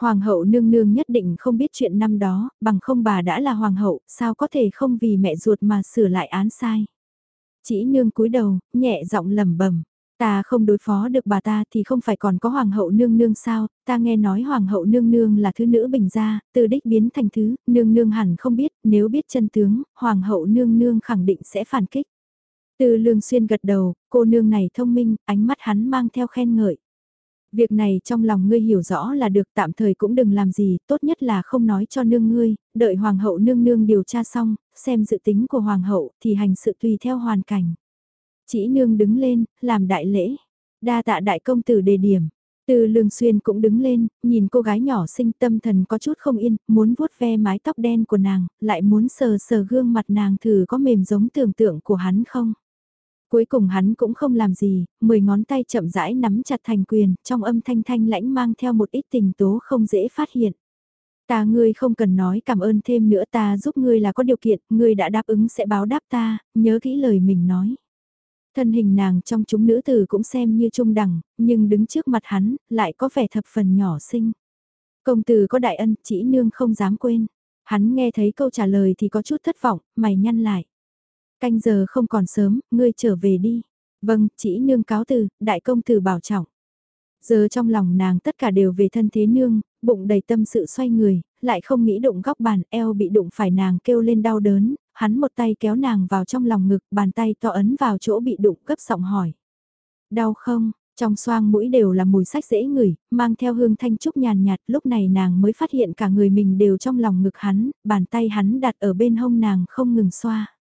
Hoàng hậu nương nương nhất định không biết chuyện năm đó, bằng không bà đã là hoàng hậu, sao có thể không vì mẹ ruột mà sửa lại án sai. Chỉ nương cúi đầu, nhẹ giọng lẩm bẩm Ta không đối phó được bà ta thì không phải còn có hoàng hậu nương nương sao, ta nghe nói hoàng hậu nương nương là thứ nữ bình gia, từ đích biến thành thứ, nương nương hẳn không biết, nếu biết chân tướng, hoàng hậu nương nương khẳng định sẽ phản kích. Từ lương xuyên gật đầu, cô nương này thông minh, ánh mắt hắn mang theo khen ngợi. Việc này trong lòng ngươi hiểu rõ là được tạm thời cũng đừng làm gì, tốt nhất là không nói cho nương ngươi, đợi hoàng hậu nương nương điều tra xong, xem dự tính của hoàng hậu thì hành sự tùy theo hoàn cảnh. Chỉ nương đứng lên, làm đại lễ, đa tạ đại công tử đề điểm. Từ lương xuyên cũng đứng lên, nhìn cô gái nhỏ xinh tâm thần có chút không yên, muốn vuốt ve mái tóc đen của nàng, lại muốn sờ sờ gương mặt nàng thử có mềm giống tưởng tượng của hắn không. Cuối cùng hắn cũng không làm gì, mười ngón tay chậm rãi nắm chặt thành quyền, trong âm thanh thanh lãnh mang theo một ít tình tố không dễ phát hiện. Ta ngươi không cần nói cảm ơn thêm nữa ta giúp ngươi là có điều kiện, ngươi đã đáp ứng sẽ báo đáp ta, nhớ kỹ lời mình nói. Thân hình nàng trong chúng nữ tử cũng xem như trung đẳng, nhưng đứng trước mặt hắn, lại có vẻ thập phần nhỏ xinh. Công tử có đại ân, chỉ nương không dám quên. Hắn nghe thấy câu trả lời thì có chút thất vọng, mày nhăn lại. Canh giờ không còn sớm, ngươi trở về đi. Vâng, chỉ nương cáo từ, đại công tử bảo trọng. Giờ trong lòng nàng tất cả đều về thân thế nương, bụng đầy tâm sự xoay người, lại không nghĩ đụng góc bàn eo bị đụng phải nàng kêu lên đau đớn, hắn một tay kéo nàng vào trong lòng ngực, bàn tay to ấn vào chỗ bị đụng gấp giọng hỏi. Đau không? Trong xoang mũi đều là mùi sách dễ ngửi, mang theo hương thanh trúc nhàn nhạt, lúc này nàng mới phát hiện cả người mình đều trong lòng ngực hắn, bàn tay hắn đặt ở bên hông nàng không ngừng xoa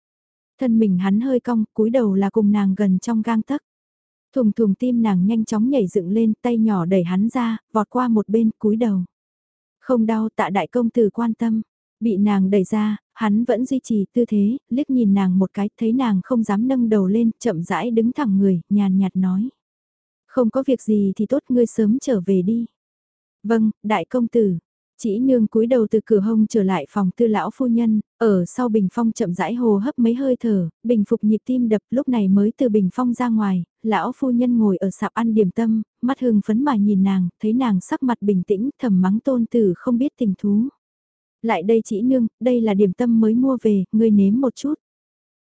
thân mình hắn hơi cong, cúi đầu là cùng nàng gần trong gang tấc. Thùng thùng tim nàng nhanh chóng nhảy dựng lên, tay nhỏ đẩy hắn ra, vọt qua một bên, cúi đầu. Không đau tạ đại công tử quan tâm, bị nàng đẩy ra, hắn vẫn duy trì tư thế, liếc nhìn nàng một cái, thấy nàng không dám nâng đầu lên, chậm rãi đứng thẳng người, nhàn nhạt nói. Không có việc gì thì tốt ngươi sớm trở về đi. Vâng, đại công tử, chỉ nương cúi đầu từ cửa hông trở lại phòng tư lão phu nhân, ở sau bình phong chậm rãi hồ hấp mấy hơi thở, bình phục nhịp tim đập lúc này mới từ bình phong ra ngoài, lão phu nhân ngồi ở sạp ăn điểm tâm, mắt hương phấn mà nhìn nàng, thấy nàng sắc mặt bình tĩnh, thầm mắng tôn tử không biết tình thú. Lại đây chỉ nương, đây là điểm tâm mới mua về, ngươi nếm một chút.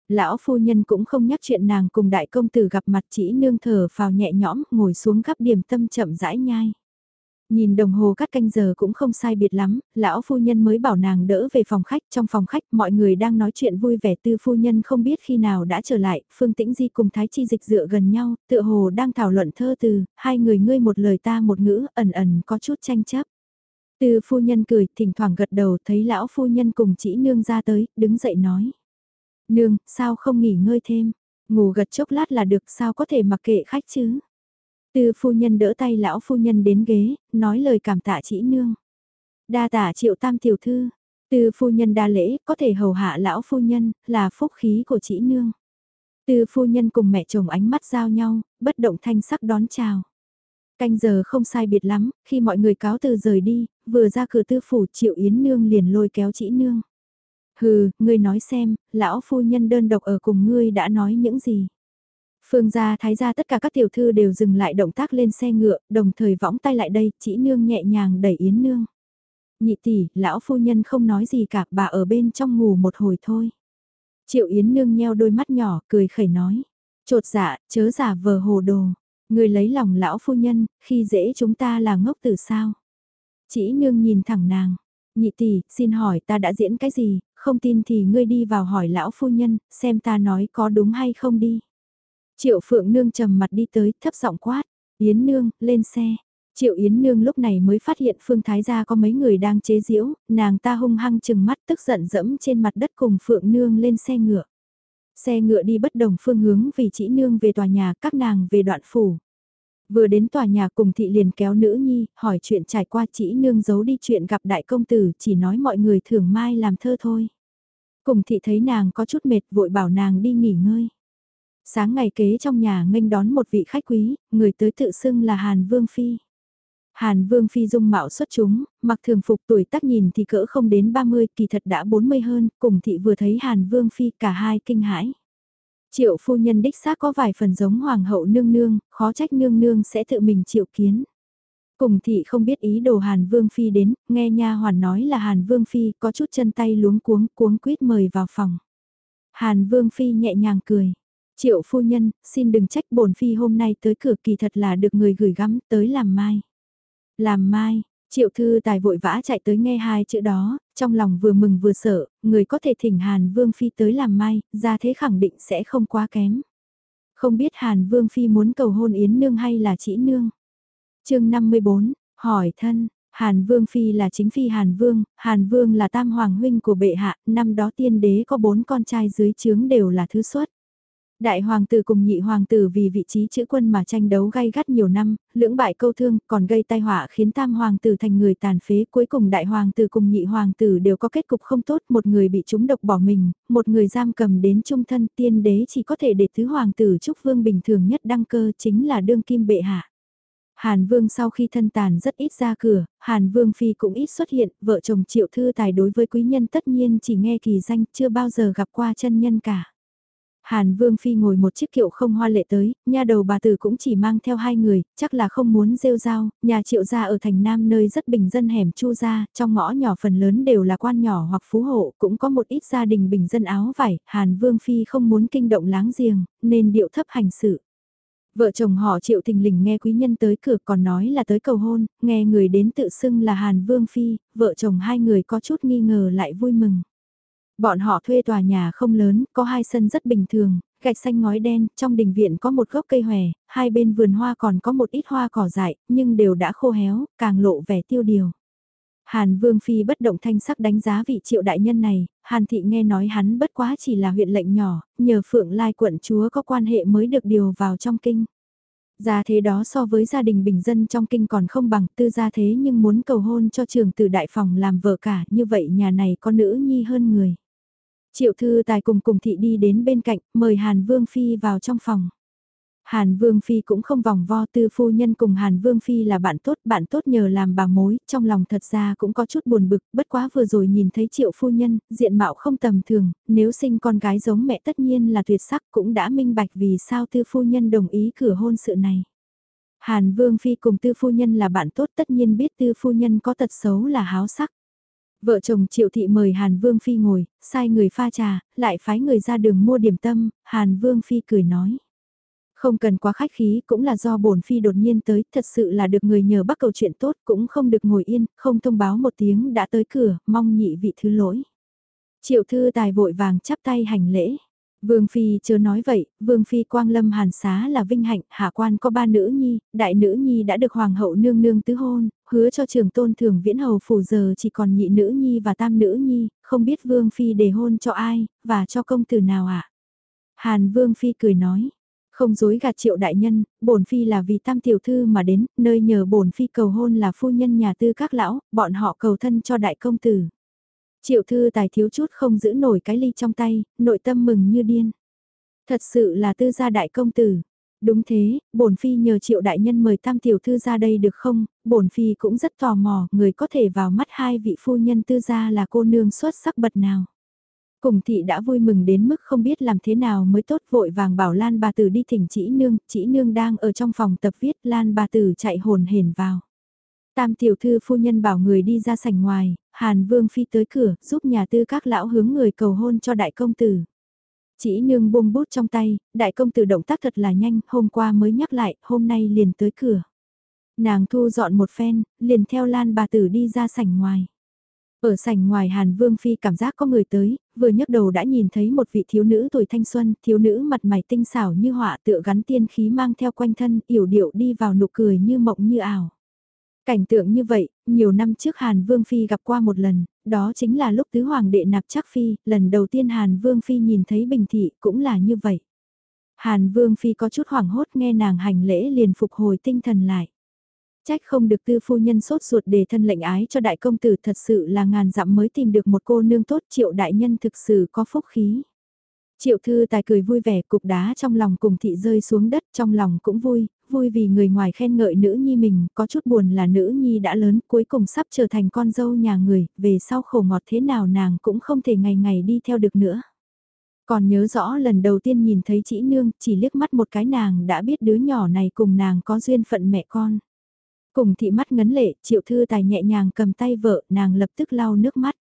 Lão phu nhân cũng không nhắc chuyện nàng cùng đại công tử gặp mặt chỉ nương thở phào nhẹ nhõm, ngồi xuống gắp điểm tâm chậm rãi nhai. Nhìn đồng hồ cắt canh giờ cũng không sai biệt lắm, lão phu nhân mới bảo nàng đỡ về phòng khách. Trong phòng khách mọi người đang nói chuyện vui vẻ tư phu nhân không biết khi nào đã trở lại, Phương Tĩnh Di cùng Thái Chi Dịch dựa gần nhau, tựa hồ đang thảo luận thơ từ, hai người ngươi một lời ta một ngữ, ẩn ẩn có chút tranh chấp. Tư phu nhân cười, thỉnh thoảng gật đầu thấy lão phu nhân cùng chỉ nương ra tới, đứng dậy nói. Nương, sao không nghỉ ngơi thêm, ngủ gật chốc lát là được sao có thể mặc kệ khách chứ. Tư phu nhân đỡ tay lão phu nhân đến ghế, nói lời cảm tạ chỉ nương. Đa tả triệu tam tiểu thư, tư phu nhân đa lễ, có thể hầu hạ lão phu nhân, là phúc khí của chị nương. tư phu nhân cùng mẹ chồng ánh mắt giao nhau, bất động thanh sắc đón chào. Canh giờ không sai biệt lắm, khi mọi người cáo từ rời đi, vừa ra cửa tư phủ triệu yến nương liền lôi kéo chị nương. Hừ, ngươi nói xem, lão phu nhân đơn độc ở cùng ngươi đã nói những gì. Phương gia thái gia tất cả các tiểu thư đều dừng lại động tác lên xe ngựa, đồng thời võng tay lại đây, chỉ nương nhẹ nhàng đẩy Yến nương. Nhị tỷ, lão phu nhân không nói gì cả, bà ở bên trong ngủ một hồi thôi. Triệu Yến nương nheo đôi mắt nhỏ, cười khẩy nói. Trột dạ, chớ giả vờ hồ đồ. Người lấy lòng lão phu nhân, khi dễ chúng ta là ngốc tử sao. Chỉ nương nhìn thẳng nàng. Nhị tỷ, xin hỏi ta đã diễn cái gì, không tin thì ngươi đi vào hỏi lão phu nhân, xem ta nói có đúng hay không đi. Triệu Phượng Nương trầm mặt đi tới, thấp giọng quát, Yến Nương, lên xe. Triệu Yến Nương lúc này mới phát hiện Phương Thái gia có mấy người đang chế giễu, nàng ta hung hăng chừng mắt tức giận dẫm trên mặt đất cùng Phượng Nương lên xe ngựa. Xe ngựa đi bất đồng phương hướng vì chỉ nương về tòa nhà, các nàng về đoạn phủ. Vừa đến tòa nhà cùng thị liền kéo nữ nhi, hỏi chuyện trải qua chỉ nương giấu đi chuyện gặp đại công tử, chỉ nói mọi người thường mai làm thơ thôi. Cùng thị thấy nàng có chút mệt vội bảo nàng đi nghỉ ngơi. Sáng ngày kế trong nhà nghênh đón một vị khách quý, người tới tự xưng là Hàn Vương Phi. Hàn Vương Phi dung mạo xuất chúng, mặc thường phục tuổi tác nhìn thì cỡ không đến 30, kỳ thật đã 40 hơn, cùng thị vừa thấy Hàn Vương Phi cả hai kinh hãi. Triệu phu nhân đích xác có vài phần giống hoàng hậu nương nương, khó trách nương nương sẽ tự mình triệu kiến. Cùng thị không biết ý đồ Hàn Vương Phi đến, nghe nha hoàn nói là Hàn Vương Phi có chút chân tay luống cuống cuống quýt mời vào phòng. Hàn Vương Phi nhẹ nhàng cười. Triệu phu nhân, xin đừng trách bổn phi hôm nay tới cửa kỳ thật là được người gửi gắm tới làm mai. Làm mai, triệu thư tài vội vã chạy tới nghe hai chữ đó, trong lòng vừa mừng vừa sợ, người có thể thỉnh Hàn Vương Phi tới làm mai, ra thế khẳng định sẽ không quá kém. Không biết Hàn Vương Phi muốn cầu hôn Yến Nương hay là chỉ Nương. chương 54, hỏi thân, Hàn Vương Phi là chính Phi Hàn Vương, Hàn Vương là tam hoàng huynh của bệ hạ, năm đó tiên đế có bốn con trai dưới trướng đều là thứ xuất. Đại hoàng tử cùng nhị hoàng tử vì vị trí chữ quân mà tranh đấu gay gắt nhiều năm, lưỡng bại câu thương, còn gây tai họa khiến tam hoàng tử thành người tàn phế. Cuối cùng đại hoàng tử cùng nhị hoàng tử đều có kết cục không tốt, một người bị trúng độc bỏ mình, một người giam cầm đến trung thân tiên đế chỉ có thể để thứ hoàng tử trúc vương bình thường nhất đăng cơ chính là đương kim bệ hạ. Hàn Vương sau khi thân tàn rất ít ra cửa, Hàn Vương Phi cũng ít xuất hiện, vợ chồng triệu thư tài đối với quý nhân tất nhiên chỉ nghe kỳ danh chưa bao giờ gặp qua chân nhân cả. Hàn Vương Phi ngồi một chiếc kiệu không hoa lệ tới, nhà đầu bà tử cũng chỉ mang theo hai người, chắc là không muốn rêu rao, nhà triệu gia ở thành Nam nơi rất bình dân hẻm chu gia, trong ngõ nhỏ phần lớn đều là quan nhỏ hoặc phú hộ, cũng có một ít gia đình bình dân áo vải, Hàn Vương Phi không muốn kinh động láng giềng, nên điệu thấp hành sự. Vợ chồng họ triệu thình lình nghe quý nhân tới cửa còn nói là tới cầu hôn, nghe người đến tự xưng là Hàn Vương Phi, vợ chồng hai người có chút nghi ngờ lại vui mừng. Bọn họ thuê tòa nhà không lớn, có hai sân rất bình thường, gạch xanh ngói đen, trong đình viện có một gốc cây hòe, hai bên vườn hoa còn có một ít hoa cỏ dại, nhưng đều đã khô héo, càng lộ vẻ tiêu điều. Hàn Vương Phi bất động thanh sắc đánh giá vị triệu đại nhân này, Hàn Thị nghe nói hắn bất quá chỉ là huyện lệnh nhỏ, nhờ Phượng Lai quận chúa có quan hệ mới được điều vào trong kinh. Gia thế đó so với gia đình bình dân trong kinh còn không bằng tư gia thế nhưng muốn cầu hôn cho trường từ đại phòng làm vợ cả như vậy nhà này có nữ nhi hơn người. Triệu thư tài cùng cùng thị đi đến bên cạnh, mời Hàn Vương Phi vào trong phòng. Hàn Vương Phi cũng không vòng vo tư phu nhân cùng Hàn Vương Phi là bạn tốt, bạn tốt nhờ làm bà mối, trong lòng thật ra cũng có chút buồn bực, bất quá vừa rồi nhìn thấy triệu phu nhân, diện mạo không tầm thường, nếu sinh con gái giống mẹ tất nhiên là tuyệt sắc cũng đã minh bạch vì sao tư phu nhân đồng ý cửa hôn sự này. Hàn Vương Phi cùng tư phu nhân là bạn tốt tất nhiên biết tư phu nhân có tật xấu là háo sắc. Vợ chồng Triệu Thị mời Hàn Vương Phi ngồi, sai người pha trà, lại phái người ra đường mua điểm tâm, Hàn Vương Phi cười nói. Không cần quá khách khí, cũng là do bổn Phi đột nhiên tới, thật sự là được người nhờ bắt cầu chuyện tốt, cũng không được ngồi yên, không thông báo một tiếng đã tới cửa, mong nhị vị thứ lỗi. Triệu Thư Tài vội vàng chắp tay hành lễ. Vương Phi chưa nói vậy, Vương Phi Quang Lâm Hàn Xá là vinh hạnh, hạ quan có ba nữ nhi, đại nữ nhi đã được Hoàng hậu nương nương tứ hôn, hứa cho trường tôn thường viễn hầu phủ giờ chỉ còn nhị nữ nhi và tam nữ nhi, không biết Vương Phi đề hôn cho ai, và cho công tử nào ạ. Hàn Vương Phi cười nói, Không dối gạt triệu đại nhân, bổn phi là vì tam tiểu thư mà đến, nơi nhờ bổn phi cầu hôn là phu nhân nhà tư các lão, bọn họ cầu thân cho đại công tử. Triệu thư tài thiếu chút không giữ nổi cái ly trong tay, nội tâm mừng như điên. Thật sự là tư gia đại công tử. Đúng thế, bổn phi nhờ triệu đại nhân mời tam tiểu thư ra đây được không, bổn phi cũng rất tò mò, người có thể vào mắt hai vị phu nhân tư gia là cô nương xuất sắc bật nào. Cùng thị đã vui mừng đến mức không biết làm thế nào mới tốt vội vàng bảo Lan bà tử đi thỉnh chỉ nương, chỉ nương đang ở trong phòng tập viết Lan bà tử chạy hồn hển vào. Tam tiểu thư phu nhân bảo người đi ra sảnh ngoài, Hàn Vương Phi tới cửa, giúp nhà tư các lão hướng người cầu hôn cho đại công tử. Chỉ nương buông bút trong tay, đại công tử động tác thật là nhanh, hôm qua mới nhắc lại, hôm nay liền tới cửa. Nàng thu dọn một phen, liền theo Lan bà tử đi ra sảnh ngoài. Ở sảnh ngoài Hàn Vương Phi cảm giác có người tới, vừa nhấc đầu đã nhìn thấy một vị thiếu nữ tuổi thanh xuân, thiếu nữ mặt mày tinh xảo như họa tựa gắn tiên khí mang theo quanh thân, yểu điệu đi vào nụ cười như mộng như ảo. Cảnh tượng như vậy, nhiều năm trước Hàn Vương Phi gặp qua một lần, đó chính là lúc tứ hoàng đệ nạp chắc Phi, lần đầu tiên Hàn Vương Phi nhìn thấy Bình Thị cũng là như vậy. Hàn Vương Phi có chút hoảng hốt nghe nàng hành lễ liền phục hồi tinh thần lại. Trách không được tư phu nhân sốt ruột để thân lệnh ái cho đại công tử thật sự là ngàn dặm mới tìm được một cô nương tốt triệu đại nhân thực sự có phúc khí. Triệu thư tài cười vui vẻ cục đá trong lòng cùng thị rơi xuống đất trong lòng cũng vui, vui vì người ngoài khen ngợi nữ nhi mình, có chút buồn là nữ nhi đã lớn cuối cùng sắp trở thành con dâu nhà người, về sau khổ ngọt thế nào nàng cũng không thể ngày ngày đi theo được nữa. Còn nhớ rõ lần đầu tiên nhìn thấy chị nương, chỉ liếc mắt một cái nàng đã biết đứa nhỏ này cùng nàng có duyên phận mẹ con. Cùng thị mắt ngấn lệ, triệu thư tài nhẹ nhàng cầm tay vợ, nàng lập tức lau nước mắt.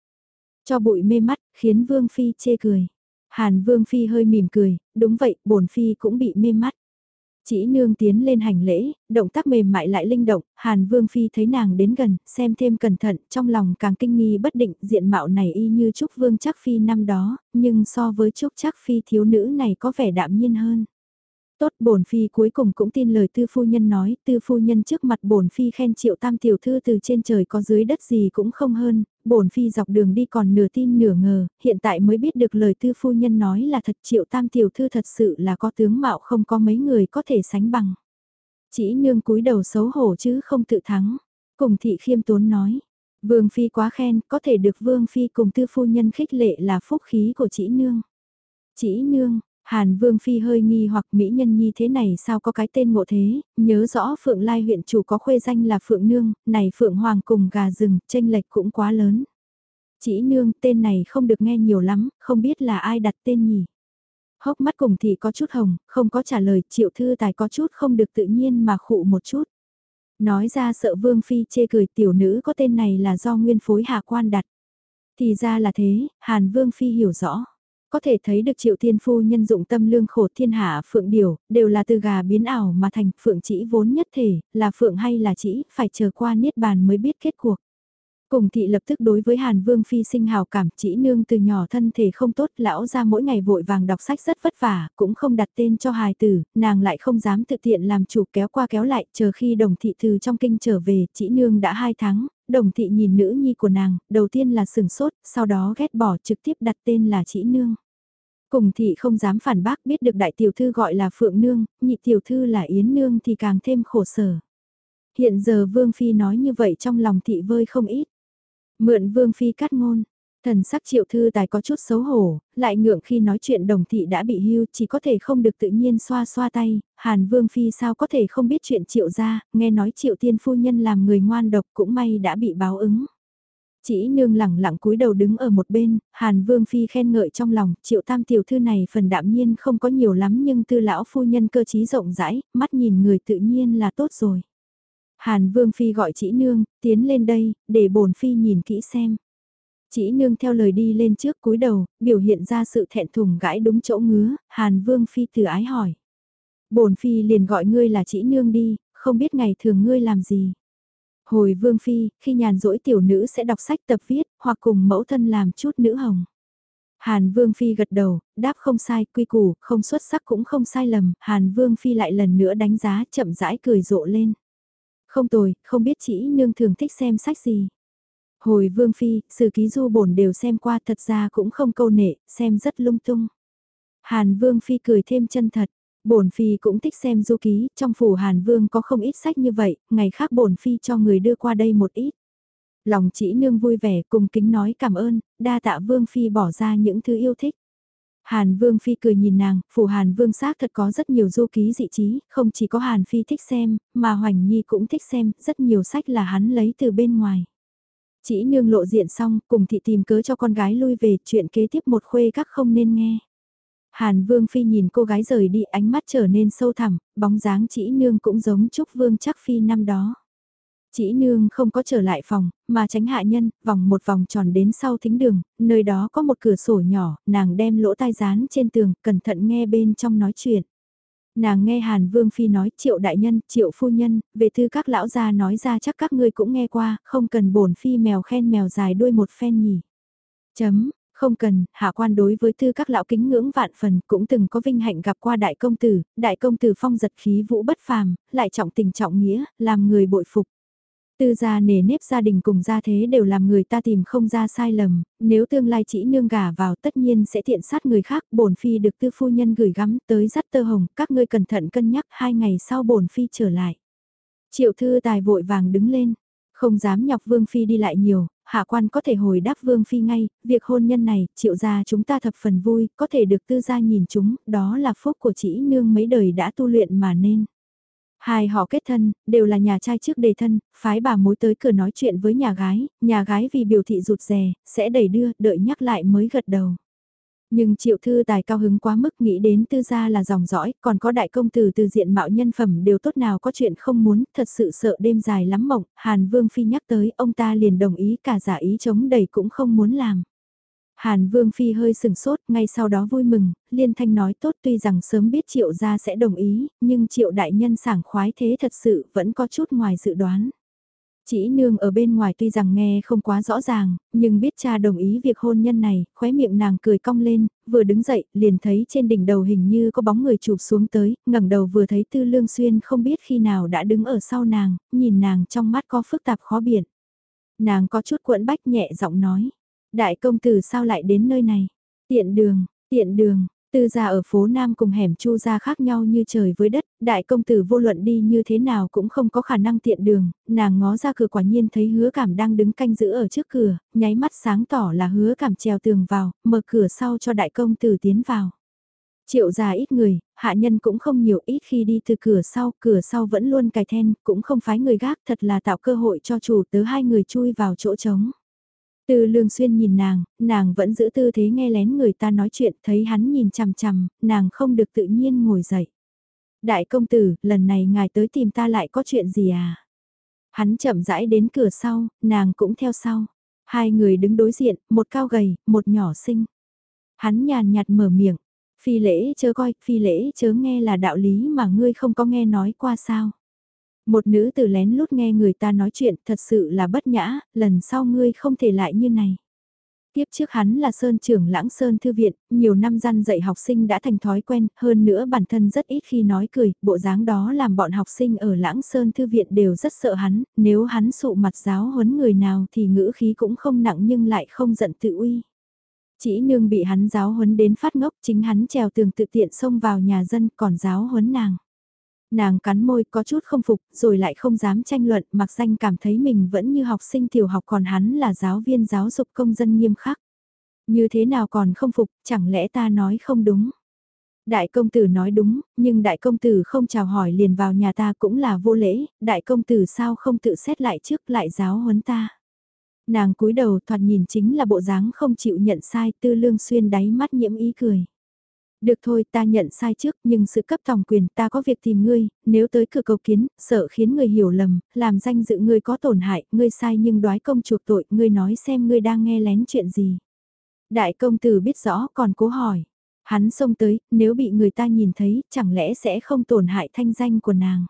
Cho bụi mê mắt, khiến Vương Phi chê cười. Hàn Vương Phi hơi mỉm cười, đúng vậy, bổn Phi cũng bị mê mắt. Chỉ nương tiến lên hành lễ, động tác mềm mại lại linh động, Hàn Vương Phi thấy nàng đến gần, xem thêm cẩn thận, trong lòng càng kinh nghi bất định, diện mạo này y như Trúc Vương Chắc Phi năm đó, nhưng so với Trúc Chắc Phi thiếu nữ này có vẻ đạm nhiên hơn. Tốt bổn phi cuối cùng cũng tin lời tư phu nhân nói, tư phu nhân trước mặt bổn phi khen triệu tam tiểu thư từ trên trời có dưới đất gì cũng không hơn, bổn phi dọc đường đi còn nửa tin nửa ngờ, hiện tại mới biết được lời tư phu nhân nói là thật triệu tam tiểu thư thật sự là có tướng mạo không có mấy người có thể sánh bằng. Chỉ nương cúi đầu xấu hổ chứ không tự thắng, cùng thị khiêm tốn nói. Vương phi quá khen, có thể được vương phi cùng tư phu nhân khích lệ là phúc khí của chỉ nương. Chỉ nương, Hàn Vương Phi hơi nghi hoặc Mỹ nhân nhi thế này sao có cái tên ngộ thế, nhớ rõ Phượng Lai huyện chủ có khuê danh là Phượng Nương, này Phượng Hoàng cùng gà rừng, tranh lệch cũng quá lớn. Chỉ nương tên này không được nghe nhiều lắm, không biết là ai đặt tên nhỉ. Hốc mắt cùng thì có chút hồng, không có trả lời, triệu thư tài có chút không được tự nhiên mà khụ một chút. Nói ra sợ Vương Phi chê cười tiểu nữ có tên này là do nguyên phối hạ quan đặt. Thì ra là thế, Hàn Vương Phi hiểu rõ. Có thể thấy được triệu thiên phu nhân dụng tâm lương khổ thiên hạ phượng điều, đều là từ gà biến ảo mà thành phượng chỉ vốn nhất thể, là phượng hay là chỉ, phải chờ qua niết bàn mới biết kết cuộc. Cùng thị lập tức đối với Hàn Vương Phi sinh hào cảm chỉ nương từ nhỏ thân thể không tốt lão ra mỗi ngày vội vàng đọc sách rất vất vả, cũng không đặt tên cho hài tử, nàng lại không dám tự tiện làm chủ kéo qua kéo lại, chờ khi đồng thị từ trong kinh trở về, chỉ nương đã hai tháng, đồng thị nhìn nữ nhi của nàng, đầu tiên là sừng sốt, sau đó ghét bỏ trực tiếp đặt tên là chỉ nương. Cùng thị không dám phản bác biết được đại tiểu thư gọi là Phượng Nương, nhị tiểu thư là Yến Nương thì càng thêm khổ sở. Hiện giờ Vương Phi nói như vậy trong lòng thị vơi không ít. Mượn Vương Phi cắt ngôn, thần sắc triệu thư tài có chút xấu hổ, lại ngượng khi nói chuyện đồng thị đã bị hưu chỉ có thể không được tự nhiên xoa xoa tay, Hàn Vương Phi sao có thể không biết chuyện triệu ra, nghe nói triệu tiên phu nhân làm người ngoan độc cũng may đã bị báo ứng. Chỉ nương lẳng lặng cúi đầu đứng ở một bên, Hàn Vương Phi khen ngợi trong lòng, triệu tam tiểu thư này phần đạm nhiên không có nhiều lắm nhưng tư lão phu nhân cơ trí rộng rãi, mắt nhìn người tự nhiên là tốt rồi. Hàn Vương Phi gọi chỉ nương, tiến lên đây, để bổn Phi nhìn kỹ xem. Chỉ nương theo lời đi lên trước cúi đầu, biểu hiện ra sự thẹn thùng gãi đúng chỗ ngứa, Hàn Vương Phi từ ái hỏi. Bổn Phi liền gọi ngươi là chỉ nương đi, không biết ngày thường ngươi làm gì. Hồi Vương Phi, khi nhàn rỗi tiểu nữ sẽ đọc sách tập viết, hoặc cùng mẫu thân làm chút nữ hồng. Hàn Vương Phi gật đầu, đáp không sai, quy củ, không xuất sắc cũng không sai lầm, Hàn Vương Phi lại lần nữa đánh giá chậm rãi cười rộ lên. Không tồi, không biết chỉ nương thường thích xem sách gì. Hồi Vương Phi, sử ký du bổn đều xem qua thật ra cũng không câu nệ, xem rất lung tung. Hàn Vương Phi cười thêm chân thật, Bổn phi cũng thích xem du ký, trong phủ Hàn Vương có không ít sách như vậy, ngày khác bổn phi cho người đưa qua đây một ít. Lòng chỉ nương vui vẻ cùng kính nói cảm ơn, đa tạ Vương phi bỏ ra những thứ yêu thích. Hàn Vương Phi cười nhìn nàng, phủ Hàn Vương xác thật có rất nhiều du ký dị trí, không chỉ có Hàn Phi thích xem, mà Hoành Nhi cũng thích xem, rất nhiều sách là hắn lấy từ bên ngoài. Chỉ nương lộ diện xong, cùng thị tìm cớ cho con gái lui về, chuyện kế tiếp một khuê các không nên nghe. Hàn Vương Phi nhìn cô gái rời đi ánh mắt trở nên sâu thẳm, bóng dáng chỉ nương cũng giống Trúc Vương chắc Phi năm đó. Chỉ nương không có trở lại phòng, mà tránh hạ nhân, vòng một vòng tròn đến sau thính đường, nơi đó có một cửa sổ nhỏ, nàng đem lỗ tai dán trên tường, cẩn thận nghe bên trong nói chuyện. Nàng nghe Hàn Vương Phi nói triệu đại nhân, triệu phu nhân, về thư các lão gia nói ra chắc các ngươi cũng nghe qua, không cần bổn phi mèo khen mèo dài đuôi một phen nhỉ. Chấm, không cần, hạ quan đối với thư các lão kính ngưỡng vạn phần cũng từng có vinh hạnh gặp qua đại công tử, đại công tử phong giật khí vũ bất phàm, lại trọng tình trọng nghĩa, làm người bội phục. Tư gia nề nếp gia đình cùng gia thế đều làm người ta tìm không ra sai lầm, nếu tương lai chỉ nương gả vào tất nhiên sẽ tiện sát người khác, bổn phi được tư phu nhân gửi gắm tới dắt tơ hồng, các ngươi cẩn thận cân nhắc hai ngày sau bổn phi trở lại. Triệu thư tài vội vàng đứng lên, không dám nhọc vương phi đi lại nhiều, hạ quan có thể hồi đáp vương phi ngay, việc hôn nhân này, triệu gia chúng ta thập phần vui, có thể được tư gia nhìn chúng, đó là phúc của chỉ nương mấy đời đã tu luyện mà nên. Hai họ kết thân, đều là nhà trai trước đề thân, phái bà mối tới cửa nói chuyện với nhà gái, nhà gái vì biểu thị rụt rè, sẽ đẩy đưa, đợi nhắc lại mới gật đầu. Nhưng triệu thư tài cao hứng quá mức nghĩ đến tư gia là dòng dõi, còn có đại công tử từ diện mạo nhân phẩm đều tốt nào có chuyện không muốn, thật sự sợ đêm dài lắm mộng, Hàn Vương Phi nhắc tới, ông ta liền đồng ý cả giả ý chống đẩy cũng không muốn làm. Hàn Vương Phi hơi sừng sốt, ngay sau đó vui mừng, liên thanh nói tốt tuy rằng sớm biết triệu gia sẽ đồng ý, nhưng triệu đại nhân sảng khoái thế thật sự vẫn có chút ngoài dự đoán. Chỉ nương ở bên ngoài tuy rằng nghe không quá rõ ràng, nhưng biết cha đồng ý việc hôn nhân này, khóe miệng nàng cười cong lên, vừa đứng dậy, liền thấy trên đỉnh đầu hình như có bóng người chụp xuống tới, ngẩng đầu vừa thấy tư lương xuyên không biết khi nào đã đứng ở sau nàng, nhìn nàng trong mắt có phức tạp khó biển. Nàng có chút cuộn bách nhẹ giọng nói, đại công tử sao lại đến nơi này? Tiện đường, tiện đường, Tư gia ở phố Nam cùng hẻm Chu gia khác nhau như trời với đất, đại công tử vô luận đi như thế nào cũng không có khả năng tiện đường, nàng ngó ra cửa quả nhiên thấy hứa cảm đang đứng canh giữ ở trước cửa, nháy mắt sáng tỏ là hứa cảm treo tường vào, mở cửa sau cho đại công tử tiến vào. Triệu già ít người, hạ nhân cũng không nhiều ít khi đi từ cửa sau, cửa sau vẫn luôn cài then, cũng không phái người gác thật là tạo cơ hội cho chủ tớ hai người chui vào chỗ trống. Từ lương xuyên nhìn nàng, nàng vẫn giữ tư thế nghe lén người ta nói chuyện, thấy hắn nhìn chằm chằm, nàng không được tự nhiên ngồi dậy. Đại công tử, lần này ngài tới tìm ta lại có chuyện gì à? Hắn chậm rãi đến cửa sau, nàng cũng theo sau. Hai người đứng đối diện, một cao gầy, một nhỏ xinh. Hắn nhàn nhạt mở miệng, phi lễ chớ coi, phi lễ chớ nghe là đạo lý mà ngươi không có nghe nói qua sao. Một nữ tử lén lút nghe người ta nói chuyện thật sự là bất nhã, lần sau ngươi không thể lại như này. Tiếp trước hắn là Sơn trưởng Lãng Sơn Thư Viện, nhiều năm gian dạy học sinh đã thành thói quen, hơn nữa bản thân rất ít khi nói cười, bộ dáng đó làm bọn học sinh ở Lãng Sơn Thư Viện đều rất sợ hắn, nếu hắn sụ mặt giáo huấn người nào thì ngữ khí cũng không nặng nhưng lại không giận tự uy. Chỉ nương bị hắn giáo huấn đến phát ngốc chính hắn trèo tường tự tiện xông vào nhà dân còn giáo huấn nàng. Nàng cắn môi có chút không phục rồi lại không dám tranh luận mặc danh cảm thấy mình vẫn như học sinh tiểu học còn hắn là giáo viên giáo dục công dân nghiêm khắc. Như thế nào còn không phục, chẳng lẽ ta nói không đúng? Đại công tử nói đúng, nhưng đại công tử không chào hỏi liền vào nhà ta cũng là vô lễ, đại công tử sao không tự xét lại trước lại giáo huấn ta. Nàng cúi đầu thoạt nhìn chính là bộ dáng không chịu nhận sai tư lương xuyên đáy mắt nhiễm ý cười. Được thôi ta nhận sai trước nhưng sự cấp tòng quyền ta có việc tìm ngươi, nếu tới cửa cầu kiến, sợ khiến người hiểu lầm, làm danh dự ngươi có tổn hại, ngươi sai nhưng đoái công chuộc tội, ngươi nói xem ngươi đang nghe lén chuyện gì. Đại công tử biết rõ còn cố hỏi. Hắn xông tới, nếu bị người ta nhìn thấy, chẳng lẽ sẽ không tổn hại thanh danh của nàng.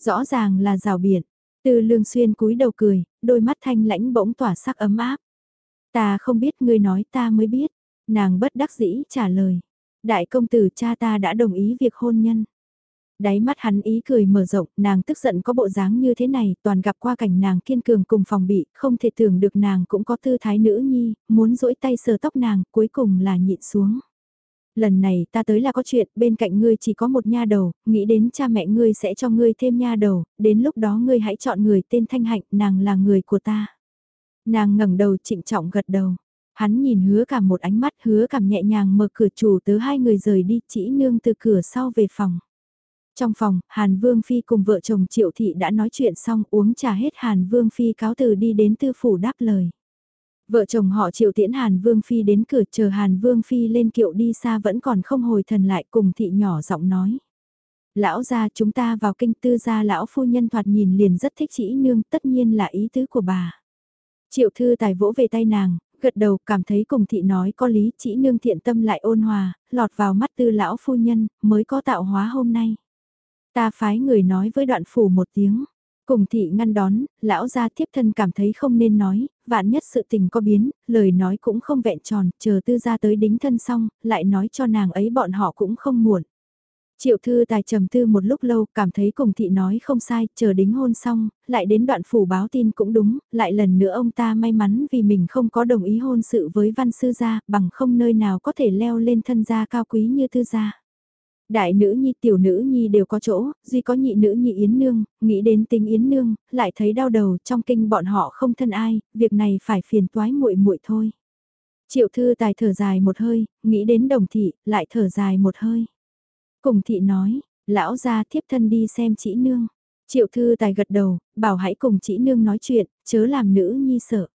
Rõ ràng là rào biển. Từ lương xuyên cúi đầu cười, đôi mắt thanh lãnh bỗng tỏa sắc ấm áp. Ta không biết ngươi nói ta mới biết. Nàng bất đắc dĩ trả lời. Đại công tử cha ta đã đồng ý việc hôn nhân. Đáy mắt hắn ý cười mở rộng, nàng tức giận có bộ dáng như thế này, toàn gặp qua cảnh nàng kiên cường cùng phòng bị, không thể tưởng được nàng cũng có tư thái nữ nhi, muốn duỗi tay sờ tóc nàng, cuối cùng là nhịn xuống. lần này ta tới là có chuyện, bên cạnh ngươi chỉ có một nha đầu, nghĩ đến cha mẹ ngươi sẽ cho ngươi thêm nha đầu, đến lúc đó ngươi hãy chọn người tên Thanh Hạnh, nàng là người của ta. Nàng ngẩng đầu trịnh trọng gật đầu. Hắn nhìn hứa cảm một ánh mắt hứa cảm nhẹ nhàng mở cửa chủ tớ hai người rời đi chỉ nương từ cửa sau về phòng. Trong phòng, Hàn Vương Phi cùng vợ chồng Triệu Thị đã nói chuyện xong uống trà hết Hàn Vương Phi cáo từ đi đến tư phủ đáp lời. Vợ chồng họ Triệu tiễn Hàn Vương Phi đến cửa chờ Hàn Vương Phi lên kiệu đi xa vẫn còn không hồi thần lại cùng thị nhỏ giọng nói. Lão gia chúng ta vào kinh tư gia lão phu nhân thoạt nhìn liền rất thích chỉ nương tất nhiên là ý tứ của bà. Triệu thư tài vỗ về tay nàng, gật đầu cảm thấy cùng thị nói có lý chỉ nương thiện tâm lại ôn hòa, lọt vào mắt tư lão phu nhân mới có tạo hóa hôm nay. Ta phái người nói với đoạn phủ một tiếng. Cùng thị ngăn đón, lão gia thiếp thân cảm thấy không nên nói, vạn nhất sự tình có biến, lời nói cũng không vẹn tròn, chờ tư gia tới đính thân xong, lại nói cho nàng ấy bọn họ cũng không muộn. Triệu thư tài trầm tư một lúc lâu, cảm thấy cùng thị nói không sai, chờ đính hôn xong, lại đến đoạn phủ báo tin cũng đúng, lại lần nữa ông ta may mắn vì mình không có đồng ý hôn sự với văn sư gia, bằng không nơi nào có thể leo lên thân gia cao quý như tư gia. Đại nữ nhi tiểu nữ nhi đều có chỗ, duy có nhị nữ nhi Yến Nương, nghĩ đến tính Yến Nương, lại thấy đau đầu trong kinh bọn họ không thân ai, việc này phải phiền toái muội muội thôi. Triệu thư tài thở dài một hơi, nghĩ đến đồng thị, lại thở dài một hơi. Cùng thị nói, lão ra thiếp thân đi xem chỉ nương. Triệu thư tài gật đầu, bảo hãy cùng chỉ nương nói chuyện, chớ làm nữ nhi sợ.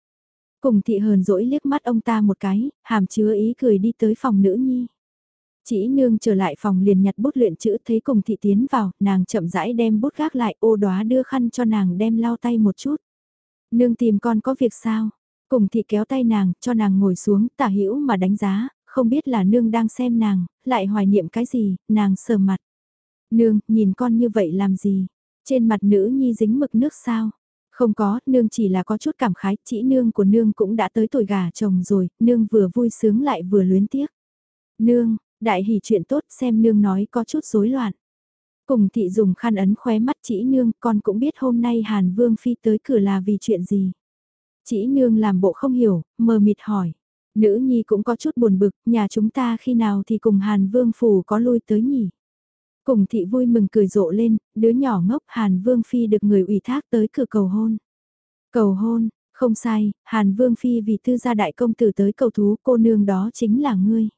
Cùng thị hờn dỗi liếc mắt ông ta một cái, hàm chứa ý cười đi tới phòng nữ nhi. Chỉ nương trở lại phòng liền nhặt bút luyện chữ thấy cùng thị tiến vào, nàng chậm rãi đem bút gác lại ô đóa đưa khăn cho nàng đem lau tay một chút. Nương tìm con có việc sao? Cùng thị kéo tay nàng, cho nàng ngồi xuống, tả hữu mà đánh giá, không biết là nương đang xem nàng, lại hoài niệm cái gì, nàng sờ mặt. Nương, nhìn con như vậy làm gì? Trên mặt nữ nhi dính mực nước sao? Không có, nương chỉ là có chút cảm khái, chỉ nương của nương cũng đã tới tuổi gà chồng rồi, nương vừa vui sướng lại vừa luyến tiếc. Nương, đại hỉ chuyện tốt xem nương nói có chút rối loạn. Cùng thị dùng khăn ấn khóe mắt chỉ nương, con cũng biết hôm nay Hàn Vương Phi tới cửa là vì chuyện gì. Chỉ nương làm bộ không hiểu, mờ mịt hỏi. Nữ nhi cũng có chút buồn bực, nhà chúng ta khi nào thì cùng Hàn Vương Phủ có lui tới nhỉ? Cùng thị vui mừng cười rộ lên, đứa nhỏ ngốc Hàn Vương Phi được người ủy thác tới cửa cầu hôn. Cầu hôn, không sai, Hàn Vương Phi vì tư gia đại công tử tới cầu thú cô nương đó chính là ngươi.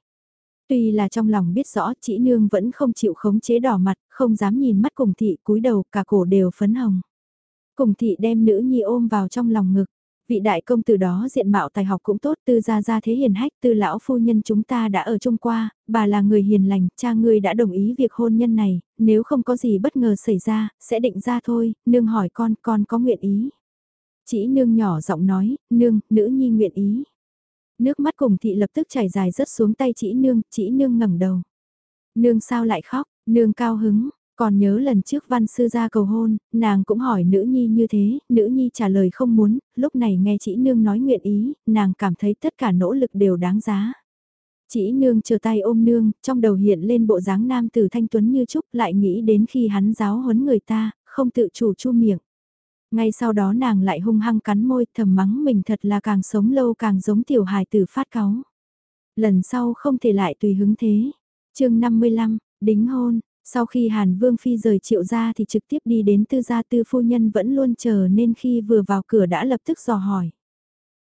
Tuy là trong lòng biết rõ chỉ nương vẫn không chịu khống chế đỏ mặt, không dám nhìn mắt cùng thị cúi đầu cả cổ đều phấn hồng. Cùng thị đem nữ nhi ôm vào trong lòng ngực, vị đại công tử đó diện mạo tài học cũng tốt tư gia gia thế hiền hách tư lão phu nhân chúng ta đã ở chung qua, bà là người hiền lành, cha ngươi đã đồng ý việc hôn nhân này, nếu không có gì bất ngờ xảy ra, sẽ định ra thôi, nương hỏi con, con có nguyện ý. Chỉ nương nhỏ giọng nói, nương, nữ nhi nguyện ý. Nước mắt cùng thị lập tức chảy dài rớt xuống tay chỉ nương, chỉ nương ngẩng đầu. Nương sao lại khóc, nương cao hứng, còn nhớ lần trước văn sư ra cầu hôn, nàng cũng hỏi nữ nhi như thế, nữ nhi trả lời không muốn, lúc này nghe chị nương nói nguyện ý, nàng cảm thấy tất cả nỗ lực đều đáng giá. Chỉ nương chờ tay ôm nương, trong đầu hiện lên bộ dáng nam tử thanh tuấn như trúc lại nghĩ đến khi hắn giáo huấn người ta, không tự chủ chu miệng. Ngay sau đó nàng lại hung hăng cắn môi thầm mắng mình thật là càng sống lâu càng giống tiểu hài tử phát cáu. Lần sau không thể lại tùy hứng thế. chương 55, đính hôn, sau khi Hàn Vương Phi rời triệu ra thì trực tiếp đi đến tư gia tư phu nhân vẫn luôn chờ nên khi vừa vào cửa đã lập tức dò hỏi.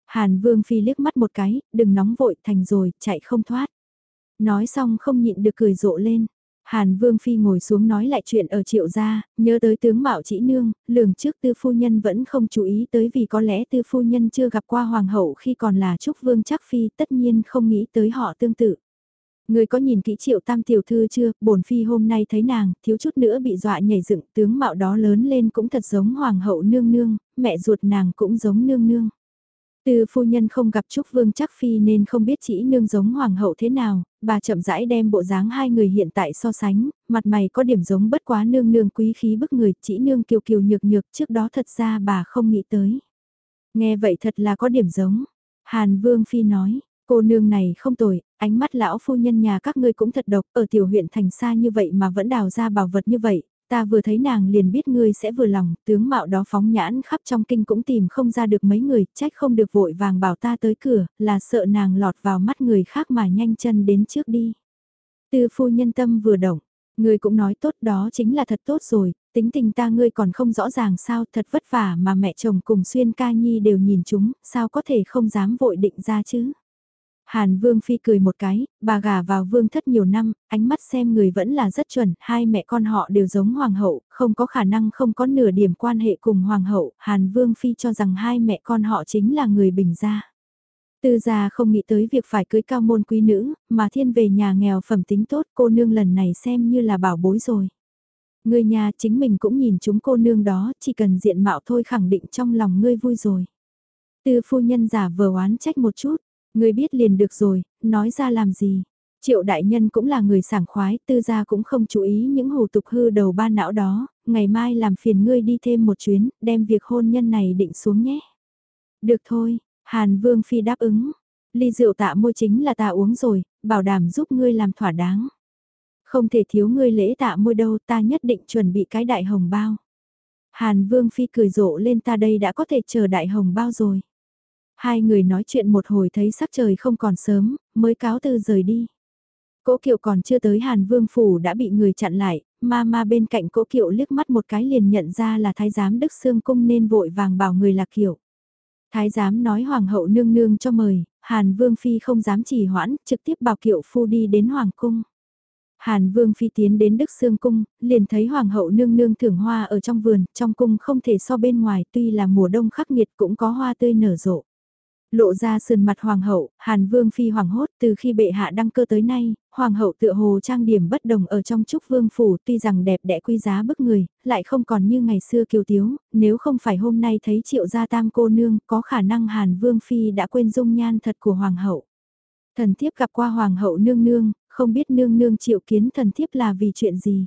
Hàn Vương Phi liếc mắt một cái, đừng nóng vội thành rồi, chạy không thoát. Nói xong không nhịn được cười rộ lên. Hàn Vương Phi ngồi xuống nói lại chuyện ở triệu gia, nhớ tới tướng Mạo Chỉ Nương, lường trước tư phu nhân vẫn không chú ý tới vì có lẽ tư phu nhân chưa gặp qua Hoàng hậu khi còn là Trúc Vương chắc Phi tất nhiên không nghĩ tới họ tương tự. Người có nhìn kỹ triệu tam tiểu thư chưa, bổn phi hôm nay thấy nàng, thiếu chút nữa bị dọa nhảy dựng, tướng mạo đó lớn lên cũng thật giống hoàng hậu nương nương, mẹ ruột nàng cũng giống nương nương. Từ phu nhân không gặp Trúc Vương chắc phi nên không biết chỉ nương giống hoàng hậu thế nào, bà chậm rãi đem bộ dáng hai người hiện tại so sánh, mặt mày có điểm giống bất quá nương nương quý khí bức người, chỉ nương kiều kiều nhược nhược trước đó thật ra bà không nghĩ tới. Nghe vậy thật là có điểm giống. Hàn Vương Phi nói, Cô nương này không tồi, ánh mắt lão phu nhân nhà các ngươi cũng thật độc, ở tiểu huyện thành xa như vậy mà vẫn đào ra bảo vật như vậy, ta vừa thấy nàng liền biết ngươi sẽ vừa lòng, tướng mạo đó phóng nhãn khắp trong kinh cũng tìm không ra được mấy người, trách không được vội vàng bảo ta tới cửa, là sợ nàng lọt vào mắt người khác mà nhanh chân đến trước đi. Tư phu nhân tâm vừa động, ngươi cũng nói tốt đó chính là thật tốt rồi, tính tình ta ngươi còn không rõ ràng sao thật vất vả mà mẹ chồng cùng xuyên ca nhi đều nhìn chúng, sao có thể không dám vội định ra chứ. Hàn Vương Phi cười một cái, bà gả vào vương thất nhiều năm, ánh mắt xem người vẫn là rất chuẩn, hai mẹ con họ đều giống hoàng hậu, không có khả năng không có nửa điểm quan hệ cùng hoàng hậu, Hàn Vương Phi cho rằng hai mẹ con họ chính là người bình gia. Tư gia không nghĩ tới việc phải cưới cao môn quý nữ, mà thiên về nhà nghèo phẩm tính tốt cô nương lần này xem như là bảo bối rồi. Người nhà chính mình cũng nhìn chúng cô nương đó, chỉ cần diện mạo thôi khẳng định trong lòng ngươi vui rồi. Tư phu nhân giả vờ oán trách một chút, ngươi biết liền được rồi, nói ra làm gì. Triệu đại nhân cũng là người sảng khoái, tư gia cũng không chú ý những hủ tục hư đầu ba não đó, ngày mai làm phiền ngươi đi thêm một chuyến, đem việc hôn nhân này định xuống nhé. Được thôi, Hàn Vương Phi đáp ứng, ly rượu tạ môi chính là ta uống rồi, bảo đảm giúp ngươi làm thỏa đáng. Không thể thiếu ngươi lễ tạ môi đâu ta nhất định chuẩn bị cái đại hồng bao. Hàn Vương Phi cười rộ lên ta đây đã có thể chờ đại hồng bao rồi. Hai người nói chuyện một hồi thấy sắc trời không còn sớm, mới cáo từ rời đi. Cố kiệu còn chưa tới Hàn Vương Phủ đã bị người chặn lại, ma ma bên cạnh Cố kiệu liếc mắt một cái liền nhận ra là thái giám Đức Sương Cung nên vội vàng bảo người là kiệu. Thái giám nói Hoàng hậu nương nương cho mời, Hàn Vương Phi không dám trì hoãn, trực tiếp bảo kiệu phu đi đến Hoàng Cung. Hàn Vương Phi tiến đến Đức Sương Cung, liền thấy Hoàng hậu nương nương thưởng hoa ở trong vườn, trong cung không thể so bên ngoài tuy là mùa đông khắc nghiệt cũng có hoa tươi nở rộ. Lộ ra sườn mặt hoàng hậu, Hàn Vương phi hoàng hốt từ khi bệ hạ đăng cơ tới nay, hoàng hậu tựa hồ trang điểm bất đồng ở trong trúc vương phủ tuy rằng đẹp đẽ quý giá bức người, lại không còn như ngày xưa kiều tiếu, nếu không phải hôm nay thấy triệu gia tam cô nương có khả năng Hàn Vương phi đã quên dung nhan thật của hoàng hậu. Thần thiếp gặp qua hoàng hậu nương nương, không biết nương nương triệu kiến thần thiếp là vì chuyện gì.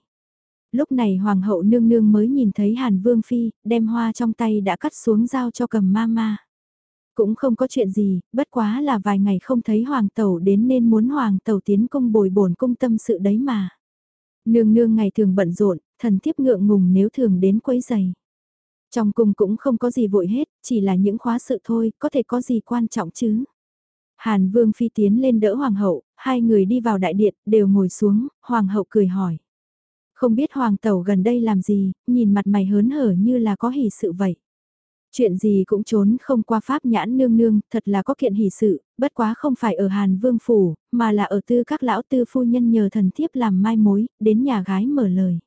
Lúc này hoàng hậu nương nương mới nhìn thấy Hàn Vương phi, đem hoa trong tay đã cắt xuống giao cho cầm ma ma. Cũng không có chuyện gì, bất quá là vài ngày không thấy hoàng tẩu đến nên muốn hoàng tẩu tiến công bồi bổn cung tâm sự đấy mà. Nương nương ngày thường bận rộn, thần thiếp ngượng ngùng nếu thường đến quấy giày. Trong cung cũng không có gì vội hết, chỉ là những khóa sự thôi, có thể có gì quan trọng chứ. Hàn Vương Phi tiến lên đỡ Hoàng hậu, hai người đi vào đại điện, đều ngồi xuống, Hoàng hậu cười hỏi. Không biết Hoàng tẩu gần đây làm gì, nhìn mặt mày hớn hở như là có hỷ sự vậy. Chuyện gì cũng trốn không qua pháp nhãn nương nương, thật là có kiện hỷ sự, bất quá không phải ở Hàn Vương Phủ, mà là ở tư các lão tư phu nhân nhờ thần thiếp làm mai mối, đến nhà gái mở lời.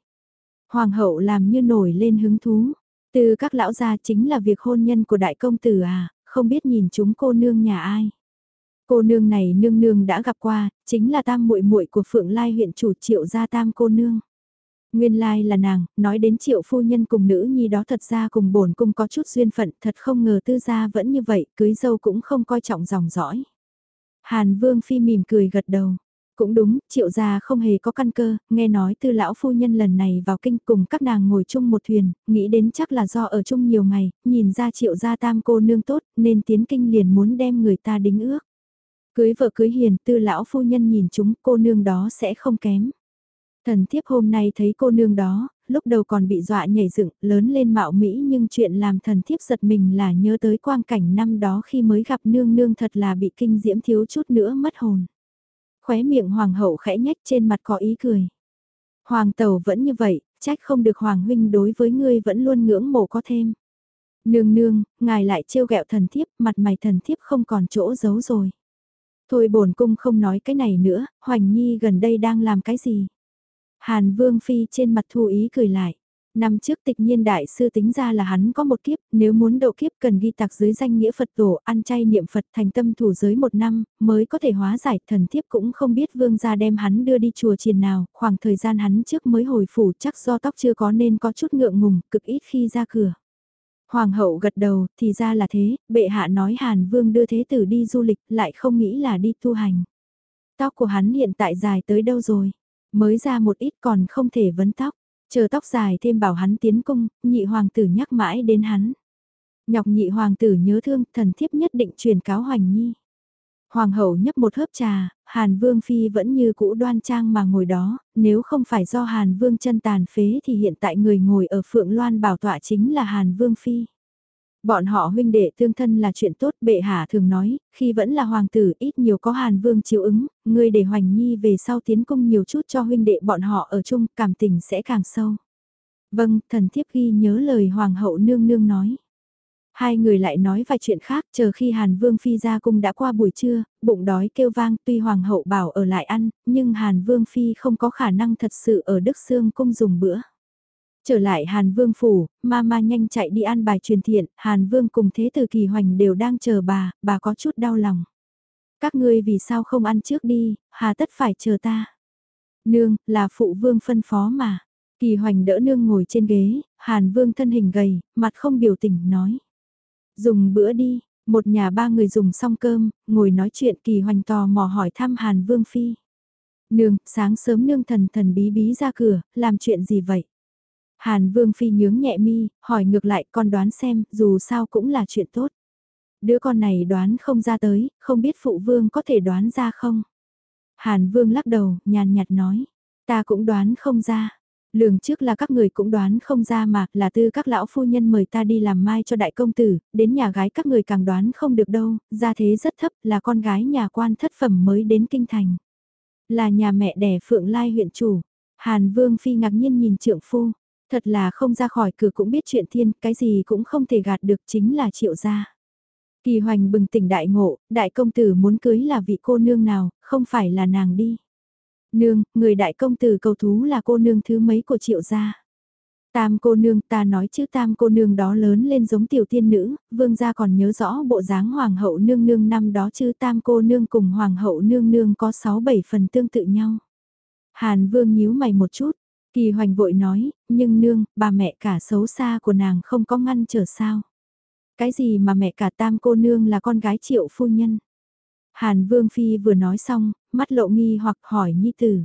Hoàng hậu làm như nổi lên hứng thú, tư các lão gia chính là việc hôn nhân của đại công tử à, không biết nhìn chúng cô nương nhà ai. Cô nương này nương nương đã gặp qua, chính là tam muội muội của Phượng Lai huyện chủ triệu gia tam cô nương. Nguyên lai like là nàng, nói đến triệu phu nhân cùng nữ nhi đó thật ra cùng bổn cung có chút duyên phận, thật không ngờ tư gia vẫn như vậy, cưới dâu cũng không coi trọng dòng dõi. Hàn Vương Phi mỉm cười gật đầu. Cũng đúng, triệu gia không hề có căn cơ, nghe nói tư lão phu nhân lần này vào kinh cùng các nàng ngồi chung một thuyền, nghĩ đến chắc là do ở chung nhiều ngày, nhìn ra triệu gia tam cô nương tốt, nên tiến kinh liền muốn đem người ta đính ước. Cưới vợ cưới hiền, tư lão phu nhân nhìn chúng cô nương đó sẽ không kém. Thần thiếp hôm nay thấy cô nương đó, lúc đầu còn bị dọa nhảy dựng, lớn lên mạo Mỹ nhưng chuyện làm thần thiếp giật mình là nhớ tới quang cảnh năm đó khi mới gặp nương nương thật là bị kinh diễm thiếu chút nữa mất hồn. Khóe miệng hoàng hậu khẽ nhách trên mặt có ý cười. Hoàng tẩu vẫn như vậy, trách không được hoàng huynh đối với ngươi vẫn luôn ngưỡng mộ có thêm. Nương nương, ngài lại trêu ghẹo thần thiếp, mặt mày thần thiếp không còn chỗ giấu rồi. Thôi bổn cung không nói cái này nữa, Hoành Nhi gần đây đang làm cái gì? Hàn Vương Phi trên mặt thu ý cười lại. Năm trước tịch nhiên đại sư tính ra là hắn có một kiếp, nếu muốn độ kiếp cần ghi tạc dưới danh nghĩa Phật tổ, ăn chay niệm Phật thành tâm thủ giới một năm, mới có thể hóa giải thần thiếp cũng không biết vương gia đem hắn đưa đi chùa triền nào, khoảng thời gian hắn trước mới hồi phủ chắc do tóc chưa có nên có chút ngượng ngùng, cực ít khi ra cửa. Hoàng hậu gật đầu, thì ra là thế, bệ hạ nói Hàn Vương đưa thế tử đi du lịch, lại không nghĩ là đi tu hành. Tóc của hắn hiện tại dài tới đâu rồi? Mới ra một ít còn không thể vấn tóc, chờ tóc dài thêm bảo hắn tiến cung, nhị hoàng tử nhắc mãi đến hắn. Nhọc nhị hoàng tử nhớ thương, thần thiếp nhất định truyền cáo hoành nhi. Hoàng hậu nhấp một hớp trà, Hàn Vương Phi vẫn như cũ đoan trang mà ngồi đó, nếu không phải do Hàn Vương chân tàn phế thì hiện tại người ngồi ở Phượng Loan bảo tọa chính là Hàn Vương Phi. Bọn họ huynh đệ tương thân là chuyện tốt, bệ hạ thường nói, khi vẫn là hoàng tử ít nhiều có hàn vương chiếu ứng, ngươi để hoành nhi về sau tiến cung nhiều chút cho huynh đệ bọn họ ở chung, cảm tình sẽ càng sâu. Vâng, thần thiếp ghi nhớ lời hoàng hậu nương nương nói. Hai người lại nói vài chuyện khác, chờ khi Hàn Vương Phi ra cung đã qua buổi trưa, bụng đói kêu vang tuy Hoàng hậu bảo ở lại ăn, nhưng Hàn Vương Phi không có khả năng thật sự ở Đức Sương cung dùng bữa. Trở lại Hàn Vương Phủ, Mama nhanh chạy đi ăn bài truyền thiện, Hàn Vương cùng Thế Tử Kỳ Hoành đều đang chờ bà, bà có chút đau lòng. Các ngươi vì sao không ăn trước đi, hà tất phải chờ ta. Nương, là phụ vương phân phó mà. Kỳ Hoành đỡ nương ngồi trên ghế, Hàn Vương thân hình gầy, mặt không biểu tình, nói. Dùng bữa đi, một nhà ba người dùng xong cơm, ngồi nói chuyện Kỳ Hoành tò mò hỏi thăm Hàn Vương Phi. Nương, sáng sớm nương thần thần bí bí ra cửa, làm chuyện gì vậy? Hàn Vương Phi nhướng nhẹ mi, hỏi ngược lại con đoán xem, dù sao cũng là chuyện tốt. Đứa con này đoán không ra tới, không biết phụ vương có thể đoán ra không? Hàn Vương lắc đầu, nhàn nhạt nói, ta cũng đoán không ra. Lường trước là các người cũng đoán không ra mà, là tư các lão phu nhân mời ta đi làm mai cho đại công tử, đến nhà gái các người càng đoán không được đâu, gia thế rất thấp, là con gái nhà quan thất phẩm mới đến kinh thành. Là nhà mẹ đẻ Phượng Lai huyện chủ. Hàn Vương Phi ngạc nhiên nhìn trượng phu, Thật là không ra khỏi cửa cũng biết chuyện thiên, cái gì cũng không thể gạt được chính là triệu gia. Kỳ hoành bừng tỉnh đại ngộ, đại công tử muốn cưới là vị cô nương nào, không phải là nàng đi. Nương, người đại công tử cầu thú là cô nương thứ mấy của triệu gia. Tam cô nương ta nói chứ tam cô nương đó lớn lên giống tiểu tiên nữ, vương gia còn nhớ rõ bộ dáng hoàng hậu nương nương năm đó chứ tam cô nương cùng hoàng hậu nương nương có 6-7 phần tương tự nhau. Hàn vương nhíu mày một chút, Kỳ hoành vội nói, nhưng nương, bà mẹ cả xấu xa của nàng không có ngăn trở sao. Cái gì mà mẹ cả tam cô nương là con gái triệu phu nhân. Hàn Vương Phi vừa nói xong, mắt lộ nghi hoặc hỏi Nhi Tử.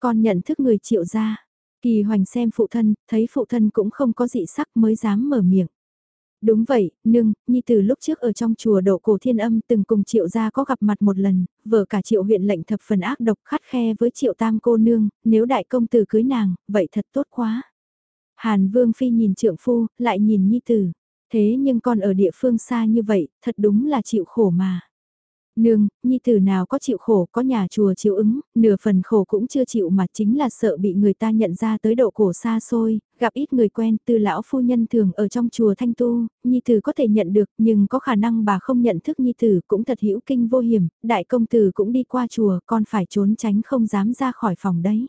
Con nhận thức người triệu ra. Kỳ hoành xem phụ thân, thấy phụ thân cũng không có dị sắc mới dám mở miệng. Đúng vậy, nương, Nhi từ lúc trước ở trong chùa độ cổ thiên âm từng cùng triệu gia có gặp mặt một lần, vợ cả triệu huyện lệnh thập phần ác độc khắt khe với triệu tam cô nương, nếu đại công tử cưới nàng, vậy thật tốt quá. Hàn Vương Phi nhìn trượng phu, lại nhìn Nhi tử. Thế nhưng con ở địa phương xa như vậy, thật đúng là chịu khổ mà. Nương, nhi tử nào có chịu khổ, có nhà chùa chịu ứng, nửa phần khổ cũng chưa chịu mà chính là sợ bị người ta nhận ra tới độ cổ xa xôi, gặp ít người quen, từ lão phu nhân thường ở trong chùa thanh tu, nhi tử có thể nhận được, nhưng có khả năng bà không nhận thức nhi tử cũng thật hữu kinh vô hiểm, đại công tử cũng đi qua chùa, con phải trốn tránh không dám ra khỏi phòng đấy.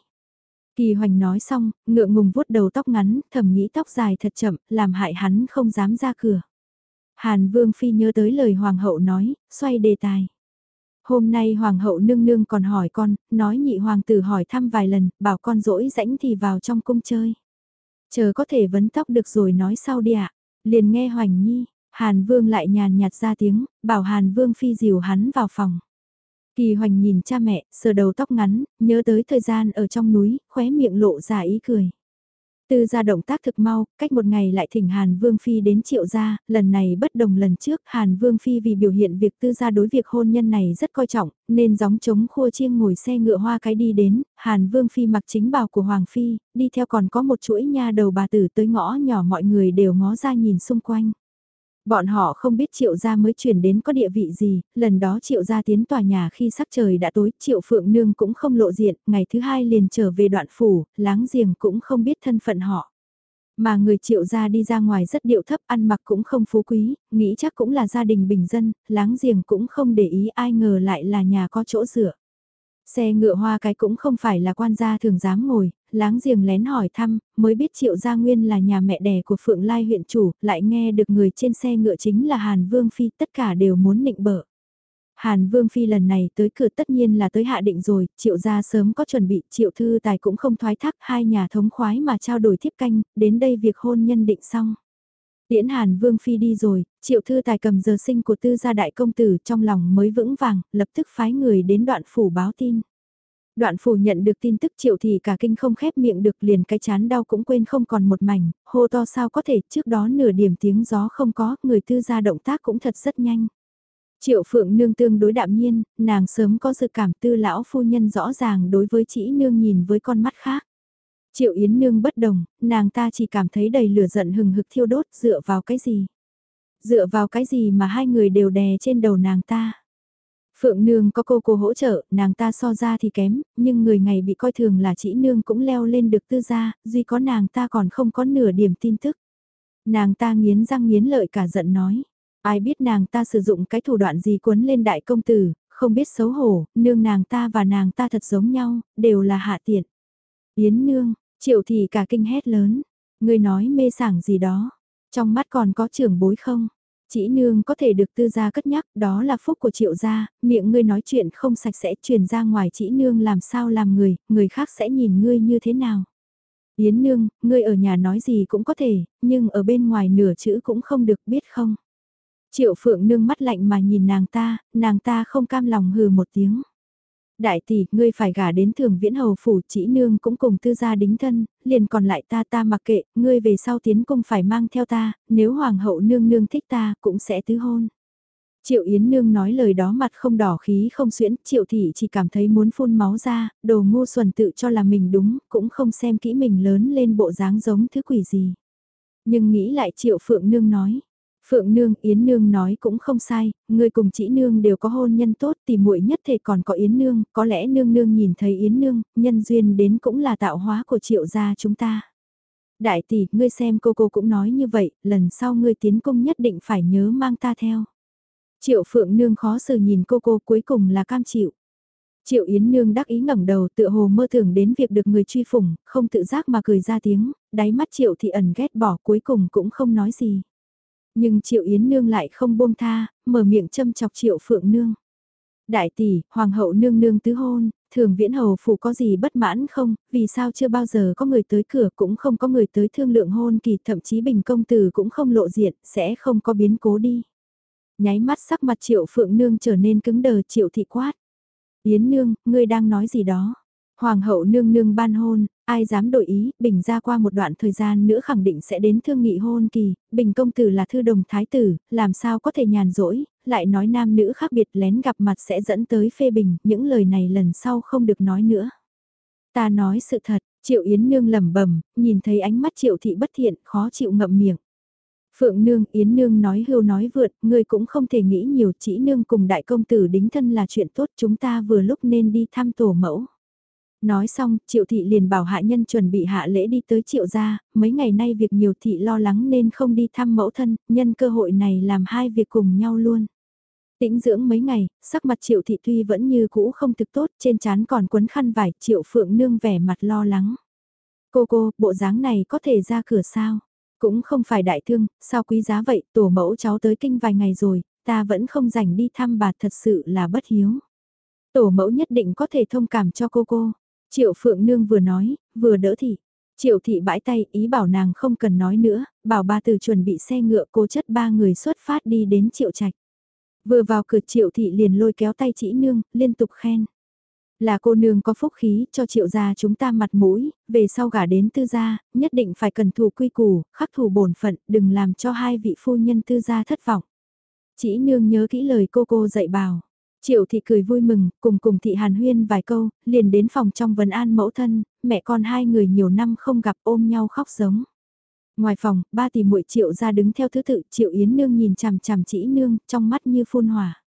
Kỳ hoành nói xong, ngượng ngùng vuốt đầu tóc ngắn, thầm nghĩ tóc dài thật chậm, làm hại hắn không dám ra cửa. Hàn Vương Phi nhớ tới lời Hoàng hậu nói, xoay đề tài. Hôm nay hoàng hậu nương nương còn hỏi con, nói nhị hoàng tử hỏi thăm vài lần, bảo con rỗi rãnh thì vào trong cung chơi. Chờ có thể vấn tóc được rồi nói sau đi ạ. Liền nghe Hoành Nhi, Hàn Vương lại nhàn nhạt ra tiếng, bảo Hàn Vương phi dìu hắn vào phòng. Kỳ Hoành nhìn cha mẹ, sờ đầu tóc ngắn, nhớ tới thời gian ở trong núi, khóe miệng lộ ra ý cười. Tư gia động tác thực mau, cách một ngày lại thỉnh Hàn Vương Phi đến triệu gia, lần này bất đồng lần trước Hàn Vương Phi vì biểu hiện việc tư gia đối việc hôn nhân này rất coi trọng, nên gióng chống khua chiêng ngồi xe ngựa hoa cái đi đến, Hàn Vương Phi mặc chính bào của Hoàng Phi, đi theo còn có một chuỗi nha đầu bà tử tới ngõ nhỏ mọi người đều ngó ra nhìn xung quanh. Bọn họ không biết triệu gia mới chuyển đến có địa vị gì, lần đó triệu gia tiến tòa nhà khi sắc trời đã tối, triệu phượng nương cũng không lộ diện, ngày thứ hai liền trở về đoạn phủ, láng giềng cũng không biết thân phận họ. Mà người triệu gia đi ra ngoài rất điệu thấp ăn mặc cũng không phú quý, nghĩ chắc cũng là gia đình bình dân, láng giềng cũng không để ý ai ngờ lại là nhà có chỗ dựa. Xe ngựa hoa cái cũng không phải là quan gia thường dám ngồi, láng giềng lén hỏi thăm, mới biết Triệu Gia Nguyên là nhà mẹ đẻ của Phượng Lai huyện chủ, lại nghe được người trên xe ngựa chính là Hàn Vương Phi, tất cả đều muốn nịnh bợ. Hàn Vương Phi lần này tới cửa tất nhiên là tới hạ định rồi, Triệu Gia sớm có chuẩn bị, Triệu Thư Tài cũng không thoái thác, hai nhà thống khoái mà trao đổi thiếp canh, đến đây việc hôn nhân định xong. Tiễn Hàn Vương Phi đi rồi, Triệu Thư Tài cầm giờ sinh của tư gia đại công tử trong lòng mới vững vàng, lập tức phái người đến đoạn phủ báo tin. Đoạn phủ nhận được tin tức triệu thì cả kinh không khép miệng được liền cái chán đau cũng quên không còn một mảnh, hô to sao có thể trước đó nửa điểm tiếng gió không có, người tư gia động tác cũng thật rất nhanh. Triệu phượng nương tương đối đạm nhiên, nàng sớm có dự cảm tư lão phu nhân rõ ràng đối với chỉ nương nhìn với con mắt khác. Triệu Yến Nương bất đồng, nàng ta chỉ cảm thấy đầy lửa giận hừng hực thiêu đốt dựa vào cái gì. Dựa vào cái gì mà hai người đều đè trên đầu nàng ta. Phượng nương có cô cô hỗ trợ, nàng ta so ra thì kém, nhưng người ngày bị coi thường là chỉ nương cũng leo lên được tư gia, duy có nàng ta còn không có nửa điểm tin tức. Nàng ta nghiến răng nghiến lợi cả giận nói, ai biết nàng ta sử dụng cái thủ đoạn gì cuốn lên đại công tử, không biết xấu hổ, nương nàng ta và nàng ta thật giống nhau, đều là hạ tiện. Yến nương, triệu thì cả kinh hét lớn, người nói mê sảng gì đó, trong mắt còn có trưởng bối không? Chỉ nương có thể được tư gia cất nhắc, đó là phúc của triệu gia, miệng ngươi nói chuyện không sạch sẽ truyền ra ngoài chỉ nương làm sao làm người, người khác sẽ nhìn ngươi như thế nào. Yến nương, ngươi ở nhà nói gì cũng có thể, nhưng ở bên ngoài nửa chữ cũng không được biết không. Triệu phượng nương mắt lạnh mà nhìn nàng ta, nàng ta không cam lòng hừ một tiếng. Đại tỷ, ngươi phải gả đến thường viễn hầu phủ chỉ nương cũng cùng tư gia đính thân, liền còn lại ta ta mặc kệ, ngươi về sau tiến cung phải mang theo ta, nếu hoàng hậu nương nương thích ta cũng sẽ tứ hôn. Triệu Yến Nương nói lời đó mặt không đỏ khí không xuyễn, Triệu Thị chỉ cảm thấy muốn phun máu ra, đồ ngu xuẩn tự cho là mình đúng, cũng không xem kỹ mình lớn lên bộ dáng giống thứ quỷ gì. Nhưng nghĩ lại Triệu Phượng Nương nói, Phượng Nương, Yến Nương nói cũng không sai, người cùng chị Nương đều có hôn nhân tốt thì muội nhất thể còn có Yến Nương, có lẽ Nương Nương nhìn thấy Yến Nương, nhân duyên đến cũng là tạo hóa của triệu gia chúng ta. Đại tỷ, ngươi xem cô cô cũng nói như vậy, lần sau ngươi tiến công nhất định phải nhớ mang ta theo. Triệu Phượng Nương khó xử nhìn cô cô cuối cùng là cam chịu. Triệu Yến Nương đắc ý ngẩng đầu tựa hồ mơ tưởng đến việc được người truy phủng, không tự giác mà cười ra tiếng, đáy mắt Triệu thì ẩn ghét bỏ cuối cùng cũng không nói gì. Nhưng Triệu Yến Nương lại không buông tha, mở miệng châm chọc Triệu Phượng Nương. Đại tỷ, Hoàng hậu nương nương tứ hôn, thường viễn hầu phủ có gì bất mãn không, vì sao chưa bao giờ có người tới cửa cũng không có người tới thương lượng hôn kỳ thậm chí bình công tử cũng không lộ diện, sẽ không có biến cố đi. Nháy mắt sắc mặt Triệu Phượng Nương trở nên cứng đờ Triệu thị quát. Yến Nương, ngươi đang nói gì đó? Hoàng hậu nương nương ban hôn, ai dám đổi ý, Bình ra qua một đoạn thời gian nữa khẳng định sẽ đến thương nghị hôn kỳ, Bình công tử là thư đồng thái tử, làm sao có thể nhàn rỗi, lại nói nam nữ khác biệt lén gặp mặt sẽ dẫn tới phê bình, những lời này lần sau không được nói nữa. Ta nói sự thật, Triệu Yến Nương lẩm bẩm nhìn thấy ánh mắt Triệu Thị bất thiện, khó chịu ngậm miệng. Phượng Nương, Yến Nương nói hưu nói vượt, ngươi cũng không thể nghĩ nhiều chỉ Nương cùng đại công tử đính thân là chuyện tốt chúng ta vừa lúc nên đi thăm tổ mẫu. Nói xong, triệu thị liền bảo hạ nhân chuẩn bị hạ lễ đi tới triệu gia, mấy ngày nay việc nhiều thị lo lắng nên không đi thăm mẫu thân, nhân cơ hội này làm hai việc cùng nhau luôn. Tĩnh dưỡng mấy ngày, sắc mặt triệu thị tuy vẫn như cũ không thực tốt, trên trán còn quấn khăn vải, triệu phượng nương vẻ mặt lo lắng. Cô cô, bộ dáng này có thể ra cửa sao? Cũng không phải đại thương, sao quý giá vậy, tổ mẫu cháu tới kinh vài ngày rồi, ta vẫn không rảnh đi thăm bà thật sự là bất hiếu. Tổ mẫu nhất định có thể thông cảm cho cô cô. Triệu Phượng Nương vừa nói, vừa đỡ thị. Triệu thị bãi tay ý bảo nàng không cần nói nữa, bảo ba từ chuẩn bị xe ngựa cố chất ba người xuất phát đi đến triệu trạch. Vừa vào cửa triệu thị liền lôi kéo tay chị nương, liên tục khen. Là cô nương có phúc khí cho triệu gia chúng ta mặt mũi, về sau gả đến tư gia, nhất định phải cần thù quy củ, khắc thù bổn phận, đừng làm cho hai vị phu nhân tư gia thất vọng. Chỉ nương nhớ kỹ lời cô cô dạy bảo. Triệu thị cười vui mừng, cùng cùng thị hàn huyên vài câu, liền đến phòng trong vấn an mẫu thân, mẹ con hai người nhiều năm không gặp ôm nhau khóc giống. Ngoài phòng, ba tỷ muội triệu ra đứng theo thứ tự, triệu yến nương nhìn chằm chằm chỉ nương, trong mắt như phun hỏa.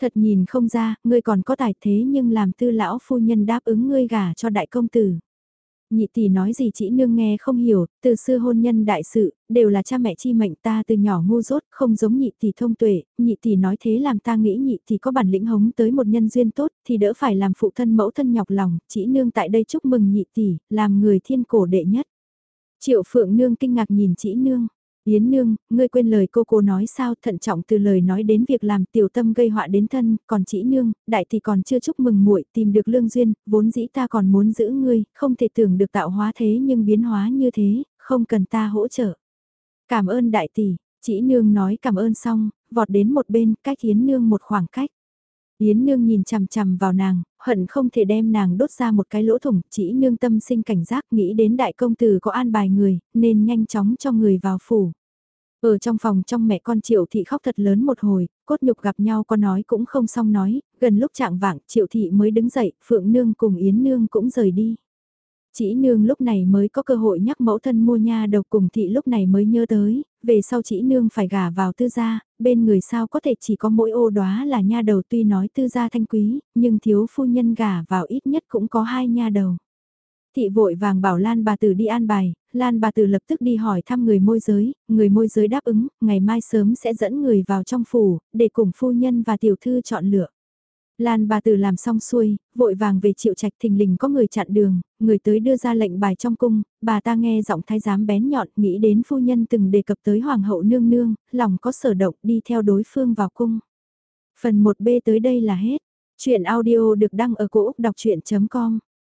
Thật nhìn không ra, ngươi còn có tài thế nhưng làm tư lão phu nhân đáp ứng ngươi gả cho đại công tử. Nhị tỷ nói gì chị nương nghe không hiểu, từ xưa hôn nhân đại sự, đều là cha mẹ chi mệnh ta từ nhỏ ngu dốt, không giống nhị tỷ thông tuệ, nhị tỷ nói thế làm ta nghĩ nhị tỷ có bản lĩnh hống tới một nhân duyên tốt, thì đỡ phải làm phụ thân mẫu thân nhọc lòng, chị nương tại đây chúc mừng nhị tỷ, làm người thiên cổ đệ nhất. Triệu phượng nương kinh ngạc nhìn chị nương, Yến nương, ngươi quên lời cô cô nói sao thận trọng từ lời nói đến việc làm tiểu tâm gây họa đến thân, còn chỉ nương, đại thì còn chưa chúc mừng muội tìm được lương duyên, vốn dĩ ta còn muốn giữ ngươi, không thể tưởng được tạo hóa thế nhưng biến hóa như thế, không cần ta hỗ trợ. Cảm ơn đại tỷ, chỉ nương nói cảm ơn xong, vọt đến một bên, cách Yến nương một khoảng cách. Yến nương nhìn chằm chằm vào nàng, hận không thể đem nàng đốt ra một cái lỗ thủng, chỉ nương tâm sinh cảnh giác nghĩ đến đại công tử có an bài người, nên nhanh chóng cho người vào phủ. Ở trong phòng trong mẹ con Triệu Thị khóc thật lớn một hồi, cốt nhục gặp nhau có nói cũng không xong nói, gần lúc trạng vạng Triệu Thị mới đứng dậy, Phượng Nương cùng Yến Nương cũng rời đi. Chỉ nương lúc này mới có cơ hội nhắc mẫu thân mua nha đầu cùng thị lúc này mới nhớ tới, về sau chỉ nương phải gả vào tư gia, bên người sao có thể chỉ có mỗi ô đóa là nha đầu tuy nói tư gia thanh quý, nhưng thiếu phu nhân gả vào ít nhất cũng có hai nha đầu. Thị vội vàng bảo Lan bà tử đi an bài, Lan bà tử lập tức đi hỏi thăm người môi giới, người môi giới đáp ứng, ngày mai sớm sẽ dẫn người vào trong phủ, để cùng phu nhân và tiểu thư chọn lựa. Lan bà tử làm xong xuôi, vội vàng về triệu trạch thình lình có người chặn đường, người tới đưa ra lệnh bài trong cung, bà ta nghe giọng thái giám bén nhọn nghĩ đến phu nhân từng đề cập tới hoàng hậu nương nương, lòng có sở động đi theo đối phương vào cung. Phần 1B tới đây là hết. Chuyện audio được đăng ở cổ Úc đọc chuyện.com